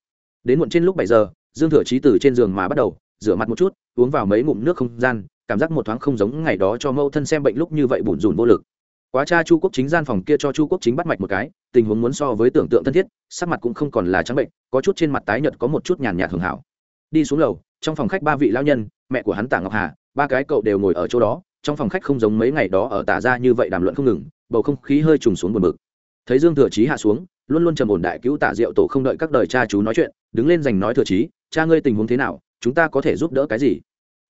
Speaker 1: Đến muộn trên lúc bảy giờ, Dương Thừa Chí từ trên giường mà bắt đầu, rửa mặt một chút, uống vào mấy ngụm nước không gian, cảm giác một thoáng không giống ngày đó cho mâu thân xem bệnh lúc như vậy bùn rủn vô lực. Quá cha Chu Quốc Chính gian phòng kia cho Chu Quốc Chính bắt mạch một cái, tình huống muốn so với tưởng tượng thân thiết, sắc mặt cũng không còn là trắng bệnh, có chút trên mặt tái nhợt có một chút nhàn nhạt hưởng hảo. Đi xuống lầu, trong phòng khách ba vị lão nhân, mẹ của hắn Tạ Ngọc Hà, ba cái cậu đều ngồi ở chỗ đó, trong phòng khách không giống mấy ngày đó ở Tạ gia như vậy đàm luận không ngừng, bầu không khí hơi trùng xuống buồn bực. Thấy Dương Thừa Chí hạ xuống, luôn luôn trầm ổn đại cứu Tạ Diệu tổ không đợi các đời cha chú nói chuyện, đứng lên giành nói Thừa Chí, cha ngươi tình huống thế nào, chúng ta có thể giúp đỡ cái gì?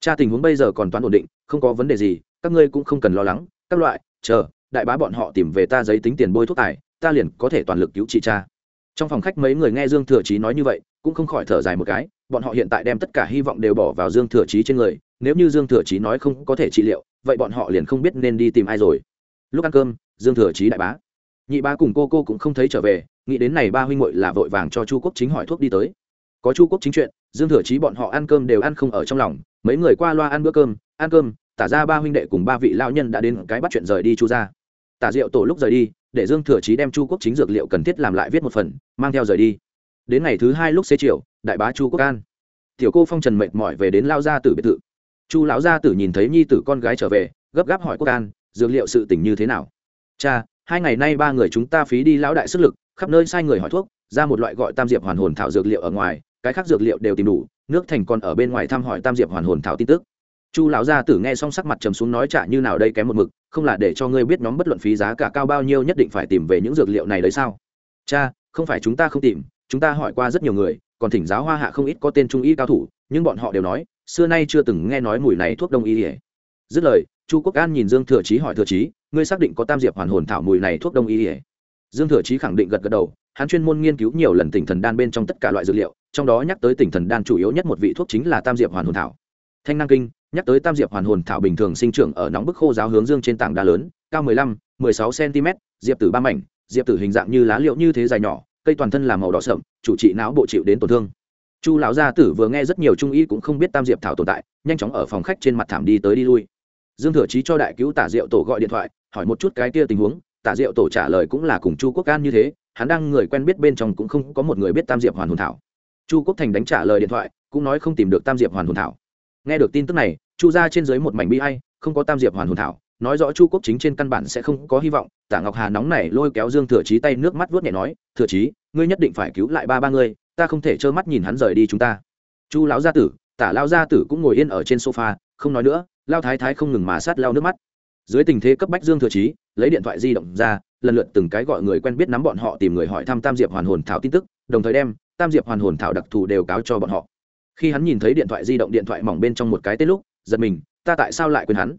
Speaker 1: Cha tình huống bây giờ còn toán ổn định, không có vấn đề gì, các ngươi cũng không cần lo lắng, các loại, chờ, đại bá bọn họ tìm về ta giấy tính tiền bôi thuốc tài, ta liền có thể toàn lực cứu trị cha. Trong phòng khách mấy người nghe Dương Thừa Chí nói như vậy, cũng không khỏi thở dài một cái, bọn họ hiện tại đem tất cả hy vọng đều bỏ vào Dương Thừa Chí trên người, nếu như Dương Thừa Chí nói không có thể trị liệu, vậy bọn họ liền không biết nên đi tìm ai rồi. Lúc ăn cơm, Dương Thừa Chí đại bá, nhị bá cùng cô cô cũng không thấy trở về, nghĩ đến này ba huynh muội là vội vàng cho Chu Quốc Chính hỏi thuốc đi tới. Có Chu Quốc Chính chuyện, Dương Thừa Chí bọn họ ăn cơm đều ăn không ở trong lòng, mấy người qua loa ăn bữa cơm, ăn cơm, tả ra ba huynh đệ cùng ba vị lao nhân đã đến cái bắt chuyện rời đi Chu ra. Tả Diệu tổ lúc rời đi, để Dương Thừa Chí đem Chu Quốc Chính dược liệu cần thiết làm lại viết một phần, mang theo rời đi. Đến ngày thứ hai lúc xế chiều, đại bá Chu Quốc An, tiểu cô Phong Trần mệt mỏi về đến lao gia tử biệt thự. Chu lão gia tử nhìn thấy nhi tử con gái trở về, gấp gáp hỏi Quốc An, dược liệu sự tình như thế nào? Cha, hai ngày nay ba người chúng ta phí đi lão đại sức lực, khắp nơi sai người hỏi thuốc, ra một loại gọi Tam Diệp Hoàn Hồn thảo dược liệu ở ngoài, cái khác dược liệu đều tìm đủ, nước thành còn ở bên ngoài thăm hỏi Tam Diệp Hoàn Hồn thảo tin tức. Chu lão gia tử nghe xong sắc mặt trầm xuống nói chả như nào đây kém một mực, không là để cho ngươi biết nhóm bất luận phí giá cả cao bao nhiêu nhất định phải tìm về những dược liệu này đấy sao? Cha, không phải chúng ta không tìm, chúng ta hỏi qua rất nhiều người, còn thỉnh giáo hoa hạ không ít có tên trung y cao thủ, nhưng bọn họ đều nói, xưa nay chưa từng nghe nói mùi này thuốc đông y. Dứt lời, Chu Quốc An nhìn Dương Thừa Chí hỏi Thừa Chí, ngươi xác định có Tam Diệp Hoàn Hồn thảo mùi này thuốc đông y? Dương Thừa Chí khẳng định gật gật đầu, hắn chuyên môn nghiên cứu nhiều lần tỉnh thần đan bên trong tất cả loại dược liệu, trong đó nhắc tới tỉnh thần đan chủ yếu nhất một vị thuốc chính là Tam Diệp Hoàn Hồn thảo. Thanh năng kinh, nhắc tới tam diệp hoàn hồn thảo bình thường sinh trưởng ở nóng bức khô giáo hướng dương trên tảng đá lớn cao 15, 16 cm diệp tử ba mảnh diệp tử hình dạng như lá liệu như thế dài nhỏ cây toàn thân làm màu đỏ sậm chủ trị não bộ chịu đến tổn thương chu lão gia tử vừa nghe rất nhiều trung y cũng không biết tam diệp thảo tồn tại, nhanh chóng ở phòng khách trên mặt thảm đi tới đi lui. Dương thừa chí cho đại cứu tả diệu tổ gọi điện thoại, hỏi một chút cái kia tình huống, tả diệu tổ trả lời cũng là cùng chu quốc an như thế, hắn đang người quen biết bên trong cũng không có một người biết tam diệp hoàn hồn thảo. Chu quốc thành đánh trả lời điện thoại, cũng nói không tìm được tam diệp hoàn hồn thảo. Nghe được tin tức này, chu ra trên dưới một mảnh bi hay không có tam diệp hoàn hồn thảo, nói rõ chu quốc chính trên căn bản sẽ không có hy vọng. Tả ngọc hà nóng này lôi kéo dương thừa chí tay nước mắt vuốt nhẹ nói, thừa chí, ngươi nhất định phải cứu lại ba ba ngươi ta không thể trơ mắt nhìn hắn rời đi chúng ta. Chu lão gia tử, tả lao gia tử cũng ngồi yên ở trên sofa, không nói nữa lao thái thái không ngừng mà sát lao nước mắt. Dưới tình thế cấp bách dương thừa chí, lấy điện thoại di động ra, lần lượt từng cái gọi người quen biết nắm bọn họ tìm người hỏi thăm tam diệp hoàn hồn thảo tin tức, đồng thời đem tam diệp hoàn hồn thảo đặc thù đều cáo cho bọn họ. Khi hắn nhìn thấy điện thoại di động điện thoại mỏng bên trong một cái tên lúc, giật mình, ta tại sao lại quên hắn?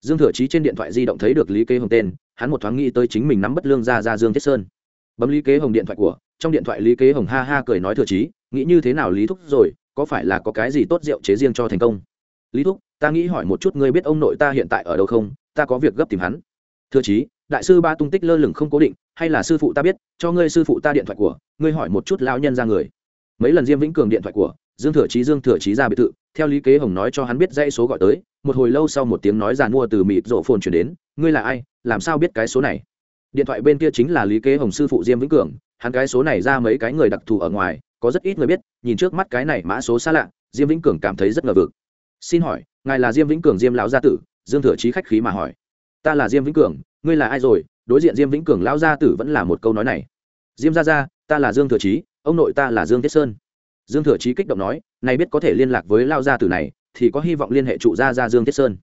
Speaker 1: Dương thừa chí trên điện thoại di động thấy được lý kế hồng tên, hắn một thoáng nghĩ tới chính mình nắm bất lương ra ra dương thiết sơn. Bấm lý kế hồng điện thoại của trong điện thoại lý kế hồng ha ha cười nói thừa chí nghĩ như thế nào lý thúc rồi, có phải là có cái gì tốt rượu chế riêng cho thành công? Lý thúc, ta nghĩ hỏi một chút ngươi biết ông nội ta hiện tại ở đâu không? Ta có việc gấp tìm hắn. Thừa chí đại sư ba tung tích lơ lửng không cố định, hay là sư phụ ta biết, cho ngươi sư phụ ta điện thoại của, ngươi hỏi một chút lao nhân ra người. Mấy lần diêm vĩnh cường điện thoại của, dương thừa chí dương thừa chí ra biệt thự, theo lý kế hồng nói cho hắn biết dãy số gọi tới, một hồi lâu sau một tiếng nói giàn mua từ mịt rộ phồn chuyển đến, ngươi là ai, làm sao biết cái số này? Điện thoại bên kia chính là lý kế hồng sư phụ diêm vĩnh cường hắn cái số này ra mấy cái người đặc thù ở ngoài, có rất ít người biết, nhìn trước mắt cái này mã số xa lạ, diêm vĩnh cường cảm thấy rất ngờ vực. Xin hỏi, ngài là diêm vĩnh cường diêm lão gia tử? Dương thừa chí khách khí mà hỏi. Ta là diêm vĩnh cường, ngươi là ai rồi? Đối diện diêm vĩnh cường lão gia tử vẫn là một câu nói này. Diêm gia gia, ta là dương thừa chí, ông nội ta là dương thiết sơn. Dương thừa chí kích động nói, này biết có thể liên lạc với lao gia tử này, thì có hy vọng liên hệ trụ gia gia dương thiết sơn.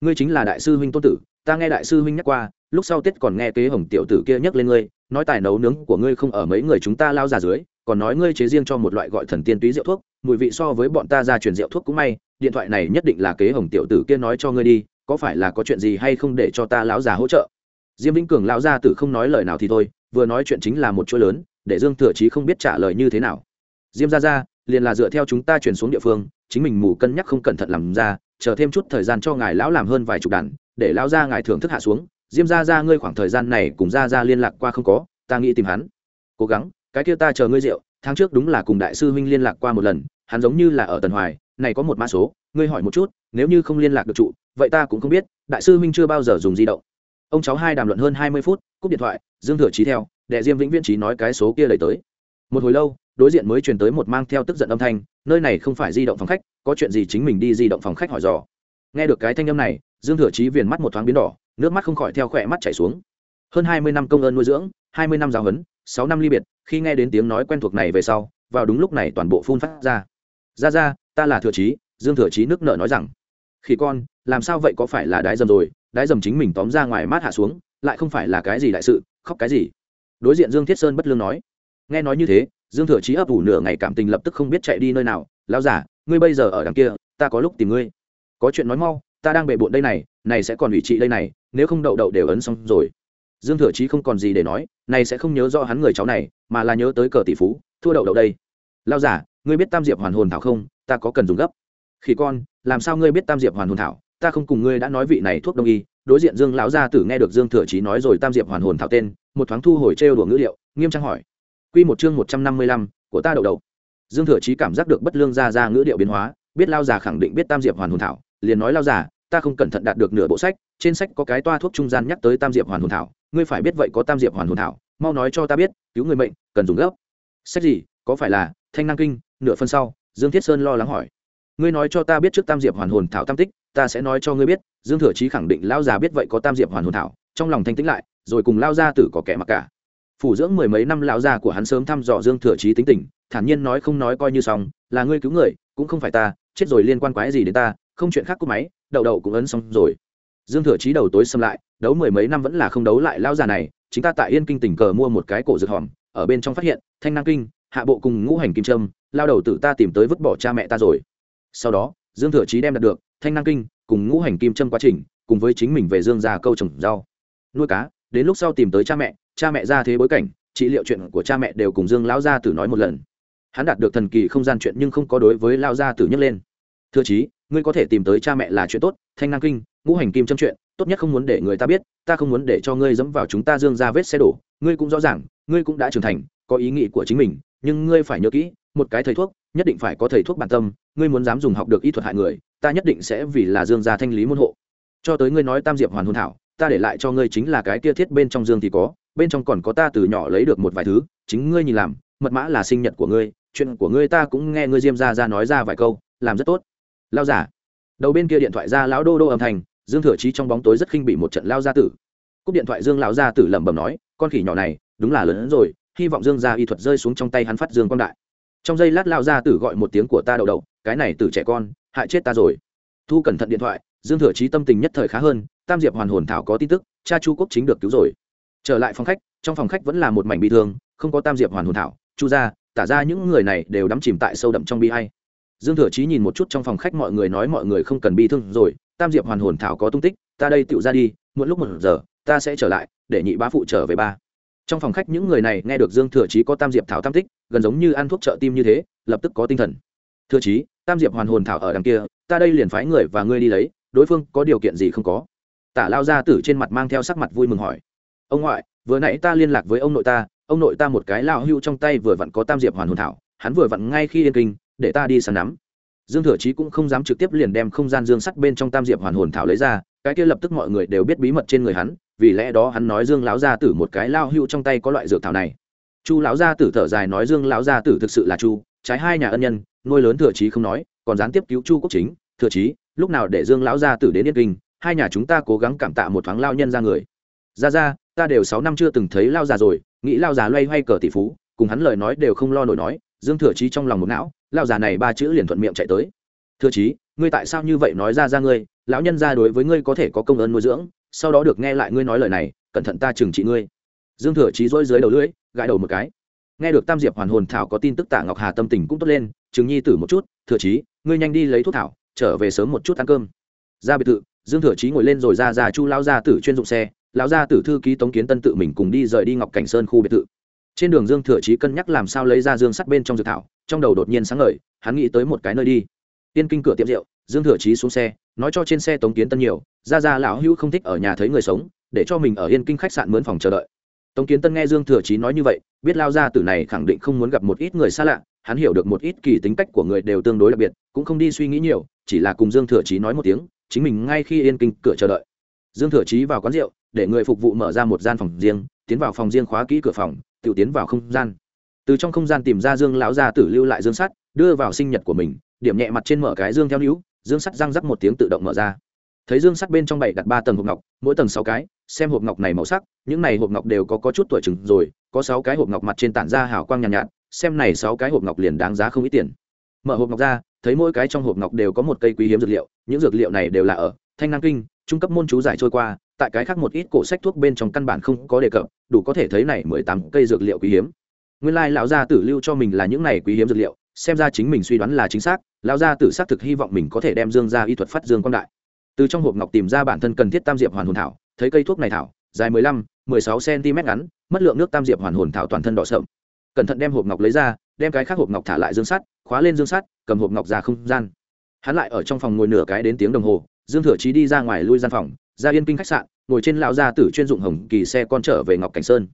Speaker 1: Ngươi chính là đại sư huynh tôn tử ta nghe đại sư huynh nhắc qua, lúc sau tết còn nghe kế hồng tiểu tử kia nhắc lên ngươi, nói tài nấu nướng của ngươi không ở mấy người chúng ta lao ra dưới, còn nói ngươi chế riêng cho một loại gọi thần tiên túy rượu thuốc, mùi vị so với bọn ta ra truyền rượu thuốc cũng may, điện thoại này nhất định là kế hồng tiểu tử kia nói cho ngươi đi, có phải là có chuyện gì hay không để cho ta lão già hỗ trợ? Diêm vĩnh cường lão gia tử không nói lời nào thì thôi, vừa nói chuyện chính là một chuỗi lớn, để dương thừa chí không biết trả lời như thế nào. Diêm ra ra liền là dựa theo chúng ta chuyển xuống địa phương, chính mình mù cân nhắc không cẩn thận làm ra chờ thêm chút thời gian cho ngài lão làm hơn vài chục đàn, để lão ra ngài thưởng thức hạ xuống. Diêm ra ra ngươi khoảng thời gian này cùng ra ra liên lạc qua không có, ta nghĩ tìm hắn. Cố gắng, cái kia ta chờ ngươi rượu, tháng trước đúng là cùng đại sư huynh liên lạc qua một lần, hắn giống như là ở tần hoài, này có một mã số, ngươi hỏi một chút, nếu như không liên lạc được trụ, vậy ta cũng không biết, đại sư huynh chưa bao giờ dùng di động. Ông cháu hai đàm luận hơn hai mươi phút, cúp điện thoại, dương thừa trí theo, đệ diêm vĩnh viễn trí nói cái số kia đẩy tới một hồi lâu, đối diện mới truyền tới một mang theo tức giận âm thanh, nơi này không phải di động phòng khách, có chuyện gì chính mình đi di động phòng khách hỏi dò. Nghe được cái thanh âm này, dương thừa trí viền mắt một thoáng biến đỏ, nước mắt không khỏi theo khỏe mắt chảy xuống. Hơn hai mươi năm công ơn nuôi dưỡng, hai mươi năm giáo huấn, sáu năm ly biệt, khi nghe đến tiếng nói quen thuộc này về sau, vào đúng lúc này toàn bộ phun phát ra. Ra ra, ta là thừa trí dương thừa trí nước nợ nói rằng khi con, làm sao vậy có phải là đái dầm rồi, đái dầm chính mình tóm ra ngoài mát hạ xuống, lại không phải là cái gì đại sự, khóc cái gì? Đối diện dương thiết sơn bất lương nói nghe nói như thế, dương thừa chí ấp ủ nửa ngày cảm tình lập tức không biết chạy đi nơi nào. Lão giả ngươi bây giờ ở đằng kia, ta có lúc tìm ngươi. Có chuyện nói mau, ta đang bề bộn đây này này sẽ còn ủy trị đây này, nếu không đậu đậu đều ấn xong rồi. Dương thừa chí không còn gì để nói, này sẽ không nhớ rõ hắn người cháu này, mà là nhớ tới cờ tỷ phú, thua đậu đậu đây. Lao giả ngươi biết tam diệp hoàn hồn thảo không? Ta có cần dùng gấp. Khi con, làm sao ngươi biết tam diệp hoàn hồn thảo? Ta không cùng ngươi đã nói vị này thuốc đông y. Đối diện dương lão gia tử nghe được dương thừa chí nói rồi tam diệp hoàn hồn thảo tên, một thoáng thu hồi trêu đùa ngữ liệu, nghiêm trang hỏi quy một chương một trăm năm mươi lăm, của ta đầu đầu dương thừa chí cảm giác được bất lương ra ra ngữ điệu biến hóa, biết lao già khẳng định biết tam diệp hoàn hồn thảo, liền nói lao già, ta không cẩn thận đạt được nửa bộ sách, trên sách có cái toa thuốc trung gian nhắc tới tam diệp hoàn hồn thảo, ngươi phải biết vậy có tam diệp hoàn hồn thảo, mau nói cho ta biết, cứu người mệnh, cần dùng gấp. Sách gì, có phải là thanh năng kinh, nửa phân sau, dương thiết sơn lo lắng hỏi. Ngươi nói cho ta biết trước tam diệp hoàn hồn thảo tam tích, ta sẽ nói cho ngươi biết, dương thừa chí khẳng định lao già biết vậy có tam diệp hoàn hồn thảo, trong lòng thanh tĩnh lại, rồi cùng lao gia tử có kẻ mặc cả phủ dưỡng mười mấy năm lão già của hắn sớm thăm dò dương thừa chí tính tình, thản nhiên nói không nói coi như xong, là ngươi cứu người, cũng không phải ta, chết rồi liên quan quái gì đến ta, không chuyện khác cúp máy, đậu đậu cũng ấn xong rồi. Dương thừa chí đầu tối xâm lại, đấu mười mấy năm vẫn là không đấu lại lão già này, chính ta tại yên kinh tình cờ mua một cái cổ dược hòm, ở bên trong phát hiện, thanh năng kinh, hạ bộ cùng ngũ hành kim trâm, lao đầu tử ta tìm tới vứt bỏ cha mẹ ta rồi. Sau đó, dương thừa chí đem đạt được, thanh năng kinh cùng ngũ hành kim trâm quá trình, cùng với chính mình về dương già câu trồng rau. Nuôi cá đến lúc sau tìm tới cha mẹ cha mẹ ra thế bối cảnh, trị liệu chuyện của cha mẹ đều cùng dương lão gia tử nói một lần. Hắn đạt được thần kỳ không gian chuyện nhưng không có đối với lao gia tử nhấc lên. Thưa chí, ngươi có thể tìm tới cha mẹ là chuyện tốt, thanh năng kinh, ngũ hành kim châm chuyện, tốt nhất không muốn để người ta biết, ta không muốn để cho ngươi dẫm vào chúng ta dương ra vết xe đổ. Ngươi cũng rõ ràng, ngươi cũng đã trưởng thành, có ý nghĩ của chính mình, nhưng ngươi phải nhớ kỹ, một cái thầy thuốc, nhất định phải có thầy thuốc bản tâm, ngươi muốn dám dùng học được y thuật hại người, ta nhất định sẽ vì là dương gia thanh lý môn hộ. Cho tới ngươi nói tam diệp hoàn hôn thảo ta để lại cho ngươi chính là cái kia thiết bên trong dương thì có, bên trong còn có ta từ nhỏ lấy được một vài thứ, chính ngươi nhìn làm, mật mã là sinh nhật của ngươi, chuyện của ngươi ta cũng nghe ngươi diêm ra ra nói ra vài câu, làm rất tốt. Lao giả. Đầu bên kia điện thoại ra lão đô đô âm thanh, dương thừa chí trong bóng tối rất khinh bị một trận lao gia tử. Cúp điện thoại dương lão gia tử lẩm bẩm nói, con khỉ nhỏ này, đúng là lớn hơn rồi, hy vọng dương gia y thuật rơi xuống trong tay hắn phát dương quang đại. Trong giây lát lao gia tử gọi một tiếng của ta đậu đậu, cái này từ trẻ con, hại chết ta rồi. Thu cẩn thận điện thoại, dương thừa chí tâm tình nhất thời khá hơn tam diệp hoàn hồn thảo có tin tức, cha chu quốc chính được cứu rồi. Trở lại phòng khách, trong phòng khách vẫn là một mảnh bị thương, không có tam diệp hoàn hồn thảo. Chu ra tả ra những người này đều đắm chìm tại sâu đậm trong bi hay dương thừa chí nhìn một chút trong phòng khách mọi người nói mọi người không cần bi thương rồi, tam diệp hoàn hồn thảo có tung tích, ta đây tựu ra đi, muộn lúc một giờ, ta sẽ trở lại, để nhị bá phụ trở về ba. Trong phòng khách những người này nghe được dương thừa chí có tam diệp thảo tam tích, gần giống như ăn thuốc trợ tim như thế, lập tức có tinh thần. Thừa chí, tam diệp hoàn hồn thảo ở đằng kia, ta đây liền phái người và ngươi đi lấy, đối phương có điều kiện gì không có? Tả lao gia tử trên mặt mang theo sắc mặt vui mừng hỏi. Ông ngoại, vừa nãy ta liên lạc với ông nội ta, ông nội ta một cái lao hưu trong tay vừa vặn có tam diệp hoàn hồn thảo, hắn vừa vặn ngay khi yên kinh, để ta đi săn nắm. Dương thừa chí cũng không dám trực tiếp liền đem không gian dương sắt bên trong tam diệp hoàn hồn thảo lấy ra, cái kia lập tức mọi người đều biết bí mật trên người hắn, vì lẽ đó hắn nói dương lão gia tử một cái lao hưu trong tay có loại dược thảo này. Chu lão gia tử thở dài nói dương lão gia tử thực sự là chu, trái hai nhà ân nhân, nuôi lớn thừa chí không nói, còn gián tiếp cứu chu quốc chính. Thừa chí, lúc nào để dương lão gia tử đến yên kinh? Hai nhà chúng ta cố gắng cảm tạ một thoáng lao nhân ra người. Ra ra, ta đều sáu năm chưa từng thấy lao già rồi, nghĩ lao già loay hoay cờ tỷ phú, cùng hắn lời nói đều không lo nổi nói, dương thừa chí trong lòng một não, lao già này ba chữ liền thuận miệng chạy tới. Thừa chí, ngươi tại sao như vậy nói ra ra ngươi, lão nhân ra đối với ngươi có thể có công ơn nuôi dưỡng, sau đó được nghe lại ngươi nói lời này, cẩn thận ta trừng trị ngươi. Dương thừa chí rối dưới đầu lưỡi, gãi đầu một cái. Nghe được tam diệp hoàn hồn thảo có tin tức tạ ngọc hà tâm tình cũng tốt lên chứng nhi tử một chút, thừa chí, ngươi nhanh đi lấy thuốc thảo, trở về sớm một chút ăn cơm. Ra biệt thự dương thừa chí ngồi lên rồi ra ra chu lao ra tử chuyên dụng xe, lão gia tử thư ký tống kiến tân tự mình cùng đi rời đi ngọc cảnh sơn khu biệt thự. Trên đường dương thừa chí cân nhắc làm sao lấy ra dương sắt bên trong dự thảo, trong đầu đột nhiên sáng ngời, hắn nghĩ tới một cái nơi đi. Tiên kinh cửa tiệm rượu, dương thừa chí xuống xe, nói cho trên xe tống kiến tân nhiều, ra ra lão hữu không thích ở nhà thấy người sống, để cho mình ở yên kinh khách sạn mướn phòng chờ đợi. Tống kiến tân nghe dương thừa chí nói như vậy, biết lao gia tử này khẳng định không muốn gặp một ít người xa lạ, hắn hiểu được một ít kỳ tính cách của người đều tương đối đặc biệt, cũng không đi suy nghĩ nhiều, chỉ là cùng dương thừa chí nói một tiếng chính mình ngay khi yên kinh cửa chờ đợi. Dương thừa chí vào quán rượu để người phục vụ mở ra một gian phòng riêng tiến vào phòng riêng khóa kỹ cửa phòng tự tiến vào không gian. Từ trong không gian tìm ra dương lão gia tử lưu lại dương sắt đưa vào sinh nhật của mình điểm nhẹ mặt trên mở cái dương theo níu dương sắt răng rắc một tiếng tự động mở ra. Thấy dương sắt bên trong bảy đặt ba tầng hộp ngọc mỗi tầng sáu cái xem hộp ngọc này màu sắc những này hộp ngọc đều có, có chút tuổi chừng rồi có sáu cái hộp ngọc mặt trên tản ra hào quang nhàn nhạt, nhạt xem này sáu cái hộp ngọc liền đáng giá không ít tiền. Mở hộp ngọc ra thấy mỗi cái trong hộp ngọc đều có một cây quý hiếm dược liệu, những dược liệu này đều là ở thanh năng kinh, trung cấp môn chú giải trôi qua, tại cái khác một ít cổ sách thuốc bên trong căn bản không có đề cập, đủ có thể thấy này mười tám cây dược liệu quý hiếm. Nguyên lai lão gia tử lưu cho mình là những này quý hiếm dược liệu, xem ra chính mình suy đoán là chính xác, lão gia tử xác thực hy vọng mình có thể đem dương ra y thuật phát dương quang đại. Từ trong hộp ngọc tìm ra bản thân cần thiết tam diệp hoàn hồn thảo, thấy cây thuốc này thảo, dài mười lăm, mười sáu cm ngắn, mất lượng nước tam diệp hoàn hồn thảo toàn thân đỏ sợm cẩn thận đem hộp ngọc lấy ra, đem cái khác hộp ngọc thả lại dương sắt, khóa lên dương sắt, cầm hộp ngọc ra không gian. Hắn lại ở trong phòng ngồi nửa cái đến tiếng đồng hồ, dương thừa chí đi ra ngoài lui gian phòng, ra yên kinh khách sạn, ngồi trên lão gia tử chuyên dụng hồng kỳ xe con trở về ngọc cảnh sơn.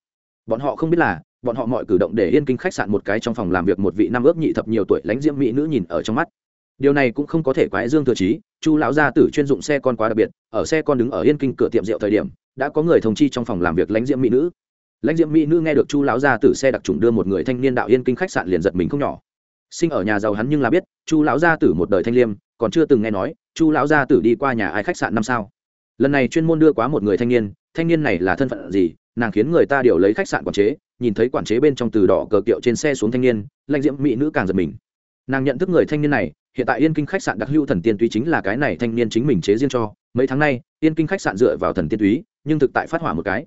Speaker 1: Bọn họ không biết là, bọn họ mọi cử động để yên kinh khách sạn một cái trong phòng làm việc một vị năm ước nhị thập nhiều tuổi lãnh diễm mỹ nữ nhìn ở trong mắt. Điều này cũng không có thể quái dương thừa chí, chu lão gia tử chuyên dụng xe con quá đặc biệt, ở xe con đứng ở yên kinh cửa tiệm rượu thời điểm, đã có người thông chi trong phòng làm việc lãnh diễm mỹ nữ lãnh diễm mỹ nữ nghe được chu lão gia tử xe đặc trùng đưa một người thanh niên đạo yên kinh khách sạn liền giật mình không nhỏ. Sinh ở nhà giàu hắn nhưng là biết, chu lão gia tử một đời thanh liêm, còn chưa từng nghe nói, chu lão gia tử đi qua nhà ai khách sạn năm sao. Lần này chuyên môn đưa quá một người thanh niên thanh niên này là thân phận gì, nàng khiến người ta điều lấy khách sạn quản chế, nhìn thấy quản chế bên trong từ đỏ cờ kiệu trên xe xuống thanh niên, lãnh diễm mỹ nữ càng giật mình. Nàng nhận thức người thanh niên này, hiện tại yên kinh khách sạn đặc hữu thần tiên túy chính là cái này thanh niên chính mình chế riêng cho. Mấy tháng nay, yên kinh khách sạn dựa vào thần tiên túy, nhưng thực tại phát hỏa một cái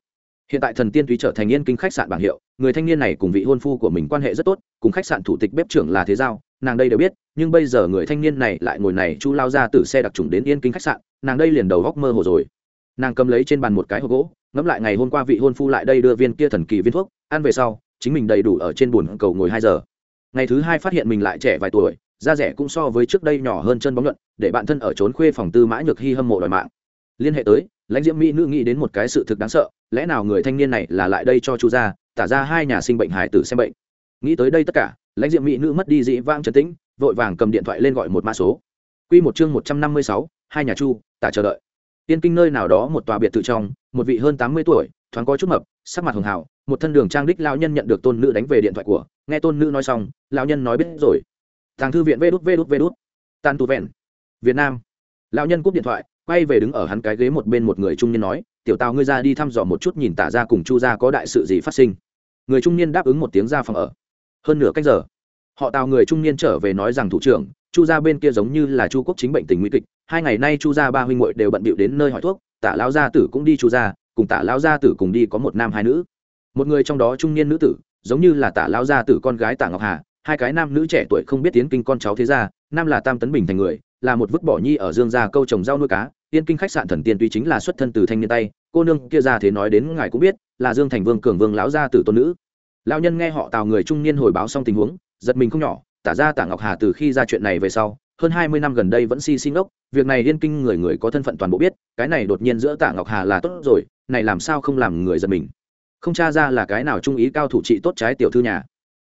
Speaker 1: hiện tại thần tiên túy trở thành yên kinh khách sạn bảng hiệu, người thanh niên này cùng vị hôn phu của mình quan hệ rất tốt, cùng khách sạn thủ tịch bếp trưởng là thế giao, nàng đây đều biết, nhưng bây giờ người thanh niên này lại ngồi này chu lao ra từ xe đặc trùng đến yên kinh khách sạn, nàng đây liền đầu góc mơ hồ rồi. Nàng cầm lấy trên bàn một cái hộp gỗ, ngẫm lại ngày hôm qua vị hôn phu lại đây đưa viên kia thần kỳ viên thuốc, ăn về sau, chính mình đầy đủ ở trên bùn cầu ngồi hai giờ. Ngày thứ hai phát hiện mình lại trẻ vài tuổi, da rẻ cũng so với trước đây nhỏ hơn chân bóng luận, để bạn thân ở trốn khuê phòng tư mã nhược hy hâm mộ đòi mạng liên hệ tới lãnh diễm mỹ nữ nghĩ đến một cái sự thực đáng sợ lẽ nào người thanh niên này là lại đây cho chu gia tả ra hai nhà sinh bệnh hải tử xem bệnh nghĩ tới đây tất cả lãnh diễm mỹ nữ mất đi dĩ vang trấn tĩnh vội vàng cầm điện thoại lên gọi một mã số Quy một chương một trăm năm mươi sáu, hai nhà chu, tả chờ đợi. Tiên kinh nơi nào đó một tòa biệt thự trong, một vị hơn tám mươi tuổi, thoáng có chút mập, sắc mặt hường hào, một thân đường trang đích lão nhân nhận được tôn nữ đánh về điện thoại của, nghe tôn nữ nói xong, lão nhân nói biết rồi. Tàng thư viện vê đút vê đút vê đút. Tàn tu vẹn. Việt Nam. Lão nhân cúp điện thoại, quay về đứng ở hắn cái ghế một bên một người trung niên nói, "Tiểu Tào ngươi ra đi thăm dò một chút nhìn tả ra cùng Chu gia có đại sự gì phát sinh." Người trung niên đáp ứng một tiếng ra phòng ở. Hơn nửa cách giờ, họ Tào người trung niên trở về nói rằng thủ trưởng, chu gia bên kia giống như là chu quốc chính bệnh tình nguy kịch hai ngày nay chu gia ba huynh muội đều bận bịu đến nơi hỏi thuốc tả lão gia tử cũng đi chu gia cùng tả lão gia tử cùng đi có một nam hai nữ một người trong đó trung niên nữ tử giống như là tả lão gia tử con gái tả ngọc hà hai cái nam nữ trẻ tuổi không biết tiến kinh con cháu thế gia nam là tam tấn bình thành người, là một vứt bỏ nhi ở dương gia câu trồng rau nuôi cá. Yên kinh khách sạn thần tiên tuy chính là xuất thân từ thanh niên tay, cô nương kia ra thế nói đến ngài cũng biết, là dương thành vương cường vương lão gia tử tôn nữ. Lão nhân nghe họ tào người trung niên hồi báo xong tình huống, giật mình không nhỏ, tả ra tả ngọc hà từ khi ra chuyện này về sau, hơn hai mươi năm gần đây vẫn si sinh ốc việc này liên kinh người người có thân phận toàn bộ biết, cái này đột nhiên giữa tả ngọc hà là tốt rồi, này làm sao không làm người giật mình. Không tra ra là cái nào trung ý cao thủ trị tốt trái tiểu thư nhà.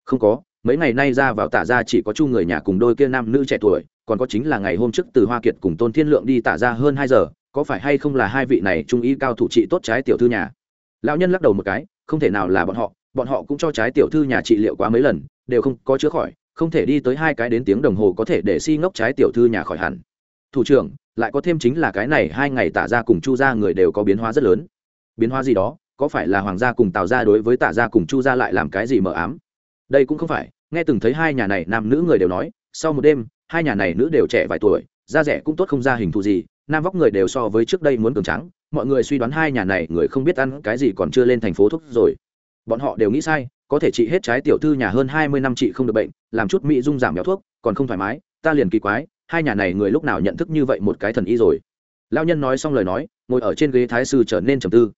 Speaker 1: Không có mấy ngày nay ra vào tả ra chỉ có chu người nhà cùng đôi kia nam nữ trẻ tuổi, còn có chính là ngày hôm trước từ hoa kiệt cùng tôn thiên lượng đi tả ra hơn hai giờ, có phải hay không là hai vị này trung ý cao thủ trị tốt trái tiểu thư nhà? Lão nhân lắc đầu một cái, không thể nào là bọn họ bọn họ cũng cho trái tiểu thư nhà trị liệu quá mấy lần, đều không có chữa khỏi, không thể đi tới hai cái đến tiếng đồng hồ có thể để si ngốc trái tiểu thư nhà khỏi hẳn. Thủ trưởng, lại có thêm chính là cái này hai ngày tả ra cùng chu ra người đều có biến hóa rất lớn. Biến hóa gì đó? Có phải là hoàng gia cùng tào ra đối với tả ra cùng chu ra lại làm cái gì mờ ám? Đây cũng không phải, nghe từng thấy hai nhà này nam nữ người đều nói, sau một đêm, hai nhà này nữ đều trẻ vài tuổi, da rẻ cũng tốt không ra hình thù gì, nam vóc người đều so với trước đây muốn cường trắng mọi người suy đoán hai nhà này người không biết ăn cái gì còn chưa lên thành phố thuốc rồi. Bọn họ đều nghĩ sai, có thể trị hết trái tiểu thư nhà hơn hai mươi năm chị không được bệnh, làm chút mỹ dung giảm béo thuốc, còn không thoải mái, ta liền kỳ quái, hai nhà này người lúc nào nhận thức như vậy một cái thần y rồi. Lao nhân nói xong lời nói, ngồi ở trên ghế thái sư trở nên trầm tư.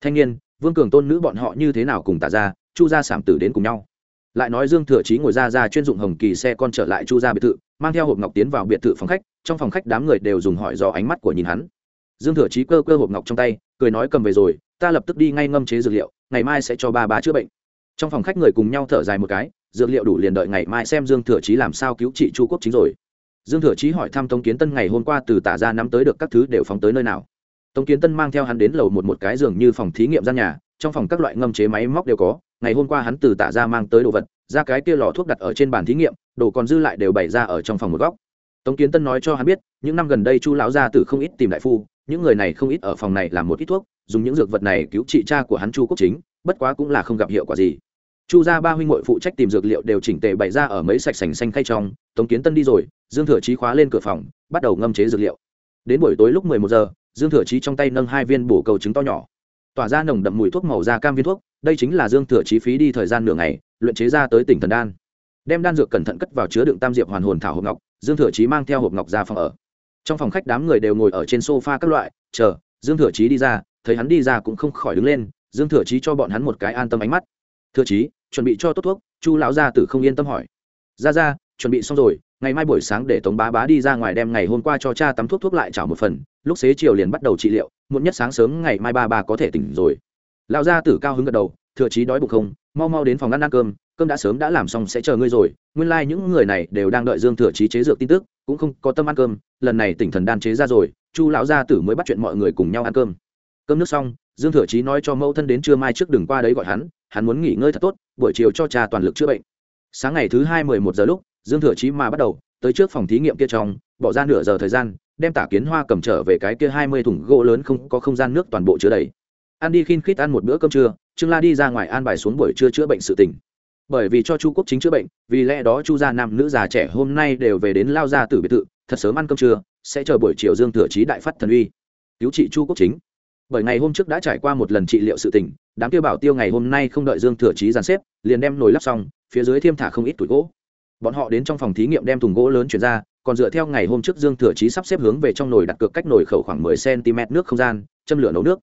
Speaker 1: Thanh niên, vương cường tôn nữ bọn họ như thế nào cùng tả ra chu gia sảm tử đến cùng nhau? Lại nói dương thừa chí ngồi ra ra chuyên dụng hồng kỳ xe con trở lại chu gia biệt thự, mang theo hộp ngọc tiến vào biệt thự phòng khách, trong phòng khách đám người đều dùng hỏi dò ánh mắt của nhìn hắn. Dương thừa chí cơ cơ hộp ngọc trong tay, cười nói cầm về rồi, ta lập tức đi ngay ngâm chế dược liệu, ngày mai sẽ cho ba bá chữa bệnh. Trong phòng khách người cùng nhau thở dài một cái, dược liệu đủ liền đợi ngày mai xem dương thừa chí làm sao cứu trị chu quốc chính rồi. Dương thừa chí hỏi thăm tống kiến tân ngày hôm qua từ tả ra nắm tới được các thứ đều phóng tới nơi nào. Tống kiến tân mang theo hắn đến lầu một một cái giường như phòng thí nghiệm gian nhà, trong phòng các loại ngâm chế máy móc đều có ngày hôm qua hắn từ tả ra mang tới đồ vật, ra cái kia lò thuốc đặt ở trên bàn thí nghiệm, đồ còn dư lại đều bày ra ở trong phòng một góc. Tống kiến tân nói cho hắn biết, những năm gần đây chu lão gia tử không ít tìm đại phu, những người này không ít ở phòng này làm một ít thuốc, dùng những dược vật này cứu trị cha của hắn chu quốc chính, bất quá cũng là không gặp hiệu quả gì. Chu gia ba huynh hội phụ trách tìm dược liệu đều chỉnh tề bày ra ở mấy sạch sành xanh khay trong, tống kiến tân đi rồi, dương thừa trí khóa lên cửa phòng, bắt đầu ngâm chế dược liệu. Đến buổi tối lúc mười một giờ, dương thừa trí trong tay nâng hai viên bổ cầu trứng to nhỏ tỏa ra nồng đậm mùi thuốc màu da cam viên thuốc, đây chính là dương thừa chí phí đi thời gian nửa ngày, luyện chế ra tới tỉnh thần đan. Đem đan dược cẩn thận cất vào chứa đựng tam diệp hoàn hồn thảo hộp ngọc, dương thừa chí mang theo hộp ngọc ra phòng ở. Trong phòng khách đám người đều ngồi ở trên sofa các loại, chờ, dương thừa chí đi ra, thấy hắn đi ra cũng không khỏi đứng lên, dương thừa chí cho bọn hắn một cái an tâm ánh mắt. Thừa chí, chuẩn bị cho tốt thuốc. Chu lão gia tử không yên tâm hỏi. Ra ra, chuẩn bị xong rồi ngày mai buổi sáng để tống bá bá đi ra ngoài đem ngày hôm qua cho cha tắm thuốc thuốc lại chảo một phần, lúc xế chiều liền bắt đầu trị liệu, muộn nhất sáng sớm ngày mai ba ba có thể tỉnh rồi. Lão gia tử cao hứng gật đầu, thừa chí đói bụng không, mau mau đến phòng ăn ăn cơm cơm đã sớm đã làm xong sẽ chờ ngươi rồi. Nguyên lai、like、những người này đều đang đợi dương thừa chí chế dược tin tức, cũng không có tâm ăn cơm, lần này tỉnh thần đan chế ra rồi, chu lão gia tử mới bắt chuyện mọi người cùng nhau ăn cơm. Cơm nước xong, dương thừa chí nói cho mẫu thân đến trưa mai trước đừng qua đấy gọi hắn hắn muốn nghỉ ngơi thật tốt, buổi chiều cho cha toàn lực chữa bệnh. Sáng ngày thứ hai mười một giờ lúc dương thừa chí mà bắt đầu, tới trước phòng thí nghiệm kia trong, bỏ ra nửa giờ thời gian, đem tả kiến hoa cầm trở về cái kia hai mươi thùng gỗ lớn không có không gian nước toàn bộ chứa đầy. Ăn đi khinh khít ăn một bữa cơm trưa, trương la đi ra ngoài an bài xuống buổi trưa chữa bệnh sự tỉnh bởi vì cho chu quốc chính chữa bệnh, vì lẽ đó chu gia nam nữ già trẻ hôm nay đều về đến lao gia tử biệt thự, thật sớm ăn cơm trưa, sẽ chờ buổi chiều dương thừa chí đại phát thần uy. Cứu trị chu quốc chính. Bởi ngày hôm trước đã trải qua một lần trị liệu sự tỉnh đám tiêu bảo tiêu ngày hôm nay không đợi dương thừa chí dàn xếp, liền đem nồi lắp xong, phía dưới thiêm thả không ít tuổi gỗ bọn họ đến trong phòng thí nghiệm đem thùng gỗ lớn chuyển ra, còn dựa theo ngày hôm trước dương thừa chí sắp xếp hướng về trong nồi đặt cược cách nồi khẩu khoảng mười cm nước không gian, châm lửa nấu nước.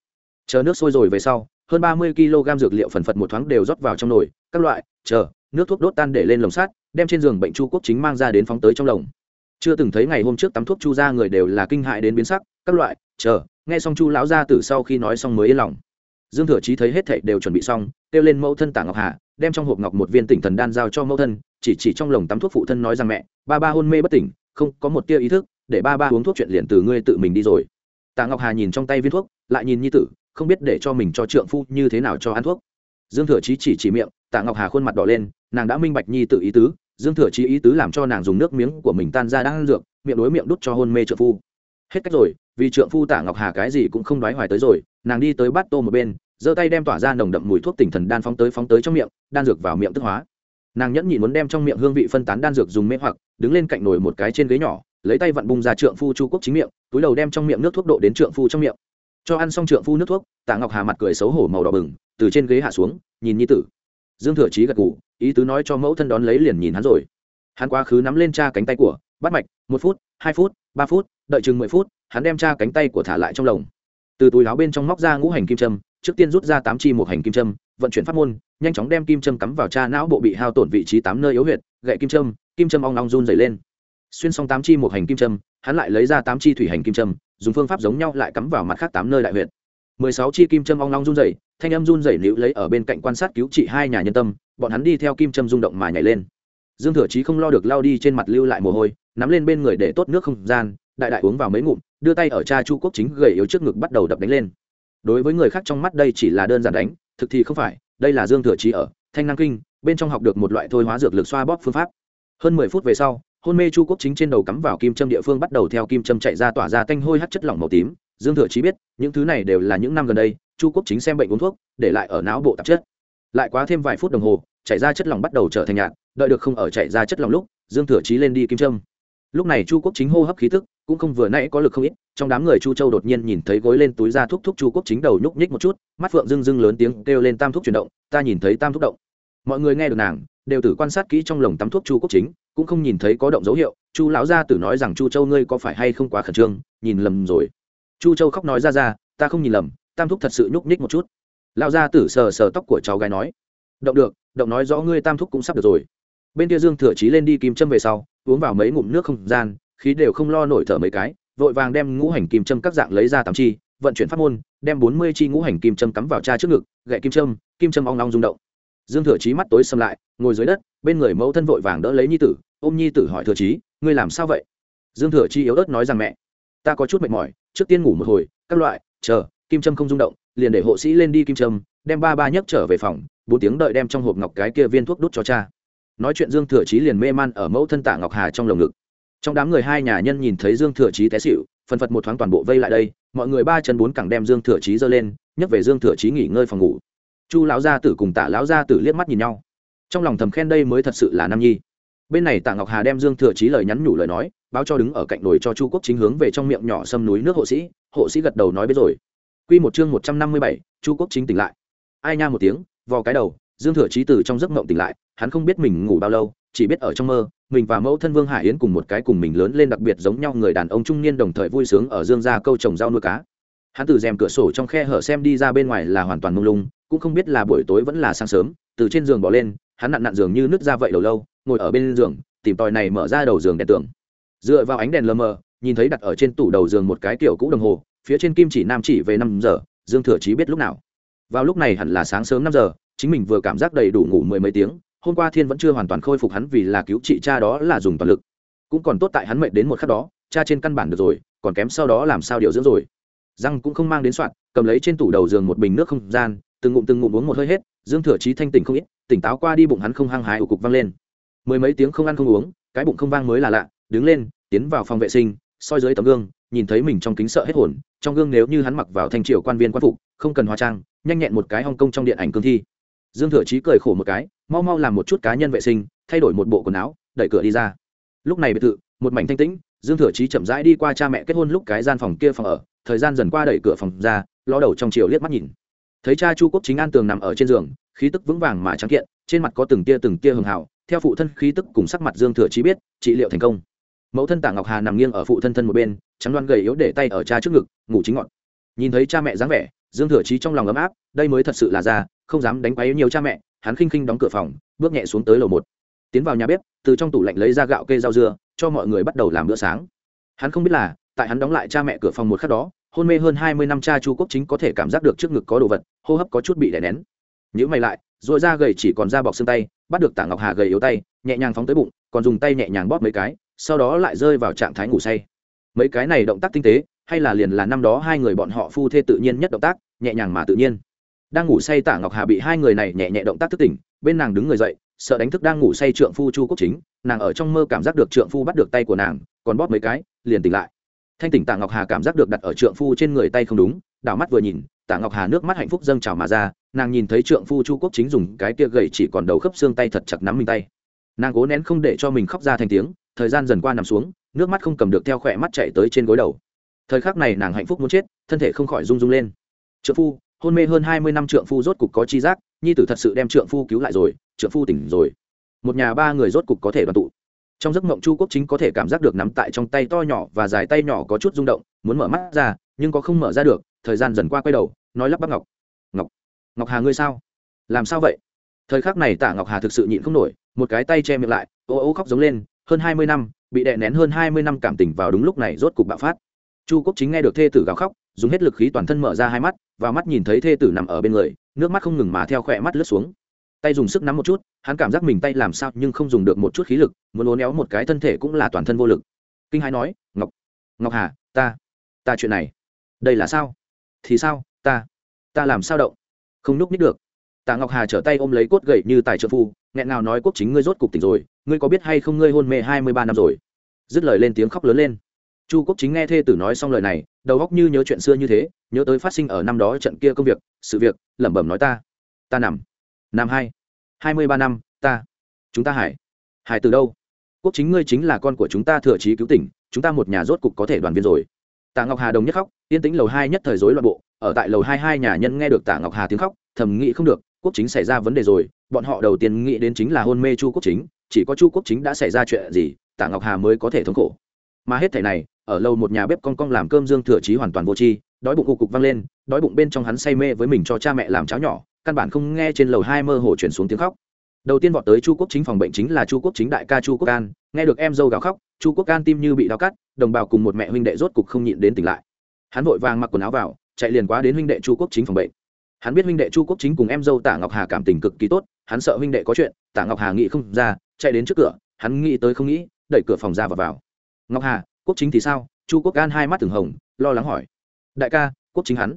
Speaker 1: Chờ nước sôi rồi về sau, hơn ba mươi kg dược liệu phần phật một thoáng đều rót vào trong nồi, các loại, chờ, nước thuốc đốt tan để lên lồng sắt, đem trên giường bệnh chu quốc chính mang ra đến phóng tới trong lồng. Chưa từng thấy ngày hôm trước tắm thuốc chu ra người đều là kinh hại đến biến sắc, các loại, chờ, nghe xong chu lão ra từ sau khi nói xong mới yên lòng. Dương thừa chí thấy hết thảy đều chuẩn bị xong, kêu lên mẫu thân tả ngọc hà đem trong hộp ngọc một viên tỉnh thần đan giao cho mẫu thân, chỉ chỉ trong lồng tắm thuốc phụ thân nói rằng mẹ, ba ba hôn mê bất tỉnh, không có một tia ý thức, để ba ba uống thuốc chuyện liền từ ngươi tự mình đi rồi. Tạ ngọc hà nhìn trong tay viên thuốc, lại nhìn nhi tử, không biết để cho mình cho trượng phu như thế nào cho ăn thuốc. Dương thừa chí chỉ chỉ miệng, tạ ngọc hà khuôn mặt đỏ lên, nàng đã minh bạch nhi tự ý tứ, dương thừa chí ý tứ làm cho nàng dùng nước miếng của mình tan ra đang ăn dược, miệng đối miệng đút cho hôn mê trượng phu. Hết cách rồi, vì trượng phu tạ ngọc hà cái gì cũng không đoái hoài tới rồi, nàng đi tới bát tô một bên giơ tay đem tỏa ra nồng đậm mùi thuốc tỉnh thần đan phóng tới phóng tới trong miệng, đan dược vào miệng tức hóa. Nàng nhẫn nhịn muốn đem trong miệng hương vị phân tán đan dược dùng mê hoặc, đứng lên cạnh nồi một cái trên ghế nhỏ, lấy tay vặn bung ra trượng phu chu quốc chính miệng, túi đầu đem trong miệng nước thuốc độ đến trượng phu trong miệng. Cho ăn xong trượng phu nước thuốc, tạ ngọc hà mặt cười xấu hổ màu đỏ bừng, từ trên ghế hạ xuống, nhìn nhi tử. Dương thừa trí gật gù, ý tứ nói cho mẫu thân đón lấy liền nhìn hắn rồi. Hắn quá khứ nắm lên cha cánh tay của, bắt mạch, một phút, hai phút, ba phút, đợi chừng mười phút, hắn đem cha cánh tay của thả lại trong lồng. Từ túi áo bên trong móc ra ngũ hành kim trâm trước tiên rút ra tám chi một hành kim châm, vận chuyển pháp môn nhanh chóng đem kim châm cắm vào cha não bộ bị hao tổn vị trí tám nơi yếu huyệt gậy kim châm, kim châm ong ong run dày lên. Xuyên xong tám chi một hành kim châm, hắn lại lấy ra tám chi thủy hành kim châm, dùng phương pháp giống nhau lại cắm vào mặt khác tám nơi đại huyệt. Mười sáu chi kim châm ong ong run dày thanh âm run dày nữ lấy ở bên cạnh quan sát cứu trị hai nhà nhân tâm bọn hắn đi theo kim châm rung động mà nhảy lên. Dương thừa chí không lo được lao đi trên mặt lưu lại mồ hôi nắm lên bên người để tốt nước không gian đại đại uống vào mấy ngụm đưa tay ở cha chu quốc chính gầy yếu trước ngực bắt đầu đập đánh lên đối với người khác trong mắt đây chỉ là đơn giản đánh, thực thì không phải, đây là dương thừa trí ở thanh năng kinh, bên trong học được một loại thôi hóa dược lực xoa bóp phương pháp. Hơn mười phút về sau, hôn mê chu quốc chính trên đầu cắm vào kim châm địa phương bắt đầu theo kim châm chạy ra tỏa ra tanh hôi hắt chất lỏng màu tím. Dương thừa chí biết, những thứ này đều là những năm gần đây, chu quốc chính xem bệnh uống thuốc, để lại ở não bộ tạp chất. Lại quá thêm vài phút đồng hồ chạy ra chất lỏng bắt đầu trở thành nhạt, đợi được không ở chạy ra chất lỏng lúc, dương thừa chí lên đi kim châm. Lúc này chu quốc chính hô hấp khí thức cũng không vừa nãy có lực không ít, trong đám người chu châu đột nhiên nhìn thấy gối lên túi ra thúc thúc chu quốc chính đầu nhúc nhích một chút, mắt phượng rưng rưng lớn tiếng kêu lên tam thúc chuyển động, ta nhìn thấy tam thúc động. Mọi người nghe được nàng, đều tử quan sát kỹ trong lồng tắm thuốc chu quốc chính, cũng không nhìn thấy có động dấu hiệu, chu lão gia tử nói rằng, chu châu ngươi có phải hay không quá khẩn trương, nhìn lầm rồi. Chu châu khóc nói ra ra, ta không nhìn lầm, tam thúc thật sự nhúc nhích một chút. Lão gia tử sờ sờ tóc của cháu gái nói, động được, động nói rõ ngươi tam thúc cũng sắp được rồi. Bên kia dương thừa chí lên đi kim châm về sau, uống vào mấy ngụm nước không gian khí đều không lo nổi thở mấy cái, vội vàng đem ngũ hành kim châm các dạng lấy ra tám chi, vận chuyển pháp môn, đem bốn mươi chi ngũ hành kim châm cắm vào cha trước ngực, gậy kim châm kim châm ong long rung động. Dương thừa chí mắt tối xâm lại, ngồi dưới đất, bên người mẫu thân vội vàng đỡ lấy nhi tử, ôm nhi tử hỏi thừa chí, ngươi làm sao vậy? Dương thừa chi yếu ớt nói rằng, mẹ, ta có chút mệt mỏi, trước tiên ngủ một hồi, các loại, chờ, kim trâm không rung động, liền để hộ sĩ lên đi kim trâm đem ba ba nhấc trở về phòng, bốn tiếng đợi đem trong hộp ngọc cái kia viên thuốc đút cho cha. Nói chuyện dương thừa chí liền mê man ở mẫu thân tạ ngọc hà trong lồng ngực trong đám người hai nhà nhân nhìn thấy dương thừa chí té xịu phần phật một thoáng toàn bộ vây lại đây, mọi người ba chân bốn cẳng đem dương thừa chí giơ lên, nhấc về dương thừa chí nghỉ ngơi phòng ngủ. Chu lão gia tử cùng tạ lão gia tử liếc mắt nhìn nhau. Trong lòng thầm khen đây mới thật sự là nam nhi. Bên này tạ ngọc hà đem dương thừa chí lời nhắn nhủ lời nói, báo cho đứng ở cạnh đồi cho chu quốc chính hướng về trong miệng nhỏ xâm núi nước hộ sĩ hộ sĩ gật đầu nói biết rồi. Quy một chương một trăm năm mươi bảy, chu quốc chính tỉnh lại. Ai nha một tiếng, vò cái đầu, dương thừa chí từ trong giấc mộng tỉnh lại hắn không biết mình ngủ bao lâu, chỉ biết ở trong mơ, mình và mẫu thân vương hải yến cùng một cái cùng mình lớn lên đặc biệt giống nhau người đàn ông trung niên đồng thời vui sướng ở dương gia câu trồng rau nuôi cá. Hắn từ rèm cửa sổ trong khe hở xem đi ra bên ngoài là hoàn toàn mông lung, cũng không biết là buổi tối vẫn là sáng sớm, từ trên giường bỏ lên, hắn nặn nặn giường như nứt ra vậy đầu lâu, ngồi ở bên giường, tìm tòi này mở ra đầu giường đèn tường. Dựa vào ánh đèn lờ mờ, nhìn thấy đặt ở trên tủ đầu giường một cái kiểu cũ đồng hồ, phía trên kim chỉ nam chỉ về năm giờ, dương thừa chí biết lúc nào. Vào lúc này hẳn là sáng sớm năm giờ, chính mình vừa cảm giác đầy đủ ngủ mười mấy tiếng hôm qua thiên vẫn chưa hoàn toàn khôi phục hắn vì là cứu chị cha đó là dùng toàn lực. Cũng còn tốt tại hắn mệt đến một khắc đó, cha trên căn bản được rồi, còn kém sau đó làm sao điều dưỡng rồi. Răng cũng không mang đến soạn, cầm lấy trên tủ đầu giường một bình nước không gian, từng ngụm từng ngụm uống một hơi hết, dương thừa chí thanh tỉnh không ít, tỉnh táo qua đi bụng hắn không hăng hái, ủ cục văng lên. Mười mấy tiếng không ăn không uống, cái bụng không vang mới là lạ, đứng lên, tiến vào phòng vệ sinh, soi dưới tấm gương, nhìn thấy mình trong kính sợ hết hồn, trong gương nếu như hắn mặc vào thanh triều quan viên quan phục, không cần hóa trang, nhanh nhẹn một cái hong kông trong điện ảnh cương thi dương thừa chí cười khổ một cái, mau mau làm một chút cá nhân vệ sinh, thay đổi một bộ quần áo, đẩy cửa đi ra. Lúc này biệt thự, một mảnh thanh tĩnh, dương thừa chí chậm rãi đi qua cha mẹ kết hôn lúc cái gian phòng kia phòng ở, thời gian dần qua đẩy cửa phòng ra, ló đầu trong chiều liếc mắt nhìn. Thấy cha chu quốc chính an tường nằm ở trên giường, khí tức vững vàng mà trắng kiện, trên mặt có từng tia từng tia hường hào, theo phụ thân khí tức cùng sắc mặt dương thừa chí biết, trị liệu thành công. Mẫu thân tạ ngọc hà nằm nghiêng ở phụ thân thân một bên, trắng đoan gầy yếu để tay ở cha trước ngực, ngủ chính ngọn. Nhìn thấy cha mẹ dáng vẻ, dương thừa chí trong lòng ấm áp, đây mới thật sự là già không dám đánh quấy nhiều cha mẹ, hắn khinh khinh đóng cửa phòng, bước nhẹ xuống tới lầu một. Tiến vào nhà bếp, từ trong tủ lạnh lấy ra gạo kê rau dưa, cho mọi người bắt đầu làm bữa sáng. Hắn không biết là, tại hắn đóng lại cha mẹ cửa phòng một khắc đó, hôn mê hơn hai mươi năm cha chu quốc chính có thể cảm giác được trước ngực có đồ vật, hô hấp có chút bị đè nén. Nhữ mày lại rồi ra gầy chỉ còn da bọc xương tay, bắt được tạ ngọc hà gầy yếu tay, nhẹ nhàng phóng tới bụng, còn dùng tay nhẹ nhàng bóp mấy cái, sau đó lại rơi vào trạng thái ngủ say. Mấy cái này động tác tinh tế, hay là liền là năm đó hai người bọn họ phu thê tự nhiên nhất động tác, nhẹ nhàng mà tự nhiên đang ngủ say tạ ngọc hà bị hai người này nhẹ nhẹ động tác thức tỉnh, bên nàng đứng người dậy, sợ đánh thức đang ngủ say trượng phu chu quốc chính, nàng ở trong mơ cảm giác được trượng phu bắt được tay của nàng, còn bóp mấy cái, liền tỉnh lại. Thanh tỉnh tạ ngọc hà cảm giác được đặt ở trượng phu trên người tay không đúng, đảo mắt vừa nhìn, tạ ngọc hà nước mắt hạnh phúc dâng trào mà ra, nàng nhìn thấy trượng phu chu quốc chính dùng cái kia gầy chỉ còn đầu khớp xương tay thật chặt nắm mình tay. Nàng cố nén không để cho mình khóc ra thành tiếng, thời gian dần qua nằm xuống, nước mắt không cầm được theo khỏe mắt chạy tới trên gối đầu. Thời khắc này nàng hạnh phúc muốn chết, thân thể không khỏi rung rung lên. Trượng phu hôn mê hơn hai mươi năm trượng phu rốt cục có chi giác, nhi tử thật sự đem trượng phu cứu lại rồi, trượng phu tỉnh rồi. Một nhà ba người rốt cục có thể đoàn tụ. Trong giấc mộng chu quốc chính có thể cảm giác được nắm tại trong tay to nhỏ và dài tay nhỏ có chút rung động, muốn mở mắt ra, nhưng có không mở ra được, thời gian dần qua quay đầu, nói lắp bắp ngọc. Ngọc ngọc hà ngươi sao? Làm sao vậy? Thời khắc này tạ ngọc hà thực sự nhịn không nổi, một cái tay che miệng lại, ô ô khóc giống lên, hơn hai mươi năm, bị đè nén hơn hai mươi năm cảm tình vào đúng lúc này rốt cục bạo phát. Chu quốc chính nghe được thê tử gào khóc dùng hết lực khí toàn thân mở ra hai mắt và mắt nhìn thấy thê tử nằm ở bên người, nước mắt không ngừng mà theo khỏe mắt lướt xuống. Tay dùng sức nắm một chút, hắn cảm giác mình tay làm sao nhưng không dùng được một chút khí lực, muốn uốn éo một cái thân thể cũng là toàn thân vô lực. Kinh hai nói, ngọc ngọc hà, ta ta chuyện này, đây là sao? Thì sao, ta ta làm sao động? Không núp nít được. Tạ ngọc hà trở tay ôm lấy cốt gậy như tài trợ phu, nghẹn nào nói, quốc chính ngươi rốt cục tỉnh rồi, ngươi có biết hay không ngươi hôn mê hai mươi ba năm rồi? Dứt lời lên tiếng khóc lớn lên chu quốc chính nghe thê tử nói xong lời này, đầu góc như nhớ chuyện xưa như thế, nhớ tới phát sinh ở năm đó trận kia công việc, sự việc, lẩm bẩm nói ta ta nằm năm hai hai mươi ba năm, ta, chúng ta hải hải từ đâu? Quốc chính ngươi chính là con của chúng ta thừa trí cứu tỉnh, chúng ta một nhà rốt cục có thể đoàn viên rồi. Tạ ngọc hà đồng nhất khóc, yên tĩnh lầu hai nhất thời rối loạn bộ, ở tại lầu hai hai nhà nhân nghe được tạ ngọc hà tiếng khóc, thầm nghĩ không được, quốc chính xảy ra vấn đề rồi, bọn họ đầu tiên nghĩ đến chính là hôn mê chu quốc chính, chỉ có chu quốc chính đã xảy ra chuyện gì, tạ ngọc hà mới có thể thống khổ mà hết thể này, ở lâu một nhà bếp con con làm cơm dương thừa chí hoàn toàn vô tri, đói bụng cục cục văng lên, đói bụng bên trong hắn say mê với mình cho cha mẹ làm cháo nhỏ, căn bản không nghe trên lầu hai mơ hồ chuyển xuống tiếng khóc. Đầu tiên vọt tới chu quốc chính phòng bệnh chính là chu quốc chính đại ca chu quốc an, nghe được em dâu gào khóc, chu quốc an tim như bị đau cắt, đồng bào cùng một mẹ huynh đệ rốt cục không nhịn đến tỉnh lại. Hắn vội vàng mặc quần áo vào, chạy liền quá đến huynh đệ chu quốc chính phòng bệnh. Hắn biết huynh đệ chu quốc chính cùng em dâu tạ ngọc hà cảm tình cực kỳ tốt, hắn sợ huynh đệ có chuyện tạ ngọc hà nghĩ không ra, chạy đến trước cửa, hắn nghĩ tới không nghĩ, đẩy cửa phòng ra và vào ngọc hà, quốc chính thì sao? Chu quốc an hai mắt từng hồng, lo lắng hỏi. Đại ca, quốc chính hắn.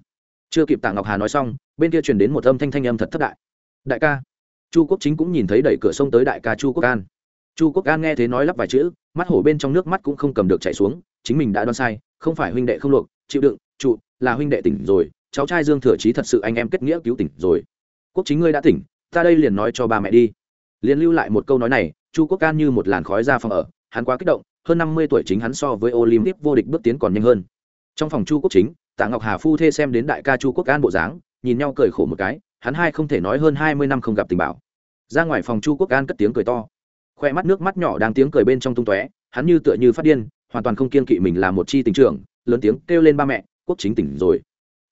Speaker 1: Chưa kịp tạ ngọc hà nói xong, bên kia truyền đến một âm thanh thanh âm thật thất đại. Đại ca. Chu quốc chính cũng nhìn thấy đẩy cửa sông tới đại ca chu quốc an. Chu quốc an nghe thế nói lắp vài chữ, mắt hổ bên trong nước mắt cũng không cầm được chảy xuống, chính mình đã đoán sai, không phải huynh đệ không luộc, chịu đựng, trụ, là huynh đệ tỉnh rồi, cháu trai dương thừa trí thật sự anh em kết nghĩa cứu tỉnh rồi. Quốc chính ngươi đã tỉnh, ta đây liền nói cho ba mẹ đi. Liền lưu lại một câu nói này, chu quốc Gan như một làn khói ra phòng ở, hắn quá kích động hơn năm mươi tuổi chính hắn so với olympic vô địch bước tiến còn nhanh hơn. Trong phòng chu quốc chính, tạ ngọc hà phu thê xem đến đại ca chu quốc an bộ dáng, nhìn nhau cười khổ một cái, hắn hai không thể nói hơn hai mươi năm không gặp tình bảo. Ra ngoài phòng chu quốc an cất tiếng cười to. Khoe mắt nước mắt nhỏ đang tiếng cười bên trong tung tóe, hắn như tựa như phát điên, hoàn toàn không kiên kỵ mình là một chi tình trưởng, lớn tiếng kêu lên ba mẹ, quốc chính tỉnh rồi.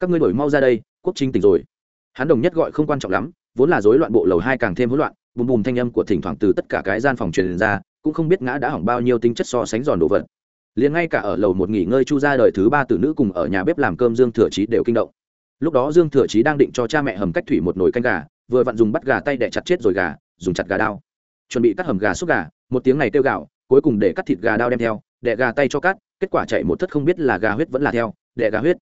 Speaker 1: Các ngươi đổi mau ra đây, quốc chính tỉnh rồi. Hắn đồng nhất gọi không quan trọng lắm, vốn là rối loạn bộ lầu hai càng thêm hỗn loạn, bùm bùm thanh âm của thỉnh thoảng từ tất cả cái gian phòng truyền ra cũng không biết ngã đã hỏng bao nhiêu tính chất so sánh giòn đồ vật. Liền ngay cả ở lầu một nghỉ ngơi chu ra đời thứ ba tử nữ cùng ở nhà bếp làm cơm dương thừa trí đều kinh động. Lúc đó dương thừa trí đang định cho cha mẹ hầm cách thủy một nồi canh gà, vừa vặn dùng bắt gà tay đẻ chặt chết rồi gà, dùng chặt gà đao. Chuẩn bị cắt hầm gà xúc gà, một tiếng này kêu gạo, cuối cùng để cắt thịt gà đao đem theo, đẻ gà tay cho cắt, kết quả chạy một thất không biết là gà huyết vẫn là theo, đẻ gà huyết.